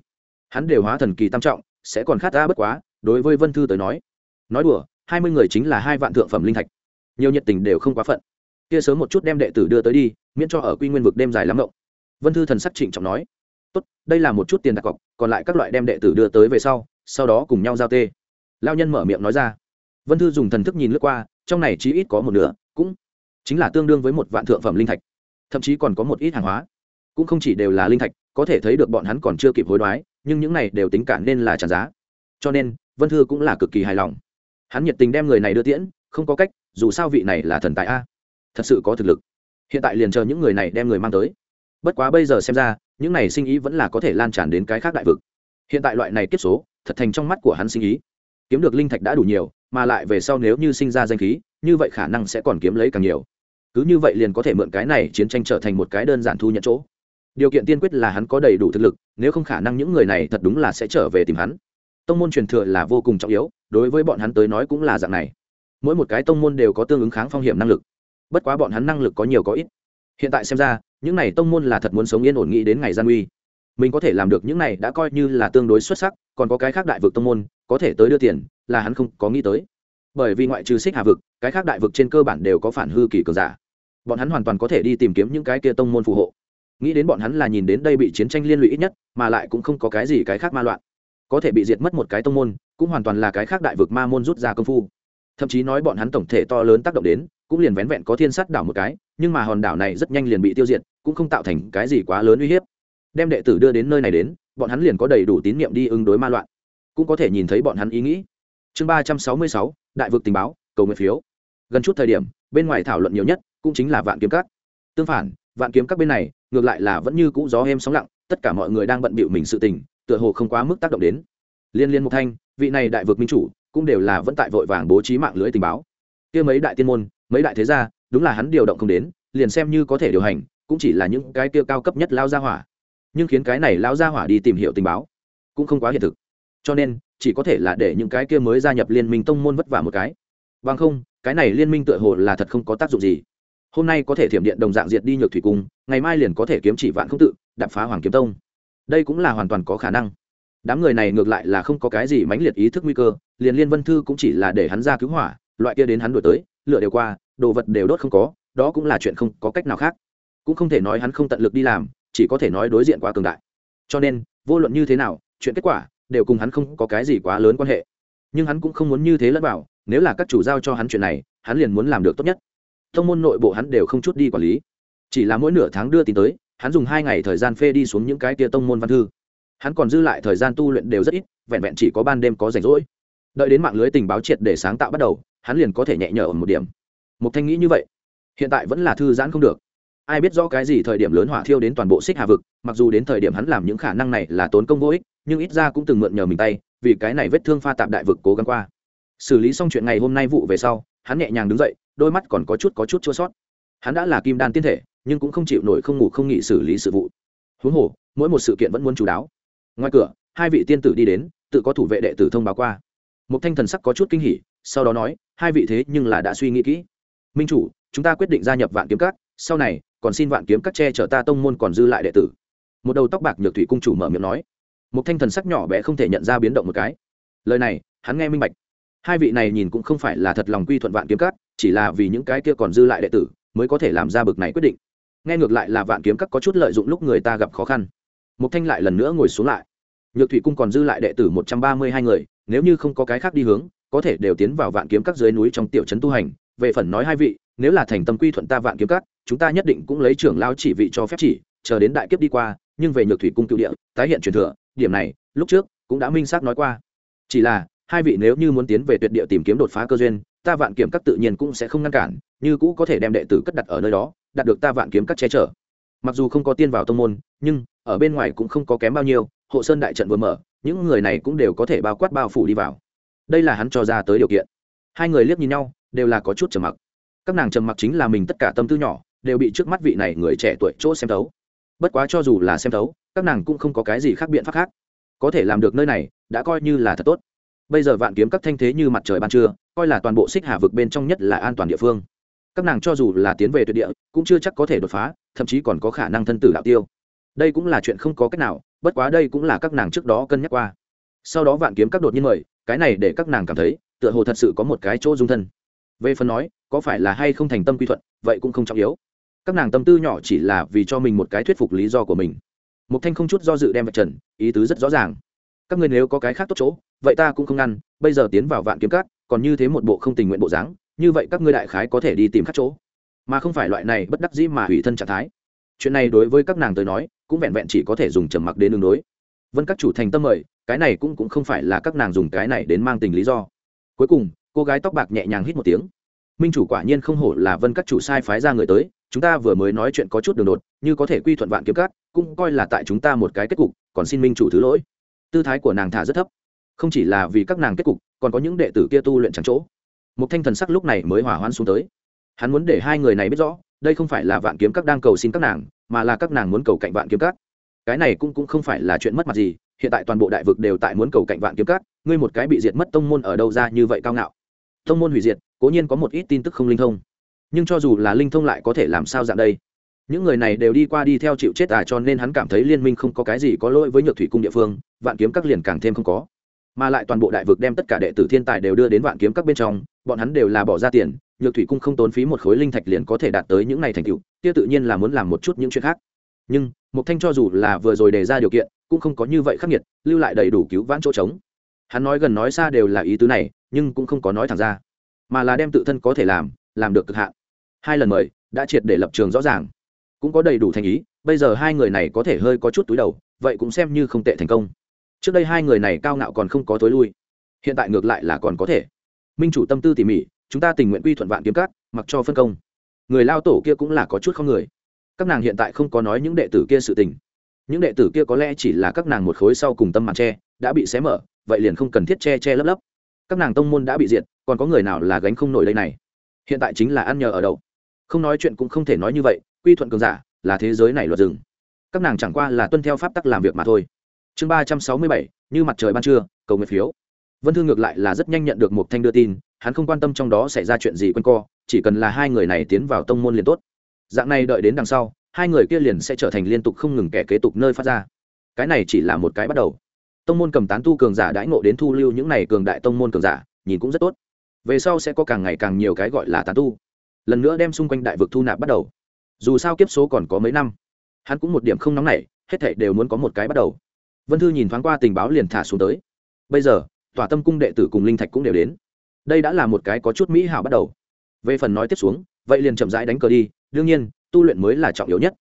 Hắn đều hóa thần kỳ tam trọng, sẽ còn khát ra bất quá đối với vân thư tới nói nói đùa hai mươi người chính là hai vạn thượng phẩm linh thạch nhiều nhiệt tình đều không quá phận kia sớm một chút đem đệ tử đưa tới đi miễn cho ở quy nguyên vực đêm dài lắm động vân thư thần sắc trịnh trọng nói tốt đây là một chút tiền đặt cọc còn lại các loại đem đệ tử đưa tới về sau sau đó cùng nhau giao tê lao nhân mở miệng nói ra vân thư dùng thần thức nhìn lướt qua trong này chí ít có một nửa cũng chính là tương đương với một vạn thượng phẩm linh thạch thậm chí còn có một ít hàng hóa cũng không chỉ đều là linh thạch có thể thấy được bọn hắn còn chưa kịp hối đoái nhưng những này đều tính cả nên là trả giá cho nên vân thư cũng là cực kỳ hài lòng. Hắn nhiệt tình đem người này đưa tiễn, không có cách, dù sao vị này là thần tài a. Thật sự có thực lực. Hiện tại liền chờ những người này đem người mang tới. Bất quá bây giờ xem ra, những này sinh ý vẫn là có thể lan tràn đến cái khác đại vực. Hiện tại loại này kiếp số, thật thành trong mắt của hắn sinh ý. Kiếm được linh thạch đã đủ nhiều, mà lại về sau nếu như sinh ra danh khí, như vậy khả năng sẽ còn kiếm lấy càng nhiều. Cứ như vậy liền có thể mượn cái này chiến tranh trở thành một cái đơn giản thu nhận chỗ. Điều kiện tiên quyết là hắn có đầy đủ thực lực, nếu không khả năng những người này thật đúng là sẽ trở về tìm hắn tông môn truyền thừa là vô cùng trọng yếu, đối với bọn hắn tới nói cũng là dạng này. Mỗi một cái tông môn đều có tương ứng kháng phong hiểm năng lực. Bất quá bọn hắn năng lực có nhiều có ít. Hiện tại xem ra, những này tông môn là thật muốn sống yên ổn nghĩ đến ngày gian uy. Mình có thể làm được những này đã coi như là tương đối xuất sắc, còn có cái khác đại vực tông môn, có thể tới đưa tiền, là hắn không có nghĩ tới. Bởi vì ngoại trừ xích hà vực, cái khác đại vực trên cơ bản đều có phản hư kỳ cường giả. Bọn hắn hoàn toàn có thể đi tìm kiếm những cái kia tông môn phù hộ. Nghĩ đến bọn hắn là nhìn đến đây bị chiến tranh liên lụy ít nhất, mà lại cũng không có cái gì cái khác ma loạn có thể bị diệt mất một cái tông môn, cũng hoàn toàn là cái khác đại vực ma môn rút ra công phu. Thậm chí nói bọn hắn tổng thể to lớn tác động đến, cũng liền vén vẹn có thiên sát đảo một cái, nhưng mà hòn đảo này rất nhanh liền bị tiêu diệt, cũng không tạo thành cái gì quá lớn uy hiếp. Đem đệ tử đưa đến nơi này đến, bọn hắn liền có đầy đủ tín nhiệm đi ứng đối ma loạn. Cũng có thể nhìn thấy bọn hắn ý nghĩ. Chương ba trăm sáu mươi sáu, đại vực tình báo, cầu nguyện phiếu. Gần chút thời điểm, bên ngoài thảo luận nhiều nhất, cũng chính là vạn kiếm các. Tương phản, vạn kiếm các bên này, ngược lại là vẫn như cũ gió êm sóng lặng, tất cả mọi người đang bận bịu mình sự tình tựa hồ không quá mức tác động đến. Liên liên mục thanh, vị này đại vực minh chủ, cũng đều là vẫn tại vội vàng bố trí mạng lưới tình báo. Kia mấy đại tiên môn, mấy đại thế gia, đúng là hắn điều động không đến, liền xem như có thể điều hành, cũng chỉ là những cái kia cao cấp nhất lao gia hỏa. Nhưng khiến cái này lao gia hỏa đi tìm hiểu tình báo, cũng không quá hiện thực. Cho nên, chỉ có thể là để những cái kia mới gia nhập liên minh tông môn vất vả một cái. Bằng không, cái này liên minh tựa hồ là thật không có tác dụng gì. Hôm nay có thể thiểm điện đồng dạng diệt đi nhược thủy cung, ngày mai liền có thể kiếm chỉ vạn không tự đập phá hoàng kiếm tông đây cũng là hoàn toàn có khả năng. Đám người này ngược lại là không có cái gì mãnh liệt ý thức nguy cơ, liền liên vân thư cũng chỉ là để hắn ra cứu hỏa, loại kia đến hắn đổi tới, lựa đều qua, đồ vật đều đốt không có, đó cũng là chuyện không có cách nào khác. Cũng không thể nói hắn không tận lực đi làm, chỉ có thể nói đối diện quá cường đại. Cho nên, vô luận như thế nào, chuyện kết quả đều cùng hắn không có cái gì quá lớn quan hệ. Nhưng hắn cũng không muốn như thế lẫn vào, nếu là các chủ giao cho hắn chuyện này, hắn liền muốn làm được tốt nhất. Thông môn nội bộ hắn đều không chút đi quản lý. Chỉ là mỗi nửa tháng đưa tin tới hắn dùng hai ngày thời gian phê đi xuống những cái tia tông môn văn thư. Hắn còn dư lại thời gian tu luyện đều rất ít, vẹn vẹn chỉ có ban đêm có rảnh rỗi. Đợi đến mạng lưới tình báo triệt để sáng tạo bắt đầu, hắn liền có thể nhẹ nhở ở một điểm. Mục thanh nghĩ như vậy. Hiện tại vẫn là thư giãn không được. Ai biết rõ cái gì thời điểm lớn hỏa thiêu đến toàn bộ xích hà vực, mặc dù đến thời điểm hắn làm những khả năng này là tốn công vô ích, nhưng ít ra cũng từng mượn nhờ mình tay, vì cái này vết thương pha tạp đại vực cố gắng qua. Xử lý xong chuyện ngày hôm nay vụ về sau, hắn nhẹ nhàng đứng dậy, đôi mắt còn có chút có chút chua sót. Hắn đã là kim đan tiên thể nhưng cũng không chịu nổi không ngủ không nghỉ xử lý sự vụ. Huống hồ, mỗi một sự kiện vẫn muốn chú đáo. Ngoài cửa, hai vị tiên tử đi đến, tự có thủ vệ đệ tử thông báo qua. Một thanh thần sắc có chút kinh hỉ, sau đó nói, hai vị thế nhưng là đã suy nghĩ kỹ. Minh chủ, chúng ta quyết định gia nhập vạn kiếm cát sau này, còn xin vạn kiếm cát che chở ta tông môn còn dư lại đệ tử. Một đầu tóc bạc nhược thủy cung chủ mở miệng nói. Một thanh thần sắc nhỏ bé không thể nhận ra biến động một cái. Lời này, hắn nghe minh bạch. Hai vị này nhìn cũng không phải là thật lòng quy thuận vạn kiếm cát chỉ là vì những cái kia còn dư lại đệ tử, mới có thể làm ra bực này quyết định nghe ngược lại là vạn kiếm các có chút lợi dụng lúc người ta gặp khó khăn. Mục thanh lại lần nữa ngồi xuống lại. Nhược thủy cung còn dư lại đệ tử một trăm ba mươi hai người, nếu như không có cái khác đi hướng, có thể đều tiến vào vạn kiếm các dưới núi trong tiểu trấn tu hành. Về phần nói hai vị, nếu là thành tâm quy thuận ta vạn kiếm các, chúng ta nhất định cũng lấy trưởng lao chỉ vị cho phép chỉ, chờ đến đại kiếp đi qua, nhưng về nhược thủy cung cựu địa, tái hiện truyền thừa, điểm này, lúc trước, cũng đã minh xác nói qua. Chỉ là, hai vị nếu như muốn tiến về tuyệt địa tìm kiếm đột phá cơ duyên, ta vạn kiếm các tự nhiên cũng sẽ không ngăn cản, như cũ có thể đem đệ tử cất đặt ở nơi đó đạt được ta vạn kiếm các che chở. Mặc dù không có tiên vào tông môn, nhưng ở bên ngoài cũng không có kém bao nhiêu, hộ sơn đại trận vừa mở, những người này cũng đều có thể bao quát bao phủ đi vào. Đây là hắn cho ra tới điều kiện. Hai người liếc nhìn nhau, đều là có chút trầm mặc. Các nàng trầm mặc chính là mình tất cả tâm tư nhỏ, đều bị trước mắt vị này người trẻ tuổi chỗ xem thấu. Bất quá cho dù là xem thấu, các nàng cũng không có cái gì khác biện pháp khác. Có thể làm được nơi này, đã coi như là thật tốt. Bây giờ vạn kiếm các thanh thế như mặt trời ban trưa, coi là toàn bộ xích hà vực bên trong nhất là an toàn địa phương các nàng cho dù là tiến về tuyệt địa, cũng chưa chắc có thể đột phá, thậm chí còn có khả năng thân tử đạo tiêu. Đây cũng là chuyện không có cách nào, bất quá đây cũng là các nàng trước đó cân nhắc qua. Sau đó vạn kiếm các đột nhiên mời, cái này để các nàng cảm thấy, tựa hồ thật sự có một cái chỗ dung thân. Về phần nói, có phải là hay không thành tâm quy thuận, vậy cũng không trọng yếu. Các nàng tâm tư nhỏ chỉ là vì cho mình một cái thuyết phục lý do của mình. Mục thanh không chút do dự đem vạch trần, ý tứ rất rõ ràng. Các ngươi nếu có cái khác tốt chỗ, vậy ta cũng không ngăn, bây giờ tiến vào vạn kiếm các, còn như thế một bộ không tình nguyện bộ dáng như vậy các ngươi đại khái có thể đi tìm các chỗ. Mà không phải loại này bất đắc dĩ mà hủy thân trạng thái. Chuyện này đối với các nàng tới nói, cũng vẹn vẹn chỉ có thể dùng trầm mặc đến đường đối. Vân các chủ thành tâm mời, cái này cũng cũng không phải là các nàng dùng cái này đến mang tình lý do. Cuối cùng, cô gái tóc bạc nhẹ nhàng hít một tiếng. Minh chủ quả nhiên không hổ là vân các chủ sai phái ra người tới, chúng ta vừa mới nói chuyện có chút đường đột, như có thể quy thuận vạn kiếm cát cũng coi là tại chúng ta một cái kết cục, còn xin minh chủ thứ lỗi. Tư thái của nàng thả rất thấp. Không chỉ là vì các nàng kết cục, còn có những đệ tử kia tu luyện chẳng chỗ một thanh thần sắc lúc này mới hỏa hoãn xuống tới. Hắn muốn để hai người này biết rõ, đây không phải là vạn kiếm các đang cầu xin các nàng, mà là các nàng muốn cầu cạnh vạn kiếm các. Cái này cũng cũng không phải là chuyện mất mặt gì, hiện tại toàn bộ đại vực đều tại muốn cầu cạnh vạn kiếm các, ngươi một cái bị diệt mất tông môn ở đâu ra như vậy cao ngạo. Tông môn hủy diệt, cố nhiên có một ít tin tức không linh thông. Nhưng cho dù là linh thông lại có thể làm sao dạng đây? Những người này đều đi qua đi theo chịu chết à cho nên hắn cảm thấy liên minh không có cái gì có lỗi với nhược thủy cung địa phương, vạn kiếm các liền càng thêm không có. Mà lại toàn bộ đại vực đem tất cả đệ tử thiên tài đều đưa đến vạn kiếm các bên trong bọn hắn đều là bỏ ra tiền, nhược thủy cung không tốn phí một khối linh thạch liền có thể đạt tới những này thành tựu, kia tự nhiên là muốn làm một chút những chuyện khác. Nhưng mục thanh cho dù là vừa rồi đề ra điều kiện, cũng không có như vậy khắc nghiệt, lưu lại đầy đủ cứu vãn chỗ trống. Hắn nói gần nói xa đều là ý tứ này, nhưng cũng không có nói thẳng ra, mà là đem tự thân có thể làm làm được cực hạn. Hai lần mời, đã triệt để lập trường rõ ràng. Cũng có đầy đủ thành ý, bây giờ hai người này có thể hơi có chút túi đầu, vậy cũng xem như không tệ thành công. Trước đây hai người này cao ngạo còn không có tối lui, hiện tại ngược lại là còn có thể minh chủ tâm tư tỉ mỉ, chúng ta tình nguyện quy thuận vạn kiếm cát mặc cho phân công. Người lao tổ kia cũng là có chút không người. Các nàng hiện tại không có nói những đệ tử kia sự tình. Những đệ tử kia có lẽ chỉ là các nàng một khối sau cùng tâm màn tre, đã bị xé mở, vậy liền không cần thiết che che lấp lấp. Các nàng tông môn đã bị diệt, còn có người nào là gánh không nổi đây này? Hiện tại chính là ăn nhờ ở đậu. Không nói chuyện cũng không thể nói như vậy, quy thuận cường giả là thế giới này luật rừng. Các nàng chẳng qua là tuân theo pháp tắc làm việc mà thôi. Chương ba trăm sáu mươi bảy, như mặt trời ban trưa, cầu nguyện phiếu vân thương ngược lại là rất nhanh nhận được một thanh đưa tin, hắn không quan tâm trong đó xảy ra chuyện gì quanh co, chỉ cần là hai người này tiến vào tông môn liền tốt. Dạng này đợi đến đằng sau, hai người kia liền sẽ trở thành liên tục không ngừng kẻ kế tục nơi phát ra. Cái này chỉ là một cái bắt đầu. Tông môn cầm tán tu cường giả đãi ngộ đến thu lưu những này cường đại tông môn cường giả, nhìn cũng rất tốt. Về sau sẽ có càng ngày càng nhiều cái gọi là tán tu. Lần nữa đem xung quanh đại vực thu nạp bắt đầu. Dù sao kiếp số còn có mấy năm, hắn cũng một điểm không nóng nảy, hết thảy đều muốn có một cái bắt đầu. Vân thư nhìn thoáng qua tình báo liền thả xuống tới. Bây giờ tòa tâm cung đệ tử cùng linh thạch cũng đều đến. Đây đã là một cái có chút mỹ hảo bắt đầu. Về phần nói tiếp xuống, vậy liền chậm rãi đánh cờ đi, đương nhiên, tu luyện mới là trọng yếu nhất.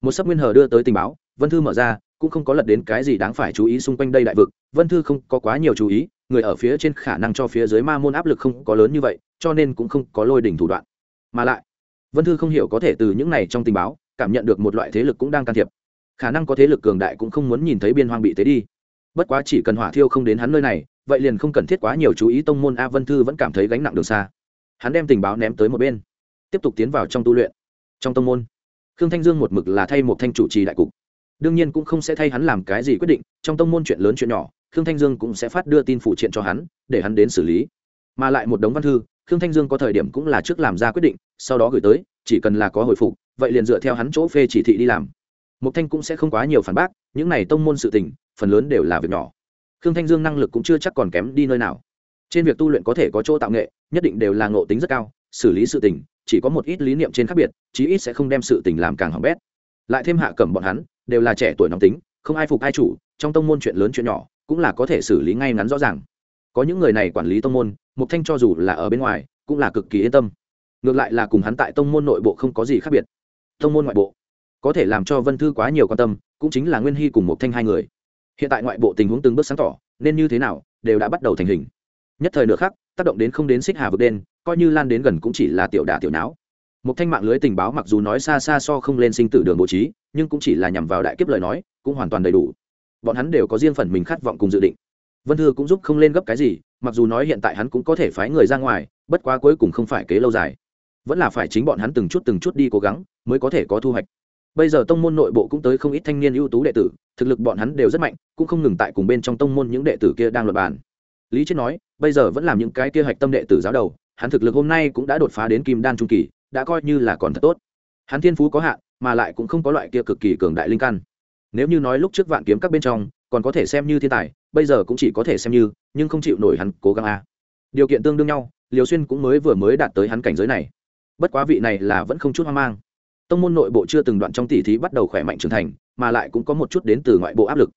Một sắp nguyên hờ đưa tới tình báo, vân thư mở ra, cũng không có lật đến cái gì đáng phải chú ý xung quanh đây đại vực, vân thư không có quá nhiều chú ý, người ở phía trên khả năng cho phía dưới ma môn áp lực không có lớn như vậy, cho nên cũng không có lôi đỉnh thủ đoạn. Mà lại, vân thư không hiểu có thể từ những này trong tình báo, cảm nhận được một loại thế lực cũng đang can thiệp. Khả năng có thế lực cường đại cũng không muốn nhìn thấy biên hoang bị tế đi. Bất quá chỉ cần hỏa thiêu không đến hắn nơi này vậy liền không cần thiết quá nhiều chú ý tông môn a vân thư vẫn cảm thấy gánh nặng đường xa. Hắn đem tình báo ném tới một bên, tiếp tục tiến vào trong tu luyện. Trong tông môn, khương thanh dương một mực là thay một thanh chủ trì đại cục. Đương nhiên cũng không sẽ thay hắn làm cái gì quyết định, trong tông môn chuyện lớn chuyện nhỏ, khương thanh dương cũng sẽ phát đưa tin phụ triện cho hắn, để hắn đến xử lý. Mà lại một đống văn thư, khương thanh dương có thời điểm cũng là trước làm ra quyết định, sau đó gửi tới, chỉ cần là có hồi phục, vậy liền dựa theo hắn chỗ phê chỉ thị đi làm. Mục thanh cũng sẽ không quá nhiều phản bác, những này tông môn sự tình, phần lớn đều là việc nhỏ khương thanh dương năng lực cũng chưa chắc còn kém đi nơi nào. Trên việc tu luyện có thể có chỗ tạo nghệ, nhất định đều là ngộ tính rất cao, xử lý sự tình, chỉ có một ít lý niệm trên khác biệt, chí ít sẽ không đem sự tình làm càng hỏng bét. Lại thêm hạ cẩm bọn hắn, đều là trẻ tuổi nóng tính, không ai phục ai chủ, trong tông môn chuyện lớn chuyện nhỏ, cũng là có thể xử lý ngay ngắn rõ ràng. Có những người này quản lý tông môn, mục thanh cho dù là ở bên ngoài, cũng là cực kỳ yên tâm. Ngược lại là cùng hắn tại tông môn nội bộ không có gì khác biệt. Tông môn ngoại bộ, có thể làm cho vân thư quá nhiều quan tâm, cũng chính là nguyên hy cùng Mục thanh hai người hiện tại ngoại bộ tình huống từng bước sáng tỏ, nên như thế nào, đều đã bắt đầu thành hình. Nhất thời nửa khác tác động đến không đến xích hà vực đen, coi như lan đến gần cũng chỉ là tiểu đả tiểu não. Một thanh mạng lưới tình báo mặc dù nói xa xa so không lên sinh tử đường bố trí, nhưng cũng chỉ là nhằm vào đại kiếp lời nói, cũng hoàn toàn đầy đủ. Bọn hắn đều có riêng phần mình khát vọng cùng dự định. Vân thư cũng giúp không lên gấp cái gì, mặc dù nói hiện tại hắn cũng có thể phái người ra ngoài, bất quá cuối cùng không phải kế lâu dài. Vẫn là phải chính bọn hắn từng chút từng chút đi cố gắng, mới có thể có thu hoạch bây giờ tông môn nội bộ cũng tới không ít thanh niên ưu tú đệ tử, thực lực bọn hắn đều rất mạnh, cũng không ngừng tại cùng bên trong tông môn những đệ tử kia đang luật bàn. Lý chết nói, bây giờ vẫn làm những cái kia hạch tâm đệ tử giáo đầu, hắn thực lực hôm nay cũng đã đột phá đến kim đan trung kỳ, đã coi như là còn thật tốt. Hắn thiên phú có hạn, mà lại cũng không có loại kia cực kỳ cường đại linh căn. Nếu như nói lúc trước vạn kiếm các bên trong, còn có thể xem như thiên tài, bây giờ cũng chỉ có thể xem như, nhưng không chịu nổi hắn cố gắng a. Điều kiện tương đương nhau, liều xuyên cũng mới vừa mới đạt tới hắn cảnh giới này. Bất quá vị này là vẫn không chút hoang mang tông môn nội bộ chưa từng đoạn trong tỷ thí bắt đầu khỏe mạnh trưởng thành, mà lại cũng có một chút đến từ ngoại bộ áp lực.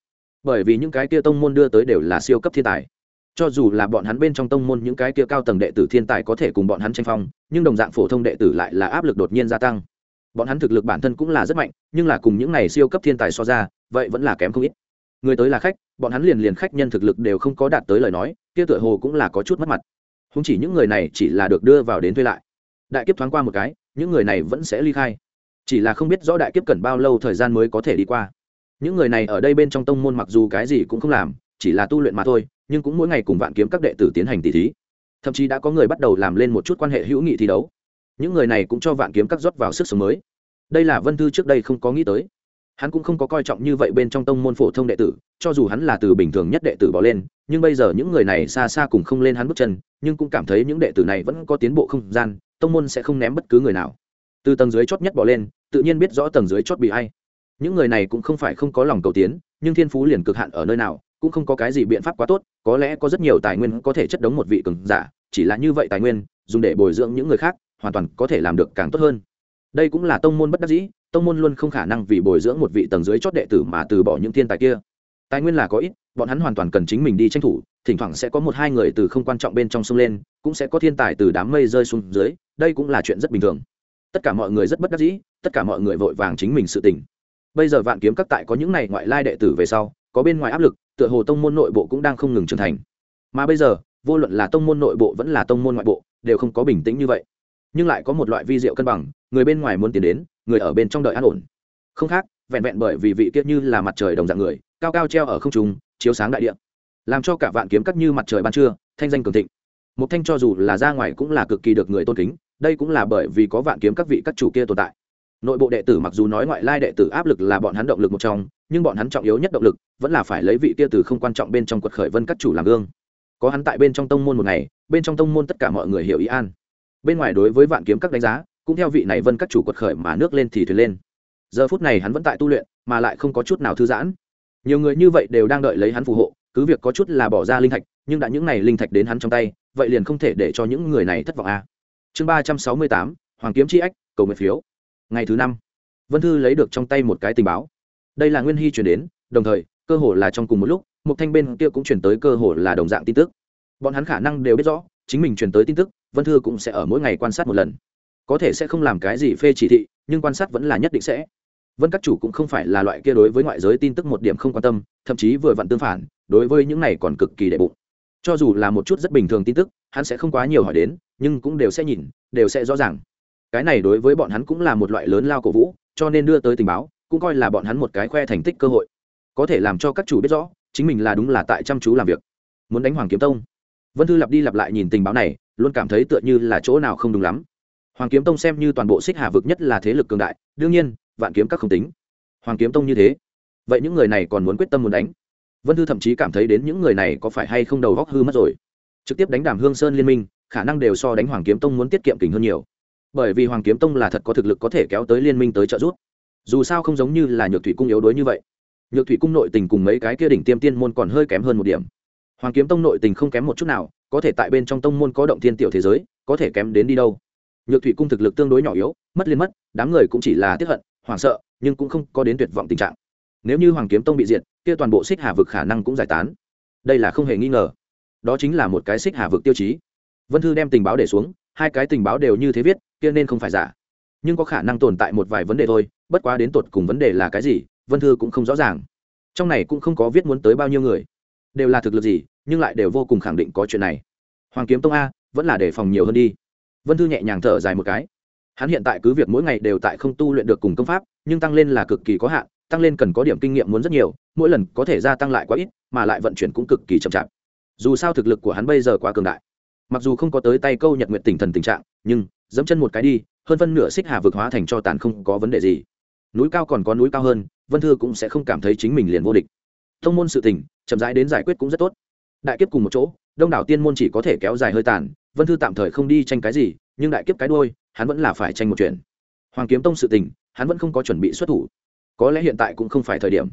Bởi vì những cái kia tông môn đưa tới đều là siêu cấp thiên tài. Cho dù là bọn hắn bên trong tông môn những cái kia cao tầng đệ tử thiên tài có thể cùng bọn hắn tranh phong, nhưng đồng dạng phổ thông đệ tử lại là áp lực đột nhiên gia tăng. Bọn hắn thực lực bản thân cũng là rất mạnh, nhưng là cùng những này siêu cấp thiên tài so ra, vậy vẫn là kém không ít. Người tới là khách, bọn hắn liền liền khách nhân thực lực đều không có đạt tới lời nói, kia tựa hồ cũng là có chút mất mặt. Không chỉ những người này chỉ là được đưa vào đến thuê lại. Đại kiếp thoáng qua một cái, những người này vẫn sẽ ly khai chỉ là không biết rõ đại kiếp cần bao lâu thời gian mới có thể đi qua. Những người này ở đây bên trong tông môn mặc dù cái gì cũng không làm, chỉ là tu luyện mà thôi, nhưng cũng mỗi ngày cùng vạn kiếm các đệ tử tiến hành tỷ thí. Thậm chí đã có người bắt đầu làm lên một chút quan hệ hữu nghị thi đấu. Những người này cũng cho vạn kiếm các rót vào sức sống mới. Đây là vân thư trước đây không có nghĩ tới. Hắn cũng không có coi trọng như vậy bên trong tông môn phổ thông đệ tử, cho dù hắn là từ bình thường nhất đệ tử bỏ lên, nhưng bây giờ những người này xa xa cùng không lên hắn bước chân, nhưng cũng cảm thấy những đệ tử này vẫn có tiến bộ không gian, tông môn sẽ không ném bất cứ người nào từ tầng dưới chót nhất bỏ lên, tự nhiên biết rõ tầng dưới chót bị hay những người này cũng không phải không có lòng cầu tiến, nhưng thiên phú liền cực hạn ở nơi nào, cũng không có cái gì biện pháp quá tốt, có lẽ có rất nhiều tài nguyên có thể chất đống một vị cường giả, chỉ là như vậy tài nguyên, dùng để bồi dưỡng những người khác, hoàn toàn có thể làm được càng tốt hơn. Đây cũng là tông môn bất đắc dĩ, tông môn luôn không khả năng vì bồi dưỡng một vị tầng dưới chót đệ tử mà từ bỏ những thiên tài kia. Tài nguyên là có ít, bọn hắn hoàn toàn cần chính mình đi tranh thủ, thỉnh thoảng sẽ có một hai người từ không quan trọng bên trong sông lên, cũng sẽ có thiên tài từ đám mây rơi xuống dưới, đây cũng là chuyện rất bình thường tất cả mọi người rất bất đắc dĩ, tất cả mọi người vội vàng chính mình sự tình. bây giờ vạn kiếm các tại có những này ngoại lai đệ tử về sau, có bên ngoài áp lực, tựa hồ tông môn nội bộ cũng đang không ngừng trưởng thành. Mà bây giờ, vô luận là tông môn nội bộ vẫn là tông môn ngoại bộ, đều không có bình tĩnh như vậy. Nhưng lại có một loại vi diệu cân bằng, người bên ngoài muốn tiến đến, người ở bên trong đợi an ổn. Không khác, vẹn vẹn bởi vì vị kiết như là mặt trời đồng dạng người, cao cao treo ở không trung, chiếu sáng đại địa. Làm cho cả vạn kiếm cắt như mặt trời ban trưa, thanh danh cường thịnh. Một thanh cho dù là ra ngoài cũng là cực kỳ được người tôn kính đây cũng là bởi vì có vạn kiếm các vị các chủ kia tồn tại. Nội bộ đệ tử mặc dù nói ngoại lai đệ tử áp lực là bọn hắn động lực một trong, nhưng bọn hắn trọng yếu nhất động lực vẫn là phải lấy vị kia từ không quan trọng bên trong quật khởi vân các chủ làm gương. Có hắn tại bên trong tông môn một ngày, bên trong tông môn tất cả mọi người hiểu ý an. Bên ngoài đối với vạn kiếm các đánh giá, cũng theo vị này vân các chủ quật khởi mà nước lên thì thuyền lên. Giờ phút này hắn vẫn tại tu luyện, mà lại không có chút nào thư giãn. Nhiều người như vậy đều đang đợi lấy hắn phù hộ, cứ việc có chút là bỏ ra linh thạch, nhưng đã những n à y linh thạch đến hắn trong tay, vậy liền không thể để cho những người này thất vọng à chương ba trăm sáu mươi tám, hoàng kiếm c h i ách, cầu nguyện phiếu. Ngày thứ năm, vân thư lấy được trong tay một cái tình báo. Đây là nguyên hy chuyển đến, đồng thời, cơ hồ là trong cùng một lúc một thanh bên kia cũng chuyển tới cơ hồ là đồng dạng tin tức. Bọn hắn khả năng đều biết rõ, chính mình chuyển tới tin tức, vân thư cũng sẽ ở mỗi ngày quan sát một lần. Có thể sẽ không làm cái gì phê chỉ thị, nhưng quan sát vẫn là nhất định sẽ. Vân các chủ cũng không phải là loại kia đối với ngoại giới tin tức một điểm không quan tâm, thậm chí vừa vặn tương phản, đối với những này còn cực kỳ đệ bụng. Cho dù là một chút rất bình thường tin tức, hắn sẽ không quá nhiều hỏi đến nhưng cũng đều sẽ nhìn, đều sẽ rõ ràng. Cái này đối với bọn hắn cũng là một loại lớn lao cổ vũ, cho nên đưa tới tình báo, cũng coi là bọn hắn một cái khoe thành tích cơ hội. Có thể làm cho các chủ biết rõ, chính mình là đúng là tại chăm chú làm việc. Muốn đánh hoàng kiếm tông. Vân thư lặp đi lặp lại nhìn tình báo này, luôn cảm thấy tựa như là chỗ nào không đúng lắm. Hoàng kiếm tông xem như toàn bộ xích hà vực nhất là thế lực cường đại, đương nhiên, vạn kiếm các không tính. Hoàng kiếm tông như thế. Vậy những người này còn muốn quyết tâm muốn đánh? Vân thư thậm chí cảm thấy đến những người này có phải hay không đầu góc hư mất rồi. Trực tiếp đánh đàm hương sơn liên minh khả năng đều so đánh hoàng kiếm tông muốn tiết kiệm kình hơn nhiều. Bởi vì hoàng kiếm tông là thật có thực lực có thể kéo tới liên minh tới trợ giúp. Dù sao không giống như là nhược thủy cung yếu đuối như vậy. Nhược thủy cung nội tình cùng mấy cái kia đỉnh tiêm tiên môn còn hơi kém hơn một điểm. Hoàng kiếm tông nội tình không kém một chút nào, có thể tại bên trong tông môn có động thiên tiểu thế giới, có thể kém đến đi đâu. Nhược thủy cung thực lực tương đối nhỏ yếu, mất liên mất, đám người cũng chỉ là tiếp hận, hoảng sợ, nhưng cũng không có đến tuyệt vọng tình trạng. Nếu như hoàng kiếm tông bị diệt, kia toàn bộ xích hà vực khả năng cũng giải tán. Đây là không hề nghi ngờ. Đó chính là một cái xích hà vực tiêu chí vân thư đem tình báo để xuống, hai cái tình báo đều như thế viết, kia nên không phải giả. Nhưng có khả năng tồn tại một vài vấn đề thôi, bất quá đến tột cùng vấn đề là cái gì, vân thư cũng không rõ ràng. Trong này cũng không có viết muốn tới bao nhiêu người. Đều là thực lực gì, nhưng lại đều vô cùng khẳng định có chuyện này. Hoàng kiếm tông a, vẫn là đề phòng nhiều hơn đi. Vân thư nhẹ nhàng thở dài một cái. Hắn hiện tại cứ việc mỗi ngày đều tại không tu luyện được cùng công pháp, nhưng tăng lên là cực kỳ có hạn, tăng lên cần có điểm kinh nghiệm muốn rất nhiều, mỗi lần có thể gia tăng lại quá ít, mà lại vận chuyển cũng cực kỳ chậm chạp. Dù sao thực lực của hắn bây giờ quá cường đại mặc dù không có tới tay câu nhật nguyện tỉnh thần tình trạng, nhưng, dẫm chân một cái đi, hơn phân nửa xích hà vực hóa thành cho tàn không có vấn đề gì. Núi cao còn có núi cao hơn, vân thư cũng sẽ không cảm thấy chính mình liền vô địch. Thông môn sự tình, chậm rãi đến giải quyết cũng rất tốt. Đại kiếp cùng một chỗ, đông đảo tiên môn chỉ có thể kéo dài hơi tàn, vân thư tạm thời không đi tranh cái gì, nhưng đại kiếp cái đôi hắn vẫn là phải tranh một chuyện. Hoàng kiếm tông sự tình, hắn vẫn không có chuẩn bị xuất thủ. Có lẽ hiện tại cũng không phải thời điểm.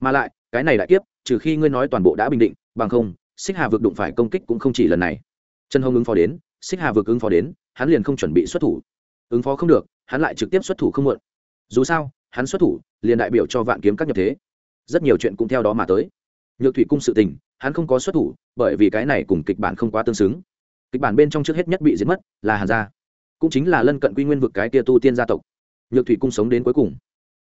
Mà lại, cái này đại kiếp, trừ khi ngươi nói toàn bộ đã bình định, bằng không, xích hà vực đụng phải công kích cũng không chỉ lần này trần hồng ứng phó đến, xích hà vực ứng phó đến, hắn liền không chuẩn bị xuất thủ. Ứng phó không được, hắn lại trực tiếp xuất thủ không muộn. Dù sao, hắn xuất thủ, liền đại biểu cho vạn kiếm các nhập thế. Rất nhiều chuyện cũng theo đó mà tới. Nhược thủy cung sự tình, hắn không có xuất thủ, bởi vì cái này cùng kịch bản không quá tương xứng. Kịch bản bên trong trước hết nhất bị giết mất là hàn gia, cũng chính là lân cận quy nguyên vực cái tia tu tiên gia tộc. Nhược thủy cung sống đến cuối cùng.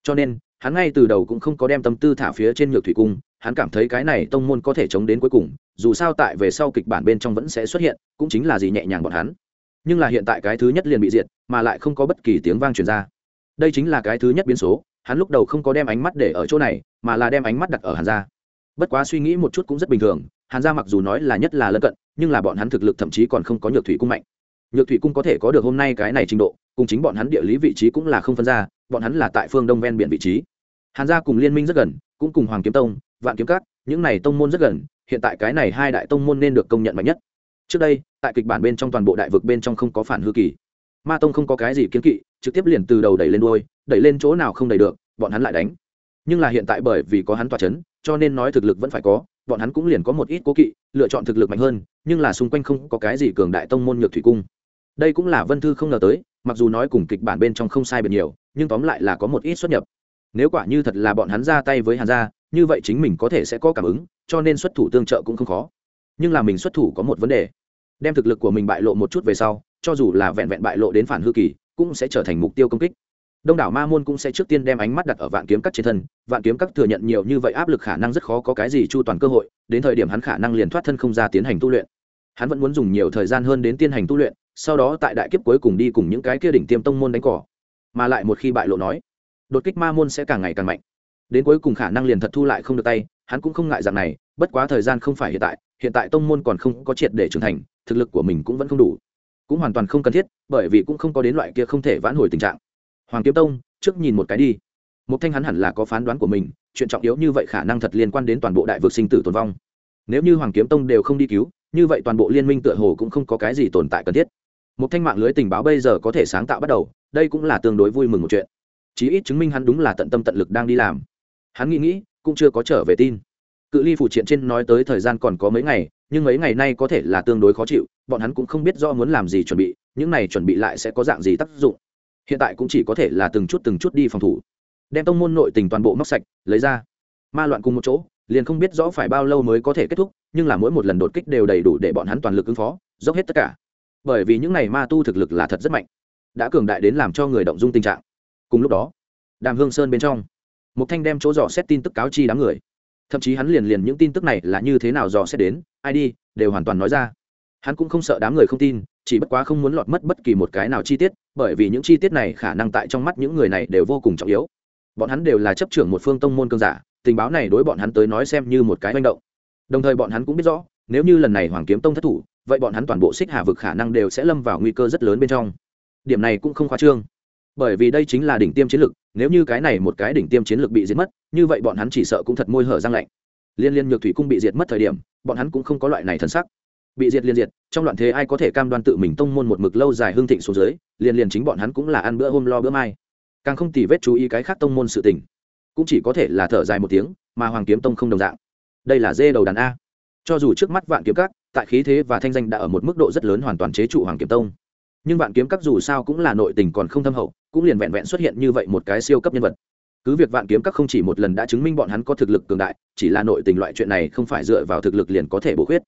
Cho nên, hắn ngay từ đầu cũng không có đem tâm tư thả phía trên nhược thủy cung, hắn cảm thấy cái này tông môn có thể chống đến cuối cùng dù sao tại về sau kịch bản bên trong vẫn sẽ xuất hiện, cũng chính là gì nhẹ nhàng bọn hắn. Nhưng là hiện tại cái thứ nhất liền bị diệt, mà lại không có bất kỳ tiếng vang truyền ra. Đây chính là cái thứ nhất biến số, hắn lúc đầu không có đem ánh mắt để ở chỗ này, mà là đem ánh mắt đặt ở hàn gia. Bất quá suy nghĩ một chút cũng rất bình thường, hàn gia mặc dù nói là nhất là lân cận, nhưng là bọn hắn thực lực thậm chí còn không có nhược thủy cung mạnh. Nhược thủy cung có thể có được hôm nay cái này trình độ, cùng chính bọn hắn địa lý vị trí cũng là không phân ra, bọn hắn là tại phương đông ven biển vị trí. Hàn gia cùng liên minh rất gần, cũng cùng hoàng kiếm tông, vạn kiếm cát những này tông môn rất gần hiện tại cái này hai đại tông môn nên được công nhận mạnh nhất. Trước đây, tại kịch bản bên trong toàn bộ đại vực bên trong không có phản hư kỳ. Ma tông không có cái gì kiến kỵ, trực tiếp liền từ đầu đẩy lên đôi đẩy lên chỗ nào không đẩy được, bọn hắn lại đánh. Nhưng là hiện tại bởi vì có hắn tỏa c h ấ n cho nên nói thực lực vẫn phải có, bọn hắn cũng liền có một ít cố kỵ, lựa chọn thực lực mạnh hơn, nhưng là xung quanh không có cái gì cường đại tông môn nhược thủy cung. Đây cũng là vân thư không ngờ tới, mặc dù nói cùng kịch bản bên trong không sai biệt nhiều, nhưng tóm lại là có một ít xuất nhập. Nếu quả như thật là bọn hắn ra tay với hàn gia như vậy chính mình có thể sẽ có cảm ứng, cho nên xuất thủ tương trợ cũng không khó. Nhưng là mình xuất thủ có một vấn đề. Đem thực lực của mình bại lộ một chút về sau, cho dù là vẹn vẹn bại lộ đến phản hư kỳ, cũng sẽ trở thành mục tiêu công kích. Đông đảo ma môn cũng sẽ trước tiên đem ánh mắt đặt ở vạn kiếm các trên thân, vạn kiếm các thừa nhận nhiều như vậy áp lực khả năng rất khó có cái gì chu toàn cơ hội, đến thời điểm hắn khả năng liền thoát thân không ra tiến hành tu luyện. Hắn vẫn muốn dùng nhiều thời gian hơn đến tiến hành tu luyện, sau đó tại đại kiếp cuối cùng đi cùng những cái kia đỉnh tiêm tông môn đánh cỏ. Mà lại một khi bại lộ nói, đột kích ma môn sẽ càng ngày càng mạnh đến cuối cùng khả năng liền thật thu lại không được tay, hắn cũng không ngại dạng này, bất quá thời gian không phải hiện tại hiện tại tông môn còn không có triệt để trưởng thành, thực lực của mình cũng vẫn không đủ. Cũng hoàn toàn không cần thiết, bởi vì cũng không có đến loại kia không thể vãn hồi tình trạng. Hoàng kiếm tông, trước nhìn một cái đi. Một thanh hắn hẳn là có phán đoán của mình, chuyện trọng yếu như vậy khả năng thật liên quan đến toàn bộ đại vực sinh tử tồn vong. Nếu như hoàng kiếm tông đều không đi cứu, như vậy toàn bộ liên minh tựa hồ cũng không có cái gì tồn tại cần thiết. Một thanh mạng lưới tình báo bây giờ có thể sáng tạo bắt đầu, đây cũng là tương đối vui mừng một chuyện. Chí ít chứng minh hắn đúng là tận tâm tận lực đang đi làm hắn nghĩ nghĩ, cũng chưa có trở về tin. Cự ly phụ triện trên nói tới thời gian còn có mấy ngày, nhưng mấy ngày nay có thể là tương đối khó chịu, bọn hắn cũng không biết do muốn làm gì chuẩn bị, những này chuẩn bị lại sẽ có dạng gì tác dụng. Hiện tại cũng chỉ có thể là từng chút từng chút đi phòng thủ. Đem tông môn nội tình toàn bộ móc sạch, lấy ra. Ma loạn cùng một chỗ, liền không biết rõ phải bao lâu mới có thể kết thúc, nhưng là mỗi một lần đột kích đều đầy đủ để bọn hắn toàn lực ứng phó, dốc hết tất cả. Bởi vì những này ma tu thực lực là thật rất mạnh, đã cường đại đến làm cho người động dung tình trạng. Cùng lúc đó, đàm hương sơn bên trong một thanh đem chỗ dò xét tin tức cáo chi đám người. Thậm chí hắn liền liền những tin tức này là như thế nào dò xét đến, ai đi, đều hoàn toàn nói ra. Hắn cũng không sợ đám người không tin, chỉ bất quá không muốn lọt mất bất kỳ một cái nào chi tiết, bởi vì những chi tiết này khả năng tại trong mắt những người này đều vô cùng trọng yếu. Bọn hắn đều là chấp trưởng một phương tông môn cương giả, tình báo này đối bọn hắn tới nói xem như một cái manh động. Đồng thời bọn hắn cũng biết rõ, nếu như lần này hoàng kiếm tông thất thủ, vậy bọn hắn toàn bộ xích hà vực khả năng đều sẽ lâm vào nguy cơ rất lớn bên trong. Điểm này cũng không khoa trương bởi vì đây chính là đỉnh tiêm chiến lực, nếu như cái này một cái đỉnh tiêm chiến lực bị diệt mất, như vậy bọn hắn chỉ sợ cũng thật môi hở răng lạnh. Liên liên nhược thủy cung bị diệt mất thời điểm, bọn hắn cũng không có loại này thân sắc. Bị diệt liên diệt, trong loạn thế ai có thể cam đoan tự mình tông môn một mực lâu dài hương thịnh xuống dưới, liên liên chính bọn hắn cũng là ăn bữa hôm lo bữa mai. Càng không tỉ vết chú ý cái khác tông môn sự tình. Cũng chỉ có thể là thở dài một tiếng, mà hoàng kiếm tông không đồng dạng. Đây là dê đầu đàn a. Cho dù trước mắt vạn kiếm các, tại khí thế và thanh danh đã ở một mức độ rất lớn hoàn toàn chế trụ hoàng kiếm tông. Nhưng vạn kiếm các dù sao cũng là nội tình còn không thâm hậu cũng liền vẹn vẹn xuất hiện như vậy một cái siêu cấp nhân vật. Cứ việc vạn kiếm các không chỉ một lần đã chứng minh bọn hắn có thực lực cường đại, chỉ là nội tình loại chuyện này không phải dựa vào thực lực liền có thể bổ khuyết.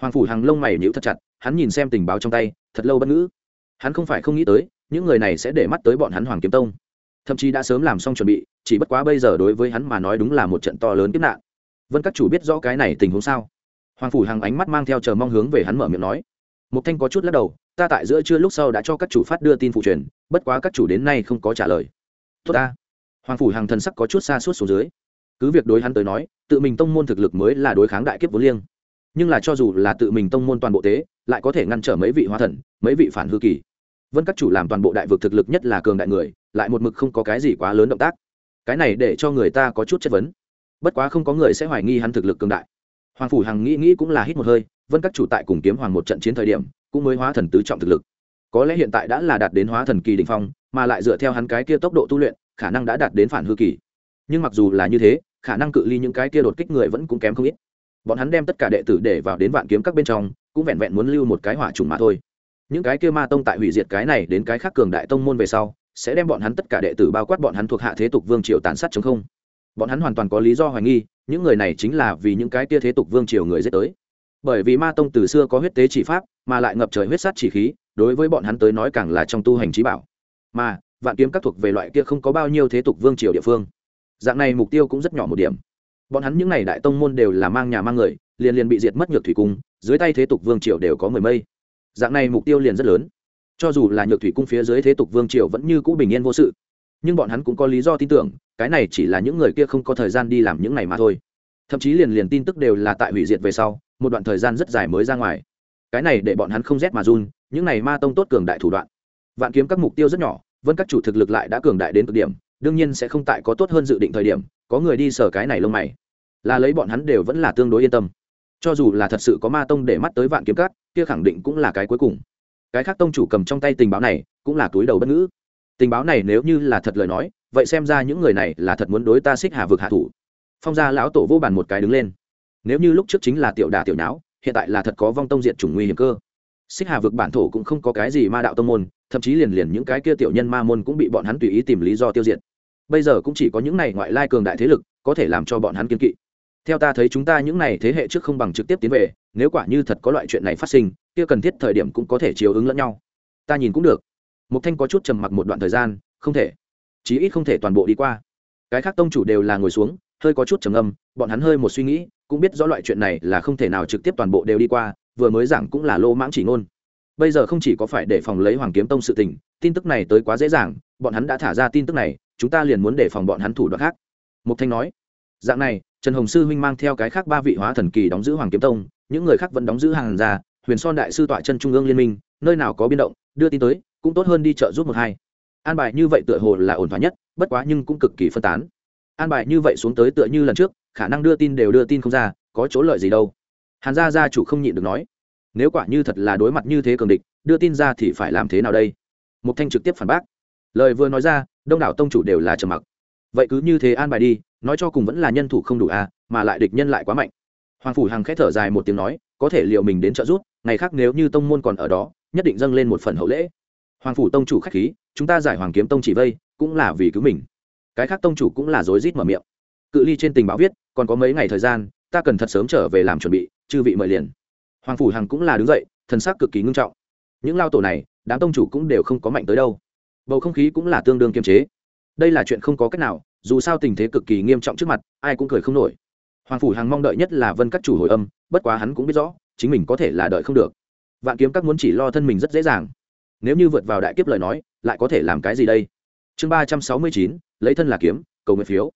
Hoàng phủ hàng lông mày nhíu thật chặt, hắn nhìn xem tình báo trong tay, thật lâu bất ngữ. Hắn không phải không nghĩ tới, những người này sẽ để mắt tới bọn hắn hoàng kiếm tông. Thậm chí đã sớm làm xong chuẩn bị, chỉ bất quá bây giờ đối với hắn mà nói đúng là một trận to lớn kiếp nạn. Vân các chủ biết rõ cái này tình huống sao? Hoàng phủ hằng ánh mắt mang theo chờ mong hướng về hắn mở miệng nói. Mục thanh có chút lắc đầu ta tại giữa trưa lúc sau đã cho các chủ phát đưa tin phụ truyền, bất quá các chủ đến nay không có trả lời. Tốt ta. Hoàng phủ hàng thần sắc có chút xa suốt xuống dưới. Cứ việc đối hắn tới nói, tự mình tông môn thực lực mới là đối kháng đại kiếp vô liêng. Nhưng là cho dù là tự mình tông môn toàn bộ tế, lại có thể ngăn trở mấy vị hóa thần, mấy vị phản hư kỳ. Vân các chủ làm toàn bộ đại vực thực lực nhất là cường đại người, lại một mực không có cái gì quá lớn động tác. Cái này để cho người ta có chút chất vấn. Bất quá không có người sẽ hoài nghi hắn thực lực cường đại. Hoàng phủ hằng nghĩ nghĩ cũng là hít một hơi, vân các chủ tại cùng kiếm hoàng một trận chiến thời điểm cũng mới hóa thần tứ trọng thực lực. Có lẽ hiện tại đã là đạt đến hóa thần kỳ đ ỉ n h phong, mà lại dựa theo hắn cái kia tốc độ tu luyện, khả năng đã đạt đến phản hư kỳ. Nhưng mặc dù là như thế, khả năng cự ly những cái kia đột kích người vẫn cũng kém không ít. Bọn hắn đem tất cả đệ tử để vào đến vạn kiếm các bên trong, cũng vẹn vẹn muốn lưu một cái hỏa trùng mà thôi. Những cái kia ma tông tại hủy diệt cái này đến cái khác cường đại tông môn về sau, sẽ đem bọn hắn tất cả đệ tử bao quát bọn hắn thuộc hạ thế tục vương triều tàn sát chống không. Bọn hắn hoàn toàn có lý do hoài nghi, những người này chính là vì những cái kia thế tục vương triều người dết tới bởi vì ma tông từ xưa có huyết tế chỉ pháp, mà lại ngập trời huyết sát chỉ khí, đối với bọn hắn tới nói càng là trong tu hành trí bảo. Mà, vạn kiếm các thuộc về loại kia không có bao nhiêu thế tục vương triều địa phương. Dạng này mục tiêu cũng rất nhỏ một điểm. Bọn hắn những n à y đại tông môn đều là mang nhà mang người, liền liền bị diệt mất nhược thủy cung, dưới tay thế tục vương triều đều có mười mây. Dạng này mục tiêu liền rất lớn. Cho dù là nhược thủy cung phía dưới thế tục vương triều vẫn như cũ bình yên vô sự. Nhưng bọn hắn cũng có lý do tin tưởng, cái này chỉ là những người kia không có thời gian đi làm những này mà thôi. Thậm chí liền liền tin tức đều là tại hủy diệt về sau một đoạn thời gian rất dài mới ra ngoài. Cái này để bọn hắn không rét mà run, những này ma tông tốt cường đại thủ đoạn. Vạn kiếm các mục tiêu rất nhỏ, vân các chủ thực lực lại đã cường đại đến cực điểm, đương nhiên sẽ không tại có tốt hơn dự định thời điểm, có người đi sở cái này lông mày. Là lấy bọn hắn đều vẫn là tương đối yên tâm. Cho dù là thật sự có ma tông để mắt tới vạn kiếm các, kia khẳng định cũng là cái cuối cùng. Cái khác tông chủ cầm trong tay tình báo này, cũng là túi đầu bất ngữ. Tình báo này nếu như là thật lời nói, vậy xem ra những người này là thật muốn đối ta xích hà vực hạ thủ. Phong gia lão tổ vô bàn một cái đứng lên nếu như lúc trước chính là tiểu đà tiểu nháo, hiện tại là thật có vong tông diện chủng nguy hiểm cơ. Xích hà vực bản thổ cũng không có cái gì ma đạo tông môn, thậm chí liền liền những cái kia tiểu nhân ma môn cũng bị bọn hắn tùy ý tìm lý do tiêu diệt. Bây giờ cũng chỉ có những này ngoại lai cường đại thế lực, có thể làm cho bọn hắn kiên kỵ. Theo ta thấy chúng ta những này thế hệ trước không bằng trực tiếp tiến về, nếu quả như thật có loại chuyện này phát sinh, kia cần thiết thời điểm cũng có thể chiều ứng lẫn nhau. Ta nhìn cũng được. Mục thanh có chút trầm mặc một đoạn thời gian, không thể. Chí ít không thể toàn bộ đi qua. Cái khác tông chủ đều là ngồi xuống hơi có chút trầm âm bọn hắn hơi một suy nghĩ, cũng biết rõ loại chuyện này là không thể nào trực tiếp toàn bộ đều đi qua, vừa mới giảng cũng là lô mãng chỉ ngôn. Bây giờ không chỉ có phải để phòng lấy hoàng kiếm tông sự tình, tin tức này tới quá dễ dàng, bọn hắn đã thả ra tin tức này, chúng ta liền muốn để phòng bọn hắn thủ đoạn khác. Mục thanh nói, dạng này, trần hồng sư huynh mang theo cái khác ba vị hóa thần kỳ đóng giữ hoàng kiếm tông, những người khác vẫn đóng giữ hàng ra huyền son đại sư tọa chân trung ương liên minh, nơi nào có biến động, đưa tin tới, cũng tốt hơn đi chợ giúp một hai. An bài như vậy tựa hồ là ổn thỏa nhất, bất quá nhưng cũng cực kỳ phân tán an bài như vậy xuống tới tựa như lần trước, khả năng đưa tin đều đưa tin không ra, có chỗ lợi gì đâu. Hàn gia gia chủ không nhịn được nói, nếu quả như thật là đối mặt như thế cường địch, đưa tin ra thì phải làm thế nào đây? Mục thanh trực tiếp phản bác, lời vừa nói ra, đông đảo tông chủ đều là trầm mặc. Vậy cứ như thế an bài đi, nói cho cùng vẫn là nhân thủ không đủ à mà lại địch nhân lại quá mạnh. Hoàng phủ hằng khẽ thở dài một tiếng nói, có thể liệu mình đến trợ giúp, ngày khác nếu như tông môn còn ở đó, nhất định dâng lên một phần hậu lễ. Hoàng phủ tông chủ khách khí, chúng ta giải hoàng kiếm tông chỉ vây, cũng là vì cứu mình cái khác tông chủ cũng là rối rít mở miệng. Cự ly trên tình báo viết, còn có mấy ngày thời gian, ta cần thật sớm trở về làm chuẩn bị, chư vị mời liền. Hoàng phủ hằng cũng là đứng dậy, thần sắc cực kỳ ngưng trọng. Những lao tổ này, đám tông chủ cũng đều không có mạnh tới đâu. Bầu không khí cũng là tương đương kiềm chế. Đây là chuyện không có cách nào, dù sao tình thế cực kỳ nghiêm trọng trước mặt, ai cũng cười không nổi. Hoàng phủ hằng mong đợi nhất là vân các chủ hồi âm, bất quá hắn cũng biết rõ, chính mình có thể là đợi không được. Vạn kiếm các muốn chỉ lo thân mình rất dễ dàng. Nếu như vượt vào đại kiếp lời nói, lại có thể làm cái gì đây? Chương ba trăm sáu mươi chín, lấy thân là kiếm, cầu nguyện phiếu.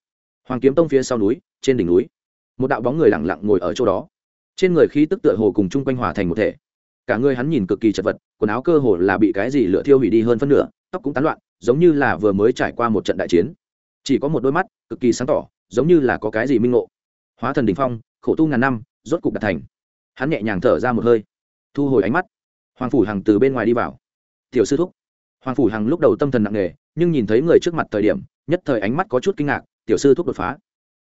Hoàng kiếm tông phía sau núi, trên đỉnh núi. Một đạo bóng người lẳng lặng ngồi ở chỗ đó. Trên người khí tức tựa hồ cùng chung quanh hòa thành một thể. Cả người hắn nhìn cực kỳ chật vật, quần áo cơ hồ là bị cái gì lửa thiêu hủy đi hơn phân nửa, tóc cũng tán loạn, giống như là vừa mới trải qua một trận đại chiến. Chỉ có một đôi mắt, cực kỳ sáng tỏ, giống như là có cái gì minh ngộ. Hóa thần đình phong, khổ tu ngàn năm, rốt cục đạt thành. Hắn nhẹ nhàng thở ra một hơi, thu hồi ánh mắt. Hoàng phủ hằng từ bên ngoài đi vào. Tiểu sư thúc. Hoàng phủ hằng lúc đầu tâm thần nặng nề nhưng nhìn thấy người trước mặt thời điểm, nhất thời ánh mắt có chút kinh ngạc, tiểu sư thúc đột phá.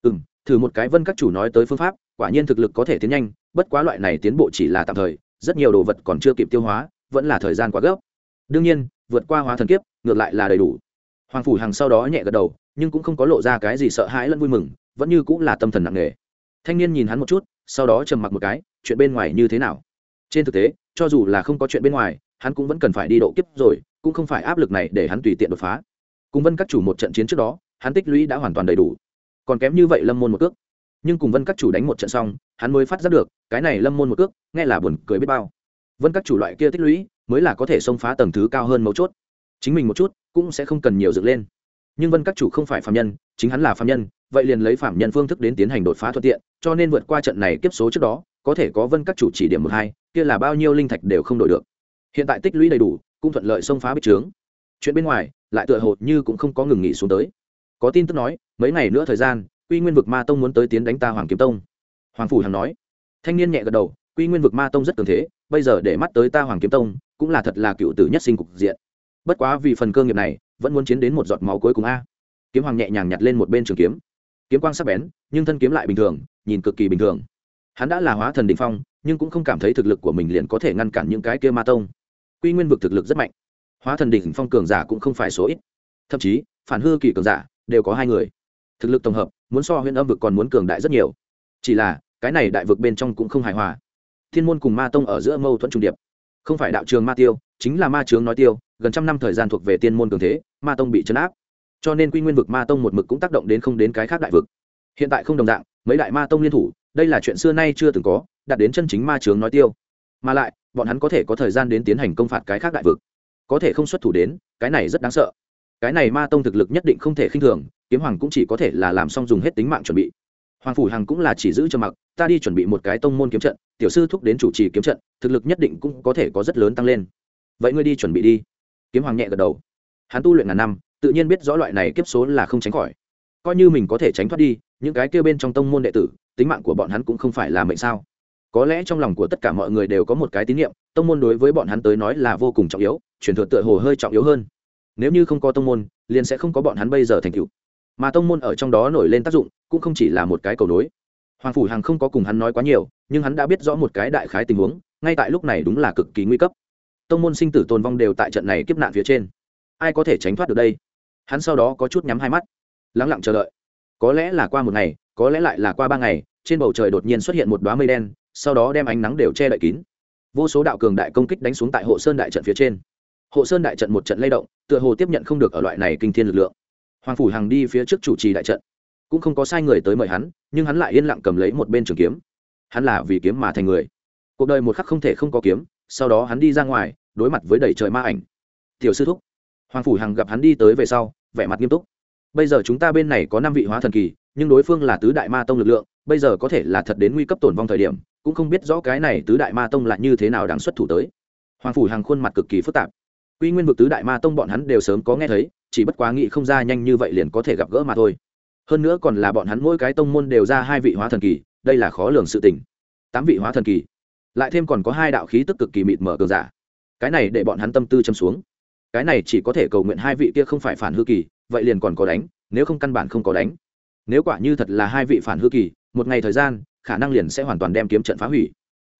Ừ m thử một cái vân các chủ nói tới phương pháp, quả nhiên thực lực có thể tiến nhanh, bất quá loại này tiến bộ chỉ là tạm thời, rất nhiều đồ vật còn chưa kịp tiêu hóa, vẫn là thời gian quá gấp. Đương nhiên, vượt qua hóa thần kiếp, ngược lại là đầy đủ. Hoàng phủ hằng sau đó nhẹ gật đầu, nhưng cũng không có lộ ra cái gì sợ hãi lẫn vui mừng, vẫn như cũng là tâm thần nặng nề. Thanh niên nhìn hắn một chút, sau đó trầm mặc một cái, chuyện bên ngoài như thế nào? Trên thực tế, cho dù là không có chuyện bên ngoài, hắn cũng vẫn cần phải đi độ kiếp rồi cũng không phải áp lực này để hắn tùy tiện đột phá. Cùng vân các chủ một trận chiến trước đó, hắn tích lũy đã hoàn toàn đầy đủ. Còn kém như vậy lâm môn một cước. Nhưng cùng vân các chủ đánh một trận xong, hắn mới phát giác được, cái này lâm môn một cước, nghe là buồn cười biết bao. Vân các chủ loại kia tích lũy, mới là có thể xông phá tầng thứ cao hơn mấu chốt. Chính mình một chút, cũng sẽ không cần nhiều dựng lên. Nhưng vân các chủ không phải phạm nhân, chính hắn là phạm nhân, vậy liền lấy phạm nhân phương thức đến tiến hành đột phá thuận tiện, cho nên vượt qua trận này kiếp số trước đó, có thể có vân các chủ chỉ điểm một hai, kia là bao nhiêu linh thạch đều không đổi được. Hiện tại tích lũy đầy đủ cũng thuận lợi xông phá bích trướng. Chuyện bên ngoài, lại tựa hồ như cũng không có ngừng nghỉ xuống tới. Có tin tức nói, mấy ngày nữa thời gian, quy nguyên vực ma tông muốn tới tiến đánh ta hoàng kiếm tông. Hoàng phủ hằng nói. Thanh niên nhẹ gật đầu, quy nguyên vực ma tông rất cường thế, bây giờ để mắt tới ta hoàng kiếm tông, cũng là thật là cựu tử nhất sinh cục diện. Bất quá vì phần cơ nghiệp này, vẫn muốn chiến đến một giọt máu cuối cùng a. Kiếm hoàng nhẹ nhàng nhặt lên một bên trường kiếm. Kiếm quang sắc bén, nhưng thân kiếm lại bình thường, nhìn cực kỳ bình thường. Hắn đã là hóa thần đ ỉ n h phong, nhưng cũng không cảm thấy thực lực của mình liền có thể ngăn cản những cái kia ma tông quy nguyên vực thực lực rất mạnh. Hóa thần đỉnh phong cường giả cũng không phải số ít. Thậm chí, phản hư kỳ cường giả đều có hai người. Thực lực tổng hợp, muốn so huyện âm vực còn muốn cường đại rất nhiều. Chỉ là, cái này đại vực bên trong cũng không hài hòa. Thiên môn cùng ma tông ở giữa mâu thuẫn trung điệp. Không phải đạo trường ma tiêu, chính là ma trướng nói tiêu, gần trăm năm thời gian thuộc về tiên môn cường thế, ma tông bị chấn áp. Cho nên quy nguyên vực ma tông một mực cũng tác động đến không đến cái khác đại vực. Hiện tại không đồng dạng, mấy đại ma tông liên thủ, đây là chuyện xưa nay chưa từng có, đạt đến chân chính ma trướng nói tiêu. Mà lại bọn hắn có thể có thời gian đến tiến hành công phạt cái khác đại vực. Có thể không xuất thủ đến, cái này rất đáng sợ. Cái này ma tông thực lực nhất định không thể khinh thường, kiếm hoàng cũng chỉ có thể là làm xong dùng hết tính mạng chuẩn bị. Hoàng phủ hằng cũng là chỉ giữ cho mặc, ta đi chuẩn bị một cái tông môn kiếm trận, tiểu sư thúc đến chủ trì kiếm trận, thực lực nhất định cũng có thể có rất lớn tăng lên. Vậy ngươi đi chuẩn bị đi. Kiếm hoàng nhẹ gật đầu. Hắn tu luyện ngàn năm, tự nhiên biết rõ loại này kiếp số là không tránh khỏi. Coi như mình có thể tránh thoát đi, những cái kêu bên trong tông môn đệ tử, tính mạng của bọn hắn cũng không phải là mệnh sao? Có lẽ trong lòng của tất cả mọi người đều có một cái tín nhiệm tông môn đối với bọn hắn tới nói là vô cùng trọng yếu, truyền thừa tựa hồ hơi trọng yếu hơn. Nếu như không có tông môn, liền sẽ không có bọn hắn bây giờ thành cựu mà tông môn ở trong đó nổi lên tác dụng, cũng không chỉ là một cái cầu nối. Hoàng phủ hằng không có cùng hắn nói quá nhiều, nhưng hắn đã biết rõ một cái đại khái tình huống, ngay tại lúc này đúng là cực kỳ nguy cấp. Tông môn sinh tử tồn vong đều tại trận này kiếp nạn phía trên. Ai có thể tránh thoát được đây? Hắn sau đó có chút nhắm hai mắt, lắng lặng chờ đợi. Có lẽ là qua một ngày, có lẽ lại là qua ba ngày, trên bầu trời đột nhiên xuất hiện một đoá mây đen sau đó đem ánh nắng đều che đậy kín. Vô số đạo cường đại công kích đánh xuống tại hộ sơn đại trận phía trên. Hộ sơn đại trận một trận lay động, tựa hồ tiếp nhận không được ở loại này kinh thiên lực lượng. Hoàng phủ hằng đi phía trước chủ trì đại trận. Cũng không có sai người tới mời hắn, nhưng hắn lại yên lặng cầm lấy một bên trường kiếm. Hắn là vì kiếm mà thành người. Cuộc đời một khắc không thể không có kiếm, sau đó hắn đi ra ngoài, đối mặt với đầy trời ma ảnh. Tiểu sư thúc, hoàng phủ hằng gặp hắn đi tới về sau, vẻ mặt nghiêm túc. Bây giờ chúng ta bên này có năm vị hóa thần kỳ, nhưng đối phương là tứ đại ma tông lực lượng, bây giờ có thể là thật đến nguy cấp tổn vong thời điểm cũng không biết rõ cái này tứ đại ma tông là như thế nào đáng xuất thủ tới. Hoàng phủ hàng khuôn mặt cực kỳ phức tạp. Quy nguyên vực tứ đại ma tông bọn hắn đều sớm có nghe thấy, chỉ bất quá nghĩ không ra nhanh như vậy liền có thể gặp gỡ mà thôi. Hơn nữa còn là bọn hắn mỗi cái tông môn đều ra hai vị hóa thần kỳ, đây là khó lường sự tình. Tám vị hóa thần kỳ, lại thêm còn có hai đạo khí tức cực kỳ mịt mở cường giả. Cái này để bọn hắn tâm tư châm xuống. Cái này chỉ có thể cầu nguyện hai vị kia không phải phản hư kỳ, vậy liền còn có đánh, nếu không căn bản không có đánh. Nếu quả như thật là hai vị phản hư kỳ, một ngày thời gian khả năng liền sẽ hoàn toàn đem kiếm trận phá hủy.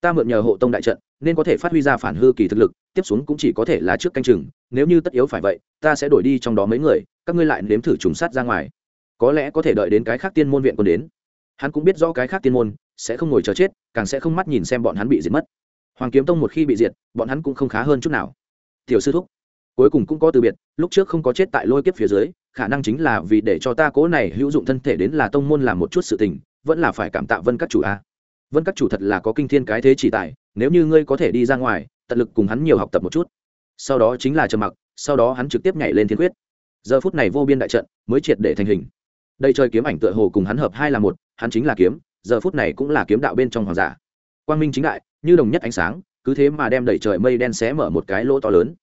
Ta mượn nhờ hộ tông đại trận, nên có thể phát huy ra phản hư kỳ thực lực, tiếp xuống cũng chỉ có thể là trước canh chừng, nếu như tất yếu phải vậy, ta sẽ đổi đi trong đó mấy người, các ngươi lại nếm thử trùng sát ra ngoài. Có lẽ có thể đợi đến cái khác tiên môn viện quân đến. Hắn cũng biết rõ cái khác tiên môn sẽ không ngồi chờ chết, càng sẽ không mắt nhìn xem bọn hắn bị diệt mất. Hoàng kiếm tông một khi bị diệt, bọn hắn cũng không khá hơn chút nào. Tiểu sư thúc, cuối cùng cũng có từ biệt, lúc trước không có chết tại lôi kiếp phía dưới, khả năng chính là vì để cho ta cố này hữu dụng thân thể đến là tông môn làm một chút sự tình vẫn là phải cảm tạ vân các chủ a. Vân các chủ thật là có kinh thiên cái thế chỉ tài, nếu như ngươi có thể đi ra ngoài, tận lực cùng hắn nhiều học tập một chút. Sau đó chính là trầm mặc, sau đó hắn trực tiếp nhảy lên thiên quyết. Giờ phút này vô biên đại trận mới triệt để thành hình. Đây chơi kiếm ảnh tựa hồ cùng hắn hợp hai là một, hắn chính là kiếm, giờ phút này cũng là kiếm đạo bên trong hoàng giả. Quang minh chính đại, như đồng nhất ánh sáng, cứ thế mà đem đẩy trời mây đen xé mở một cái lỗ to lớn.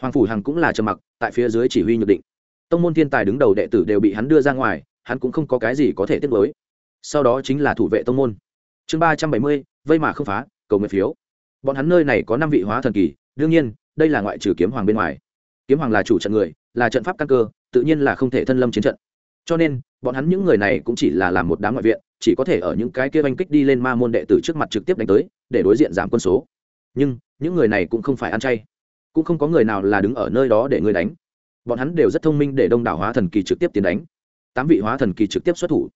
Hoàng phủ hằng cũng là trầm mặc, tại phía dưới chỉ huy nhược định. Tông môn thiên tài đứng đầu đệ tử đều bị hắn đưa ra ngoài, hắn cũng không có cái gì có thể tiếp nối sau đó chính là thủ vệ tông môn. Chương ba trăm bảy mươi, vây mà không phá, cầu nguyện phiếu. Bọn hắn nơi này có năm vị hóa thần kỳ, đương nhiên, đây là ngoại trừ kiếm hoàng bên ngoài. Kiếm hoàng là chủ trận người, là trận pháp căn cơ, tự nhiên là không thể thân lâm chiến trận. Cho nên, bọn hắn những người này cũng chỉ là làm một đám ngoại viện, chỉ có thể ở những cái kia oanh kích đi lên ma môn đệ tử trước mặt trực tiếp đánh tới, để đối diện giảm quân số. Nhưng, những người này cũng không phải ăn chay. Cũng không có người nào là đứng ở nơi đó để người đánh. Bọn hắn đều rất thông minh để đông đảo hóa thần kỳ trực tiếp tiến đánh. Tám vị hóa thần kỳ trực tiếp xuất thủ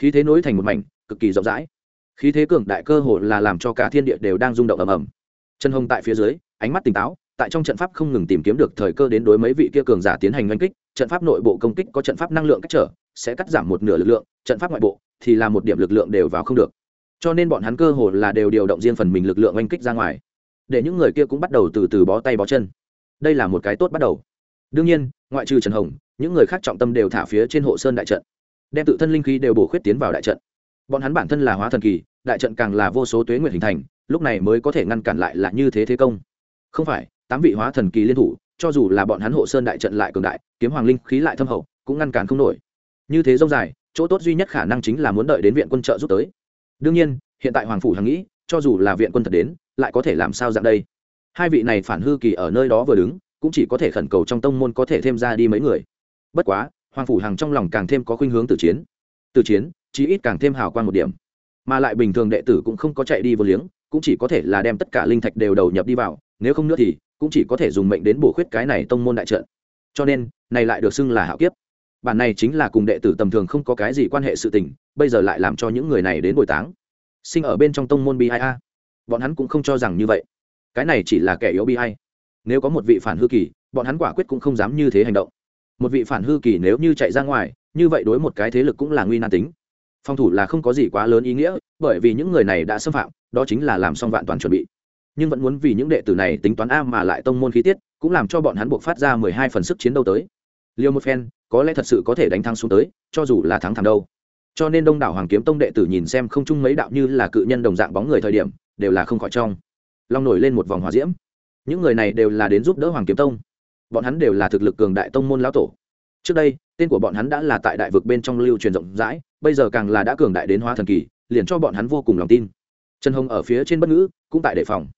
khí thế nối thành một mảnh, cực kỳ rộng rãi. Khí thế cường đại cơ hồ là làm cho cả thiên địa đều đang rung động ầm ầm. Chân hồng tại phía dưới, ánh mắt tỉnh táo, tại trong trận pháp không ngừng tìm kiếm được thời cơ đến đối mấy vị kia cường giả tiến hành oanh kích. Trận pháp nội bộ công kích có trận pháp năng lượng cách trở, sẽ cắt giảm một nửa lực lượng, trận pháp ngoại bộ thì là một điểm lực lượng đều vào không được. Cho nên bọn hắn cơ hồ là đều điều động riêng phần mình lực lượng oanh kích ra ngoài. Để những người kia cũng bắt đầu từ từ bó tay bó chân. Đây là một cái tốt bắt đầu. Đương nhiên, ngoại trừ trần hồng, những người khác trọng tâm đều thả phía trên hộ sơn đại trận đem tự thân linh khí đều bổ khuyết tiến vào đại trận. Bọn hắn bản thân là hóa thần kỳ, đại trận càng là vô số tuế nguyện hình thành, lúc này mới có thể ngăn cản lại là như thế thế công. Không phải, tám vị hóa thần kỳ liên thủ, cho dù là bọn hắn hộ sơn đại trận lại cường đại, kiếm hoàng linh khí lại thâm hậu, cũng ngăn cản không nổi. Như thế dông dài, chỗ tốt duy nhất khả năng chính là muốn đợi đến viện quân trợ giúp tới. Đương nhiên, hiện tại hoàng phủ hằng nghĩ, cho dù là viện quân thật đến, lại có thể làm sao dạng đây? Hai vị này phản hư kỳ ở nơi đó vừa đứng, cũng chỉ có thể khẩn cầu trong tông môn có thể thêm ra đi mấy người. Bất quá hoàng phủ hằng trong lòng càng thêm có khuynh hướng từ chiến. Từ chiến, chí ít càng thêm hào quang một điểm. Mà lại bình thường đệ tử cũng không có chạy đi vô liếng, cũng chỉ có thể là đem tất cả linh thạch đều đầu nhập đi vào, nếu không nữa thì cũng chỉ có thể dùng mệnh đến bổ khuyết cái này tông môn đại trận. Cho nên, này lại được xưng là hạo kiếp. Bản này chính là cùng đệ tử tầm thường không có cái gì quan hệ sự tình, bây giờ lại làm cho những người này đến bồi táng. Sinh ở bên trong tông môn bi a. Bọn hắn cũng không cho rằng như vậy. Cái này chỉ là kẻ yếu bi A. nếu có một vị phản hư kỳ, bọn hắn quả quyết cũng không dám như thế hành động một vị phản hư kỳ nếu như chạy ra ngoài, như vậy đối một cái thế lực cũng là nguy nan tính. Phòng thủ là không có gì quá lớn ý nghĩa, bởi vì những người này đã xâm phạm, đó chính là làm xong vạn toàn chuẩn bị. Nhưng vẫn muốn vì những đệ tử này tính toán a mà lại tông môn khí tiết, cũng làm cho bọn hắn buộc phát ra mười hai phần sức chiến đấu tới. Liêu một phen, có lẽ thật sự có thể đánh thắng xuống tới, cho dù là thắng thẳng đâu. Cho nên đông đảo hoàng kiếm tông đệ tử nhìn xem không chung mấy đạo như là cự nhân đồng dạng bóng người thời điểm, đều là không khỏi trong. Long nổi lên một vòng hòa diễm. Những người này đều là đến giúp đỡ hoàng kiếm tông bọn hắn đều là thực lực cường đại tông môn lão tổ. Trước đây, tên của bọn hắn đã là tại đại vực bên trong lưu truyền rộng rãi, bây giờ càng là đã cường đại đến hóa thần kỳ, liền cho bọn hắn vô cùng lòng tin. Trần hồng ở phía trên bất ngữ, cũng tại đề phòng.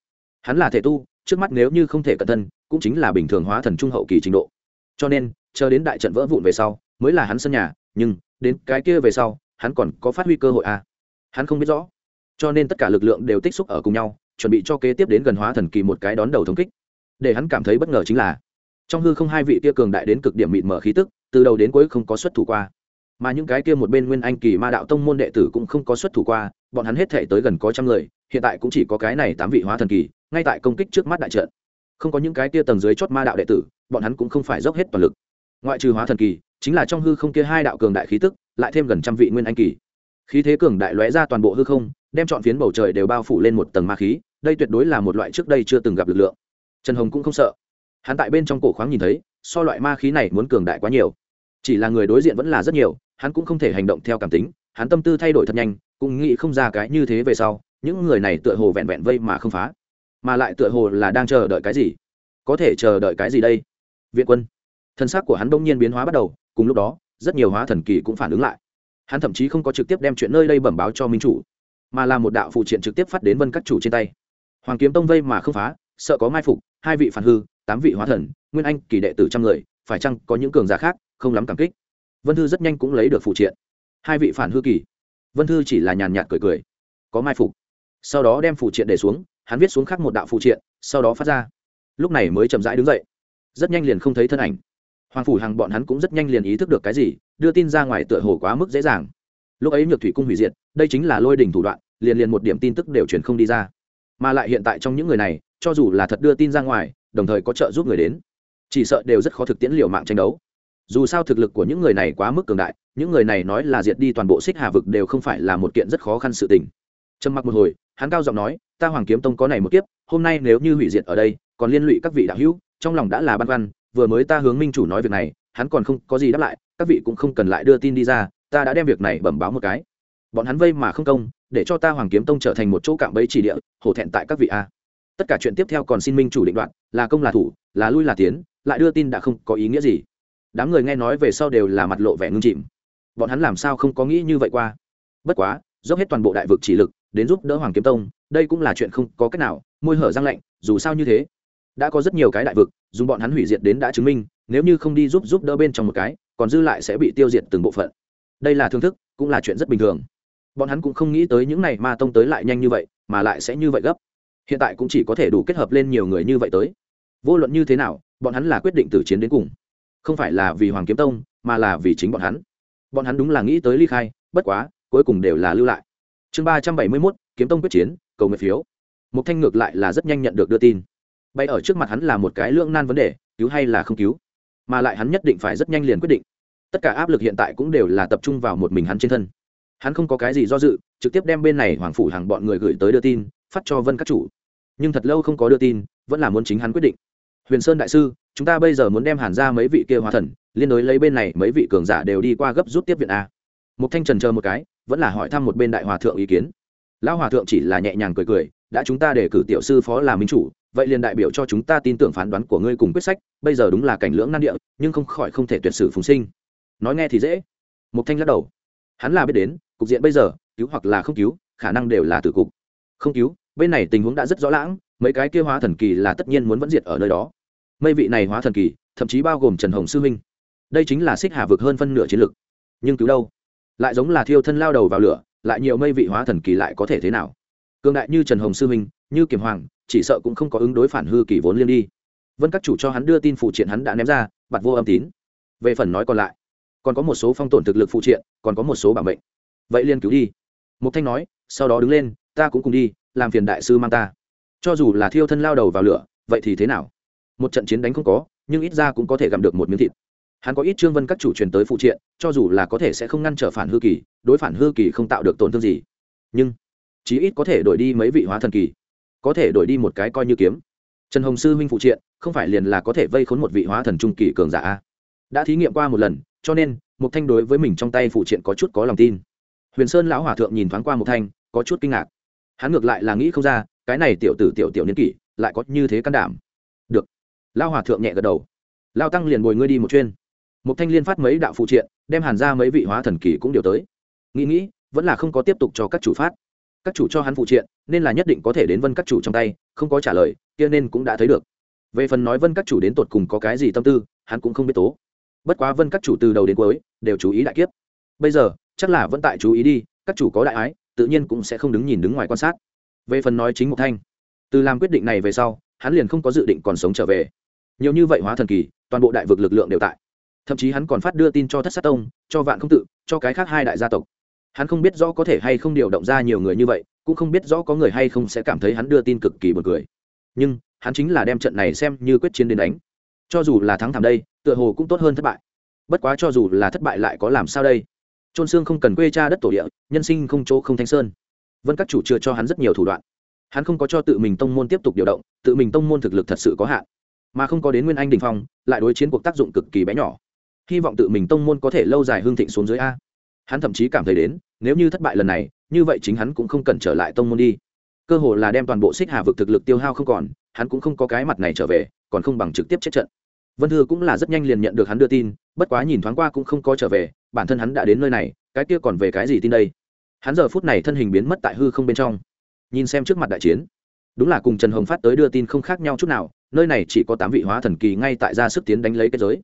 Hắn là thể tu, trước mắt nếu như không thể cẩn thân, cũng chính là bình thường hóa thần trung hậu kỳ trình độ. Cho nên, chờ đến đại trận vỡ vụn về sau, mới là hắn sân nhà, nhưng, đến cái kia về sau, hắn còn có phát huy cơ hội à. hắn không biết rõ. Cho nên tất cả lực lượng đều tích xúc ở cùng nhau, chuẩn bị cho kế tiếp đến gần hóa thần kỳ một cái đón đầu thống kích. Để hắn cảm thấy bất ngờ chính là trong hư không hai vị kia cường đại đến cực điểm mịt mở khí tức, từ đầu đến cuối không có xuất thủ qua. Mà những cái kia một bên nguyên anh kỳ ma đạo tông môn đệ tử cũng không có xuất thủ qua, bọn hắn hết thể tới gần có trăm người, hiện tại cũng chỉ có cái này tám vị hóa thần kỳ, ngay tại công kích trước mắt đại trận. Không có những cái kia tầng dưới chót ma đạo đệ tử, bọn hắn cũng không phải dốc hết toàn lực. Ngoại trừ hóa thần kỳ, chính là trong hư không kia hai đạo cường đại khí tức, lại thêm gần trăm vị nguyên anh kỳ. Khí thế cường đại lóe ra toàn bộ hư không, đem chọn phiến bầu trời đều bao phủ lên một tầng ma khí, đây tuyệt đối là một loại trước đây chưa từng gặp lực lượng. Trần hồng cũng không sợ hắn tại bên trong cổ khoáng nhìn thấy, so loại ma khí này muốn cường đại quá nhiều. Chỉ là người đối diện vẫn là rất nhiều, hắn cũng không thể hành động theo cảm tính, hắn tâm tư thay đổi thật nhanh, cũng nghĩ không ra cái như thế về sau, những người này tựa hồ vẹn vẹn vây mà không phá, mà lại tựa hồ là đang chờ đợi cái gì? Có thể chờ đợi cái gì đây? Viện quân. Thân xác của hắn bỗng nhiên biến hóa bắt đầu, cùng lúc đó, rất nhiều hóa thần kỳ cũng phản ứng lại. Hắn thậm chí không có trực tiếp đem chuyện nơi đây bẩm báo cho minh chủ, mà là một đạo phụ triện trực tiếp phát đến vân các chủ trên tay. Hoàng kiếm tông vây mà không phá, sợ có mai phục, hai vị phản hư tám vị hóa thần, nguyên anh, kỳ đệ tử trăm người, phải chăng có những cường giả khác không lắm cảm kích? Vân thư rất nhanh cũng lấy được phụ triện. Hai vị phản hư kỳ. Vân thư chỉ là nhàn nhạt cười cười. Có mai phục. Sau đó đem phụ triện để xuống, hắn viết xuống khắc một đạo phụ triện, sau đó phát ra. Lúc này mới chậm rãi đứng dậy. Rất nhanh liền không thấy thân ảnh. Hoàng phủ hàng bọn hắn cũng rất nhanh liền ý thức được cái gì, đưa tin ra ngoài tựa hồ quá mức dễ dàng. Lúc ấy nhược thủy cung hủy diệt, đây chính là lôi đình thủ đoạn, liền liền một điểm tin tức đều truyền không đi ra. Mà lại hiện tại trong những người này, cho dù là thật đưa tin ra ngoài đồng thời có trợ giúp người đến. Chỉ sợ đều rất khó thực tiễn liều mạng tranh đấu. Dù sao thực lực của những người này quá mức cường đại, những người này nói là diệt đi toàn bộ xích hà vực đều không phải là một kiện rất khó khăn sự tình. Trầm mặc một hồi, hắn cao giọng nói, ta hoàng kiếm tông có này một kiếp, hôm nay nếu như hủy diệt ở đây, còn liên lụy các vị đạo hữu, trong lòng đã là băn khoăn, vừa mới ta hướng minh chủ nói việc này, hắn còn không có gì đáp lại, các vị cũng không cần lại đưa tin đi ra, ta đã đem việc này bẩm báo một cái. Bọn hắn vây mà không công, để cho ta hoàng kiếm tông trở thành một chỗ cạm bẫy chỉ địa, hổ thẹn tại các vị a tất cả chuyện tiếp theo còn xin minh chủ định đoạn là công là thủ, là lui là tiến, lại đưa tin đã không có ý nghĩa gì. Đám người nghe nói về sau đều là mặt lộ vẻ ngưng chìm. Bọn hắn làm sao không có nghĩ như vậy qua? Bất quá, dốc hết toàn bộ đại vực chỉ lực, đến giúp đỡ hoàng kiếm tông, đây cũng là chuyện không có cách nào, môi hở răng lạnh, dù sao như thế, đã có rất nhiều cái đại vực, dùng bọn hắn hủy diệt đến đã chứng minh, nếu như không đi giúp giúp đỡ bên trong một cái, còn dư lại sẽ bị tiêu diệt từng bộ phận. Đây là thương thức, cũng là chuyện rất bình thường. Bọn hắn cũng không nghĩ tới những này ma tông tới lại nhanh như vậy, mà lại sẽ như vậy gấp hiện tại cũng chỉ có thể đủ kết hợp lên nhiều người như vậy tới. Vô luận như thế nào, bọn hắn là quyết định từ chiến đến cùng. Không phải là vì hoàng kiếm tông, mà là vì chính bọn hắn. Bọn hắn đúng là nghĩ tới ly khai, bất quá, cuối cùng đều là lưu lại. Chương ba trăm bảy mươi mốt, kiếm tông quyết chiến, cầu nguyện phiếu. Mục thanh ngược lại là rất nhanh nhận được đưa tin. Bay ở trước mặt hắn là một cái lưỡng nan vấn đề, cứu hay là không cứu? Mà lại hắn nhất định phải rất nhanh liền quyết định. Tất cả áp lực hiện tại cũng đều là tập trung vào một mình hắn trên thân. Hắn không có cái gì do dự, trực tiếp đem bên này hoàng phủ hàng bọn người gửi tới đưa tin, phát cho vân các chủ nhưng thật lâu không có đưa tin, vẫn là muốn chính hắn quyết định. Huyền sơn đại sư, chúng ta bây giờ muốn đem hàn ra mấy vị kia hóa thần, liên đối lấy bên này mấy vị cường giả đều đi qua gấp rút tiếp viện a. Một thanh trần chờ một cái, vẫn là hỏi thăm một bên đại hòa thượng ý kiến. Lão hòa thượng chỉ là nhẹ nhàng cười cười, đã chúng ta để cử tiểu sư phó làm minh chủ, vậy liền đại biểu cho chúng ta tin tưởng phán đoán của ngươi cùng quyết sách, bây giờ đúng là cảnh lưỡng nan địa, nhưng không khỏi không thể tuyệt sử phùng sinh. Nói nghe thì dễ. Mục thanh lắc đầu. Hắn là biết đến, cục diện bây giờ, cứu hoặc là không cứu, khả năng đều là tử cục. Không cứu bên này tình huống đã rất rõ lãng, mấy cái kia hóa thần kỳ là tất nhiên muốn vẫn diệt ở nơi đó. Mây vị này hóa thần kỳ, thậm chí bao gồm trần hồng sư huynh đây chính là xích hà vực hơn phân nửa chiến lực. Nhưng cứu đâu? Lại giống là thiêu thân lao đầu vào lửa, lại nhiều mây vị hóa thần kỳ lại có thể thế nào? Cường đại như trần hồng sư huynh như kiểm hoàng, chỉ sợ cũng không có ứng đối phản hư kỳ vốn liên đi. Vân các chủ cho hắn đưa tin phụ triện hắn đã ném ra bặt vô âm tín. Về phần nói còn lại, còn có một số phong tổn thực lực phụ triện, còn có một số bảo mệnh. Vậy liên cứu đi. Mục thanh nói, sau đó đứng lên, ta cũng cùng đi làm phiền đại sư mang ta. Cho dù là thiêu thân lao đầu vào lửa, vậy thì thế nào? Một trận chiến đánh không có, nhưng ít ra cũng có thể gặm được một miếng thịt. Hắn có ít trương vân các chủ truyền tới phụ triện, cho dù là có thể sẽ không ngăn trở phản hư kỳ, đối phản hư kỳ không tạo được tổn thương gì. Nhưng, chí ít có thể đổi đi mấy vị hóa thần kỳ. Có thể đổi đi một cái coi như kiếm. Trần hồng sư huynh phụ triện, không phải liền là có thể vây khốn một vị hóa thần trung kỳ cường giả đã thí nghiệm qua một lần, cho nên một thanh đối với mình trong tay phụ triện có chút có lòng tin. Huyền sơn lão hòa thượng nhìn thoáng qua một thanh, có chút kinh ngạc hắn ngược lại là nghĩ không ra, cái này tiểu tử tiểu tiểu niên kỷ, lại có như thế can đảm. Được. Lao hòa thượng nhẹ gật đầu. Lao tăng liền bồi ngươi đi một chuyên một thanh liên phát mấy đạo phụ triện, đem hàn ra mấy vị hóa thần kỳ cũng điều tới. Nghĩ nghĩ, vẫn là không có tiếp tục cho các chủ phát. Các chủ cho hắn phụ triện, nên là nhất định có thể đến vân các chủ trong tay, không có trả lời, kia nên cũng đã thấy được. Về phần nói vân các chủ đến tột cùng có cái gì tâm tư, hắn cũng không biết tố. Bất quá vân các chủ từ đầu đến cuối, đều chú ý đại kiếp. Bây giờ, chắc là vẫn tại chú ý đi, các chủ có đại ái tự nhiên cũng sẽ không đứng nhìn đứng ngoài quan sát. Về phần nói chính Mục thanh, từ làm quyết định này về sau, hắn liền không có dự định còn sống trở về. Nhiều như vậy hóa thần kỳ, toàn bộ đại vực lực lượng đều tại. Thậm chí hắn còn phát đưa tin cho thất sát tông, cho vạn không tự, cho cái khác hai đại gia tộc. Hắn không biết rõ có thể hay không điều động ra nhiều người như vậy, cũng không biết rõ có người hay không sẽ cảm thấy hắn đưa tin cực kỳ buồn cười. Nhưng, hắn chính là đem trận này xem như quyết chiến đến đánh. Cho dù là thắng thảm đây, tựa hồ cũng tốt hơn thất bại. Bất quá cho dù là thất bại lại có làm sao đây? Trôn xương không cần quê cha đất tổ địa, nhân sinh không chỗ không thanh sơn. Vân các chủ chưa cho hắn rất nhiều thủ đoạn. Hắn không có cho tự mình tông môn tiếp tục điều động, tự mình tông môn thực lực thật sự có hạn. Mà không có đến nguyên anh đình phong, lại đối chiến cuộc tác dụng cực kỳ bé nhỏ. Hy vọng tự mình tông môn có thể lâu dài hương thịnh xuống dưới a. Hắn thậm chí cảm thấy đến, nếu như thất bại lần này, như vậy chính hắn cũng không cần trở lại tông môn đi. Cơ hồ là đem toàn bộ xích hà vực thực lực tiêu hao không còn, hắn cũng không có cái mặt này trở về, còn không bằng trực tiếp chết trận. Vân thư cũng là rất nhanh liền nhận được hắn đưa tin, bất quá nhìn thoáng qua cũng không có trở về bản thân hắn đã đến nơi này, cái kia còn về cái gì tin đây? Hắn giờ phút này thân hình biến mất tại hư không bên trong. Nhìn xem trước mặt đại chiến, đúng là cùng trần hồng phát tới đưa tin không khác nhau chút nào, nơi này chỉ có tám vị hóa thần kỳ ngay tại ra sức tiến đánh lấy kết giới.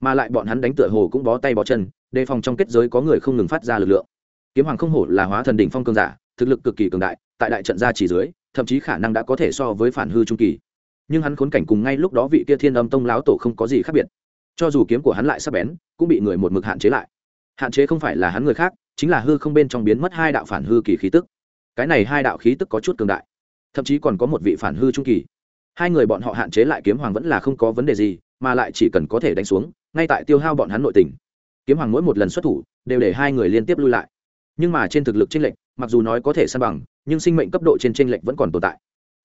Mà lại bọn hắn đánh tựa hồ cũng bó tay bó chân, đề phòng trong kết giới có người không ngừng phát ra lực lượng. Kiếm hoàng không hổ là hóa thần đỉnh phong cường giả, thực lực cực kỳ cường đại, tại đại trận gia chỉ dưới, thậm chí khả năng đã có thể so với phản hư trung kỳ. Nhưng hắn khốn cảnh cùng ngay lúc đó vị kia thiên âm tông láo tổ không có gì khác biệt. Cho dù kiếm của hắn lại sắp bén, cũng bị người một mực hạn chế lại hạn chế không phải là hắn người khác, chính là hư không bên trong biến mất hai đạo phản hư kỳ khí tức. Cái này hai đạo khí tức có chút cường đại, thậm chí còn có một vị phản hư trung kỳ. Hai người bọn họ hạn chế lại kiếm hoàng vẫn là không có vấn đề gì, mà lại chỉ cần có thể đánh xuống, ngay tại tiêu hao bọn hắn nội tình. Kiếm hoàng mỗi một lần xuất thủ, đều để hai người liên tiếp lui lại. Nhưng mà trên thực lực tranh lệch, mặc dù nói có thể san bằng, nhưng sinh mệnh cấp độ trên tranh lệch vẫn còn tồn tại.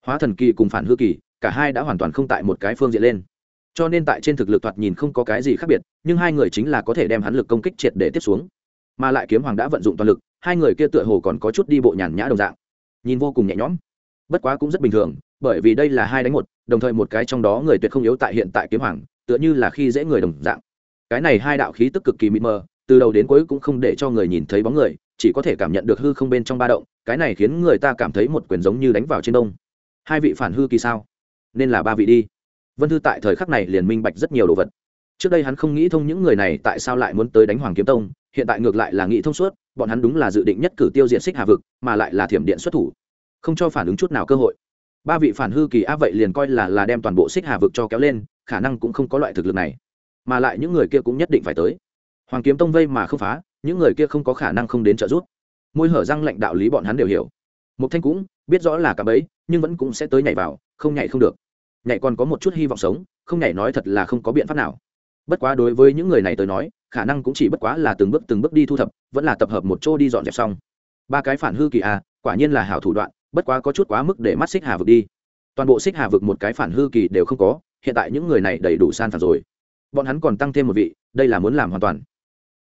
Hóa thần kỳ cùng phản hư kỳ, cả hai đã hoàn toàn không tại một cái phương diện lên cho nên tại trên thực lực thoạt nhìn không có cái gì khác biệt, nhưng hai người chính là có thể đem hắn lực công kích triệt để tiếp xuống. Mà lại kiếm hoàng đã vận dụng toàn lực, hai người kia tựa hồ còn có chút đi bộ nhàn nhã đồng dạng. Nhìn vô cùng nhẹ nhõm. Bất quá cũng rất bình thường, bởi vì đây là hai đánh một, đồng thời một cái trong đó người tuyệt không yếu tại hiện tại kiếm hoàng, tựa như là khi dễ người đồng dạng. Cái này hai đạo khí tức cực kỳ mịt mờ, từ đầu đến cuối cũng không để cho người nhìn thấy bóng người, chỉ có thể cảm nhận được hư không bên trong ba động, cái này khiến người ta cảm thấy một quyền giống như đánh vào trên đông. Hai vị phản hư kỳ sao? Nên là ba vị đi vân thư tại thời khắc này liền minh bạch rất nhiều đồ vật. Trước đây hắn không nghĩ thông những người này tại sao lại muốn tới đánh hoàng kiếm tông, hiện tại ngược lại là nghĩ thông suốt, bọn hắn đúng là dự định nhất cử tiêu diện xích hà vực, mà lại là thiểm điện xuất thủ. Không cho phản ứng chút nào cơ hội. Ba vị phản hư kỳ á vậy liền coi là là đem toàn bộ xích hà vực cho kéo lên, khả năng cũng không có loại thực lực này. Mà lại những người kia cũng nhất định phải tới. Hoàng kiếm tông vây mà không phá, những người kia không có khả năng không đến trợ giúp. Môi hở răng lệnh đạo lý bọn hắn đều hiểu. Một thanh cũng biết rõ là cả bấy nhưng vẫn cũng sẽ tới nhảy vào, không nhảy không được nhảy còn có một chút hy vọng sống, không nhảy nói thật là không có biện pháp nào. Bất quá đối với những người này tới nói, khả năng cũng chỉ bất quá là từng bước từng bước đi thu thập, vẫn là tập hợp một chỗ đi dọn dẹp xong. Ba cái phản hư kỳ a quả nhiên là hảo thủ đoạn, bất quá có chút quá mức để mắt xích hà vực đi. Toàn bộ xích hà vực một cái phản hư kỳ đều không có, hiện tại những người này đầy đủ san phản rồi. Bọn hắn còn tăng thêm một vị, đây là muốn làm hoàn toàn.